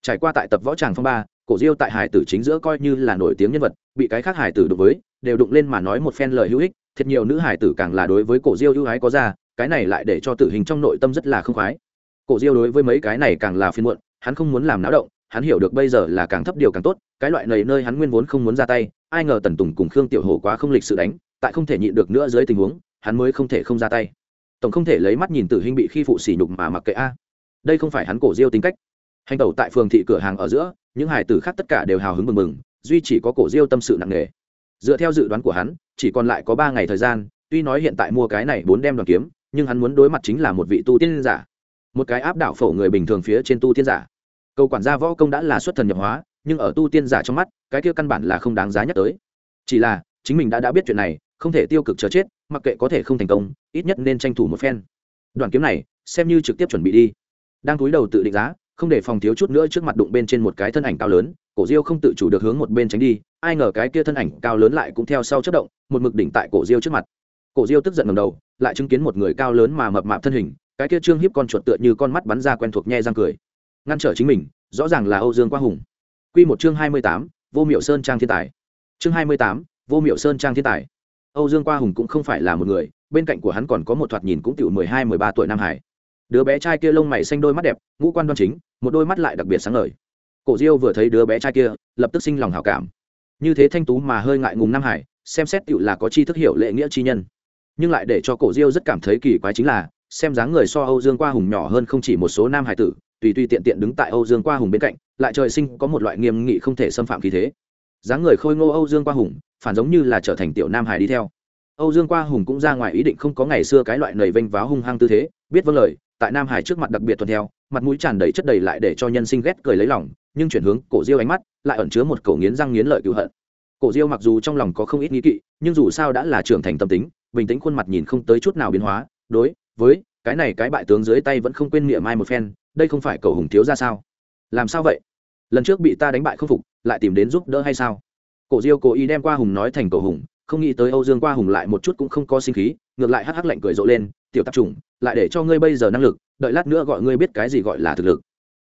Trải qua tại tập võ tràng phong ba, cổ diêu tại hải tử chính giữa coi như là nổi tiếng nhân vật, bị cái khác hải tử đụng với, đều đụng lên mà nói một phen lời hữu ích thật nhiều nữ hải tử càng là đối với cổ diêu ưu ái có ra, cái này lại để cho tử hình trong nội tâm rất là không khoái. Cổ diêu đối với mấy cái này càng là phiên muộn, hắn không muốn làm náo động, hắn hiểu được bây giờ là càng thấp điều càng tốt, cái loại này nơi hắn nguyên vốn không muốn ra tay, ai ngờ tần tùng cùng khương tiểu hồ quá không lịch sự đánh tại không thể nhịn được nữa dưới tình huống, hắn mới không thể không ra tay. Tổng không thể lấy mắt nhìn tử hình bị khi phụ sỉ nhục mà mặc kệ a. Đây không phải hắn cổ diêu tính cách. Hành tẩu tại phường thị cửa hàng ở giữa, những hải tử khác tất cả đều hào hứng mừng mừng, duy chỉ có cổ diêu tâm sự nặng nề. Dựa theo dự đoán của hắn, chỉ còn lại có ba ngày thời gian, tuy nói hiện tại mua cái này bốn đem đoàn kiếm, nhưng hắn muốn đối mặt chính là một vị tu tiên giả. Một cái áp đảo phổ người bình thường phía trên tu tiên giả. Cầu quản gia võ công đã là xuất thần nhập hóa, nhưng ở tu tiên giả trong mắt, cái kia căn bản là không đáng giá nhắc tới. Chỉ là, chính mình đã đã biết chuyện này không thể tiêu cực chờ chết, mặc kệ có thể không thành công, ít nhất nên tranh thủ một phen. Đoàn kiếm này, xem như trực tiếp chuẩn bị đi. Đang túi đầu tự định giá, không để phòng thiếu chút nữa trước mặt đụng bên trên một cái thân ảnh cao lớn, cổ diêu không tự chủ được hướng một bên tránh đi, ai ngờ cái kia thân ảnh cao lớn lại cũng theo sau chất động, một mực đỉnh tại cổ diêu trước mặt. Cổ diêu tức giận ngầm đầu, lại chứng kiến một người cao lớn mà mập mạp thân hình, cái kia trương hiếp con chuột tựa như con mắt bắn ra quen thuộc nhe răng cười. Ngăn trở chính mình, rõ ràng là âu dương quang hùng. Q một chương hai mươi tám, vô miệu sơn trang thiên tài. Chương hai mươi tám, vô miệu sơn trang thiên tài âu dương Qua hùng cũng không phải là một người, bên cạnh của hắn còn có một thoạt nhìn cũng tiểu mười hai, mười ba tuổi nam hải. Đứa bé trai kia lông mày xanh đôi mắt đẹp, ngũ quan đoan chính, một đôi mắt lại đặc biệt sáng ngời. Cổ diêu vừa thấy đứa bé trai kia, lập tức sinh lòng hảo cảm. Như thế thanh tú mà hơi ngại ngùng nam hải, xem xét tiểu là có tri thức hiểu lễ nghĩa chi nhân. Nhưng lại để cho cổ diêu rất cảm thấy kỳ quái chính là, xem dáng người so âu dương qua hùng nhỏ hơn không chỉ một số nam hải tử, tùy tùy tiện tiện đứng tại âu dương qua hùng bên cạnh, lại trời sinh có một loại nghiêm nghị không thể xâm phạm khí thế dáng người khôi ngô âu dương qua hùng, phản giống như là trở thành tiểu nam hải đi theo. Âu dương qua hùng cũng ra ngoài ý định không có ngày xưa cái loại nầy vênh váo hung hăng tư thế, biết vâng lời, tại nam hải trước mặt đặc biệt tuần theo, mặt mũi tràn đầy chất đầy lại để cho nhân sinh ghét cười lấy lòng, nhưng chuyển hướng cổ diêu ánh mắt, lại ẩn chứa một cổ nghiến răng nghiến lợi cựu hận. Cổ diêu mặc dù trong lòng có không ít nghi kỵ, nhưng dù sao đã là trưởng thành tâm tính, bình tĩnh khuôn mặt nhìn không tới chút nào biến hóa, đối với cái này cái bại tướng dưới tay vẫn không quên miệng mai một phen, đây không phải cầu hùng thiếu ra sao? Làm sao vậy? Lần trước bị ta đánh bại không phục lại tìm đến giúp đỡ hay sao? Cổ diêu cố ý đem qua hùng nói thành cầu hùng, không nghĩ tới âu dương qua hùng lại một chút cũng không có sinh khí, ngược lại hắc hắc lạnh cười rộ lên, tiểu tạp chủng, lại để cho ngươi bây giờ năng lực, đợi lát nữa gọi ngươi biết cái gì gọi là thực lực.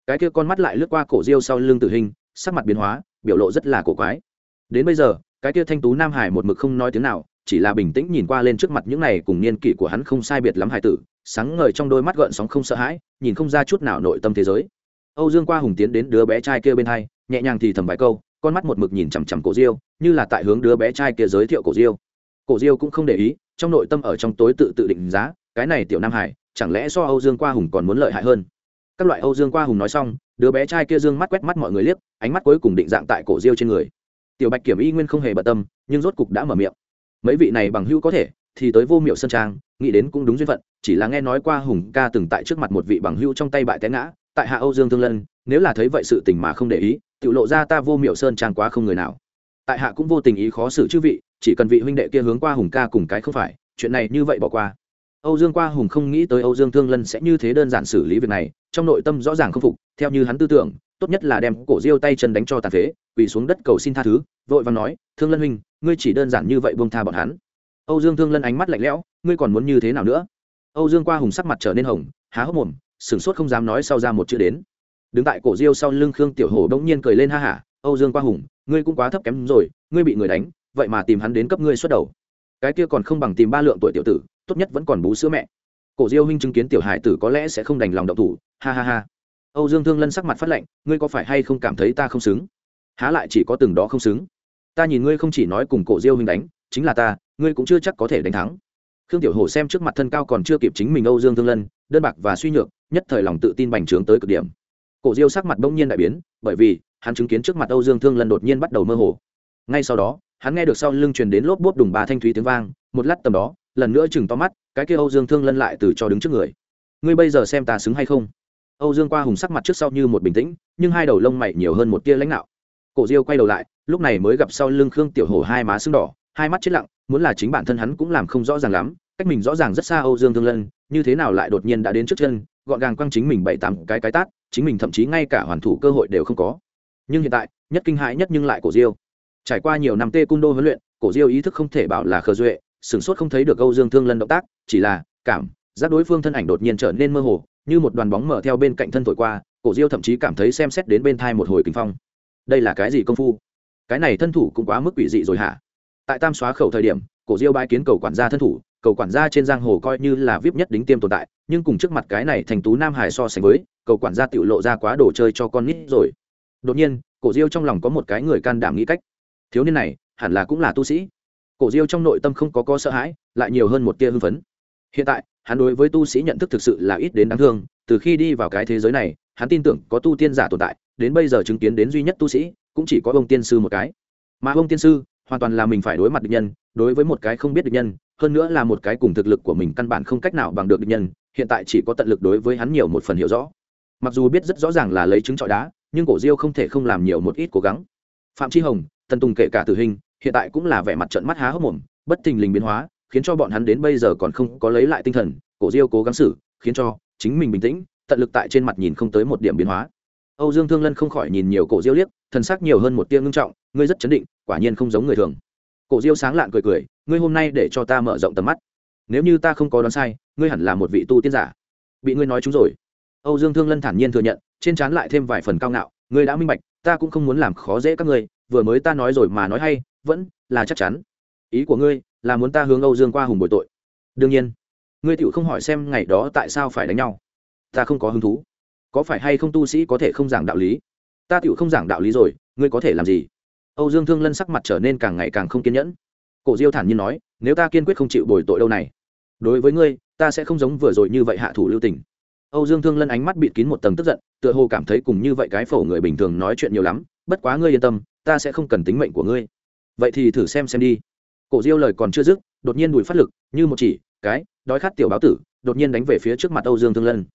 Cái kia con mắt lại lướt qua cổ diêu sau lưng tử hình, sắc mặt biến hóa, biểu lộ rất là cổ quái. Đến bây giờ, cái kia thanh tú nam hải một mực không nói tiếng nào, chỉ là bình tĩnh nhìn qua lên trước mặt những này cùng niên kỷ của hắn không sai biệt lắm hải tử, sáng ngời trong đôi mắt gợn sóng không sợ hãi, nhìn không ra chút nào nội tâm thế giới. Âu dương qua hùng tiến đến đứa bé trai kia bên hai nhẹ nhàng thì thầm vài câu, con mắt một mực nhìn chằm chằm cổ diêu, như là tại hướng đứa bé trai kia giới thiệu cổ diêu. Cổ diêu cũng không để ý, trong nội tâm ở trong tối tự tự định giá, cái này tiểu nam hải, chẳng lẽ so âu dương qua hùng còn muốn lợi hại hơn? Các loại âu dương qua hùng nói xong, đứa bé trai kia dương mắt quét mắt mọi người liếc, ánh mắt cuối cùng định dạng tại cổ diêu trên người. Tiểu bạch kiểm y nguyên không hề bận tâm, nhưng rốt cục đã mở miệng. Mấy vị này bằng hữu có thể, thì tới vô miệu sơn trang, nghĩ đến cũng đúng duyên phận, chỉ là nghe nói qua hùng ca từng tại trước mặt một vị bằng hữu trong tay bại té ngã, tại hạ âu dương thương lân, nếu là thấy vậy sự tình mà không để ý tự lộ ra ta vô miệu sơn trang quá không người nào. Tại hạ cũng vô tình ý khó xử chư vị, chỉ cần vị huynh đệ kia hướng qua hùng ca cùng cái không phải, chuyện này như vậy bỏ qua. Âu dương qua hùng không nghĩ tới âu dương thương lân sẽ như thế đơn giản xử lý việc này, trong nội tâm rõ ràng không phục, theo như hắn tư tưởng, tốt nhất là đem cổ diêu tay chân đánh cho tàn phế, quỳ xuống đất cầu xin tha thứ, vội và nói, thương lân huynh, ngươi chỉ đơn giản như vậy buông tha bọn hắn. Âu dương thương lân ánh mắt lạnh lẽo, ngươi còn muốn như thế nào nữa? Âu dương qua hùng sắc mặt trở nên hồng, há hốc mồm, sửng sốt không dám nói sau ra một chữ đến đứng tại cổ diêu sau lưng khương tiểu hổ bỗng nhiên cười lên ha hả, âu dương qua hùng, ngươi cũng quá thấp kém rồi, ngươi bị người đánh, vậy mà tìm hắn đến cấp ngươi xuất đầu. Cái kia còn không bằng tìm ba lượng tuổi tiểu tử, tốt nhất vẫn còn bú sữa mẹ. Cổ diêu huynh chứng kiến tiểu hải tử có lẽ sẽ không đành lòng động thủ, ha ha ha. Âu dương thương lân sắc mặt phát lệnh ngươi có phải hay không cảm thấy ta không xứng? Há lại chỉ có từng đó không xứng? Ta nhìn ngươi không chỉ nói cùng cổ diêu huynh đánh, chính là ta, ngươi cũng chưa chắc có thể đánh thắng. Khương tiểu hổ xem trước mặt thân cao còn chưa kịp chính mình âu dương thương lân, đơn bạc và suy nhược, nhất thời lòng tự tin bành trướng tới cực điểm cổ diêu sắc mặt bỗng nhiên đại biến, bởi vì, hắn chứng kiến trước mặt âu dương thương lân đột nhiên bắt đầu mơ hồ. Ngay sau đó, hắn nghe được sau lưng truyền đến lốp bốp đùng ba thanh thúy tiếng vang, một lát tầm đó, lần nữa chừng to mắt, cái kia âu dương thương lân lại từ cho đứng trước người. Ngươi bây giờ xem ta xứng hay không? Âu dương qua hùng sắc mặt trước sau như một bình tĩnh, nhưng hai đầu lông mày nhiều hơn một tia lãnh đạo. Cổ diêu quay đầu lại, lúc này mới gặp sau lưng khương tiểu hổ hai má sưng đỏ, hai mắt chết lặng, muốn là chính bản thân hắn cũng làm không rõ ràng lắm, cách mình rõ ràng rất xa âu dương thương lân, như thế nào lại đột nhiên đã đến trước chân, gọn gàng quăng chính mình bảy tám cái cái tát chính mình thậm chí ngay cả hoàn thủ cơ hội đều không có. Nhưng hiện tại, nhất kinh hãi nhất nhưng lại cổ diêu. Trải qua nhiều năm tê cung đô huấn luyện, cổ diêu ý thức không thể bảo là khờ duệ, sửng sốt không thấy được âu dương thương lân động tác, chỉ là cảm giác đối phương thân ảnh đột nhiên trở nên mơ hồ, như một đoàn bóng mở theo bên cạnh thân thổi qua, cổ diêu thậm chí cảm thấy xem xét đến bên thai một hồi kinh phong. Đây là cái gì công phu? Cái này thân thủ cũng quá mức quỷ dị rồi hả? Tại tam xóa khẩu thời điểm, cổ diêu bãi kiến cầu quản gia thân thủ cầu quản gia trên giang hồ coi như là vip nhất đính tiêm tồn tại, nhưng cùng trước mặt cái này thành tú nam hải so sánh với, cầu quản gia tự lộ ra quá đồ chơi cho con nít rồi. Đột nhiên, cổ diêu trong lòng có một cái người can đảm nghĩ cách. Thiếu niên này, hẳn là cũng là tu sĩ. Cổ diêu trong nội tâm không có có sợ hãi, lại nhiều hơn một tia hưng phấn. Hiện tại, hắn đối với tu sĩ nhận thức thực sự là ít đến đáng thương, từ khi đi vào cái thế giới này, hắn tin tưởng có tu tiên giả tồn tại, đến bây giờ chứng kiến đến duy nhất tu sĩ, cũng chỉ có ông tiên sư một cái. Mà ông tiên sư hoàn toàn là mình phải đối mặt địch nhân, đối với một cái không biết địch nhân, hơn nữa là một cái cùng thực lực của mình căn bản không cách nào bằng được địch nhân, hiện tại chỉ có tận lực đối với hắn nhiều một phần hiểu rõ. Mặc dù biết rất rõ ràng là lấy trứng trọi đá, nhưng cổ diêu không thể không làm nhiều một ít cố gắng. Phạm tri hồng, tần tùng kể cả tử hình, hiện tại cũng là vẻ mặt trận mắt há hốc mồm, bất thình lình biến hóa, khiến cho bọn hắn đến bây giờ còn không có lấy lại tinh thần. Cổ diêu cố gắng xử, khiến cho chính mình bình tĩnh, tận lực tại trên mặt nhìn không tới một điểm biến hóa âu dương thương lân không khỏi nhìn nhiều cổ diêu liếc, thần sắc nhiều hơn một tia ngưng trọng, ngươi rất chấn định, quả nhiên không giống người thường. Cổ diêu sáng lạn cười cười, ngươi hôm nay để cho ta mở rộng tầm mắt. Nếu như ta không có đoán sai, ngươi hẳn là một vị tu tiên giả. Bị ngươi nói chúng rồi. Âu dương thương lân thản nhiên thừa nhận, trên trán lại thêm vài phần cao ngạo, ngươi đã minh bạch, ta cũng không muốn làm khó dễ các ngươi, vừa mới ta nói rồi mà nói hay, vẫn là chắc chắn. Ý của ngươi là muốn ta hướng âu dương qua hùng bồi tội. Đương nhiên, ngươi tựu không hỏi xem ngày đó tại sao phải đánh nhau. Ta không có hứng thú có phải hay không tu sĩ có thể không giảng đạo lý? Ta tựu không giảng đạo lý rồi, ngươi có thể làm gì? Âu dương thương lân sắc mặt trở nên càng ngày càng không kiên nhẫn. Cổ diêu thản nhiên nói, nếu ta kiên quyết không chịu bồi tội đâu này. Đối với ngươi, ta sẽ không giống vừa rồi như vậy hạ thủ lưu tình. Âu dương thương lân ánh mắt bịt kín một tầng tức giận, tựa hồ cảm thấy cùng như vậy cái phổ người bình thường nói chuyện nhiều lắm, bất quá ngươi yên tâm, ta sẽ không cần tính mệnh của ngươi. Vậy thì thử xem xem đi. Cổ diêu lời còn chưa dứt, đột nhiên đùi phát lực, như một chỉ, cái, đói khát tiểu báo tử, đột nhiên đánh về phía trước mặt âu dương thương lân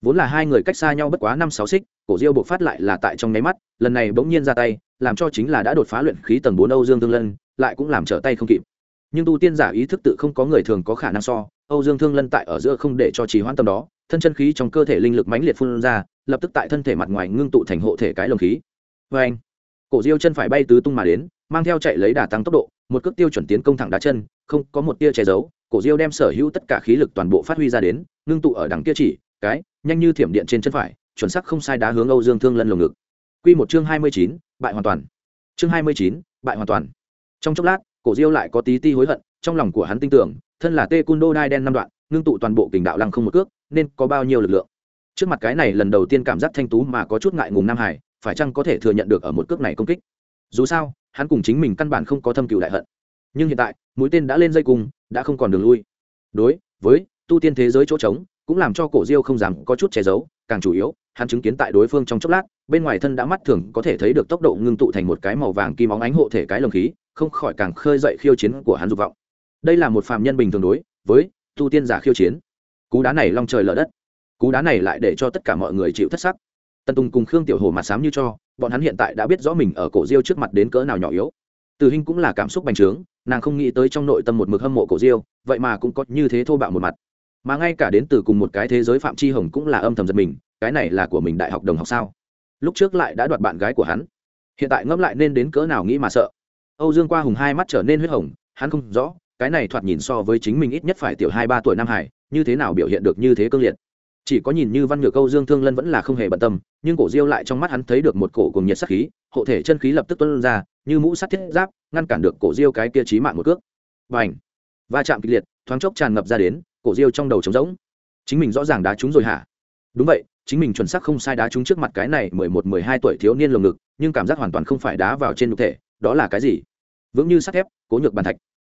vốn là hai người cách xa nhau bất quá năm sáu xích, cổ diêu buộc phát lại là tại trong nháy mắt, lần này bỗng nhiên ra tay, làm cho chính là đã đột phá luyện khí tầng bốn âu dương thương lân, lại cũng làm trở tay không kịp. Nhưng tu tiên giả ý thức tự không có người thường có khả năng so, âu dương thương lân tại ở giữa không để cho trì hoãn tâm đó, thân chân khí trong cơ thể linh lực mãnh liệt phun ra, lập tức tại thân thể mặt ngoài ngưng tụ thành hộ thể cái lồng khí. Vê anh, cổ diêu chân phải bay tứ tung mà đến, mang theo chạy lấy đà tăng tốc độ, một cước tiêu chuẩn tiến công thẳng đá chân, không có một tia che giấu, cổ diêu đem sở hữu tất cả khí lực toàn bộ phát huy ra đến, ngưng tụ ở đằng kia chỉ, cái nhanh như thiểm điện trên chân phải, chuẩn sắc không sai đá hướng âu dương thương lân lồng ngực. Q một chương hai mươi chín, bại hoàn toàn. Chương hai mươi chín, bại hoàn toàn. Trong chốc lát, cổ diêu lại có tí ti hối hận, trong lòng của hắn tin tưởng, thân là tê cun đô đai đen năm đoạn, ngưng tụ toàn bộ kình đạo lăng không một cước, nên có bao nhiêu lực lượng. Trước mặt cái này lần đầu tiên cảm giác thanh tú mà có chút ngại ngùng nam hải, phải chăng có thể thừa nhận được ở một cước này công kích? Dù sao, hắn cùng chính mình căn bản không có thâm cựu đại hận. Nhưng hiện tại, mũi tên đã lên dây cung, đã không còn đường lui. Đối với tu tiên thế giới chỗ trống cũng làm cho cổ diêu không dám có chút che giấu, càng chủ yếu, hắn chứng kiến tại đối phương trong chốc lát, bên ngoài thân đã mắt thường, có thể thấy được tốc độ ngưng tụ thành một cái màu vàng kim óng ánh hộ thể cái lồng khí, không khỏi càng khơi dậy khiêu chiến của hắn dục vọng. Đây là một phàm nhân bình thường đối với tu tiên giả khiêu chiến. Cú đá này long trời lở đất. Cú đá này lại để cho tất cả mọi người chịu thất sắc. Tần tùng cùng khương tiểu hồ mặt sám như cho, bọn hắn hiện tại đã biết rõ mình ở cổ diêu trước mặt đến cỡ nào nhỏ yếu. Từ hình cũng là cảm xúc bành trướng, nàng không nghĩ tới trong nội tâm một mực hâm mộ cổ diêu, vậy mà cũng có như thế thô bạo một mặt mà ngay cả đến từ cùng một cái thế giới phạm chi hồng cũng là âm thầm giật mình, cái này là của mình đại học đồng học sao? Lúc trước lại đã đoạt bạn gái của hắn. Hiện tại ngẫm lại nên đến cỡ nào nghĩ mà sợ. Âu dương qua hùng hai mắt trở nên huyết hồng, hắn không rõ, cái này thoạt nhìn so với chính mình ít nhất phải tiểu hai ba tuổi nam hải như thế nào biểu hiện được như thế cương liệt. Chỉ có nhìn như văn ngược câu dương thương lân vẫn là không hề bận tâm, nhưng cổ diêu lại trong mắt hắn thấy được một cổ cùng nhiệt sắc khí, hộ thể chân khí lập tức tuân ra, như mũ sắt thiết giáp, ngăn cản được cổ diêu cái kia trí mạng một cước. Và ảnh va chạm kịch liệt, thoáng chốc tràn ngập ra đến cổ diêu trong đầu trống rỗng. Chính mình rõ ràng đá trúng rồi hả? Đúng vậy, chính mình chuẩn xác không sai đá trúng trước mặt cái này mười một, mười hai tuổi thiếu niên lồng ngực, nhưng cảm giác hoàn toàn không phải đá vào trên nhục thể, đó là cái gì? Vững như sắt thép, cố nhược bàn thạch.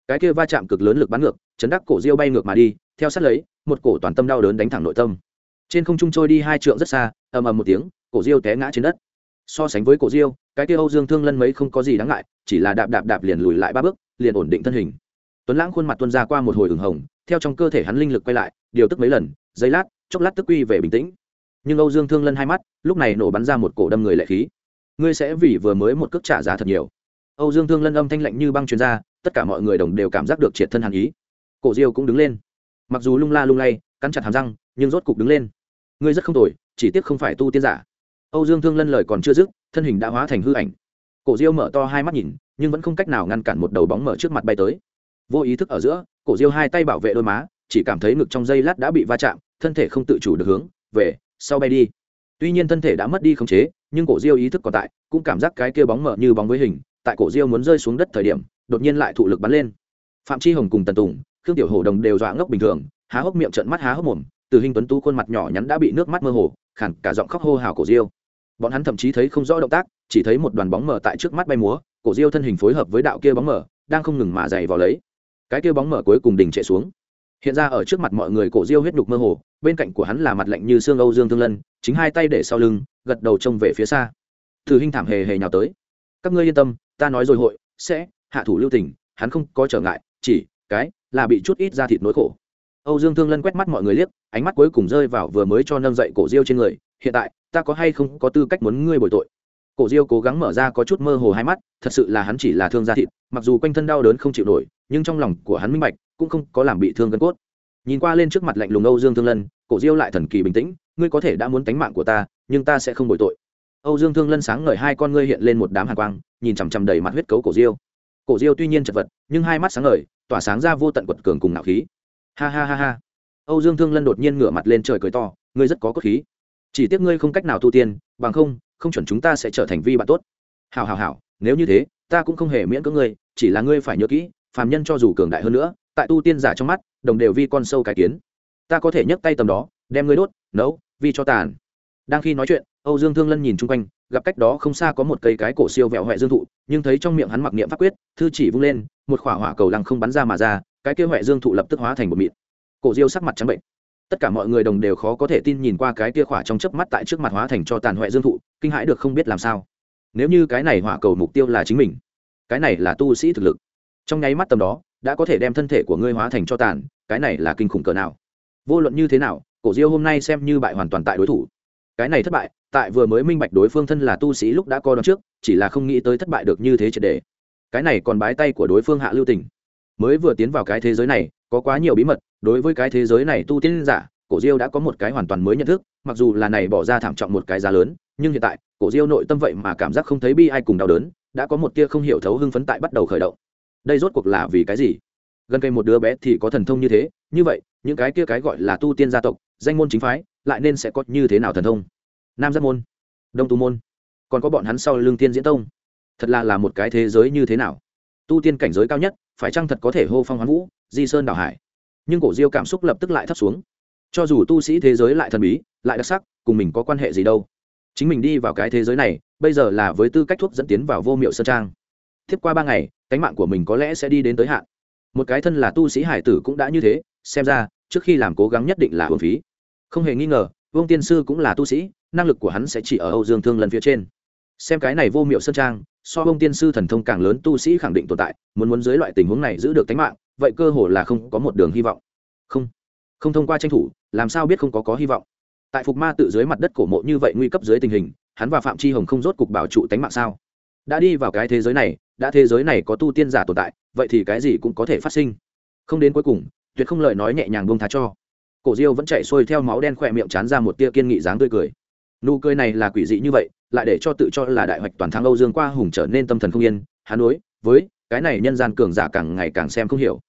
Cái kia va chạm cực lớn lực bắn ngược, chấn đắc cổ diêu bay ngược mà đi, theo sát lấy, một cổ toàn tâm đau đớn đánh thẳng nội tâm. Trên không trung trôi đi hai trượng rất xa, ầm ầm một tiếng, cổ diêu té ngã trên đất. So sánh với cổ diêu, cái kia âu dương thương lân mấy không có gì đáng ngại, chỉ là đạp đạp đạp liền lùi lại ba bước, liền ổn định thân hình. Tuấn lãng khuôn mặt tuân ra qua một hồi ửng hồng theo trong cơ thể hắn linh lực quay lại, điều tức mấy lần, giây lát, chốc lát tức quy về bình tĩnh. Nhưng âu dương thương lân hai mắt, lúc này nổ bắn ra một cổ đâm người lệ khí. Ngươi sẽ vì vừa mới một cước trả giá thật nhiều. Âu dương thương lân âm thanh lạnh như băng chuyên gia tất cả mọi người đồng đều cảm giác được triệt thân hàn ý. Cổ diêu cũng đứng lên. Mặc dù lung la lung lay, cắn chặt hàm răng, nhưng rốt cục đứng lên. Ngươi rất không tồi, chỉ tiếc không phải tu tiên giả. Âu dương thương lân lời còn chưa dứt, thân hình đã hóa thành hư ảnh. Cổ diêu mở to hai mắt nhìn, nhưng vẫn không cách nào ngăn cản một đầu bóng mở trước mặt bay tới. Vô ý thức ở giữa cổ diêu hai tay bảo vệ đôi má, chỉ cảm thấy ngực trong dây lát đã bị va chạm, thân thể không tự chủ được hướng về sau bay đi. Tuy nhiên thân thể đã mất đi khống chế, nhưng cổ diêu ý thức còn tại, cũng cảm giác cái kia bóng mở như bóng với hình, tại cổ diêu muốn rơi xuống đất thời điểm, đột nhiên lại thụ lực bắn lên. Phạm chi hồng cùng tần tùng, khương tiểu hổ đồng đều dọa ngốc bình thường, há hốc miệng trận mắt há hốc mồm, từ hình tuấn tú khuôn mặt nhỏ nhắn đã bị nước mắt mơ hồ khản cả giọng khóc hô hào cổ diêu. Bọn hắn thậm chí thấy không rõ động tác, chỉ thấy một đoàn bóng mờ tại trước mắt bay múa, cổ diêu thân hình phối hợp với đạo kia bóng mờ, đang không ngừng mà dày vào lấy cái kia bóng mở cuối cùng đỉnh chạy xuống. Hiện ra ở trước mặt mọi người cổ diêu huyết nhục mơ hồ, bên cạnh của hắn là mặt lạnh như xương âu dương thương lân, chính hai tay để sau lưng, gật đầu trông về phía xa. Thử hình thảm hề hề nhào tới. Các ngươi yên tâm, ta nói rồi hội, sẽ hạ thủ lưu tình, hắn không có trở ngại, chỉ cái là bị chút ít ra thịt nỗi khổ. Âu dương thương lân quét mắt mọi người liếc, ánh mắt cuối cùng rơi vào vừa mới cho nâng dậy cổ diêu trên người, hiện tại, ta có hay không có tư cách muốn ngươi bồi tội? Cổ diêu cố gắng mở ra có chút mơ hồ hai mắt, thật sự là hắn chỉ là thương da thịt, mặc dù quanh thân đau đớn không chịu nổi, nhưng trong lòng của hắn minh bạch, cũng không có làm bị thương gân cốt. Nhìn qua lên trước mặt lạnh lùng âu dương thương lân, cổ diêu lại thần kỳ bình tĩnh, ngươi có thể đã muốn tánh mạng của ta, nhưng ta sẽ không bồi tội. Âu dương thương lân sáng ngời hai con ngươi hiện lên một đám hàn quang, nhìn chằm chằm đầy mặt huyết cấu cổ diêu. Cổ diêu tuy nhiên chật vật, nhưng hai mắt sáng ngời, tỏa sáng ra vô tận quật cường cùng nạo khí. Ha ha ha ha. Âu dương thương lân đột nhiên ngửa mặt lên trời cười to, ngươi rất có cốt khí. Chỉ tiếc ngươi không cách nào tu tiên, bằng không không chuẩn chúng ta sẽ trở thành vi bạn tốt. Hào hào hào nếu như thế, ta cũng không hề miễn cưỡng ngươi, chỉ là ngươi phải nhớ kỹ, phàm nhân cho dù cường đại hơn nữa, tại tu tiên giả trong mắt, đồng đều vi con sâu cái kiến. Ta có thể nhấc tay tầm đó, đem ngươi đốt, nấu, vi cho tàn. Đang khi nói chuyện, âu dương thương lân nhìn chung quanh, gặp cách đó không xa có một cây cái cổ siêu vẹo huệ dương thụ, nhưng thấy trong miệng hắn mặc niệm pháp quyết, thư chỉ vung lên, một khỏa hỏa cầu lăng không bắn ra mà ra, cái kia huệ dương thụ lập tức hóa thành một mịt cổ diêu sắc mặt trắng bệnh. Tất cả mọi người đồng đều khó có thể tin nhìn qua cái kia khỏa trong chớp mắt tại trước mặt hóa thành cho tàn huệ dương thụ kinh hãi được không biết làm sao. Nếu như cái này hỏa cầu mục tiêu là chính mình, cái này là tu sĩ thực lực. Trong nháy mắt tầm đó, đã có thể đem thân thể của ngươi hóa thành cho tàn, cái này là kinh khủng cỡ nào? Vô luận như thế nào, cổ diêu hôm nay xem như bại hoàn toàn tại đối thủ. Cái này thất bại, tại vừa mới minh bạch đối phương thân là tu sĩ lúc đã coi đón trước, chỉ là không nghĩ tới thất bại được như thế triệt đề cái này còn bái tay của đối phương hạ lưu tình. Mới vừa tiến vào cái thế giới này, có quá nhiều bí mật, đối với cái thế giới này tu tiên giả, cổ diêu đã có một cái hoàn toàn mới nhận thức, mặc dù là này bỏ ra thảm trọng một cái giá lớn nhưng hiện tại, cổ diêu nội tâm vậy mà cảm giác không thấy bi ai cùng đau đớn, đã có một tia không hiểu thấu hưng phấn tại bắt đầu khởi động. Đây rốt cuộc là vì cái gì? Gần cây một đứa bé thì có thần thông như thế, như vậy, những cái kia cái gọi là tu tiên gia tộc, danh môn chính phái, lại nên sẽ có như thế nào thần thông? Nam giác môn, đông tu môn, còn có bọn hắn sau lương tiên diễn tông. Thật là là một cái thế giới như thế nào? Tu tiên cảnh giới cao nhất, phải chăng thật có thể hô phong hoán vũ, di sơn đảo hải? Nhưng cổ diêu cảm xúc lập tức lại thấp xuống. Cho dù tu sĩ thế giới lại thần bí, lại đặc sắc, cùng mình có quan hệ gì đâu? Chính mình đi vào cái thế giới này, bây giờ là với tư cách thuốc dẫn tiến vào vô miệu sơn trang. Tiếp qua ba ngày, cánh mạng của mình có lẽ sẽ đi đến tới hạn. Một cái thân là tu sĩ hải tử cũng đã như thế, xem ra, trước khi làm cố gắng nhất định là hưởng phí. Không hề nghi ngờ, vương tiên sư cũng là tu sĩ, năng lực của hắn sẽ chỉ ở âu dương thương lần phía trên. Xem cái này vô miệu sơn trang, so vương tiên sư thần thông càng lớn tu sĩ khẳng định tồn tại, muốn muốn dưới loại tình huống này giữ được tính mạng, vậy cơ hồ là không có một đường hy vọng. Không. Không thông qua tranh thủ, làm sao biết không có có hy vọng? Tại phục ma tự dưới mặt đất cổ mộ như vậy nguy cấp dưới tình hình hắn và phạm chi hồng không rốt cục bảo trụ tánh mạng sao? Đã đi vào cái thế giới này đã thế giới này có tu tiên giả tồn tại vậy thì cái gì cũng có thể phát sinh. Không đến cuối cùng tuyệt không lời nói nhẹ nhàng buông thá cho. Cổ diêu vẫn chạy xuôi theo máu đen khỏe miệng chán ra một tia kiên nghị dáng tươi cười. Nụ cười này là quỷ dị như vậy lại để cho tự cho là đại hoạch toàn thắng âu dương qua hùng trở nên tâm thần không yên. Hắn đối với cái này nhân gian cường giả càng ngày càng xem không hiểu.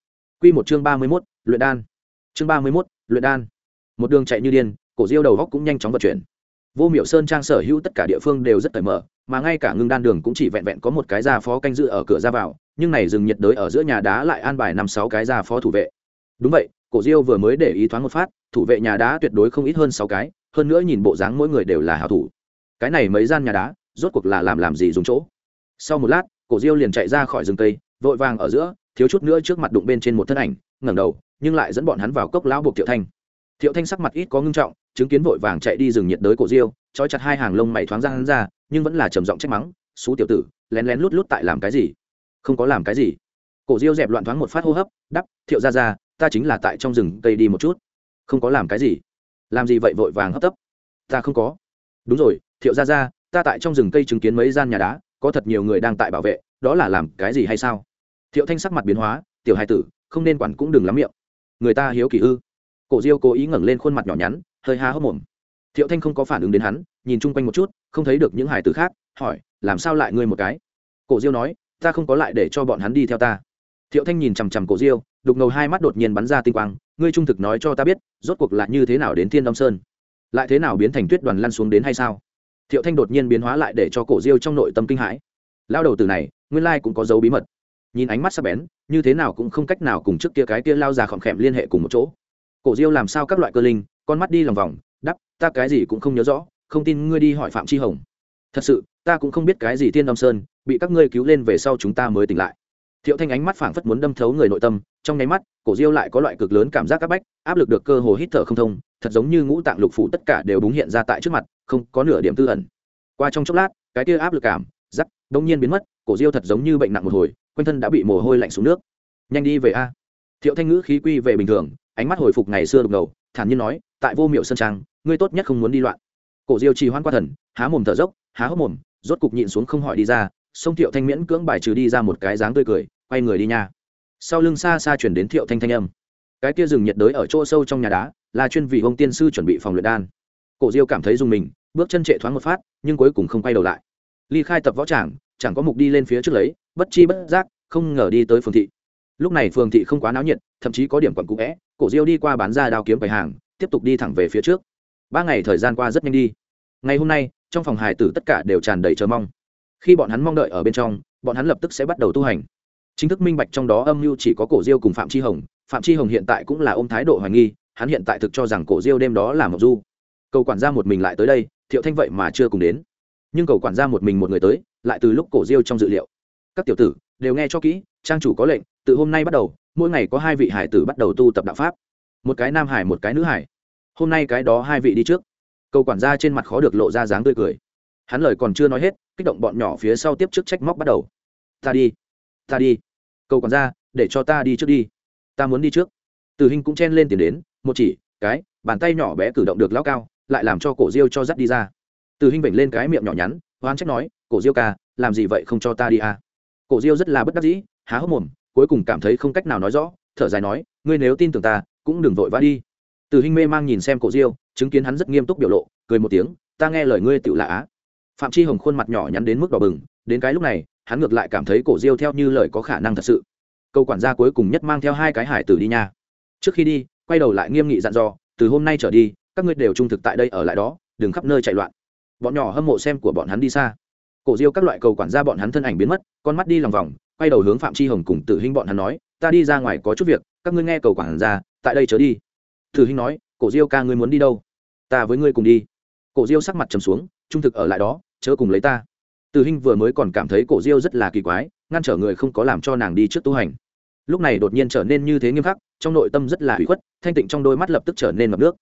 Quy một chương ba mươi 31, luyện đan. Chương ba mươi 31, luyện đan. Một đường chạy như điên, cổ diêu đầu góc cũng nhanh chóng vận chuyển. Vô Miểu Sơn trang sở hữu tất cả địa phương đều rất cởi mở, mà ngay cả ngưng đan đường cũng chỉ vẹn vẹn có một cái gia phó canh giữ ở cửa ra vào, nhưng này rừng nhiệt đới ở giữa nhà đá lại an bài năm sáu cái gia phó thủ vệ. Đúng vậy, cổ diêu vừa mới để ý thoáng một phát, thủ vệ nhà đá tuyệt đối không ít hơn sáu cái, hơn nữa nhìn bộ dáng mỗi người đều là hảo thủ. Cái này mấy gian nhà đá, rốt cuộc là làm làm gì dùng chỗ. Sau một lát, cổ diêu liền chạy ra khỏi rừng tây, vội vàng ở giữa, thiếu chút nữa trước mặt đụng bên trên một thân ảnh ngẩng đầu nhưng lại dẫn bọn hắn vào cốc lão buộc thiệu thanh thiệu thanh sắc mặt ít có ngưng trọng chứng kiến vội vàng chạy đi rừng nhiệt đới cổ diêu, trói chặt hai hàng lông mày thoáng ra hắn ra, nhưng vẫn là trầm giọng trách mắng, xú tiểu tử, lén lén lút lút tại làm cái gì? Không có làm cái gì. Cổ diêu dẹp loạn thoáng một phát hô hấp, đắp, thiệu ra ra, ta chính là tại trong rừng cây đi một chút. Không có làm cái gì. Làm gì vậy? vội vàng hấp tấp. Ta không có. Đúng rồi, thiệu ra ra, ta tại trong rừng cây chứng kiến mấy gian nhà đá, có thật nhiều người đang tại bảo vệ, đó là làm cái gì hay sao? Thiệu thanh sắc mặt biến hóa, tiểu hai tử, không nên quản cũng đừng lắm miệng. Người ta hiếu kỳ ư? Cổ diêu cố ý ngẩng lên khuôn mặt nhỏ nhắn hơi ha hốc mồm. Thiệu thanh không có phản ứng đến hắn, nhìn chung quanh một chút, không thấy được những hải tử khác, hỏi, làm sao lại ngươi một cái? Cổ diêu nói, ta không có lại để cho bọn hắn đi theo ta. Thiệu thanh nhìn chằm chằm cổ diêu, đục ngầu hai mắt đột nhiên bắn ra tinh quang, ngươi trung thực nói cho ta biết, rốt cuộc là như thế nào đến thiên đông sơn? Lại thế nào biến thành tuyết đoàn lăn xuống đến hay sao? Thiệu thanh đột nhiên biến hóa lại để cho cổ diêu trong nội tâm kinh hãi. Lao đầu từ này, nguyên lai cũng có dấu bí mật. Nhìn ánh mắt sắc bén, như thế nào cũng không cách nào cùng trước kia cái kia lao già khỏm khẽm liên hệ cùng một chỗ. Cổ diêu làm sao các loại cơ linh con mắt đi lòng vòng, đắp, ta cái gì cũng không nhớ rõ, không tin ngươi đi hỏi phạm chi hồng. Thật sự, ta cũng không biết cái gì thiên đ sơn, bị các ngươi cứu lên về sau chúng ta mới tỉnh lại. Thiệu thanh ánh mắt phảng phất muốn đâm thấu người nội tâm, trong nháy mắt, cổ diêu lại có loại cực lớn cảm giác áp bách, áp lực được cơ hồ hít thở không thông, thật giống như ngũ tạng lục phủ tất cả đều búng hiện ra tại trước mặt, không có nửa điểm tư ẩn. Qua trong chốc lát, cái kia áp lực cảm giắc đông nhiên biến mất, cổ diêu thật giống như bệnh nặng một hồi, quanh thân đã bị mồ hôi lạnh xuống nước. Nhanh đi về a. Thiệu thanh ngữ khí quy về bình thường ánh mắt hồi phục ngày xưa đục ngầu, thản nhiên nói, tại vô miệu sơn trang, ngươi tốt nhất không muốn đi loạn. Cổ diêu trì hoan qua thần, há mồm thở dốc, há hốc mồm, rốt cục nhịn xuống không hỏi đi ra, sông thiệu thanh miễn cưỡng bài trừ đi ra một cái dáng tươi cười, quay người đi nha. Sau lưng xa xa chuyển đến thiệu thanh thanh âm. Cái kia rừng nhiệt đới ở chỗ sâu trong nhà đá, là chuyên vị ông tiên sư chuẩn bị phòng luyện đan. Cổ diêu cảm thấy dùng mình, bước chân trệ thoáng một phát, nhưng cuối cùng không quay đầu lại. Ly khai tập võ tràng, chẳng có mục đi lên phía trước lấy, bất chi bất giác, không ngờ đi tới phường thị lúc này phường thị không quá náo nhiệt, thậm chí có điểm quận cũ vẽ cổ diêu đi qua bán ra đao kiếm quầy hàng, tiếp tục đi thẳng về phía trước. Ba ngày thời gian qua rất nhanh đi. Ngày hôm nay, trong phòng hài tử tất cả đều tràn đầy chờ mong. Khi bọn hắn mong đợi ở bên trong, bọn hắn lập tức sẽ bắt đầu tu hành. Chính thức minh bạch trong đó âm mưu chỉ có cổ diêu cùng phạm chi hồng. Phạm chi hồng hiện tại cũng là ôm thái độ hoài nghi, hắn hiện tại thực cho rằng cổ diêu đêm đó là mộc du. Cầu quản gia một mình lại tới đây, thiệu thanh vậy mà chưa cùng đến. Nhưng cầu quản gia một mình một người tới, lại từ lúc cổ diêu trong dự liệu. Các tiểu tử, đều nghe cho kỹ, trang chủ có lệnh từ hôm nay bắt đầu, mỗi ngày có hai vị hải tử bắt đầu tu tập đạo pháp. Một cái nam hải, một cái nữ hải. Hôm nay cái đó hai vị đi trước. Cầu quản gia trên mặt khó được lộ ra dáng tươi cười. Hắn lời còn chưa nói hết, kích động bọn nhỏ phía sau tiếp trước trách móc bắt đầu. Ta đi ta đi. Cầu quản gia, để cho ta đi trước đi. Ta muốn đi trước. Từ hình cũng chen lên tiền đến, một chỉ, cái, bàn tay nhỏ bé cử động được lao cao, lại làm cho cổ diêu cho dắt đi ra. Từ hình vểnh lên cái miệng nhỏ nhắn hoan trách nói, cổ diêu ca, làm gì vậy không cho ta đi à? Cổ diêu rất là bất đắc dĩ, há hốc mồm cuối cùng cảm thấy không cách nào nói rõ, thở dài nói, ngươi nếu tin tưởng ta, cũng đừng vội vã đi. Từ hình mê mang nhìn xem cổ diêu, chứng kiến hắn rất nghiêm túc biểu lộ, cười một tiếng, ta nghe lời ngươi tự lạ á. Phạm chi hồng khuôn mặt nhỏ nhắn đến mức đỏ bừng, đến cái lúc này, hắn ngược lại cảm thấy cổ diêu theo như lời có khả năng thật sự. Câu quản gia cuối cùng nhất mang theo hai cái hải tử đi nha. Trước khi đi, quay đầu lại nghiêm nghị dặn dò, từ hôm nay trở đi, các ngươi đều trung thực tại đây ở lại đó, đừng khắp nơi chạy loạn. Bọn nhỏ hâm mộ xem của bọn hắn đi xa. Cổ diêu các loại cầu quản gia bọn hắn thân ảnh biến mất, con mắt đi lòng vòng quay đầu hướng phạm chi hồng cùng tử hinh bọn hắn nói, ta đi ra ngoài có chút việc, các ngươi nghe cầu quản ra tại đây chớ đi. Tử hinh nói, cổ diêu ca ngươi muốn đi đâu? Ta với ngươi cùng đi. Cổ diêu sắc mặt trầm xuống, trung thực ở lại đó, chớ cùng lấy ta. Tử hinh vừa mới còn cảm thấy cổ diêu rất là kỳ quái, ngăn trở người không có làm cho nàng đi trước tu hành. Lúc này đột nhiên trở nên như thế nghiêm khắc, trong nội tâm rất là hủy khuất, thanh tịnh trong đôi mắt lập tức trở nên ngập nước.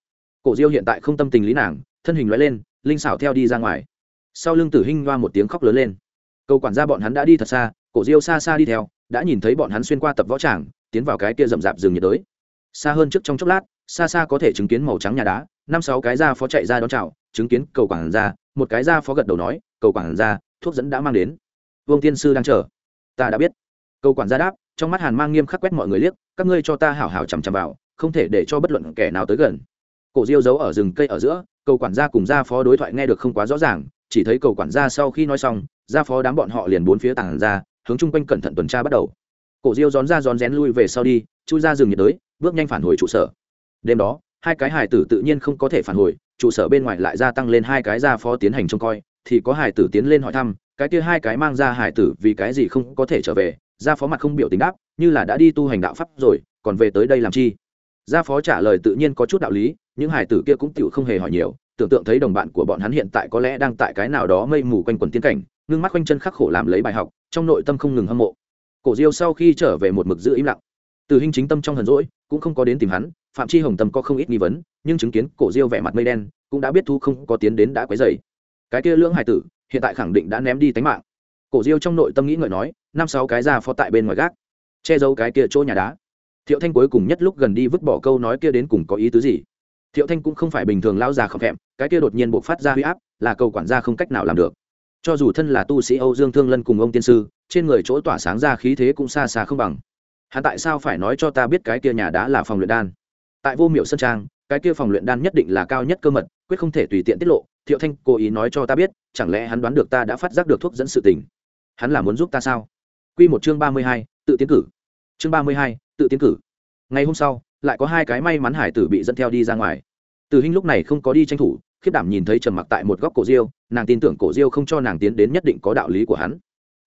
Cổ diêu hiện tại không tâm tình lý nàng, thân hình loại lên, linh xảo theo đi ra ngoài. Sau lưng tử hinh loa một tiếng khóc lớn lên. Cầu quản gia bọn hắn đã đi thật xa cổ diêu xa xa đi theo, đã nhìn thấy bọn hắn xuyên qua tập võ tràng, tiến vào cái kia rậm rạp rừng nhiệt đới. Xa hơn trước trong chốc lát, xa xa có thể chứng kiến màu trắng nhà đá, năm sáu cái da phó chạy ra đón chào, chứng kiến cầu quản gia một cái da phó gật đầu nói, cầu quản gia thuốc dẫn đã mang đến. Vương tiên sư đang chờ. Ta đã biết. Cầu quản gia đáp, trong mắt hàn mang nghiêm khắc quét mọi người liếc, các ngươi cho ta hảo hảo chằm chằm vào, không thể để cho bất luận kẻ nào tới gần. Cổ diêu giấu ở rừng cây ở giữa, cầu quản gia cùng gia phó đối thoại nghe được không quá rõ ràng, chỉ thấy cầu quản gia sau khi nói xong gia phó đám bọn họ liền bốn phía tảng ra hướng chung quanh cẩn thận tuần tra bắt đầu. Cổ diêu rón ra rón rén lui về sau đi, chui ra rừng nhiệt đới, bước nhanh phản hồi trụ sở. Đêm đó, hai cái hải tử tự nhiên không có thể phản hồi, trụ sở bên ngoài lại gia tăng lên hai cái gia phó tiến hành trông coi, thì có hải tử tiến lên hỏi thăm, cái kia hai cái mang ra hải tử vì cái gì không có thể trở về, gia phó mặt không biểu tình đáp, như là đã đi tu hành đạo pháp rồi, còn về tới đây làm chi? Gia phó trả lời tự nhiên có chút đạo lý, những hải tử kia cũng tựu không hề hỏi nhiều, tưởng tượng thấy đồng bạn của bọn hắn hiện tại có lẽ đang tại cái nào đó mây mù quanh quần tiên cảnh ngưng mắt quanh chân khắc khổ làm lấy bài học, trong nội tâm không ngừng hâm mộ. Cổ diêu sau khi trở về một mực giữ im lặng. Từ hình chính tâm trong hờn rỗi cũng không có đến tìm hắn, phạm chi hồng tâm có không ít nghi vấn, nhưng chứng kiến cổ diêu vẻ mặt mây đen, cũng đã biết thu không có tiến đến đã quấy dày cái kia lưỡng hải tử, hiện tại khẳng định đã ném đi tánh mạng. Cổ diêu trong nội tâm nghĩ ngợi nói, năm sáu cái ra phó tại bên ngoài gác, che giấu cái kia chỗ nhà đá. Thiệu thanh cuối cùng nhất lúc gần đi vứt bỏ câu nói kia đến cùng có ý tứ gì? Thiệu thanh cũng không phải bình thường lao già khập khẽm cái kia đột nhiên buộc phát ra huy áp, là cầu quản gia không cách nào làm được cho dù thân là tu sĩ âu dương thương lân cùng ông tiên sư, trên người chỗ tỏa sáng ra khí thế cũng xa xa không bằng. Hắn tại sao phải nói cho ta biết cái kia nhà đá là phòng luyện đan? Tại vô miệu sơn trang, cái kia phòng luyện đan nhất định là cao nhất cơ mật, quyết không thể tùy tiện tiết lộ, thiệu thanh cố ý nói cho ta biết, chẳng lẽ hắn đoán được ta đã phát giác được thuốc dẫn sự tình? Hắn là muốn giúp ta sao? Q một chương ba mươi hai, tự tiến cử. Chương ba mươi hai, tự tiến cử. Ngày hôm sau, lại có hai cái may mắn hải tử bị dẫn theo đi ra ngoài. Từ hinh lúc này không có đi tranh thủ khiếp đảm nhìn thấy trầm mặc tại một góc cổ diêu, nàng tin tưởng cổ diêu không cho nàng tiến đến nhất định có đạo lý của hắn.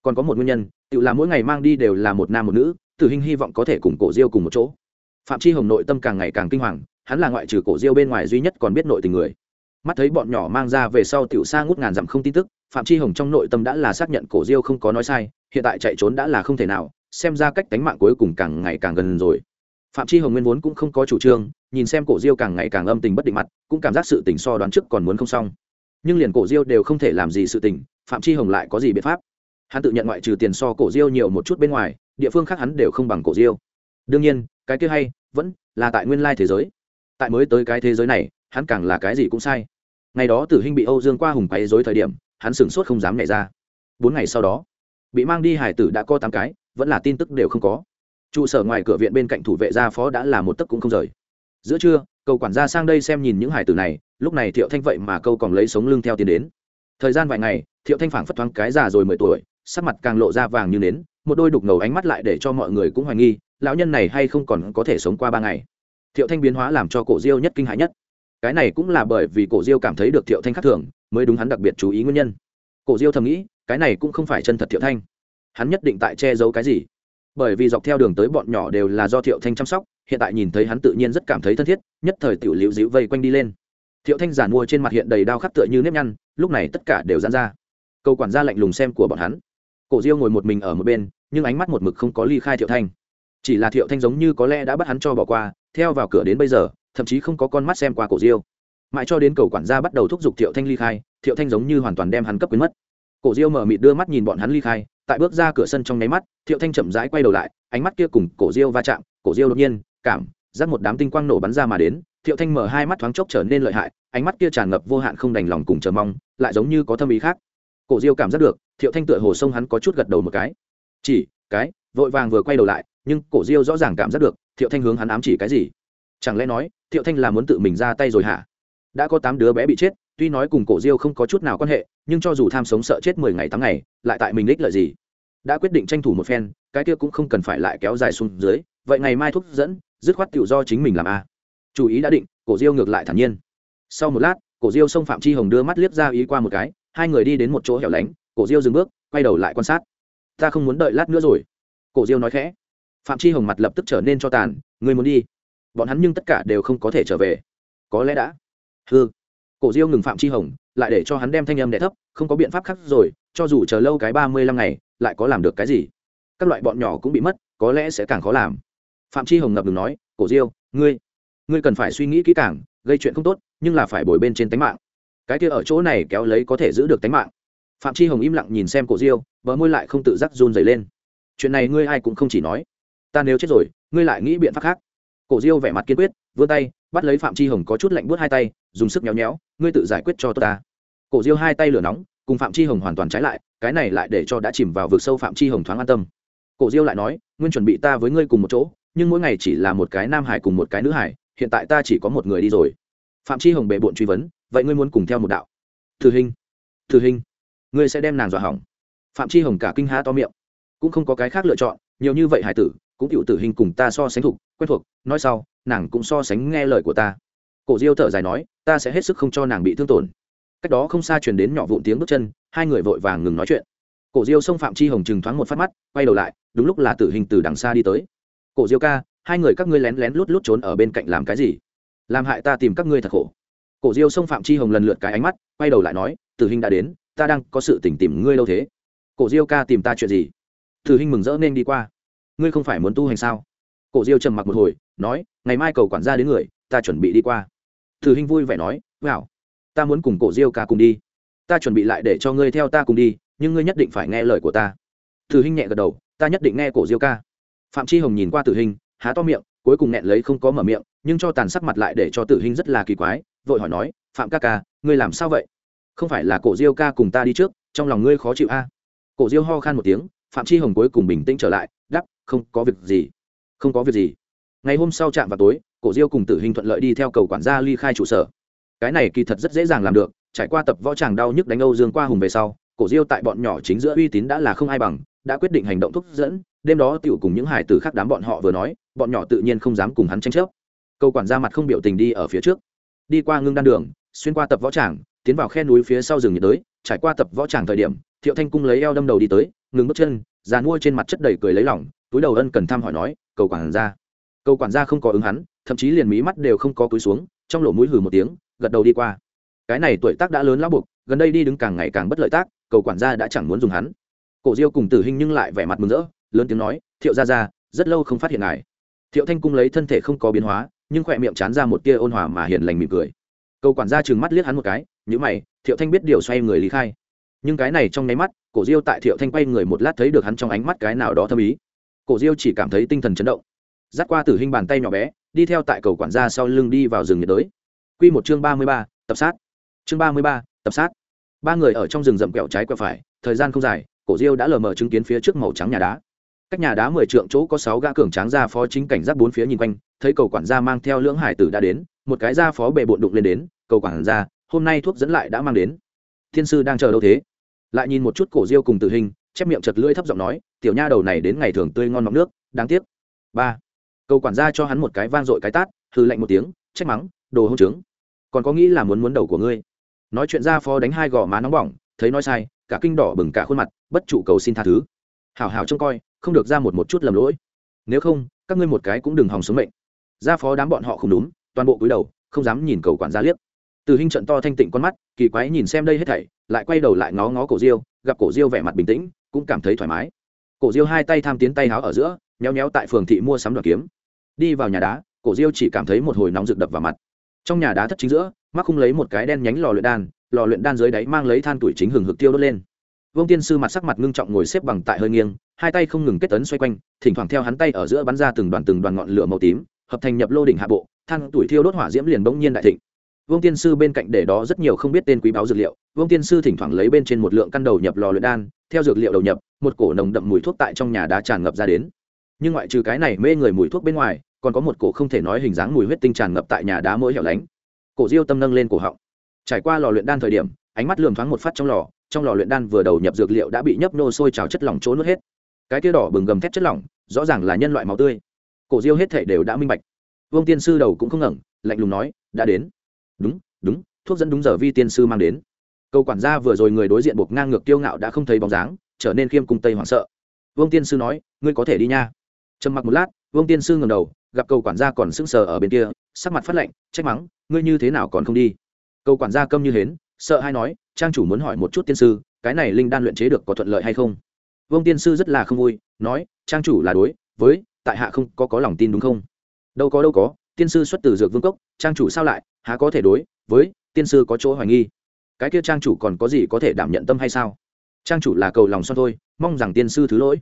Còn có một nguyên nhân, tự là mỗi ngày mang đi đều là một nam một nữ từ hình hy vọng có thể cùng cổ diêu cùng một chỗ. Phạm chi hồng nội tâm càng ngày càng kinh hoàng, hắn là ngoại trừ cổ diêu bên ngoài duy nhất còn biết nội tình người. Mắt thấy bọn nhỏ mang ra về sau tiểu xa ngút ngàn dặm không tin tức, phạm chi hồng trong nội tâm đã là xác nhận cổ diêu không có nói sai, hiện tại chạy trốn đã là không thể nào, xem ra cách đánh mạng cuối cùng càng ngày càng gần rồi. Phạm chi hồng nguyên vốn cũng không có chủ trương nhìn xem cổ diêu càng ngày càng âm tình bất định mặt, cũng cảm giác sự tình so đoán trước còn muốn không xong. Nhưng liền cổ diêu đều không thể làm gì sự tình, phạm chi hồng lại có gì biện pháp? Hắn tự nhận ngoại trừ tiền so cổ diêu nhiều một chút bên ngoài, địa phương khác hắn đều không bằng cổ diêu. Đương nhiên, cái kia hay, vẫn là tại nguyên lai thế giới. Tại mới tới cái thế giới này, hắn càng là cái gì cũng sai. Ngày đó tử hinh bị âu dương qua hùng quấy dối thời điểm, hắn sửng sốt không dám nhảy ra. Bốn ngày sau đó, bị mang đi hải tử đã có tám cái, vẫn là tin tức đều không có. Trụ sở ngoài cửa viện bên cạnh thủ vệ gia phó đã là một tấc cũng không rời giữa trưa, cầu quản gia sang đây xem nhìn những hải tử này, lúc này thiệu thanh vậy mà câu còn lấy sống lưng theo tiền đến. Thời gian vài ngày, thiệu thanh phảng phất thoáng cái già rồi mười tuổi, sắc mặt càng lộ ra vàng như nến, một đôi đục ngầu ánh mắt lại để cho mọi người cũng hoài nghi, lão nhân này hay không còn có thể sống qua ba ngày. Thiệu thanh biến hóa làm cho cổ diêu nhất kinh hãi nhất. Cái này cũng là bởi vì cổ diêu cảm thấy được thiệu thanh khác thường, mới đúng hắn đặc biệt chú ý nguyên nhân. Cổ diêu thầm nghĩ, cái này cũng không phải chân thật thiệu thanh. Hắn nhất định tại che giấu cái gì? Bởi vì dọc theo đường tới bọn nhỏ đều là do thiệu thanh chăm sóc, hiện tại nhìn thấy hắn tự nhiên rất cảm thấy thân thiết, nhất thời tiểu liễu dịu vây quanh đi lên. Thiệu thanh giản mua trên mặt hiện đầy đao khắc tựa như nếp nhăn, lúc này tất cả đều dán ra. Câu quản gia lạnh lùng xem của bọn hắn. Cổ diêu ngồi một mình ở một bên, nhưng ánh mắt một mực không có ly khai thiệu thanh. Chỉ là thiệu thanh giống như có lẽ đã bắt hắn cho bỏ qua, theo vào cửa đến bây giờ, thậm chí không có con mắt xem qua cổ diêu. Mãi cho đến cầu quản gia bắt đầu thúc giục thiệu thanh ly khai, thiệu thanh giống như hoàn toàn đem hắn cấp quyến mất. Cổ diêu mở mịt đưa mắt nhìn bọn hắn ly khai tại bước ra cửa sân trong nháy mắt, thiệu thanh chậm rãi quay đầu lại, ánh mắt kia cùng cổ diêu va chạm, cổ diêu đột nhiên, cảm, giác một đám tinh quang nổ bắn ra mà đến, thiệu thanh mở hai mắt thoáng chốc trở nên lợi hại, ánh mắt kia tràn ngập vô hạn không đành lòng cùng chờ mong, lại giống như có thâm ý khác. Cổ diêu cảm giác được, thiệu thanh tựa hồ sông hắn có chút gật đầu một cái. Chỉ, cái, vội vàng vừa quay đầu lại, nhưng cổ diêu rõ ràng cảm giác được, thiệu thanh hướng hắn ám chỉ cái gì? Chẳng lẽ nói, thiệu thanh là muốn tự mình ra tay rồi hả? Đã có tám đứa bé bị chết, tuy nói cùng cổ diêu không có chút nào quan hệ, nhưng cho dù tham sống sợ chết mười ngày tám ngày, lại tại mình đích lợi gì? Đã quyết định tranh thủ một phen, cái kia cũng không cần phải lại kéo dài xuống dưới, vậy ngày mai thúc dẫn, dứt khoát tự do chính mình làm a. À. chủ ý đã định, cổ diêu ngược lại thản nhiên. Sau một lát, cổ diêu xông phạm chi hồng đưa mắt liếc ra ý qua một cái, hai người đi đến một chỗ hẻo lánh, cổ diêu dừng bước, quay đầu lại quan sát. Ta không muốn đợi lát nữa rồi. Cổ diêu nói khẽ. Phạm chi hồng mặt lập tức trở nên cho tàn, người muốn đi. Bọn hắn nhưng tất cả đều không có thể trở về. Có lẽ đã. Hư cổ diêu ngừng phạm chi hồng, lại để cho hắn đem thanh âm đẻ thấp, không có biện pháp khác rồi, cho dù chờ lâu cái ba mươi lăm ngày lại có làm được cái gì? Các loại bọn nhỏ cũng bị mất, có lẽ sẽ càng khó làm. Phạm chi hồng ngập ngừng nói, cổ diêu, ngươi ngươi cần phải suy nghĩ kỹ càng, gây chuyện không tốt, nhưng là phải bồi bên trên tánh mạng. Cái kia ở chỗ này kéo lấy có thể giữ được tánh mạng. Phạm chi hồng im lặng nhìn xem cổ diêu, bờ môi lại không tự giác run dày lên. Chuyện này ngươi ai cũng không chỉ nói. Ta nếu chết rồi, ngươi lại nghĩ biện pháp khác. Cổ diêu vẻ mặt kiên quyết, vươn tay, bắt lấy phạm chi hồng có chút lạnh buốt hai tay, dùng sức nhéo nhéo, ngươi tự giải quyết cho tôi ta. Cổ diêu hai tay lửa nóng cùng phạm chi hồng hoàn toàn trái lại, cái này lại để cho đã chìm vào vực sâu phạm chi hồng thoáng an tâm. Cổ diêu lại nói, nguyên chuẩn bị ta với ngươi cùng một chỗ, nhưng mỗi ngày chỉ là một cái nam hải cùng một cái nữ hải, hiện tại ta chỉ có một người đi rồi. Phạm chi hồng bệ bộn truy vấn, vậy ngươi muốn cùng theo một đạo? Thử hình thử hình, ngươi sẽ đem nàng dọa hỏng. Phạm chi hồng cả kinh há to miệng. Cũng không có cái khác lựa chọn, nhiều như vậy hải tử, cũng cựu tử hình cùng ta so sánh thục, quen thuộc, nói sau, nàng cũng so sánh nghe lời của ta. Cổ diêu thở dài nói, ta sẽ hết sức không cho nàng bị thương tổn cách đó không xa truyền đến nhỏ vụn tiếng bước chân, hai người vội vàng ngừng nói chuyện. Cổ diêu xông phạm chi hồng chừng thoáng một phát mắt, quay đầu lại, đúng lúc là tử hình từ đằng xa đi tới. Cổ diêu ca, hai người các ngươi lén lén lút lút trốn ở bên cạnh làm cái gì? Làm hại ta tìm các ngươi thật khổ. Cổ diêu xông phạm chi hồng lần lượt cái ánh mắt, quay đầu lại nói, tử hình đã đến, ta đang có sự tỉnh tìm ngươi lâu thế? Cổ diêu ca tìm ta chuyện gì? Tử hình mừng rỡ nên đi qua. Ngươi không phải muốn tu hành sao? Cổ diêu trầm mặc một hồi, nói, ngày mai cầu quản gia đến người, ta chuẩn bị đi qua. Tử hình vui vẻ nói, wow ta muốn cùng cổ diêu ca cùng đi. Ta chuẩn bị lại để cho ngươi theo ta cùng đi, nhưng ngươi nhất định phải nghe lời của ta. Tử hình nhẹ gật đầu, ta nhất định nghe cổ diêu ca. Phạm chi hồng nhìn qua tử hình há to miệng, cuối cùng nghẹn lấy không có mở miệng, nhưng cho tàn sắc mặt lại để cho tử hình rất là kỳ quái, vội hỏi nói, phạm ca ca, ngươi làm sao vậy? Không phải là cổ diêu ca cùng ta đi trước, trong lòng ngươi khó chịu a? Cổ diêu ho khan một tiếng, phạm chi hồng cuối cùng bình tĩnh trở lại đắp không có việc gì, không có việc gì. Ngày hôm sau chạm vào tối, cổ diêu cùng tử hình thuận lợi đi theo cầu quản gia ly khai trụ sở cái này kỳ thật rất dễ dàng làm được, trải qua tập võ tràng đau nhức đánh âu dương qua hùng về sau, cổ diêu tại bọn nhỏ chính giữa uy tín đã là không ai bằng, đã quyết định hành động thúc dẫn đêm đó tiểu cùng những hải tử khác đám bọn họ vừa nói, bọn nhỏ tự nhiên không dám cùng hắn tranh chấp. Câu quản gia mặt không biểu tình đi ở phía trước. Đi qua ngưng đan đường, xuyên qua tập võ tràng tiến vào khe núi phía sau rừng nhiệt đới, trải qua tập võ tràng thời điểm, thiệu thanh cung lấy eo đâm đầu đi tới, ngừng bước chân, già nuôi trên mặt chất đầy cười lấy lỏng túi đầu ân cần thăm hỏi nói cầu quản gia. Cầu quản gia không có ứng hắn, thậm chí liền mí mắt đều không có túi xuống, trong lỗ mũi hừ một tiếng gật đầu đi qua. Cái này tuổi tác đã lớn lão buộc, gần đây đi đứng càng ngày càng bất lợi tác, cầu quản gia đã chẳng muốn dùng hắn. Cổ diêu cùng tử hình nhưng lại vẻ mặt mừng rỡ, lớn tiếng nói, thiệu ra ra rất lâu không phát hiện ngài. Thiệu thanh cung lấy thân thể không có biến hóa, nhưng khỏe miệng chán ra một tia ôn hòa mà hiền lành mỉm cười. Cầu quản gia trừng mắt liếc hắn một cái, nhữ mày, thiệu thanh biết điều xoay người lý khai. Nhưng cái này trong nháy mắt, cổ diêu tại thiệu thanh quay người một lát thấy được hắn trong ánh mắt cái nào đó thâm ý. Cổ diêu chỉ cảm thấy tinh thần chấn động. Dắt qua tử hình bàn tay nhỏ bé, đi theo tại cầu quản gia sau lưng đi vào rừng nhiệt đới quy một chương ba mươi ba, tập sát. Chương ba mươi ba, tập sát. Ba người ở trong rừng rậm kẹo trái quẹo phải, thời gian không dài, cổ diêu đã lờ mờ chứng kiến phía trước màu trắng nhà đá. Cách nhà đá mười trượng chỗ có sáu gã cường tráng ra phó chính cảnh giác bốn phía nhìn quanh, thấy cầu quản gia mang theo lưỡng hải tử đã đến, một cái gia phó bệ bộn đụng lên đến, cầu quản gia, hôm nay thuốc dẫn lại đã mang đến. Thiên sư đang chờ đâu thế? Lại nhìn một chút cổ diêu cùng tử hình, chép miệng chật lưỡi thấp giọng nói, tiểu nha đầu này đến ngày thường tươi ngon mọng nước, đáng tiếc. Ba, cầu quản gia cho hắn một cái vang dội cái tát, hừ lạnh một tiếng, trách mắng, đồ hỗn trướng còn có nghĩ là muốn muốn đầu của ngươi? Nói chuyện gia phó đánh hai gò má nóng bỏng, thấy nói sai, cả kinh đỏ bừng cả khuôn mặt, bất trụ cầu xin tha thứ. Hảo hảo trông coi, không được ra một một chút lầm lỗi. Nếu không, các ngươi một cái cũng đừng hòng sống mệnh. Gia phó đám bọn họ không đúng, toàn bộ cúi đầu, không dám nhìn cầu quản gia liếc. Từ hình trận to thanh tịnh con mắt, kỳ quái nhìn xem đây hết thảy, lại quay đầu lại ngó ngó cổ diêu, gặp cổ diêu vẻ mặt bình tĩnh, cũng cảm thấy thoải mái. Cổ diêu hai tay tham tiến tay háo ở giữa nhéo nhéo tại phường thị mua sắm đoàn kiếm. Đi vào nhà đá, cổ diêu chỉ cảm thấy một hồi nóng rực đập vào mặt trong nhà đá thất chính giữa mắc không lấy một cái đen nhánh lò luyện đan, lò luyện đan dưới đáy mang lấy than tuổi chính hừng hực tiêu đốt lên. Vương tiên sư mặt sắc mặt ngưng trọng ngồi xếp bằng tại hơi nghiêng, hai tay không ngừng kết tấn xoay quanh, thỉnh thoảng theo hắn tay ở giữa bắn ra từng đoàn từng đoàn ngọn lửa màu tím, hợp thành nhập lô đỉnh hạ bộ, than tuổi thiêu đốt hỏa diễm liền bỗng nhiên đại thịnh. Vương tiên sư bên cạnh để đó rất nhiều không biết tên quý báo dược liệu, vương tiên sư thỉnh thoảng lấy bên trên một lượng căn đầu nhập lò luyện đan, theo dược liệu đầu nhập, một cổ nồng đậm mùi thuốc tại trong nhà đá tràn ngập ra đến. Nhưng ngoại trừ cái này mê người mùi thuốc bên ngoài còn có một cổ không thể nói hình dáng mùi huyết tinh tràn ngập tại nhà đá mỗi hẻo lánh. Cổ diêu tâm nâng lên cổ họng. Trải qua lò luyện đan thời điểm, ánh mắt lườm thoáng một phát trong lò trong lò luyện đan vừa đầu nhập dược liệu đã bị nhấp nô sôi trào chất lỏng trốn nước hết. Cái tia đỏ bừng gầm thét chất lỏng, rõ ràng là nhân loại máu tươi. Cổ diêu hết thể đều đã minh bạch. Vương tiên sư đầu cũng không ngẩng, lạnh lùng nói, đã đến. Đúng đúng, thuốc dẫn đúng giờ vi tiên sư mang đến. Câu quản gia vừa rồi người đối diện buộc ngang ngược tiêu ngạo đã không thấy bóng dáng, trở nên khiêm cung tây hoảng sợ. Vương tiên sư nói, ngươi có thể đi nha. Trầm mặc một lát, vương tiên sư ngầm đầu gặp cầu quản gia còn sững sờ ở bên kia, sắc mặt phát lạnh, trách mắng, ngươi như thế nào còn không đi? Cầu quản gia câm như hến, sợ hay nói, trang chủ muốn hỏi một chút tiên sư, cái này linh đan luyện chế được có thuận lợi hay không? Vương tiên sư rất là không vui, nói, trang chủ là đối với, tại hạ không có có lòng tin đúng không? Đâu có đâu có, tiên sư xuất từ dược vương cốc, trang chủ sao lại, há có thể đối với tiên sư có chỗ hoài nghi? Cái kia trang chủ còn có gì có thể đảm nhận tâm hay sao? Trang chủ là cầu lòng son thôi, mong rằng tiên sư thứ lỗi.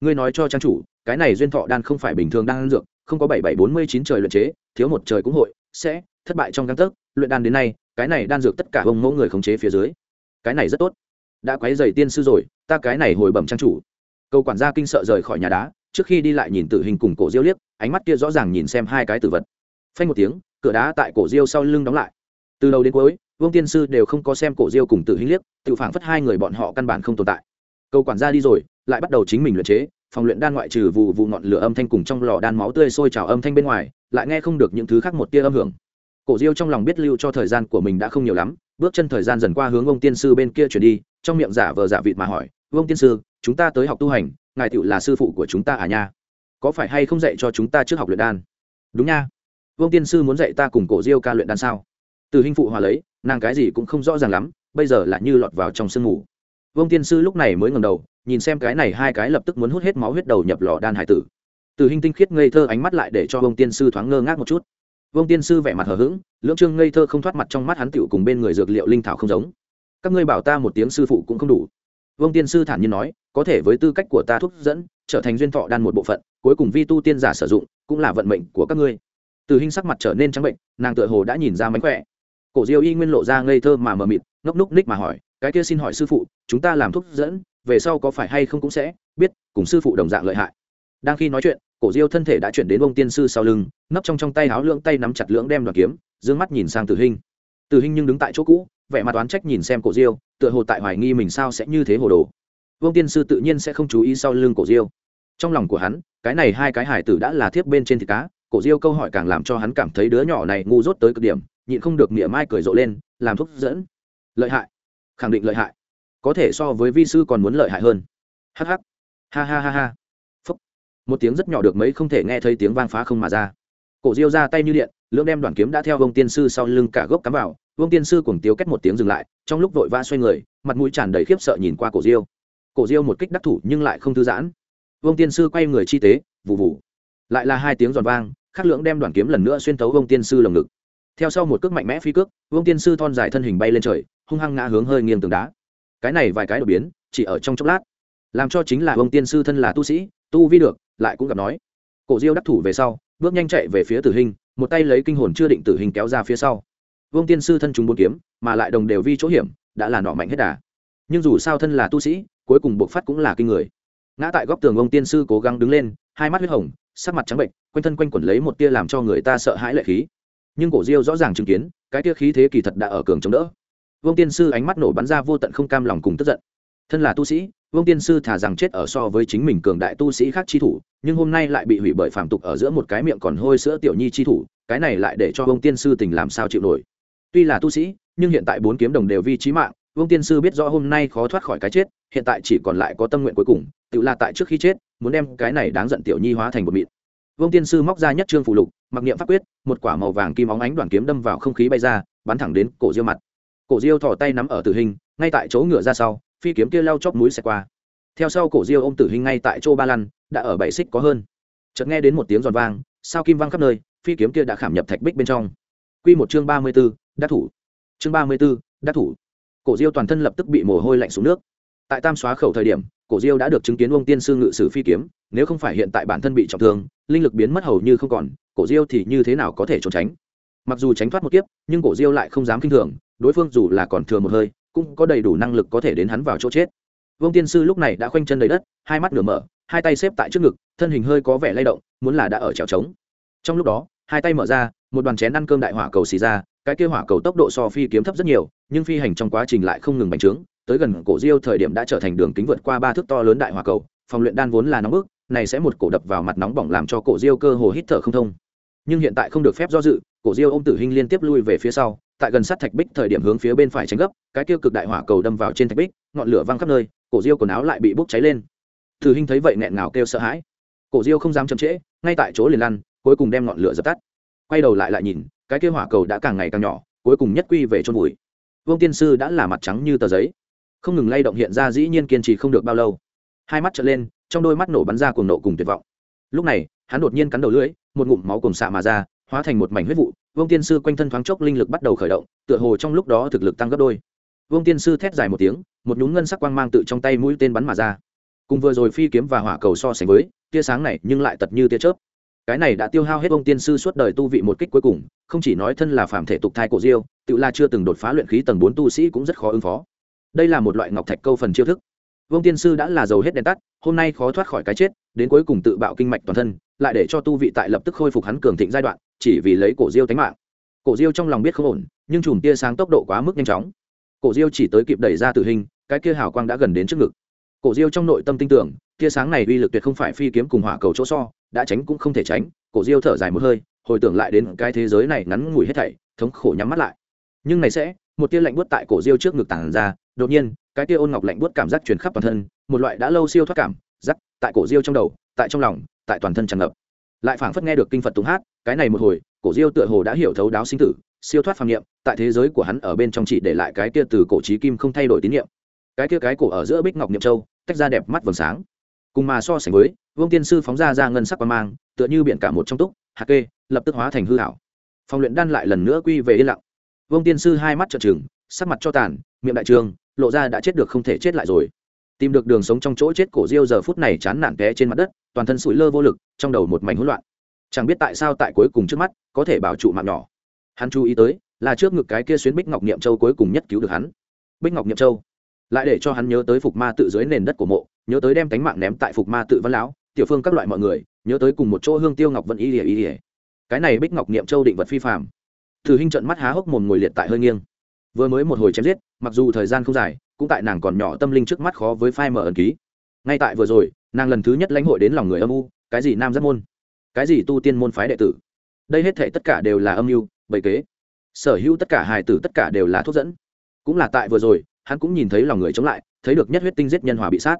Ngươi nói cho trang chủ, cái này duyên thọ đan không phải bình thường đang ăn dược không có bảy bảy bốn mươi chín trời luyện chế, thiếu một trời cũng hội, sẽ thất bại trong găng tấc. Luyện đan đến nay, cái này đan dược tất cả bông mẫu người khống chế phía dưới. Cái này rất tốt. Đã quấy dày tiên sư rồi, ta cái này hồi bẩm trang chủ. Câu quản gia kinh sợ rời khỏi nhà đá, trước khi đi lại nhìn tử hình cùng cổ diêu liếc, ánh mắt kia rõ ràng nhìn xem hai cái tử vật. Phanh một tiếng, cửa đá tại cổ diêu sau lưng đóng lại. Từ đầu đến cuối, vương tiên sư đều không có xem cổ diêu cùng tử hình liếc, tự phảng phất hai người bọn họ căn bản không tồn tại. Câu quản gia đi rồi, lại bắt đầu chính mình luyện chế phòng luyện đan ngoại trừ vụ vụ ngọn lửa âm thanh cùng trong lò đan máu tươi sôi trào âm thanh bên ngoài, lại nghe không được những thứ khác một tia âm hưởng. Cổ diêu trong lòng biết lưu cho thời gian của mình đã không nhiều lắm, bước chân thời gian dần qua hướng ông tiên sư bên kia chuyển đi, trong miệng giả vờ giả vịt mà hỏi ông tiên sư, chúng ta tới học tu hành, ngài tựu là sư phụ của chúng ta à nha? Có phải hay không dạy cho chúng ta trước học luyện đan? Đúng nha. Vương tiên sư muốn dạy ta cùng cổ diêu ca luyện đan sao? Từ hình phụ hòa lấy, nàng cái gì cũng không rõ ràng lắm, bây giờ là như lọt vào trong sương mù vương tiên sư lúc này mới ngầm đầu, nhìn xem cái này hai cái lập tức muốn hút hết máu huyết đầu nhập lò đan hải tử. Từ hình tinh khiết ngây thơ ánh mắt lại để cho vương tiên sư thoáng ngơ ngác một chút. Vương tiên sư vẻ mặt hờ hững, lưỡng trương ngây thơ không thoát mặt trong mắt hắn tựu cùng bên người dược liệu linh thảo không giống. Các ngươi bảo ta một tiếng sư phụ cũng không đủ. Vương tiên sư thản nhiên nói, có thể với tư cách của ta thúc dẫn, trở thành duyên thọ đan một bộ phận, cuối cùng vi tu tiên giả sử dụng, cũng là vận mệnh của các ngươi. Từ hình sắc mặt trở nên trắng bệnh, nàng tựa hồ đã nhìn ra mánh khỏe. Cổ diêu y nguyên lộ ra ngây thơ mà mờ mịt, ngốc núc ních mà hỏi cái kia xin hỏi sư phụ, chúng ta làm thúc dẫn, về sau có phải hay không cũng sẽ biết, cùng sư phụ đồng dạng lợi hại. Đang khi nói chuyện, cổ diêu thân thể đã chuyển đến ông tiên sư sau lưng, nấp trong trong tay háo lưỡng tay nắm chặt lưỡng đem đoàn kiếm d ư ơ n g mắt nhìn sang tử hình tử hình nhưng đứng tại chỗ cũ, vẻ mặt oán trách nhìn xem cổ diêu, tựa hồ tại hoài nghi mình sao sẽ như thế hồ đồ. Vương tiên sư tự nhiên sẽ không chú ý sau lưng cổ diêu. Trong lòng của hắn, cái này hai cái hải tử đã là thiếp bên trên thịt cá, cổ diêu câu hỏi càng làm cho hắn cảm thấy đứa nhỏ này ngu dốt tới cực điểm, nhịn không được mỉa mai cười rộ lên, làm thuốc dẫn. Lợi hại khẳng định lợi hại. Có thể so với vi sư còn muốn lợi hại hơn. Hh ha ha ha ha. Phúc. một tiếng rất nhỏ được mấy không thể nghe thấy tiếng vang phá không mà ra. Cổ diêu ra tay như điện, lưỡng đem đoàn kiếm đã theo vông tiên sư sau lưng cả gốc cắm vào. Vông tiên sư cùng tiếu kết một tiếng dừng lại, trong lúc vội vã xoay người, mặt mũi tràn đầy khiếp sợ nhìn qua cổ diêu. Cổ diêu một kích đắc thủ nhưng lại không thư giãn. Vông tiên sư quay người chi tế vụ vụ lại là hai tiếng giòn vang, khắc lưỡng đem đoàn kiếm lần nữa xuyên tấu vông tiên sư lồng ngực. Theo sau một cước mạnh mẽ phi cước vông tiên sư thon dài thân hình bay lên trời hung hăng ngã hướng hơi nghiêng tường đá. Cái này vài cái đột biến, chỉ ở trong chốc lát. Làm cho chính là ông tiên sư thân là tu sĩ, tu vi được, lại cũng gặp nói. Cổ diêu đắc thủ về sau, bước nhanh chạy về phía tử hình, một tay lấy kinh hồn chưa định tử hình kéo ra phía sau. Vương tiên sư thân chúng bốn kiếm, mà lại đồng đều vi chỗ hiểm, đã là nọ mạnh hết đà. Nhưng dù sao thân là tu sĩ, cuối cùng buộc phát cũng là kinh người. Ngã tại góc tường ông tiên sư cố gắng đứng lên, hai mắt huyết hồng, sắc mặt trắng bệnh, quanh thân quanh quẩn lấy một tia làm cho người ta sợ hãi lệ khí. Nhưng cổ diêu rõ ràng chứng kiến, cái tia khí thế kỳ thật đã ở cường chống đỡ vương tiên sư ánh mắt nổ bắn ra vô tận không cam lòng cùng tức giận. Thân là tu sĩ, vương tiên sư thả rằng chết ở so với chính mình cường đại tu sĩ khác chi thủ, nhưng hôm nay lại bị hủy bởi phàm tục ở giữa một cái miệng còn hôi sữa tiểu nhi chi thủ, cái này lại để cho vương tiên sư tình làm sao chịu nổi. Tuy là tu sĩ, nhưng hiện tại bốn kiếm đồng đều vi trí mạng, vương tiên sư biết rõ hôm nay khó thoát khỏi cái chết, hiện tại chỉ còn lại có tâm nguyện cuối cùng, tự là tại trước khi chết, muốn đem cái này đáng giận tiểu nhi hóa thành một mịn. Vương tiên sư móc ra nhất trương phụ lục, mặc niệm pháp quyết, một quả màu vàng kim óng ánh đoàn kiếm đâm vào không khí bay ra, bắn thẳng đến cổ diêu mặt cổ diêu thò tay nắm ở tử hình ngay tại chỗ ngựa ra sau phi kiếm kia lao chóp mũi xẹt qua. Theo sau cổ diêu ôm tử hình ngay tại chỗ ba lăn đã ở bảy xích có hơn. Chợt nghe đến một tiếng giòn vang sao kim vang khắp nơi phi kiếm kia đã khảm nhập thạch bích bên trong. Quy một chương ba mươi 34, đắc thủ. Chương ba mươi 34, đắc thủ. Cổ diêu toàn thân lập tức bị mồ hôi lạnh xuống nước. Tại tam xóa khẩu thời điểm cổ diêu đã được chứng kiến ông tiên sư ngự sử phi kiếm nếu không phải hiện tại bản thân bị trọng thương linh lực biến mất hầu như không còn cổ diêu thì như thế nào có thể trốn tránh? Mặc dù tránh thoát một kiếp nhưng cổ diêu lại không dám k i n h thường đối phương dù là còn thừa một hơi, cũng có đầy đủ năng lực có thể đến hắn vào chỗ chết. Vương tiên sư lúc này đã khoanh chân đầy đất, hai mắt nửa mở, hai tay xếp tại trước ngực, thân hình hơi có vẻ lay động, muốn là đã ở trèo trống. Trong lúc đó, hai tay mở ra, một đoàn chén ăn cơm đại hỏa cầu xì ra, cái kia hỏa cầu tốc độ so phi kiếm thấp rất nhiều, nhưng phi hành trong quá trình lại không ngừng bành trướng, tới gần cổ diêu thời điểm đã trở thành đường kính vượt qua ba thước to lớn đại hỏa cầu, phòng luyện đan vốn là nóng bức, này sẽ một cổ đập vào mặt nóng bỏng làm cho cổ diêu cơ hồ hít thở không thông nhưng hiện tại không được phép do dự, cổ diêu ôm tử hình liên tiếp lui về phía sau, tại gần sát thạch bích thời điểm hướng phía bên phải tránh gấp, cái kia cực đại hỏa cầu đâm vào trên thạch bích, ngọn lửa văng khắp nơi, cổ diêu quần áo lại bị bốc cháy lên. Tử hình thấy vậy nẹn ngào kêu sợ hãi. Cổ diêu không dám chậm trễ, ngay tại chỗ liền lăn, cuối cùng đem ngọn lửa dập tắt. Quay đầu lại lại nhìn, cái kia hỏa cầu đã càng ngày càng nhỏ, cuối cùng nhất quy về chôn vùi. Vương tiên sư đã là mặt trắng như tờ giấy. Không ngừng lay động hiện ra dĩ nhiên kiên trì không được bao lâu. Hai mắt trở lên, trong đôi mắt nổ bắn ra cuồng nộ cùng tuyệt vọng. Lúc này hắn đột nhiên cắn đầu lưỡi, một ngụm máu cùng xạ mà ra, hóa thành một mảnh huyết vụ, vương tiên sư quanh thân thoáng chốc linh lực bắt đầu khởi động, tựa hồ trong lúc đó thực lực tăng gấp đôi. Vương tiên sư thét dài một tiếng, một nhún ngân sắc quang mang tự trong tay mũi tên bắn mà ra. Cùng vừa rồi phi kiếm và hỏa cầu so sánh với, tia sáng này nhưng lại tật như tia chớp. Cái này đã tiêu hao hết ông tiên sư suốt đời tu vị một kích cuối cùng, không chỉ nói thân là phạm thể tục thai cổ diêu, tự la chưa từng đột phá luyện khí tầng bốn tu sĩ cũng rất khó ứng phó. Đây là một loại ngọc thạch câu phần chiêu thức. Vương tiên sư đã là giàu hết đèn tắt hôm nay khó thoát khỏi cái chết, đến cuối cùng tự bạo kinh mạch toàn thân, lại để cho tu vị tại lập tức khôi phục hắn cường thịnh giai đoạn, chỉ vì lấy cổ diêu tánh mạng. Cổ diêu trong lòng biết không ổn, nhưng chùm tia sáng tốc độ quá mức nhanh chóng. Cổ diêu chỉ tới kịp đẩy ra tử hình, cái kia hào quang đã gần đến trước ngực. Cổ diêu trong nội tâm tin tưởng, tia sáng này uy lực tuyệt không phải phi kiếm cùng hỏa cầu chỗ so, đã tránh cũng không thể tránh, cổ diêu thở dài một hơi, hồi tưởng lại đến cái thế giới này ngắn ngủi hết thảy, thống khổ nhắm mắt lại. Nhưng này sẽ, một tia lạnh buốt tại cổ diêu trước ngực tản ra, đột nhiên, cái tia ôn ngọc lạnh buốt cảm giác truyền khắp toàn thân một loại đã lâu siêu thoát cảm giác tại cổ diêu trong đầu, tại trong lòng, tại toàn thân tràn ngập. Lại phảng phất nghe được kinh phật tùng hát, cái này một hồi, cổ diêu tựa hồ đã hiểu thấu đáo sinh tử, siêu thoát phàm niệm, tại thế giới của hắn ở bên trong chỉ để lại cái kia từ cổ trí kim không thay đổi tín niệm. Cái kia cái cổ ở giữa bích ngọc niệm châu, tách ra đẹp mắt vầng sáng. Cùng mà so sánh với, vương tiên sư phóng ra ra ngân sắc qua mang, tựa như biển cả một trong túc, hạt kê, lập tức hóa thành hư hảo phòng luyện đan lại lần nữa quy về yên lặng. Vương tiên sư hai mắt trợn trừng, sắc mặt cho tàn, miệng đại trường, lộ ra đã chết được không thể chết lại rồi tìm được đường sống trong chỗ chết cổ diêu giờ phút này chán nản té trên mặt đất, toàn thân sủi lơ vô lực, trong đầu một mảnh hỗn loạn. Chẳng biết tại sao tại cuối cùng trước mắt, có thể bảo trụ mạng nhỏ. Hắn chú ý tới, là trước ngực cái kia xuyến bích ngọc niệm châu cuối cùng nhất cứu được hắn. Bích ngọc niệm châu. Lại để cho hắn nhớ tới phục ma tự dưới nền đất của mộ, nhớ tới đem cánh mạng ném tại phục ma tự văn lão, tiểu phương các loại mọi người, nhớ tới cùng một chỗ hương tiêu ngọc vận y ỉa y ỉa cái này bích ngọc niệm châu định vật phi phạm thử hình trận mắt há hốc mồm ngồi liệt tại hơi nghiêng. Vừa mới một hồi chém giết, mặc dù thời gian không dài cũng tại nàng còn nhỏ tâm linh trước mắt khó với phai mở ẩn ký. Ngay tại vừa rồi, nàng lần thứ nhất lãnh hội đến lòng người âm u, cái gì nam giác môn? Cái gì tu tiên môn phái đệ tử? Đây hết thể tất cả đều là âm mưu bày kế. Sở hữu tất cả hài tử tất cả đều là thuốc dẫn. Cũng là tại vừa rồi, hắn cũng nhìn thấy lòng người chống lại, thấy được nhất huyết tinh giết nhân hòa bị sát.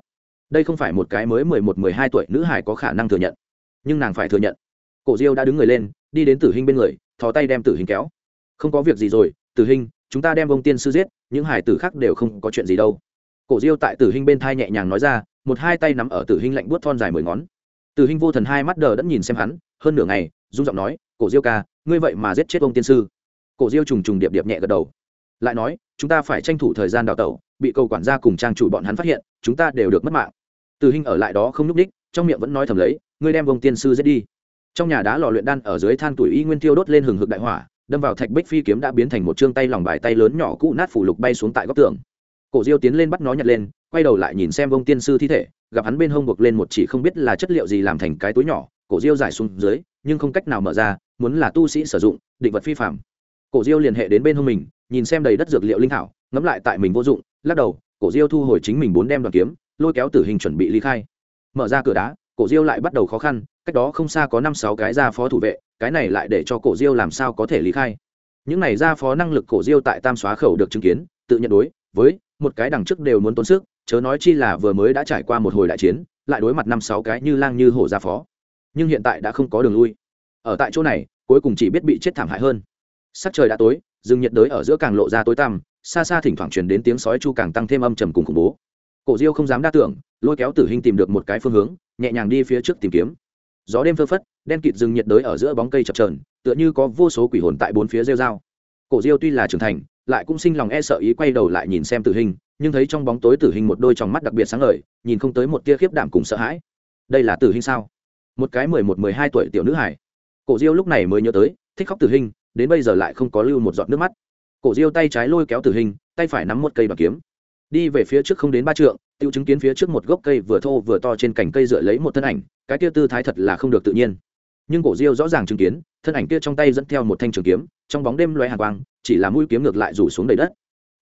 Đây không phải một cái mới mười một, mười hai tuổi nữ hải có khả năng thừa nhận. Nhưng nàng phải thừa nhận. Cổ diêu đã đứng người lên, đi đến tử hình bên người, thò tay đem tử hình kéo. Không có việc gì rồi, tử hình chúng ta đem ông tiên sư giết, những hải tử khác đều không có chuyện gì đâu. Cổ diêu tại tử hình bên thai nhẹ nhàng nói ra, một hai tay nắm ở tử hình lạnh buốt thon dài mười ngón. Tử hình vô thần hai mắt đờ đẫn nhìn xem hắn, hơn nửa ngày dung giọng nói, cổ diêu ca, ngươi vậy mà giết chết ông tiên sư. Cổ diêu trùng trùng điệp điệp nhẹ gật đầu. Lại nói, chúng ta phải tranh thủ thời gian đào tẩu, bị cầu quản gia cùng trang chủ bọn hắn phát hiện, chúng ta đều được mất mạng. Tử hình ở lại đó không n ú c ních trong miệng vẫn nói thầm lấy, ngươi đem vông tiên sư giết đi. Trong nhà đá lò luyện đan ở dưới than tuổi y nguyên tiêu đốt lên hừng hực đại hỏa đâm vào thạch bích phi kiếm đã biến thành một chương tay lòng bài tay lớn nhỏ cũ nát phủ lục bay xuống tại góc tường. Cổ diêu tiến lên bắt nó nhặt lên, quay đầu lại nhìn xem vông tiên sư thi thể, gặp hắn bên hông buộc lên một chỉ không biết là chất liệu gì làm thành cái túi nhỏ, cổ diêu giải xuống dưới, nhưng không cách nào mở ra, muốn là tu sĩ sử dụng, định vật phi phạm cổ diêu liền hệ đến bên hông mình, nhìn xem đầy đất dược liệu linh thảo, ngẫm lại tại mình vô dụng, lắc đầu, cổ diêu thu hồi chính mình bốn đem đoàn kiếm, lôi kéo tử hình chuẩn bị ly khai. Mở ra cửa đá, cổ diêu lại bắt đầu khó khăn, cách đó không xa có năm sáu cái gia phó thủ vệ cái này lại để cho cổ diêu làm sao có thể ly khai? Những này gia phó năng lực cổ diêu tại tam xóa khẩu được chứng kiến, tự nhận đối với một cái đằng trước đều muốn tốn sức, chớ nói chi là vừa mới đã trải qua một hồi đại chiến, lại đối mặt năm sáu cái như lang như hổ gia phó. Nhưng hiện tại đã không có đường lui. Ở tại chỗ này, cuối cùng chỉ biết bị chết thảm hại hơn. Sắc trời đã tối, rừng nhiệt đới ở giữa càng lộ ra tối tăm, xa xa thỉnh thoảng truyền đến tiếng sói chu càng tăng thêm âm trầm cùng khủng bố. Cổ diêu không dám đa tưởng, lôi kéo tử hình tìm được một cái phương hướng, nhẹ nhàng đi phía trước tìm kiếm. Gió đêm phơ phất đen kịt rừng nhiệt đới ở giữa bóng cây chập trờn tựa như có vô số quỷ hồn tại bốn phía rêu dao cổ diêu tuy là trưởng thành, lại cũng sinh lòng e sợ ý quay đầu lại nhìn xem tử hình, nhưng thấy trong bóng tối tử hình một đôi tròng mắt đặc biệt sáng ngời, nhìn không tới một tia khiếp đảm cùng sợ hãi. Đây là tử hình sao? Một cái mười một, mười hai tuổi tiểu nữ hải cổ diêu lúc này mới nhớ tới, thích khóc tử hình, đến bây giờ lại không có lưu một giọt nước mắt. Cổ diêu tay trái lôi kéo tử hình, tay phải nắm một cây bằng kiếm. Đi về phía trước không đến ba trượng, tiêu chứng kiến phía trước một gốc cây vừa thô vừa to trên cành cây dựa lấy một thân ảnh, cái tia tư thái thật là không được tự nhiên nhưng cổ diêu rõ ràng chứng kiến, thân ảnh kia trong tay dẫn theo một thanh trường kiếm, trong bóng đêm loé hàng quang, chỉ là mũi kiếm ngược lại rủ xuống đầy đất.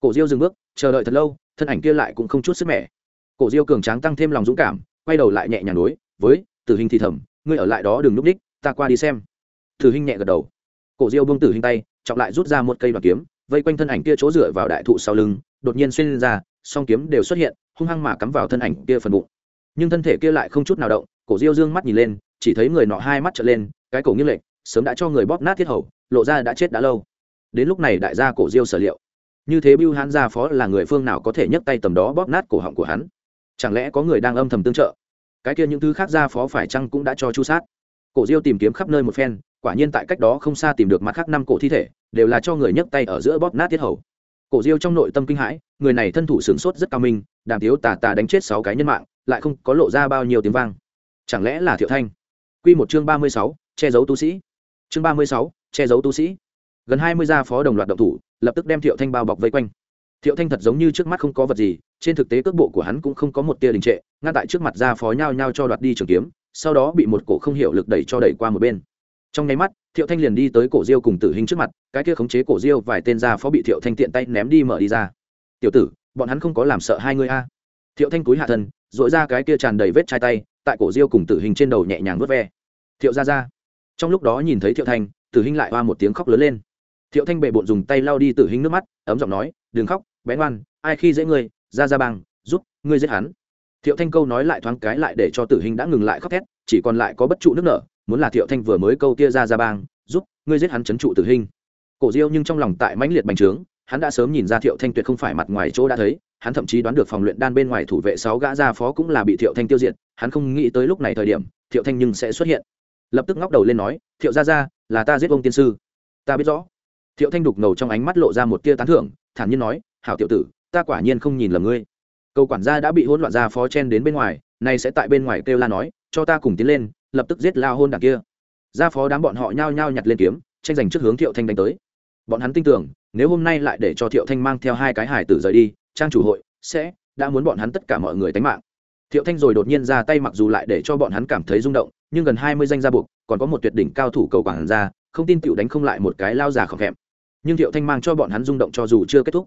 Cổ diêu dừng bước, chờ đợi thật lâu, thân ảnh kia lại cũng không chút sức mẻ. Cổ diêu cường tráng tăng thêm lòng dũng cảm, quay đầu lại nhẹ nhàng đối với tử hình thì thầm, ngươi ở lại đó đừng núp ních, ta qua đi xem. Tử hình nhẹ gật đầu. Cổ diêu buông tử hình tay trọng lại rút ra một cây đoàn kiếm, vây quanh thân ảnh kia chỗ dựa vào đại thụ sau lưng, đột nhiên xuyên lên ra, song kiếm đều xuất hiện, hung hăng mà cắm vào thân ảnh kia phần bụng. Nhưng thân thể kia lại không chút nào động, cổ diêu dương mắt nhìn lên chỉ thấy người nọ hai mắt trở lên, cái cổ nghiêng lệch, sớm đã cho người bóp nát thiết hầu, lộ ra đã chết đã lâu. Đến lúc này đại gia cổ diêu sở liệu. Như thế bưu hán gia phó là người phương nào có thể nhấc tay tầm đó bóp nát cổ họng của hắn? Chẳng lẽ có người đang âm thầm tương trợ? Cái kia những thứ khác gia phó phải chăng cũng đã cho chu sát? Cổ diêu tìm kiếm khắp nơi một phen, quả nhiên tại cách đó không xa tìm được mặt khác năm cổ thi thể, đều là cho người nhấc tay ở giữa bóp nát tiết hầu. Cổ diêu trong nội tâm kinh hãi, người này thân thủ sửng sốt rất cao minh, đàm thiếu tà tà đánh chết sáu cái nhân mạng, lại không có lộ ra bao nhiêu tiếng vang. Chẳng lẽ là thiệu thanh? Quy một chương ba mươi sáu, che giấu tu sĩ. Chương ba mươi sáu, che giấu tu sĩ. Gần hai mươi gia phó đồng loạt động thủ, lập tức đem thiệu thanh bao bọc vây quanh. Thiệu thanh thật giống như trước mắt không có vật gì, trên thực tế cước bộ của hắn cũng không có một tia đình trệ Ngay tại trước mặt gia phó nhao nhao cho đoạt đi trường kiếm, sau đó bị một cổ không hiểu lực đẩy cho đẩy qua một bên. Trong nháy mắt, thiệu thanh liền đi tới cổ diêu cùng tử hình trước mặt, cái kia khống chế cổ diêu vài tên gia phó bị thiệu thanh tiện tay ném đi mở đi ra. Tiểu tử, bọn hắn không có làm sợ hai người a. Thiệu thanh cúi hạ thân rũa ra cái kia tràn đầy vết chai tay tại cổ diêu cùng tử hình trên đầu nhẹ nhàng vớt ve. Thiệu ra ra trong lúc đó nhìn thấy thiệu thanh, tử hình lại hoa một tiếng khóc lớn lên. Thiệu thanh bệ bộn dùng tay lau đi tử hình nước mắt, ấm giọng nói, đừng khóc, bé ngoan, ai khi dễ ngươi ra ra băng giúp ngươi giết hắn. Thiệu thanh câu nói lại thoáng cái lại để cho tử hình đã ngừng lại khóc thét, chỉ còn lại có bất trụ nước nở, muốn là thiệu thanh vừa mới câu kia ra ra bang, giúp ngươi giết hắn chấn trụ tử hình. Cổ diêu nhưng trong lòng tại mãnh liệt bành trướng hắn đã sớm nhìn ra thiệu thanh tuyệt không phải mặt ngoài chỗ đã thấy, hắn thậm chí đoán được phòng luyện đan bên ngoài thủ vệ sáu gã gia phó cũng là bị thiệu thanh tiêu diệt, hắn không nghĩ tới lúc này thời điểm, thiệu thanh nhưng sẽ xuất hiện. Lập tức ngóc đầu lên nói, thiệu gia gia, là ta giết ông tiên sư. Ta biết rõ. Thiệu thanh đục ngầu trong ánh mắt lộ ra một tia tán thưởng, thản nhiên nói, hảo tiểu tử, ta quả nhiên không nhìn lầm ngươi. Câu quản gia đã bị hỗn loạn gia phó chen đến bên ngoài, nay sẽ tại bên ngoài kêu la nói, cho ta cùng tiến lên, lập tức giết lao hôn đằng kia. Gia phó đám bọn họ nhao nhao nhặt lên kiếm, tranh giành trước hướng thiệu thanh đánh tới. Bọn hắn tin tưởng nếu hôm nay lại để cho thiệu thanh mang theo hai cái hải tử rời đi, trang chủ hội sẽ, đã muốn bọn hắn tất cả mọi người tánh mạng. Thiệu thanh rồi đột nhiên ra tay mặc dù lại để cho bọn hắn cảm thấy rung động, nhưng gần hai mươi danh gia buộc, còn có một tuyệt đỉnh cao thủ cầu quản gia, không tin tiểu đánh không lại một cái lao già khỏng thẹm nhưng thiệu thanh mang cho bọn hắn rung động cho dù chưa kết thúc.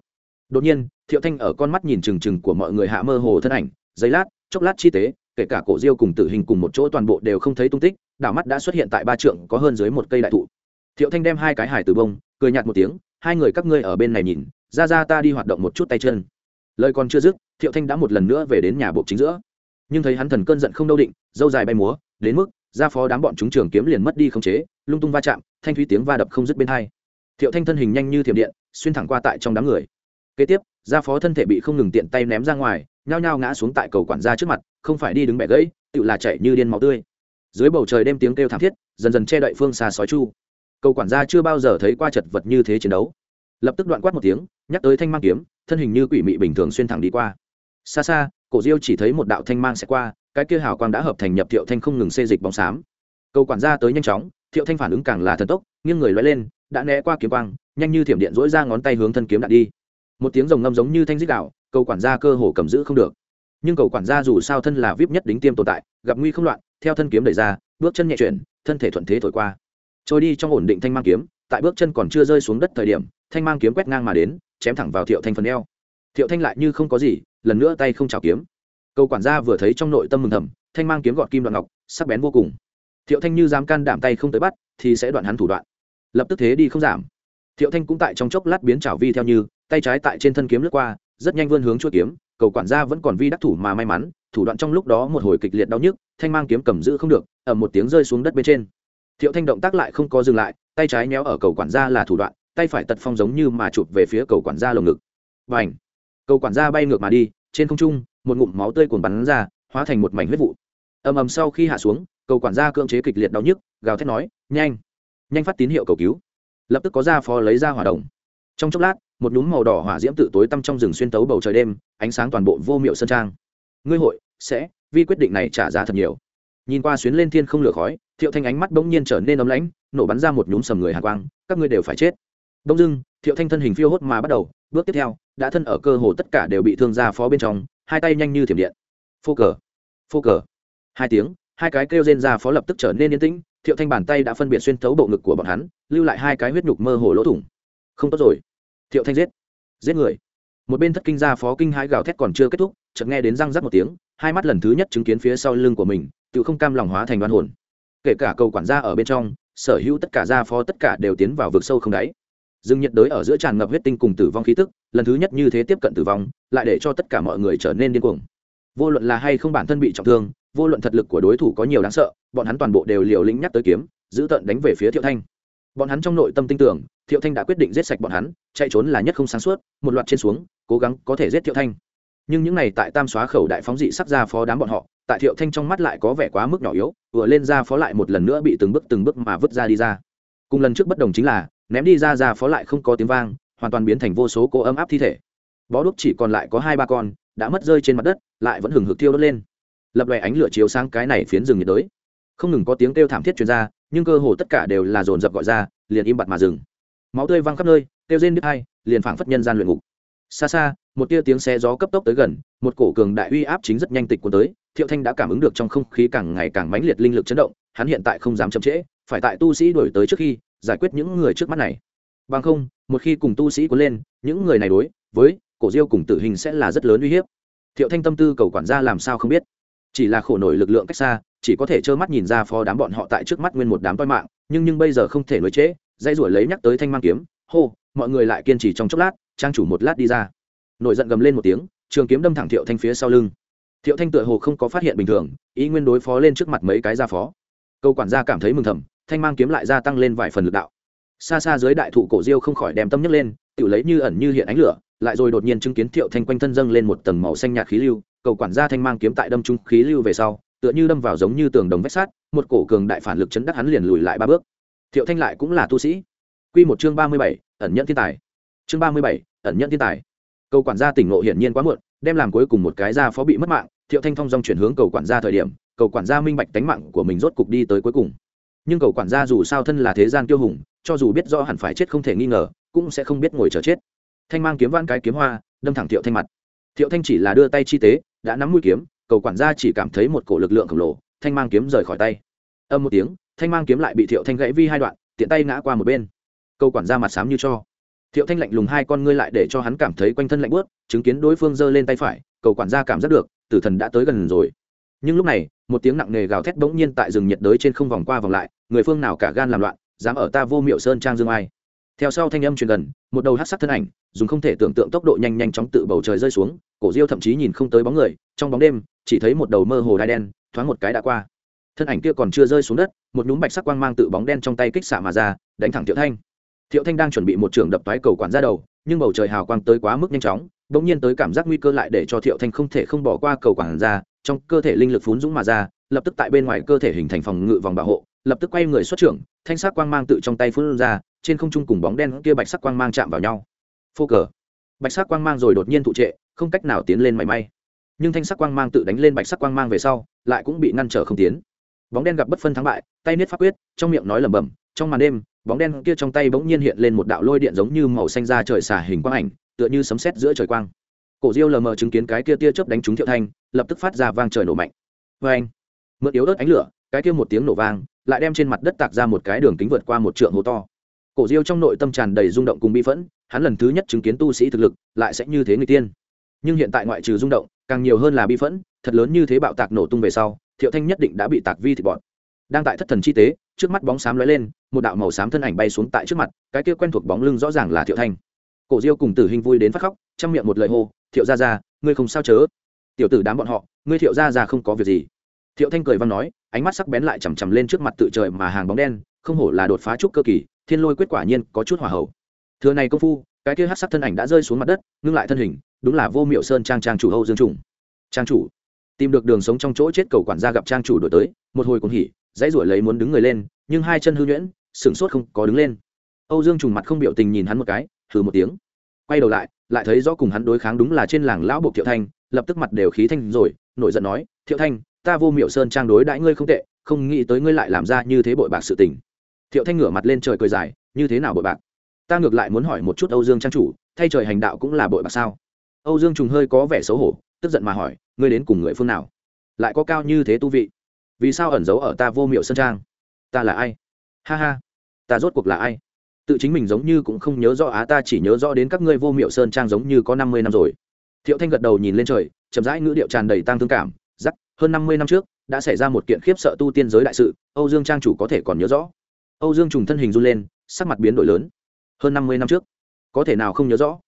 Đột nhiên, thiệu thanh ở con mắt nhìn trừng trừng của mọi người hạ mơ hồ thân ảnh giấy lát, chốc lát chi tế, kể cả cổ diêu cùng tử hình cùng một chỗ toàn bộ đều không thấy tung tích, đảo mắt đã xuất hiện tại ba trượng có hơn dưới một cây đại thụ. Thiệu thanh đem hai cái hải từ bông, cười nhạt một tiếng hai người các ngươi ở bên này nhìn, ra ra ta đi hoạt động một chút tay chân. Lời còn chưa dứt, thiệu thanh đã một lần nữa về đến nhà bộ chính giữa. Nhưng thấy hắn thần cơn giận không đâu định, dâu dài bay múa, đến mức gia phó đám bọn chúng trường kiếm liền mất đi khống chế, lung tung va chạm, thanh thúy tiếng va đập không dứt bên hai. Thiệu thanh thân hình nhanh như thiểm điện, xuyên thẳng qua tại trong đám người. Kế tiếp gia phó thân thể bị không ngừng tiện tay ném ra ngoài, nhao nhao ngã xuống tại cầu quản gia trước mặt, không phải đi đứng bẻ gãy tự là chạy như điên máu tươi. Dưới bầu trời đêm tiếng kêu thảm thiết, dần dần che đậy phương xa sói chu cầu quản gia chưa bao giờ thấy qua chật vật như thế chiến đấu. Lập tức đoạn quát một tiếng, nhắc tới thanh mang kiếm, thân hình như quỷ mị bình thường xuyên thẳng đi qua. Xa xa, cổ diêu chỉ thấy một đạo thanh mang sẽ qua, cái kia hào quang đã hợp thành nhập thiệu thanh không ngừng xê dịch bóng xám. Cầu quản gia tới nhanh chóng, thiệu thanh phản ứng càng là thần tốc, nghiêng người loay lên, đã né qua kiếm quang, nhanh như thiểm điện dỗi ra ngón tay hướng thân kiếm đạn đi. Một tiếng rồng ngâm giống như thanh dích đạo, cầu quản gia cơ hồ cầm giữ không được. Nhưng cầu quản gia dù sao thân là vip nhất đính tiêm tồn tại, gặp nguy không loạn, theo thân kiếm đẩy ra, bước chân nhẹ chuyển, thân thể thuận thế thổi qua trôi đi trong ổn định thanh mang kiếm, tại bước chân còn chưa rơi xuống đất thời điểm, thanh mang kiếm quét ngang mà đến, chém thẳng vào thiệu thanh phần eo. Thiệu thanh lại như không có gì, lần nữa tay không chào kiếm. Cầu quản gia vừa thấy trong nội tâm mừng thầm, thanh mang kiếm gọt kim đoạn ngọc, sắc bén vô cùng. Thiệu thanh như dám can đảm tay không tới bắt, thì sẽ đoạn hắn thủ đoạn. Lập tức thế đi không giảm. Thiệu thanh cũng tại trong chốc lát biến trào vi theo như, tay trái tại trên thân kiếm lướt qua, rất nhanh vươn hướng chuỗi kiếm, cầu quản gia vẫn còn vi đắc thủ mà may mắn, thủ đoạn trong lúc đó một hồi kịch liệt đau nhức, thanh mang kiếm cầm giữ không được ở một tiếng rơi xuống đất bên trên thiệu thanh động tác lại không có dừng lại, tay trái néo ở cầu quản gia là thủ đoạn, tay phải tật phong giống như mà chụp về phía cầu quản gia lồng ngực. Và ảnh cầu quản gia bay ngược mà đi, trên không trung, một ngụm máu tươi cuồn bắn ra, hóa thành một mảnh huyết vụ. Ầm ầm sau khi hạ xuống, cầu quản gia cưỡng chế kịch liệt đau nhức, gào thét nói, nhanh! Nhanh phát tín hiệu cầu cứu! Lập tức có gia phó lấy ra hỏa đồng. Trong chốc lát, một nhúm màu đỏ hỏa diễm tự tối tăm trong rừng xuyên tấu bầu trời đêm, ánh sáng toàn bộ vô miệu sơn trang. Ngươi hội sẽ, vi quyết định này trả giá thật nhiều. Nhìn qua xuyến lên thiên không lửa khói thiệu thanh ánh mắt bỗng nhiên trở nên ấm lãnh, nổ bắn ra một nhúm sầm người hạ quang, các ngươi đều phải chết. Đông dưng thiệu thanh thân hình phiêu hốt mà bắt đầu, bước tiếp theo, đã thân ở cơ hồ tất cả đều bị thương ra phó bên trong, hai tay nhanh như thiểm điện. Phô cờ phô cờ. Hai tiếng, hai cái kêu rên ra phó lập tức trở nên yên tĩnh, thiệu thanh bàn tay đã phân biệt xuyên thấu bộ ngực của bọn hắn, lưu lại hai cái huyết nhục mơ hồ lỗ thủng. Không tốt rồi. Thiệu thanh giết giết người. Một bên thất kinh gia phó kinh hãi gào thét còn chưa kết thúc, chợt nghe đến răng rắc một tiếng, hai mắt lần thứ nhất chứng kiến phía sau lưng của mình, tự không cam lòng hóa thành đoan hồn kể cả cầu quản gia ở bên trong, sở hữu tất cả gia phó tất cả đều tiến vào vực sâu không đáy. Rừng nhiệt đới ở giữa tràn ngập huyết tinh cùng tử vong khí tức, lần thứ nhất như thế tiếp cận tử vong, lại để cho tất cả mọi người trở nên điên cuồng. Vô luận là hay không bản thân bị trọng thương, vô luận thật lực của đối thủ có nhiều đáng sợ, bọn hắn toàn bộ đều liều lĩnh nhắc tới kiếm, giữ tận đánh về phía thiệu thanh. Bọn hắn trong nội tâm tin tưởng, thiệu thanh đã quyết định giết sạch bọn hắn, chạy trốn là nhất không sáng suốt, một loạt trên xuống, cố gắng có thể giết thiệu thanh. Nhưng những này tại tam xóa khẩu đại phóng dị sắc ra phó đám bọn họ tại thiệu thanh trong mắt lại có vẻ quá mức nhỏ yếu, vừa lên ra phó lại một lần nữa bị từng bước từng bước mà vứt ra đi ra. Cùng lần trước bất đồng chính là, ném đi ra ra phó lại không có tiếng vang, hoàn toàn biến thành vô số cỗ ấm áp thi thể. Bó đúc chỉ còn lại có hai ba con, đã mất rơi trên mặt đất, lại vẫn hừng hực thiêu đốt lên. Lập loè ánh lửa chiếu sang cái này phiến rừng nhiệt đới. Không ngừng có tiếng kêu thảm thiết truyền ra, nhưng cơ hồ tất cả đều là dồn dập gọi ra, liền im bặt mà dừng. Máu tươi văng khắp nơi, kêu rên đứt hai, liền phảng phất nhân gian luyện ngục. Xa xa, một tia tiếng xe gió cấp tốc tới gần, một cổ cường đại uy áp chính rất nhanh tịch cuốn tới thiệu thanh đã cảm ứng được trong không khí càng ngày càng mãnh liệt linh lực chấn động, hắn hiện tại không dám chậm trễ, phải tại tu sĩ đổi tới trước khi giải quyết những người trước mắt này. Bằng không, một khi cùng tu sĩ cuốn lên, những người này đối với cổ diêu cùng tử hình sẽ là rất lớn uy hiếp. Thiệu thanh tâm tư cầu quản gia làm sao không biết? Chỉ là khổ nổi lực lượng cách xa, chỉ có thể trơ mắt nhìn ra phó đám bọn họ tại trước mắt nguyên một đám toi mạng, nhưng nhưng bây giờ không thể nối trễ dây ruổi lấy nhắc tới thanh mang kiếm, hô, mọi người lại kiên trì trong chốc lát, trang chủ một lát đi ra. Nổi giận gầm lên một tiếng, trường kiếm đâm thẳng thiệu thanh phía sau lưng thiệu thanh tựa hồ không có phát hiện bình thường, ý nguyên đối phó lên trước mặt mấy cái gia phó. Câu quản gia cảm thấy mừng thầm, thanh mang kiếm lại gia tăng lên vài phần lực đạo. Xa xa dưới đại thụ cổ diêu không khỏi đem tâm nhấc lên, tự lấy như ẩn như hiện ánh lửa, lại rồi đột nhiên chứng kiến thiệu thanh quanh thân dâng lên một tầng màu xanh nhạt khí lưu, cầu quản gia thanh mang kiếm tại đâm trung khí lưu về sau, tựa như đâm vào giống như tường đồng vách sát một cổ cường đại phản lực chấn đắc hắn liền lùi lại ba bước. Thiệu thanh lại cũng là tu sĩ. Q một chương ba mươi bảy, ẩn nhận thiên tài. Chương ba mươi bảy, ẩn nhận thiên tài. Cầu quản gia tỉnh ngộ hiển nhiên quá muộn, đem làm cuối cùng một cái gia phó bị mất mạng thiệu thanh thong dong chuyển hướng cầu quản gia thời điểm, cầu quản gia minh bạch tánh mạng của mình rốt cục đi tới cuối cùng. Nhưng cầu quản gia dù sao thân là thế gian tiêu hùng, cho dù biết do hẳn phải chết không thể nghi ngờ, cũng sẽ không biết ngồi chờ chết. Thanh mang kiếm van cái kiếm hoa, đâm thẳng thiệu thanh mặt. Thiệu thanh chỉ là đưa tay chi tế, đã nắm mũi kiếm, cầu quản gia chỉ cảm thấy một cổ lực lượng khổng lồ, thanh mang kiếm rời khỏi tay. Âm một tiếng, thanh mang kiếm lại bị thiệu thanh gãy vi hai đoạn, tiện tay ngã qua một bên. Cầu quản gia mặt xám như cho. Thiệu thanh lạnh lùng hai con ngươi lại để cho hắn cảm thấy quanh thân lạnh bớt chứng kiến đối phương giơ lên tay phải, cầu quản gia cảm giác được tử thần đã tới gần rồi. Nhưng lúc này, một tiếng nặng nề gào thét bỗng nhiên tại rừng nhiệt đới trên không vòng qua vòng lại, người phương nào cả gan làm loạn, dám ở ta vô miệu sơn trang dương ai. Theo sau thanh âm truyền gần, một đầu hát sắc thân ảnh, dùng không thể tưởng tượng tốc độ nhanh nhanh chóng tự bầu trời rơi xuống, cổ diêu thậm chí nhìn không tới bóng người, trong bóng đêm, chỉ thấy một đầu mơ hồ đai đen, thoáng một cái đã qua. Thân ảnh kia còn chưa rơi xuống đất, một nhúm bạch sắc quang mang tự bóng đen trong tay kích xạ mà ra, đánh thẳng thiệu thanh. Thiệu thanh đang chuẩn bị một trường đập toái cầu quản ra đầu, nhưng bầu trời hào quang tới quá mức nhanh chóng bỗng nhiên tới cảm giác nguy cơ lại để cho thiệu thanh không thể không bỏ qua cầu quản ra trong cơ thể linh lực phún dũng mà ra, lập tức tại bên ngoài cơ thể hình thành phòng ngự vòng bảo hộ, lập tức quay người xuất trưởng, thanh sắc quang mang tự trong tay phun ra, trên không trung cùng bóng đen kia bạch sắc quang mang chạm vào nhau. Phô cờ. Bạch sắc quang mang rồi đột nhiên thụ trệ, không cách nào tiến lên mảy may. Nhưng thanh sắc quang mang tự đánh lên bạch sắc quang mang về sau, lại cũng bị ngăn trở không tiến. Bóng đen gặp bất phân thắng bại, tay niết pháp quyết, trong miệng nói lẩm bẩm, trong màn đêm, bóng đen kia trong tay bỗng nhiên hiện lên một đạo lôi điện giống như màu xanh da trời xả hình quang ảnh tựa như sấm sét giữa trời quang. Cổ diêu lờ mờ chứng kiến cái kia tia chớp đánh trúng thiệu thanh, lập tức phát ra vang trời nổ mạnh. Vê anh, mượn yếu ớt ánh lửa, cái kia một tiếng nổ vang, lại đem trên mặt đất tạc ra một cái đường kính vượt qua một trượng hố to. Cổ diêu trong nội tâm tràn đầy rung động cùng bi phẫn, hắn lần thứ nhất chứng kiến tu sĩ thực lực, lại sẽ như thế người tiên. Nhưng hiện tại ngoại trừ rung động, càng nhiều hơn là bi phẫn, thật lớn như thế bạo tạc nổ tung về sau, thiệu thanh nhất định đã bị tạc vi thịt bọn đang tại thất thần chi tế, trước mắt bóng xám lóe lên, một đạo màu xám thân ảnh bay xuống tại trước mặt, cái kia quen thuộc bóng lưng rõ ràng là thiệu thanh cổ diêu cùng tử hình vui đến phát khóc chăm miệng một lời hô, thiệu ra ra ngươi không sao chớ? Tiểu tử đám bọn họ, ngươi thiệu ra ra không có việc gì. Thiệu thanh cười văn nói, ánh mắt sắc bén lại chằm chằm lên trước mặt tự trời mà hàng bóng đen, không hổ là đột phá trúc cơ kỳ, thiên lôi quyết quả nhiên có chút hỏa hậu. Thừa này công phu, cái kia hát sắc thân ảnh đã rơi xuống mặt đất, ngưng lại thân hình, đúng là vô miệu sơn trang trang chủ hâu dương trùng. Trang chủ, tìm được đường sống trong chỗ chết cầu quản gia gặp trang chủ đổi tới, một hồi cũng hỉ, dãy ruổi lấy muốn đứng người lên, nhưng hai chân hư nhuyễn, sửng sốt không có đứng lên. Âu dương trùng mặt không biểu tình nhìn hắn một cái thử một tiếng quay đầu lại lại thấy rõ cùng hắn đối kháng đúng là trên làng lão buộc thiệu thanh, lập tức mặt đều khí thanh rồi, nổi giận nói, thiệu thanh, ta vô miệu sơn trang đối đãi ngươi không tệ, không nghĩ tới ngươi lại làm ra như thế bội bạc sự tình. Thiệu thanh ngửa mặt lên trời cười dài, như thế nào bội bạc? Ta ngược lại muốn hỏi một chút âu dương trang chủ, thay trời hành đạo cũng là bội bạc sao? Âu dương trùng hơi có vẻ xấu hổ, tức giận mà hỏi, ngươi đến cùng người phương nào? Lại có cao như thế tu vị? Vì sao ẩn giấu ở ta vô miệu sơn trang? Ta là ai? Ha ha, ta rốt cuộc là ai? Tự chính mình giống như cũng không nhớ rõ á, ta chỉ nhớ rõ đến các ngươi vô miệu sơn trang giống như có năm mươi năm rồi. Thiệu thanh gật đầu nhìn lên trời, chậm rãi ngữ điệu tràn đầy tăng thương cảm giắc hơn năm mươi năm trước, đã xảy ra một kiện khiếp sợ tu tiên giới đại sự, âu dương trang chủ có thể còn nhớ rõ. Âu dương trùng thân hình run lên, sắc mặt biến đổi lớn. Hơn năm mươi năm trước, có thể nào không nhớ rõ?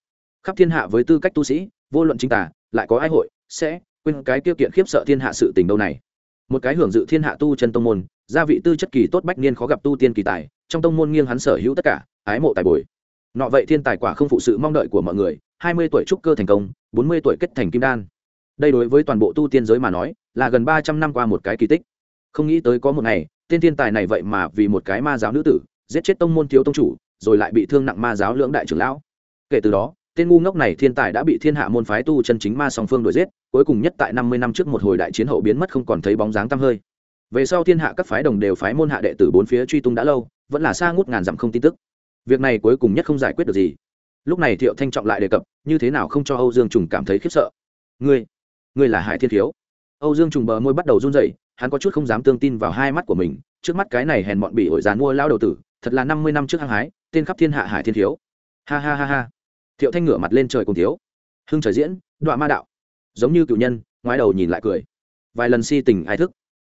Khắp thiên hạ với tư cách tu sĩ, vô luận chính tả lại có ai hội, sẽ quên cái tiêu kiện khiếp sợ thiên hạ sự tình đâu này. Một cái hưởng dự thiên hạ tu chân tông môn, gia vị tư chất kỳ tốt bách niên khó gặp tu tiên kỳ tài trong tông môn nghiêng hắn sở hữu tất cả, ái mộ tài bồi. Nọ vậy thiên tài quả không phụ sự mong đợi của mọi người, hai mươi tuổi trúc cơ thành công, bốn mươi tuổi kết thành kim đan. Đây đối với toàn bộ tu tiên giới mà nói, là gần ba trăm năm qua một cái kỳ tích. Không nghĩ tới có một ngày, tên thiên tài này vậy mà vì một cái ma giáo nữ tử, giết chết tông môn thiếu tông chủ, rồi lại bị thương nặng ma giáo lưỡng đại trưởng lão. Kể từ đó, tên ngu ngốc này thiên tài đã bị thiên hạ môn phái tu chân chính ma song phương đuổi giết, cuối cùng nhất tại năm mươi năm trước một hồi đại chiến hậu biến mất không còn thấy bóng dáng tăm hơi về sau thiên hạ các phái đồng đều phái môn hạ đệ tử bốn phía truy tung đã lâu, vẫn là xa ngút ngàn dặm không tin tức. Việc này cuối cùng nhất không giải quyết được gì. Lúc này thiệu thanh trọng lại đề cập, như thế nào không cho âu dương trùng cảm thấy khiếp sợ. Ngươi ngươi là hải thiên thiếu. Âu dương trùng bờ môi bắt đầu run rẩy, hắn có chút không dám tương tin vào hai mắt của mình, trước mắt cái này hèn bọn bị hội dán mua lao đầu tử, thật là năm mươi năm trước hăng hái, tên khắp thiên hạ hải thiên thiếu. Ha ha ha ha. Thiệu thanh ngửa mặt lên trời cùng thiếu. Hưng trời diễn đoạn ma đạo. Giống như cựu nhân, ngoái đầu nhìn lại cười. Vài lần si tình ai thức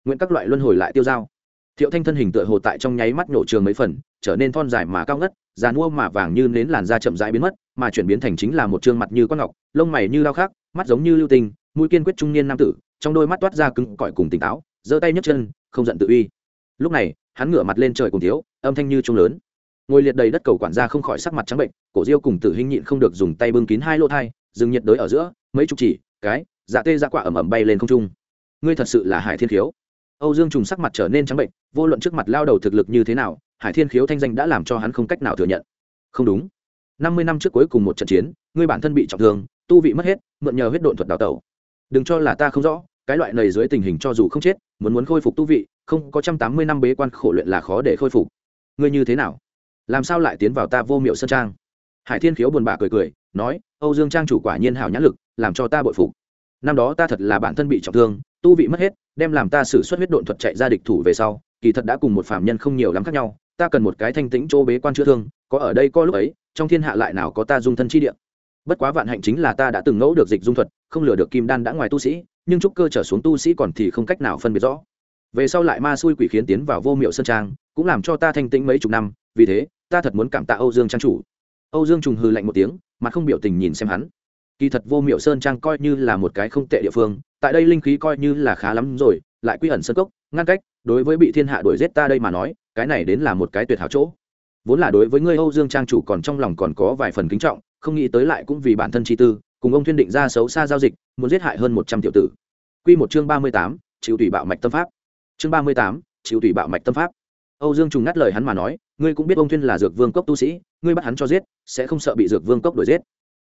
nguyện các loại luân hồi lại tiêu dao. Thiệu thanh thân hình tựa hồ tại trong nháy mắt nổ trường mấy phần, trở nên thon dài mà cao ngất già mua mà vàng như nến làn da chậm rãi biến mất, mà chuyển biến thành chính là một trương mặt như con ngọc, lông mày như lao khác mắt giống như lưu tình mũi kiên quyết trung niên nam tử, trong đôi mắt toát ra cứng cỏi cùng tỉnh táo, giơ tay nhấc chân, không giận tự uy. Lúc này, hắn ngửa mặt lên trời cùng thiếu, âm thanh như trung lớn. Ngồi liệt đầy đất cầu quản gia không khỏi sắc mặt trắng bệnh, cổ diêu cùng tử hình nhịn không được dùng tay bưng kín hai lỗ thai, dừng nhiệt đới ở giữa, mấy chục chỉ, cái dạ tê dạ quả ẩm ẩm bay lên không trung. Ngươi thật sự là hải thiên khiếu âu dương trùng sắc mặt trở nên trắng bệnh, vô luận trước mặt lao đầu thực lực như thế nào, hải thiên khiếu thanh danh đã làm cho hắn không cách nào thừa nhận. Không đúng. Năm mươi năm trước cuối cùng một trận chiến, ngươi bản thân bị trọng thương, tu vị mất hết, mượn nhờ huyết độn thuật đào tẩu. Đừng cho là ta không rõ, cái loại này dưới tình hình cho dù không chết, muốn muốn khôi phục tu vị, không có trăm tám mươi năm bế quan khổ luyện là khó để khôi phục. Ngươi như thế nào? Làm sao lại tiến vào ta vô miệu sơn trang? Hải thiên khiếu buồn bã cười cười, nói, âu dương trang chủ quả nhiên hảo nhãn lực, làm cho ta bội phục năm đó ta thật là bản thân bị trọng thương, tu vị mất hết, đem làm ta xử suất huyết độn thuật chạy ra địch thủ về sau, kỳ thật đã cùng một phạm nhân không nhiều lắm khác nhau, ta cần một cái thanh tĩnh chỗ bế quan chữa thương, có ở đây có lúc ấy, trong thiên hạ lại nào có ta dung thân chi địa. Bất quá vạn hạnh chính là ta đã từng ngẫu được dịch dung thuật, không lừa được kim đan đã ngoài tu sĩ, nhưng trúc cơ trở xuống tu sĩ còn thì không cách nào phân biệt rõ. Về sau lại ma xui quỷ khiến tiến vào vô miệu sơn trang, cũng làm cho ta thanh tĩnh mấy chục năm, vì thế, ta thật muốn cảm tạ âu dương trang chủ. Âu dương trùng hư lạnh một tiếng mà không biểu tình nhìn xem hắn kỳ thật vô miệu sơn trang coi như là một cái không tệ địa phương, tại đây linh khí coi như là khá lắm rồi, lại quy ẩn sân cốc, ngăn cách, đối với bị thiên hạ đuổi giết ta đây mà nói, cái này đến là một cái tuyệt hảo chỗ. Vốn là đối với ngươi âu dương trang chủ còn trong lòng còn có vài phần kính trọng, không nghĩ tới lại cũng vì bản thân chi tư, cùng ông Thiên định ra xấu xa giao dịch, muốn giết hại hơn một trăm tiểu tử. Q một chương ba mươi tám, chịu tùy bạo mạch tâm pháp. Chương ba mươi tám, chịu tùy bạo mạch tâm pháp. Âu dương trùng ngắt lời hắn mà nói, ngươi cũng biết ông Thiên là dược vương cốc tu sĩ, ngươi bắt hắn cho giết, sẽ không sợ bị dược vương cốc đuổi giết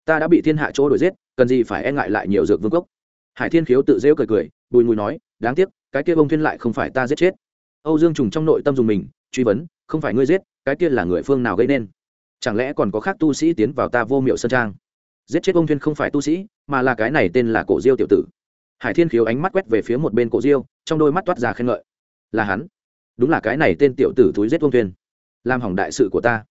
ta đã bị thiên hạ chỗ đuổi giết cần gì phải e ngại lại nhiều dược vương cốc hải thiên khiếu tự rêu cười cười bùi mùi nói đáng tiếc cái kia bông thiên lại không phải ta giết chết. Âu dương trùng trong nội tâm dùng mình truy vấn không phải ngươi giết cái kia là người phương nào gây nên? Chẳng lẽ còn có khác tu sĩ tiến vào ta vô miệu sơn trang? Giết chết bông thiên không phải tu sĩ mà là cái này tên là cổ diêu tiểu tử. Hải thiên khiếu ánh mắt quét về phía một bên cổ diêu trong đôi mắt toát ra khen ngợi. Là hắn. Đúng là cái này tên tiểu tử túi giết bông thiên, làm hỏng đại sự của ta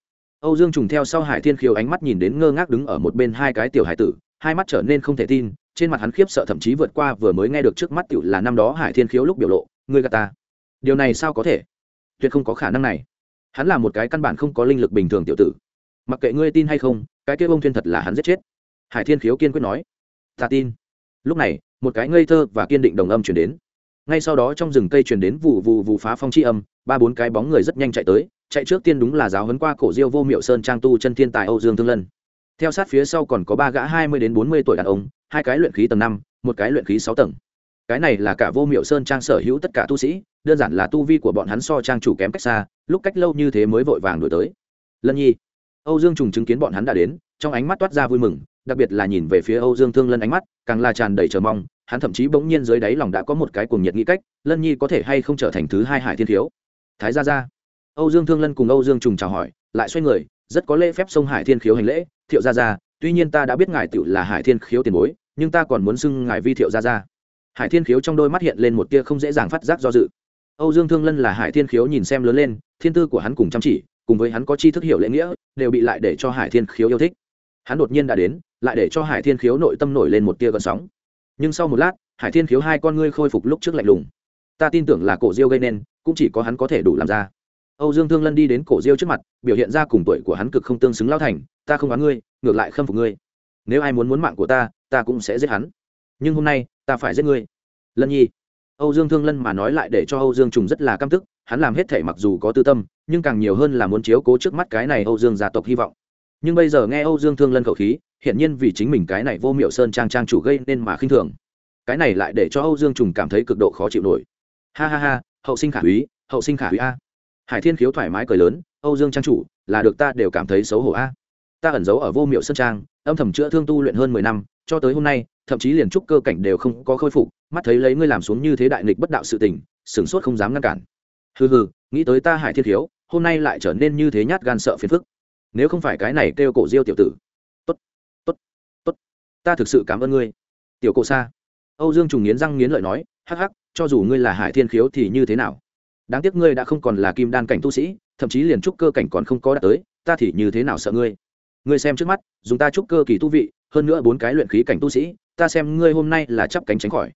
âu dương trùng theo sau hải thiên khiếu ánh mắt nhìn đến ngơ ngác đứng ở một bên hai cái tiểu hải tử, hai mắt trở nên không thể tin, trên mặt hắn khiếp sợ thậm chí vượt qua vừa mới nghe được trước mắt tiểu là năm đó hải thiên khiếu lúc biểu lộ, ngươi gạt ta. Điều này sao có thể? Tuyệt không có khả năng này. Hắn là một cái căn bản không có linh lực bình thường tiểu tử. Mặc kệ ngươi tin hay không, cái kia bông Thiên thật là hắn giết chết. Hải thiên khiếu kiên quyết nói, ta tin. Lúc này, một cái ngây thơ và kiên định đồng âm truyền đến ngay sau đó trong rừng cây truyền đến vụ vụ vụ phá phong chi âm, ba bốn cái bóng người rất nhanh chạy tới, chạy trước tiên đúng là giáo hấn qua cổ diêu vô miệu sơn trang tu chân thiên tài âu dương thương lân. Theo sát phía sau còn có ba gã hai mươi đến bốn mươi tuổi đàn ông, hai cái luyện khí tầng năm, một cái luyện khí sáu tầng. Cái này là cả vô miệu sơn trang sở hữu tất cả tu sĩ, đơn giản là tu vi của bọn hắn so trang chủ kém cách xa, lúc cách lâu như thế mới vội vàng đổi tới. Lân nhi, âu dương trùng chứng kiến bọn hắn đã đến, trong ánh mắt toát ra vui mừng, đặc biệt là nhìn về phía âu dương thương lân ánh mắt, càng là tràn đầy chờ mong hắn thậm chí bỗng nhiên dưới đáy lòng đã có một cái cuồng nhiệt nghĩ cách, lân nhi có thể hay không trở thành thứ hai hải thiên thiếu? Thái gia gia. Âu dương thương lân cùng âu dương trùng chào hỏi, lại xoay người, rất có lễ phép sông hải thiên khiếu hành lễ, thiệu gia gia, tuy nhiên ta đã biết ngài tựu là hải thiên khiếu tiền bối, nhưng ta còn muốn xưng ngài vi thiệu gia gia. Hải thiên khiếu trong đôi mắt hiện lên một tia không dễ dàng phát giác do dự. Âu dương thương lân là hải thiên khiếu nhìn xem lớn lên, thiên tư của hắn cùng chăm chỉ, cùng với hắn có chi thức hiểu lễ nghĩa, đều bị lại để cho hải thiên khiếu yêu thích. Hắn đột nhiên đã đến, lại để cho hải thiên khiếu nội tâm nổi lên một tia gợn sóng nhưng sau một lát, hải thiên khiếu hai con ngươi khôi phục lúc trước lạnh lùng. Ta tin tưởng là cổ diêu gây nên, cũng chỉ có hắn có thể đủ làm ra. Âu dương thương lân đi đến cổ diêu trước mặt, biểu hiện ra cùng tuổi của hắn cực không tương xứng lao thành, ta không đoán ngươi, ngược lại khâm phục ngươi. Nếu ai muốn muốn mạng của ta ta cũng sẽ giết hắn. Nhưng hôm nay, ta phải giết ngươi. Lân nhi. Âu dương thương lân mà nói lại để cho âu dương trùng rất là căm tức, hắn làm hết thể mặc dù có tư tâm, nhưng càng nhiều hơn là muốn chiếu cố trước mắt cái này âu dương gia tộc hy vọng nhưng bây giờ nghe âu dương thương lân khẩu khí hiện nhiên vì chính mình cái này vô miệu sơn trang trang chủ gây nên mà khinh thường. Cái này lại để cho âu dương trùng cảm thấy cực độ khó chịu nổi. Ha ha ha, hậu sinh khả úy, hậu sinh khả úy a. Hải thiên khiếu thoải mái cười lớn, âu dương trang chủ, là được ta đều cảm thấy xấu hổ a. Ta ẩn giấu ở vô miệu sơn trang, âm thầm chữa thương tu luyện hơn mười năm, cho tới hôm nay, thậm chí liền trúc cơ cảnh đều không có khôi phục, mắt thấy lấy ngươi làm xuống như thế đại nghịch bất đạo sự tình, sửng sốt không dám ngăn cản. Hừ hừ, nghĩ tới ta hải thiên khiếu, hôm nay lại trở nên như thế nhát gan sợ phiền phức nếu không phải cái này kêu cổ diêu tiểu tử. Tốt tốt tốt. Ta thực sự cảm ơn ngươi. Tiểu cổ sa. Âu dương trùng nghiến răng nghiến lợi nói, hắc hắc, cho dù ngươi là hải thiên khiếu thì như thế nào? Đáng tiếc ngươi đã không còn là kim đan cảnh tu sĩ, thậm chí liền trúc cơ cảnh còn không có đạt tới, ta thì như thế nào sợ ngươi? Ngươi xem trước mắt, dùng ta trúc cơ kỳ tu vị, hơn nữa bốn cái luyện khí cảnh tu sĩ, ta xem ngươi hôm nay là chắp cánh tránh khỏi.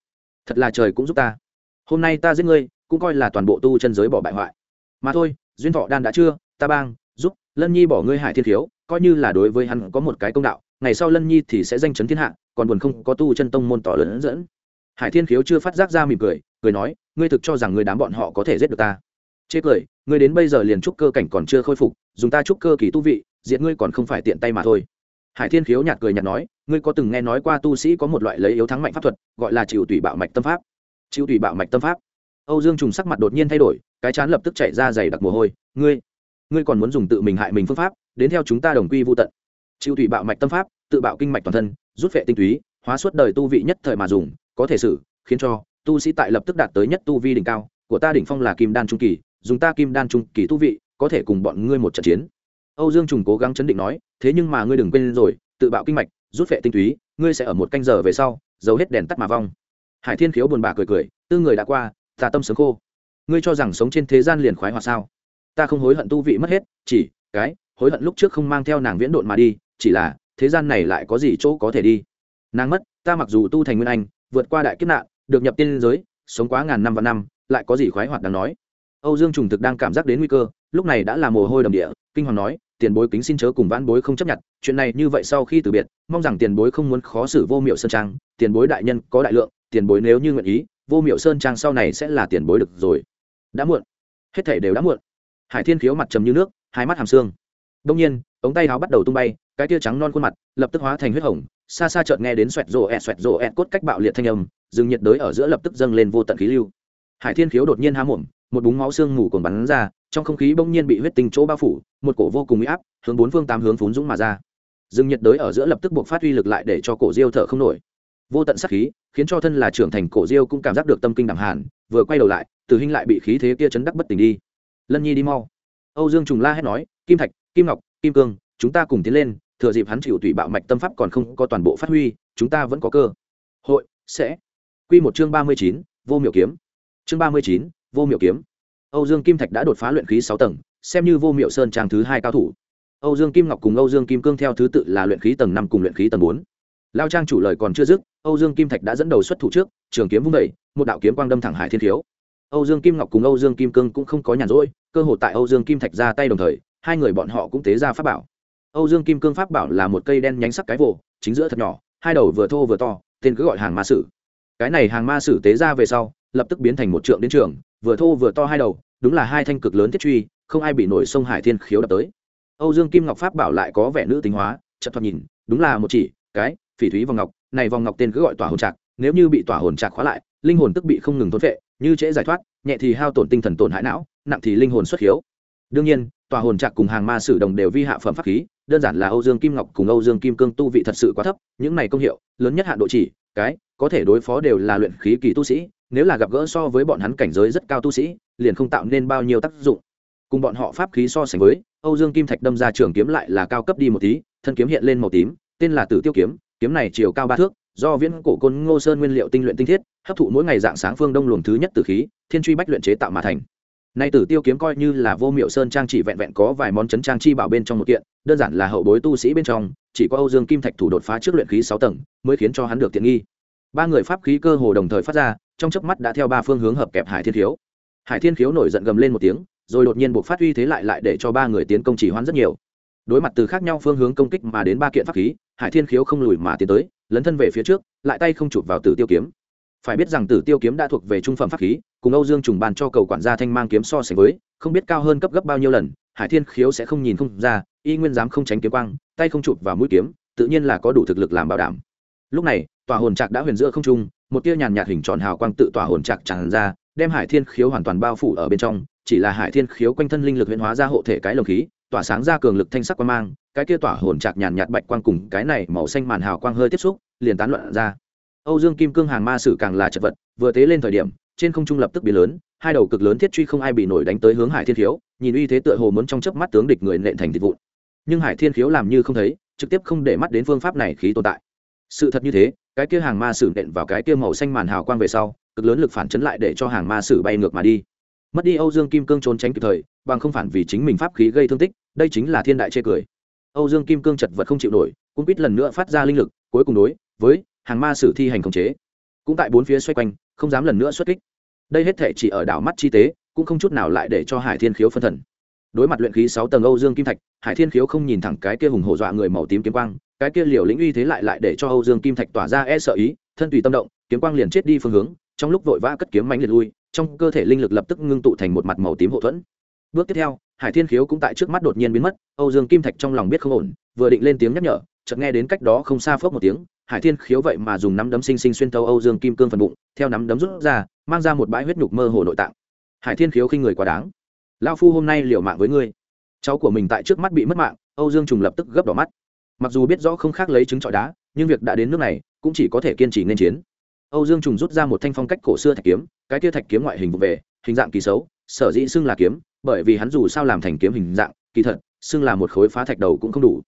Thật là trời cũng giúp ta. Hôm nay ta giết ngươi, cũng coi là toàn bộ tu chân giới bỏ bại hoại. Mà thôi, duyên thọ đan đã chưa, ta bang giúp, lân nhi bỏ ngươi hải thiên thiếu, coi như là đối với hắn có một cái công đạo, ngày sau lân nhi thì sẽ danh chấn thiên hạ, còn buồn không có tu chân tông môn tỏ lớn dẫn. Hải thiên khiếu chưa phát giác ra mỉm cười cười nói, ngươi thực cho rằng người đám bọn họ có thể giết được ta. Chê cười, ngươi đến bây giờ liền trúc cơ cảnh còn chưa khôi phục, dùng ta trúc cơ kỳ tu vị diện ngươi còn không phải tiện tay mà thôi. Hải thiên khiếu nhạt cười nhạt nói, ngươi có từng nghe nói qua tu sĩ có một loại lấy yếu thắng mạnh pháp thuật, gọi là chịu tùy bạo mạch tâm pháp? Chịu tùy bạo mạch tâm pháp. Âu dương trùng sắc mặt đột nhiên thay đổi, cái chán lập tức chạy ra dày đặc mồ hôi, ngươi ngươi còn muốn dùng tự mình hại mình phương pháp, đến theo chúng ta đồng quy vô tận. Chịu thủy bạo mạch tâm pháp, tự bạo kinh mạch toàn thân, rút phệ tinh túy, hóa suốt đời tu vị nhất thời mà dùng, có thể xử, khiến cho tu sĩ tại lập tức đạt tới nhất tu vi đỉnh cao, của ta đỉnh phong là kim đan trung kỳ, dùng ta kim đan trung kỳ tu vị, có thể cùng bọn ngươi một trận chiến. Âu dương trùng cố gắng chấn định nói, thế nhưng mà ngươi đừng quên rồi, tự bạo kinh mạch, rút phệ tinh túy, ngươi sẽ ở một canh giờ về sau giấu hết đèn tắt mà vong. Hải thiên khiếu buồn bã cười cười, tư người đã qua tà tâm sướng khô. Ngươi cho rằng sống trên thế gian liền khoái hoạt sao? Ta không hối hận tu vị mất hết, chỉ cái hối hận lúc trước không mang theo nàng viễn độn mà đi, chỉ là thế gian này lại có gì chỗ có thể đi. Nàng mất, ta mặc dù tu thành nguyên anh, vượt qua đại kiếp nạn, được nhập tiên giới, sống quá ngàn năm và năm, lại có gì khoái hoạt đáng nói? Âu dương trùng thực đang cảm giác đến nguy cơ, lúc này đã là mồ hôi đầm địa, kinh hoàng nói, tiền bối kính xin chớ cùng vãn bối không chấp nhận, chuyện này như vậy sau khi từ biệt, mong rằng tiền bối không muốn khó xử vô miệu sơn trang, tiền bối đại nhân có đại lượng, tiền bối nếu như nguyện ý, vô miệu sơn trang sau này sẽ là tiền bối được rồi. Đã muộn. Hết thể đều đã muộn hải thiên khiếu mặt trầm như nước, hai mắt hàm xương. Đông nhiên, ống tay áo bắt đầu tung bay, cái tia trắng non khuôn mặt lập tức hóa thành huyết hồng, xa xa chợt nghe đến xoẹt rộ ẹt, xoẹt rộ ẹt cốt cách bạo liệt thanh âm rừng nhiệt đới ở giữa lập tức dâng lên vô tận khí lưu. Hải thiên khiếu đột nhiên há mồm, một búng máu xương mù còn bắn ra, trong không khí bỗng nhiên bị huyết tinh chỗ bao phủ, một cổ vô cùng uy áp, hướng bốn phương tám hướng phún dũng mà ra. Rừng nhiệt đới ở giữa lập tức buộc phát uy lực lại để cho cổ diêu thở không nổi. Vô tận sắc khí, khiến cho thân là trưởng thành cổ diêu cũng cảm giác được tâm kinh đẳng hàn, vừa quay đầu lại, tử hinh lại bị khí thế kia chấn đắc bất tỉnh đi lân nhi đi mau. Âu dương trùng la hét nói, kim thạch, kim ngọc, kim cương, chúng ta cùng tiến lên, thừa dịp hắn chịu tùy bạo mạch tâm pháp còn không có toàn bộ phát huy, chúng ta vẫn có cơ. Hội, sẽ. Quy một chương ba mươi chín, vô miểu kiếm. Chương ba mươi chín, vô miểu kiếm. Âu dương kim thạch đã đột phá luyện khí sáu tầng, xem như vô miểu sơn trang thứ hai cao thủ. Âu dương kim ngọc cùng âu dương kim cương theo thứ tự là luyện khí tầng năm cùng luyện khí tầng bốn. Lao trang chủ lời còn chưa dứt, âu dương kim thạch đã dẫn đầu xuất thủ trước, trường kiếm vung đầy một đạo kiếm quang đâm thẳng hải thiên thiếu âu dương kim ngọc cùng âu dương kim cương cũng không có nhàn rỗi, cơ hội tại âu dương kim thạch ra tay đồng thời, hai người bọn họ cũng tế ra pháp bảo. Âu dương kim cương pháp bảo là một cây đen nhánh sắc cái vồ, chính giữa thật nhỏ, hai đầu vừa thô vừa to, tên cứ gọi hàng ma sử. Cái này hàng ma sử tế ra về sau, lập tức biến thành một trượng đến trường, vừa thô vừa to hai đầu, đúng là hai thanh cực lớn thiết truy, không ai bị nổi sông hải thiên khiếu đập tới. Âu dương kim ngọc pháp bảo lại có vẻ nữ tính hóa, chợt thoạt nhìn, đúng là một chỉ, cái, phỉ thúy vòng ngọc, này vòng ngọc tên cứ gọi tỏa hồn trạc, nếu như bị tỏa hồn trạc khóa lại, linh hồn tức bị không ngừng tổn phệ như trễ giải thoát, nhẹ thì hao tổn tinh thần tổn hại não, nặng thì linh hồn xuất hiếu. Đương nhiên, tòa hồn trạc cùng hàng ma sử đồng đều vi hạ phẩm pháp khí, đơn giản là âu dương kim ngọc cùng âu dương kim cương tu vị thật sự quá thấp, những này công hiệu, lớn nhất hạn độ chỉ, cái, có thể đối phó đều là luyện khí kỳ tu sĩ, nếu là gặp gỡ so với bọn hắn cảnh giới rất cao tu sĩ, liền không tạo nên bao nhiêu tác dụng. Cùng bọn họ pháp khí so sánh với, âu dương kim thạch đâm ra trường kiếm lại là cao cấp đi một tí, thân kiếm hiện lên màu tím, tên là tử tiêu kiếm kiếm này chiều cao ba thước, do viễn cổ côn ngô sơn nguyên liệu tinh luyện tinh thiết hấp thụ mỗi ngày dạng sáng phương đông luồng thứ nhất từ khí, thiên truy bách luyện chế tạo mà thành. Nay tử tiêu kiếm coi như là vô miệu sơn trang chỉ vẹn vẹn có vài món chấn trang chi bảo bên trong một kiện, đơn giản là hậu bối tu sĩ bên trong, chỉ có âu dương kim thạch thủ đột phá trước luyện khí sáu tầng, mới khiến cho hắn được tiện nghi. Ba người pháp khí cơ hồ đồng thời phát ra, trong chớp mắt đã theo ba phương hướng hợp kẹp hải thiên khiếu. Hải thiên khiếu nổi giận gầm lên một tiếng, rồi đột nhiên buộc phát uy thế lại lại để cho ba người tiến công chỉ hoãn rất nhiều. Đối mặt từ khác nhau phương hướng công kích mà đến ba kiện pháp khí, hải thiên khiếu không lùi mà tiến tới, lấn thân về phía trước, lại tay không chụp vào tử tiêu kiếm phải biết rằng tử tiêu kiếm đã thuộc về trung phẩm pháp khí, cùng âu dương trùng bàn cho cầu quản gia thanh mang kiếm so sánh với, không biết cao hơn cấp gấp bao nhiêu lần, hải thiên khiếu sẽ không nhìn không ra, y nguyên dám không tránh kiếm quang, tay không chụp vào mũi kiếm, tự nhiên là có đủ thực lực làm bảo đảm. Lúc này, tòa hồn trạc đã huyền giữa không trung, một tia nhàn nhạt hình tròn hào quang tự tòa hồn trạc tràn ra, đem hải thiên khiếu hoàn toàn bao phủ ở bên trong, chỉ là hải thiên khiếu quanh thân linh lực huyễn hóa ra hộ thể cái lồng khí, tỏa sáng ra cường lực thanh sắc quang mang, cái kia tỏa hồn trạc nhàn nhạt bạch quang cùng cái này màu xanh màn hào quang hơi tiếp xúc, liền tán loạn ra âu dương kim cương hàng ma sử càng là chật vật, vừa tế lên thời điểm, trên không trung lập tức biến lớn, hai đầu cực lớn thiết truy không ai bị nổi đánh tới hướng hải thiên khiếu, nhìn uy thế tựa hồ muốn trong chớp mắt tướng địch người nện thành thịt vụn. Nhưng hải thiên khiếu làm như không thấy, trực tiếp không để mắt đến phương pháp này khí tồn tại. Sự thật như thế, cái kia hàng ma sử nện vào cái kia màu xanh màn hào quang về sau, cực lớn lực phản chấn lại để cho hàng ma sử bay ngược mà đi. Mất đi âu dương kim cương trốn tránh kịp thời, bằng không phản vì chính mình pháp khí gây thương tích, đây chính là thiên đại chê cười. Âu dương kim cương chật vật không chịu nổi, cũng biết lần nữa phát ra linh lực, cuối cùng đối với hàng ma sử thi hành khống chế. Cũng tại bốn phía xoay quanh, không dám lần nữa xuất kích. Đây hết thể chỉ ở đảo mắt chi tế, cũng không chút nào lại để cho hải thiên khiếu phân thần. Đối mặt luyện khí sáu tầng âu dương kim thạch, hải thiên khiếu không nhìn thẳng cái kia hùng hổ dọa người màu tím kiếm quang, cái kia liều lĩnh uy thế lại lại để cho âu dương kim thạch tỏa ra e sợ ý, thân tùy tâm động, kiếm quang liền chết đi phương hướng, trong lúc vội vã cất kiếm mánh liệt lui, trong cơ thể linh lực lập tức ngưng tụ thành một mặt màu tím hậu thuẫn. Bước tiếp theo, hải thiên khiếu cũng tại trước mắt đột nhiên biến mất, âu dương kim thạch trong lòng biết không ổn, vừa định lên tiếng nhắc nhở, chợt nghe đến cách đó không xa phước một tiếng hải thiên khiếu vậy mà dùng nắm đấm sinh sinh xuyên tâu âu dương kim cương phần bụng, theo nắm đấm rút ra, mang ra một bãi huyết nhục mơ hồ nội tạng. Hải thiên khiếu khinh người quá đáng. Lao phu hôm nay liều mạng với ngươi. Cháu của mình tại trước mắt bị mất mạng, âu dương trùng lập tức gấp đỏ mắt. Mặc dù biết rõ không khác lấy trứng trọi đá, nhưng việc đã đến nước này cũng chỉ có thể kiên trì nên chiến. Âu dương trùng rút ra một thanh phong cách cổ xưa thạch kiếm, cái kia thạch kiếm ngoại hình vụ về, hình dạng kỳ xấu, sở dĩ xưng là kiếm, bởi vì hắn dù sao làm thành kiếm hình dạng, kỳ thật, xưng là một khối phá thạch đầu cũng không đủ.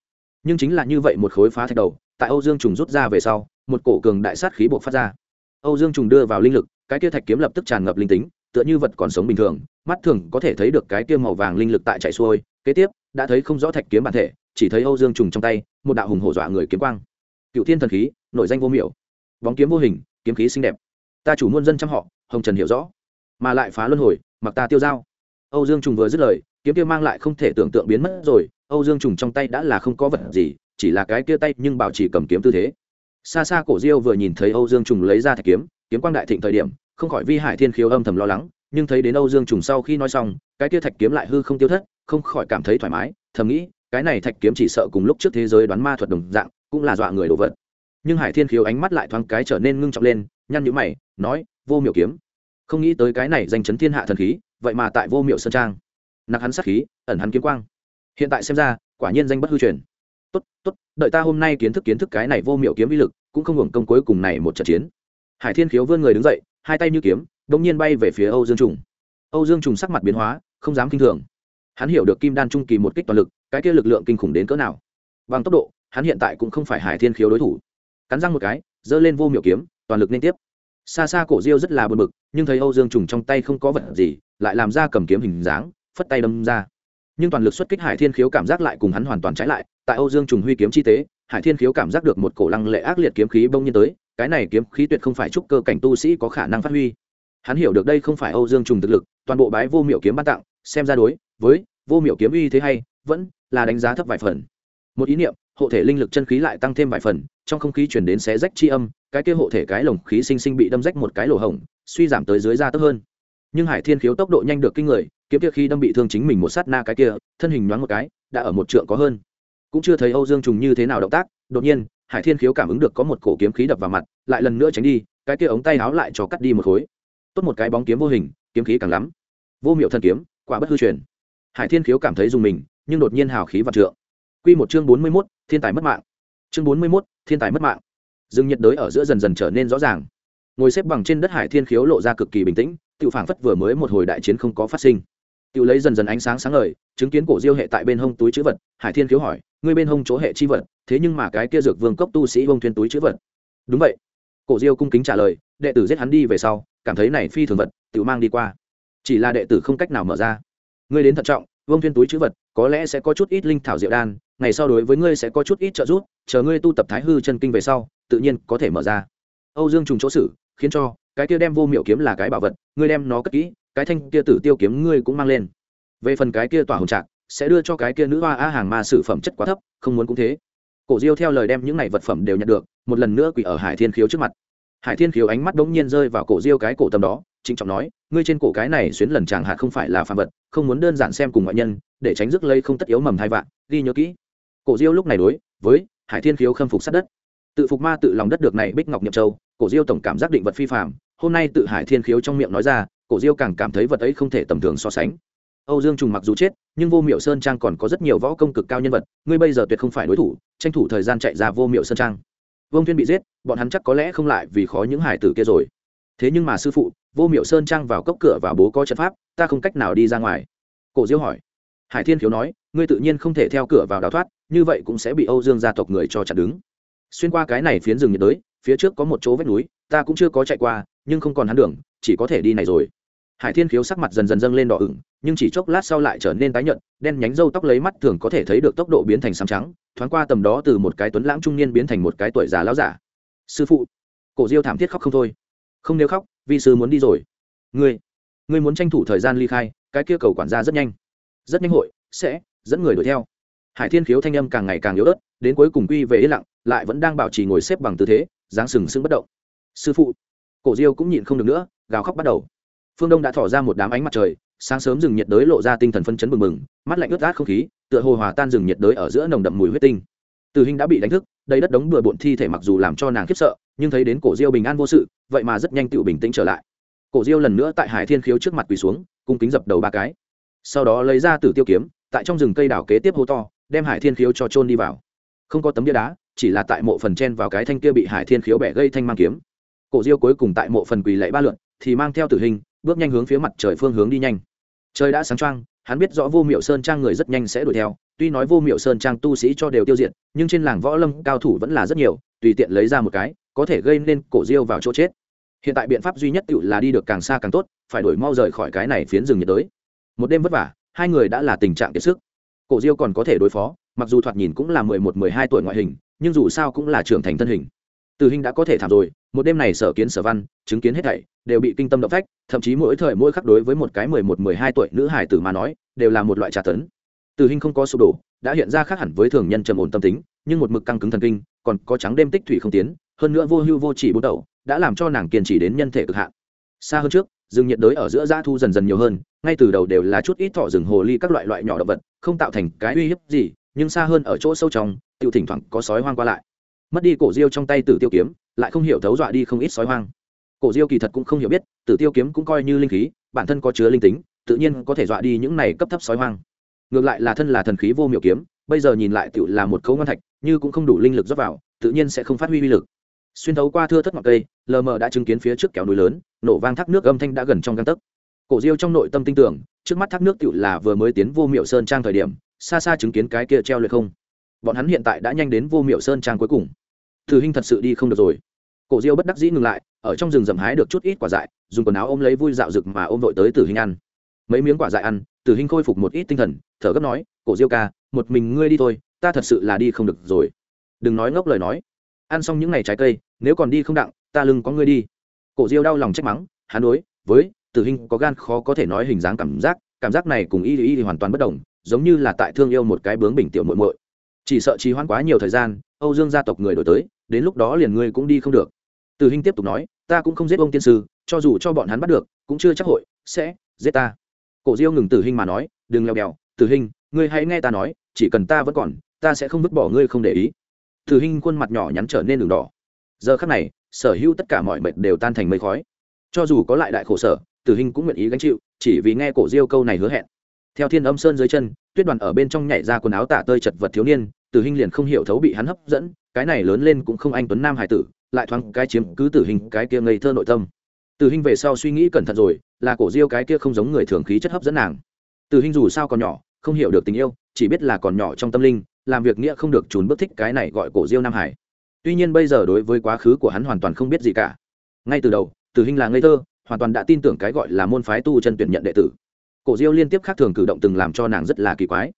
Nhưng chính là như vậy một khối phá thạch đầu tại âu dương trùng rút ra về sau, một cổ cường đại sát khí bộc phát ra. Âu dương trùng đưa vào linh lực, cái kia thạch kiếm lập tức tràn ngập linh tính, tựa như vật còn sống bình thường, mắt thường có thể thấy được cái kia màu vàng linh lực tại chạy xuôi, kế tiếp, đã thấy không rõ thạch kiếm bản thể, chỉ thấy âu dương trùng trong tay, một đạo hùng hổ dọa người kiếm quang. Cựu thiên thần khí, nội danh vô miểu. Bóng kiếm vô hình, kiếm khí xinh đẹp. Ta chủ muôn dân trăm họ, hồng trần hiểu rõ. Mà lại phá luân hồi, mặc ta tiêu dao âu dương trùng vừa dứt lời, kiếm kia mang lại không thể tưởng tượng biến mất rồi, âu dương trùng trong tay đã là không có vật gì chỉ là cái kia tay nhưng bảo trì cầm kiếm tư thế. Xa xa cổ diêu vừa nhìn thấy âu dương trùng lấy ra thạch kiếm kiếm quang đại thịnh thời điểm, không khỏi vi hải thiên khiếu âm thầm lo lắng, nhưng thấy đến âu dương trùng sau khi nói xong, cái kia thạch kiếm lại hư không tiêu thất, không khỏi cảm thấy thoải mái, thầm nghĩ, cái này thạch kiếm chỉ sợ cùng lúc trước thế giới đoán ma thuật đồng dạng, cũng là dọa người đồ vật. Nhưng hải thiên khiếu ánh mắt lại thoáng cái trở nên ngưng trọng lên, nhăn nhữ mày, nói, vô miểu kiếm. Không nghĩ tới cái này danh chấn thiên hạ thần khí, vậy mà tại vô miểu sơn trang. Nặc hắn sát khí, ẩn hắn kiếm quang. Hiện tại xem ra, quả nhiên danh bất hư truyền tốt tốt, đợi ta hôm nay kiến thức kiến thức cái này vô miệu kiếm uy lực, cũng không hưởng công cuối cùng này một trận chiến. Hải thiên khiếu vươn người đứng dậy, hai tay như kiếm đống nhiên bay về phía âu dương trùng. Âu dương trùng sắc mặt biến hóa, không dám kinh thường. Hắn hiểu được kim đan trung kỳ một kích toàn lực, cái kia lực lượng kinh khủng đến cỡ nào. Bằng tốc độ, hắn hiện tại cũng không phải hải thiên khiếu đối thủ. Cắn răng một cái, giơ lên vô miệu kiếm, toàn lực liên tiếp. Xa xa cổ diêu rất là bực bực, nhưng thấy âu dương trùng trong tay không có vật gì, lại làm ra cầm kiếm hình dáng, phất tay đâm ra. Nhưng toàn lực xuất kích hải thiên khiếu cảm giác lại cùng hắn hoàn toàn trái lại tại âu dương trùng huy kiếm chi tế, hải thiên khiếu cảm giác được một cổ lăng lệ ác liệt kiếm khí bông nhiên tới, cái này kiếm khí tuyệt không phải trúc cơ cảnh tu sĩ có khả năng phát huy. Hắn hiểu được đây không phải âu dương trùng thực lực, toàn bộ bái vô miệu kiếm ban tặng, xem ra đối với vô miệu kiếm uy thế hay, vẫn là đánh giá thấp vài phần. Một ý niệm, hộ thể linh lực chân khí lại tăng thêm vài phần, trong không khí chuyển đến xé rách chi âm, cái kia hộ thể cái lồng khí sinh sinh bị đâm rách một cái lỗ hổng, suy giảm tới dưới da tấp hơn. Nhưng hải thiên khiếu tốc độ nhanh được kinh người, kiếm kia khi đâm bị thương chính mình một sát na cái kia, thân hình nhoáng một cái, đã ở một trượng có hơn cũng chưa thấy âu dương trùng như thế nào động tác đột nhiên hải thiên khiếu cảm ứng được có một cổ kiếm khí đập vào mặt lại lần nữa tránh đi cái kia ống tay áo lại cho cắt đi một khối. Tốt một cái bóng kiếm vô hình kiếm khí càng lắm. Vô miệu thần kiếm quả bất hư truyền. Hải thiên khiếu cảm thấy dùng mình nhưng đột nhiên hào khí vạn trượng. Quy một chương bốn mươi 41, thiên tài mất mạng. Chương bốn mươi 41, thiên tài mất mạng. Rừng nhiệt đới ở giữa dần dần trở nên rõ ràng. Ngồi xếp bằng trên đất hải thiên khiếu lộ ra cực kỳ bình tĩnh tự phảng phất vừa mới một hồi đại chiến không có phát sinh. Tiểu lấy dần dần ánh sáng sáng ngời, chứng kiến cổ diêu hệ tại bên hông túi chữ vật, hải thiên khiếu hỏi, ngươi bên hông chỗ hệ chi vật, thế nhưng mà cái kia dược vương cốc tu sĩ bông thiên túi chữ vật. Đúng vậy. Cổ diêu cung kính trả lời, đệ tử giết hắn đi về sau, cảm thấy này phi thường vật, tiểu mang đi qua. Chỉ là đệ tử không cách nào mở ra. Ngươi đến thận trọng, vương thiên túi chữ vật, có lẽ sẽ có chút ít linh thảo diệu đan, ngày sau đối với ngươi sẽ có chút ít trợ giúp, chờ ngươi tu tập thái hư chân kinh về sau, tự nhiên có thể mở ra. Âu dương trùng chỗ xử, khiến cho, cái kia đem vô miệu kiếm là cái bảo vật, ngươi đem nó cất kỹ cái thanh kia tử tiêu kiếm ngươi cũng mang lên. Về phần cái kia tỏa hồn trạc, sẽ đưa cho cái kia nữ hoa a hàng ma sử phẩm chất quá thấp, không muốn cũng thế. Cổ diêu theo lời đem những này vật phẩm đều nhận được, một lần nữa quỷ ở hải thiên khiếu trước mặt. Hải thiên khiếu ánh mắt đ ố n g nhiên rơi vào cổ diêu cái cổ tầm đó, trịnh trọng nói, ngươi trên cổ cái này xuyến lần chàng hạt không phải là phạm vật, không muốn đơn giản xem cùng ngoại nhân, để tránh rước lây không tất yếu mầm hai vạn, ghi nhớ kỹ. Cổ diêu lúc này đối với hải thiên khiếu khâm phục sát đất. Tự phục ma tự lòng đất được này bích ngọc nhậm châu, cổ diêu tổng cảm giác định vật phi phạm hôm nay tự hải thiên khiếu trong miệng nói ra cổ diêu càng cảm thấy vật ấy không thể tầm thường so sánh Âu Dương Trùng mặc dù chết, nhưng Vô Miệu Sơn Trang còn có rất nhiều võ công cực cao nhân vật, ngươi bây giờ tuyệt không phải đối thủ, tranh thủ thời gian chạy ra Vô Miệu Sơn Trang. Vương Tuyên bị giết, bọn hắn chắc có lẽ không lại vì khó những hải tử kia rồi. Thế nhưng mà sư phụ, Vô Miệu Sơn Trang vào cốc cửa và bố có trận pháp, ta không cách nào đi ra ngoài. Cổ Diêu hỏi. Hải Thiên Khiếu nói, ngươi tự nhiên không thể theo cửa vào đào thoát, như vậy cũng sẽ bị Âu Dương gia tộc người cho chặn đứng. Xuyên qua cái này phiến rừng nhiệt đới, phía trước có một chỗ vách núi, ta cũng chưa có chạy qua, nhưng không còn hắn đường, chỉ có thể đi này rồi hải thiên khiếu sắc mặt dần dần dâng lên đỏ ửng, nhưng chỉ chốc lát sau lại trở nên tái nhợt, đen nhánh râu tóc lấy mắt thường có thể thấy được tốc độ biến thành sáng trắng, thoáng qua tầm đó từ một cái tuấn lãng trung niên biến thành một cái tuổi già lão giả. Sư phụ. Cổ diêu thảm thiết khóc không thôi. Không nếu khóc vì sư muốn đi rồi. Ngươi ngươi muốn tranh thủ thời gian ly khai, cái kia cầu quản gia rất nhanh. Rất nhanh hội, sẽ dẫn người đuổi theo. Hải thiên khiếu thanh âm càng ngày càng yếu ớt, đến cuối cùng quy về yên lặng, lại vẫn đang bảo trì ngồi xếp bằng tư thế, dáng sừng sững bất động. Sư phụ. Cổ diêu cũng nhịn không được nữa, gào khóc bắt đầu phương đông đã thỏ ra một đám ánh mặt trời, sáng sớm rừng nhiệt đới lộ ra tinh thần phân chấn bừng bừng, mắt lạnh ướt át không khí, tựa hồ hòa tan rừng nhiệt đới ở giữa nồng đậm mùi huyết tinh. Từ hình đã bị đánh thức, đầy đất đống bừa bộn thi thể mặc dù làm cho nàng khiếp sợ, nhưng thấy đến cổ diêu bình an vô sự, vậy mà rất nhanh tự bình tĩnh trở lại. Cổ diêu lần nữa tại hải thiên khiếu trước mặt quỳ xuống, cung kính dập đầu ba cái. Sau đó lấy ra tử tiêu kiếm, tại trong rừng cây đảo kế tiếp hô to, đem hải thiên khiếu cho trôn đi vào. Không có tấm bia đá, chỉ là tại mộ phần chen vào cái thanh kia bị hải thiên khiếu bẻ gây thanh mang kiếm. Cổ diêu cuối cùng tại mộ phần quỳ lạy ba lượn, thì mang theo tử hình bước nhanh hướng phía mặt trời phương hướng đi nhanh. Trời đã sáng trăng hắn biết rõ vô miệu sơn trang người rất nhanh sẽ đuổi theo, tuy nói vô miệu sơn trang tu sĩ cho đều tiêu diệt, nhưng trên làng võ lâm cao thủ vẫn là rất nhiều, tùy tiện lấy ra một cái, có thể gây nên cổ diêu vào chỗ chết. Hiện tại biện pháp duy nhất tự là đi được càng xa càng tốt, phải đuổi mau rời khỏi cái này phiến rừng nhiệt đới. Một đêm vất vả, hai người đã là tình trạng kiệt sức. Cổ diêu còn có thể đối phó, mặc dù thoạt nhìn cũng là mười một, mười hai tuổi ngoại hình, nhưng dù sao cũng là trưởng thành thân hình. Từ hình đã có thể thảm rồi, một đêm này sở kiến sở văn, chứng kiến hết thảy đều bị kinh tâm động phách, thậm chí mỗi thời mỗi khắc đối với một cái mười một, mười hai tuổi nữ hải tử mà nói, đều là một loại trà tấn. Từ hình không có sụp đổ, đã hiện ra khác hẳn với thường nhân trầm ổn tâm tính, nhưng một mực căng cứng thần kinh, còn có trắng đêm tích thủy không tiến, hơn nữa vô hưu vô chỉ bút đầu đã làm cho nàng kiên trì đến nhân thể cực hạn. Xa hơn trước, rừng nhiệt đới ở giữa dã thu dần dần nhiều hơn, ngay từ đầu đều là chút ít thỏ rừng hồ ly các loại loại nhỏ động vật, không tạo thành cái uy hiếp gì, nhưng xa hơn ở chỗ sâu trong tự thỉnh thoảng có sói hoang qua lại. Mất đi cổ diêu trong tay tử tiêu kiếm, lại không hiểu thấu dọa đi không ít sói hoang cổ diêu kỳ thật cũng không hiểu biết, tử tiêu kiếm cũng coi như linh khí, bản thân có chứa linh tính, tự nhiên có thể dọa đi những này cấp thấp sói hoang. Ngược lại là thân là thần khí vô miểu kiếm, bây giờ nhìn lại tự là một khấu ngon thạch, như cũng không đủ linh lực dốc vào, tự nhiên sẽ không phát huy uy lực. Xuyên thấu qua thưa thất ngọn cây, lờ mờ đã chứng kiến phía trước kéo núi lớn, nổ vang thác nước âm thanh đã gần trong găng tấc. Cổ diêu trong nội tâm tin tưởng, trước mắt thác nước tự là vừa mới tiến vô miệu sơn trang thời điểm, xa xa chứng kiến cái kia treo luyện không. Bọn hắn hiện tại đã nhanh đến vô miệu sơn trang cuối cùng. Thử hình thật sự đi không được rồi cổ diêu bất đắc dĩ ngừng lại, ở trong rừng rậm hái được chút ít quả dại, dùng quần áo ôm lấy vui dạo rực mà ôm vội tới tử hình ăn. Mấy miếng quả dại ăn, tử hình khôi phục một ít tinh thần, thở gấp nói, cổ diêu ca, một mình ngươi đi thôi, ta thật sự là đi không được rồi. Đừng nói ngốc lời nói. Ăn xong những ngày trái cây, nếu còn đi không đặng, ta lưng có ngươi đi. Cổ diêu đau lòng trách mắng, hắn đối với tử hình có gan khó có thể nói hình dáng cảm giác cảm giác này cùng y y thì hoàn toàn bất đồng, giống như là tại thương yêu một cái bướng bình tiểu muội muội. Chỉ sợ trì hoãn quá nhiều thời gian, âu dương gia tộc người đổi tới, đến lúc đó liền ngươi cũng đi không được từ Hinh tiếp tục nói ta cũng không giết ông tiên sư cho dù cho bọn hắn bắt được cũng chưa chắc hội sẽ giết ta. Cổ diêu ngừng tử Hinh mà nói đừng leo bèo. tử Hinh, ngươi hãy nghe ta nói chỉ cần ta vẫn còn ta sẽ không vứt bỏ ngươi không để ý. Tử Hinh khuôn mặt nhỏ nhắn trở nên đường đỏ. Giờ khắc này sở hữu tất cả mọi mệt đều tan thành mây khói. Cho dù có lại đại khổ sở tử Hinh cũng nguyện ý gánh chịu chỉ vì nghe cổ diêu câu này hứa hẹn. Theo thiên âm sơn dưới chân tuyết đoàn ở bên trong nhảy ra quần áo tả tơi chật vật thiếu niên tử Hinh liền không hiểu thấu bị hắn hấp dẫn cái này lớn lên cũng không anh tuấn nam hải tử lại thoáng cái chiếm cứ tử hình cái kia ngây thơ nội tâm. Tử hình về sau suy nghĩ cẩn thận rồi, là cổ diêu cái kia không giống người thường khí chất hấp dẫn nàng. Tử hình dù sao còn nhỏ, không hiểu được tình yêu, chỉ biết là còn nhỏ trong tâm linh, làm việc nghĩa không được trốn bước thích cái này gọi cổ diêu nam hải. Tuy nhiên bây giờ đối với quá khứ của hắn hoàn toàn không biết gì cả. Ngay từ đầu, tử hình là ngây thơ, hoàn toàn đã tin tưởng cái gọi là môn phái tu chân tuyển nhận đệ tử. Cổ diêu liên tiếp khác thường cử động từng làm cho nàng rất là kỳ quái.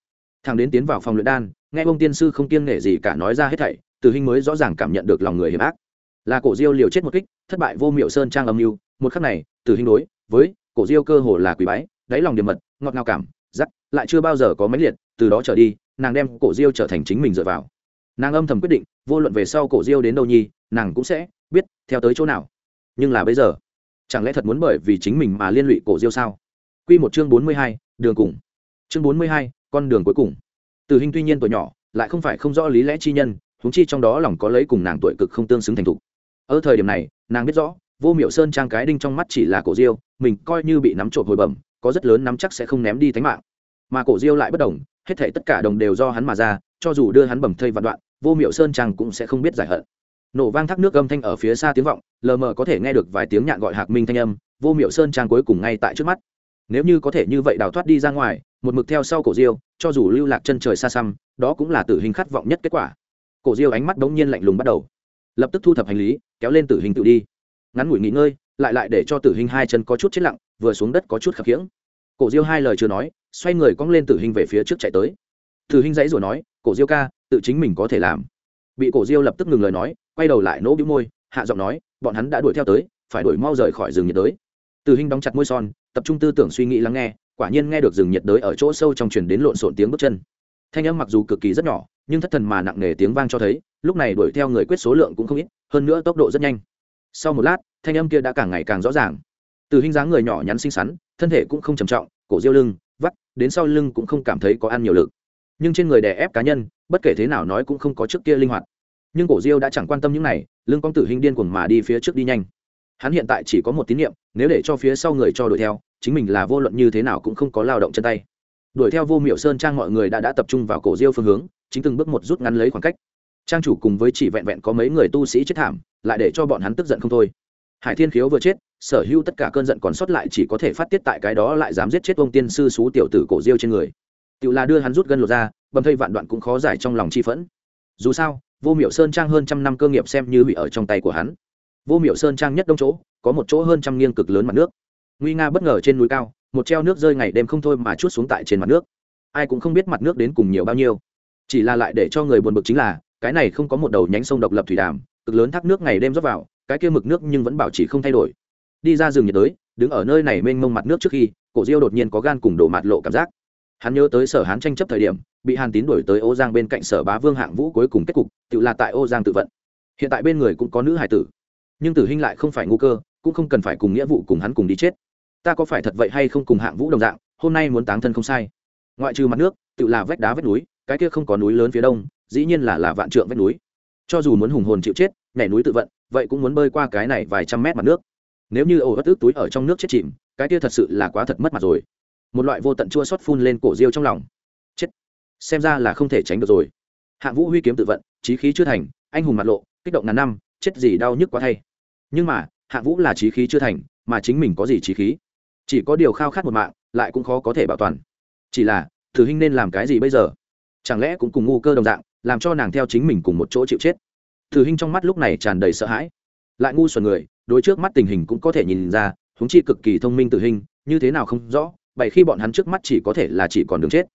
Thằng đến tiến vào phòng luyện đan, nghe ông tiên sư không kiêng nghệ gì cả nói ra hết thảy, tử hình mới rõ ràng cảm nhận được lòng người hiểm ác là cổ diêu liều chết một kích, thất bại vô miệu sơn trang âm mưu, một khắc này từ hình đối với cổ diêu cơ hồ là quỷ bái, đáy lòng điểm mật, ngọt ngào cảm giắc lại chưa bao giờ có máy liệt, từ đó trở đi, nàng đem cổ diêu trở thành chính mình dựa vào. Nàng âm thầm quyết định, vô luận về sau cổ diêu đến đâu nhi, nàng cũng sẽ biết theo tới chỗ nào. Nhưng là bây giờ, chẳng lẽ thật muốn bởi vì chính mình mà liên lụy cổ diêu sao? Q một chương bốn mươi hai, đường cùng. Chương bốn mươi hai, con đường cuối cùng. Từ hình tuy nhiên tuổi nhỏ, lại không phải không rõ lý lẽ chi nhân húng chi trong đó lòng có lấy cùng nàng tuổi cực không tương xứng thành thục ở thời điểm này, nàng biết rõ, vô miệu sơn trang cái đinh trong mắt chỉ là cổ diêu, mình coi như bị nắm trộm hồi bẩm, có rất lớn nắm chắc sẽ không ném đi tánh mạng. Mà cổ diêu lại bất đồng, hết thể tất cả đồng đều do hắn mà ra, cho dù đưa hắn bầm thây vạn đoạn, vô miệu sơn trang cũng sẽ không biết giải hận. Nổ vang thác nước âm thanh ở phía xa tiếng vọng, lờ mờ có thể nghe được vài tiếng nhạn gọi hạc minh thanh âm, vô miệu sơn trang cuối cùng ngay tại trước mắt. Nếu như có thể như vậy đào thoát đi ra ngoài, một mực theo sau cổ diêu, cho dù lưu lạc chân trời xa xăm, đó cũng là tử hình khát vọng nhất kết quả. Cổ diêu ánh mắt đống nhiên lạnh lùng bắt đầu, lập tức thu thập hành lý kéo lên tử hình tự đi. Ngắn ngủi nghỉ ngơi, lại lại để cho tử hình hai chân có chút chết lặng, vừa xuống đất có chút khập khiễng. Cổ diêu hai lời chưa nói, xoay người cong lên tử hình về phía trước chạy tới. Tử hình dãy rồi nói, cổ diêu ca, tự chính mình có thể làm. Bị cổ diêu lập tức ngừng lời nói, quay đầu lại nỗ bĩu môi, hạ giọng nói, bọn hắn đã đuổi theo tới, phải đuổi mau rời khỏi rừng nhiệt đới. Tử hình đóng chặt môi son, tập trung tư tưởng suy nghĩ lắng nghe, quả nhiên nghe được rừng nhiệt đới ở chỗ sâu trong truyền đến lộn xộn tiếng bước chân. Thanh âm mặc dù cực kỳ rất nhỏ, nhưng thất thần mà nặng nề tiếng vang cho thấy lúc này đuổi theo người quyết số lượng cũng không ít, hơn nữa tốc độ rất nhanh. Sau một lát, thanh âm kia đã càng ngày càng rõ ràng. Từ hình dáng người nhỏ nhắn xinh xắn, thân thể cũng không trầm trọng, cổ diêu lưng, vắt, đến sau lưng cũng không cảm thấy có ăn nhiều lực. Nhưng trên người đè ép cá nhân, bất kể thế nào nói cũng không có trước kia linh hoạt. Nhưng cổ diêu đã chẳng quan tâm những này, lưng con tử hình điên cuồng mà đi phía trước đi nhanh. Hắn hiện tại chỉ có một tín nhiệm nếu để cho phía sau người cho đuổi theo, chính mình là vô luận như thế nào cũng không có lao động chân tay. Đuổi theo vô miệu sơn trang mọi người đã đã tập trung vào cổ diêu phương hướng, chính từng bước một rút ngắn lấy khoảng cách trang chủ cùng với chỉ vẹn vẹn có mấy người tu sĩ chết thảm, lại để cho bọn hắn tức giận không thôi. Hải thiên khiếu vừa chết, sở hữu tất cả cơn giận còn sót lại chỉ có thể phát tiết tại cái đó lại dám giết chết ông tiên sư xú tiểu tử cổ diêu trên người. Tự là đưa hắn rút gân lột ra, bầm thây vạn đoạn cũng khó giải trong lòng chi phẫn. Dù sao, vô miệu sơn trang hơn trăm năm cơ nghiệp xem như hủy ở trong tay của hắn. Vô miệu sơn trang nhất đông chỗ, có một chỗ hơn trăm nghiêng cực lớn mặt nước. Nguy nga bất ngờ trên núi cao, một treo nước rơi ngày đêm không thôi mà chút xuống tại trên mặt nước. Ai cũng không biết mặt nước đến cùng nhiều bao nhiêu. Chỉ là lại để cho người buồn bực chính là cái này không có một đầu nhánh sông độc lập thủy đàm, cực lớn thác nước ngày đêm rót vào, cái kia mực nước nhưng vẫn bảo trì không thay đổi. Đi ra rừng nhiệt đới, đứng ở nơi này mênh mông mặt nước trước khi, cổ diêu đột nhiên có gan cùng đổ mạt lộ cảm giác. Hắn nhớ tới sở hán tranh chấp thời điểm, bị hàn tín đuổi tới ô giang bên cạnh sở bá vương hạng vũ cuối cùng kết cục, tự là tại ô giang tự vận. Hiện tại bên người cũng có nữ hải tử. Nhưng tử Hinh lại không phải ngu cơ, cũng không cần phải cùng nghĩa vụ cùng hắn cùng đi chết. Ta có phải thật vậy hay không cùng hạng vũ đồng dạng, hôm nay muốn táng thân không sai. Ngoại trừ mặt nước, tự là vách đá vách núi cái kia không có núi lớn phía đông, dĩ nhiên là là vạn trượng vách núi. Cho dù muốn hùng hồn chịu chết, nhảy núi tự vận, vậy cũng muốn bơi qua cái này vài trăm mét mặt nước. Nếu như ổ bất ức túi ở trong nước chết chìm, cái kia thật sự là quá thật mất mặt rồi. Một loại vô tận chua xót phun lên cổ riêu trong lòng. Chết. Xem ra là không thể tránh được rồi. Hạng vũ huy kiếm tự vận trí khí chưa thành, anh hùng mặt lộ, kích động ngàn năm, chết gì đau nhức quá thay. Nhưng mà, hạng vũ là trí khí chưa thành, mà chính mình có gì trí khí? Chỉ có điều khao khát một mạng, lại cũng khó có thể bảo toàn. Chỉ là, thử hình nên làm cái gì bây giờ? Chẳng lẽ cũng cùng ngu cơ đồng dạng, làm cho nàng theo chính mình cùng một chỗ chịu chết? Thử hình trong mắt lúc này tràn đầy sợ hãi. Lại ngu xuẩn người, đối trước mắt tình hình cũng có thể nhìn ra húng chi cực kỳ thông minh tử hình như thế nào không rõ vậy khi bọn hắn trước mắt chỉ có thể là chỉ còn đường chết.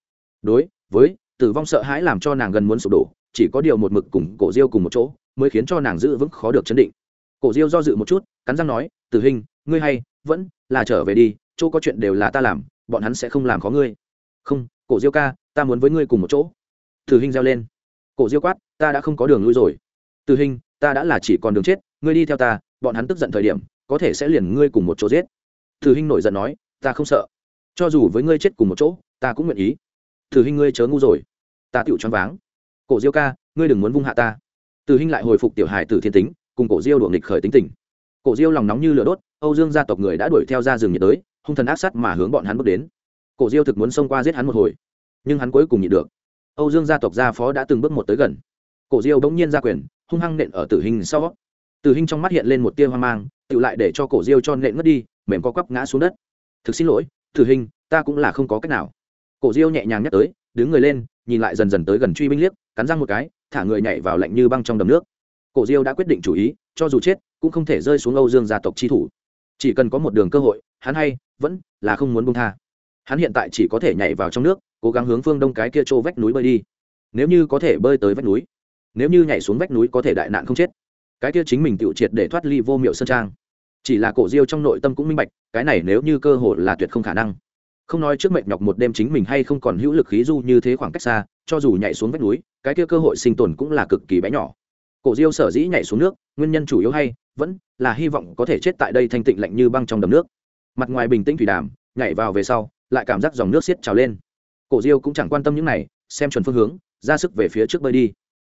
Đối với tử vong sợ hãi làm cho nàng gần muốn sụp đổ, chỉ có điều một mực cùng cổ diêu cùng một chỗ, mới khiến cho nàng giữ vững khó được chấn định. Cổ diêu do dự một chút, cắn răng nói, tử hình ngươi hay vẫn là trở về đi, chỗ có chuyện đều là ta làm, bọn hắn sẽ không làm khó ngươi. Không cổ diêu ca, ta muốn với ngươi cùng một chỗ. Tử hình reo lên. Cổ diêu quát, ta đã không có đường lui rồi. Tử hình ta đã là chỉ còn đường chết, ngươi đi theo ta, bọn hắn tức giận thời điểm, có thể sẽ liền ngươi cùng một chỗ giết. Tử hình nổi giận nói, ta không sợ. Cho dù với ngươi chết cùng một chỗ, ta cũng nguyện ý. Tử hình ngươi chớ ngu rồi. Ta tựu choáng váng. Cổ diêu ca, ngươi đừng muốn vung hạ ta. Tử hình lại hồi phục tiểu hài tử thiên tính, cùng cổ diêu đuổi nghịch khởi tính tình. Cổ diêu lòng nóng như lửa đốt, âu dương gia tộc người đã đuổi theo ra rừng nhiệt đới, hung thần ác sát mà hướng bọn hắn bước đến cổ diêu thực muốn xông qua giết hắn một hồi, nhưng hắn cuối cùng nhịn được. Âu dương gia tộc gia phó đã từng bước một tới gần. Cổ diêu bỗng nhiên ra quyền, hung hăng nện ở tử hình sau. Tử hình trong mắt hiện lên một tia hoang mang tự lại để cho cổ diêu cho nện ngất đi, mềm co quắp ngã xuống đất. Thực xin lỗi, tử hình, ta cũng là không có cách nào. Cổ diêu nhẹ nhàng nhắc tới, đứng người lên, nhìn lại dần dần tới gần truy binh liếc, cắn răng một cái, thả người nhảy vào lạnh như băng trong đầm nước. Cổ diêu đã quyết định chủ ý, cho dù chết, cũng không thể rơi xuống âu dương gia tộc chi thủ. Chỉ cần có một đường cơ hội, hắn hay vẫn là không muốn buông tha hắn hiện tại chỉ có thể nhảy vào trong nước, cố gắng hướng phương đông cái kia chỗ vách núi bơi đi. Nếu như có thể bơi tới vách núi, nếu như nhảy xuống vách núi có thể đại nạn không chết. Cái kia chính mình tự triệt để thoát ly vô miệu sơn trang. Chỉ là cổ diêu trong nội tâm cũng minh bạch, cái này nếu như cơ hội là tuyệt không khả năng. Không nói trước mệnh nhọc một đêm chính mình hay không còn hữu lực khí du như thế khoảng cách xa, cho dù nhảy xuống vách núi, cái kia cơ hội sinh tồn cũng là cực kỳ bé nhỏ. Cổ diêu sở dĩ nhảy xuống nước, nguyên nhân chủ yếu hay vẫn là hy vọng có thể chết tại đây thanh tịnh lạnh như băng trong đầm nước. Mặt ngoài bình tĩnh thủy đàm, nhảy vào về sau lại cảm giác dòng nước xiết trào lên. Cổ diêu cũng chẳng quan tâm những này, xem chuẩn phương hướng, ra sức về phía trước bơi đi.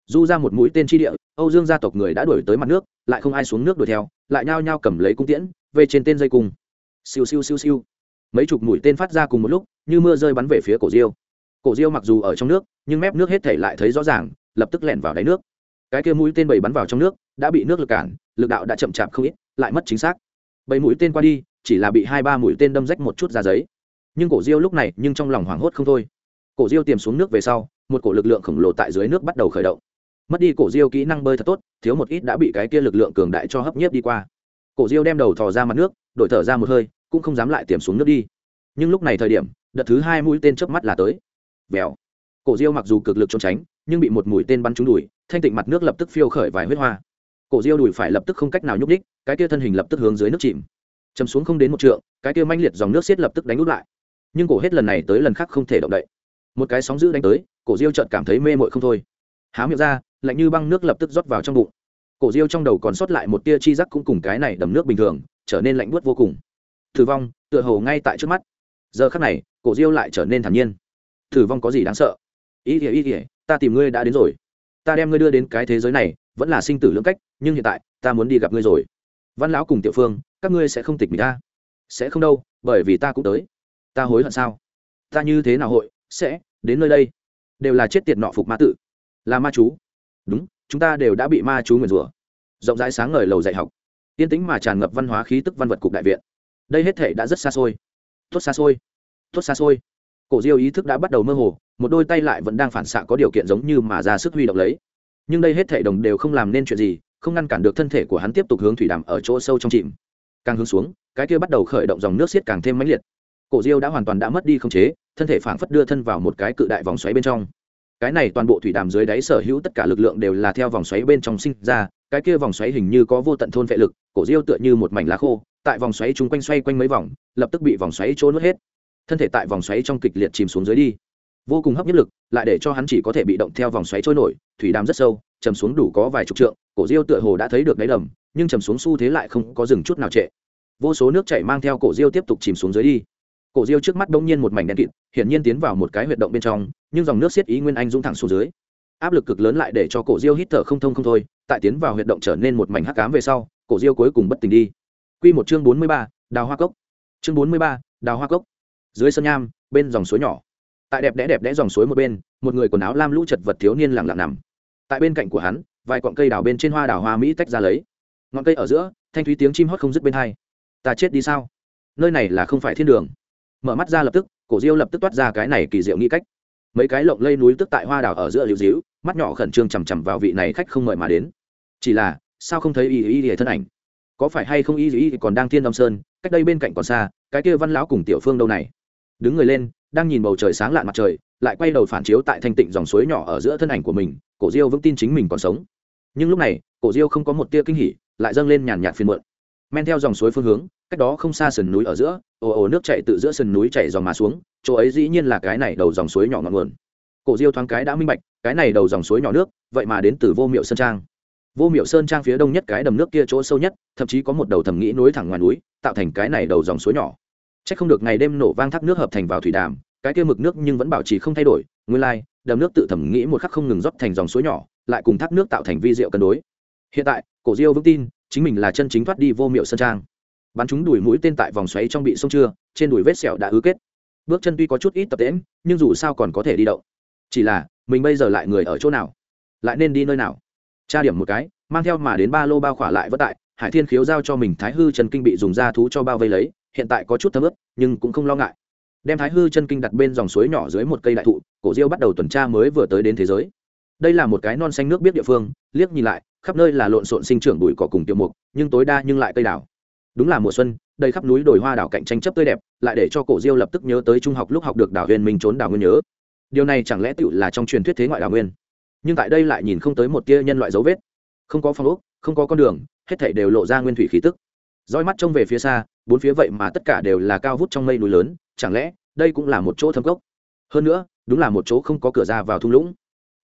Du ra một mũi tên tri địa, âu dương gia tộc người đã đuổi tới mặt nước, lại không ai xuống nước đuổi theo, lại nhao nhao cầm lấy cung tiễn, về trên tên dây cung. Siêu siêu siêu siêu. Mấy chục mũi tên phát ra cùng một lúc, như mưa rơi bắn về phía cổ diêu. Cổ diêu mặc dù ở trong nước, nhưng mép nước hết thể lại thấy rõ ràng, lập tức lẻn vào đáy nước. Cái kia mũi tên bảy bắn vào trong nước, đã bị nước lực cản, lực đạo đã chậm chạp không ít, lại mất chính xác. Bảy mũi tên qua đi, chỉ là bị hai ba mũi tên đâm rách một chút ra giấy nhưng cổ diêu lúc này nhưng trong lòng hoảng hốt không thôi. Cổ diêu tiềm xuống nước về sau, một cổ lực lượng khổng lồ tại dưới nước bắt đầu khởi động. Mất đi cổ diêu kỹ năng bơi thật tốt, thiếu một ít đã bị cái kia lực lượng cường đại cho hấp nhiếp đi qua. Cổ diêu đem đầu thò ra mặt nước, đổi thở ra một hơi, cũng không dám lại tiềm xuống nước đi. Nhưng lúc này thời điểm, đợt thứ hai mũi tên chớp mắt là tới. Vèo. Cổ diêu mặc dù cực lực trốn tránh, nhưng bị một mũi tên bắn trúng đùi, thanh tịnh mặt nước lập tức phiêu khởi vài huyết hoa. Cổ diêu đùi phải lập tức không cách nào nhúc đích cái kia thân hình lập tức hướng dưới nước chìm. Chầm xuống không đến một trượng, cái kia manh liệt dòng nước xiết lập tức đánh út lại nhưng cổ hết lần này tới lần khác không thể động đậy. Một cái sóng giữ đánh tới, cổ diêu chợt cảm thấy mê mội không thôi. Há miệng ra, lạnh như băng nước lập tức rót vào trong bụng. Cổ diêu trong đầu còn sót lại một tia chi giác cũng cùng cái này đầm nước bình thường, trở nên lạnh buốt vô cùng. Thử vong, tựa hồ ngay tại trước mắt. Giờ khắc này, cổ diêu lại trở nên thản nhiên. Thử vong có gì đáng sợ? Ý nghĩa ý nghĩa ta tìm ngươi đã đến rồi. Ta đem ngươi đưa đến cái thế giới này, vẫn là sinh tử lưỡng cách, nhưng hiện tại, ta muốn đi gặp ngươi rồi. Văn lão cùng tiểu phương, các ngươi sẽ không tịch mình ta. Sẽ không đâu, bởi vì ta cũng tới ta hối hận sao? Ta như thế nào hội sẽ đến nơi đây? Đều là chết tiệt nọ phục ma tự. Là ma chú. Đúng, chúng ta đều đã bị ma chú nguyền rủa. Rộng rãi sáng ngời lầu dạy học. Yên tĩnh mà tràn ngập văn hóa khí tức văn vật cục đại viện. Đây hết thể đã rất xa xôi. Tốt xa xôi. Tốt xa xôi. Cổ diêu ý thức đã bắt đầu mơ hồ, một đôi tay lại vẫn đang phản xạ có điều kiện giống như mà ra sức huy động lấy. Nhưng đây hết thể đồng đều không làm nên chuyện gì, không ngăn cản được thân thể của hắn tiếp tục hướng thủy đàm ở chỗ sâu trong chìm. Càng hướng xuống, cái kia bắt đầu khởi động dòng nước xiết càng thêm mãnh liệt cổ diêu đã hoàn toàn đã mất đi không chế, thân thể phảng phất đưa thân vào một cái cự đại vòng xoáy bên trong. Cái này toàn bộ thủy đàm dưới đáy sở hữu tất cả lực lượng đều là theo vòng xoáy bên trong sinh ra, cái kia vòng xoáy hình như có vô tận thôn vệ lực, cổ diêu tựa như một mảnh lá khô, tại vòng xoáy chúng quanh xoay quanh mấy vòng, lập tức bị vòng xoáy trôi nuốt hết. Thân thể tại vòng xoáy trong kịch liệt chìm xuống dưới đi. Vô cùng hấp nhất lực, lại để cho hắn chỉ có thể bị động theo vòng xoáy trôi nổi, thủy đàm rất sâu, chầm xuống đủ có vài chục trượng, cổ diêu tựa hồ đã thấy được đáy đầm, nhưng chầm xuống xu thế lại không có dừng chút nào trệ. Vô số nước chảy mang theo cổ diêu tiếp tục chìm xuống dưới đi cổ diêu trước mắt bỗng nhiên một mảnh đen kịt hiển nhiên tiến vào một cái huyệt động bên trong nhưng dòng nước xiết ý nguyên anh dũng thẳng xuống dưới. Áp lực cực lớn lại để cho cổ diêu hít thở không thông không thôi tại tiến vào huyệt động trở nên một mảnh hắc cám về sau cổ diêu cuối cùng bất tỉnh đi. Q một chương bốn mươi ba, đào hoa cốc. Chương bốn mươi ba, đào hoa cốc. Dưới sân nham bên dòng suối nhỏ. Tại đẹp đẽ đẹp đẽ dòng suối một bên một người quần áo lam lũ chật vật thiếu niên lặng lặng nằm. Tại bên cạnh của hắn vài cọng cây đào bên trên hoa đào hoa mỹ tách ra lấy. Ngọn cây ở giữa thanh thúy tiếng chim hót không dứt bên hai. Ta chết đi sao? Nơi này là không phải thiên đường mở mắt ra lập tức, cổ diêu lập tức toát ra cái này kỳ diệu nghĩ cách. Mấy cái lộng lây núi tức tại hoa đào ở giữa liễu díu mắt nhỏ khẩn trương chằm chằm vào vị này khách không mời mà đến. Chỉ là, sao không thấy y y y thân ảnh? Có phải hay không y y còn đang thiên đông sơn, cách đây bên cạnh còn xa, cái kia văn lão cùng tiểu phương đâu này? Đứng người lên, đang nhìn bầu trời sáng lạn mặt trời, lại quay đầu phản chiếu tại thanh tịnh dòng suối nhỏ ở giữa thân ảnh của mình, cổ diêu vững tin chính mình còn sống. Nhưng lúc này, cổ diêu không có một tia kinh hỉ, lại dâng lên nhàn nhạt phiền muộn men theo dòng suối phương hướng cách đó không xa sườn núi ở giữa ồ ồ nước chạy từ giữa sườn núi chạy dòng mà xuống chỗ ấy dĩ nhiên là cái này đầu dòng suối nhỏ ngọn nguồn. Cổ diêu thoáng cái đã minh bạch cái này đầu dòng suối nhỏ nước vậy mà đến từ vô miệu sơn trang. Vô miệu sơn trang phía đông nhất cái đầm nước kia chỗ sâu nhất thậm chí có một đầu thẩm nghĩ nối thẳng ngoài núi tạo thành cái này đầu dòng suối nhỏ. C h ắ c không được ngày đêm nổ vang thác nước hợp thành vào thủy đàm cái kia mực nước nhưng vẫn bảo trì không thay đổi nguyên lai、like, đầm nước tự thẩm nghĩ một khắc không ngừng rót thành dòng suối nhỏ lại cùng thác nước tạo thành vi diệu cân đối. Hiện tại cổ diêu vững tin chính mình là chân chính thoát đi vô miệu sơn trang. Bắn chúng đuổi mũi tên tại vòng xoáy trong bị sông chưa trên đùi vết sẹo đã ứ kết. Bước chân tuy có chút ít tập tễm nhưng dù sao còn có thể đi đậu chỉ là, mình bây giờ lại người ở chỗ nào? Lại nên đi nơi nào? Tra điểm một cái, mang theo mà đến ba lô bao khỏa lại vất tại, hải thiên khiếu giao cho mình thái hư Trần kinh bị dùng da thú cho bao vây lấy, hiện tại có chút thấm ướp nhưng cũng không lo ngại. Đem thái hư chân kinh đặt bên dòng suối nhỏ dưới một cây đại thụ, cổ diêu bắt đầu tuần tra mới vừa tới đến thế giới. Đây là một cái non xanh nước biết địa phương, liếc nhìn lại khắp nơi là lộn xộn sinh trưởng bụi cỏ cùng tiêu mục, nhưng tối đa nhưng lại cây đảo. Đúng là mùa xuân đây khắp núi đồi hoa đảo cạnh tranh chấp tươi đẹp, lại để cho cổ diêu lập tức nhớ tới trung học lúc học được đảo huyền mình trốn đảo nguyên nhớ. Điều này chẳng lẽ tựu là trong truyền thuyết thế ngoại đảo nguyên? Nhưng tại đây lại nhìn không tới một tia nhân loại dấu vết. Không có phong ốc, không có con đường, hết thảy đều lộ ra nguyên thủy khí tức. Roi mắt trông về phía xa, bốn phía vậy mà tất cả đều là cao vút trong mây núi lớn, chẳng lẽ đây cũng là một chỗ thâm cốc? Hơn nữa, đúng là một chỗ không có cửa ra vào thung lũng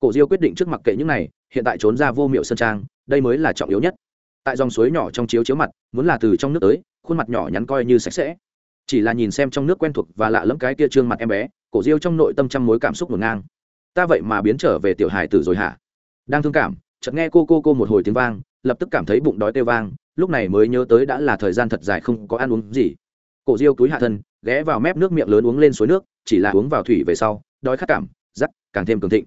cổ diêu quyết định trước mặt kệ những này, hiện tại trốn ra vô miệu sơn trang, đây mới là trọng yếu nhất. Tại dòng suối nhỏ trong chiếu chiếu mặt, muốn là từ trong nước tới, khuôn mặt nhỏ nhắn coi như sạch sẽ. Chỉ là nhìn xem trong nước quen thuộc và lạ lẫm cái kia trương mặt em bé, cổ diêu trong nội tâm trăm mối cảm xúc ngổn ngang. Ta vậy mà biến trở về tiểu hài tử rồi hả? Đang thương cảm, chợt nghe cô cô cô một hồi tiếng vang, lập tức cảm thấy bụng đói tê vang, lúc này mới nhớ tới đã là thời gian thật dài không có ăn uống gì. Cổ diêu túi hạ thân, ghé vào mép nước miệng lớn uống lên suối nước, chỉ là uống vào thủy về sau, đói khát cảm, rắc, càng thêm cường thịnh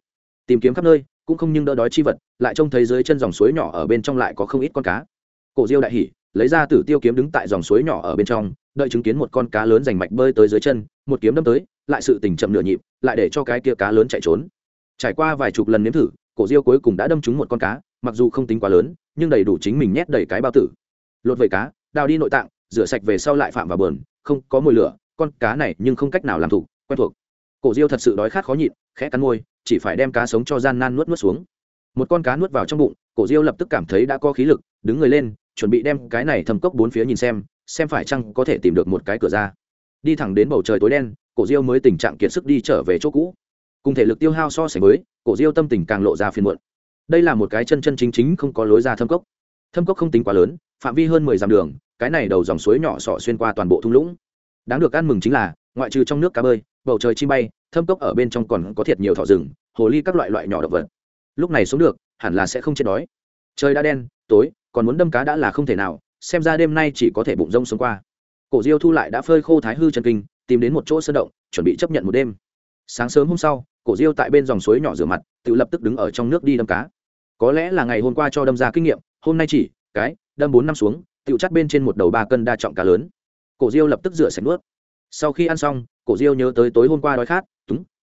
tìm kiếm khắp nơi, cũng không nhưng đỡ đói chi vật, lại trông thấy dưới chân dòng suối nhỏ ở bên trong lại có không ít con cá. Cổ diêu đại hỉ, lấy ra tử tiêu kiếm đứng tại dòng suối nhỏ ở bên trong, đợi chứng kiến một con cá lớn rành mạch bơi tới dưới chân, một kiếm đâm tới, lại sự tình chậm nửa nhịp, lại để cho cái kia cá lớn chạy trốn. Trải qua vài chục lần nếm thử, cổ diêu cuối cùng đã đâm trúng một con cá, mặc dù không tính quá lớn, nhưng đầy đủ chính mình nhét đầy cái bao tử. Lột vẩy cá, đào đi nội tạng, rửa sạch về sau lại phạm vào bờn, không có mùi lửa, con cá này nhưng không cách nào làm thủ, quen thuộc. Cổ diêu thật sự đói khát khó nhịn, khẽ cắn môi chỉ phải đem cá sống cho gian nan nuốt nuốt xuống. Một con cá nuốt vào trong bụng cổ diêu lập tức cảm thấy đã có khí lực đứng người lên chuẩn bị đem cái này thâm cốc bốn phía nhìn xem xem phải chăng có thể tìm được một cái cửa ra. Đi thẳng đến bầu trời tối đen cổ diêu mới tình trạng kiệt sức đi trở về chỗ cũ. Cùng thể lực tiêu hao so sánh mới, cổ diêu tâm tình càng lộ ra phiền muộn. Đây là một cái chân chân chính chính không có lối ra thâm cốc. Thâm cốc không tính quá lớn phạm vi hơn mười dặm đường cái này đầu dòng suối nhỏ sọ xuyên qua toàn bộ thung lũng. Đáng được ăn mừng chính là ngoại trừ trong nước cá bơi bầu trời chim bay thâm cốc ở bên trong còn có thiệt nhiều thỏ rừng, hồ ly các loại loại nhỏ động vật. Lúc này xuống được, hẳn là sẽ không chết đói. Trời đã đen, tối, còn muốn đâm cá đã là không thể nào, xem ra đêm nay chỉ có thể bụng rông xuống qua. Cổ diêu thu lại đã phơi khô thái hư chân kinh, tìm đến một chỗ sơn động, chuẩn bị chấp nhận một đêm. Sáng sớm hôm sau, cổ diêu tại bên dòng suối nhỏ rửa mặt, tự lập tức đứng ở trong nước đi đâm cá. Có lẽ là ngày hôm qua cho đâm ra kinh nghiệm, hôm nay chỉ, cái, đâm bốn năm xuống, tự chắt bên trên một đầu ba cân đa trọng cá lớn. Cổ diêu lập tức rửa sạch nuốt. Sau khi ăn xong, cổ diêu nhớ tới tối hôm qua đói khát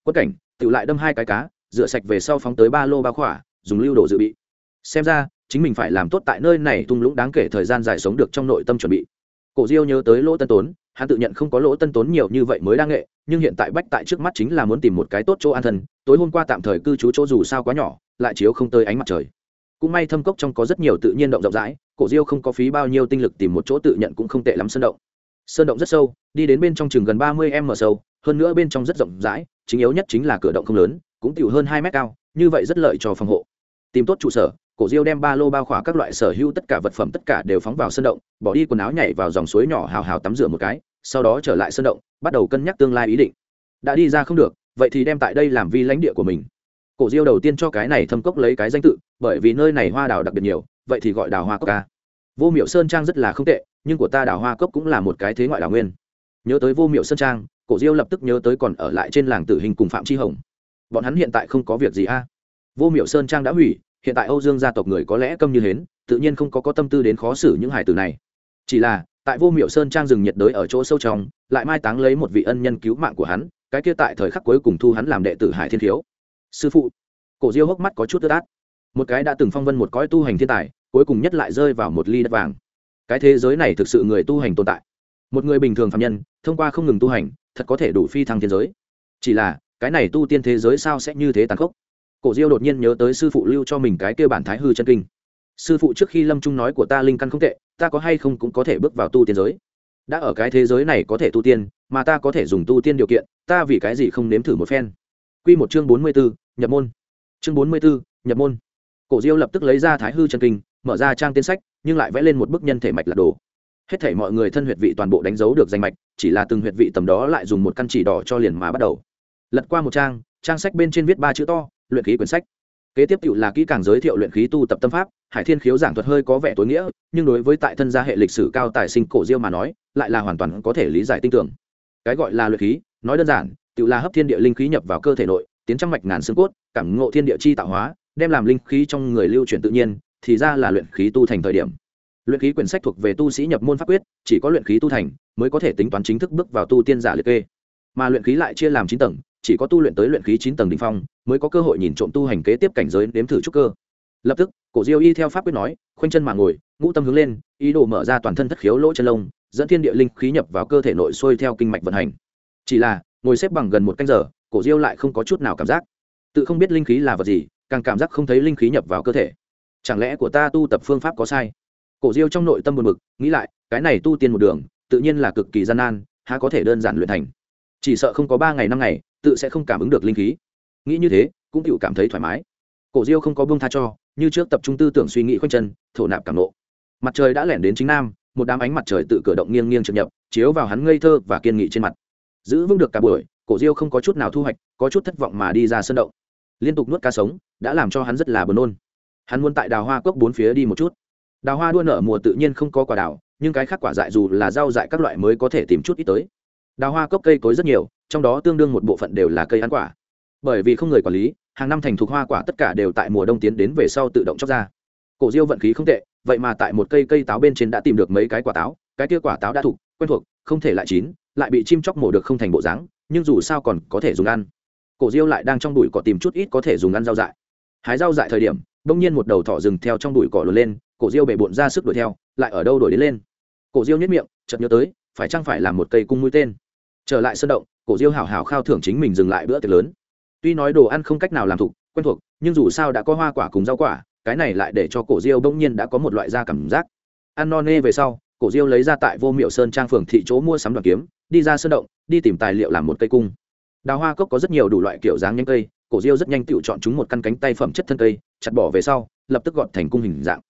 quất cảnh tự lại đâm hai cái cá, rửa sạch về sau phóng tới ba lô ba khỏa, dùng lưu đồ dự bị. Xem ra, chính mình phải làm tốt tại nơi này tung lũng đáng kể thời gian dài sống được trong nội tâm chuẩn bị. Cổ diêu nhớ tới lỗ tân tốn, hắn tự nhận không có lỗ tân tốn nhiều như vậy mới đang nghệ, nhưng hiện tại bách tại trước mắt chính là muốn tìm một cái tốt chỗ an thân, tối hôm qua tạm thời cư trú chỗ dù sao quá nhỏ, lại chiếu không tới ánh mặt trời. Cũng may thâm cốc trong có rất nhiều tự nhiên động rộng rãi, cổ diêu không có phí bao nhiêu tinh lực tìm một chỗ tự nhận cũng không tệ lắm sân động sơn động rất sâu, đi đến bên trong chừng gần ba mươi m sâu, hơn nữa bên trong rất rộng rãi, chính yếu nhất chính là cửa động không lớn, cũng tiểu hơn hai mét cao, như vậy rất lợi cho phòng hộ. Tìm tốt trụ sở, cổ diêu đem ba lô bao khỏa các loại sở hữu tất cả vật phẩm tất cả đều phóng vào sân động, bỏ đi quần áo nhảy vào dòng suối nhỏ hào hào tắm rửa một cái, sau đó trở lại sân động, bắt đầu cân nhắc tương lai ý định. Đã đi ra không được, vậy thì đem tại đây làm vi lãnh địa của mình. Cổ diêu đầu tiên cho cái này thâm cốc lấy cái danh tự, bởi vì nơi này hoa đào đặc biệt nhiều, vậy thì gọi đào hoa cốc ca vô miệu sơn trang rất là không tệ, nhưng của ta đào hoa cốc cũng là một cái thế ngoại đảo nguyên. Nhớ tới vô miệu sơn trang, cổ diêu lập tức nhớ tới còn ở lại trên làng tử hình cùng phạm Chi hồng. Bọn hắn hiện tại không có việc gì a. Vô miệu sơn trang đã hủy, hiện tại âu dương gia tộc người có lẽ câm như hến, tự nhiên không có có tâm tư đến khó xử những hải tử này. Chỉ là, tại vô miệu sơn trang rừng nhiệt đới ở chỗ sâu trong, lại mai táng lấy một vị ân nhân cứu mạng của hắn, cái kia tại thời khắc cuối cùng thu hắn làm đệ tử hải thiên thiếu. Sư phụ. Cổ diêu hốc mắt có chút ướt tát một cái đã từng phong vân một cõi tu hành thiên tài cuối cùng nhất lại rơi vào một ly đất vàng. Cái thế giới này thực sự người tu hành tồn tại. Một người bình thường phạm nhân, thông qua không ngừng tu hành, thật có thể đủ phi thăng thiên giới. Chỉ là, cái này tu tiên thế giới sao sẽ như thế tàn khốc? Cổ diêu đột nhiên nhớ tới sư phụ lưu cho mình cái kêu bản thái hư chân kinh. Sư phụ trước khi lâm trung nói của ta linh căn không tệ, ta có hay không cũng có thể bước vào tu tiên giới. Đã ở cái thế giới này có thể tu tiên, mà ta có thể dùng tu tiên điều kiện, ta vì cái gì không nếm thử một phen? Q một chương bốn mươi b ố nhập môn. Chương bốn mươi b ố nhập môn. Cổ diêu lập tức lấy ra thái hư chân kinh mở ra trang tên sách, nhưng lại vẽ lên một bức nhân thể mạch lạc đồ hết thể mọi người thân huyệt vị toàn bộ đánh dấu được danh mạch, chỉ là từng huyệt vị tầm đó lại dùng một căn chỉ đỏ cho liền mà bắt đầu. Lật qua một trang trang sách bên trên viết ba chữ to, luyện khí quyển sách. Kế tiếp tự là kỹ càng giới thiệu luyện khí tu tập tâm pháp, hải thiên khiếu giảng thuật hơi có vẻ tối nghĩa, nhưng đối với tại thân gia hệ lịch sử cao tài sinh cổ diêu mà nói, lại là hoàn toàn có thể lý giải tin tưởng. Cái gọi là luyện khí, nói đơn giản tự là hấp thiên địa linh khí nhập vào cơ thể nội, tiến trăm mạch ngàn xương cốt, cảm ngộ thiên địa chi tạo hóa, đem làm linh khí trong người lưu chuyển tự nhiên thì ra là luyện khí tu thành thời điểm. Luyện khí quyển sách thuộc về tu sĩ nhập môn pháp quyết, chỉ có luyện khí tu thành mới có thể tính toán chính thức bước vào tu tiên giả liệt kê. Mà luyện khí lại chia làm chín tầng, chỉ có tu luyện tới luyện khí chín tầng đ ỉ n h phong mới có cơ hội nhìn trộm tu hành kế tiếp cảnh giới đếm thử trúc cơ. Lập tức, cổ diêu y theo pháp quyết nói, khoanh chân mà ngồi, ngũ tâm hướng lên, ý đồ mở ra toàn thân thất khiếu lỗ chân lông, dẫn thiên địa linh khí nhập vào cơ thể nội sôi theo kinh mạch vận hành. Chỉ là, ngồi xếp bằng gần một canh giờ, cổ diêu lại không có chút nào cảm giác. Tự không biết linh khí là vật gì, càng cảm giác không thấy linh khí nhập vào cơ thể chẳng lẽ của ta tu tập phương pháp có sai? Cổ diêu trong nội tâm buồn bực, nghĩ lại, cái này tu tiên một đường, tự nhiên là cực kỳ gian nan, há có thể đơn giản luyện thành? Chỉ sợ không có ba ngày năm ngày, tự sẽ không cảm ứng được linh khí. Nghĩ như thế, cũng chịu cảm thấy thoải mái. Cổ diêu không có buông tha cho, như trước tập trung tư tưởng suy nghĩ khoanh chân, thổ nạp cảm nộ. Mặt trời đã lẻn đến chính nam, một đám ánh mặt trời tự cử động nghiêng nghiêng trực nhập, chiếu vào hắn ngây thơ và kiên nghị trên mặt. Giữ vững được cả buổi, cổ diêu không có chút nào thu hoạch, có chút thất vọng mà đi ra sân động. Liên tục nuốt cá sống, đã làm cho hắn rất là buồn nôn hắn muốn tại đào hoa cốc bốn phía đi một chút. Đào hoa đua nở mùa tự nhiên không có quả đào, nhưng cái khác quả dại dù là rau dại các loại mới có thể tìm chút ít tới. Đào hoa cốc cây cối rất nhiều, trong đó tương đương một bộ phận đều là cây ăn quả. Bởi vì không người quản lý, hàng năm thành thục hoa quả tất cả đều tại mùa đông tiến đến về sau tự động chóc ra. Cổ diêu vận khí không tệ, vậy mà tại một cây cây táo bên trên đã tìm được mấy cái quả táo, cái kia quả táo đã thục quen thuộc, không thể lại chín, lại bị chim chóc mổ được không thành bộ dáng, nhưng dù sao còn có thể dùng ăn. Cổ diêu lại đang trong đùi cỏ tìm chút ít có thể dùng ăn rau dại hái rau dại thời điểm, bỗng nhiên một đầu thỏ rừng theo trong bụi cỏ lùa lên, cổ diêu bể bộn ra sức đuổi theo, lại ở đâu đuổi đến lên? Cổ diêu nhất miệng, chợt nhớ tới, phải chăng phải làm một cây cung mũi tên? Trở lại sân động, cổ diêu hảo hảo khao thưởng chính mình dừng lại bữa tiệc lớn. Tuy nói đồ ăn không cách nào làm thục quen thuộc, nhưng dù sao đã có hoa quả cùng rau quả, cái này lại để cho cổ diêu bỗng nhiên đã có một loại da cảm giác. Ăn no nê về sau, cổ diêu lấy ra tại vô miệu sơn trang phường thị chỗ mua sắm đoàn kiếm, đi ra sân động, đi tìm tài liệu làm một cây cung. Đào hoa cốc có rất nhiều đủ loại kiểu dáng nhanh cây cổ diêu rất nhanh tự chọn chúng một căn cánh tay phẩm chất thân cây, chặt bỏ về sau, lập tức gọn thành cung hình dạng.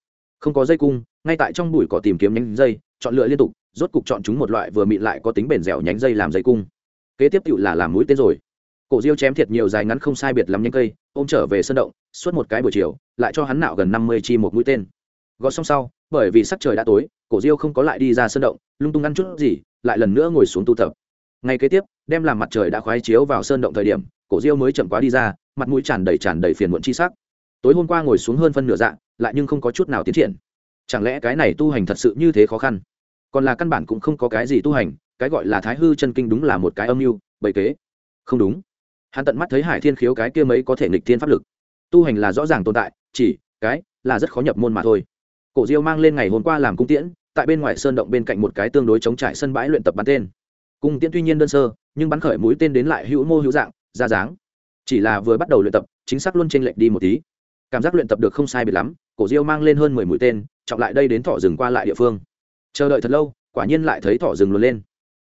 Không có dây cung, ngay tại trong bụi cỏ tìm kiếm nhánh dây, chọn lựa liên tục, rốt cục chọn chúng một loại vừa mịn lại có tính bền dẻo nhánh dây làm dây cung. Kế tiếp tự là làm mũi tên rồi. Cổ diêu chém thiệt nhiều dài ngắn không sai biệt lắm nhánh cây, ôm trở về sân động, suốt một cái buổi chiều, lại cho hắn nạo gần năm mươi chi một mũi tên. Gọt xong sau, bởi vì sắc trời đã tối, cổ diêu không có lại đi ra sân động, lung tung ăn chút gì, lại lần nữa ngồi xuống tu tập. Ngay kế tiếp, đem làm mặt trời đã khoái chiếu vào sơn động thời điểm cổ diêu mới chậm quá đi ra, mặt mũi tràn đầy tràn đầy phiền muộn chi sắc. Tối hôm qua ngồi xuống hơn phân nửa dạng lại nhưng không có chút nào tiến triển. Chẳng lẽ cái này tu hành thật sự như thế khó khăn? Còn là căn bản cũng không có cái gì tu hành, cái gọi là thái hư chân kinh đúng là một cái âm mưu, bậy kế. Không đúng. Hắn tận mắt thấy hải thiên khiếu cái kia mấy có thể nghịch thiên pháp lực. Tu hành là rõ ràng tồn tại, chỉ, cái, là rất khó nhập môn mà thôi. Cổ diêu mang lên ngày hôm qua làm cung tiễn, tại bên ngoài sơn động bên cạnh một cái tương đối chống trải sân bãi luyện tập bắn tên. Cung tiễn tuy nhiên đơn sơ, nhưng bắn khởi mũi tên đến lại hữu mô hữu dạng ra dáng. Chỉ là vừa bắt đầu luyện tập, chính xác luôn t r ê n lệch đi một tí. Cảm giác luyện tập được không sai biệt lắm, cổ diêu mang lên hơn mười mũi tên, trọng lại đây đến thỏ rừng qua lại địa phương. Chờ đợi thật lâu, quả nhiên lại thấy thỏ rừng luôn lên.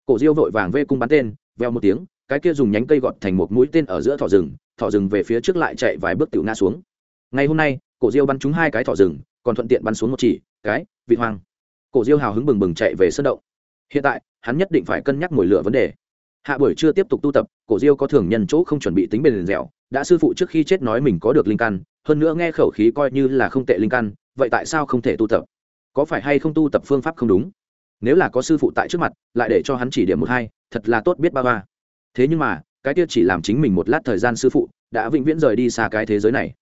Cổ diêu vội vàng vê cung bắn tên, veo một tiếng, cái kia dùng nhánh cây gọt thành một mũi tên ở giữa thỏ rừng thỏ rừng về phía trước lại chạy vài bước tiểu nga xuống. Ngày hôm nay, cổ diêu bắn trúng hai cái thỏ rừng, còn thuận tiện bắn xuống một chỉ, cái, vị hoang. Cổ diêu hào hứng bừng bừng chạy về sân động. Hiện tại, hắn nhất định phải cân nhắc mồi lửa vấn đề hạ buổi chưa tiếp tục tu tập, cổ diêu có thường nhân chỗ không chuẩn bị tính bền dẻo, đã sư phụ trước khi chết nói mình có được linh căn, hơn nữa nghe khẩu khí coi như là không tệ linh căn, vậy tại sao không thể tu tập? Có phải hay không tu tập phương pháp không đúng? Nếu là có sư phụ tại trước mặt, lại để cho hắn chỉ điểm một hai, thật là tốt biết ba ba. Thế nhưng mà, cái kia chỉ làm chính mình một lát thời gian sư phụ, đã vĩnh viễn rời đi xa cái thế giới này.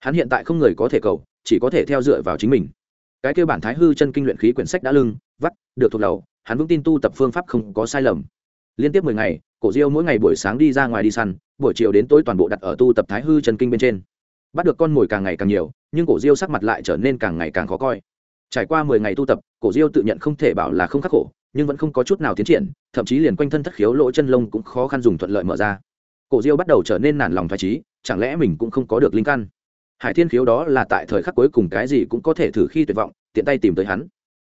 Hắn hiện tại không người có thể cầu, chỉ có thể theo dựa vào chính mình. Cái kia bản thái hư chân kinh luyện khí quyển sách đã lưng, vắt, được thuộc đầu, hắn vững tin tu tập phương pháp không có sai lầm liên tiếp mười ngày, cổ diêu mỗi ngày buổi sáng đi ra ngoài đi săn, buổi chiều đến tối toàn bộ đặt ở tu tập thái hư chân kinh bên trên. Bắt được con mồi càng ngày càng nhiều, nhưng cổ diêu sắc mặt lại trở nên càng ngày càng khó coi. Trải qua mười ngày tu tập, cổ diêu tự nhận không thể bảo là không khắc khổ, nhưng vẫn không có chút nào tiến triển, thậm chí liền quanh thân thất khiếu lỗ chân lông cũng khó khăn dùng thuận lợi mở ra. Cổ diêu bắt đầu trở nên nản lòng thoải trí chẳng lẽ mình cũng không có được linh căn? Hải thiên khiếu đó là tại thời khắc cuối cùng cái gì cũng có thể thử khi tuyệt vọng, tiện tay tìm tới hắn.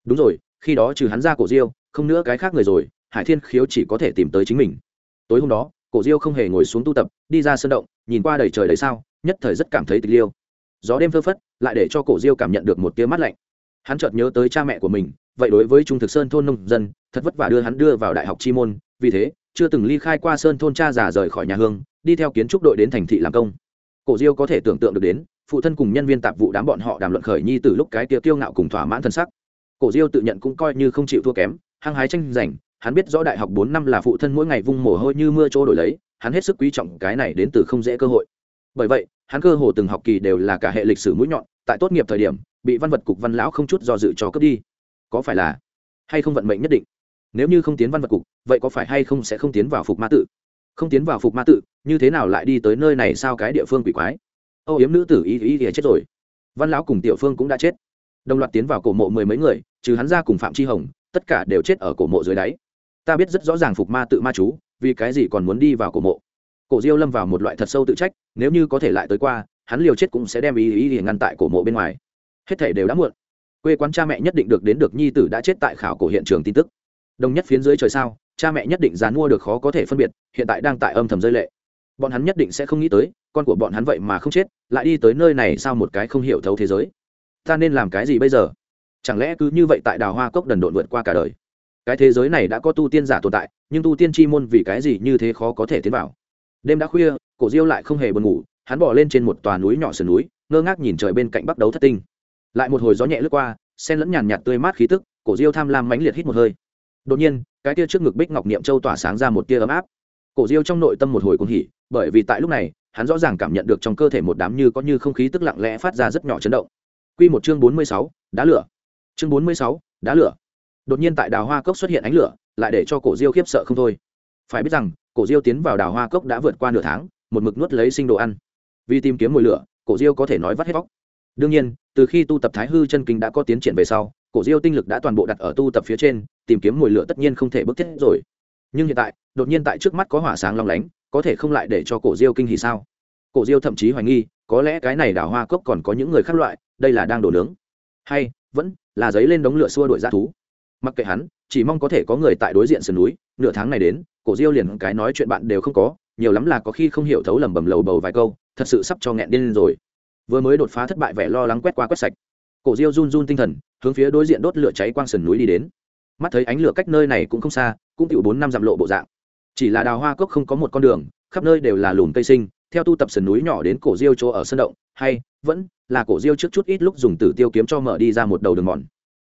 Đúng rồi, khi đó trừ hắn ra cổ diêu, không nữa cái khác người rồi hải thiên khiếu chỉ có thể tìm tới chính mình. Tối hôm đó, cổ diêu không hề ngồi xuống tu tập, đi ra sân động, nhìn qua đầy trời đầy sao, nhất thời rất cảm thấy tịch liêu. Gió đêm phơ phất, lại để cho cổ diêu cảm nhận được một tia mát lạnh. Hắn chợt nhớ tới cha mẹ của mình, vậy đối với trung thực sơn thôn nông dân, thật vất vả đưa hắn đưa vào đại học chi môn, vì thế, chưa từng ly khai qua sơn thôn cha già rời khỏi nhà hương, đi theo kiến trúc đội đến thành thị làm công. Cổ diêu có thể tưởng tượng được đến, phụ thân cùng nhân viên tạp vụ đám bọn họ đàm luận khởi nhi từ lúc cái tia kiêu ngạo cùng thỏa mãn thân sắc. Cổ diêu tự nhận cũng coi như không chịu thua kém, hăng hái tranh giành hắn biết rõ đại học bốn năm là phụ thân mỗi ngày vung mồ hôi như mưa trôi đổi lấy, hắn hết sức quý trọng cái này đến từ không dễ cơ hội. Bởi vậy, hắn cơ hồ từng học kỳ đều là cả hệ lịch sử mũi nhọn, tại tốt nghiệp thời điểm, bị văn vật cục văn lão không chút do dự cho cướp đi. Có phải là hay không vận mệnh nhất định? Nếu như không tiến văn vật cục, vậy có phải hay không sẽ không tiến vào phục ma tự? Không tiến vào phục ma tự, như thế nào lại đi tới nơi này sao cái địa phương quỷ quái? Âu yếm nữ tử ý ý thì chết rồi. Văn lão cùng tiểu phương cũng đã chết. Đồng loạt tiến vào cổ mộ mười mấy người, trừ hắn ra cùng phạm tri hồng, tất cả đều chết ở cổ mộ dưới đáy ta biết rất rõ ràng phục ma tự ma chú, vì cái gì còn muốn đi vào cổ mộ. Cổ diêu lâm vào một loại thật sâu tự trách, nếu như có thể lại tới qua, hắn liều chết cũng sẽ đem ý ý ý ngăn tại cổ mộ bên ngoài. Hết thể đều đã muộn. Quê quán cha mẹ nhất định được đến được nhi tử đã chết tại khảo cổ hiện trường tin tức. Đồng nhất phiến dưới trời sao, cha mẹ nhất định dán mua được khó có thể phân biệt, hiện tại đang tại âm thầm rơi lệ. Bọn hắn nhất định sẽ không nghĩ tới, con của bọn hắn vậy mà không chết, lại đi tới nơi này sao một cái không hiểu thấu thế giới. Ta nên làm cái gì bây giờ? Chẳng lẽ cứ như vậy tại đào hoa cốc đần độn vượt qua cả đời? Cái thế giới này đã có tu tiên giả tồn tại nhưng tu tiên chi môn vì cái gì như thế khó có thể tiến vào? Đêm đã khuya cổ diêu lại không hề buồn ngủ hắn bỏ lên trên một tòa núi nhỏ sườn núi ngơ ngác nhìn trời bên cạnh bắt đấu thất tinh. Lại một hồi gió nhẹ lướt qua sen lẫn nhàn nhạt tươi mát khí tức cổ diêu tham lam mãnh liệt hít một hơi. Đột nhiên cái tia trước ngực bích ngọc niệm châu tỏa sáng ra một tia ấm áp. Cổ diêu trong nội tâm một hồi cuồng hỉ bởi vì tại lúc này hắn rõ ràng cảm nhận được trong cơ thể một đám như có như không khí tức lặng lẽ phát ra rất nhỏ chấn động. Quy một chương bốn mươi sáu, đá lửa. Chương bốn mươi sáu, đá lửa. Đột nhiên tại đào hoa cốc xuất hiện ánh lửa, lại để cho cổ Diêu khiếp sợ không thôi. Phải biết rằng, cổ Diêu tiến vào đào hoa cốc đã vượt qua nửa tháng, một mực nuốt lấy sinh đồ ăn. Vì tìm kiếm mùi lửa, cổ Diêu có thể nói vắt hết vóc. Đương nhiên, từ khi tu tập Thái hư chân kinh đã có tiến triển về sau, cổ Diêu tinh lực đã toàn bộ đặt ở tu tập phía trên, tìm kiếm mùi lửa tất nhiên không thể bước thiết rồi. Nhưng hiện tại, đột nhiên tại trước mắt có hỏa sáng long lánh, có thể không lại để cho cổ Diêu kinh hỉ sao? Cổ Diêu thậm chí hoài nghi, có lẽ cái này đào hoa cốc còn có những người khác loại, đây là đang đổ nướng hay vẫn là giấy lên đống lửa xua đuổi ra thú mặc kệ hắn, chỉ mong có thể có người tại đối diện sườn núi, nửa tháng này đến, cổ diêu liền cái nói chuyện bạn đều không có, nhiều lắm là có khi không hiểu thấu lầm bầm lầu bầu vài câu, thật sự sắp cho nghẹn điên rồi. Vừa mới đột phá thất bại vẻ lo lắng quét qua quét sạch. Cổ diêu run run tinh thần, hướng phía đối diện đốt lửa cháy quang sườn núi đi đến. Mắt thấy ánh lửa cách nơi này cũng không xa, cũng chịu bốn năm dặm lộ bộ dạng. Chỉ là đào hoa cốc không có một con đường, khắp nơi đều là lùm cây sinh, theo tu tập sườn núi nhỏ đến cổ diêu chỗ ở sân động, hay, vẫn là cổ diêu trước chút ít lúc dùng tử tiêu kiếm cho mở đi ra một đầu đường mòn.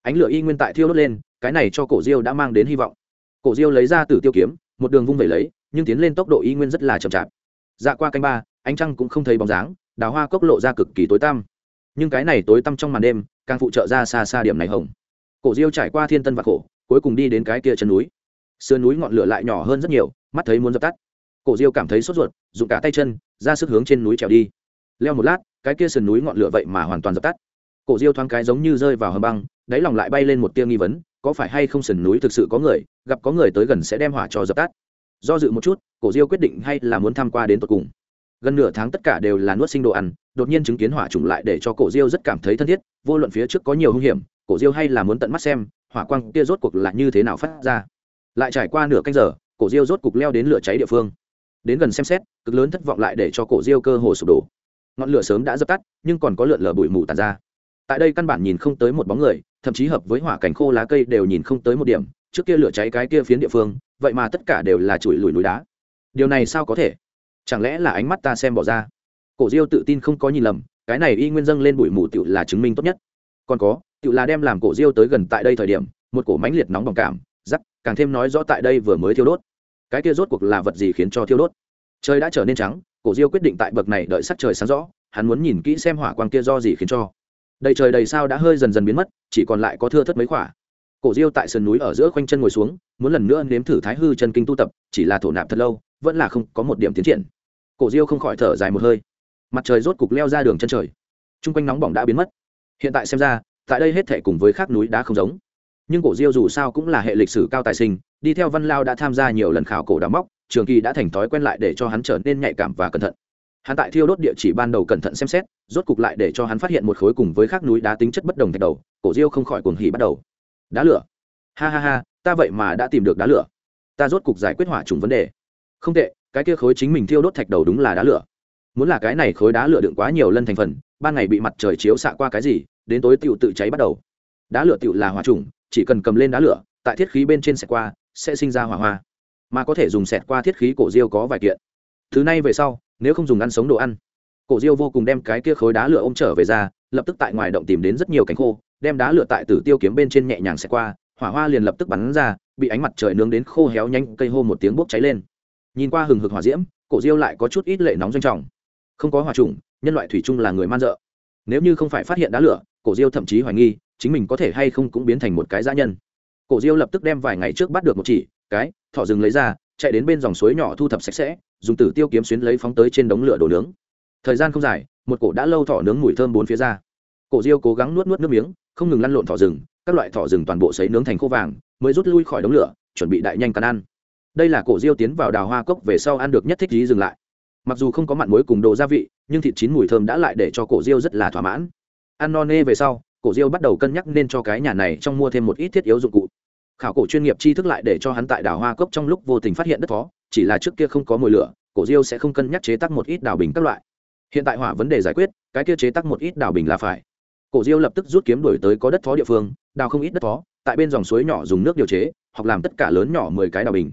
Ánh lửa y nguyên tại thiêu đốt lên cái này cho cổ diêu đã mang đến hy vọng. Cổ diêu lấy ra tử tiêu kiếm, một đường vung vẩy lấy, nhưng tiến lên tốc độ y nguyên rất là chậm chạp. Dạ qua canh ba, ánh trăng cũng không thấy bóng dáng, đào hoa cốc lộ ra cực kỳ tối tăm. Nhưng cái này tối tăm trong màn đêm, càng phụ trợ ra xa xa điểm này hồng. Cổ diêu trải qua thiên tân và khổ, cuối cùng đi đến cái kia chân núi. Sườn núi ngọn lửa lại nhỏ hơn rất nhiều, mắt thấy muốn dập tắt. Cổ diêu cảm thấy sốt ruột, dùng cả tay chân, ra sức hướng trên núi trèo đi. Leo một lát, cái kia sườn núi ngọn lửa vậy mà hoàn toàn dập tắt. Cổ diêu thoáng cái giống như rơi vào hầm băng, đáy lòng lại bay lên một tia nghi vấn có phải hay không sườn núi thực sự có người, gặp có người tới gần sẽ đem hỏa cho dập tắt. Do dự một chút, cổ diêu quyết định hay là muốn tham qua đến tột cùng. Gần nửa tháng tất cả đều là nuốt sinh đồ ăn, đột nhiên chứng kiến hỏa trùng lại để cho cổ diêu rất cảm thấy thân thiết, vô luận phía trước có nhiều hung hiểm, cổ diêu hay là muốn tận mắt xem, hỏa quang kia rốt cuộc là như thế nào phát ra. Lại trải qua nửa canh giờ, cổ diêu rốt cục leo đến lửa cháy địa phương. Đến gần xem xét, cực lớn thất vọng lại để cho cổ diêu cơ hồ sụp đổ. Ngọn lửa sớm đã dập tắt, nhưng còn có lượn lờ bụi mù tàn ra. Tại đây căn bản nhìn không tới một bóng người thậm chí hợp với hỏa cảnh khô lá cây đều nhìn không tới một điểm, trước kia lửa cháy cái kia phiến địa phương, vậy mà tất cả đều là chùi lùi núi đá. Điều này sao có thể? Chẳng lẽ là ánh mắt ta xem bỏ ra? Cổ diêu tự tin không có nhìn lầm, cái này y nguyên dâng lên bụi mù tựu là chứng minh tốt nhất. Còn có, tựu là đem làm cổ diêu tới gần tại đây thời điểm, một cổ mãnh liệt nóng bỏng cảm giắc càng thêm nói rõ tại đây vừa mới thiêu đốt. Cái kia rốt cuộc là vật gì khiến cho thiêu đốt? Trời đã trở nên trắng, cổ diêu quyết định tại bậc này đợi sắc trời sáng rõ, hắn muốn nhìn kỹ xem hỏa quang kia do gì khiến cho đầy trời đầy sao đã hơi dần dần biến mất, chỉ còn lại có thưa thất mấy khỏa. Cổ diêu tại sườn núi ở giữa khoanh chân ngồi xuống, muốn lần nữa nếm thử thái hư chân kinh tu tập, chỉ là thổ nạp thật lâu, vẫn là không có một điểm tiến triển. Cổ diêu không khỏi thở dài một hơi. Mặt trời rốt cục leo ra đường chân trời. T r u n g quanh nóng bỏng đã biến mất. Hiện tại xem ra, tại đây hết thể cùng với khác núi đá không giống. Nhưng cổ diêu dù sao cũng là hệ lịch sử cao tài sinh, đi theo văn lao đã tham gia nhiều lần khảo cổ đào móc, trường kỳ đã thành thói quen lại để cho hắn trở nên nhạy cảm và cẩn thận hắn tại thiêu đốt địa chỉ ban đầu cẩn thận xem xét, rốt cục lại để cho hắn phát hiện một khối cùng với khác núi đá tính chất bất đồng thạch đầu, cổ diêu không khỏi cuồng hỉ bắt đầu. Đá lửa. Ha ha ha, ta vậy mà đã tìm được đá lửa. Ta rốt cục giải quyết hỏa trùng vấn đề. Không tệ, cái kia khối chính mình thiêu đốt thạch đầu đúng là đá lửa. Muốn là cái này khối đá lửa đựng quá nhiều lần thành phần, ban ngày bị mặt trời chiếu xạ qua cái gì, đến tối tựu tự cháy bắt đầu. Đá lửa tựu là hỏa trùng, chỉ cần cầm lên đá lửa, tại thiết khí bên trên xẹt qua, sẽ sinh ra hỏa hoa. Mà có thể dùng xẹt qua thiết khí cổ diêu có vài kiện. Thứ này về sau nếu không dùng ăn sống đồ ăn. Cổ diêu vô cùng đem cái kia khối đá lửa ôm trở về ra, lập tức tại ngoài động tìm đến rất nhiều cánh khô, đem đá lửa tại tử tiêu kiếm bên trên nhẹ nhàng xẹt qua, hỏa hoa liền lập tức bắn ra, bị ánh mặt trời nướng đến khô héo nhanh, cây hô một tiếng bốc cháy lên. Nhìn qua hừng hực hỏa diễm, cổ diêu lại có chút ít lệ nóng doanh trọng. Không có hỏa trùng nhân loại thủy chung là người man dợ. Nếu như không phải phát hiện đá lửa, cổ diêu thậm chí hoài nghi, chính mình có thể hay không cũng biến thành một cái dã nhân. Cổ diêu lập tức đem vài ngày trước bắt được một chỉ, cái, thỏ rừng lấy ra, chạy đến bên dòng suối nhỏ thu thập sạch sẽ dùng tử tiêu kiếm xuyến lấy phóng tới trên đống lửa đổ nướng. Thời gian không dài, một cổ đã lâu thỏ nướng mùi thơm bốn phía ra. Cổ diêu cố gắng nuốt nuốt nước miếng, không ngừng lăn lộn thỏ rừng, các loại thỏ rừng toàn bộ xấy nướng thành khô vàng, mới rút lui khỏi đống lửa, chuẩn bị đại nhanh cắn ăn. Đây là cổ diêu tiến vào đào hoa cốc về sau ăn được nhất thích lý dừng lại. Mặc dù không có mặn muối cùng đồ gia vị, nhưng thịt chín mùi thơm đã lại để cho cổ diêu rất là thỏa mãn. Ăn no nê về sau, cổ diêu bắt đầu cân nhắc nên cho cái nhà này trong mua thêm một ít thiết yếu dụng cụ. Khảo cổ chuyên nghiệp tri thức lại để cho hắn tại đảo hoa cốc trong lúc vô tình phát hiện đất phó chỉ là trước kia không có mồi lửa, cổ diêu sẽ không cân nhắc chế tác một ít đảo bình các loại. Hiện tại hỏa vấn đề giải quyết, cái kia chế tác một ít đảo bình là phải. Cổ diêu lập tức rút kiếm đổi tới có đất phó địa phương, đào không ít đất phó tại bên dòng suối nhỏ dùng nước điều chế, hoặc làm tất cả lớn nhỏ mười cái đào bình.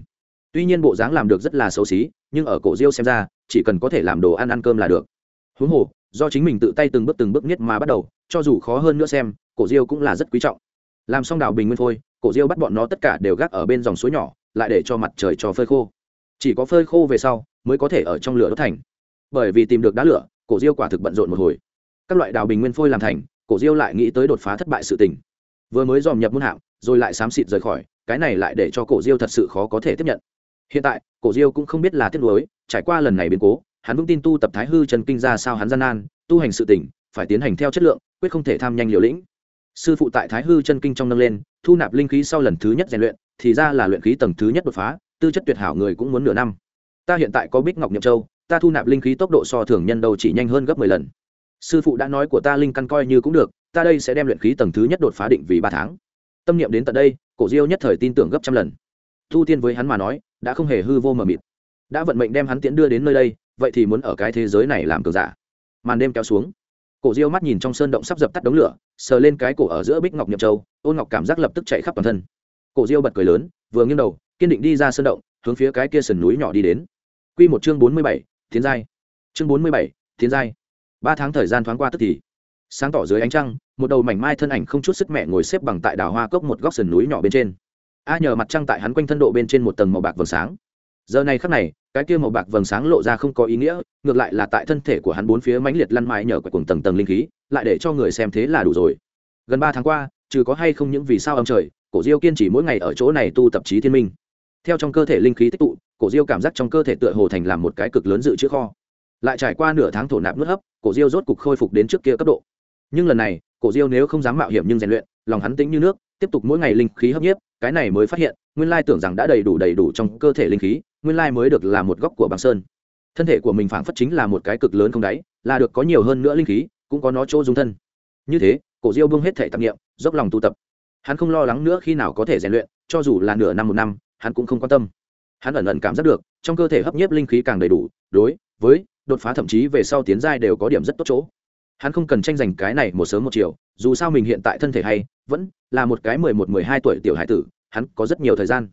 Tuy nhiên bộ dáng làm được rất là xấu xí, nhưng ở cổ diêu xem ra, chỉ cần có thể làm đồ ăn ăn cơm là được. Huống hồ, do chính mình tự tay từng bước từng bước nhất mà bắt đầu, cho dù khó hơn nữa xem, cổ diêu cũng là rất quý trọng. Làm xong đào bình nguyên phôi, cổ diêu bắt bọn nó tất cả đều gác ở bên dòng suối nhỏ, lại để cho mặt trời cho phơi khô chỉ có phơi khô về sau mới có thể ở trong lửa đốt thành. Bởi vì tìm được đá lửa, cổ diêu quả thực bận rộn một hồi. Các loại đào bình nguyên phôi làm thành, cổ diêu lại nghĩ tới đột phá thất bại sự tình. Vừa mới dòm nhập muôn hạng, rồi lại xám xịt rời khỏi, cái này lại để cho cổ diêu thật sự khó có thể tiếp nhận. Hiện tại, cổ diêu cũng không biết là tiếc nuối, trải qua lần này biến cố, hắn vững tin tu tập thái hư chân kinh ra sao hắn gian nan, tu hành sự tỉnh phải tiến hành theo chất lượng, quyết không thể tham nhanh liều lĩnh. Sư phụ tại thái hư chân kinh trong nâng lên, thu nạp linh khí sau lần thứ nhất rèn luyện, thì ra là luyện khí tầng thứ nhất đột phá tư chất tuyệt hảo người cũng muốn nửa năm. Ta hiện tại có bích ngọc nhậm châu, ta thu nạp linh khí tốc độ so thường nhân đầu chỉ nhanh hơn gấp mười lần. Sư phụ đã nói của ta linh căn coi như cũng được, ta đây sẽ đem luyện khí tầng thứ nhất đột phá định vì ba tháng. Tâm niệm đến tận đây, cổ diêu nhất thời tin tưởng gấp trăm lần. Thu tiên với hắn mà nói, đã không hề hư vô mờ mịt. Đã vận mệnh đem hắn tiễn đưa đến nơi đây, vậy thì muốn ở cái thế giới này làm cường giả. Màn đêm kéo xuống. Cổ diêu mắt nhìn trong sơn động sắp dập tắt đống lửa, sờ lên cái cổ ở giữa bích ngọc nhậm châu, ôn ngọc cảm giác lập tức chạy khắp toàn thân. Cổ diêu bật cười lớn, vừa nghiêng đầu kiên định đi ra sơn động, hướng phía cái kia sườn núi nhỏ đi đến. Q một chương bốn mươi bảy tiến giai. Chương bốn mươi bảy tiến giai. Ba tháng thời gian thoáng qua tức thì, sáng tỏ dưới ánh trăng, một đầu mảnh mai thân ảnh không chút sức mẹ ngồi xếp bằng tại đảo hoa cốc một góc sườn núi nhỏ bên trên. A nhờ mặt trăng tại hắn quanh thân độ bên trên một tầng màu bạc vầng sáng. Giờ này khắc này, cái kia màu bạc vầng sáng lộ ra không có ý nghĩa, ngược lại là tại thân thể của hắn bốn phía mãnh liệt lăn mãi nhờ quậy cùng tầng tầng linh khí, lại để cho người xem thế là đủ rồi. Gần ba tháng qua, trừ có hay không những vì sao âm trời, cổ diêu kiên trì mỗi ngày ở chỗ này tu tập trí thiên minh theo trong cơ thể linh khí tích tụ, cổ diêu cảm giác trong cơ thể tựa hồ thành làm một cái cực lớn dự trữ kho. Lại trải qua nửa tháng thổ nạp nước hấp, cổ diêu rốt cục khôi phục đến trước kia cấp độ. Nhưng lần này, cổ diêu nếu không dám mạo hiểm nhưng rèn luyện, lòng hắn tĩnh như nước, tiếp tục mỗi ngày linh khí hấp nhiếp, cái này mới phát hiện, nguyên lai tưởng rằng đã đầy đủ đầy đủ trong cơ thể linh khí, nguyên lai mới được là một góc của băng sơn. Thân thể của mình phảng phất chính là một cái cực lớn không đáy, là được có nhiều hơn nữa linh khí, cũng có nó chỗ dung thân. Như thế, cổ diêu bưng hết thể tạp nghiệm dốc lòng tu tập. Hắn không lo lắng nữa khi nào có thể rèn luyện, cho dù là nửa năm một năm hắn cũng không quan tâm. Hắn ẩn ẩn cảm giác được, trong cơ thể hấp nhiếp linh khí càng đầy đủ, đối với đột phá thậm chí về sau tiến giai đều có điểm rất tốt chỗ. Hắn không cần tranh giành cái này một sớm một chiều, dù sao mình hiện tại thân thể hay, vẫn là một cái mười một, mười hai tuổi tiểu hải tử, hắn có rất nhiều thời gian.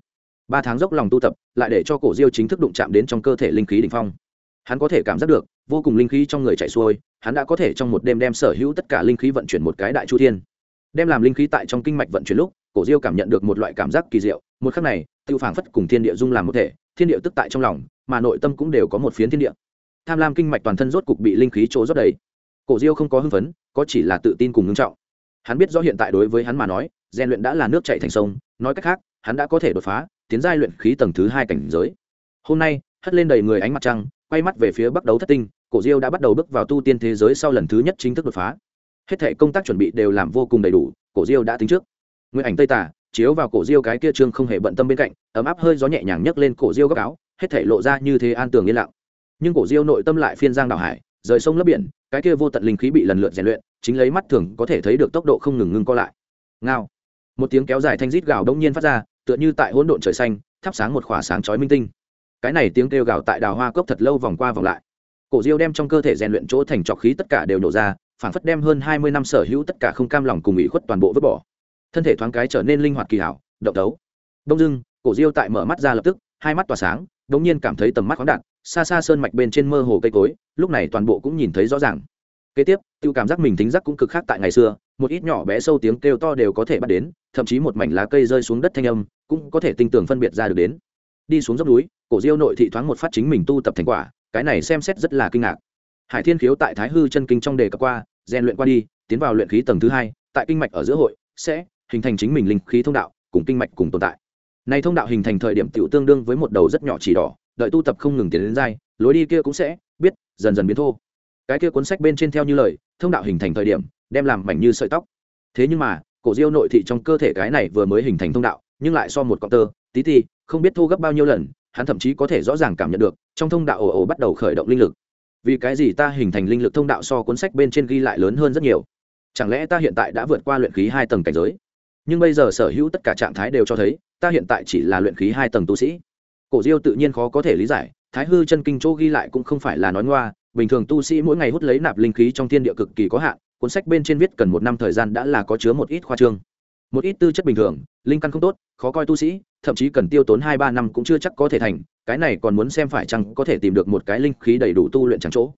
Ba tháng dốc lòng tu tập, lại để cho cổ diêu chính thức đụng chạm đến trong cơ thể linh khí đ ỉ n h phong. Hắn có thể cảm giác được, vô cùng linh khí trong người chạy xuôi, hắn đã có thể trong một đêm đem sở hữu tất cả linh khí vận chuyển một cái đại chu thiên. Đem làm linh khí tại trong kinh mạch vận chuyển lúc, cổ diêu cảm nhận được một loại cảm giác kỳ diệu một khắc này tự phảng phất cùng thiên địa dung làm một thể, thiên địa tức tại trong lòng, mà nội tâm cũng đều có một phiến thiên địa. Tham lam kinh mạch toàn thân rốt cục bị linh khí chỗ rót đầy. Cổ diêu không có hưng phấn, có chỉ là tự tin cùng ngưng trọng. Hắn biết rõ hiện tại đối với hắn mà nói, rèn luyện đã là nước chạy thành sông, nói cách khác, hắn đã có thể đột phá, tiến giai luyện khí tầng thứ hai cảnh giới. Hôm nay, hất lên đầy người ánh mặt trăng, quay mắt về phía bắc đấu thất tinh, cổ diêu đã bắt đầu bước vào tu tiên thế giới sau lần thứ nhất chính thức đột phá. Hết thể công tác chuẩn bị đều làm vô cùng đầy đủ, cổ diêu đã tính trước. Nguyên ảnh tây tả chiếu vào cổ diêu cái kia trương không hề bận tâm bên cạnh, ấm áp hơi gió nhẹ nhàng nhấc lên cổ diêu góc áo, hết thể lộ ra như thế an tường yên lặng. Nhưng cổ diêu nội tâm lại phiên giang đảo hải, rời sông lấp biển, cái kia vô tận linh khí bị lần lượt rèn luyện, chính lấy mắt thường có thể thấy được tốc độ không ngừng ngưng co lại. Ngao. Một tiếng kéo dài thanh rít gào đông nhiên phát ra, tựa như tại hỗn độn trời xanh, thắp sáng một khỏa sáng chói minh tinh. Cái này tiếng kêu gào tại đào hoa cốc thật lâu vòng qua vòng lại. Cổ diêu đem trong cơ thể rèn luyện chỗ thành trọc khí tất cả đều nổ ra phản phất đem hơn hai mươi năm sở hữu tất cả không cam lòng cùng ủy khuất toàn bộ vứt bỏ thân thể thoáng cái trở nên linh hoạt kỳ hảo, động tấu. Đông dưng cổ diêu tại mở mắt ra lập tức, hai mắt tỏa sáng đ nhiên cảm thấy tầm mắt khoáng đạt, xa xa sơn mạch bên trên mơ hồ cây cối, lúc này toàn bộ cũng nhìn thấy rõ ràng. Kế tiếp tự cảm giác mình thính giác cũng cực khác tại ngày xưa, một ít nhỏ bé sâu tiếng kêu to đều có thể bắt đến, thậm chí một mảnh lá cây rơi xuống đất thanh âm, cũng có thể tinh tường phân biệt ra được đến. Đi xuống dốc núi, cổ diêu nội thị thoáng một phát chính mình tu tập thành quả, cái này xem xét rất là kinh ngạc. Hải thiên khiếu tại thái hư chân kinh trong đề cập qua, rèn luyện qua đi, tiến vào luyện khí tầng thứ hai, tại kinh mạch ở giữa hội, sẽ hình thành chính mình linh khí thông đạo, cùng kinh mạch cùng tồn tại. Này thông đạo hình thành thời điểm tiểu tương đương với một đầu rất nhỏ chỉ đỏ, đợi tu tập không ngừng tiến đến dai lối đi kia cũng sẽ biết dần dần biến thô. Cái kia cuốn sách bên trên theo như lời, thông đạo hình thành thời điểm, đem làm mảnh như sợi tóc. Thế nhưng mà, cổ diêu nội thị trong cơ thể cái này vừa mới hình thành thông đạo, nhưng lại so một cọng tơ, tí ti, không biết thô gấp bao nhiêu lần, hắn thậm chí có thể rõ ràng cảm nhận được, trong thông đạo ồ ồ bắt đầu khởi động linh lực. Vì cái gì ta hình thành linh lực thông đạo so cuốn sách bên trên ghi lại lớn hơn rất nhiều? Chẳng lẽ ta hiện tại đã vượt qua luyện khí hai tầng cảnh giới? Nhưng bây giờ sở hữu tất cả trạng thái đều cho thấy, ta hiện tại chỉ là luyện khí hai tầng tu sĩ. Cổ diêu tự nhiên khó có thể lý giải, thái hư chân kinh chỗ ghi lại cũng không phải là nói ngoa, bình thường tu sĩ mỗi ngày hút lấy nạp linh khí trong thiên địa cực kỳ có hạn, cuốn sách bên trên viết cần một năm thời gian đã là có chứa một ít khoa trương. Một ít tư chất bình thường, linh căn không tốt, khó coi tu sĩ, thậm chí cần tiêu tốn hai ba năm cũng chưa chắc có thể thành, cái này còn muốn xem phải chăng có thể tìm được một cái linh khí đầy đủ tu luyện chẳng chỗ.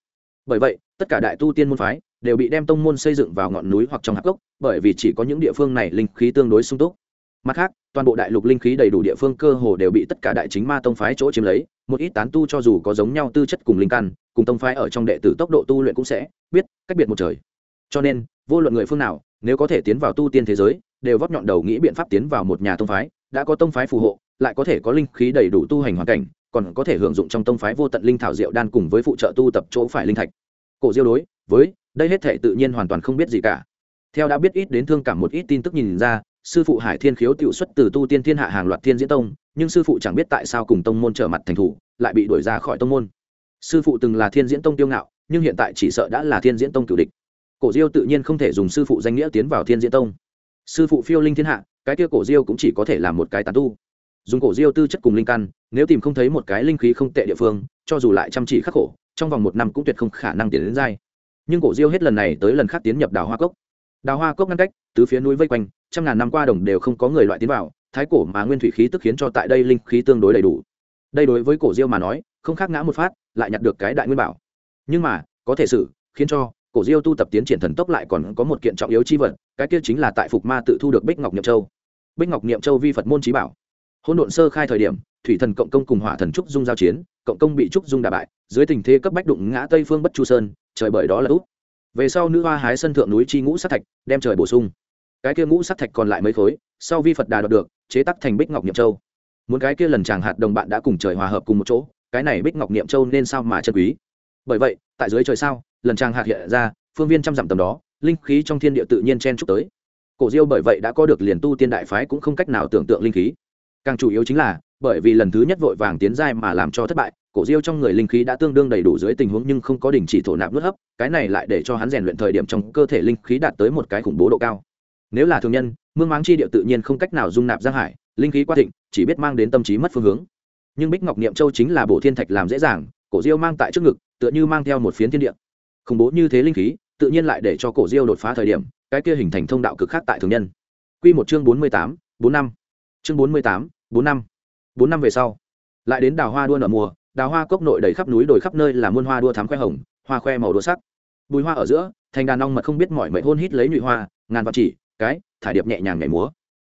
Bởi vậy, tất cả đại tu tiên môn phái đều bị đem tông môn xây dựng vào ngọn núi hoặc trong hạp gốc bởi vì chỉ có những địa phương này linh khí tương đối sung túc. Mặt khác, toàn bộ đại lục linh khí đầy đủ địa phương cơ hồ đều bị tất cả đại chính ma tông phái chỗ chiếm lấy, một ít tán tu cho dù có giống nhau tư chất cùng linh căn, cùng tông phái ở trong đệ tử tốc độ tu luyện cũng sẽ biết cách biệt một trời. Cho nên, vô luận người phương nào, nếu có thể tiến vào tu tiên thế giới, đều vấp nhọn đầu nghĩ biện pháp tiến vào một nhà tông phái, đã có tông phái phù hộ, lại có thể có linh khí đầy đủ tu hành hoàn cảnh, còn có thể hưởng dụng trong tông phái vô tận linh thảo diệu đan cùng với phụ trợ tu tập chỗ phải linh thạch. Cổ diêu đối với, đây hết thể tự nhiên hoàn toàn không biết gì cả theo đã biết ít đến thương cảm một ít tin tức nhìn ra, sư phụ hải thiên khiếu tự xuất từ tu tiên thiên hạ hàng loạt thiên diễn tông, nhưng sư phụ chẳng biết tại sao cùng tông môn trở mặt thành thủ, lại bị đuổi ra khỏi tông môn. Sư phụ từng là thiên diễn tông tiêu ngạo, nhưng hiện tại chỉ sợ đã là thiên diễn tông cửu địch. Cổ diêu tự nhiên không thể dùng sư phụ danh nghĩa tiến vào thiên diễn tông. Sư phụ phiêu linh thiên hạ, cái kia cổ diêu cũng chỉ có thể làm một cái tán tu. Dùng cổ diêu tư chất cùng linh căn, nếu tìm không thấy một cái linh khí không tệ địa phương, cho dù lại chăm chỉ khắc khổ, trong vòng một năm cũng tuyệt không khả năng tiến đến dai nhưng cổ diêu hết lần này tới lần khác tiến nhập đào hoa cốc đào hoa cốc ngăn cách, tứ phía núi vây quanh, trăm ngàn năm qua đồng đều không có người loại tiến vào, thái cổ mà nguyên thủy khí tức khiến cho tại đây linh khí tương đối đầy đủ. Đây đối với cổ diêu mà nói, không khác ngã một phát, lại nhặt được cái đại nguyên bảo. Nhưng mà, có thể sự khiến cho cổ diêu tu tập tiến triển thần tốc lại còn có một kiện trọng yếu chi vật, cái kia chính là tại phục ma tự thu được bích ngọc niệm châu. Bích ngọc niệm châu vi phật môn trí bảo. Hỗn độn sơ khai thời điểm, thủy thần cộng công cùng hỏa thần trúc dung giao chiến, cộng công bị trúc dung đà bại, dưới tình thế cấp bách đụng ngã tây phương bất chu sơn, trời bởi đó là út về sau nữ hoa hái sân thượng núi chi ngũ sát thạch, đem trời bổ sung. Cái kia ngũ sát thạch còn lại mấy khối, sau vi phật đà đoạt được, chế tắc thành bích ngọc niệm châu. Muốn cái kia lần chàng hạt đồng bạn đã cùng trời hòa hợp cùng một chỗ, cái này bích ngọc niệm châu nên sao mà chân quý? Bởi vậy, tại dưới trời sao, lần chàng hạt hiện ra, phương viên trăm dặm tầm đó, linh khí trong thiên địa tự nhiên chen chúc tới. Cổ diêu bởi vậy đã có được liền tu tiên đại phái cũng không cách nào tưởng tượng linh khí. Càng chủ yếu chính là, bởi vì lần thứ nhất vội vàng tiến giai mà làm cho thất bại cổ diêu trong người linh khí đã tương đương đầy đủ dưới tình huống nhưng không có đình chỉ thổ nạp nuốt hấp, cái này lại để cho hắn rèn luyện thời điểm trong cơ thể linh khí đạt tới một cái khủng bố độ cao. Nếu là thường nhân, mương máng chi địa tự nhiên không cách nào dung nạp giang hải, linh khí quá thịnh, chỉ biết mang đến tâm trí mất phương hướng. Nhưng bích ngọc niệm châu chính là bổ thiên thạch làm dễ dàng, cổ diêu mang tại trước ngực, tựa như mang theo một phiến thiên địa. Khủng bố như thế linh khí, tự nhiên lại để cho cổ diêu đột phá thời điểm, cái kia hình thành thông đạo cực khác tại thường nhân. Quy một chương bốn mươi tám, bốn năm. Chương bốn mươi tám, bốn năm. Bốn năm về sau, lại đến đào hoa đua nở mùa đào hoa cốc nội đầy khắp núi đồi khắp nơi là muôn hoa đua thắm khoe hồng, hoa khoe màu đua sắc. Bùi hoa ở giữa, thành đàn ong mật không biết mỏi mệt hôn hít lấy nhụy hoa, ngàn vạn chỉ, cái, thải điệp nhẹ nhàng nhảy múa.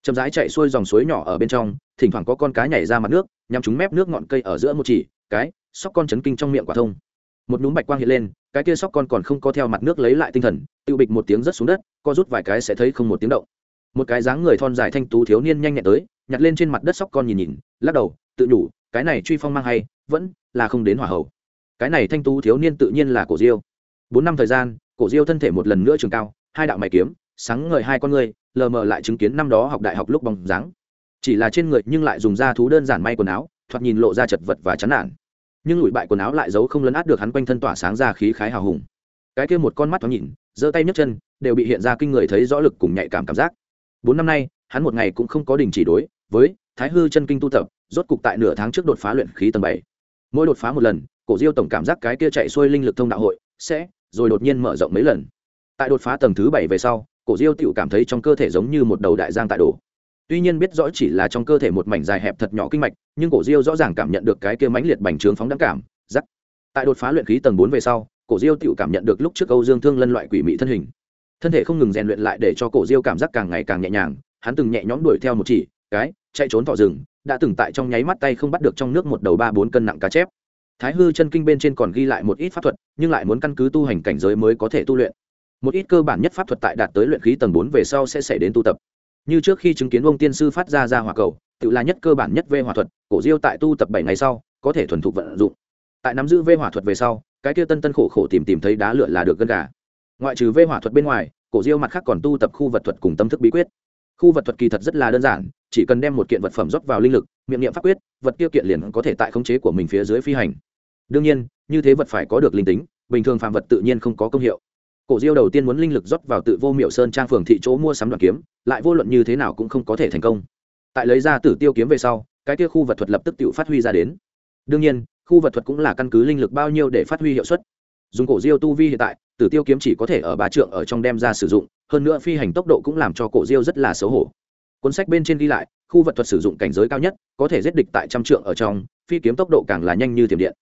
Chậm rãi chạy xuôi dòng suối nhỏ ở bên trong, thỉnh thoảng có con cá nhảy ra mặt nước nhằm chúng mép nước ngọn cây ở giữa một chỉ, cái, sóc con chấn kinh trong miệng quả thông. Một núm bạch quang hiện lên, cái kia sóc con còn không có theo mặt nước lấy lại tinh thần, tự bịch một tiếng rất xuống đất, co rút vài cái sẽ thấy không một tiếng động. Một cái dáng người thon dài thanh tú thiếu niên nhanh nhẹn tới, nhặt lên trên mặt đất sóc con nhìn nhìn, lắc đầu, tự nhủ, cái này truy phong mang hay vẫn là không đến hỏa hậu cái này thanh tú thiếu niên tự nhiên là cổ diêu. Bốn năm thời gian, cổ diêu thân thể một lần nữa trường cao, hai đạo mày kiếm, sáng ngời hai con người lờ mờ lại chứng kiến năm đó học đại học lúc bóng dáng. Chỉ là trên người nhưng lại dùng da thú đơn giản may quần áo, thoạt nhìn lộ ra chật vật và chán nản. Nhưng lụi bại quần áo lại giấu không lấn át được hắn quanh thân tỏa sáng ra khí khái hào hùng. Cái kia một con mắt thoáng nhìn, giơ tay nhấc chân, đều bị hiện ra kinh người thấy rõ lực cùng nhạy cảm cảm giác. Bốn năm nay, hắn một ngày cũng không có đình chỉ đối với thái hư chân kinh tu tập, rốt cục tại nửa tháng trước đột phá luyện khí tầng bảy mỗi đột phá một lần, cổ diêu tổng cảm giác cái kia chạy xuôi linh lực thông đạo hội sẽ rồi đột nhiên mở rộng mấy lần. Tại đột phá tầng thứ bảy về sau, cổ diêu tựu cảm thấy trong cơ thể giống như một đầu đại giang tại đổ. Tuy nhiên biết rõ chỉ là trong cơ thể một mảnh dài hẹp thật nhỏ kinh mạch, nhưng cổ diêu rõ ràng cảm nhận được cái kia mãnh liệt bành trướng phóng đáng cảm giắc tại đột phá luyện khí tầng bốn về sau, cổ diêu tựu cảm nhận được lúc trước âu dương thương lân loại quỷ mị thân hình. Thân thể không ngừng rèn luyện lại để cho cổ diêu cảm giác càng ngày càng nhẹ nhàng, hắn từng nhẹ nhõm đuổi theo một chỉ, cái, chạy trốn thọ rừng đã từng tại trong nháy mắt tay không bắt được trong nước một đầu ba bốn cân nặng cá chép. Thái hư chân kinh bên trên còn ghi lại một ít pháp thuật, nhưng lại muốn căn cứ tu hành cảnh giới mới có thể tu luyện. Một ít cơ bản nhất pháp thuật tại đạt tới luyện khí tầng bốn về sau sẽ xảy đến tu tập. Như trước khi chứng kiến ông tiên sư phát ra ra hỏa cầu, tự là nhất cơ bản nhất vê hỏa thuật, cổ diêu tại tu tập bảy ngày sau, có thể thuần thục vận dụng. Tại nắm giữ vê hỏa thuật về sau, cái kia tân tân khổ khổ tìm tìm thấy đá lửa là được gân gà. Ngoại trừ vê hỏa thuật bên ngoài, cổ diêu mặt khác còn tu tập khu vật thuật cùng tâm thức bí quyết khu vật thuật kỳ thật rất là đơn giản, chỉ cần đem một kiện vật phẩm rót vào linh lực, miệng niệm pháp quyết, vật tiêu kiện liền có thể tại khống chế của mình phía dưới phi hành. Đương nhiên, như thế vật phải có được linh tính, bình thường phạm vật tự nhiên không có công hiệu. Cổ diêu đầu tiên muốn linh lực rót vào tự vô miệu sơn trang phường thị chỗ mua sắm đoàn kiếm, lại vô luận như thế nào cũng không có thể thành công. Tại lấy ra tử tiêu kiếm về sau, cái kia khu vật thuật lập tức tự phát huy ra đến. Đương nhiên, khu vật thuật cũng là căn cứ linh lực bao nhiêu để phát huy hiệu suất. Dùng cổ diêu tu vi hiện tại tử tiêu kiếm chỉ có thể ở bá trượng ở trong đem ra sử dụng, hơn nữa phi hành tốc độ cũng làm cho cổ diêu rất là xấu hổ. Cuốn sách bên trên ghi lại, khu vật thuật sử dụng cảnh giới cao nhất, có thể giết địch tại trăm trượng ở trong, phi kiếm tốc độ càng là nhanh như tiềm điện.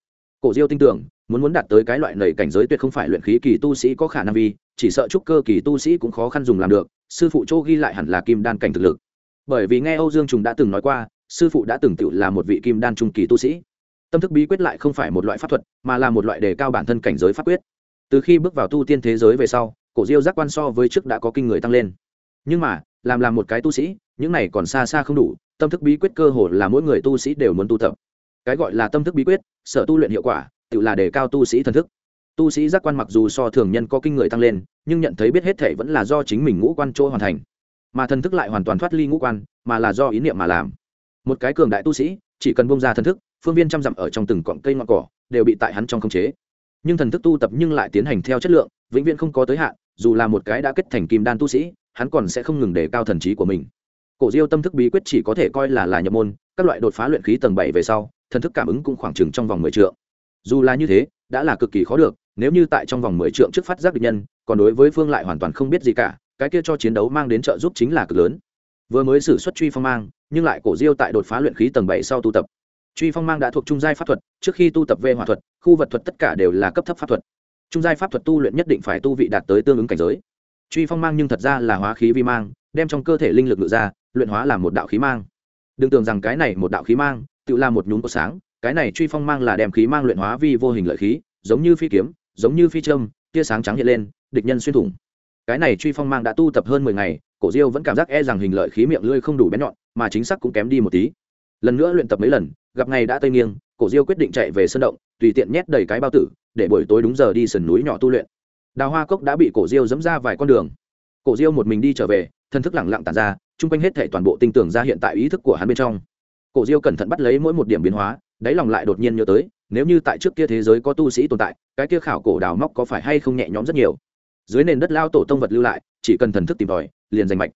Cổ diêu tin tưởng, muốn muốn đạt tới cái loại nầy cảnh giới tuyệt không phải luyện khí kỳ tu sĩ có khả năng vi chỉ sợ trúc cơ kỳ tu sĩ cũng khó khăn dùng làm được, sư phụ châu ghi lại hẳn là kim đan cảnh thực lực. Bởi vì nghe âu dương trùng đã từng nói qua, sư phụ đã từng tự là một vị kim đan trung kỳ tu sĩ. Tâm thức bí quyết lại không phải một loại pháp thuật, mà là một loại đề cao bản thân cảnh giới pháp quyết từ khi bước vào tu tiên thế giới về sau, cổ diêu giác quan so với trước đã có kinh người tăng lên. Nhưng mà, làm làm một cái tu sĩ, những này còn xa xa không đủ, tâm thức bí quyết cơ hồ là mỗi người tu sĩ đều muốn tu tập. Cái gọi là tâm thức bí quyết, sở tu luyện hiệu quả, tự là đề cao tu sĩ thần thức. Tu sĩ giác quan mặc dù so thường nhân có kinh người tăng lên, nhưng nhận thấy biết hết thể vẫn là do chính mình ngũ quan chỗ hoàn thành. Mà thần thức lại hoàn toàn thoát ly ngũ quan, mà là do ý niệm mà làm. Một cái cường đại tu sĩ, chỉ cần bông ra thần thức, phương viên trăm dặm ở trong từng cọng cây ngọn cỏ, đều bị tại hắn trong khống chế nhưng thần thức tu tập nhưng lại tiến hành theo chất lượng, vĩnh viễn không có tới hạn, dù là một cái đã kết thành kim đan tu sĩ, hắn còn sẽ không ngừng đề cao thần trí của mình. Cổ diêu tâm thức bí quyết chỉ có thể coi là là nhập môn, các loại đột phá luyện khí tầng bảy về sau, thần thức cảm ứng cũng khoảng chừng trong vòng mười triệu dù là như thế, đã là cực kỳ khó được, nếu như tại trong vòng mười trượng trước phát giác địch nhân, còn đối với phương lại hoàn toàn không biết gì cả, cái kia cho chiến đấu mang đến trợ giúp chính là cực lớn. Vừa mới xử xuất truy phong mang, nhưng lại cổ diêu tại đột phá luyện khí tầng bảy sau tu tập truy phong mang đã thuộc trung giai pháp thuật, trước khi tu tập về hỏa thuật, khu vật thuật tất cả đều là cấp thấp pháp thuật. Trung giai pháp thuật tu luyện nhất định phải tu vị đạt tới tương ứng cảnh giới. Truy phong mang nhưng thật ra là hóa khí vi mang, đem trong cơ thể linh lực ngự ra, luyện hóa làm một đạo khí mang. Đừng tưởng rằng cái này một đạo khí mang, tự là một nhún có sáng, cái này truy phong mang là đem khí mang luyện hóa vi vô hình lợi khí, giống như phi kiếm, giống như phi trâm tia sáng trắng hiện lên, địch nhân xuyên thủng. Cái này truy phong mang đã tu tập hơn mười ngày, cổ diêu vẫn cảm giác e rằng hình lợi khí miệng lưỡi không đủ bén nhọn, mà chính xác cũng kém đi một tí. Lần nữa luyện tập mấy lần gặp ngày đã tây nghiêng, cổ diêu quyết định chạy về sân động, tùy tiện nhét đầy cái bao tử, để buổi tối đúng giờ đi sườn núi nhỏ tu luyện. Đào hoa cốc đã bị cổ diêu dẫm ra vài con đường. Cổ diêu một mình đi trở về, thân thức lẳng lặng tàn ra, chung quanh hết thể toàn bộ tinh tưởng ra hiện tại ý thức của hắn bên trong. Cổ diêu cẩn thận bắt lấy mỗi một điểm biến hóa, đáy lòng lại đột nhiên nhớ tới, nếu như tại trước kia thế giới có tu sĩ tồn tại, cái kia khảo cổ đào móc có phải hay không nhẹ nhõm rất nhiều? Dưới nền đất lao tổ tông vật lưu lại, chỉ cần thần thức tìm tòi, liền giành mạch.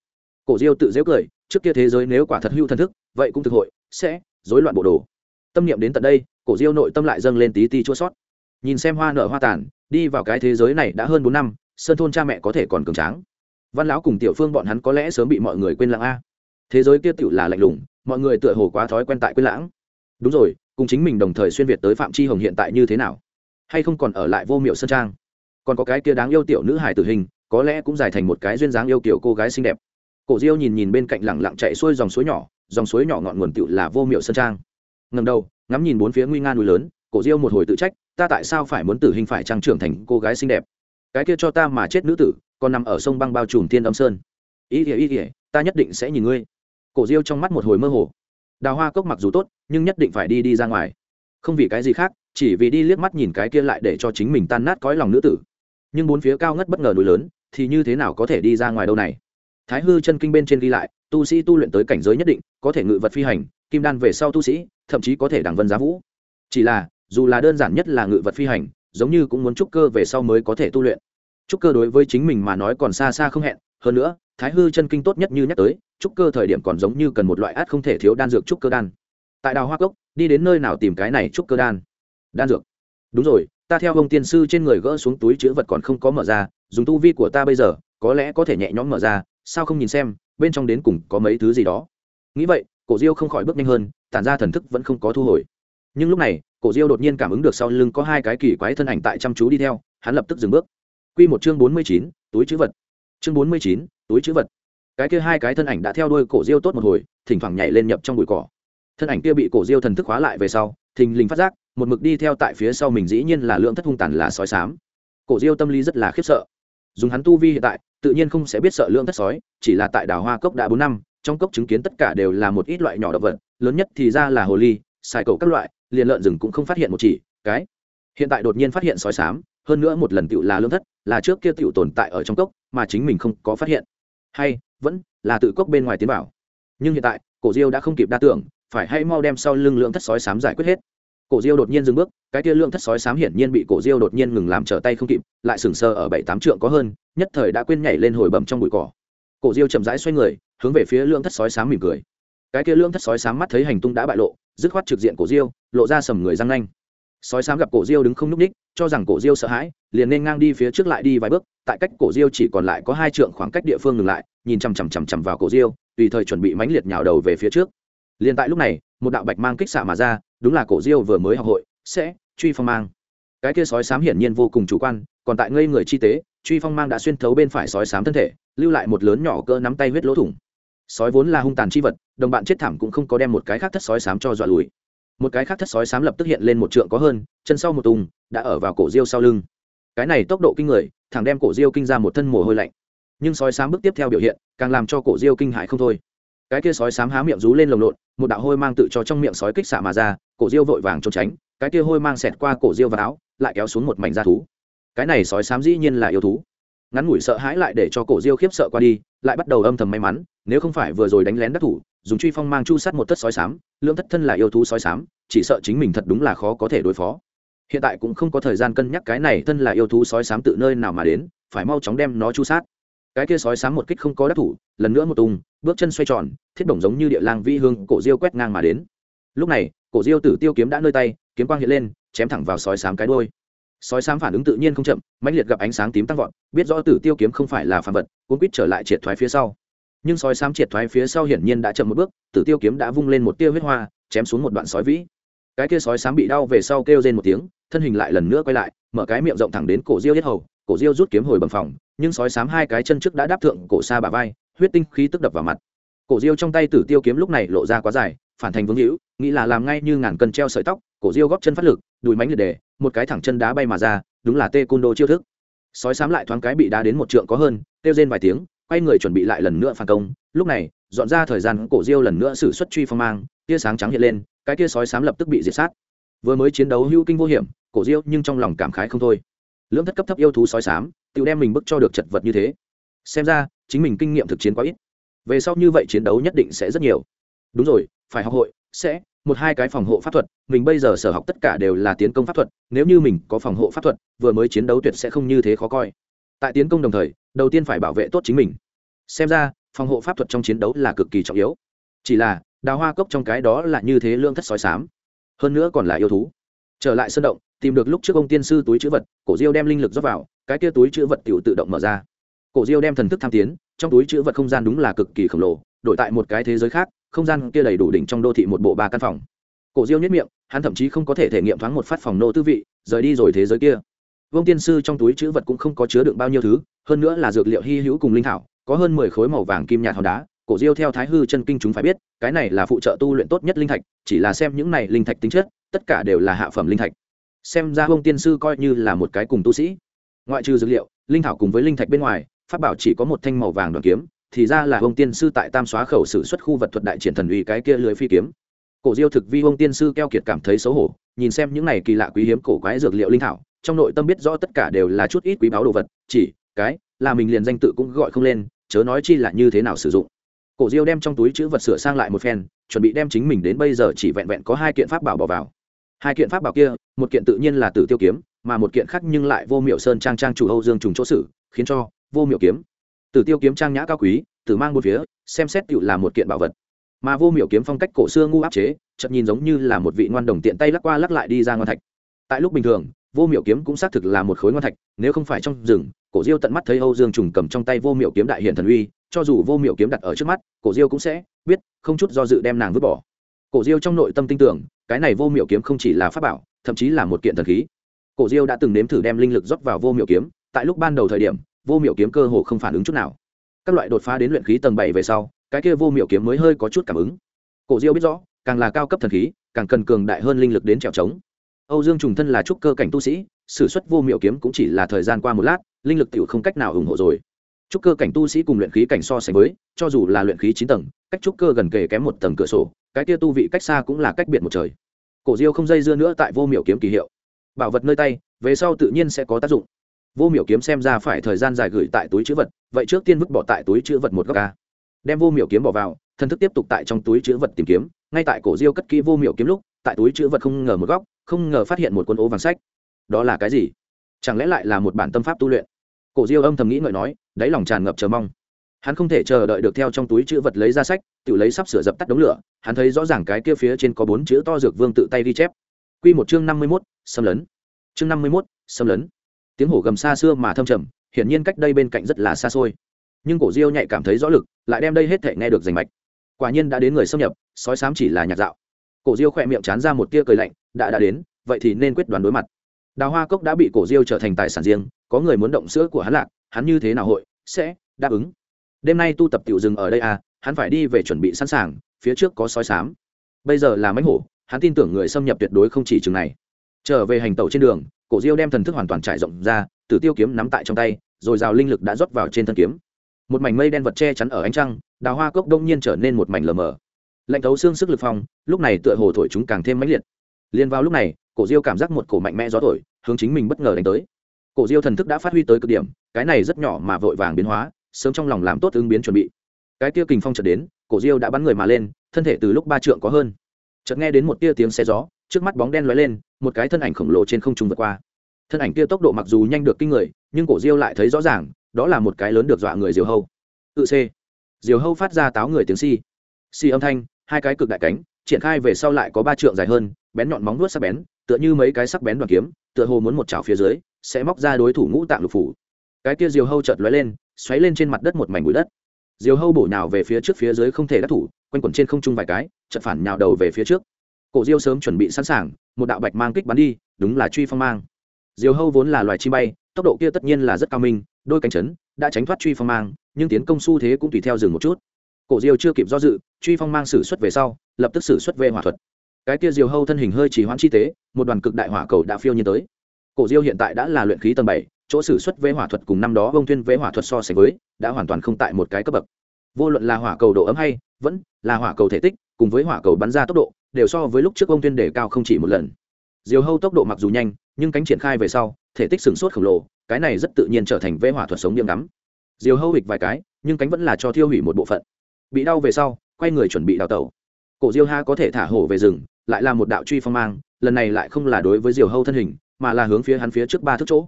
Cổ diêu tự dễu cười, trước kia thế giới nếu quả thật hưu thần thức, vậy cũng thực hội, sẽ rối loạn bộ đồ tâm niệm đến tận đây, cổ diêu nội tâm lại dâng lên tí ti chua sót. Nhìn xem hoa nở hoa tàn, đi vào cái thế giới này đã hơn bốn năm, sơn thôn cha mẹ có thể còn cường tráng. Văn lão cùng tiểu phương bọn hắn có lẽ sớm bị mọi người quên lãng a. Thế giới kia tựu là lạnh lùng, mọi người tựa hồ quá thói quen tại quên lãng. Đúng rồi, cùng chính mình đồng thời xuyên việt tới phạm chi hồng hiện tại như thế nào? Hay không còn ở lại vô miệu sơn trang? Còn có cái kia đáng yêu tiểu nữ hài tử hình, có lẽ cũng dài thành một cái duyên dáng yêu kiểu cô gái xinh đẹp. Cổ diêu nhìn nhìn bên cạnh lẳng lặng chạy xuôi dòng suối nhỏ, dòng suối nhỏ ngọn nguồn tựu là vô miệu sơn trang ngầm đầu ngắm nhìn bốn phía nguy nga núi lớn cổ diêu một hồi tự trách ta tại sao phải muốn tử hình phải trang trưởng thành cô gái xinh đẹp? Cái kia cho ta mà chết nữ tử còn nằm ở sông băng bao trùm thiên âm sơn. Ý nghĩa ý nghĩa, ta nhất định sẽ nhìn ngươi. Cổ diêu trong mắt một hồi mơ hồ. Đào hoa cốc mặc dù tốt nhưng nhất định phải đi đi ra ngoài. Không vì cái gì khác chỉ vì đi liếc mắt nhìn cái kia lại để cho chính mình tan nát cõi lòng nữ tử. Nhưng bốn phía cao ngất bất ngờ núi lớn thì như thế nào có thể đi ra ngoài đâu này? Thái hư chân kinh bên trên ghi lại tu sĩ tu luyện tới cảnh giới nhất định có thể ngự vật phi hành kim đan về sau tu sĩ thậm chí có thể đẳng vân giá vũ. Chỉ là, dù là đơn giản nhất là ngự vật phi hành, giống như cũng muốn trúc cơ về sau mới có thể tu luyện. Trúc cơ đối với chính mình mà nói còn xa xa không hẹn, hơn nữa, thái hư chân kinh tốt nhất như nhắc tới, trúc cơ thời điểm còn giống như cần một loại át không thể thiếu đan dược trúc cơ đan. Tại đào hoa cốc, đi đến nơi nào tìm cái này trúc cơ đan? Đan dược. Đúng rồi, ta theo ông tiên sư trên người gỡ xuống túi chữ vật còn không có mở ra, dùng tu vi của ta bây giờ, có lẽ có thể nhẹ nhõm mở ra, sao không nhìn xem, bên trong đến cùng có mấy thứ gì đó. Nghĩ vậy cổ diêu không khỏi bước nhanh hơn, tản ra thần thức vẫn không có thu hồi. Nhưng lúc này, cổ diêu đột nhiên cảm ứng được sau lưng có hai cái kỳ quái thân ảnh tại chăm chú đi theo, hắn lập tức dừng bước. Q một chương bốn mươi chín, túi chữ vật. Chương bốn mươi chín, túi chữ vật. Cái kia hai cái thân ảnh đã theo đuôi cổ diêu tốt một hồi, thỉnh thoảng nhảy lên nhập trong bụi cỏ. Thân ảnh kia bị cổ diêu thần thức hóa lại về sau, thình lình phát giác, một mực đi theo tại phía sau mình dĩ nhiên là lượng thất hung tàn là sói sám. Cổ diêu tâm lý rất là khiếp sợ. Dùng hắn tu vi hiện tại, tự nhiên không sẽ biết sợ lượng thất sói, chỉ là tại đảo hoa cốc đã bốn năm trong cốc chứng kiến tất cả đều là một ít loại nhỏ động vật, lớn nhất thì ra là hồ ly, xài cầu các loại, liền lợn rừng cũng không phát hiện một chỉ, cái. Hiện tại đột nhiên phát hiện sói sám, hơn nữa một lần tựu là lương thất, là trước kia tựu tồn tại ở trong cốc, mà chính mình không có phát hiện. Hay, vẫn là tự cốc bên ngoài tiến bảo nhưng hiện tại, cổ diêu đã không kịp đa tưởng, phải hay mau đem sau lưng lượng thất sói sám giải quyết hết. Cổ diêu đột nhiên dừng bước, cái kia lượng thất sói sám hiển nhiên bị cổ diêu đột nhiên ngừng làm trở tay không kịp, lại sừng sờ ở bảy tám trượng có hơn, nhất thời đã quên nhảy lên hồi bầm trong bụi cỏ cổ diêu chậm rãi xoay người, hướng về phía Lương thất sói sám mỉm cười. Cái kia Lương thất sói sám mắt thấy hành tung đã bại lộ, dứt khoát trực diện cổ diêu, lộ ra sầm người răng nanh. Sói sám gặp cổ diêu đứng không nhúc ních cho rằng cổ diêu sợ hãi, liền nên ngang đi phía trước lại đi vài bước, tại cách cổ diêu chỉ còn lại có hai trượng khoảng cách địa phương ngừng lại, nhìn chằm chằm chằm chằm vào cổ diêu, tùy thời chuẩn bị mãnh liệt nhào đầu về phía trước. Liền tại lúc này, một đạo bạch mang kích xạ mà ra, đúng là cổ diêu vừa mới học hội, sẽ truy phong mang. Cái kia sói sám hiển nhiên vô cùng chủ quan, còn tại ngây người chi tế truy phong mang đã xuyên thấu bên phải sói sám thân thể, lưu lại một lớn nhỏ cỡ nắm tay huyết lỗ thủng. Sói vốn là hung tàn chi vật, đồng bạn chết thảm cũng không có đem một cái khác thất sói sám cho dọa lùi. Một cái khác thất sói sám lập tức hiện lên một trượng có hơn, chân sau một tùng, đã ở vào cổ diêu sau lưng. Cái này tốc độ kinh người, thẳng đem cổ diêu kinh ra một thân mồ hôi lạnh. Nhưng sói sám bước tiếp theo biểu hiện, càng làm cho cổ diêu kinh hại không thôi. Cái kia sói sám há miệng rú lên lồng lộn, một đạo hôi mang tự cho trong miệng sói kích xạ mà ra, cổ diêu vội vàng trốn tránh, cái kia hôi mang xẹt qua cổ diêu và áo, lại kéo xuống một mảnh da thú cái này sói sám dĩ nhiên là yêu thú. Ngắn ngủi sợ hãi lại để cho cổ diêu khiếp sợ qua đi, lại bắt đầu âm thầm may mắn, nếu không phải vừa rồi đánh lén đắc thủ, dùng truy phong mang chu sát một thất sói sám lưỡng thất thân là yêu thú sói sám chỉ sợ chính mình thật đúng là khó có thể đối phó. Hiện tại cũng không có thời gian cân nhắc cái này thân là yêu thú sói sám tự nơi nào mà đến, phải mau chóng đem nó chu sát. Cái kia sói sám một kích không có đắc thủ, lần nữa một tung, bước chân xoay tròn, thiết bổng giống như địa lang vi hương, cổ diêu quét ngang mà đến. Lúc này, cổ diêu tử tiêu kiếm đã nơi tay, kiếm quang hiện lên, chém thẳng vào sói sám cái đôi sói sám phản ứng tự nhiên không chậm, mãnh liệt gặp ánh sáng tím tăng vọt, biết rõ tử tiêu kiếm không phải là phản vật, cuốn quýt trở lại triệt thoái phía sau. Nhưng sói sám triệt thoái phía sau hiển nhiên đã chậm một bước, tử tiêu kiếm đã vung lên một tia huyết hoa, chém xuống một đoạn sói vĩ. Cái kia sói sám bị đau về sau kêu rên một tiếng, thân hình lại lần nữa quay lại, mở cái miệng rộng thẳng đến cổ diêu yết hầu, cổ diêu rút kiếm hồi bằng phòng, nhưng sói sám hai cái chân trước đã đáp thượng cổ xa bà vai, huyết tinh khí tức đập vào mặt. Cổ diêu trong tay tử tiêu kiếm lúc này lộ ra quá dài, phản thành vương hữu, nghĩ là làm ngay như ngàn cân treo sợi tóc cổ diêu góp chân phát lực, đùi mánh liệt đề, một cái thẳng chân đá bay mà ra, đúng là tê côn đô chiêu thức. Sói sám lại thoáng cái bị đá đến một trượng có hơn, kêu rên vài tiếng, quay người chuẩn bị lại lần nữa phản công. Lúc này, dọn ra thời gian cổ diêu lần nữa xử xuất truy phong mang, tia sáng trắng hiện lên, cái tia sói sám lập tức bị diệt sát. Vừa mới chiến đấu hữu kinh vô hiểm, cổ diêu nhưng trong lòng cảm khái không thôi. Lưỡng thất cấp thấp yêu thú sói sám tự đem mình bức cho được chật vật như thế. Xem ra, chính mình kinh nghiệm thực chiến quá ít. Về sau như vậy chiến đấu nhất định sẽ rất nhiều. Đúng rồi, phải học hội, sẽ một hai cái phòng hộ pháp thuật, mình bây giờ sở học tất cả đều là tiến công pháp thuật, nếu như mình có phòng hộ pháp thuật, vừa mới chiến đấu tuyệt sẽ không như thế khó coi. Tại tiến công đồng thời, đầu tiên phải bảo vệ tốt chính mình. Xem ra, phòng hộ pháp thuật trong chiến đấu là cực kỳ trọng yếu. Chỉ là, đào hoa cốc trong cái đó là như thế lương thất sói sám. Hơn nữa còn là yêu thú. Trở lại sân động, tìm được lúc trước ông tiên sư túi chữ vật, cổ diêu đem linh lực rót vào, cái kia túi chữ vật tự tự động mở ra. Cổ diêu đem thần thức tham tiến, trong túi chữ vật không gian đúng là cực kỳ khổng lồ, đổi tại một cái thế giới khác không gian kia đầy đủ đỉnh trong đô thị một bộ ba căn phòng. Cổ diêu nhất miệng, hắn thậm chí không có thể thể nghiệm thoáng một phát phòng nô tư vị, rời đi rồi thế giới kia. Vương tiên sư trong túi chữ vật cũng không có chứa đựng bao nhiêu thứ, hơn nữa là dược liệu hy hữu cùng linh thảo, có hơn mười khối màu vàng kim nhạt hòn đá. Cổ diêu theo thái hư chân kinh chúng phải biết, cái này là phụ trợ tu luyện tốt nhất linh thạch, chỉ là xem những này linh thạch tính chất, tất cả đều là hạ phẩm linh thạch. Xem ra vương tiên sư coi như là một cái cùng tu sĩ. Ngoại trừ dược liệu, linh thảo cùng với linh thạch bên ngoài, pháp bảo chỉ có một thanh màu vàng đoàn kiếm thì ra là ông tiên sư tại tam xóa khẩu sử xuất khu vật thuật đại triển thần uy cái kia lưới phi kiếm. Cổ diêu thực vi ông tiên sư keo kiệt cảm thấy xấu hổ, nhìn xem những này kỳ lạ quý hiếm cổ quái dược liệu linh thảo, trong nội tâm biết rõ tất cả đều là chút ít quý báu đồ vật, chỉ cái là mình liền danh tự cũng gọi không lên, chớ nói chi là như thế nào sử dụng. Cổ diêu đem trong túi chữ vật sửa sang lại một phen, chuẩn bị đem chính mình đến bây giờ chỉ vẹn vẹn có hai kiện pháp bảo bỏ vào. Hai kiện pháp bảo kia, một kiện tự nhiên là tử tiêu kiếm, mà một kiện khác nhưng lại vô miệu sơn trang trang chủ âu dương trùng chỗ sử khiến cho vô miệu kiếm tử tiêu kiếm trang nhã cao quý, tử mang một phía, xem xét tựu là một kiện bảo vật. Mà vô miệu kiếm phong cách cổ xưa ngu áp chế, chợt nhìn giống như là một vị ngoan đồng tiện tay lắc qua lắc lại đi ra ngoan thạch. Tại lúc bình thường, vô miệu kiếm cũng xác thực là một khối ngoan thạch, nếu không phải trong rừng, cổ diêu tận mắt thấy âu dương trùng cầm trong tay vô miệu kiếm đại hiện thần uy, cho dù vô miệu kiếm đặt ở trước mắt, cổ diêu cũng sẽ biết, không chút do dự đem nàng vứt bỏ. Cổ diêu trong nội tâm tin tưởng, cái này vô miệu kiếm không chỉ là pháp bảo, thậm chí là một kiện thần khí. Cổ diêu đã từng nếm thử đem linh lực rót vào vô miệu kiếm, tại lúc ban đầu thời điểm vô miệu kiếm cơ hồ không phản ứng chút nào. Các loại đột phá đến luyện khí tầng bảy về sau, cái kia vô miệu kiếm mới hơi có chút cảm ứng. Cổ diêu biết rõ, càng là cao cấp thần khí, càng cần cường đại hơn linh lực đến trèo trống. Âu dương trùng thân là trúc cơ cảnh tu sĩ s ử suất vô miệu kiếm cũng chỉ là thời gian qua một lát, linh lực tiểu không cách nào ủng hộ rồi. Trúc cơ cảnh tu sĩ cùng luyện khí cảnh so sánh với, cho dù là luyện khí chín tầng, cách trúc cơ gần kề kém một tầng cửa sổ, cái kia tu vị cách xa cũng là cách biệt một trời. Cổ diêu không dây dưa nữa tại vô miểu kiếm kỳ hiệu. Bảo vật nơi tay, về sau tự nhiên sẽ có tác dụng vô miểu kiếm xem ra phải thời gian dài gửi tại túi chữ vật, vậy trước tiên vứt bỏ tại túi chữ vật một góc ca đem vô miểu kiếm bỏ vào, thần thức tiếp tục tại trong túi chữ vật tìm kiếm, ngay tại cổ diêu cất kỹ vô miểu kiếm lúc, tại túi chữ vật không ngờ một góc, không ngờ phát hiện một quân ố vàng sách. Đó là cái gì? Chẳng lẽ lại là một bản tâm pháp tu luyện? Cổ diêu âm thầm nghĩ ngợi nói, đáy lòng tràn ngập chờ mong. Hắn không thể chờ đợi được theo trong túi chữ vật lấy ra sách, tự lấy sắp sửa dập tắt đống lửa, hắn thấy rõ ràng cái kia phía trên có bốn chữ to dược vương tự tay ghi chép. Q một chương năm mươi mốt, xâm lấn. Chương năm mươi mốt, xâm lấn tiếng hổ gầm xa xưa mà thâm trầm, hiển nhiên cách đây bên cạnh rất là xa xôi. Nhưng cổ diêu nhạy cảm thấy rõ lực, lại đem đây hết thể nghe được rành mạch. Quả nhiên đã đến người xâm nhập, sói sám chỉ là nhạc dạo. Cổ diêu khỏe miệng chán ra một tia cười lạnh, đã đã đến, vậy thì nên quyết đoán đối mặt. Đào hoa cốc đã bị cổ diêu trở thành tài sản riêng, có người muốn động sữa của hắn lạc, hắn như thế nào hội sẽ đáp ứng? Đêm nay tu tập tiểu dừng ở đây à hắn phải đi về chuẩn bị sẵn sàng, phía trước có sói sám bây giờ là mánh hổ, hắn tin tưởng người xâm nhập tuyệt đối không chỉ chừng này trở về hành tẩu trên đường, cổ diêu đem thần thức hoàn toàn trải rộng ra, tử tiêu kiếm nắm tại trong tay, rồi rào linh lực đã rót vào trên thân kiếm. Một mảnh mây đen vật che chắn ở ánh trăng, đào hoa cốc đông nhiên trở nên một mảnh lờ mờ. Lạnh thấu xương sức lực phong, lúc này tựa hồ thổi chúng càng thêm mãnh liệt. Liền vào lúc này, cổ diêu cảm giác một cổ mạnh mẽ gió thổi, hướng chính mình bất ngờ đánh tới. Cổ diêu thần thức đã phát huy tới cực điểm, cái này rất nhỏ mà vội vàng biến hóa, sớm trong lòng làm tốt ứng biến chuẩn bị. Cái tia kình phong chợt đến, cổ diêu đã bắn người mà lên, thân thể từ lúc ba trượng có hơn. Chợt nghe đến một tia tiếng xe gió, trước mắt bóng đen lóe lên một cái thân ảnh khổng lồ trên không trung vượt qua. Thân ảnh kia tốc độ mặc dù nhanh được kinh người, nhưng cổ diêu lại thấy rõ ràng, đó là một cái lớn được dọa người diều hâu. Tự c diều hâu phát ra táo người tiếng si si âm thanh, hai cái cực đại cánh, triển khai về sau lại có ba trượng dài hơn, bén nhọn móng nuốt sắc bén, tựa như mấy cái sắc bén đoàn kiếm, tựa hồ muốn một chảo phía dưới, sẽ móc ra đối thủ ngũ tạng lục phủ. Cái kia diều hâu chợt lóe lên, xoáy lên trên mặt đất một mảnh bụi đất. Diều hâu bổ nhào về phía trước phía dưới không thể đắc thủ, quanh quẩn trên không trung vài cái, chợt phản nhào đầu về phía trước cổ diêu sớm chuẩn bị sẵn sàng, một đạo bạch mang kích bắn đi, đúng là truy phong mang. Diều hâu vốn là loài chim bay, tốc độ kia tất nhiên là rất cao minh, đôi cánh chấn đã tránh thoát truy phong mang, nhưng tiến công xu thế cũng tùy theo dừng một chút. Cổ diêu chưa kịp do dự, truy phong mang xử xuất về sau, lập tức xử xuất về hỏa thuật. Cái kia diều hâu thân hình hơi chỉ hoãn chi tế, một đoàn cực đại hỏa cầu đã phiêu nhiên tới. Cổ diêu hiện tại đã là luyện khí tầng bảy, chỗ xử xuất vế hỏa thuật cùng năm đó bông tuyên vế hỏa thuật so sánh với, đã hoàn toàn không tại một cái cấp bậc. Vô luận là hỏa cầu độ ấm hay, vẫn là hỏa cầu thể tích, cùng với hỏa cầu bắn ra tốc độ đều so với lúc trước ông tuyên đề cao không chỉ một lần. Diều hâu tốc độ mặc dù nhanh, nhưng cánh triển khai về sau, thể tích sừng sốt khổng lồ, cái này rất tự nhiên trở thành vẽ hỏa thuật sống điểm đắm diều hâu hịch vài cái, nhưng cánh vẫn là cho thiêu hủy một bộ phận. Bị đau về sau, quay người chuẩn bị đào tẩu. Cổ diêu ha có thể thả hổ về rừng, lại là một đạo truy phong mang, lần này lại không là đối với diều hâu thân hình, mà là hướng phía hắn phía trước ba thước chỗ.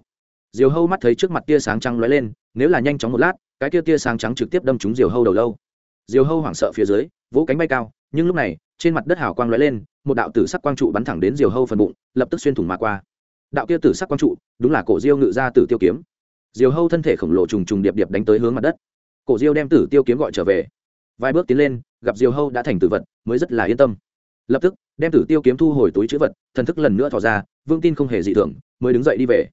Diều hâu mắt thấy trước mặt tia sáng trắng lóe lên, nếu là nhanh chóng một lát, cái tia tia sáng trắng trực tiếp đâm trúng diều hâu đầu lâu. Diều hâu hoảng sợ phía dưới, vỗ cánh bay cao, nhưng lúc này trên mặt đất hào quang lóe lên, một đạo tử sắc quang trụ bắn thẳng đến diều hâu phần bụng, lập tức xuyên thủng mà qua. Đạo kia tử sắc quang trụ, đúng là cổ diêu ngự ra tử tiêu kiếm. Diều hâu thân thể khổng lồ trùng trùng điệp điệp đánh tới hướng mặt đất. Cổ diêu đem tử tiêu kiếm gọi trở về. Vài bước tiến lên, gặp diều hâu đã thành tử vật, mới rất là yên tâm. Lập tức, đem tử tiêu kiếm thu hồi túi chữ vật, thần thức lần nữa thò ra, vương tin không hề dị thường, mới đứng dậy đi về.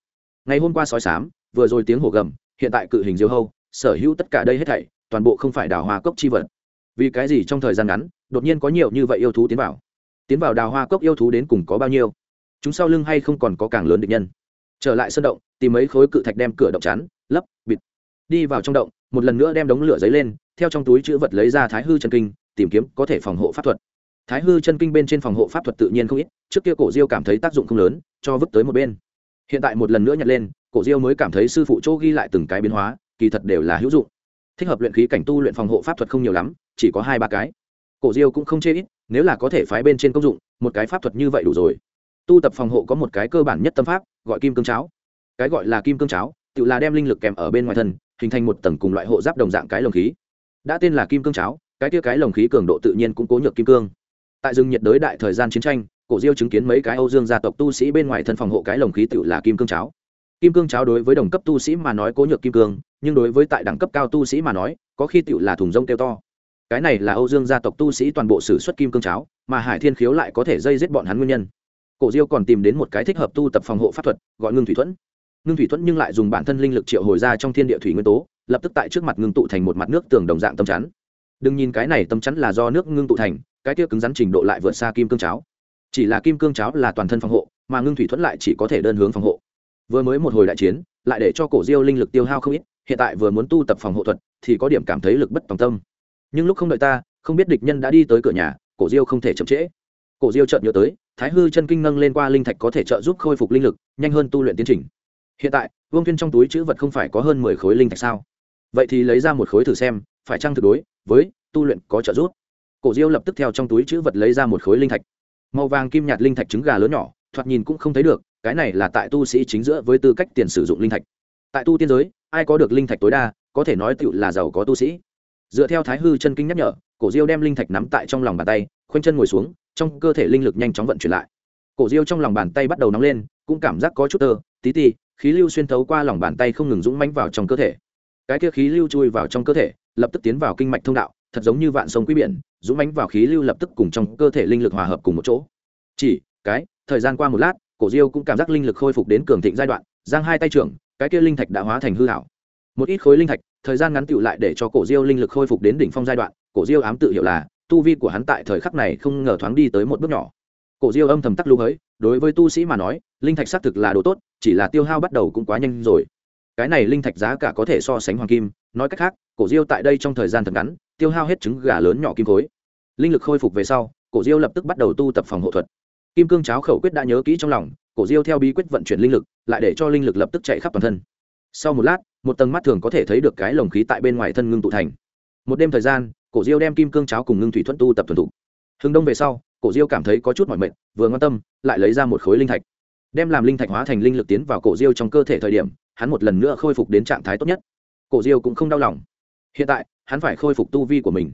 Ngày hôm qua sói sám, vừa rồi tiếng hổ gầm, hiện tại cự hình diều hâu, sở hữu tất cả đây hết thảy, toàn bộ không phải đào hoa cốc chi vật. Vì cái gì trong thời gian ngắn đột nhiên có nhiều như vậy yêu thú tiến vào. Tiến vào đào hoa cốc yêu thú đến cùng có bao nhiêu? Chúng sau lưng hay không còn có càng lớn địch nhân? Trở lại sân động, tìm mấy khối cự thạch đem cửa động chắn, lấp, bịt. Đi vào trong động, một lần nữa đem đống lửa giấy lên, theo trong túi chữ vật lấy ra thái hư chân kinh, tìm kiếm có thể phòng hộ pháp thuật. Thái hư chân kinh bên trên phòng hộ pháp thuật tự nhiên không ít, trước kia cổ diêu cảm thấy tác dụng không lớn, cho vứt tới một bên. Hiện tại một lần nữa nhặt lên, cổ diêu mới cảm thấy sư phụ chỗ ghi lại từng cái biến hóa, kỳ thật đều là hữu dụng. Thích hợp luyện khí cảnh tu luyện phòng hộ pháp thuật không nhiều lắm, chỉ có hai ba cái cổ diêu cũng không chê ít, nếu là có thể phái bên trên công dụng, một cái pháp thuật như vậy đủ rồi. Tu tập phòng hộ có một cái cơ bản nhất tâm pháp, gọi kim cương cháo. Cái gọi là kim cương cháo, tự là đem linh lực kèm ở bên ngoài thân, hình thành một tầng cùng loại hộ giáp đồng dạng cái lồng khí. Đã tên là kim cương cháo, cái kia cái lồng khí cường độ tự nhiên cũng cố nhược kim cương. Tại rừng nhiệt đới đại thời gian chiến tranh, cổ diêu chứng kiến mấy cái âu dương gia tộc tu sĩ bên ngoài thân phòng hộ cái lồng khí tự là kim cương cháo. Kim cương cháo đối với đồng cấp tu sĩ mà nói cố nhược kim cương, nhưng đối với tại đẳng cấp cao tu sĩ mà nói, có khi tự là thùng rông kêu to cái này là âu dương gia tộc tu sĩ toàn bộ sử xuất kim cương cháo, mà hải thiên khiếu lại có thể dây giết bọn hắn nguyên nhân. Cổ diêu còn tìm đến một cái thích hợp tu tập phòng hộ pháp thuật, gọi ngưng thủy thuẫn. Ngưng thủy thuẫn nhưng lại dùng bản thân linh lực triệu hồi ra trong thiên địa thủy nguyên tố, lập tức tại trước mặt ngưng tụ thành một mặt nước tường đồng dạng tâm chắn. Đừng nhìn cái này tâm chắn là do nước ngưng tụ thành, cái kia cứng rắn trình độ lại vượt xa kim cương cháo. Chỉ là kim cương cháo là toàn thân phòng hộ, mà ngưng thủy thuẫn lại chỉ có thể đơn hướng phòng hộ. Vừa mới một hồi đại chiến, lại để cho cổ diêu linh lực tiêu hao không ít, hiện tại vừa muốn tu tập phòng hộ thuật, thì có điểm cảm thấy lực bất tòng tâm nhưng lúc không đợi ta, không biết địch nhân đã đi tới cửa nhà, cổ diêu không thể chậm trễ. Cổ diêu chợt nhớ tới, thái hư chân kinh nâng lên qua linh thạch có thể trợ giúp khôi phục linh lực, nhanh hơn tu luyện tiến trình. Hiện tại, vương tuyên trong túi chữ vật không phải có hơn mười khối linh thạch sao? Vậy thì lấy ra một khối thử xem, phải chăng thực đối, với tu luyện có trợ giúp? Cổ diêu lập tức theo trong túi chữ vật lấy ra một khối linh thạch. Màu vàng kim nhạt linh thạch trứng gà lớn nhỏ, thoạt nhìn cũng không thấy được, cái này là tại tu sĩ chính giữa với tư cách tiền sử dụng linh thạch. Tại tu tiên giới, ai có được linh thạch tối đa, có thể nói tựu là giàu có tu sĩ dựa theo thái hư chân kinh nhắc nhở, cổ diêu đem linh thạch nắm tại trong lòng bàn tay, khoanh chân ngồi xuống, trong cơ thể linh lực nhanh chóng vận chuyển lại. Cổ diêu trong lòng bàn tay bắt đầu nóng lên, cũng cảm giác có chút tơ, tí ti, khí lưu xuyên thấu qua lòng bàn tay không ngừng dũng mánh vào trong cơ thể. Cái kia khí lưu chui vào trong cơ thể, lập tức tiến vào kinh mạch thông đạo, thật giống như vạn sông quý biển, dũng mánh vào khí lưu lập tức cùng trong cơ thể linh lực hòa hợp cùng một chỗ. Chỉ, cái, thời gian qua một lát, cổ diêu cũng cảm giác linh lực khôi phục đến cường thịnh giai đoạn, giang hai tay trưởng, cái kia linh thạch đã hóa thành hư hảo. Một ít khối linh thạch thời gian ngắn tựu lại để cho cổ diêu linh lực khôi phục đến đỉnh phong giai đoạn, cổ diêu ám tự hiểu là, tu vi của hắn tại thời khắc này không ngờ thoáng đi tới một bước nhỏ. Cổ diêu âm thầm tắc lưu hới, đối với tu sĩ mà nói, linh thạch xác thực là đồ tốt, chỉ là tiêu hao bắt đầu cũng quá nhanh rồi. Cái này linh thạch giá cả có thể so sánh hoàng kim, nói cách khác, cổ diêu tại đây trong thời gian thật ngắn, tiêu hao hết trứng gà lớn nhỏ kim khối. Linh lực khôi phục về sau, cổ diêu lập tức bắt đầu tu tập phòng hộ thuật. Kim cương cháo khẩu quyết đã nhớ kỹ trong lòng, cổ diêu theo bí quyết vận chuyển linh lực, lại để cho linh lực lập tức chạy khắp toàn thân. Sau một lát một tầng mắt thường có thể thấy được cái lồng khí tại bên ngoài thân ngưng tụ thành. Một đêm thời gian, cổ diêu đem kim cương cháo cùng ngưng thủy thuận tu tập thuần thục. Hưng đông về sau, cổ diêu cảm thấy có chút mỏi mệt, vừa ngon tâm, lại lấy ra một khối linh thạch. Đem làm linh thạch hóa thành linh lực tiến vào cổ diêu trong cơ thể thời điểm, hắn một lần nữa khôi phục đến trạng thái tốt nhất. Cổ diêu cũng không đau lòng. Hiện tại, hắn phải khôi phục tu vi của mình.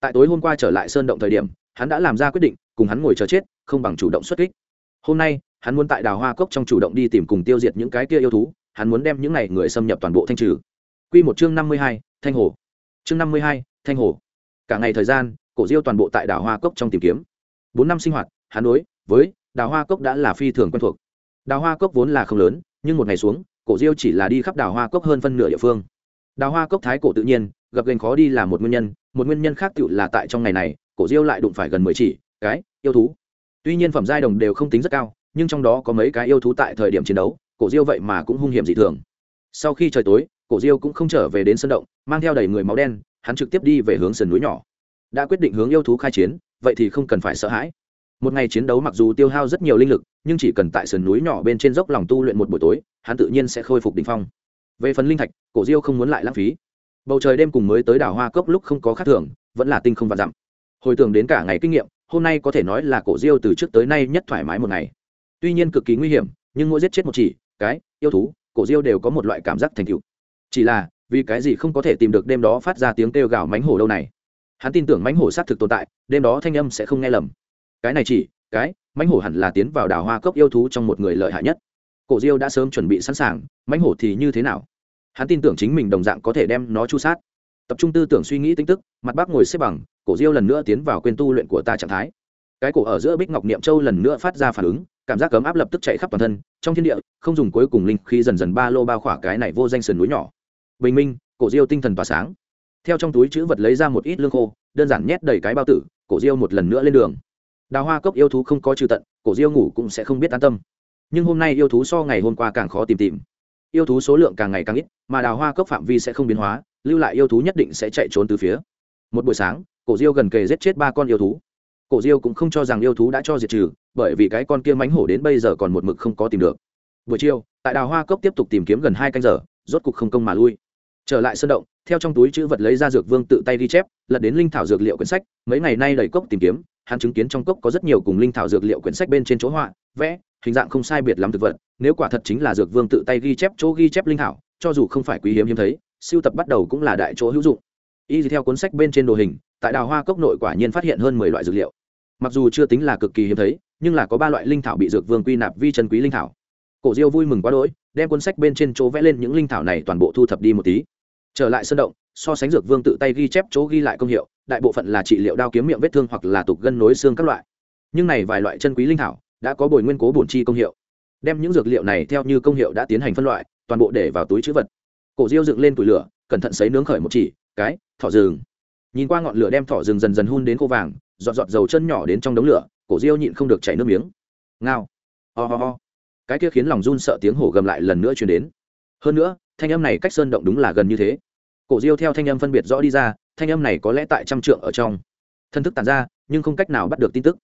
Tại tối hôm qua trở lại sơn động thời điểm, hắn đã làm ra quyết định, cùng hắn ngồi chờ chết, không bằng chủ động xuất kích. Hôm nay, hắn muốn tại đào hoa cốc trong chủ động đi tìm cùng tiêu diệt những cái kia yêu thú hắn muốn đem những này người xâm nhập toàn bộ thanh trừ. Quy một chương năm mươi hai, thanh hồ. Chương năm mươi hai, thanh hồ. Cả ngày thời gian, cổ diêu toàn bộ tại đào hoa cốc trong tìm kiếm. Bốn năm sinh hoạt, hắn đối với đào hoa cốc đã là phi thường quen thuộc. Đào hoa cốc vốn là không lớn, nhưng một ngày xuống, cổ diêu chỉ là đi khắp đào hoa cốc hơn phân nửa địa phương. Đào hoa cốc thái cổ tự nhiên, gặp gành khó đi là một nguyên nhân, một nguyên nhân khác tự là tại trong ngày này, cổ diêu lại đụng phải gần mười chỉ, cái, yêu thú. Tuy nhiên phẩm giai đồng đều không tính rất cao, nhưng trong đó có mấy cái yêu thú tại thời điểm chiến đấu cổ diêu vậy mà cũng hung hiểm dị thường. Sau khi trời tối, cổ diêu cũng không trở về đến sân động, mang theo đầy người máu đen, hắn trực tiếp đi về hướng sườn núi nhỏ. Đã quyết định hướng yêu thú khai chiến, vậy thì không cần phải sợ hãi. Một ngày chiến đấu mặc dù tiêu hao rất nhiều linh lực, nhưng chỉ cần tại sườn núi nhỏ bên trên dốc lòng tu luyện một buổi tối, hắn tự nhiên sẽ khôi phục đ ỉ n h phong. Về phần linh thạch, cổ diêu không muốn lại lãng phí. Bầu trời đêm cùng mới tới đảo hoa cốc lúc không có khác thường, vẫn là tinh không và dặm. Hồi tưởng đến cả ngày kinh nghiệm, hôm nay có thể nói là cổ diêu từ trước tới nay nhất thoải mái một ngày. Tuy nhiên cực kỳ nguy hiểm, nhưng mỗi giết chết một chỉ cái, yêu thú, cổ diêu đều có một loại cảm giác thành cựu chỉ là, vì cái gì không có thể tìm được đêm đó phát ra tiếng kêu gào mánh hổ đâu này? Hắn tin tưởng mánh hổ xác thực tồn tại, đêm đó thanh âm sẽ không nghe lầm. Cái này chỉ, cái mánh hổ hẳn là tiến vào đảo hoa cốc yêu thú trong một người lợi hại nhất. Cổ diêu đã sớm chuẩn bị sẵn sàng mánh hổ thì như thế nào? Hắn tin tưởng chính mình đồng dạng có thể đem nó chu sát. Tập trung tư tưởng suy nghĩ tính tức, mặt bác ngồi xếp bằng, cổ diêu lần nữa tiến vào quên tu luyện của ta trạng thái cái cổ ở giữa bích ngọc niệm châu lần nữa phát ra phản ứng, cảm giác cấm áp lập tức chạy khắp toàn thân, trong thiên địa, không dùng cuối cùng linh khi dần dần ba lô bao khỏa cái này vô danh sườn núi nhỏ. Bình minh, cổ diêu tinh thần tỏa sáng. Theo trong túi chữ vật lấy ra một ít lương khô, đơn giản nhét đầy cái bao tử, cổ diêu một lần nữa lên đường. Đào hoa cốc yêu thú không có trừ tận, cổ diêu ngủ cũng sẽ không biết an tâm. Nhưng hôm nay yêu thú so ngày hôm qua càng khó tìm tìm. Yêu thú số lượng càng ngày càng ít, mà đào hoa cốc phạm vi sẽ không biến hóa, lưu lại yêu thú nhất định sẽ chạy trốn từ phía. Một buổi sáng, cổ diêu gần kề giết chết ba con yêu thú cổ diêu cũng không cho rằng yêu thú đã cho diệt trừ, bởi vì cái con kia mánh hổ đến bây giờ còn một mực không có tìm được. Buổi chiều, tại đào hoa cốc tiếp tục tìm kiếm gần hai canh giờ, rốt cục không công mà lui. Trở lại sân động, theo trong túi chữ vật lấy ra dược vương tự tay ghi chép, lật đến linh thảo dược liệu quyển sách, mấy ngày nay đầy cốc tìm kiếm, hắn chứng kiến trong cốc có rất nhiều cùng linh thảo dược liệu quyển sách bên trên chỗ họa, vẽ, hình dạng không sai biệt lắm thực vật, nếu quả thật chính là dược vương tự tay ghi chép chỗ ghi chép linh thảo, cho dù không phải quý hiếm hiếm thấy, siêu tập bắt đầu cũng là đại chỗ hữu dụng. Y theo cuốn sách bên trên đồ hình, tại đào hoa cốc nội quả nhiên phát hiện hơn mười loại dược liệu mặc dù chưa tính là cực kỳ hiếm thấy, nhưng là có ba loại linh thảo bị dược vương quy nạp vi chân quý linh thảo. Cổ diêu vui mừng quá đỗi, đem cuốn sách bên trên chỗ vẽ lên những linh thảo này toàn bộ thu thập đi một tí. Trở lại sân động, so sánh dược vương tự tay ghi chép chỗ ghi lại công hiệu, đại bộ phận là trị liệu đao kiếm miệng vết thương hoặc là tục gân nối xương các loại. Nhưng này vài loại chân quý linh thảo đã có bồi nguyên cố bổn chi công hiệu. Đem những dược liệu này theo như công hiệu đã tiến hành phân loại, toàn bộ để vào túi chữ vật. Cổ diêu dựng lên tủi lửa, cẩn thận sấy nướng khởi một chỉ, cái, thỏ rừng. Nhìn qua ngọn lửa đem thỏ rừng dần dần hun đến khô vàng giọt giọt dầu chân nhỏ đến trong đống lửa, cổ diêu nhịn không được chảy nước miếng. Ngao. Ho、oh、ho、ho. cái kia khiến lòng run sợ tiếng hổ gầm lại lần nữa chuyển đến. Hơn nữa, thanh âm này cách sơn động đúng là gần như thế. Cổ diêu theo thanh âm phân biệt rõ đi ra, thanh âm này có lẽ tại trăm trượng ở trong. Thân thức tàn ra, nhưng không cách nào bắt được tin tức.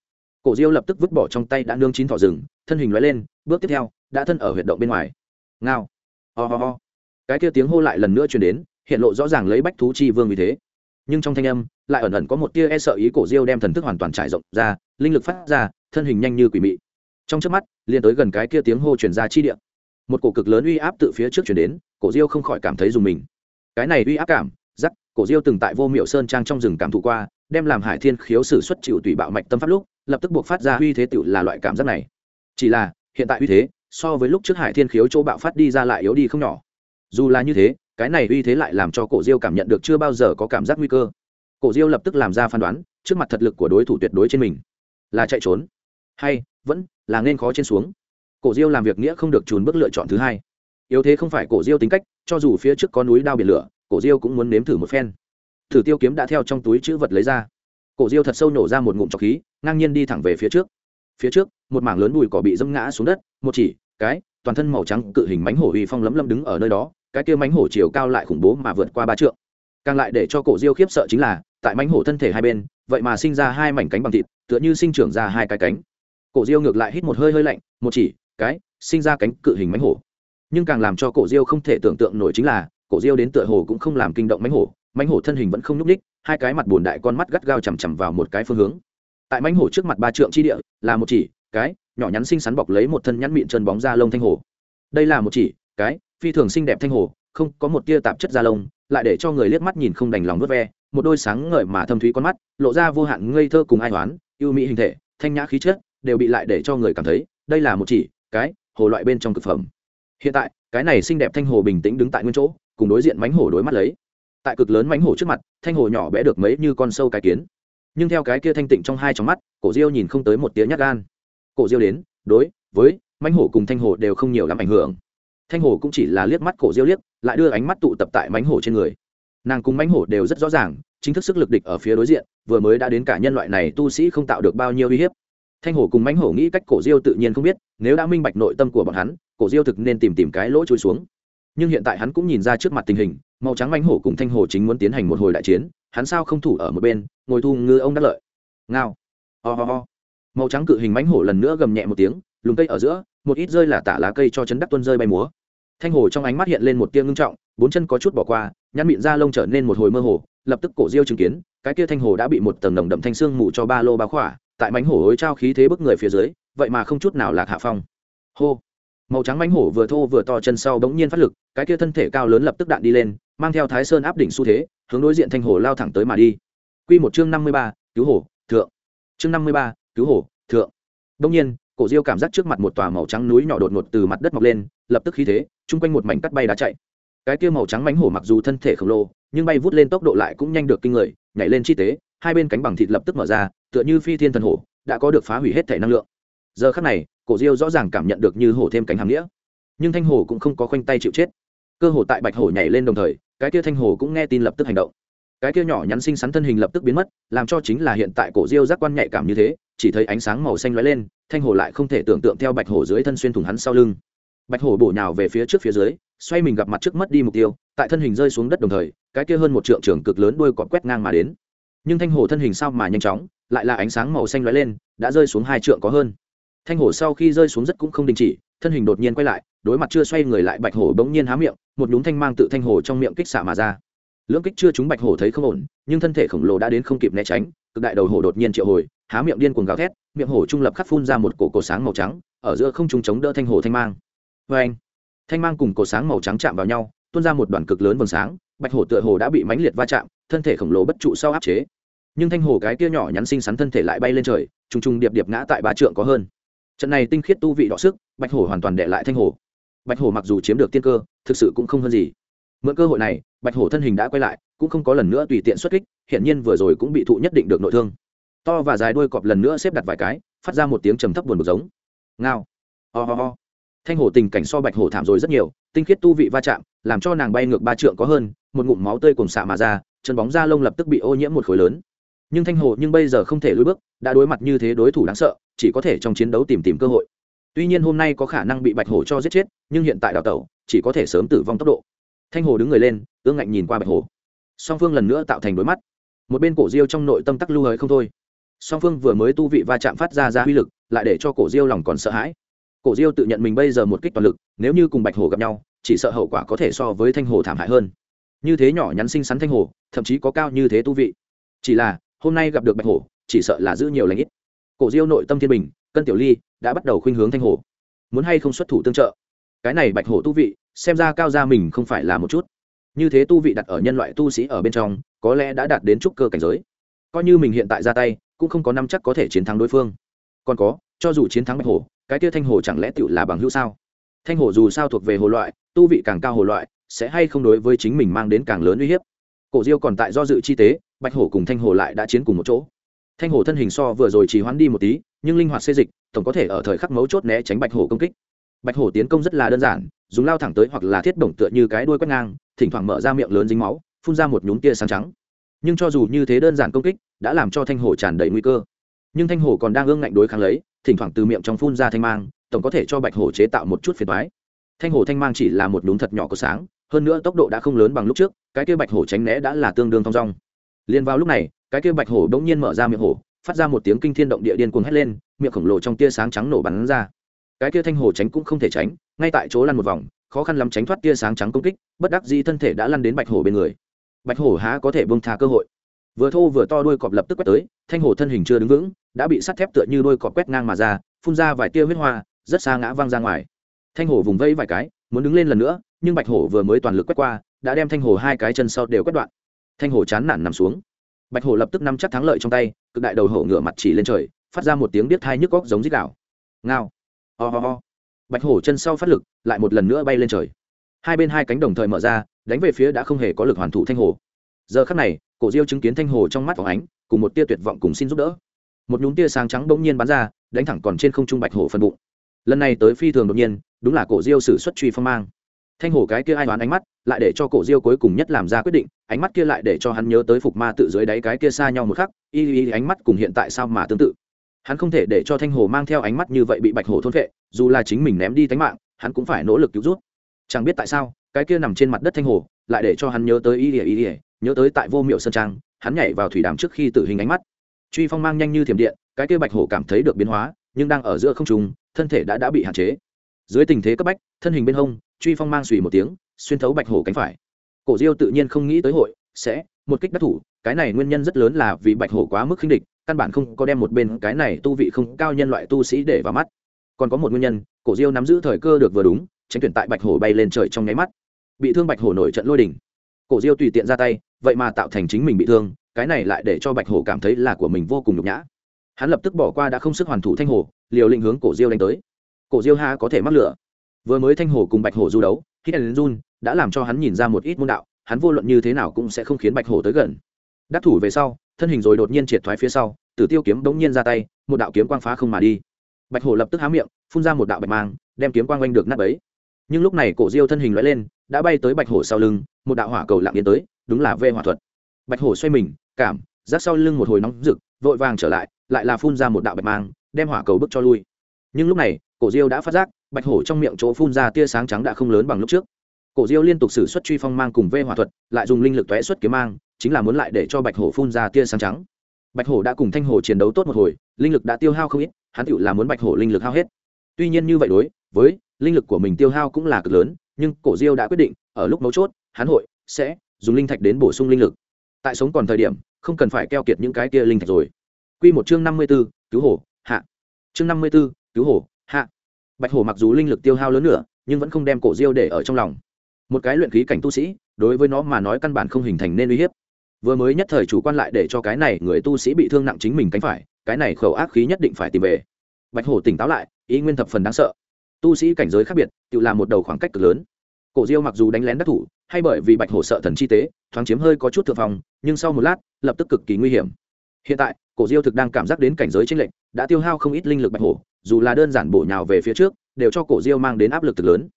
Cổ diêu lập tức vứt bỏ trong tay đã nương chín thỏ rừng, thân hình loại lên, bước tiếp theo, đã thân ở huyệt động bên ngoài. Ngao. Ho、oh、ho、oh. ho. Cái kia tiếng hô lại lần nữa chuyển đến, hiện lộ rõ ràng lấy bách thú chi vương vì thế nhưng trong thanh âm lại ẩn ẩn có một tia e sợ ý cổ diêu đem thần thức hoàn toàn trải rộng ra, linh lực phát ra, thân hình nhanh như quỷ mị. Trong trước mắt, liền tới gần cái kia tiếng hô chuyển ra chi địa. Một cổ cực lớn uy áp từ phía trước chuyển đến, cổ diêu không khỏi cảm thấy dùng mình. Cái này uy áp cảm giắc cổ diêu từng tại vô miệu sơn trang trong rừng cảm thụ qua, đem làm hải thiên khiếu sử xuất chịu tùy bạo mạch tâm pháp lúc, lập tức buộc phát ra uy thế tựu là loại cảm giác này. Chỉ là, hiện tại uy thế, so với lúc trước hải thiên khiếu chỗ bạo phát đi ra lại yếu đi không nhỏ. Dù là như thế cái này uy thế lại làm cho cổ diêu cảm nhận được chưa bao giờ có cảm giác nguy cơ. Cổ diêu lập tức làm ra phán đoán, trước mặt thật lực của đối thủ tuyệt đối trên mình. Là chạy trốn. Hay, vẫn là nên khó trên xuống. Cổ diêu làm việc nghĩa không được trùn bước lựa chọn thứ hai. Yếu thế không phải cổ diêu tính cách, cho dù phía trước có núi đao biển lửa, cổ diêu cũng muốn nếm thử một phen. Thử tiêu kiếm đã theo trong túi chữ vật lấy ra. Cổ diêu thật sâu nổ ra một ngụm trọc khí, ngang nhiên đi thẳng về phía trước. Phía trước, một mảng lớn bụi cỏ bị dâm ngã xuống đất, một chỉ, cái, toàn thân màu trắng cự hình mánh hổ uy phong lấm lấm đứng ở nơi đó cái kia mánh hổ chiều cao lại khủng bố mà vượt qua ba trượng. Càng lại để cho cổ diêu khiếp sợ chính là, tại mánh hổ thân thể hai bên, vậy mà sinh ra hai mảnh cánh bằng thịt, tựa như sinh trưởng ra hai cái cánh. Cổ diêu ngược lại hít một hơi hơi lạnh, một chỉ, cái, sinh ra cánh cự hình mánh hổ. Nhưng càng làm cho cổ diêu không thể tưởng tượng nổi chính là, cổ diêu đến tựa hồ cũng không làm kinh động mánh hổ mánh hổ thân hình vẫn không nhúc ních hai cái mặt bùn đại con mắt gắt gao chằm chằm vào một cái phương hướng. Tại mánh hổ trước mặt ba trượng chi địa, là một chỉ, cái, nhỏ nhắn xinh xắn bọc lấy một thân nhắn mịn chân bóng da lông thanh hổ. Đây là một chỉ, cái phi thường xinh đẹp thanh hổ không có một tia tạp chất da lông, lại để cho người liếc mắt nhìn không đành lòng vớt ve, một đôi sáng ngời mà thâm thúy con mắt, lộ ra vô hạn ngây thơ cùng ai toán yêu mỹ hình thể, thanh nhã khí chất, đều bị lại để cho người cảm thấy, đây là một chỉ, cái, hồ loại bên trong thực phẩm. Hiện tại, cái này xinh đẹp thanh hồ bình tĩnh đứng tại nguyên chỗ, cùng đối diện mánh hổ đối mắt lấy. Tại cực lớn mánh hổ trước mặt, thanh hồ nhỏ bé được mấy như con sâu cái kiến. Nhưng theo cái kia thanh tịnh trong hai trong mắt, cổ diêu nhìn không tới một tiếng nhát gan. Cổ diêu đến, đối, với, mánh hổ cùng thanh hồ đều không nhiều lắm ảnh hưởng thanh hồ cũng chỉ là liếc mắt cổ diêu liếc, lại đưa ánh mắt tụ tập tại mánh hổ trên người. Nàng cùng mánh hổ đều rất rõ ràng, chính thức sức lực địch ở phía đối diện, vừa mới đã đến cả nhân loại này tu sĩ không tạo được bao nhiêu uy hiếp. Thanh hổ cùng mánh hổ nghĩ cách cổ diêu tự nhiên không biết, nếu đã minh bạch nội tâm của bọn hắn, cổ diêu thực nên tìm tìm cái lỗ trôi xuống. Nhưng hiện tại hắn cũng nhìn ra trước mặt tình hình, màu trắng mánh hổ cùng thanh hổ chính muốn tiến hành một hồi đại chiến, hắn sao không thủ ở một bên, ngồi thu ngư ông đắc lợi. Ngao. Ho ho màu trắng cự hình mánh hổ lần nữa gầm nhẹ một tiếng lùng cây ở giữa một ít rơi là tả lá cây cho chấn đắc tuân rơi bay múa. Thanh hồ trong ánh mắt hiện lên một tia ngưng trọng, bốn chân có chút bỏ qua nhăn mịn da lông trở nên một hồi mơ hồ, lập tức cổ diêu chứng kiến, cái kia thanh hồ đã bị một tầng nồng đậm thanh xương mù cho ba lô bá khỏa, tại mánh hổ hối trao khí thế bức người phía dưới, vậy mà không chút nào lạc hạ phong. Hô! Màu trắng mánh hổ vừa thô vừa to chân sau bỗng nhiên phát lực, cái kia thân thể cao lớn lập tức đạn đi lên, mang theo thái sơn áp đỉnh xu thế, hướng đối diện thanh hổ lao thẳng tới mà đi. Quy một chương năm mươi ba, cứu hổ, thượng. Chương năm mươi ba, cứu hổ, thượng. Đông nhiên cổ diêu cảm giác trước mặt một tòa màu trắng núi nhỏ đột ngột từ mặt đất mọc lên, lập tức khí thế, chung quanh một mảnh cắt bay đá chạy. Cái kia màu trắng mánh hổ mặc dù thân thể khổng lồ, nhưng bay vút lên tốc độ lại cũng nhanh được kinh người, nhảy lên chi tế, hai bên cánh bằng thịt lập tức mở ra, tựa như phi thiên thần hổ, đã có được phá hủy hết thể năng lượng. Giờ khắc này, cổ diêu rõ ràng cảm nhận được như hổ thêm cánh hàm nghĩa. Nhưng thanh hổ cũng không có khoanh tay chịu chết. Cơ hồ tại bạch hổ nhảy lên đồng thời, cái kia thanh hổ cũng nghe tin lập tức hành động. Cái kia nhỏ nhắn xinh xắn thân hình lập tức biến mất, làm cho chính là hiện tại cổ diêu giác quan nhạy cảm như thế chỉ thấy ánh sáng màu xanh lóe lên, thanh hổ lại không thể tưởng tượng theo bạch hổ dưới thân xuyên thủng hắn sau lưng. Bạch hổ bổ nhào về phía trước phía dưới, xoay mình gặp mặt trước mất đi mục tiêu, tại thân hình rơi xuống đất đồng thời, cái kia hơn một trượng trường cực lớn đuôi cọt quét ngang mà đến. Nhưng thanh hổ thân hình sao mà nhanh chóng, lại là ánh sáng màu xanh lóe lên, đã rơi xuống hai trượng có hơn. Thanh hổ sau khi rơi xuống rất cũng không đình chỉ, thân hình đột nhiên quay lại, đối mặt chưa xoay người lại bạch hổ bỗng nhiên há miệng, một nhúng thanh mang tự thanh hổ trong miệng kích xạ mà ra. Lưỡng kích chưa chúng bạch hổ thấy không ổn, nhưng thân thể khổng lồ đã đến không kịp né tránh, cực đại đầu hổ đột nhiên triệu hồi há miệng điên cuồng gào thét, miệng hổ trung lập khắc phun ra một cổ cổ sáng màu trắng, ở giữa không trung chống đỡ thanh hổ thanh mang. Vê anh, thanh mang cùng cổ sáng màu trắng chạm vào nhau, tuôn ra một đoàn cực lớn vầng sáng, bạch hổ tựa hồ đã bị mãnh liệt va chạm, thân thể khổng lồ bất trụ sau áp chế. Nhưng thanh hổ cái kia nhỏ nhắn xinh xắn thân thể lại bay lên trời, trùng trùng điệp điệp ngã tại ba trượng có hơn. Trận này tinh khiết tu vị đọ sức, bạch hổ hoàn toàn đè lại thanh hổ bạch hổ mặc dù chiếm được tiên cơ, thực sự cũng không hơn gì. Mượn cơ hội này, bạch hổ thân hình đã quay lại, cũng không có lần nữa tùy tiện xuất kích hiện nhiên vừa rồi cũng bị thụ nhất định được nội thương to và dài đuôi cọp lần nữa xếp đặt vài cái, phát ra một tiếng trầm thấp buồn bực giống. Ngao. Ho、oh、ho、oh. ho. Thanh hổ tình cảnh so bạch hổ thảm rồi rất nhiều, tinh khiết tu vị va chạm, làm cho nàng bay ngược ba trượng có hơn, một ngụm máu tươi cùng xạ mà ra, chân bóng da lông lập tức bị ô nhiễm một khối lớn. Nhưng thanh hổ nhưng bây giờ không thể lùi bước, đã đối mặt như thế đối thủ đáng sợ, chỉ có thể trong chiến đấu tìm tìm cơ hội. Tuy nhiên hôm nay có khả năng bị bạch hổ cho giết chết, nhưng hiện tại đào tẩu, chỉ có thể sớm tử vong tốc độ. Thanh hồ đứng người lên, ương ngạnh nhìn qua bạch hổ. Song phương lần nữa tạo thành đối mắt. Một bên cổ diêu trong nội tâm tắc lưu hời không thôi song phương vừa mới tu vị va chạm phát ra ra uy lực, lại để cho cổ diêu lòng còn sợ hãi. Cổ diêu tự nhận mình bây giờ một kích toàn lực, nếu như cùng bạch hổ gặp nhau, chỉ sợ hậu quả có thể so với thanh hồ thảm hại hơn. Như thế nhỏ nhắn xinh xắn thanh hồ, thậm chí có cao như thế tu vị. Chỉ là, hôm nay gặp được bạch hổ, chỉ sợ là giữ nhiều lãnh ít. Cổ diêu nội tâm thiên bình, cân tiểu ly đã bắt đầu khuynh hướng thanh hồ. Muốn hay không xuất thủ tương trợ? Cái này bạch hổ tu vị, xem ra cao ra mình không phải là một chút. Như thế tu vị đặt ở nhân loại tu sĩ ở bên trong, có lẽ đã đạt đến trúc cơ cảnh giới. Coi như mình hiện tại ra tay cũng không có năm chắc có thể chiến thắng đối phương. Còn có, cho dù chiến thắng bạch hổ, cái kia thanh hồ chẳng lẽ tựu là bằng hữu sao? Thanh hồ dù sao thuộc về hồ loại, tu vị càng cao hồ loại, sẽ hay không đối với chính mình mang đến càng lớn uy hiếp? Cổ diêu còn tại do dự chi tế, bạch hổ cùng thanh hồ lại đã chiến cùng một chỗ. Thanh hồ thân hình so vừa rồi chỉ hoán đi một tí, nhưng linh hoạt xê dịch, tổng có thể ở thời khắc mấu chốt né tránh bạch hổ công kích. Bạch hổ tiến công rất là đơn giản, dùng lao thẳng tới hoặc là thiết động tựa như cái đuôi quét ngang, thỉnh thoảng mở ra miệng lớn dính máu, phun ra một nhúm tia sáng trắng nhưng cho dù như thế đơn giản công kích đã làm cho thanh hổ tràn đầy nguy cơ. Nhưng thanh hổ còn đang ương ngạnh đối kháng lấy, thỉnh thoảng từ miệng trong phun ra thanh mang, tổng có thể cho bạch hổ chế tạo một chút phiền thoái thanh hổ thanh mang chỉ là một đúng thật nhỏ có sáng, hơn nữa tốc độ đã không lớn bằng lúc trước, cái kia bạch hổ tránh né đã là tương đương thong dong. Liền vào lúc này, cái kia bạch hổ đống nhiên mở ra miệng hổ phát ra một tiếng kinh thiên động địa điên cuồng hét lên, miệng khổng lồ trong tia sáng trắng nổ bắn ra. Cái kia thanh hổ tránh cũng không thể tránh, ngay tại chỗ lăn một vòng, khó khăn lắm tránh thoát tia sáng trắng công kích, bất đắc dĩ thân thể đã lăn đến bạch hổ bên người bạch hổ há có thể bông tha cơ hội. Vừa thô vừa to đuôi cọp lập tức quét tới, thanh hổ thân hình chưa đứng vững, đã bị sắt thép tựa như đuôi cọp quét ngang mà ra, phun ra vài tia huyết hoa, rất xa ngã văng ra ngoài. Thanh hổ vùng vẫy vài cái, muốn đứng lên lần nữa, nhưng bạch hổ vừa mới toàn lực quét qua, đã đem thanh hổ hai cái chân sau đều quét đoạn. Thanh hổ chán nản nằm xuống. Bạch hổ lập tức nắm chắc thắng lợi trong tay, cực đại đầu hổ ngửa mặt chỉ lên trời, phát ra một tiếng biết thai nhức góc giống dít đảo ngao. Ho、oh、ho、oh、ho、oh. bạch hổ chân sau phát lực, lại một lần nữa bay lên trời. Hai bên hai cánh đồng thời mở ra đánh về phía đã không hề có lực hoàn thủ thanh hồ. Giờ khắc này, cổ diêu chứng kiến thanh hồ trong mắt phóng ánh, cùng một tia tuyệt vọng cùng xin giúp đỡ. Một nhúm tia sáng trắng bỗng nhiên bắn ra, đánh thẳng còn trên không trung bạch hổ phân bụng. Lần này tới phi thường đột nhiên, đúng là cổ diêu sử xuất truy phong mang. Thanh hổ cái kia ai đoán ánh mắt, lại để cho cổ diêu cuối cùng nhất làm ra quyết định, ánh mắt kia lại để cho hắn nhớ tới phục ma tự dưới đáy cái kia xa nhau một khắc, y y ánh mắt cùng hiện tại sao mà tương tự. Hắn không thể để cho thanh hồ mang theo ánh mắt như vậy bị bạch hổ thôn vệ dù là chính mình ném đi tánh mạng, hắn cũng phải nỗ lực cứu rút. Chẳng biết tại sao cái kia nằm trên mặt đất thanh hồ, lại để cho hắn nhớ tới y ỉa y ỉa nhớ tới tại vô miệu sơn trang, hắn nhảy vào thủy đàm trước khi tử hình ánh mắt. Truy phong mang nhanh như thiểm điện, cái kia bạch hổ cảm thấy được biến hóa, nhưng đang ở giữa không trùng thân thể đã đã bị hạn chế. Dưới tình thế cấp bách, thân hình bên hông, truy phong mang suy một tiếng, xuyên thấu bạch hổ cánh phải. Cổ diêu tự nhiên không nghĩ tới hội, sẽ, một kích đắc thủ, cái này nguyên nhân rất lớn là vì bạch hổ quá mức khinh địch, căn bản không có đem một bên cái này tu vị không cao nhân loại tu sĩ để vào mắt. Còn có một nguyên nhân, cổ diêu nắm giữ thời cơ được vừa đúng, tránh tuyển tại bạch hổ bay lên trời trong nháy mắt bị thương bạch hổ nổi trận lôi đỉnh cổ diêu tùy tiện ra tay, vậy mà tạo thành chính mình bị thương, cái này lại để cho bạch hổ cảm thấy là của mình vô cùng nhục nhã. Hắn lập tức bỏ qua đã không sức hoàn thủ thanh hổ, liều lĩnh hướng cổ diêu đánh tới. Cổ diêu ha có thể mắc lửa. Vừa mới thanh hổ cùng bạch hổ du đấu, hít đến run đã làm cho hắn nhìn ra một ít môn đạo, hắn vô luận như thế nào cũng sẽ không khiến bạch hổ tới gần. Đắc thủ về sau, thân hình rồi đột nhiên triệt thoái phía sau, tử tiêu kiếm bỗng nhiên ra tay, một đạo kiếm quang phá không mà đi. Bạch hổ lập tức há miệng, phun ra một đạo bạch mang, đem kiếm quang oanh được nắp ấy nhưng lúc này cổ diêu thân hình loại lên đã bay tới bạch hổ sau lưng, một đạo hỏa cầu lặng yên tới, đúng là vê hỏa thuật. Bạch hổ xoay mình, cảm giác sau lưng một hồi nóng rực, vội vàng trở lại lại là phun ra một đạo bạch mang, đem hỏa cầu bức cho lui. Nhưng lúc này, cổ diêu đã phát giác, bạch hổ trong miệng chỗ phun ra tia sáng trắng đã không lớn bằng lúc trước. Cổ diêu liên tục xử xuất truy phong mang cùng vê hỏa thuật, lại dùng linh lực tóe xuất kiếm mang, chính là muốn lại để cho bạch hổ phun ra tia sáng trắng. Bạch hổ đã cùng thanh hổ chiến đấu tốt một hồi, linh lực đã tiêu hao không ít, hắn tựu là muốn bạch hổ linh lực hao hết. Tuy nhiên như vậy đối, với, linh lực của mình tiêu hao cũng là cực lớn nhưng cổ diêu đã quyết định, ở lúc mấu chốt, hắn hội sẽ dùng linh thạch đến bổ sung linh lực. Tại sống còn thời điểm, không cần phải keo kiệt những cái kia linh thạch rồi. Q một chương năm mươi b ố cứu hổ, hạ. Chương năm mươi b ố cứu hổ, hạ. Bạch hổ mặc dù linh lực tiêu hao lớn nữa nhưng vẫn không đem cổ diêu để ở trong lòng. Một cái luyện khí cảnh tu sĩ, đối với nó mà nói căn bản không hình thành nên uy hiếp. Vừa mới nhất thời chủ quan lại để cho cái này người tu sĩ bị thương nặng chính mình cánh phải, cái này khẩu ác khí nhất định phải tìm về. Bạch hổ tỉnh táo lại, ý nguyên thập phần đáng sợ tu sĩ cảnh giới khác biệt, tự làm một đầu khoảng cách cực lớn. Cổ diêu mặc dù đánh lén đắc thủ, hay bởi vì bạch hổ sợ thần chi tế, thoáng chiếm hơi có chút thượng phòng nhưng sau một lát, lập tức cực kỳ nguy hiểm. Hiện tại, cổ diêu thực đang cảm giác đến cảnh giới tranh lệch, đã tiêu hao không ít linh lực bạch hổ, dù là đơn giản bổ nhào về phía trước, đều cho cổ diêu mang đến áp lực cực lớn.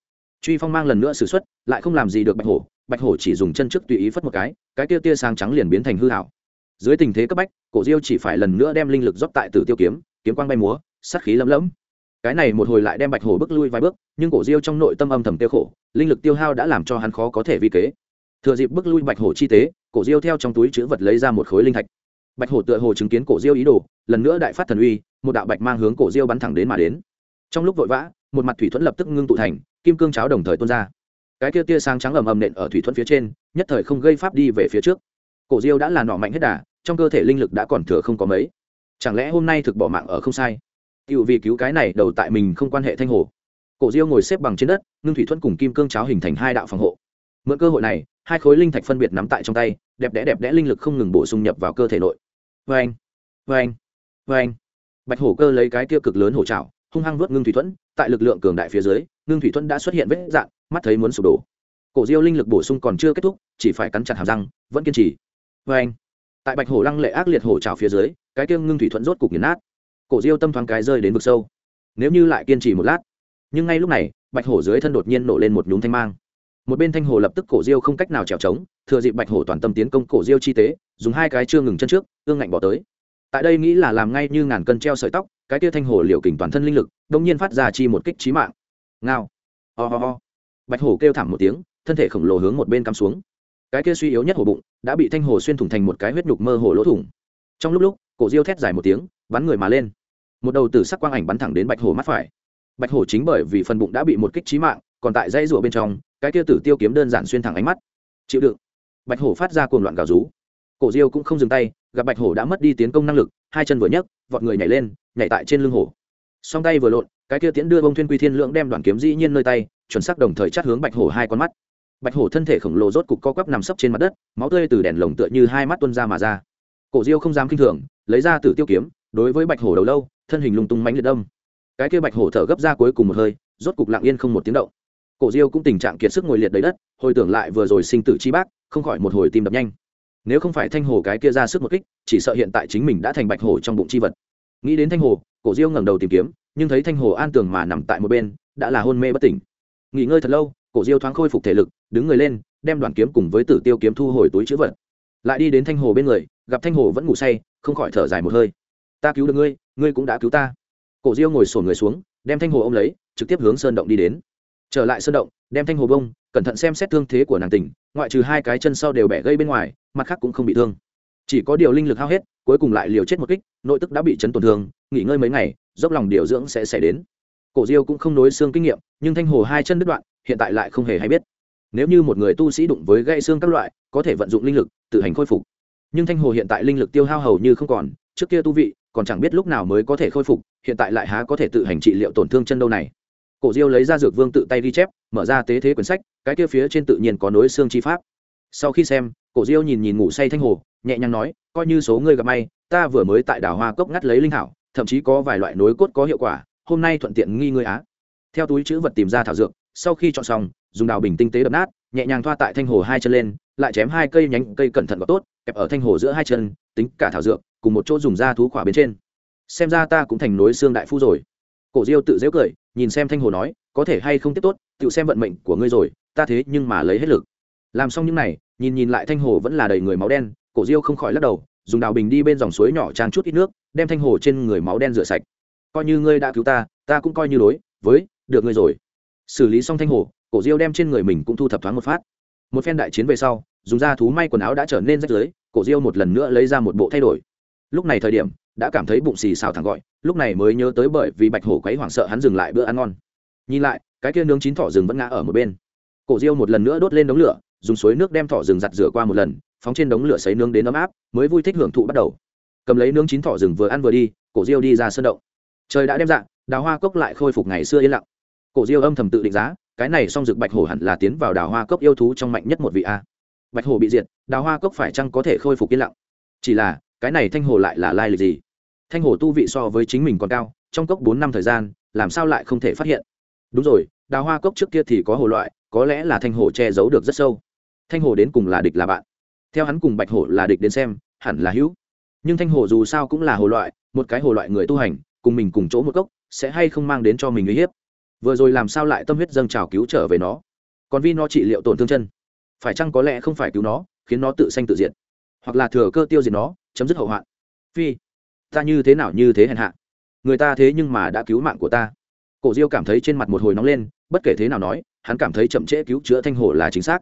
Truy phong mang lần nữa xử x lại không làm gì được bạch hổ bạch hổ chỉ dùng chân trước tùy ý phất một cái cái tia tia sáng trắng liền biến thành hư hảo dưới tình thế cấp bách, cổ diêu chỉ phải lần nữa đem linh lực dốc tại tử tiêu kiếm kiếm quang bay múa sắt khí lấm lẫm cái này một hồi lại đem bạch hổ bước lui vài bước, nhưng cổ diêu trong nội tâm âm thầm tiêu khổ, linh lực tiêu hao đã làm cho hắn khó có thể vi kế. Thừa dịp bước lui bạch hổ chi tế, cổ diêu theo trong túi chữ vật lấy ra một khối linh thạch. Bạch hổ tựa hồ chứng kiến cổ diêu ý đồ, lần nữa đại phát thần uy, một đạo bạch mang hướng cổ diêu bắn thẳng đến mà đến. Trong lúc vội vã, một mặt thủy thuẫn lập tức ngưng tụ thành, kim cương cháo đồng thời tuôn ra. Cái kia tia sáng trắng ầm ầm nện ở thủy thuẫn phía trên, nhất thời không gây pháp đi về phía trước. Cổ diêu đã là nọ mạnh hết đà, trong cơ thể linh lực đã còn thừa không có mấy. Chẳng lẽ hôm nay thực bỏ mạng ở không sai? Cựu vì cứu cái này đầu tại mình không quan hệ thanh hồ. Cổ Diêu ngồi xếp bằng trên đất, ngưng thủy thuẫn cùng kim cương cháo hình thành hai đạo phòng hộ. Mượn cơ hội này, hai khối linh thạch phân biệt nắm tại trong tay, đẹp đẽ đẹp đẽ linh lực không ngừng bổ sung nhập vào cơ thể nội. Oeng, oeng, oeng. Bạch hổ cơ lấy cái kia cực lớn hổ trảo, hung hăng vớt ngưng thủy thuẫn, tại lực lượng cường đại phía dưới, ngưng thủy thuẫn đã xuất hiện vết dạn, mắt thấy muốn sụp đổ. Cổ Diêu linh lực bổ sung còn chưa kết thúc, chỉ phải cắn chặt hàm răng, vẫn kiên trì. Oeng. Tại Bạch hổ lăng lệ ác liệt hổ trảo phía dưới, cái kia ngưng thủy thuẫn rốt cục nghiền nát cổ diêu tâm thoáng cái rơi đến vực sâu. Nếu như lại kiên trì một lát, nhưng ngay lúc này, bạch hổ dưới thân đột nhiên nổ lên một nhúm thanh mang. Một bên thanh hồ lập tức cổ diêu không cách nào trèo trống, thừa dịp bạch hổ toàn tâm tiến công cổ diêu chi tế, dùng hai cái chưa ngừng chân trước, ương ngạnh bỏ tới. Tại đây nghĩ là làm ngay như ngàn cân treo sợi tóc, cái tia thanh hồ liều kình toàn thân linh lực đông nhiên phát ra chi một kích trí mạng. Ngao. Ho、oh、ho、oh. ho. Bạch hổ kêu thảm một tiếng, thân thể khổng lồ hướng một bên cắm xuống. Cái kia suy yếu nhất hổ bụng, đã bị thanh hồ xuyên thủng thành một cái huyết nhục mơ hồ lỗ thủng. Trong lúc lúc, cổ diêu thét dài một tiếng bắn người mà lên. Một đầu tử sắc quang ảnh bắn thẳng đến bạch hổ mắt phải. Bạch hổ chính bởi vì phần bụng đã bị một kích trí mạng, còn tại dây rụa bên trong, cái kia tử tiêu kiếm đơn giản xuyên thẳng ánh mắt. Chịu đựng. Bạch hổ phát ra cuồng loạn gào rú. Cổ diêu cũng không dừng tay, gặp bạch hổ đã mất đi tiến công năng lực, hai chân vừa nhấc, vọt người nhảy lên, nhảy tại trên lưng hổ. Song tay vừa lộn, cái kia tiễn đưa bông thuyên quy thiên lượng đem đoàn kiếm dĩ nhiên nơi tay, chuẩn xác đồng thời chắt hướng bạch hổ hai con mắt. Bạch hổ thân thể khổng lồ rốt cục co quắp nằm sấp trên mặt đất, máu tươi từ đèn lồng tựa như hai mắt tuân ra mà ra. Cổ diêu không dám kinh thường, lấy ra tử tiêu kiếm đối với bạch hổ đầu lâu, thân hình lung tung mánh liệt đông cái kia bạch hổ thở gấp ra cuối cùng một hơi, rốt cục lặng yên không một tiếng động. Cổ diêu cũng tình trạng kiệt sức ngồi liệt đầy đất, hồi tưởng lại vừa rồi sinh tử chi bác, không khỏi một hồi tim đập nhanh. Nếu không phải thanh hồ cái kia ra sức một kích, chỉ sợ hiện tại chính mình đã thành bạch hổ trong bụng chi vật. Nghĩ đến thanh hồ, cổ diêu ngẩng đầu tìm kiếm, nhưng thấy thanh hồ an tường mà nằm tại một bên, đã là hôn mê bất tỉnh. Nghỉ ngơi thật lâu, cổ diêu thoáng khôi phục thể lực, đứng người lên, đem đoàn kiếm cùng với tử tiêu kiếm thu hồi túi chữ vật. Lại đi đến thanh hồ bên người, gặp thanh hồ vẫn ngủ say, không khỏi thở dài một hơi ta cứu được ngươi ngươi cũng đã cứu ta. Cổ diêu ngồi sổn người xuống, đem thanh hồ ô m lấy, trực tiếp hướng sơn động đi đến. Trở lại sơn động, đem thanh hồ bông, cẩn thận xem xét thương thế của nàng tỉnh, ngoại trừ hai cái chân sau đều bẻ gây bên ngoài, mặt khác cũng không bị thương. Chỉ có điều linh lực hao hết, cuối cùng lại liều chết một kích, nội tức đã bị chấn tổn thương, nghỉ ngơi mấy ngày, dốc lòng điều dưỡng sẽ xảy đến. Cổ diêu cũng không nối xương kinh nghiệm, nhưng thanh hồ hai chân đứt đoạn, hiện tại lại không hề hay biết. Nếu như một người tu sĩ đụng với gãy xương các loại, có thể vận dụng linh lực, tự hành khôi phục. Nhưng thanh hồ hiện tại linh lực tiêu hao hầu như không còn, trước kia tu vị còn chẳng biết lúc nào mới có thể khôi phục, hiện tại lại há có thể tự hành trị liệu tổn thương chân đâu này. Cổ diêu lấy ra dược vương tự tay ghi chép, mở ra tế thế quyển sách, cái kia phía trên tự nhiên có nối xương chi pháp. Sau khi xem, cổ diêu nhìn nhìn ngủ say thanh hồ, nhẹ nhàng nói, coi như số ngươi gặp may, ta vừa mới tại đảo hoa cốc ngắt lấy linh hảo thậm chí có vài loại nối cốt có hiệu quả, hôm nay thuận tiện nghi ngươi á. Theo túi chữ vật tìm ra thảo dược, sau khi chọn xong, dùng đào bình tinh tế đập nát, nhẹ nhàng thoa tại thanh hồ hai chân lên, lại chém hai cây nhánh cây cẩn thận và tốt kẹp ở thanh hồ giữa hai chân, tính cả thảo dược, cùng một chỗ dùng da thú khỏa bên trên. Xem ra ta cũng thành nối xương đại phu rồi. Cổ diêu tự dễu cười, nhìn xem thanh hồ nói, có thể hay không tiếp tốt, tự xem vận mệnh của ngươi rồi, ta thế nhưng mà lấy hết lực. Làm xong những này, nhìn nhìn lại thanh hồ vẫn là đầy người máu đen, cổ diêu không khỏi lắc đầu, dùng đào bình đi bên dòng suối nhỏ trang chút ít nước, đem thanh hồ trên người máu đen rửa sạch. Coi như ngươi đã cứu ta ta cũng coi như đối với, được ngươi rồi. Xử lý xong thanh hồ, cổ diêu đem trên người mình cũng thu thập thoáng một phát một phen đại chiến về sau, dùng da thú may quần áo đã trở nên rách rưới, cổ diêu một lần nữa lấy ra một bộ thay đổi. Lúc này thời điểm, đã cảm thấy bụng xì xào thẳng gọi, lúc này mới nhớ tới bởi vì bạch hổ quấy hoảng sợ hắn dừng lại bữa ăn ngon. Nhìn lại, cái kia nướng chín thỏ rừng vẫn ngã ở một bên. Cổ diêu một lần nữa đốt lên đống lửa, dùng suối nước đem thỏ rừng giặt rửa qua một lần, phóng trên đống lửa sấy nướng đến ấm áp, mới vui thích hưởng thụ bắt đầu. Cầm lấy nướng chín thỏ rừng vừa ăn vừa đi, cổ diêu đi ra sân động. Trời đã đem dạng đào hoa cốc lại khôi phục ngày xưa yên lặng. Cổ diêu âm thầm tự định giá cái này song dược bạch hổ hẳn là tiến vào đào hoa cốc yêu thú trong mạnh nhất một vị a. Bạch hổ bị diệt, đào hoa cốc phải chăng có thể khôi phục yên lặng? Chỉ là, cái này thanh hồ lại là lai lịch gì? Thanh hồ tu vị so với chính mình còn cao, trong cốc bốn năm thời gian, làm sao lại không thể phát hiện? Đúng rồi, đào hoa cốc trước kia thì có hồ loại, có lẽ là thanh hồ che giấu được rất sâu. Thanh hồ đến cùng là địch là bạn. Theo hắn cùng bạch hổ là địch đến xem, hẳn là hữu. Nhưng thanh hồ dù sao cũng là hồ loại, một cái hồ loại người tu hành, cùng mình cùng chỗ một cốc, sẽ hay không mang đến cho mình uy hiếp? Vừa rồi làm sao lại tâm huyết dâng trào cứu trở về nó? Còn vi nó trị liệu tổn thương chân. Phải chăng có lẽ không phải cứu nó, khiến nó tự sanh tự diệt? Hoặc là thừa cơ tiêu diệt nó, chấm dứt hậu hoạn? Phi, ta như thế nào như thế hèn hạ? Người ta thế nhưng mà đã cứu mạng của ta. Cổ diêu cảm thấy trên mặt một hồi nóng lên, bất kể thế nào nói, hắn cảm thấy chậm trễ cứu chữa thanh hồ là chính xác.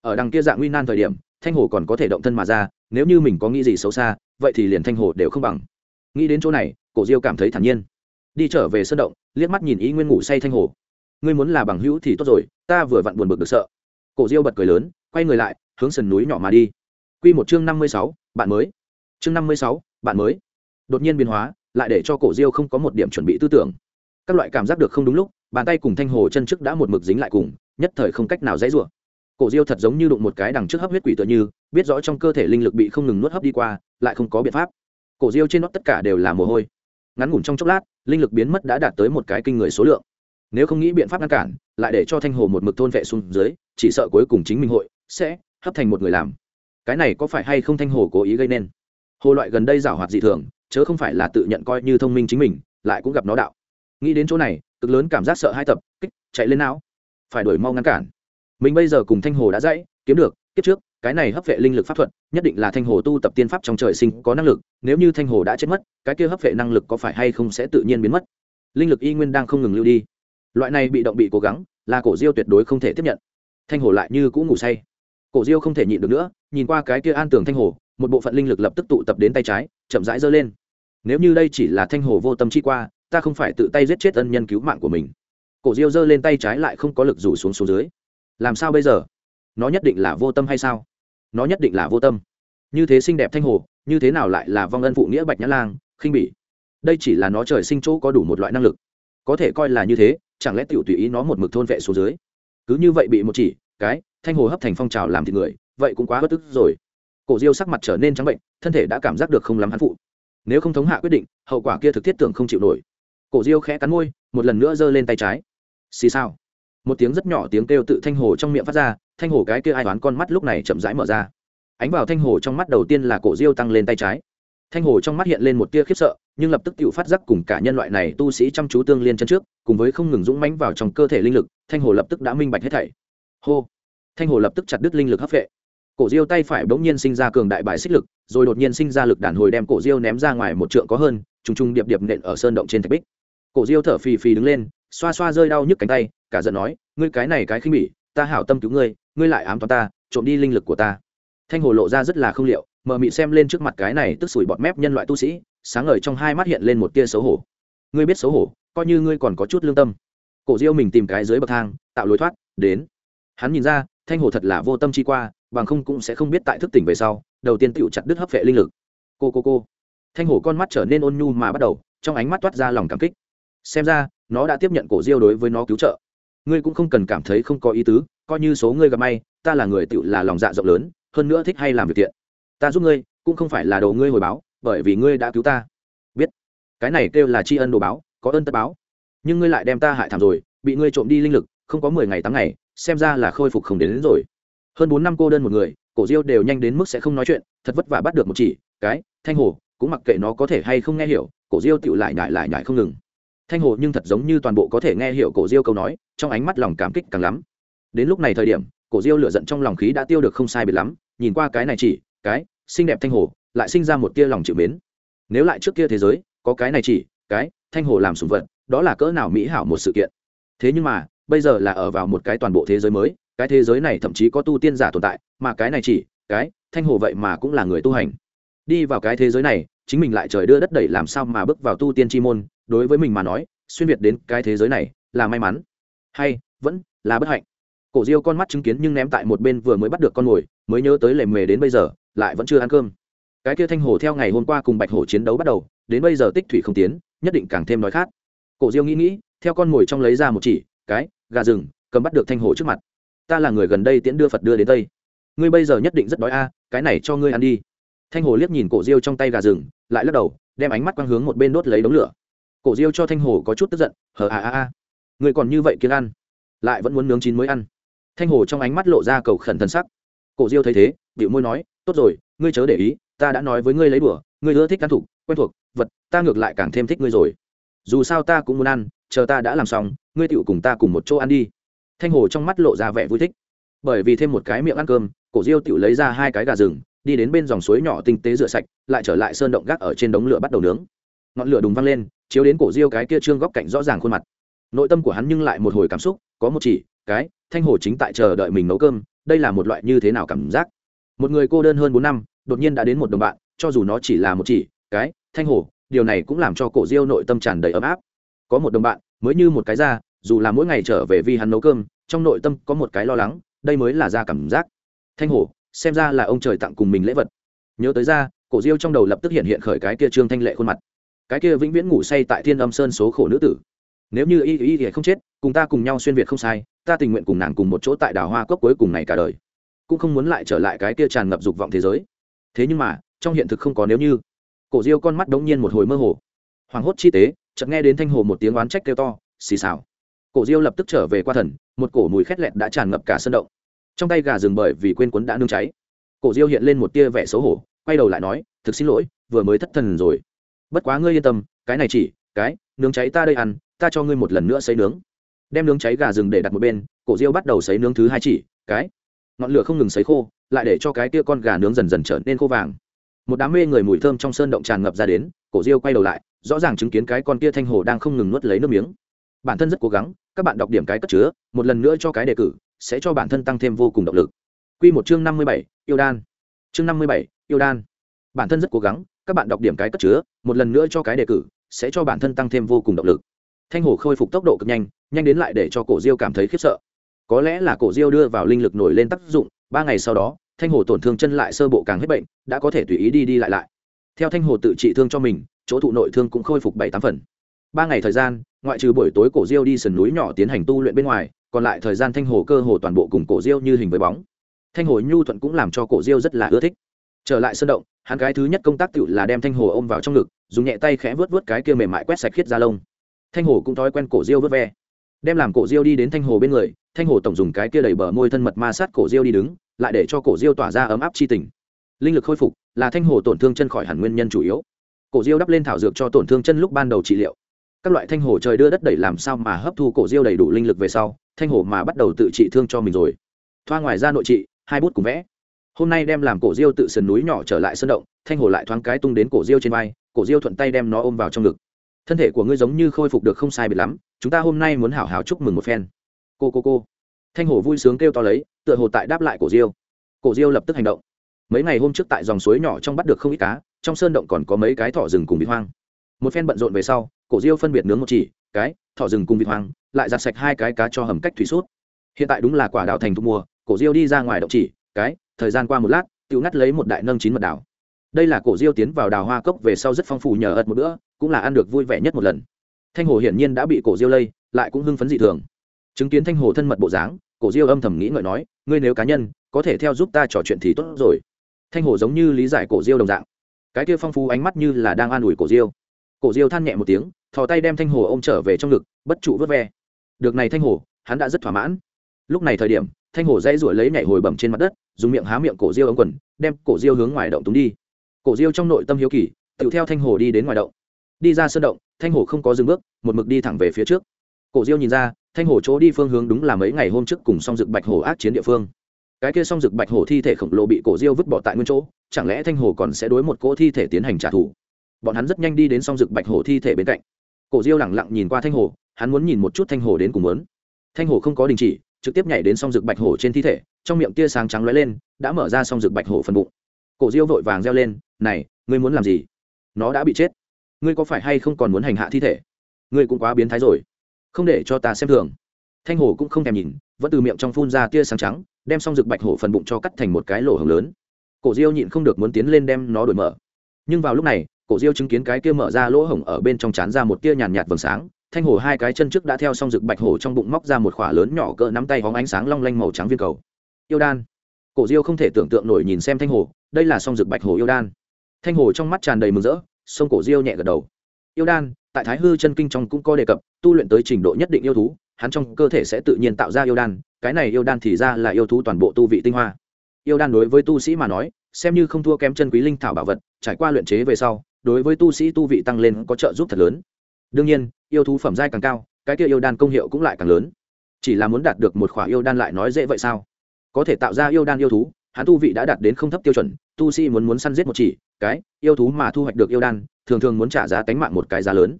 Ở đằng kia dạng nguy nan thời điểm, thanh hồ còn có thể động thân mà ra, nếu như mình có nghĩ gì xấu xa, vậy thì liền thanh hồ đều không bằng. Nghĩ đến chỗ này, cổ diêu cảm thấy thản nhiên đi trở về sân động, liếc mắt nhìn ý nguyên ngủ say thanh hồ. Ngươi muốn là bằng hữu thì tốt rồi, ta vừa vặn buồn bực được sợ. Cổ diêu bật cười lớn, quay người lại, hướng sườn núi nhỏ mà đi. Q một chương năm mươi sáu, bạn mới. Chương năm mươi sáu, bạn mới. Đột nhiên biến hóa, lại để cho cổ diêu không có một điểm chuẩn bị tư tưởng. Các loại cảm giác được không đúng lúc, bàn tay cùng thanh hồ chân trước đã một mực dính lại cùng, nhất thời không cách nào dãy rủa. Cổ diêu thật giống như đụng một cái đằng trước hấp huyết quỷ tựa như, biết rõ trong cơ thể linh lực bị không ngừng nuốt hấp đi qua, lại không có biện pháp. Cổ diêu trên nót tất cả đều là mồ hôi ngắn ngủn trong chốc lát, linh lực biến mất đã đạt tới một cái kinh người số lượng. Nếu không nghĩ biện pháp ngăn cản, lại để cho thanh hồ một mực thôn vệ xuống dưới, chỉ sợ cuối cùng chính mình hội sẽ hấp thành một người làm. Cái này có phải hay không thanh hồ cố ý gây nên? Hồ loại gần đây giảo hoạt dị thường, chớ không phải là tự nhận coi như thông minh chính mình, lại cũng gặp nó đạo. Nghĩ đến chỗ này, cực lớn cảm giác sợ hai tập, kích, chạy lên não. Phải đổi mau ngăn cản. Mình bây giờ cùng thanh hồ đã dãy, kiếm được, kiếp trước cái này hấp vệ linh lực pháp thuật, nhất định là thanh hồ tu tập tiên pháp trong trời sinh có năng lực, nếu như thanh hồ đã chết mất, cái kia hấp vệ năng lực có phải hay không sẽ tự nhiên biến mất? Linh lực y nguyên đang không ngừng lưu đi. Loại này bị động bị cố gắng, là cổ diêu tuyệt đối không thể tiếp nhận. Thanh hồ lại như cũng ngủ say. Cổ diêu không thể nhịn được nữa, nhìn qua cái kia an tường thanh hồ, một bộ phận linh lực lập tức tụ tập đến tay trái, chậm rãi giơ lên. Nếu như đây chỉ là thanh hồ vô tâm chi qua, ta không phải tự tay giết chết ân nhân cứu mạng của mình. Cổ diêu giơ lên tay trái lại không có lực rủ xuống xuống dưới. Làm sao bây giờ? Nó nhất định là vô tâm hay sao? Nó nhất định là vô tâm. Như thế xinh đẹp thanh hồ, như thế nào lại là vong ân phụ nghĩa bạch nhã lang, khinh bỉ? Đây chỉ là nó trời sinh chỗ có đủ một loại năng lực. Có thể coi là như thế, chẳng lẽ tiểu tùy ý nó một mực thôn vệ số dưới? Cứ như vậy bị một chỉ, cái, thanh hồ hấp thành phong trào làm thịt người, vậy cũng quá bất tức rồi. Cổ diêu sắc mặt trở nên trắng bệnh, thân thể đã cảm giác được không lắm hắn phụ. Nếu không thống hạ quyết định, hậu quả kia thực thiết tưởng không chịu nổi. Cổ diêu khẽ cắn môi, một lần nữa giơ lên tay trái. Xì sao một tiếng rất nhỏ tiếng kêu tự thanh hồ trong miệng phát ra thanh hồ cái kia ai đoán con mắt lúc này chậm rãi mở ra. Ánh vào thanh hồ trong mắt đầu tiên là cổ diêu tăng lên tay trái. Thanh hồ trong mắt hiện lên một tia khiếp sợ, nhưng lập tức tự phát giác cùng cả nhân loại này tu sĩ chăm chú tương liên chân trước, cùng với không ngừng dũng mãnh vào trong cơ thể linh lực, thanh hồ lập tức đã minh bạch hết thảy. Hô! Thanh hồ lập tức chặt đứt linh lực hấp vệ. Cổ diêu tay phải bỗng nhiên sinh ra cường đại bài xích lực, rồi đột nhiên sinh ra lực đàn hồi đem cổ diêu ném ra ngoài một trượng có hơn, trùng trùng điệp điệp nện ở sơn động trên thạch bích. Cổ diêu thở phì phì đứng lên, xoa xoa rơi đau nhức cánh tay, cả giận nói, ngươi cái này cái khinh bỉ ta hảo tâm cứu ngươi ngươi lại ám toán ta, trộm đi linh lực của ta. Thanh hồ lộ ra rất là không liệu, mờ mị xem lên trước mặt cái này tức sủi bọt mép nhân loại tu sĩ, sáng ngời trong hai mắt hiện lên một tia xấu hổ. Ngươi biết xấu hổ, coi như ngươi còn có chút lương tâm. Cổ diêu mình tìm cái dưới bậc thang, tạo lối thoát, đến. Hắn nhìn ra, thanh hồ thật là vô tâm chi qua, bằng không cũng sẽ không biết tại thức tỉnh về sau, đầu tiên tựu chặt đứt hấp vệ linh lực. Cô cô cô. Thanh hồ con mắt trở nên ôn nhu mà bắt đầu, trong ánh mắt toát ra lòng cảm kích. Xem ra, nó đã tiếp nhận cổ diêu đối với nó cứu trợ ngươi cũng không cần cảm thấy không có ý tứ coi như số ngươi gặp may ta là người tựu là lòng dạ rộng lớn hơn nữa thích hay làm việc thiện. Ta giúp ngươi cũng không phải là đồ ngươi hồi báo bởi vì ngươi đã cứu ta. Biết. Cái này kêu là tri ân đồ báo có ơn tất báo. Nhưng ngươi lại đem ta hại thảm rồi bị ngươi trộm đi linh lực không có mười ngày tám ngày xem ra là khôi phục không đến, đến rồi. Hơn bốn năm cô đơn một người cổ diêu đều nhanh đến mức sẽ không nói chuyện thật vất vả bắt được một chỉ cái thanh hồ cũng mặc kệ nó có thể hay không nghe hiểu cổ diêu tựu lại nhại lại nhại không ngừng thanh hồ nhưng thật giống như toàn bộ có thể nghe hiểu cổ diêu câu nói, trong ánh mắt lòng cảm kích càng lắm. Đến lúc này thời điểm, cổ diêu lựa giận trong lòng khí đã tiêu được không sai biệt lắm, nhìn qua cái này chỉ, cái, xinh đẹp thanh hồ, lại sinh ra một tia lòng chịu mến. Nếu lại trước kia thế giới, có cái này chỉ, cái, thanh hồ làm sùng vật, đó là cỡ nào mỹ hảo một sự kiện. Thế nhưng mà, bây giờ là ở vào một cái toàn bộ thế giới mới, cái thế giới này thậm chí có tu tiên giả tồn tại, mà cái này chỉ, cái, thanh hồ vậy mà cũng là người tu hành. Đi vào cái thế giới này chính mình lại trời đưa đất đẩy làm sao mà bước vào tu tiên chi môn, đối với mình mà nói, xuyên việt đến cái thế giới này là may mắn. Hay, vẫn là bất hạnh. Cổ diêu con mắt chứng kiến nhưng ném tại một bên vừa mới bắt được con mồi, mới nhớ tới lề mề đến bây giờ, lại vẫn chưa ăn cơm. Cái kia thanh hồ theo ngày hôm qua cùng bạch hổ chiến đấu bắt đầu, đến bây giờ tích thủy không tiến, nhất định càng thêm nói khát cổ diêu nghĩ nghĩ, theo con mồi trong lấy ra một chỉ, cái, gà rừng, cầm bắt được thanh hồ trước mặt. Ta là người gần đây tiễn đưa phật đưa đến tây. Ngươi bây giờ nhất định rất đói a, cái này cho ngươi ăn đi thanh hồ liếc nhìn cổ diêu trong tay gà rừng, lại lắc đầu, đem ánh mắt quang hướng một bên đốt lấy đống lửa. Cổ diêu cho thanh hồ có chút tức giận, hờ a a a, người còn như vậy kiêng ăn, lại vẫn muốn nướng chín mới ăn. Thanh hồ trong ánh mắt lộ ra cầu khẩn thân sắc. Cổ diêu thấy thế điệu môi nói, tốt rồi, ngươi chớ để ý, ta đã nói với ngươi lấy đùa, ngươi ưa thích ăn thủ quen thuộc, vật, ta ngược lại càng thêm thích ngươi rồi. Dù sao ta cũng muốn ăn, chờ ta đã làm xong, ngươi tựu cùng ta cùng một chỗ ăn đi. Thanh hồ trong mắt lộ ra vẻ vui thích. Bởi vì thêm một cái miệng ăn cơm, cổ diêu tựu lấy ra hai cái gà rừng đi đến bên dòng suối nhỏ tinh tế rửa sạch, lại trở lại sơn động gác ở trên đống lửa bắt đầu nướng. Ngọn lửa đùng văng lên, chiếu đến cổ diêu cái kia trương góc cạnh rõ ràng khuôn mặt. Nội tâm của hắn nhưng lại một hồi cảm xúc, có một chỉ, cái, thanh hồ chính tại chờ đợi mình nấu cơm, đây là một loại như thế nào cảm giác? Một người cô đơn hơn bốn năm, đột nhiên đã đến một đồng bạn, cho dù nó chỉ là một chỉ, cái, thanh hồ, điều này cũng làm cho cổ diêu nội tâm tràn đầy ấm áp. Có một đồng bạn, mới như một cái ra, dù là mỗi ngày trở về vì hắn nấu cơm, trong nội tâm có một cái lo lắng, đây mới là ra cảm giác. Thanh hồ xem ra là ông trời tặng cùng mình lễ vật. Nhớ tới ra, cổ diêu trong đầu lập tức hiện hiện khởi cái kia trương thanh lệ khuôn mặt. Cái kia vĩnh viễn ngủ say tại thiên âm sơn số khổ nữ tử. Nếu như y y y không chết, cùng ta cùng nhau xuyên việt không sai, ta tình nguyện cùng nàng cùng một chỗ tại đào hoa cốc cuối cùng này cả đời. Cũng không muốn lại trở lại cái kia tràn ngập dục vọng thế giới. Thế nhưng mà, trong hiện thực không có nếu như. Cổ diêu con mắt đống nhiên một hồi mơ hồ. Hoàng hốt chi tế, chợt nghe đến thanh hồ một tiếng oán trách kêu to, xì xào. Cổ diêu lập tức trở về qua thần, một cổ mùi khét lẹt đã tràn ngập cả sân động trong tay gà rừng bởi vì quên quấn đã nương cháy. Cổ diêu hiện lên một tia vẻ xấu hổ, quay đầu lại nói, thực xin lỗi, vừa mới thất thần rồi. Bất quá ngươi yên tâm, cái này chỉ, cái, nướng cháy ta đây ăn, ta cho ngươi một lần nữa xấy nướng. Đem nướng cháy gà rừng để đặt một bên, cổ diêu bắt đầu xấy nướng thứ hai chỉ, cái, ngọn lửa không ngừng xấy khô, lại để cho cái tia con gà nướng dần dần trở nên khô vàng. Một đám mê người mùi thơm trong sơn động tràn ngập ra đến, cổ diêu quay đầu lại, rõ ràng chứng kiến cái con kia thanh hồ đang không ngừng nuốt lấy nước miếng. Bản thân rất cố gắng, các bạn đọc điểm cái cất chứa, một lần nữa cho cái đề cử sẽ cho bản thân tăng thêm vô cùng động lực. Q một chương năm mươi bảy, yêu đan. Chương năm mươi bảy, yêu đan. Bản thân rất cố gắng, các bạn đọc điểm cái cất chứa, một lần nữa cho cái đề cử, sẽ cho bản thân tăng thêm vô cùng động lực. Thanh hồ khôi phục tốc độ cực nhanh nhanh đến lại để cho cổ diêu cảm thấy khiếp sợ. Có lẽ là cổ diêu đưa vào linh lực nổi lên tác dụng, ba ngày sau đó, thanh hồ tổn thương chân lại sơ bộ càng hết bệnh, đã có thể tùy ý đi đi lại lại. Theo thanh hồ tự trị thương cho mình, chỗ thụ nội thương cũng khôi phục bảy tám phần. Ba ngày thời gian, ngoại trừ buổi tối cổ diêu đi sườn núi nhỏ tiến hành tu luyện bên ngoài còn lại thời gian thanh hồ cơ hồ toàn bộ cùng cổ diêu như hình với bóng. Thanh hồ nhu thuận cũng làm cho cổ diêu rất là ưa thích. Trở lại sân động, hắn cái thứ nhất công tác tự là đem thanh hồ ôm vào trong ngực, dùng nhẹ tay khẽ vớt vớt cái kia mềm mại quét sạch khiết ra lông. Thanh hồ cũng thói quen cổ diêu vớt ve. Đem làm cổ diêu đi đến thanh hồ bên người, thanh hồ tổng dùng cái kia đầy bờ môi thân mật ma sát cổ diêu đi đứng, lại để cho cổ diêu tỏa ra ấm áp chi tình. Linh lực khôi phục là thanh hồ tổn thương chân khỏi hẳn nguyên nhân chủ yếu. Cổ diêu đắp lên thảo dược cho tổn thương chân lúc ban đầu trị liệu các loại thanh hồ trời đưa đất đẩy làm sao mà hấp thu cổ diêu đầy đủ linh lực về sau, thanh hồ mà bắt đầu tự trị thương cho mình rồi. Thoa ngoài ra nội trị, hai bút cùng vẽ. Hôm nay đem làm cổ diêu tự sườn núi nhỏ trở lại sân động, thanh hồ lại thoáng cái tung đến cổ diêu trên vai, cổ diêu thuận tay đem nó ôm vào trong ngực. Thân thể của ngươi giống như khôi phục được không sai biệt lắm, chúng ta hôm nay muốn hảo hảo chúc mừng một phen. Cô cô cô. Thanh hồ vui sướng kêu to lấy, tựa hồ tại đáp lại cổ diêu. Cổ diêu lập tức hành động. Mấy ngày hôm trước tại dòng suối nhỏ trong bắt được không ít cá, trong sơn động còn có mấy cái thỏ rừng cùng bị hoang. Một phen bận rộn về sau cổ diêu phân biệt nướng một chỉ, cái, thỏ rừng cùng vịt hoang, lại giặt sạch hai cái cá cho hầm cách thủy suốt hiện tại đúng là quả đào thành thu mùa, cổ diêu đi ra ngoài động chỉ, cái, thời gian qua một lát tự ngắt lấy một đại nâng chín mật đào. Đây là cổ diêu tiến vào đào hoa cốc về sau rất phong phú nhờ ật một bữa, cũng là ăn được vui vẻ nhất một lần. Thanh hồ hiển nhiên đã bị cổ diêu lây, lại cũng hưng phấn dị thường. Chứng kiến thanh hồ thân mật bộ dáng, cổ diêu âm thầm nghĩ ngợi nói, ngươi nếu cá nhân, có thể theo giúp ta trò chuyện thì tốt rồi. Thanh hồ giống như lý giải cổ diêu đồng dạng. Cái kia phong phú ánh mắt như là đang an ủi cổ diêu cổ diêu than nhẹ một tiếng, thò tay đem thanh hồ ô m trở về trong ngực, bất trụ vớt ve. Được này thanh hồ, hắn đã rất thỏa mãn. Lúc này thời điểm, thanh hồ dây ruổi lấy nhảy hồi bẩm trên mặt đất, dùng miệng há miệng cổ diêu ống quần, đem cổ diêu hướng ngoài động túng đi. Cổ diêu trong nội tâm hiếu kỳ, tự theo thanh hồ đi đến ngoài động. Đi ra sân động, thanh hồ không có dừng bước, một mực đi thẳng về phía trước. Cổ diêu nhìn ra, thanh hồ chỗ đi phương hướng đúng là mấy ngày hôm trước cùng song dực bạch hồ ác chiến địa phương. Cái kia song dực bạch hồ thi thể khổng lồ bị cổ diêu vứt bỏ tại nguyên chỗ, chẳng lẽ thanh hồ còn sẽ đối một cỗ thi thể tiến hành trả thù? Bọn hắn rất nhanh đi đến song dực bạch hổ thi thể bên cạnh. Cổ diêu lẳng lặng nhìn qua thanh hổ, hắn muốn nhìn một chút thanh hổ đến cùng muốn. Thanh hổ không có đình chỉ trực tiếp nhảy đến song dực bạch hổ trên thi thể trong miệng tia sáng trắng lóe lên đã mở ra song dực bạch hổ phần bụng. Cổ diêu vội vàng reo lên này ngươi muốn làm gì? Nó đã bị chết. Ngươi có phải hay không còn muốn hành hạ thi thể? Ngươi cũng quá biến thái rồi. Không để cho ta xem thường. Thanh hổ cũng không thèm nhìn vẫn từ miệng trong phun ra tia sáng trắng đem xong rực bạch hổ phần bụng cho cắt thành một cái lỗ hồng lớn. Cổ diêu nhịn không được muốn tiến lên đem nó đổi mở. Nhưng vào lúc này cổ diêu chứng kiến cái kia mở ra lỗ hổng ở bên trong chán ra một tia nhàn nhạt vầng sáng, thanh hồ hai cái chân trước đã theo xong rực bạch hổ trong bụng móc ra một khỏa lớn nhỏ cỡ nắm tay hóng ánh sáng long lanh màu trắng viên cầu. Yêu đan. Cổ diêu không thể tưởng tượng nổi nhìn xem thanh hồ, đây là song rực bạch hồ yêu đan. Thanh hồ trong mắt tràn đầy mừng rỡ sông cổ diêu nhẹ gật đầu. Yêu đan, tại thái hư chân kinh trong cũng có đề cập, tu luyện tới trình độ nhất định yêu thú, hắn trong cơ thể sẽ tự nhiên tạo ra yêu đan, cái này yêu đan thì ra là yêu thú toàn bộ tu vị tinh hoa. Yêu đan đối với tu sĩ mà nói xem như không thua kém chân quý linh thảo bảo vật, trải qua luyện chế về sau, đối với tu sĩ tu vị tăng lên có trợ giúp thật lớn. Đương nhiên, yêu thú phẩm giai càng cao, cái kia yêu đan công hiệu cũng lại càng lớn. Chỉ là muốn đạt được một khỏa yêu đan lại nói dễ vậy sao? Có thể tạo ra yêu đan yêu thú, hắn tu vị đã đạt đến không thấp tiêu chuẩn, tu sĩ muốn muốn săn giết một chỉ, cái, yêu thú mà thu hoạch được yêu đan, thường thường muốn trả giá tánh mạng một cái giá lớn.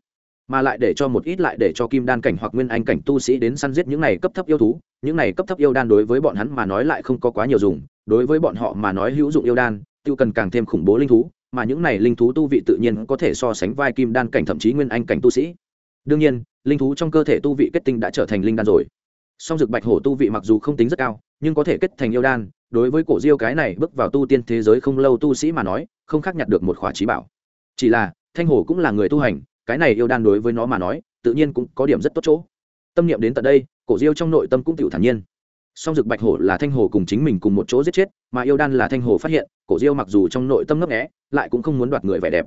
Mà lại để cho một ít lại để cho kim đan cảnh hoặc nguyên anh cảnh tu sĩ đến săn giết những này cấp thấp yêu thú, những này cấp thấp yêu đan đối với bọn hắn mà nói lại không có quá nhiều dùng đối với bọn họ mà nói hữu dụng yêu đan, tiêu cần càng thêm khủng bố linh thú, mà những này linh thú tu vị tự nhiên có thể so sánh vai kim đan cảnh thậm chí nguyên anh cảnh tu sĩ. Đương nhiên, linh thú trong cơ thể tu vị kết tinh đã trở thành linh đan rồi. Song dực bạch hổ tu vị mặc dù không tính rất cao, nhưng có thể kết thành yêu đan, đối với cổ diêu cái này bước vào tu tiên thế giới không lâu tu sĩ mà nói, không khác nhặt được một khỏa trí bảo. Chỉ là, thanh hổ cũng là người tu hành, cái này yêu đan đối với nó mà nói, tự nhiên cũng có điểm rất tốt chỗ. Tâm niệm đến tận đây, cổ diêu trong nội tâm cũng tiểu thản nhiên song dực bạch hổ là thanh hồ cùng chính mình cùng một chỗ giết chết, mà yêu đan là thanh hồ phát hiện, cổ diêu mặc dù trong nội tâm ngấp nghẽ lại cũng không muốn đoạt người vẻ đẹp.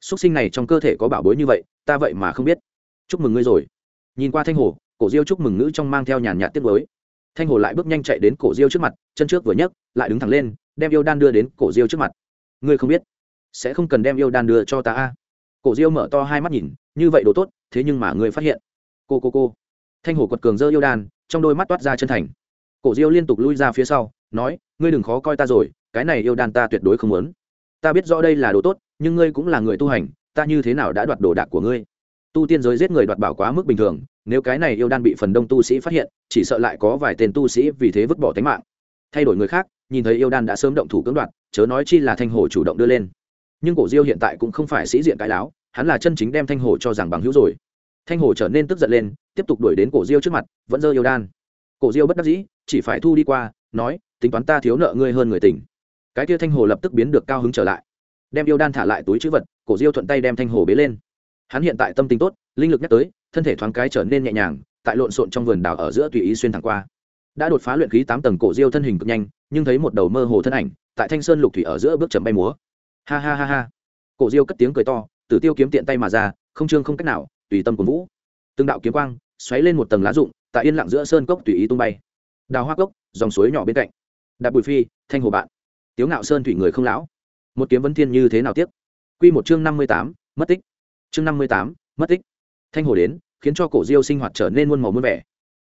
Xuất sinh này trong cơ thể có bảo bối như vậy, ta vậy mà không biết. Chúc mừng ngươi rồi. Nhìn qua thanh hồ, cổ diêu chúc mừng ngữ trong mang theo nhàn nhạt tiết với thanh hồ lại bước nhanh chạy đến cổ diêu trước mặt, chân trước vừa nhấc, lại đứng thẳng lên, đem yêu đan đưa đến cổ diêu trước mặt. Ngươi không biết, sẽ không cần đem yêu đan đưa cho ta a. Cổ diêu mở to hai mắt nhìn, như vậy đồ tốt, thế nhưng mà ngươi phát hiện. Cô cô cô. Thanh hồ quật cường dơ yêu đan, trong đôi mắt toát ra chân thành cổ diêu liên tục lui ra phía sau, nói, ngươi đừng khó coi ta rồi, cái này yêu đan ta tuyệt đối không muốn. Ta biết rõ đây là đồ tốt, nhưng ngươi cũng là người tu hành, ta như thế nào đã đoạt đồ đạc của ngươi? Tu tiên giới giết người đoạt bảo quá mức bình thường, nếu cái này yêu đan bị phần đông tu sĩ phát hiện, chỉ sợ lại có vài tên tu sĩ vì thế vứt bỏ tính mạng. Thay đổi người khác, nhìn thấy yêu đan đã sớm động thủ cưỡng đoạt, chớ nói chi là thanh hồ chủ động đưa lên. Nhưng cổ diêu hiện tại cũng không phải sĩ diện cãi láo, hắn là chân chính đem thanh hồ cho rằng bằng hữu rồi. Thanh hồ trở nên tức giận lên, tiếp tục đuổi đến cổ diêu trước mặt, vẫn dơ yêu đan cổ diêu bất đắc dĩ, chỉ phải thu đi qua, nói, tính toán ta thiếu nợ ngươi hơn người tình cái kia thanh hồ lập tức biến được cao hứng trở lại. Đem yêu đan thả lại túi chữ vật, cổ diêu thuận tay đem thanh hồ bế lên. Hắn hiện tại tâm tình tốt, linh lực nhắc tới, thân thể thoáng cái trở nên nhẹ nhàng, tại lộn xộn trong vườn đảo ở giữa tùy ý xuyên thẳng qua. Đã đột phá luyện khí tám tầng, cổ diêu thân hình cực nhanh, nhưng thấy một đầu mơ hồ thân ảnh, tại thanh sơn lục thủy ở giữa bước chậm bay múa. Ha ha ha ha. Cổ diêu cất tiếng cười to, tử tiêu kiếm tiện tay mà ra, không trương không cách nào, tùy tâm của vũ. Từng đạo kiếm quang, xoáy lên một tầng lá rụng tại yên lặng giữa sơn cốc tùy ý tung bay. Đào hoa cốc, dòng suối nhỏ bên cạnh. Đạp bùi phi, thanh hồ bạn. Tiếu ngạo sơn thủy người không lão. Một kiếm vấn thiên như thế nào tiếc? Q một chương năm mươi tám, mất tích. Chương năm mươi tám, mất tích. Thanh hồ đến, khiến cho cổ diêu sinh hoạt trở nên muôn màu muôn vẻ.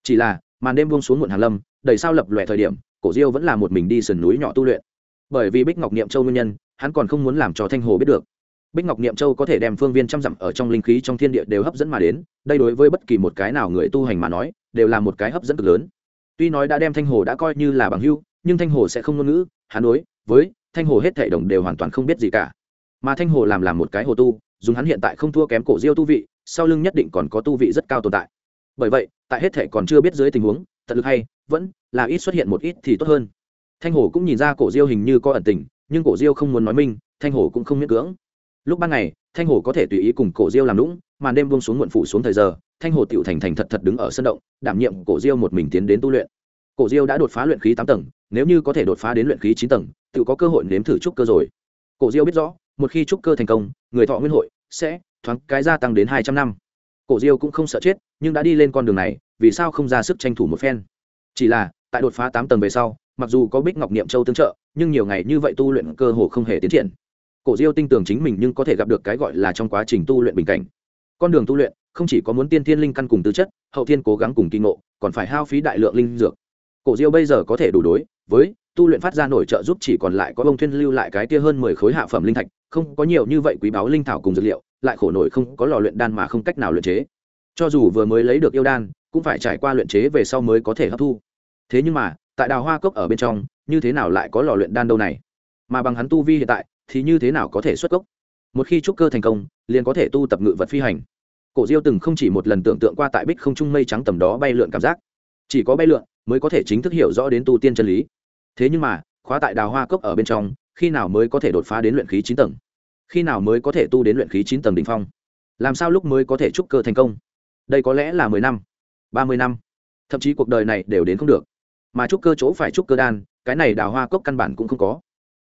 Chỉ là, màn đêm buông xuống muộn hàn lâm, đầy sao lập lòe thời điểm, cổ diêu vẫn là một mình đi sườn núi nhỏ tu luyện. Bởi vì bích ngọc niệm châu nguyên nhân, hắn còn không muốn làm cho thanh hồ biết được bích ngọc niệm châu có thể đem phương viên trăm dặm ở trong linh khí trong thiên địa đều hấp dẫn mà đến, đây đối với bất kỳ một cái nào người tu hành mà nói, đều là một cái hấp dẫn cực lớn. Tuy nói đã đem thanh hồ đã coi như là bằng hưu nhưng thanh hồ sẽ không ngôn ngữ, hắn đối với thanh hồ hết thể đồng đều hoàn toàn không biết gì cả. Mà thanh hồ làm làm một cái hồ tu, dùng hắn hiện tại không thua kém cổ diêu tu vị, sau lưng nhất định còn có tu vị rất cao tồn tại. Bởi vậy, tại hết thể còn chưa biết dưới tình huống, tận lực hay, vẫn là ít xuất hiện một ít thì tốt hơn. Thanh hồ cũng nhìn ra cổ diêu hình như có ẩn tình, nhưng cổ diêu không muốn nói minh, thanh hồ cũng không miễn cưỡng lúc ban ngày, thanh hồ có thể tùy ý cùng cổ diêu làm lũng màn đêm buông xuống muộn phủ xuống thời giờ, thanh hồ tựu thành thành thật thật đứng ở sân động, đảm nhiệm cổ diêu một mình tiến đến tu luyện. Cổ diêu đã đột phá luyện khí tám tầng, nếu như có thể đột phá đến luyện khí chín tầng, tự có cơ hội nếm thử trúc cơ rồi. Cổ diêu biết rõ, một khi trúc cơ thành công, người thọ nguyên hội sẽ thoáng cái gia tăng đến hai trăm năm. Cổ diêu cũng không sợ chết, nhưng đã đi lên con đường này, vì sao không ra sức tranh thủ một phen? Chỉ là, tại đột phá tám tầng về sau, mặc dù có bích ngọc niệm châu tương trợ, nhưng nhiều ngày như vậy tu luyện cơ hồ không hề tiến triển cổ diêu tin tưởng chính mình nhưng có thể gặp được cái gọi là trong quá trình tu luyện bình cảnh. Con đường tu luyện, không chỉ có muốn tiên thiên linh căn cùng tư chất, hậu thiên cố gắng cùng kinh ngộ, còn phải hao phí đại lượng linh dược. Cổ diêu bây giờ có thể đủ đối với tu luyện phát ra nổi trợ giúp chỉ còn lại có bông thuyên lưu lại cái tia hơn mười khối hạ phẩm linh thạch, không có nhiều như vậy quý báu linh thảo cùng dược liệu, lại khổ nổi không có lò luyện đan mà không cách nào luyện chế. Cho dù vừa mới lấy được yêu đan, cũng phải trải qua luyện chế về sau mới có thể hấp thu. Thế nhưng mà, tại đào hoa cốc ở bên trong, như thế nào lại có lò luyện đan đâu này? Mà bằng hắn tu vi hiện tại thì như thế nào có thể xuất cốc một khi trúc cơ thành công, liền có thể tu tập ngự vật phi hành. Cổ diêu từng không chỉ một lần tưởng tượng qua tại bích không trung mây trắng tầm đó bay lượn cảm giác. Chỉ có bay lượn mới có thể chính thức hiểu rõ đến tu tiên chân lý. Thế nhưng mà, khóa tại đào hoa cốc ở bên trong, khi nào mới có thể đột phá đến luyện khí chín tầng? Khi nào mới có thể tu đến luyện khí chín tầng đ ỉ n h phong? Làm sao lúc mới có thể trúc cơ thành công? Đây có lẽ là mười năm, ba mươi năm. Thậm chí cuộc đời này đều đến không được. Mà trúc cơ chỗ phải trúc cơ đan, cái này đào hoa cốc căn bản cũng không có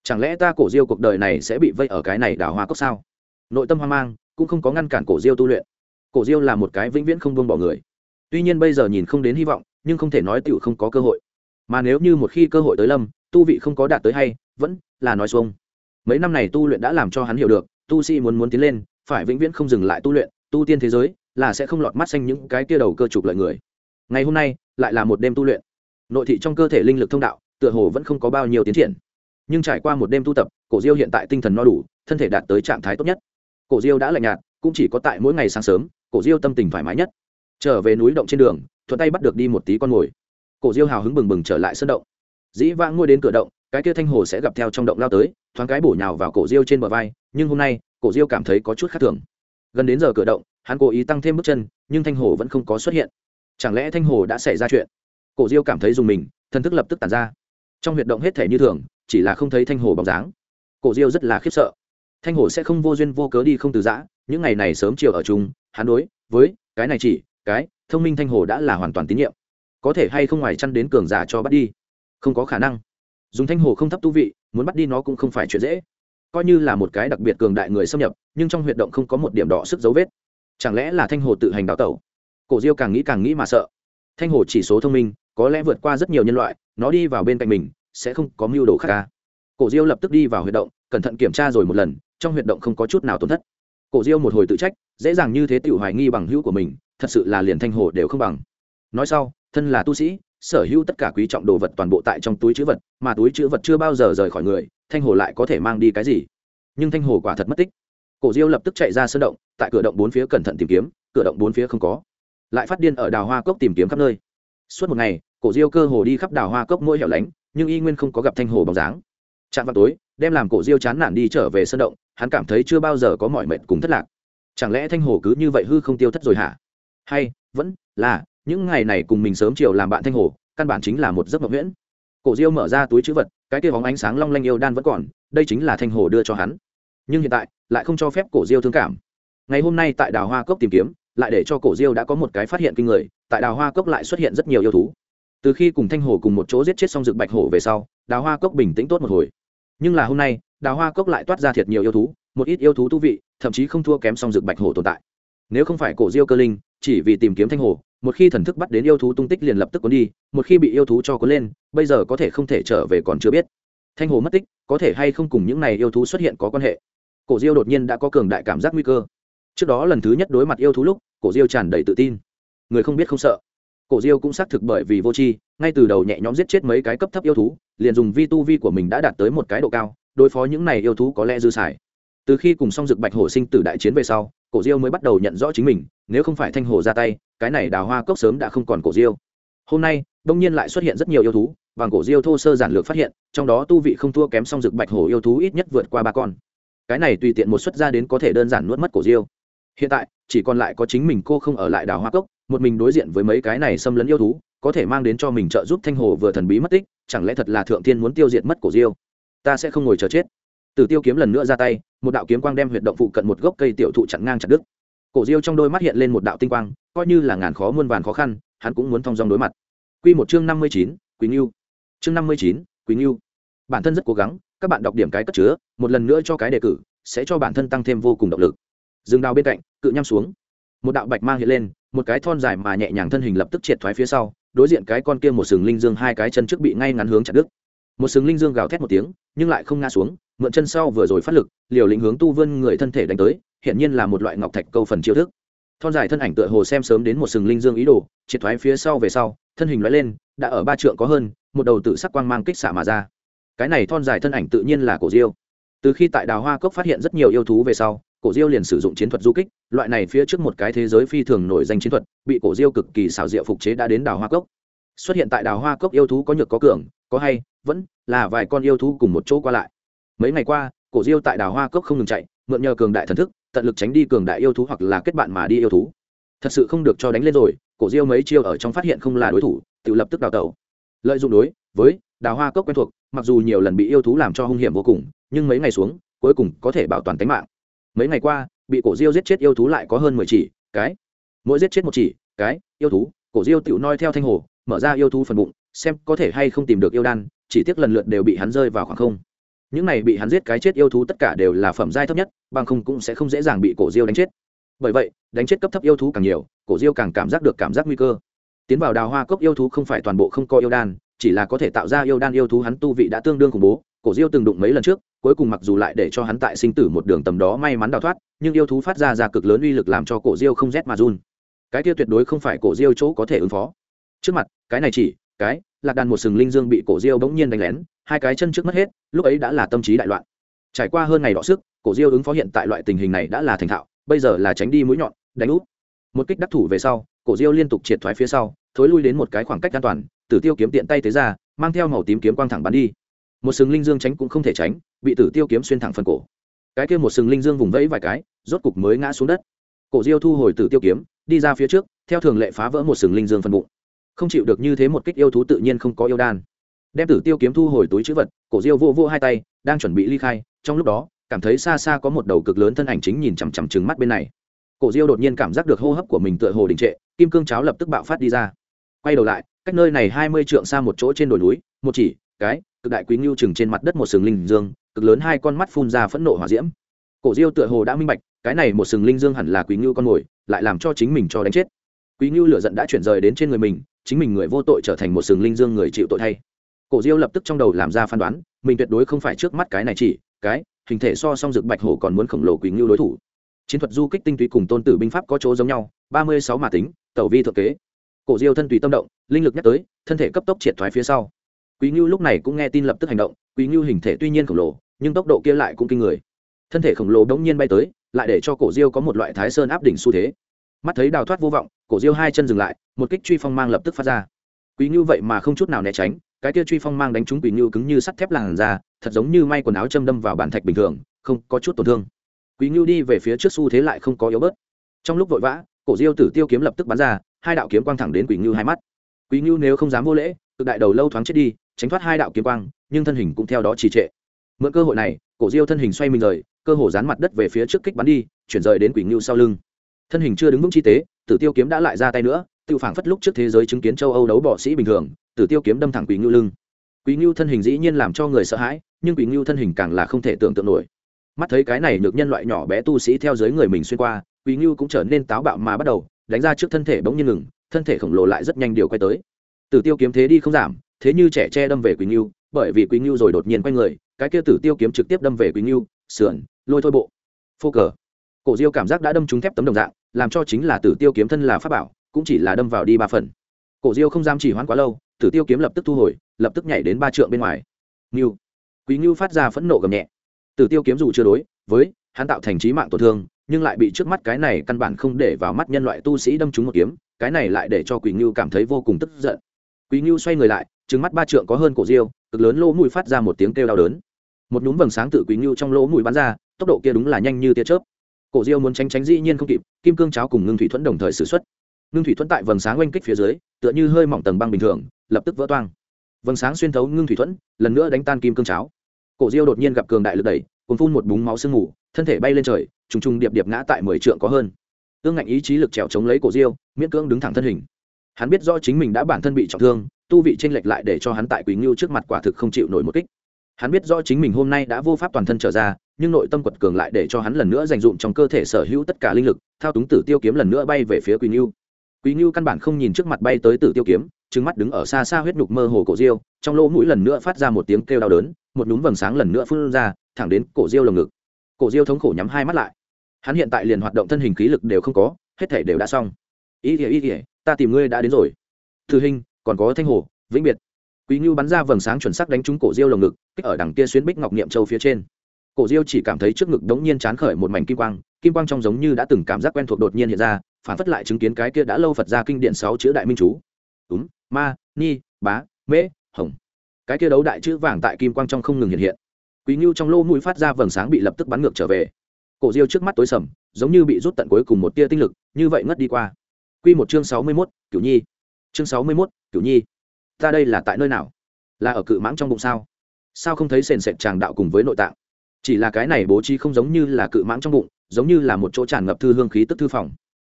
chẳng lẽ ta cổ diêu cuộc đời này sẽ bị vây ở cái này đào hoa cốc sao? Nội tâm hoang mang, cũng không có ngăn cản cổ diêu tu luyện. Cổ diêu là một cái vĩnh viễn không buông bỏ người. Tuy nhiên bây giờ nhìn không đến hy vọng, nhưng không thể nói tựu không có cơ hội. Mà nếu như một khi cơ hội tới lâm, tu vị không có đạt tới hay, vẫn là nói xuông. Mấy năm này tu luyện đã làm cho hắn hiểu được, tu sĩ muốn muốn tiến lên, phải vĩnh viễn không dừng lại tu luyện, tu tiên thế giới, là sẽ không lọt mắt xanh những cái kia đầu cơ trục lợi người. Ngày hôm nay, lại là một đêm tu luyện. Nội thị trong cơ thể linh lực thông đạo, tựa hồ vẫn không có bao nhiêu tiến triển nhưng trải qua một đêm tu tập, cổ diêu hiện tại tinh thần no đủ, thân thể đạt tới trạng thái tốt nhất. Cổ diêu đã lạnh nhạt, cũng chỉ có tại mỗi ngày sáng sớm, cổ diêu tâm tình thoải mái nhất. Trở về núi động trên đường, thuận tay bắt được đi một tí con mồi. Cổ diêu hào hứng bừng bừng trở lại sân động. Dĩ vãng ngồi đến cửa động, cái kia thanh hồ sẽ gặp theo trong động lao tới, thoáng cái bổ nhào vào cổ diêu trên bờ vai, nhưng hôm nay, cổ diêu cảm thấy có chút khác thường. Gần đến giờ cửa động, hắn cố ý tăng thêm bước chân, nhưng thanh hồ vẫn không có xuất hiện. Chẳng lẽ thanh hồ đã xảy ra chuyện? Cổ diêu cảm thấy dùng mình thân thức lập tức tàn ra. Trong huyệt động hết thể như thường chỉ là không thấy thanh hồ bóng dáng. Cổ diêu rất là khiếp sợ. Thanh hồ sẽ không vô duyên vô cớ đi không từ giã, những ngày này sớm chiều ở chung, hắn đối với cái này chỉ, cái thông minh thanh hồ đã là hoàn toàn tín nhiệm. Có thể hay không ngoài chăn đến cường giả cho bắt đi? Không có khả năng. Dùng thanh hồ không thấp tu vị, muốn bắt đi nó cũng không phải chuyện dễ. Coi như là một cái đặc biệt cường đại người xâm nhập, nhưng trong huyệt động không có một điểm đỏ sức dấu vết. Chẳng lẽ là thanh hồ tự hành đào tẩu? Cổ diêu càng nghĩ càng nghĩ mà sợ. Thanh hồ chỉ số thông minh, có lẽ vượt qua rất nhiều nhân loại, nó đi vào bên cạnh mình sẽ không có mưu đồ khác ca. Cổ diêu lập tức đi vào huyệt động, cẩn thận kiểm tra rồi một lần, trong huyệt động không có chút nào tổn thất. Cổ diêu một hồi tự trách, dễ dàng như thế tự hoài nghi bằng hữu của mình, thật sự là liền thanh hồ đều không bằng. Nói sau, thân là tu sĩ, sở hữu tất cả quý trọng đồ vật toàn bộ tại trong túi chữ vật, mà túi chữ vật chưa bao giờ rời khỏi người, thanh hồ lại có thể mang đi cái gì? Nhưng thanh hồ quả thật mất tích. Cổ diêu lập tức chạy ra sân động, tại cửa động bốn phía cẩn thận tìm kiếm, cửa động bốn phía không có. Lại phát điên ở đào hoa cốc tìm kiếm khắp nơi. Suốt một ngày, cổ diêu cơ hồ đi khắp đào hoa cốc mỗi hẻo lánh nhưng y nguyên không có gặp thanh hồ bóng dáng. Chạm vào tối, đem làm cổ diêu chán nản đi trở về sân động, hắn cảm thấy chưa bao giờ có mọi mệt cùng thất lạc. Chẳng lẽ thanh hồ cứ như vậy hư không tiêu thất rồi hả? Hay, vẫn là, những ngày này cùng mình sớm chiều làm bạn thanh hồ, căn bản chính là một giấc mộng nguyễn cổ diêu mở ra túi chữ vật, cái kia bóng ánh sáng long lanh yêu đan vẫn còn, đây chính là thanh hồ đưa cho hắn. Nhưng hiện tại, lại không cho phép cổ diêu thương cảm. Ngày hôm nay tại đào hoa cốc tìm kiếm, lại để cho cổ diêu đã có một cái phát hiện kinh người, tại đào hoa cốc lại xuất hiện rất nhiều yêu thú từ khi cùng thanh hồ cùng một chỗ giết chết xong dược bạch hổ về sau, đào hoa cốc bình tĩnh tốt một hồi. Nhưng là hôm nay, đào hoa cốc lại toát ra thiệt nhiều yêu thú, một ít yêu thú thú vị, thậm chí không thua kém song dược bạch hổ tồn tại. Nếu không phải cổ diêu cơ linh, chỉ vì tìm kiếm thanh hồ, một khi thần thức bắt đến yêu thú tung tích liền lập tức cuốn đi, một khi bị yêu thú cho cuốn lên, bây giờ có thể không thể trở về còn chưa biết. Thanh hồ mất tích, có thể hay không cùng những này yêu thú xuất hiện có quan hệ? Cổ diêu đột nhiên đã có cường đại cảm giác nguy cơ. Trước đó lần thứ nhất đối mặt yêu thú lúc, cổ diêu tràn đầy tự tin. Người không biết không sợ cổ diêu cũng xác thực bởi vì vô tri, ngay từ đầu nhẹ nhõm giết chết mấy cái cấp thấp yêu thú, liền dùng vi tu vi của mình đã đạt tới một cái độ cao, đối phó những này yêu thú có lẽ dư xài. Từ khi cùng song dực bạch hổ sinh tử đại chiến về sau, cổ diêu mới bắt đầu nhận rõ chính mình, nếu không phải thanh hồ ra tay, cái này đào hoa cốc sớm đã không còn cổ diêu. Hôm nay, đông nhiên lại xuất hiện rất nhiều yêu thú, và cổ diêu thô sơ giản lược phát hiện, trong đó tu vị không thua kém song dực bạch hổ yêu thú ít nhất vượt qua ba con. Cái này tùy tiện một xuất ra đến có thể đơn giản nuốt mất cổ diêu. Hiện tại, chỉ còn lại có chính mình cô không ở lại đào hoa cốc một mình đối diện với mấy cái này xâm lấn yêu thú, có thể mang đến cho mình trợ giúp thanh hồ vừa thần bí mất tích, chẳng lẽ thật là thượng thiên muốn tiêu diệt mất cổ diêu? Ta sẽ không ngồi chờ chết. Từ tiêu kiếm lần nữa ra tay, một đạo kiếm quang đem huyệt động phụ cận một gốc cây tiểu thụ chặn ngang chặt đứt. Cổ diêu trong đôi mắt hiện lên một đạo tinh quang, coi như là ngàn khó muôn vàn khó khăn, hắn cũng muốn thong dong đối mặt. Quy một chương năm mươi chín quý nghiêu chương năm mươi chín quý nghiêu bản thân rất cố gắng, các bạn đọc điểm cái cất chứa, một lần nữa cho cái đề cử, sẽ cho bản thân tăng thêm vô cùng động lực. Dừng đào bên cạnh, cự nhăm xuống. Một đạo bạch mang hiện lên một cái thon dài mà nhẹ nhàng thân hình lập tức triệt thoái phía sau, đối diện cái con kia một sừng linh dương hai cái chân trước bị ngay ngắn hướng chặt đứt. Một sừng linh dương gào thét một tiếng, nhưng lại không ngã xuống, mượn chân sau vừa rồi phát lực, liều lĩnh hướng tu vươn người thân thể đánh tới hiện nhiên là một loại ngọc thạch câu phần chiêu thức. Thon dài thân ảnh tựa hồ xem sớm đến một sừng linh dương ý đồ, triệt thoái phía sau về sau, thân hình loại lên, đã ở ba trượng có hơn, một đầu tự sắc quang mang kích xạ mà ra. Cái này thon dài thân ảnh tự nhiên là cổ diêu. Từ khi tại đào hoa cốc phát hiện rất nhiều yêu thú về sau cổ diêu liền sử dụng chiến thuật du kích, loại này phía trước một cái thế giới phi thường nổi danh chiến thuật, bị cổ diêu cực kỳ xảo diệu phục chế đã đến đào hoa cốc. Xuất hiện tại đào hoa cốc yêu thú có nhược có cường, có hay, vẫn là vài con yêu thú cùng một chỗ qua lại. Mấy ngày qua, cổ diêu tại đào hoa cốc không ngừng chạy, mượn nhờ cường đại thần thức, tận lực tránh đi cường đại yêu thú hoặc là kết bạn mà đi yêu thú. Thật sự không được cho đánh lên rồi, cổ diêu mấy chiêu ở trong phát hiện không là đối thủ, tự lập tức đào tẩu. Lợi dụng đối với đào hoa cốc quen thuộc, mặc dù nhiều lần bị yêu thú làm cho hung hiểm vô cùng, nhưng mấy ngày xuống, cuối cùng có thể bảo toàn tính mạng mấy ngày qua, bị cổ diêu giết chết yêu thú lại có hơn mười chỉ, cái. Mỗi giết chết một chỉ, cái, yêu thú, cổ diêu tựu noi theo thanh hồ, mở ra yêu thú phần bụng, xem có thể hay không tìm được yêu đan, chỉ tiếc lần lượt đều bị hắn rơi vào khoảng không. Những này bị hắn giết cái chết yêu thú tất cả đều là phẩm giai thấp nhất, bằng không cũng sẽ không dễ dàng bị cổ diêu đánh chết. Bởi vậy, đánh chết cấp thấp yêu thú càng nhiều, cổ diêu càng cảm giác được cảm giác nguy cơ. Tiến vào đào hoa cốc yêu thú không phải toàn bộ không có yêu đan, chỉ là có thể tạo ra yêu đan yêu thú hắn tu vị đã tương đương khủng bố cổ diêu từng đụng mấy lần trước, cuối cùng mặc dù lại để cho hắn tại sinh tử một đường tầm đó may mắn đào thoát, nhưng yêu thú phát ra ra cực lớn uy lực làm cho cổ diêu không rét mà run. Cái kia tuyệt đối không phải cổ diêu chỗ có thể ứng phó. Trước mặt, cái này chỉ, cái, lạc đàn một sừng linh dương bị cổ diêu bỗng nhiên đánh lén, hai cái chân trước mất hết, lúc ấy đã là tâm trí đại loạn. Trải qua hơn ngày đọ sức, cổ diêu ứng phó hiện tại loại tình hình này đã là thành thạo, bây giờ là tránh đi mũi nhọn, đánh úp. Một kích đắc thủ về sau, cổ diêu liên tục triệt thoái phía sau, thối lui đến một cái khoảng cách an toàn, tử tiêu kiếm tiện tay thế ra, mang theo màu tím kiếm quang thẳng bắn đi một sừng linh dương tránh cũng không thể tránh, bị tử tiêu kiếm xuyên thẳng phần cổ. Cái kia một sừng linh dương vùng vẫy vài cái, rốt cục mới ngã xuống đất. Cổ diêu thu hồi tử tiêu kiếm, đi ra phía trước, theo thường lệ phá vỡ một sừng linh dương phần bụng. Không chịu được như thế một kích yêu thú tự nhiên không có yêu đan. Đem tử tiêu kiếm thu hồi túi chữ vật, cổ diêu vô vô hai tay, đang chuẩn bị ly khai, trong lúc đó, cảm thấy xa xa có một đầu cực lớn thân ảnh chính nhìn chằm chằm trừng mắt bên này. Cổ diêu đột nhiên cảm giác được hô hấp của mình tựa hồ đình trệ, kim cương cháo lập tức bạo phát đi ra. Quay đầu lại, cách nơi này hai mươi trượng xa một chỗ trên đồi núi, một chỉ cái, cực đại quý ngưu chừng trên mặt đất một sừng linh dương, cực lớn hai con mắt phun ra phẫn nộ hỏa diễm. Cổ diêu tựa hồ đã minh bạch, cái này một sừng linh dương hẳn là quý ngưu con mồi, lại làm cho chính mình cho đánh chết. Quý ngưu lửa giận đã chuyển rời đến trên người mình, chính mình người vô tội trở thành một sừng linh dương người chịu tội thay. Cổ diêu lập tức trong đầu làm ra phán đoán, mình tuyệt đối không phải trước mắt cái này chỉ, cái, hình thể so song dực bạch hổ còn muốn khổng lồ quý ngưu đối thủ. Chiến thuật du kích tinh túy cùng tôn tử binh pháp có chỗ giống nhau, ba mươi sáu mà tính, tẩu vi thượng kế. Cổ diêu thân tùy tâm động, linh lực nhắc tới, thân thể cấp tốc triệt thoái phía sau quý ngưu lúc này cũng nghe tin lập tức hành động, quý ngưu hình thể tuy nhiên khổng lồ, nhưng tốc độ kia lại cũng kinh người. Thân thể khổng lồ đ ỗ n g nhiên bay tới, lại để cho cổ diêu có một loại thái sơn áp đỉnh xu thế. Mắt thấy đào thoát vô vọng, cổ diêu hai chân dừng lại, một kích truy phong mang lập tức phát ra. Quý ngưu vậy mà không chút nào né tránh, cái kia truy phong mang đánh trúng quý ngưu cứng như sắt thép làn ra thật giống như may quần áo châm đâm vào bản thạch bình thường, không có chút tổn thương. Quý ngưu đi về phía trước xu thế lại không có yếu bớt. Trong lúc vội vã, cổ diêu tử tiêu kiếm lập tức bắn ra, hai đạo kiếm quang thẳng đến quý ngưu hai mắt. Quý ngưu nếu không dám vô lễ, cực đại đầu lâu thoáng chết đi tránh thoát hai đạo kiếm quang, nhưng thân hình cũng theo đó trì trệ. Mượn cơ hội này, cổ diêu thân hình xoay mình rời, cơ hồ dán mặt đất về phía trước kích bắn đi, chuyển rời đến quỷ ngưu sau lưng. Thân hình chưa đứng vững chi tế, tử tiêu kiếm đã lại ra tay nữa tự phảng phất lúc trước thế giới chứng kiến châu âu đấu bỏ sĩ bình thường, tử tiêu kiếm đâm thẳng quỷ ngưu lưng. Quỷ ngưu thân hình dĩ nhiên làm cho người sợ hãi, nhưng quỷ ngưu thân hình càng là không thể tưởng tượng nổi. Mắt thấy cái này được nhân loại nhỏ bé tu sĩ theo dưới người mình xuyên qua, quỷ ngưu cũng trở nên táo bạo mà bắt đầu, đánh ra trước thân thể bỗng nhiên ngừng, thân thể khổng lồ lại rất nhanh điều quay tới. Tử tiêu kiếm thế đi không giảm thế như trẻ che đâm về quỳnh ngưu bởi vì quỳnh ngưu rồi đột nhiên quay người, cái kia tử tiêu kiếm trực tiếp đâm về quỳnh ngưu sườn, lôi thôi bộ. Phô cờ. Cổ diêu cảm giác đã đâm trúng thép tấm đồng dạng, làm cho chính là tử tiêu kiếm thân là pháp bảo, cũng chỉ là đâm vào đi ba phần. Cổ diêu không dám chỉ hoãn quá lâu, tử tiêu kiếm lập tức thu hồi, lập tức nhảy đến ba trượng bên ngoài. Ngưu. Quý ngưu phát ra phẫn nộ gầm nhẹ. Tử tiêu kiếm dù chưa đối với, hắn tạo thành trí mạng tổn thương, nhưng lại bị trước mắt cái này căn bản không để vào mắt nhân loại tu sĩ đâm trúng một kiếm, cái này lại để cho quỷ ngưu cảm thấy vô cùng tức giận quý ngưu xoay người lại trứng mắt ba trượng có hơn cổ diêu, cực lớn lỗ mũi phát ra một tiếng kêu đau đớn. Một nhúm vầng sáng tự quý ngưu trong lỗ mũi bắn ra, tốc độ kia đúng là nhanh như tia chớp. Cổ diêu muốn tránh tránh dĩ nhiên không kịp, kim cương cháo cùng ngưng thủy thuẫn đồng thời xử x u ấ t ngưng thủy thuẫn tại vầng sáng oanh kích phía dưới, tựa như hơi mỏng tầng băng bình thường, lập tức vỡ toang. Vầng sáng xuyên thấu ngưng thủy thuẫn, lần nữa đánh tan kim cương cháo. Cổ diêu đột nhiên gặp cường đại lực đẩy cuốn phun một búng máu sương mù, thân thể bay lên trời, trùng trùng điệp điệp ngã tại mười trượng có hơn. Ương ngạnh ý chí lực trèo chống lấy cổ diêu, miễn cưỡng đứng thẳng thân hình hắn biết rõ chính mình đã bản thân bị trọng thương, tu vị tranh lệch lại để cho hắn tại quý ngưu trước mặt quả thực không chịu nổi một kích. Hắn biết rõ chính mình hôm nay đã vô pháp toàn thân trở ra, nhưng nội tâm quật cường lại để cho hắn lần nữa dành dụm trong cơ thể sở hữu tất cả linh lực, thao túng tử tiêu kiếm lần nữa bay về phía quý ngưu. Quý ngưu căn bản không nhìn trước mặt bay tới tử tiêu kiếm trứng mắt đứng ở xa xa huyết nhục mơ hồ cổ diêu, trong lỗ mũi lần nữa phát ra một tiếng kêu đau đớn, một nhúm vầng sáng lần nữa phun ra, thẳng đến cổ diêu lồng ngực. Cổ diêu thống khổ nhắm hai mắt lại. Hắn hiện tại liền hoạt động thân hình khí lực đều không có, hết thể đều đã xong. Ý ỉa ý ỉa ta tìm ngươi đã đến rồi. Thư hình còn có thanh hồ, vĩnh biệt. Quý ngưu bắn ra vầng sáng chuẩn sắc đánh trúng cổ diêu lồng ngực, kích ở đằng kia xuyến bích ngọc niệm châu phía trên. Cổ diêu chỉ cảm thấy trước ngực đống nhiên chán khởi một mảnh kim quang kim quang trong giống như đã từng cảm giác quen thuộc đột nhiên hiện ra, phản phất lại chứng kiến cái kia đã lâu phật ra kinh điện sáu chữ đại minh chú. Đúng ma, ni, bá, mễ, hồng. Cái kia đấu đại chữ vàng tại kim quang trong không ngừng hiện hiện. Quý ngưu trong lô mũi phát ra vầng sáng bị lập tức bắn ngược trở về. Cổ diêu trước mắt tối sầm, giống như bị rút tận cuối cùng một tia tinh lực, như vậy ngất đi qua. Quy một chương sáu mươi 61, Cửu Nhi. Chương sáu mươi 61, Cửu Nhi. Ta đây là tại nơi nào? Là ở cự mãng trong bụng sao? Sao không thấy sền sệt tràng đạo cùng với nội tạng? Chỉ là cái này bố trí không giống như là cự mãng trong bụng, giống như là một chỗ tràn ngập thư hương khí tức thư phòng.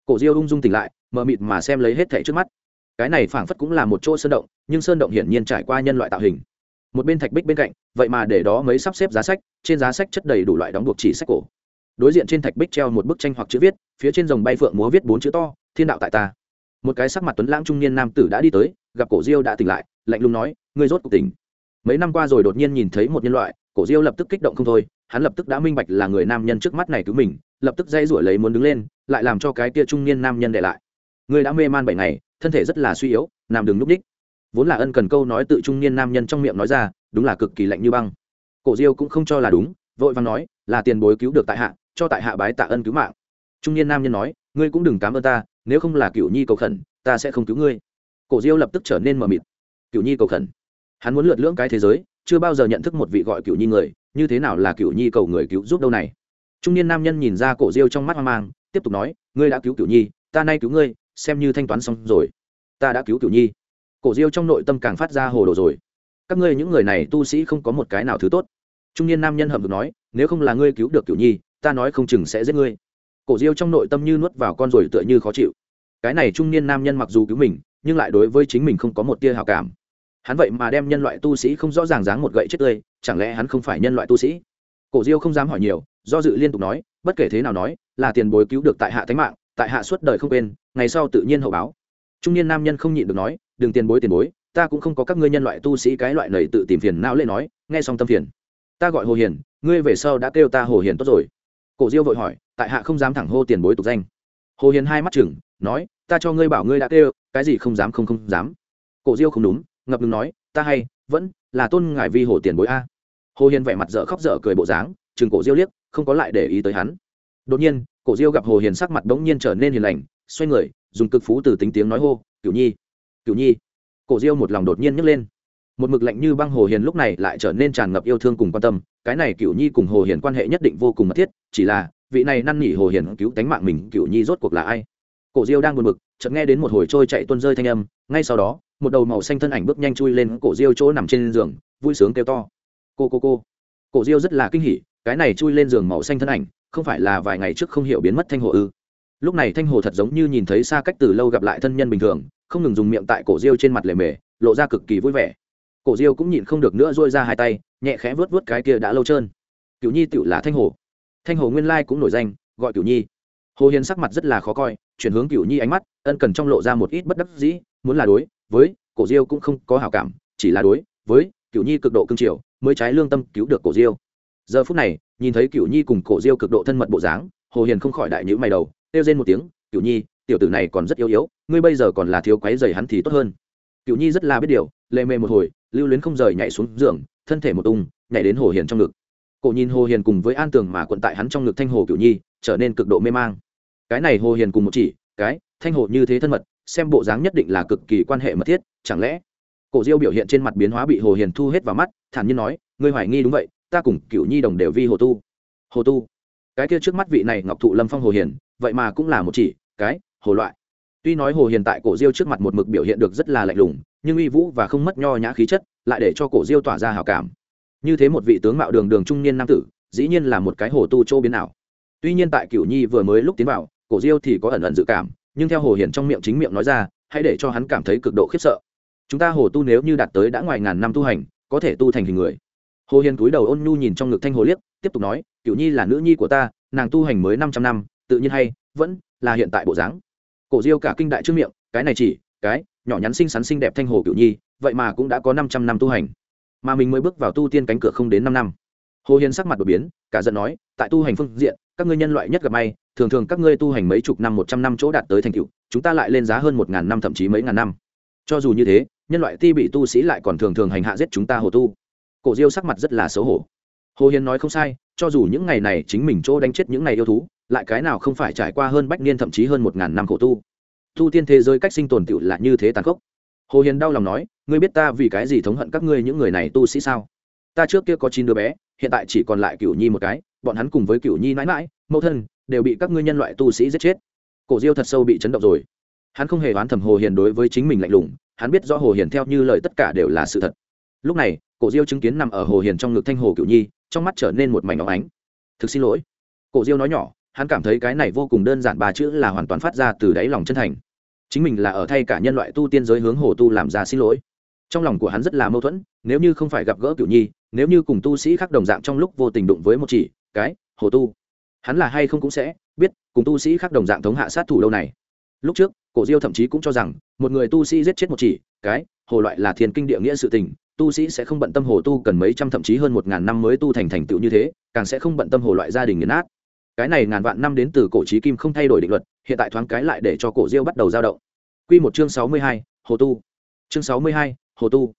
Cổ Diêu ung dung tỉnh lại, mờ mịt mà xem lấy hết thảy trước mắt. Cái này phảng phất cũng là một chỗ sơn động, nhưng sơn động hiển nhiên trải qua nhân loại tạo hình. Một bên thạch bích bên cạnh, vậy mà để đó mấy sắp xếp giá sách, trên giá sách chất đầy đủ loại đóng buộc chỉ sách cổ. Đối diện trên thạch bích treo một bức tranh hoặc chữ viết, phía trên rồng bay phượng múa viết bốn chữ to, thiên đạo tại ta. Một cái sắc mặt tuấn lãng trung niên nam tử đã đi tới, gặp cổ diêu đã tỉnh lại, lạnh lùng nói, ngươi rốt cuộc tỉnh. Mấy năm qua rồi đột nhiên nhìn thấy một nhân loại, cổ diêu lập tức kích động không thôi, hắn lập tức đã minh bạch là người nam nhân trước mắt này cứu mình, lập tức dây rủi lấy muốn đứng lên, lại làm cho cái kia trung niên nam nhân để lại. Ngươi đã mê man bảy ngày, thân thể rất là suy yếu, nằm đường núp đích. Vốn là ân cần câu nói tự trung niên nam nhân trong miệng nói ra, đúng là cực kỳ lạnh như băng. Cổ diêu cũng không cho là đúng, vội vàng nói, là tiền bối cứu được tại hạ, cho tại hạ bái tạ ân cứu mạng. Trung niên nam nhân nói, ngươi cũng đừng cảm ơn ta nếu không là cựu nhi cầu khẩn, ta sẽ không cứu ngươi. Cổ diêu lập tức trở nên mờ mịt. Cựu nhi cầu khẩn? Hắn muốn lượt lưỡng cái thế giới, chưa bao giờ nhận thức một vị gọi cựu nhi người, như thế nào là cựu nhi cầu người cứu giúp đâu này? Trung niên nam nhân nhìn ra cổ diêu trong mắt hoang mang, tiếp tục nói, ngươi đã cứu cựu nhi, ta nay cứu ngươi, xem như thanh toán xong rồi. Ta đã cứu cựu nhi. Cổ diêu trong nội tâm càng phát ra hồ đồ rồi. Các ngươi những người này tu sĩ không có một cái nào thứ tốt. Trung niên nam nhân hậm được nói, nếu không là ngươi cứu được cựu nhi, ta nói không chừng sẽ giết ngươi cổ diêu trong nội tâm như nuốt vào con rồi tựa như khó chịu. Cái này trung niên nam nhân mặc dù cứu mình, nhưng lại đối với chính mình không có một tia hào cảm. Hắn vậy mà đem nhân loại tu sĩ không rõ ràng dáng một gậy chết tươi, chẳng lẽ hắn không phải nhân loại tu sĩ? Cổ diêu không dám hỏi nhiều, do dự liên tục nói, bất kể thế nào nói, là tiền bối cứu được tại hạ thánh mạng, tại hạ suốt đời không quên, ngày sau tự nhiên hậu báo. Trung niên nam nhân không nhịn được nói, đừng tiền bối tiền bối, ta cũng không có các ngươi nhân loại tu sĩ cái loại này tự tìm phiền não lệ nói, nghe xong tâm phiền. Ta gọi hồ hiền, ngươi về sau đã kêu ta hồ hiền tốt rồi cổ diêu vội hỏi, tại hạ không dám thẳng hô tiền bối tục danh. Hồ hiền hai mắt chừng nói, ta cho ngươi bảo ngươi đã kêu, cái gì không dám không không dám. Cổ diêu không đúng, ngập ngừng nói, ta hay, vẫn là tôn ngài vi hồ tiền bối a. Hồ hiền vẻ mặt dở khóc dở cười bộ dáng, chừng cổ diêu liếc, không có lại để ý tới hắn. Đột nhiên, cổ diêu gặp hồ hiền sắc mặt bỗng nhiên trở nên hiền lành, xoay người, dùng cực phú từ tính tiếng nói hô, cửu nhi cửu nhi. Cổ diêu một lòng đột nhiên nhấc lên một mực lạnh như băng hồ hiền lúc này lại trở nên tràn ngập yêu thương cùng quan tâm. Cái này cựu nhi cùng hồ hiền quan hệ nhất định vô cùng mật thiết, chỉ là, vị này năn nỉ hồ hiền cứu tánh mạng mình cựu nhi rốt cuộc là ai? Cổ diêu đang buồn bực, chợt nghe đến một hồi trôi chạy tuôn rơi thanh âm, ngay sau đó, một đầu màu xanh thân ảnh bước nhanh chui lên cổ diêu chỗ nằm trên giường, vui sướng kêu to. Cô cô cô. Cổ diêu rất là kinh hỉ, cái này chui lên giường màu xanh thân ảnh, không phải là vài ngày trước không hiểu biến mất thanh hồ ư? Lúc này thanh hồ thật giống như nhìn thấy xa cách từ lâu gặp lại thân nhân bình thường, không ngừng dùng miệng tại cổ diêu trên mặt lề mề, lộ ra cực kỳ vui vẻ cổ diêu cũng nhịn không được nữa dôi ra hai tay, nhẹ khẽ vớt vớt cái kia đã lâu trơn. Cựu nhi tựu là thanh hồ. Thanh hồ nguyên lai cũng nổi danh, gọi cựu nhi. Hồ hiền sắc mặt rất là khó coi, chuyển hướng cựu nhi ánh mắt, ân cần trong lộ ra một ít bất đắc dĩ, muốn là đối với cổ diêu cũng không có hảo cảm, chỉ là đối với cựu nhi cực độ cương triều, mới trái lương tâm cứu được cổ diêu. Giờ phút này, nhìn thấy cựu nhi cùng cổ diêu cực độ thân mật bộ dáng, hồ hiền không khỏi đại nhữ mày đầu, kêu lên một tiếng cựu nhi, tiểu tử này còn rất yếu yếu, ngươi bây giờ còn là thiếu quái dày hắn thì tốt hơn. Cựu nhi rất là biết điều Lê mề một hồi, lưu luyến không rời nhảy xuống giường, thân thể một tung, nhảy đến hồ hiền trong ngực. Cổ nhìn hồ hiền cùng với an tường mà quận tại hắn trong ngực thanh hồ kiểu nhi, trở nên cực độ mê mang. Cái này hồ hiền cùng một chỉ, cái, thanh hồ như thế thân mật, xem bộ dáng nhất định là cực kỳ quan hệ mật thiết, chẳng lẽ? Cổ diêu biểu hiện trên mặt biến hóa bị hồ hiền thu hết vào mắt, thản nhiên nói, ngươi hoài nghi đúng vậy, ta cùng cựu nhi đồng đều vi hồ tu. Hồ tu? Cái kia trước mắt vị này ngọc thụ lâm phong hồ hiền, vậy mà cũng là một chỉ, cái, hồ loại tuy nói hồ hiền tại cổ diêu trước mặt một mực biểu hiện được rất là lạnh lùng, nhưng uy vũ và không mất nho nhã khí chất lại để cho cổ diêu tỏa ra hào cảm. Như thế một vị tướng mạo đường đường trung niên nam tử, dĩ nhiên là một cái hồ tu châu biến ảo. Tuy nhiên tại cửu nhi vừa mới lúc tiến vào, cổ diêu thì có ẩn ẩn dự cảm, nhưng theo hồ hiền trong miệng chính miệng nói ra, hãy để cho hắn cảm thấy cực độ khiếp sợ. Chúng ta hồ tu nếu như đạt tới đã ngoài ngàn năm tu hành, có thể tu thành hình người. Hồ hiền cúi đầu ôn nhu nhìn trong ngực thanh hồ liếc, tiếp tục nói, cửu nhi là nữ nhi của ta, nàng tu hành mới năm trăm năm, tự nhiên hay, vẫn là hiện tại bộ dáng cổ diêu cả kinh đại trước miệng, cái này chỉ, cái, nhỏ nhắn xinh xắn xinh đẹp thanh hồ cựu nhi, vậy mà cũng đã có năm trăm năm tu hành. Mà mình mới bước vào tu tiên cánh cửa không đến năm năm. Hồ hiền sắc mặt đột biến, cả giận nói, tại tu hành phương diện, các ngươi nhân loại nhất gặp may, thường thường các ngươi tu hành mấy chục năm, một trăm năm chỗ đạt tới thành tựu, chúng ta lại lên giá hơn một ngàn năm, thậm chí mấy ngàn năm. Cho dù như thế, nhân loại ti bị tu sĩ lại còn thường thường hành hạ giết chúng ta hồ tu. Cổ diêu sắc mặt rất là xấu hổ. Hồ hiền nói không sai, cho dù những ngày này chính mình chỗ đánh chết những ngày yêu thú lại cái nào không phải trải qua hơn bách niên thậm chí hơn một ngàn năm khổ tu. Tu tiên thế giới cách sinh tồn tựu là như thế tàn khốc. Hồ hiền đau lòng nói, ngươi biết ta vì cái gì thống hận các ngươi những người này tu sĩ sao? Ta trước kia có chín đứa bé, hiện tại chỉ còn lại cửu nhi một cái, bọn hắn cùng với cửu nhi mãi mãi, mẫu thân, đều bị các ngươi nhân loại tu sĩ giết chết. Cổ diêu thật sâu bị chấn động rồi. Hắn không hề oán thầm hồ hiền đối với chính mình lạnh lùng, hắn biết rõ hồ hiền theo như lời tất cả đều là sự thật. Lúc này, cổ diêu chứng kiến nằm ở hồ hiền trong ngực thanh hồ cửu nhi, trong mắt trở nên một mảnh óng ánh. Thực xin lỗi. Cổ diêu nói nhỏ hắn cảm thấy cái này vô cùng đơn giản ba chữ là hoàn toàn phát ra từ đáy lòng chân thành. Chính mình là ở thay cả nhân loại tu tiên giới hướng hồ tu làm ra xin lỗi. Trong lòng của hắn rất là mâu thuẫn, nếu như không phải gặp gỡ cửu nhi, nếu như cùng tu sĩ khác đồng dạng trong lúc vô tình đụng với một chỉ, cái, hồ tu. Hắn là hay không cũng sẽ biết cùng tu sĩ khác đồng dạng thống hạ sát thủ lâu này. Lúc trước, cổ diêu thậm chí cũng cho rằng, một người tu sĩ giết chết một chỉ, cái, hồ loại là thiền kinh địa nghĩa sự tình, tu sĩ sẽ không bận tâm hồ tu cần mấy trăm thậm chí hơn một ngàn năm mới tu thành thành tựu như thế, càng sẽ không bận tâm hồ loại gia đình nghiền nát cái này ngàn vạn năm đến từ cổ trí kim không thay đổi định luật, hiện tại thoáng cái lại để cho cổ diêu bắt đầu dao động. Q một chương sáu mươi hai, hồ tu. Chương sáu mươi hai, hồ tu.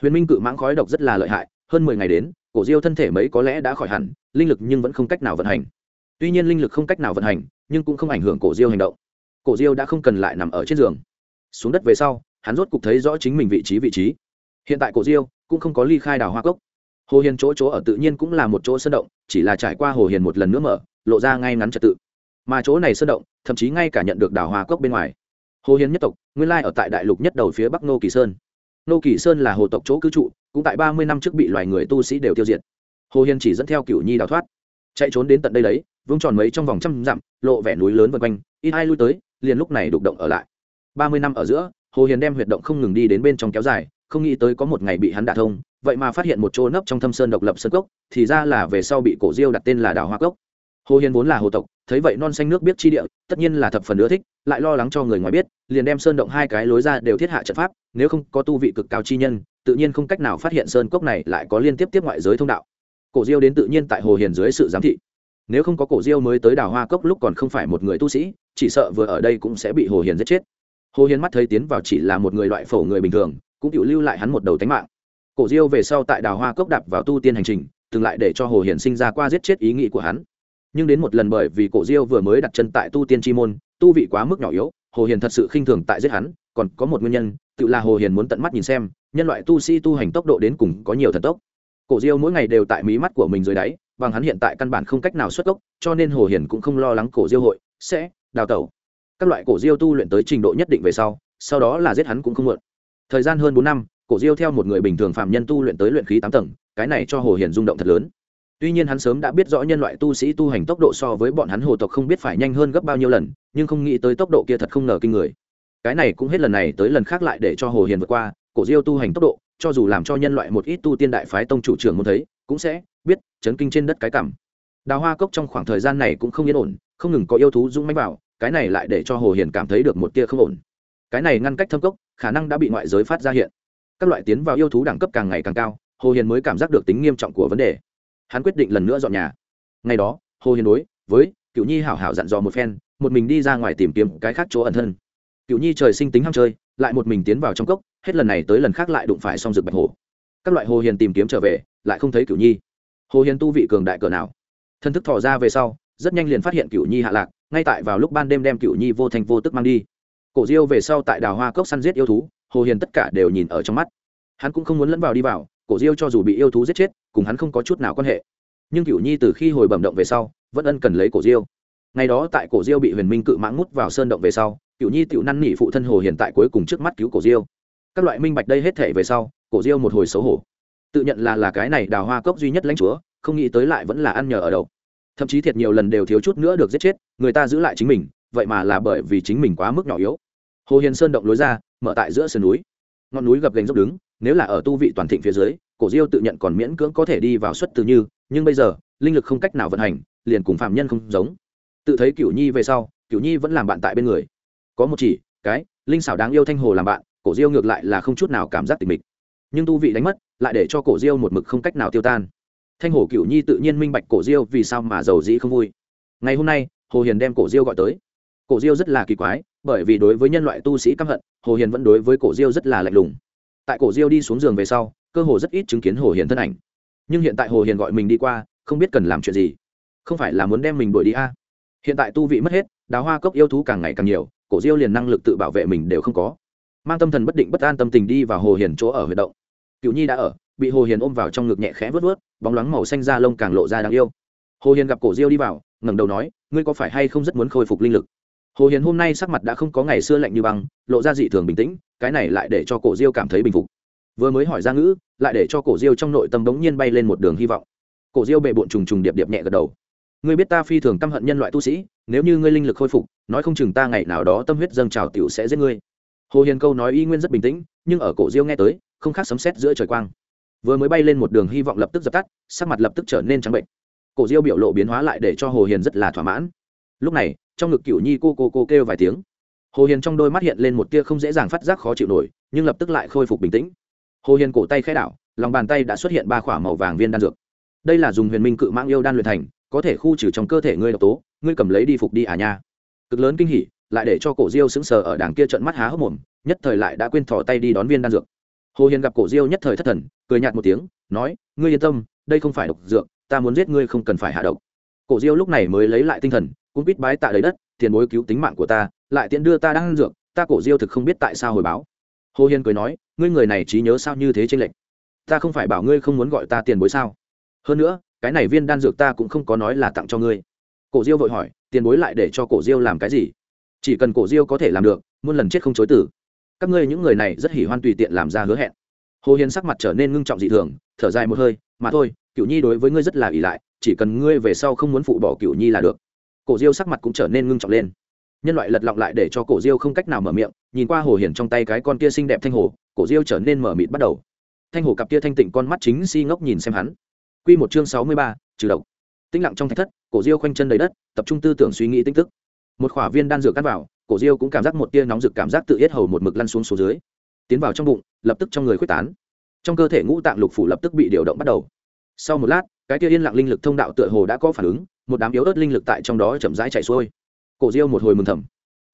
Huyền minh cự mãng khói độc rất là lợi hại, hơn mười ngày đến, cổ diêu thân thể mấy có lẽ đã khỏi hẳn, linh lực nhưng vẫn không cách nào vận hành. Tuy nhiên linh lực không cách nào vận hành, nhưng cũng không ảnh hưởng cổ diêu hành động. Cổ diêu đã không cần lại nằm ở trên giường. Xuống đất về sau, hắn rốt cục thấy rõ chính mình vị trí vị trí. Hiện tại cổ diêu cũng không có ly khai đào hoa cốc hồ hiền chỗ chỗ ở tự nhiên cũng là một chỗ sơn động, chỉ là trải qua hồ hiền một lần nữa mở, lộ ra ngay ngắn trật tự. Mà chỗ này sơn động, thậm chí ngay cả nhận được đào hoa cốc bên ngoài. Hồ hiền nhất tộc, nguyên lai ở tại đại lục nhất đầu phía bắc nô kỳ sơn. Nô kỳ sơn là hồ tộc chỗ cư trụ, cũng tại ba mươi năm trước bị loài người tu sĩ đều tiêu diệt. Hồ hiền chỉ dẫn theo cửu nhi đào thoát. Chạy trốn đến tận đây đấy, vung tròn mấy trong vòng trăm dặm, lộ vẻ núi lớn vân quanh, ít ai lui tới, liền lúc này đục động ở lại. Ba mươi năm ở giữa, hồ hiền đem huyệt động không ngừng đi đến bên trong kéo dài, không nghĩ tới có một ngày bị hắn đả thông vậy mà phát hiện một chỗ nấp trong thâm sơn độc lập sơn cốc, thì ra là về sau bị cổ diêu đặt tên là đào hoa cốc. Hồ hiền vốn là hồ tộc, thấy vậy non xanh nước biết chi địa, tất nhiên là thập phần ưa thích, lại lo lắng cho người ngoài biết, liền đem sơn động hai cái lối ra đều thiết hạ trận pháp, nếu không có tu vị cực cao chi nhân, tự nhiên không cách nào phát hiện sơn cốc này lại có liên tiếp tiếp ngoại giới thông đạo. Cổ diêu đến tự nhiên tại hồ hiền dưới sự giám thị. Nếu không có cổ diêu mới tới đào hoa cốc lúc còn không phải một người tu sĩ, chỉ sợ vừa ở đây cũng sẽ bị hồ hiền giết chết. Hồ hiền mắt thấy tiến vào chỉ là một người loại phổ người bình thường, cũng chịu lưu lại hắn một đầu tánh mạng cổ diêu về sau tại đào hoa cốc đạp vào tu tiên hành trình, từng lại để cho hồ hiền sinh ra qua giết chết ý nghĩ của hắn. Nhưng đến một lần bởi vì cổ diêu vừa mới đặt chân tại tu tiên chi môn, tu vị quá mức nhỏ yếu, hồ hiền thật sự khinh thường tại giết hắn, còn có một nguyên nhân, tự là hồ hiền muốn tận mắt nhìn xem, nhân loại tu sĩ tu hành tốc độ đến cùng có nhiều thần tốc. Cổ diêu mỗi ngày đều tại mí mắt của mình dưới đáy, bằng hắn hiện tại căn bản không cách nào xuất gốc, cho nên hồ hiền cũng không lo lắng cổ diêu hội, sẽ đào tẩu. Các loại cổ diêu tu luyện tới trình độ nhất định về sau sau đó là giết hắn cũng không muộn. Thời gian hơn bốn năm cổ diêu theo một người bình thường phạm nhân tu luyện tới luyện khí tám tầng, cái này cho hồ hiền rung động thật lớn. Tuy nhiên hắn sớm đã biết rõ nhân loại tu sĩ tu hành tốc độ so với bọn hắn hồ tộc không biết phải nhanh hơn gấp bao nhiêu lần, nhưng không nghĩ tới tốc độ kia thật không ngờ kinh người. Cái này cũng hết lần này tới lần khác lại để cho hồ hiền vượt qua, cổ diêu tu hành tốc độ, cho dù làm cho nhân loại một ít tu tiên đại phái tông chủ trưởng muốn thấy, cũng sẽ biết chấn kinh trên đất cái cảm. Đào hoa cốc trong khoảng thời gian này cũng không yên ổn, không ngừng có yêu thú dũng mánh vào, cái này lại để cho hồ hiền cảm thấy được một tia không ổn. Cái này ngăn cách thâm cốc, khả năng đã bị ngoại giới phát ra hiện các loại tiến vào yêu thú đẳng cấp càng ngày càng cao, hồ hiền mới cảm giác được tính nghiêm trọng của vấn đề. Hắn quyết định lần nữa dọn nhà. Ngày đó, hồ hiền đối với cựu nhi hảo hảo dặn dò một phen, một mình đi ra ngoài tìm kiếm cái khác chỗ ẩn thân. Cựu nhi trời sinh tính ham chơi, lại một mình tiến vào trong cốc, hết lần này tới lần khác lại đụng phải song rực bạch hồ các loại hồ hiền tìm kiếm trở về, lại không thấy cựu nhi. Hồ hiền tu vị cường đại cờ nào. Thân thức thò ra về sau, rất nhanh liền phát hiện cựu nhi hạ lạc, ngay tại vào lúc ban đêm đem cựu nhi vô thành vô tức mang đi. Cổ diêu về sau tại đào hoa cốc săn giết yêu thú hồ hiền tất cả đều nhìn ở trong mắt. Hắn cũng không muốn lẫn vào đi vào, cổ diêu cho dù bị yêu thú giết chết, cùng hắn không có chút nào quan hệ. Nhưng cựu nhi từ khi hồi bẩm động về sau, vẫn ân cần lấy cổ diêu. Ngày đó tại cổ diêu bị huyền minh cự mãng mút vào sơn động về sau cựu nhi tựu năn nỉ phụ thân hồ hiền tại cuối cùng trước mắt cứu cổ diêu. Các loại minh bạch đây hết thể về sau, cổ diêu một hồi xấu hổ. Tự nhận là là cái này đào hoa cốc duy nhất lãnh chúa, không nghĩ tới lại vẫn là ăn nhờ ở đầu thậm chí thiệt nhiều lần đều thiếu chút nữa được giết chết, người ta giữ lại chính mình, vậy mà là bởi vì chính mình quá mức nhỏ yếu. Hồ hiền sơn động lối ra mở tại giữa sườn núi. Ngọn núi gập gành dốc đứng, nếu là ở tu vị toàn thịnh phía dưới, cổ diêu tự nhận còn miễn cưỡng có thể đi vào xuất từ như, nhưng bây giờ, linh lực không cách nào vận hành, liền cùng phạm nhân không giống. Tự thấy cửu nhi về sau, cửu nhi vẫn làm bạn tại bên người. Có một chỉ, cái, linh xảo đáng yêu thanh hồ làm bạn, cổ diêu ngược lại là không chút nào cảm giác tình mịch. Nhưng tu vị đánh mất, lại để cho cổ diêu một mực không cách nào tiêu tan. Thanh hồ cửu nhi tự nhiên minh bạch cổ diêu vì sao mà giàu dĩ không vui. Ngày hôm nay, hồ hiền đem cổ diêu gọi tới cổ diêu rất là kỳ quái, bởi vì đối với nhân loại tu sĩ căm hận, hồ hiền vẫn đối với cổ diêu rất là lạnh lùng. Tại cổ diêu đi xuống giường về sau, cơ hồ rất ít chứng kiến hồ hiền thân ảnh. Nhưng hiện tại hồ hiền gọi mình đi qua, không biết cần làm chuyện gì. Không phải là muốn đem mình đuổi đi a? À. hiện tại tu vị mất hết, đào hoa cốc yêu thú càng ngày càng nhiều, cổ diêu liền năng lực tự bảo vệ mình đều không có. Mang tâm thần bất định bất an tâm tình đi vào hồ hiền chỗ ở huy động. Cựu nhi đã ở, bị hồ hiền ôm vào trong ngực nhẹ khẽ vớt vớt bóng loáng màu xanh da lông càng lộ ra đáng yêu. Hồ hiền gặp cổ diêu đi vào, ngẩng đầu nói, ngươi có phải hay không rất muốn khôi phục linh lực? Hồ hiền hôm nay sắc mặt đã không có ngày xưa lạnh như băng, lộ ra dị thường bình tĩnh, cái này lại để cho cổ diêu cảm thấy bình phục. Vừa mới hỏi ra ngữ, lại để cho cổ diêu trong nội tâm đống nhiên bay lên một đường hy vọng. Cổ diêu bệ bộn trùng trùng điệp điệp nhẹ gật đầu. Ngươi biết ta phi thường căm hận nhân loại tu sĩ, nếu như ngươi linh lực khôi phục, nói không chừng ta ngày nào đó tâm huyết dâng trào tiểu sẽ giết ngươi. Hồ hiền câu nói y nguyên rất bình tĩnh, nhưng ở cổ diêu nghe tới, không khác sấm sét giữa trời quang. Vừa mới bay lên một đường hy vọng lập tức dập tắt, sắc mặt lập tức trở nên trắng bệnh. Cổ diêu biểu lộ biến hóa lại để cho hồ hiền rất là thỏa mãn. Lúc này trong ngực cửu nhi cô cô cô kêu vài tiếng. Hồ hiền trong đôi mắt hiện lên một tia không dễ dàng phát giác khó chịu nổi, nhưng lập tức lại khôi phục bình tĩnh. Hồ hiền cổ tay khai đảo, lòng bàn tay đã xuất hiện ba k h ỏ a màu vàng viên đan dược. Đây là dùng huyền minh cự mang yêu đan luyện thành, có thể khu trừ trong cơ thể ngươi độc tố, ngươi cầm lấy đi phục đi à nha. Cực lớn kinh hỉ, lại để cho cổ diêu sững sờ ở đàng kia trận mắt há hốc mồm, nhất thời lại đã quên thò tay đi đón viên đan dược. Hồ hiền gặp cổ diêu nhất thời thất thần, cười nhạt một tiếng, nói, ngươi yên tâm, đây không phải độc dược, ta muốn giết ngươi không cần phải hạ độc cổ diêu lúc này mới lấy lại tinh thần, cũng biết bái tạ lấy đất, tiền bối cứu tính mạng của ta, lại tiện đưa ta đang dược, ta cổ diêu thực không biết tại sao hồi báo. Hồ Hiên cười nói, ngươi người này trí nhớ sao như thế trên lệnh ta không phải bảo ngươi không muốn gọi ta tiền bối sao? Hơn nữa, cái này viên đan dược ta cũng không có nói là tặng cho ngươi. Cổ diêu vội hỏi, tiền bối lại để cho cổ diêu làm cái gì? Chỉ cần cổ diêu có thể làm được, muôn lần chết không chối tử các ngươi những người này rất hỉ hoan tùy tiện làm ra hứa hẹn. Hồ hiền sắc mặt trở nên ngưng trọng dị thường, thở dài một hơi, mà thôi cựu nhi đối với ngươi rất là ỷ lại, chỉ cần ngươi về sau không muốn phụ bỏ cựu nhi là được. Cổ diêu sắc mặt cũng trở nên ngưng trọng lên. Nhân loại lật lọng lại để cho cổ diêu không cách nào mở miệng, nhìn qua hồ hiển trong tay cái con kia xinh đẹp thanh hồ, cổ diêu trở nên mở mịt bắt đầu. Thanh hồ cặp kia thanh tịnh con mắt chính si ngốc nhìn xem hắn. Q một chương sáu mươi ba, trừ độc. Tĩnh lặng trong thạch thất, cổ diêu khoanh chân đầy đất, tập trung tư tưởng suy nghĩ tinh tức. Một khỏa viên đan dược cắt vào, cổ diêu cũng cảm giác một tia nóng rực cảm giác tự yết hầu một mực lăn xuống số dưới. Tiến vào trong bụng, lập tức trong người quyết tán. Trong cơ thể ngũ tạng lục phủ lập tức bị điều động bắt đầu sau một lát, cái kia yên lặng linh lực thông đạo tựa hồ đã có phản ứng, một đám yếu ớt linh lực tại trong đó chậm rãi chạy xuôi. Cổ diêu một hồi mừng thầm.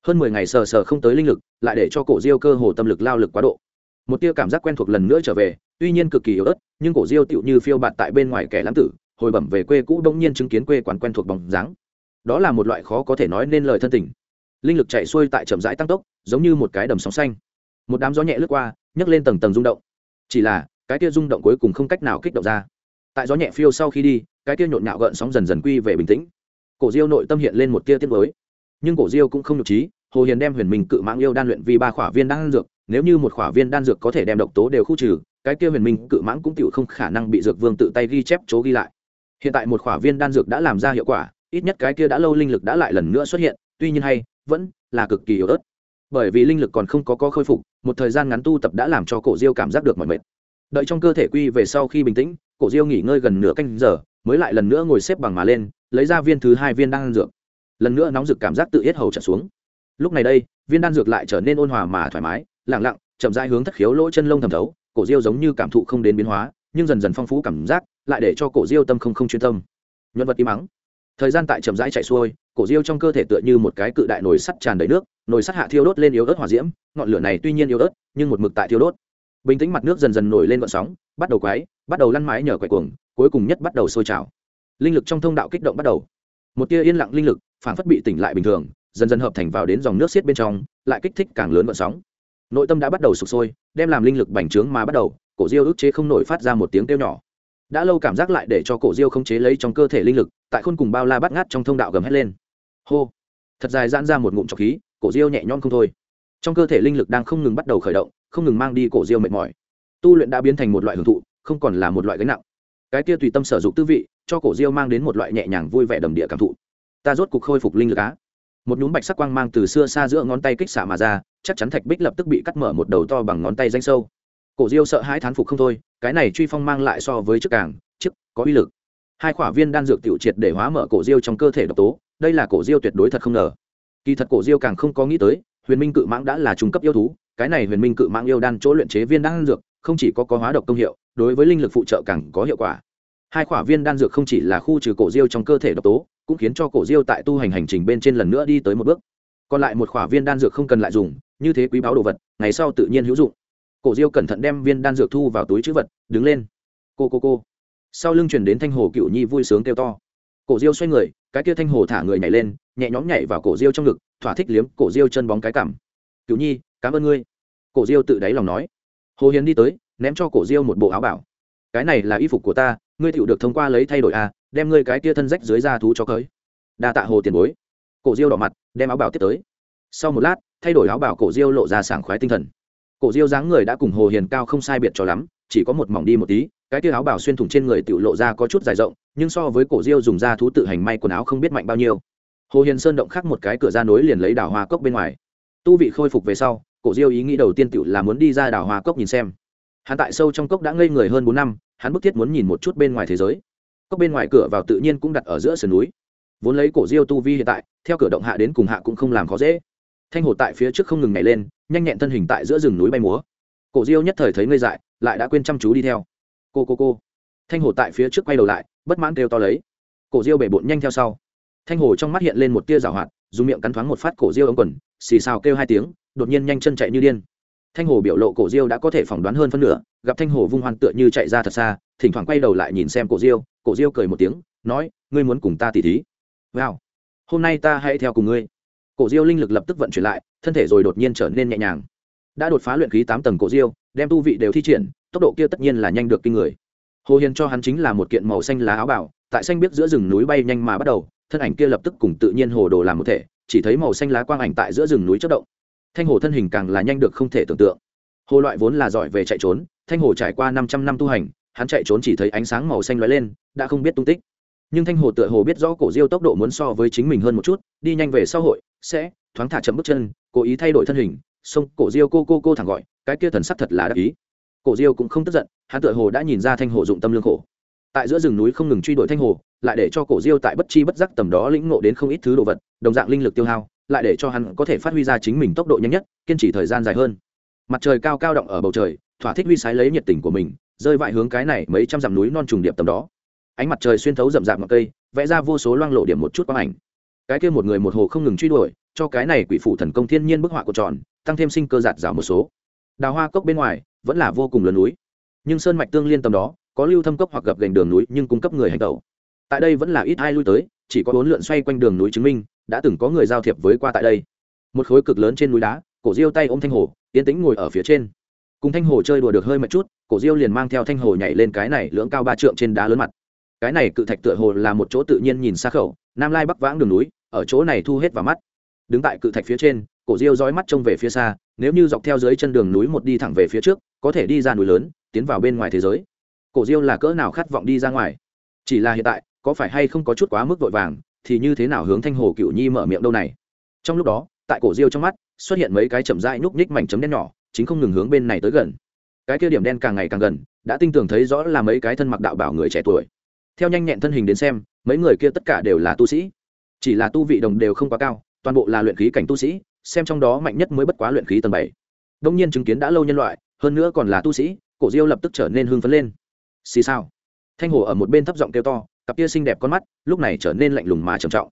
Hơn mười ngày sờ sờ không tới linh lực, lại để cho cổ diêu cơ hồ tâm lực lao lực quá độ. Một tia cảm giác quen thuộc lần nữa trở về, tuy nhiên cực kỳ yếu ớt, nhưng cổ diêu tựu như phiêu bạt tại bên ngoài kẻ lãng tử, hồi bẩm về quê cũ đông nhiên chứng kiến quê quán quen thuộc bóng dáng. Đó là một loại khó có thể nói nên lời thân tình. Linh lực chạy xuôi tại chậm rãi tăng tốc, giống như một cái đầm sóng xanh. Một đám gió nhẹ lướt qua, nhấc lên tầng tầng rung động. Chỉ là, cái tia rung động cuối cùng không cách nào kích động ra tại gió nhẹ phiêu sau khi đi, cái kia nhộn nhạo gợn sóng dần dần quy về bình tĩnh. Cổ diêu nội tâm hiện lên một tia tiết mới nhưng cổ diêu cũng không nhục trí, hồ hiền đem huyền minh cự mãng yêu đan luyện vì ba khỏa viên đan dược, nếu như một khỏa viên đan dược có thể đem độc tố đều khu trừ, cái kia huyền minh cự mãng cũng tự không khả năng bị dược vương tự tay ghi chép chố ghi lại. Hiện tại một khỏa viên đan dược đã làm ra hiệu quả, ít nhất cái kia đã lâu linh lực đã lại lần nữa xuất hiện, tuy nhiên hay, vẫn là cực kỳ yếu ớt. Bởi vì linh lực còn không có có khôi phục, một thời gian ngắn tu tập đã làm cho cổ diêu cảm giác được mọi mệt. Đợi trong cơ thể quy về sau khi bình tĩnh cổ diêu nghỉ ngơi gần nửa canh giờ, mới lại lần nữa ngồi xếp bằng mà lên, lấy ra viên thứ hai viên đan dược. Lần nữa nóng rực cảm giác tự yết hầu trở xuống. Lúc này đây, viên đan dược lại trở nên ôn hòa mà thoải mái lẳng lặng, chậm rãi hướng thất khiếu lỗ chân lông thẩm thấu, cổ diêu giống như cảm thụ không đến biến hóa, nhưng dần dần phong phú cảm giác, lại để cho cổ diêu tâm không không chuyên tâm. Nhân vật im mắng. Thời gian tại chậm rãi chạy xuôi, cổ diêu trong cơ thể tựa như một cái cự đại nồi sắt tràn đầy nước, nồi sắt hạ thiêu đốt lên yếu ớt hỏa diễm, ngọn lửa này tuy nhiên yếu ớt, nhưng một mực tại thiêu đốt bình tĩnh mặt nước dần dần nổi lên vận sóng, bắt đầu quái bắt đầu lăn mái nhờ quậy cuồng, cuối cùng nhất bắt đầu sôi trào. Linh lực trong thông đạo kích động bắt đầu. Một tia yên lặng linh lực phản phất bị tỉnh lại bình thường, dần dần hợp thành vào đến dòng nước xiết bên trong, lại kích thích càng lớn vận sóng. Nội tâm đã bắt đầu sụp sôi, đem làm linh lực bành trướng mà bắt đầu, cổ diêu ức chế không nổi phát ra một tiếng kêu nhỏ. Đã lâu cảm giác lại để cho cổ diêu không chế lấy trong cơ thể linh lực, tại khôn cùng bao la bắt ngát trong thông đạo gầm hét lên. Hô. Thật dài giãn ra một ngụm trọc khí, cổ diêu nhẹ nhõm không thôi. Trong cơ thể linh lực đang không ngừng bắt đầu khởi động không ngừng mang đi cổ diêu mệt mỏi. Tu luyện đã biến thành một loại hưởng thụ, không còn là một loại gánh nặng. Cái kia tùy tâm sở dụng tư vị, cho cổ diêu mang đến một loại nhẹ nhàng vui vẻ đầm địa cảm thụ. Ta rốt cục khôi phục linh lực á. Một nhúm bạch sắc quang mang từ xưa xa giữa ngón tay kích xả mà ra, chắc chắn thạch bích lập tức bị cắt mở một đầu to bằng ngón tay danh sâu. Cổ diêu sợ hãi thán phục không thôi, cái này truy phong mang lại so với trước càng, trước, có uy lực. Hai khỏa viên đan dược tiểu triệt để hóa mở cổ diêu trong cơ thể độc tố, đây là cổ diêu tuyệt đối thật không ngờ. Kỳ thật cổ diêu càng không có nghĩ tới, huyền minh cự mãng đã là trung cấp yêu thú cái này huyền minh cự mạng yêu đan chỗ luyện chế viên đan dược, không chỉ có có hóa độc công hiệu, đối với linh lực phụ trợ càng có hiệu quả. Hai khỏa viên đan dược không chỉ là khu trừ cổ diêu trong cơ thể độc tố, cũng khiến cho cổ diêu tại tu hành hành trình bên trên lần nữa đi tới một bước. Còn lại một khỏa viên đan dược không cần lại dùng, như thế quý báu đồ vật, ngày sau tự nhiên hữu dụng. Cổ diêu cẩn thận đem viên đan dược thu vào túi chữ vật, đứng lên. Cô cô cô. Sau lưng chuyển đến thanh hồ cựu nhi vui sướng kêu to. Cổ diêu xoay người, cái kia thanh hồ thả người nhảy lên, nhẹ nhõm nhảy vào cổ diêu trong ngực, thỏa thích liếm cổ diêu chân bóng cái cảm. Cựu nhi cảm ơn ngươi. Cổ diêu tự đáy lòng nói. Hồ hiến đi tới, ném cho cổ diêu một bộ áo bảo. Cái này là y phục của ta, ngươi tựu được thông qua lấy thay đổi a đem ngươi cái kia thân rách dưới da thú cho cưới. Đa tạ hồ tiền bối. Cổ diêu đỏ mặt, đem áo bảo tiếp tới. Sau một lát, thay đổi áo bảo cổ diêu lộ ra sảng khoái tinh thần. Cổ diêu dáng người đã cùng hồ hiền cao không sai biệt cho lắm, chỉ có một mỏng đi một tí, cái kia áo bảo xuyên thủng trên người tự lộ ra có chút dài rộng, nhưng so với cổ diêu dùng da thú tự hành may quần áo không biết mạnh bao nhiêu. Hồ hiền sơn động khắc một cái cửa ra nối liền lấy đào hoa cốc bên ngoài. Tu vị khôi phục về sau cổ diêu ý nghĩ đầu tiên tự là muốn đi ra đảo hoa cốc nhìn xem. Hắn tại sâu trong cốc đã ngây người hơn bốn năm, hắn bức thiết muốn nhìn một chút bên ngoài thế giới. Cốc bên ngoài cửa vào tự nhiên cũng đặt ở giữa sườn núi. Vốn lấy cổ diêu tu vi hiện tại, theo cửa động hạ đến cùng hạ cũng không làm khó dễ. Thanh hồ tại phía trước không ngừng nhảy lên, nhanh nhẹn thân hình tại giữa rừng núi bay múa. Cổ diêu nhất thời thấy ngây dại, lại đã quên chăm chú đi theo. Cô cô cô. Thanh hồ tại phía trước quay đầu lại, bất mãn kêu to lấy. Cổ diêu bể bộn nhanh theo sau. Thanh hồ trong mắt hiện lên một tia rào hoạt dùng miệng cắn thoáng một phát cổ diêu ống quần, xì xào kêu hai tiếng, đột nhiên nhanh chân chạy như điên. Thanh hồ biểu lộ cổ diêu đã có thể phỏng đoán hơn phân nửa, gặp thanh hồ vung hoan tựa như chạy ra thật xa, thỉnh thoảng quay đầu lại nhìn xem cổ diêu cổ diêu cười một tiếng, nói, ngươi muốn cùng ta tỉ thí? Wow hôm nay ta hãy theo cùng ngươi. Cổ diêu linh lực lập tức vận chuyển lại, thân thể rồi đột nhiên trở nên nhẹ nhàng. Đã đột phá luyện khí tám tầng cổ diêu, đem tu vị đều thi triển, tốc độ kia tất nhiên là nhanh được kinh người. Hồ hiền cho hắn chính là một kiện màu xanh lá áo bảo, tại xanh biết giữa rừng núi bay nhanh mà bắt đầu thân ảnh kia lập tức cùng tự nhiên hồ đồ làm một thể, chỉ thấy màu xanh lá quang ảnh tại giữa rừng núi chất động. Thanh hồ thân hình càng là nhanh được không thể tưởng tượng. Hồ loại vốn là giỏi về chạy trốn, thanh hồ trải qua năm trăm năm tu hành, hắn chạy trốn chỉ thấy ánh sáng màu xanh lóe lên, đã không biết tung tích. Nhưng thanh hồ tựa hồ biết rõ cổ diêu tốc độ muốn so với chính mình hơn một chút, đi nhanh về xã hội, sẽ, thoáng thả chậm bước chân, cố ý thay đổi thân hình xông cổ diêu cô cô cô thẳng gọi, cái kia thần sắc thật là đắc ý. Cổ diêu cũng không tức giận, hắn tựa hồ đã nhìn ra thanh hồ dụng tâm lương khổ. Tại giữa rừng núi không ngừng truy đuổi thanh hồ lại để cho cổ diêu tại bất chi bất giác tầm đó lĩnh ngộ đến không ít thứ đồ vật, đồng dạng linh lực tiêu hao, lại để cho hắn có thể phát huy ra chính mình tốc độ nhanh nhất, kiên trì thời gian dài hơn. Mặt trời cao cao động ở bầu trời, thỏa thích huy sái lấy nhiệt tình của mình, rơi vại hướng cái này mấy trăm dặm núi non trùng điệp tầm đó. Ánh mặt trời xuyên thấu rậm rạp ngọn cây, vẽ ra vô số loang lộ điểm một chút quang ảnh. Cái kia một người một hồ không ngừng truy đuổi, cho cái này quỷ phủ thần công thiên nhiên bức họa của tròn, tăng thêm sinh cơ giạt rào một số. Đào hoa cốc bên ngoài, vẫn là vô cùng lớn núi. Nhưng sơn mạch tương liên tầm đó, có lưu thâm cốc hoặc gập gành đường núi nhưng cung cấp người hành tẩu tại đây vẫn là ít ai lui tới, chỉ có bốn lượn xoay quanh đường núi chứng minh, đã từng có người giao thiệp với qua tại đây. Một khối cực lớn trên núi đá, cổ diêu tay ôm thanh hồ tiến tĩnh ngồi ở phía trên. Cùng thanh hồ chơi đùa được hơi một chút, cổ diêu liền mang theo thanh hồ nhảy lên cái này lưỡng cao ba trượng trên đá lớn mặt. Cái này cự thạch tựa hồ là một chỗ tự nhiên nhìn xa khẩu, nam lai bắc vãng đường núi, ở chỗ này thu hết vào mắt. Đứng tại cự thạch phía trên, cổ diêu dõi mắt trông về phía xa, nếu như dọc theo dưới chân đường núi một đi thẳng về phía trước, có thể đi ra núi lớn, tiến vào bên ngoài thế giới. Cổ diêu là cỡ nào khát vọng đi ra ngoài? Chỉ là hiện tại có phải hay không có chút quá mức vội vàng, thì như thế nào hướng thanh hồ cựu nhi mở miệng đâu này? Trong lúc đó, tại cổ diêu trong mắt, xuất hiện mấy cái chậm rãi nhúc nhích mảnh chấm đen nhỏ, chính không ngừng hướng bên này tới gần. Cái kia điểm đen càng ngày càng gần, đã tinh tường thấy rõ là mấy cái thân mặc đạo bảo người trẻ tuổi. Theo nhanh nhẹn thân hình đến xem, mấy người kia tất cả đều là tu sĩ. Chỉ là tu vị đồng đều không quá cao, toàn bộ là luyện khí cảnh tu sĩ, xem trong đó mạnh nhất mới bất quá luyện khí tầng bảy. Đông nhiên chứng kiến đã lâu nhân loại, hơn nữa còn là tu sĩ, cổ diêu lập tức trở nên hưng phấn lên. Xì sao thanh hồ ở một bên thấp giọng kêu to cặp kia xinh đẹp con mắt lúc này trở nên lạnh lùng mà trầm trọng.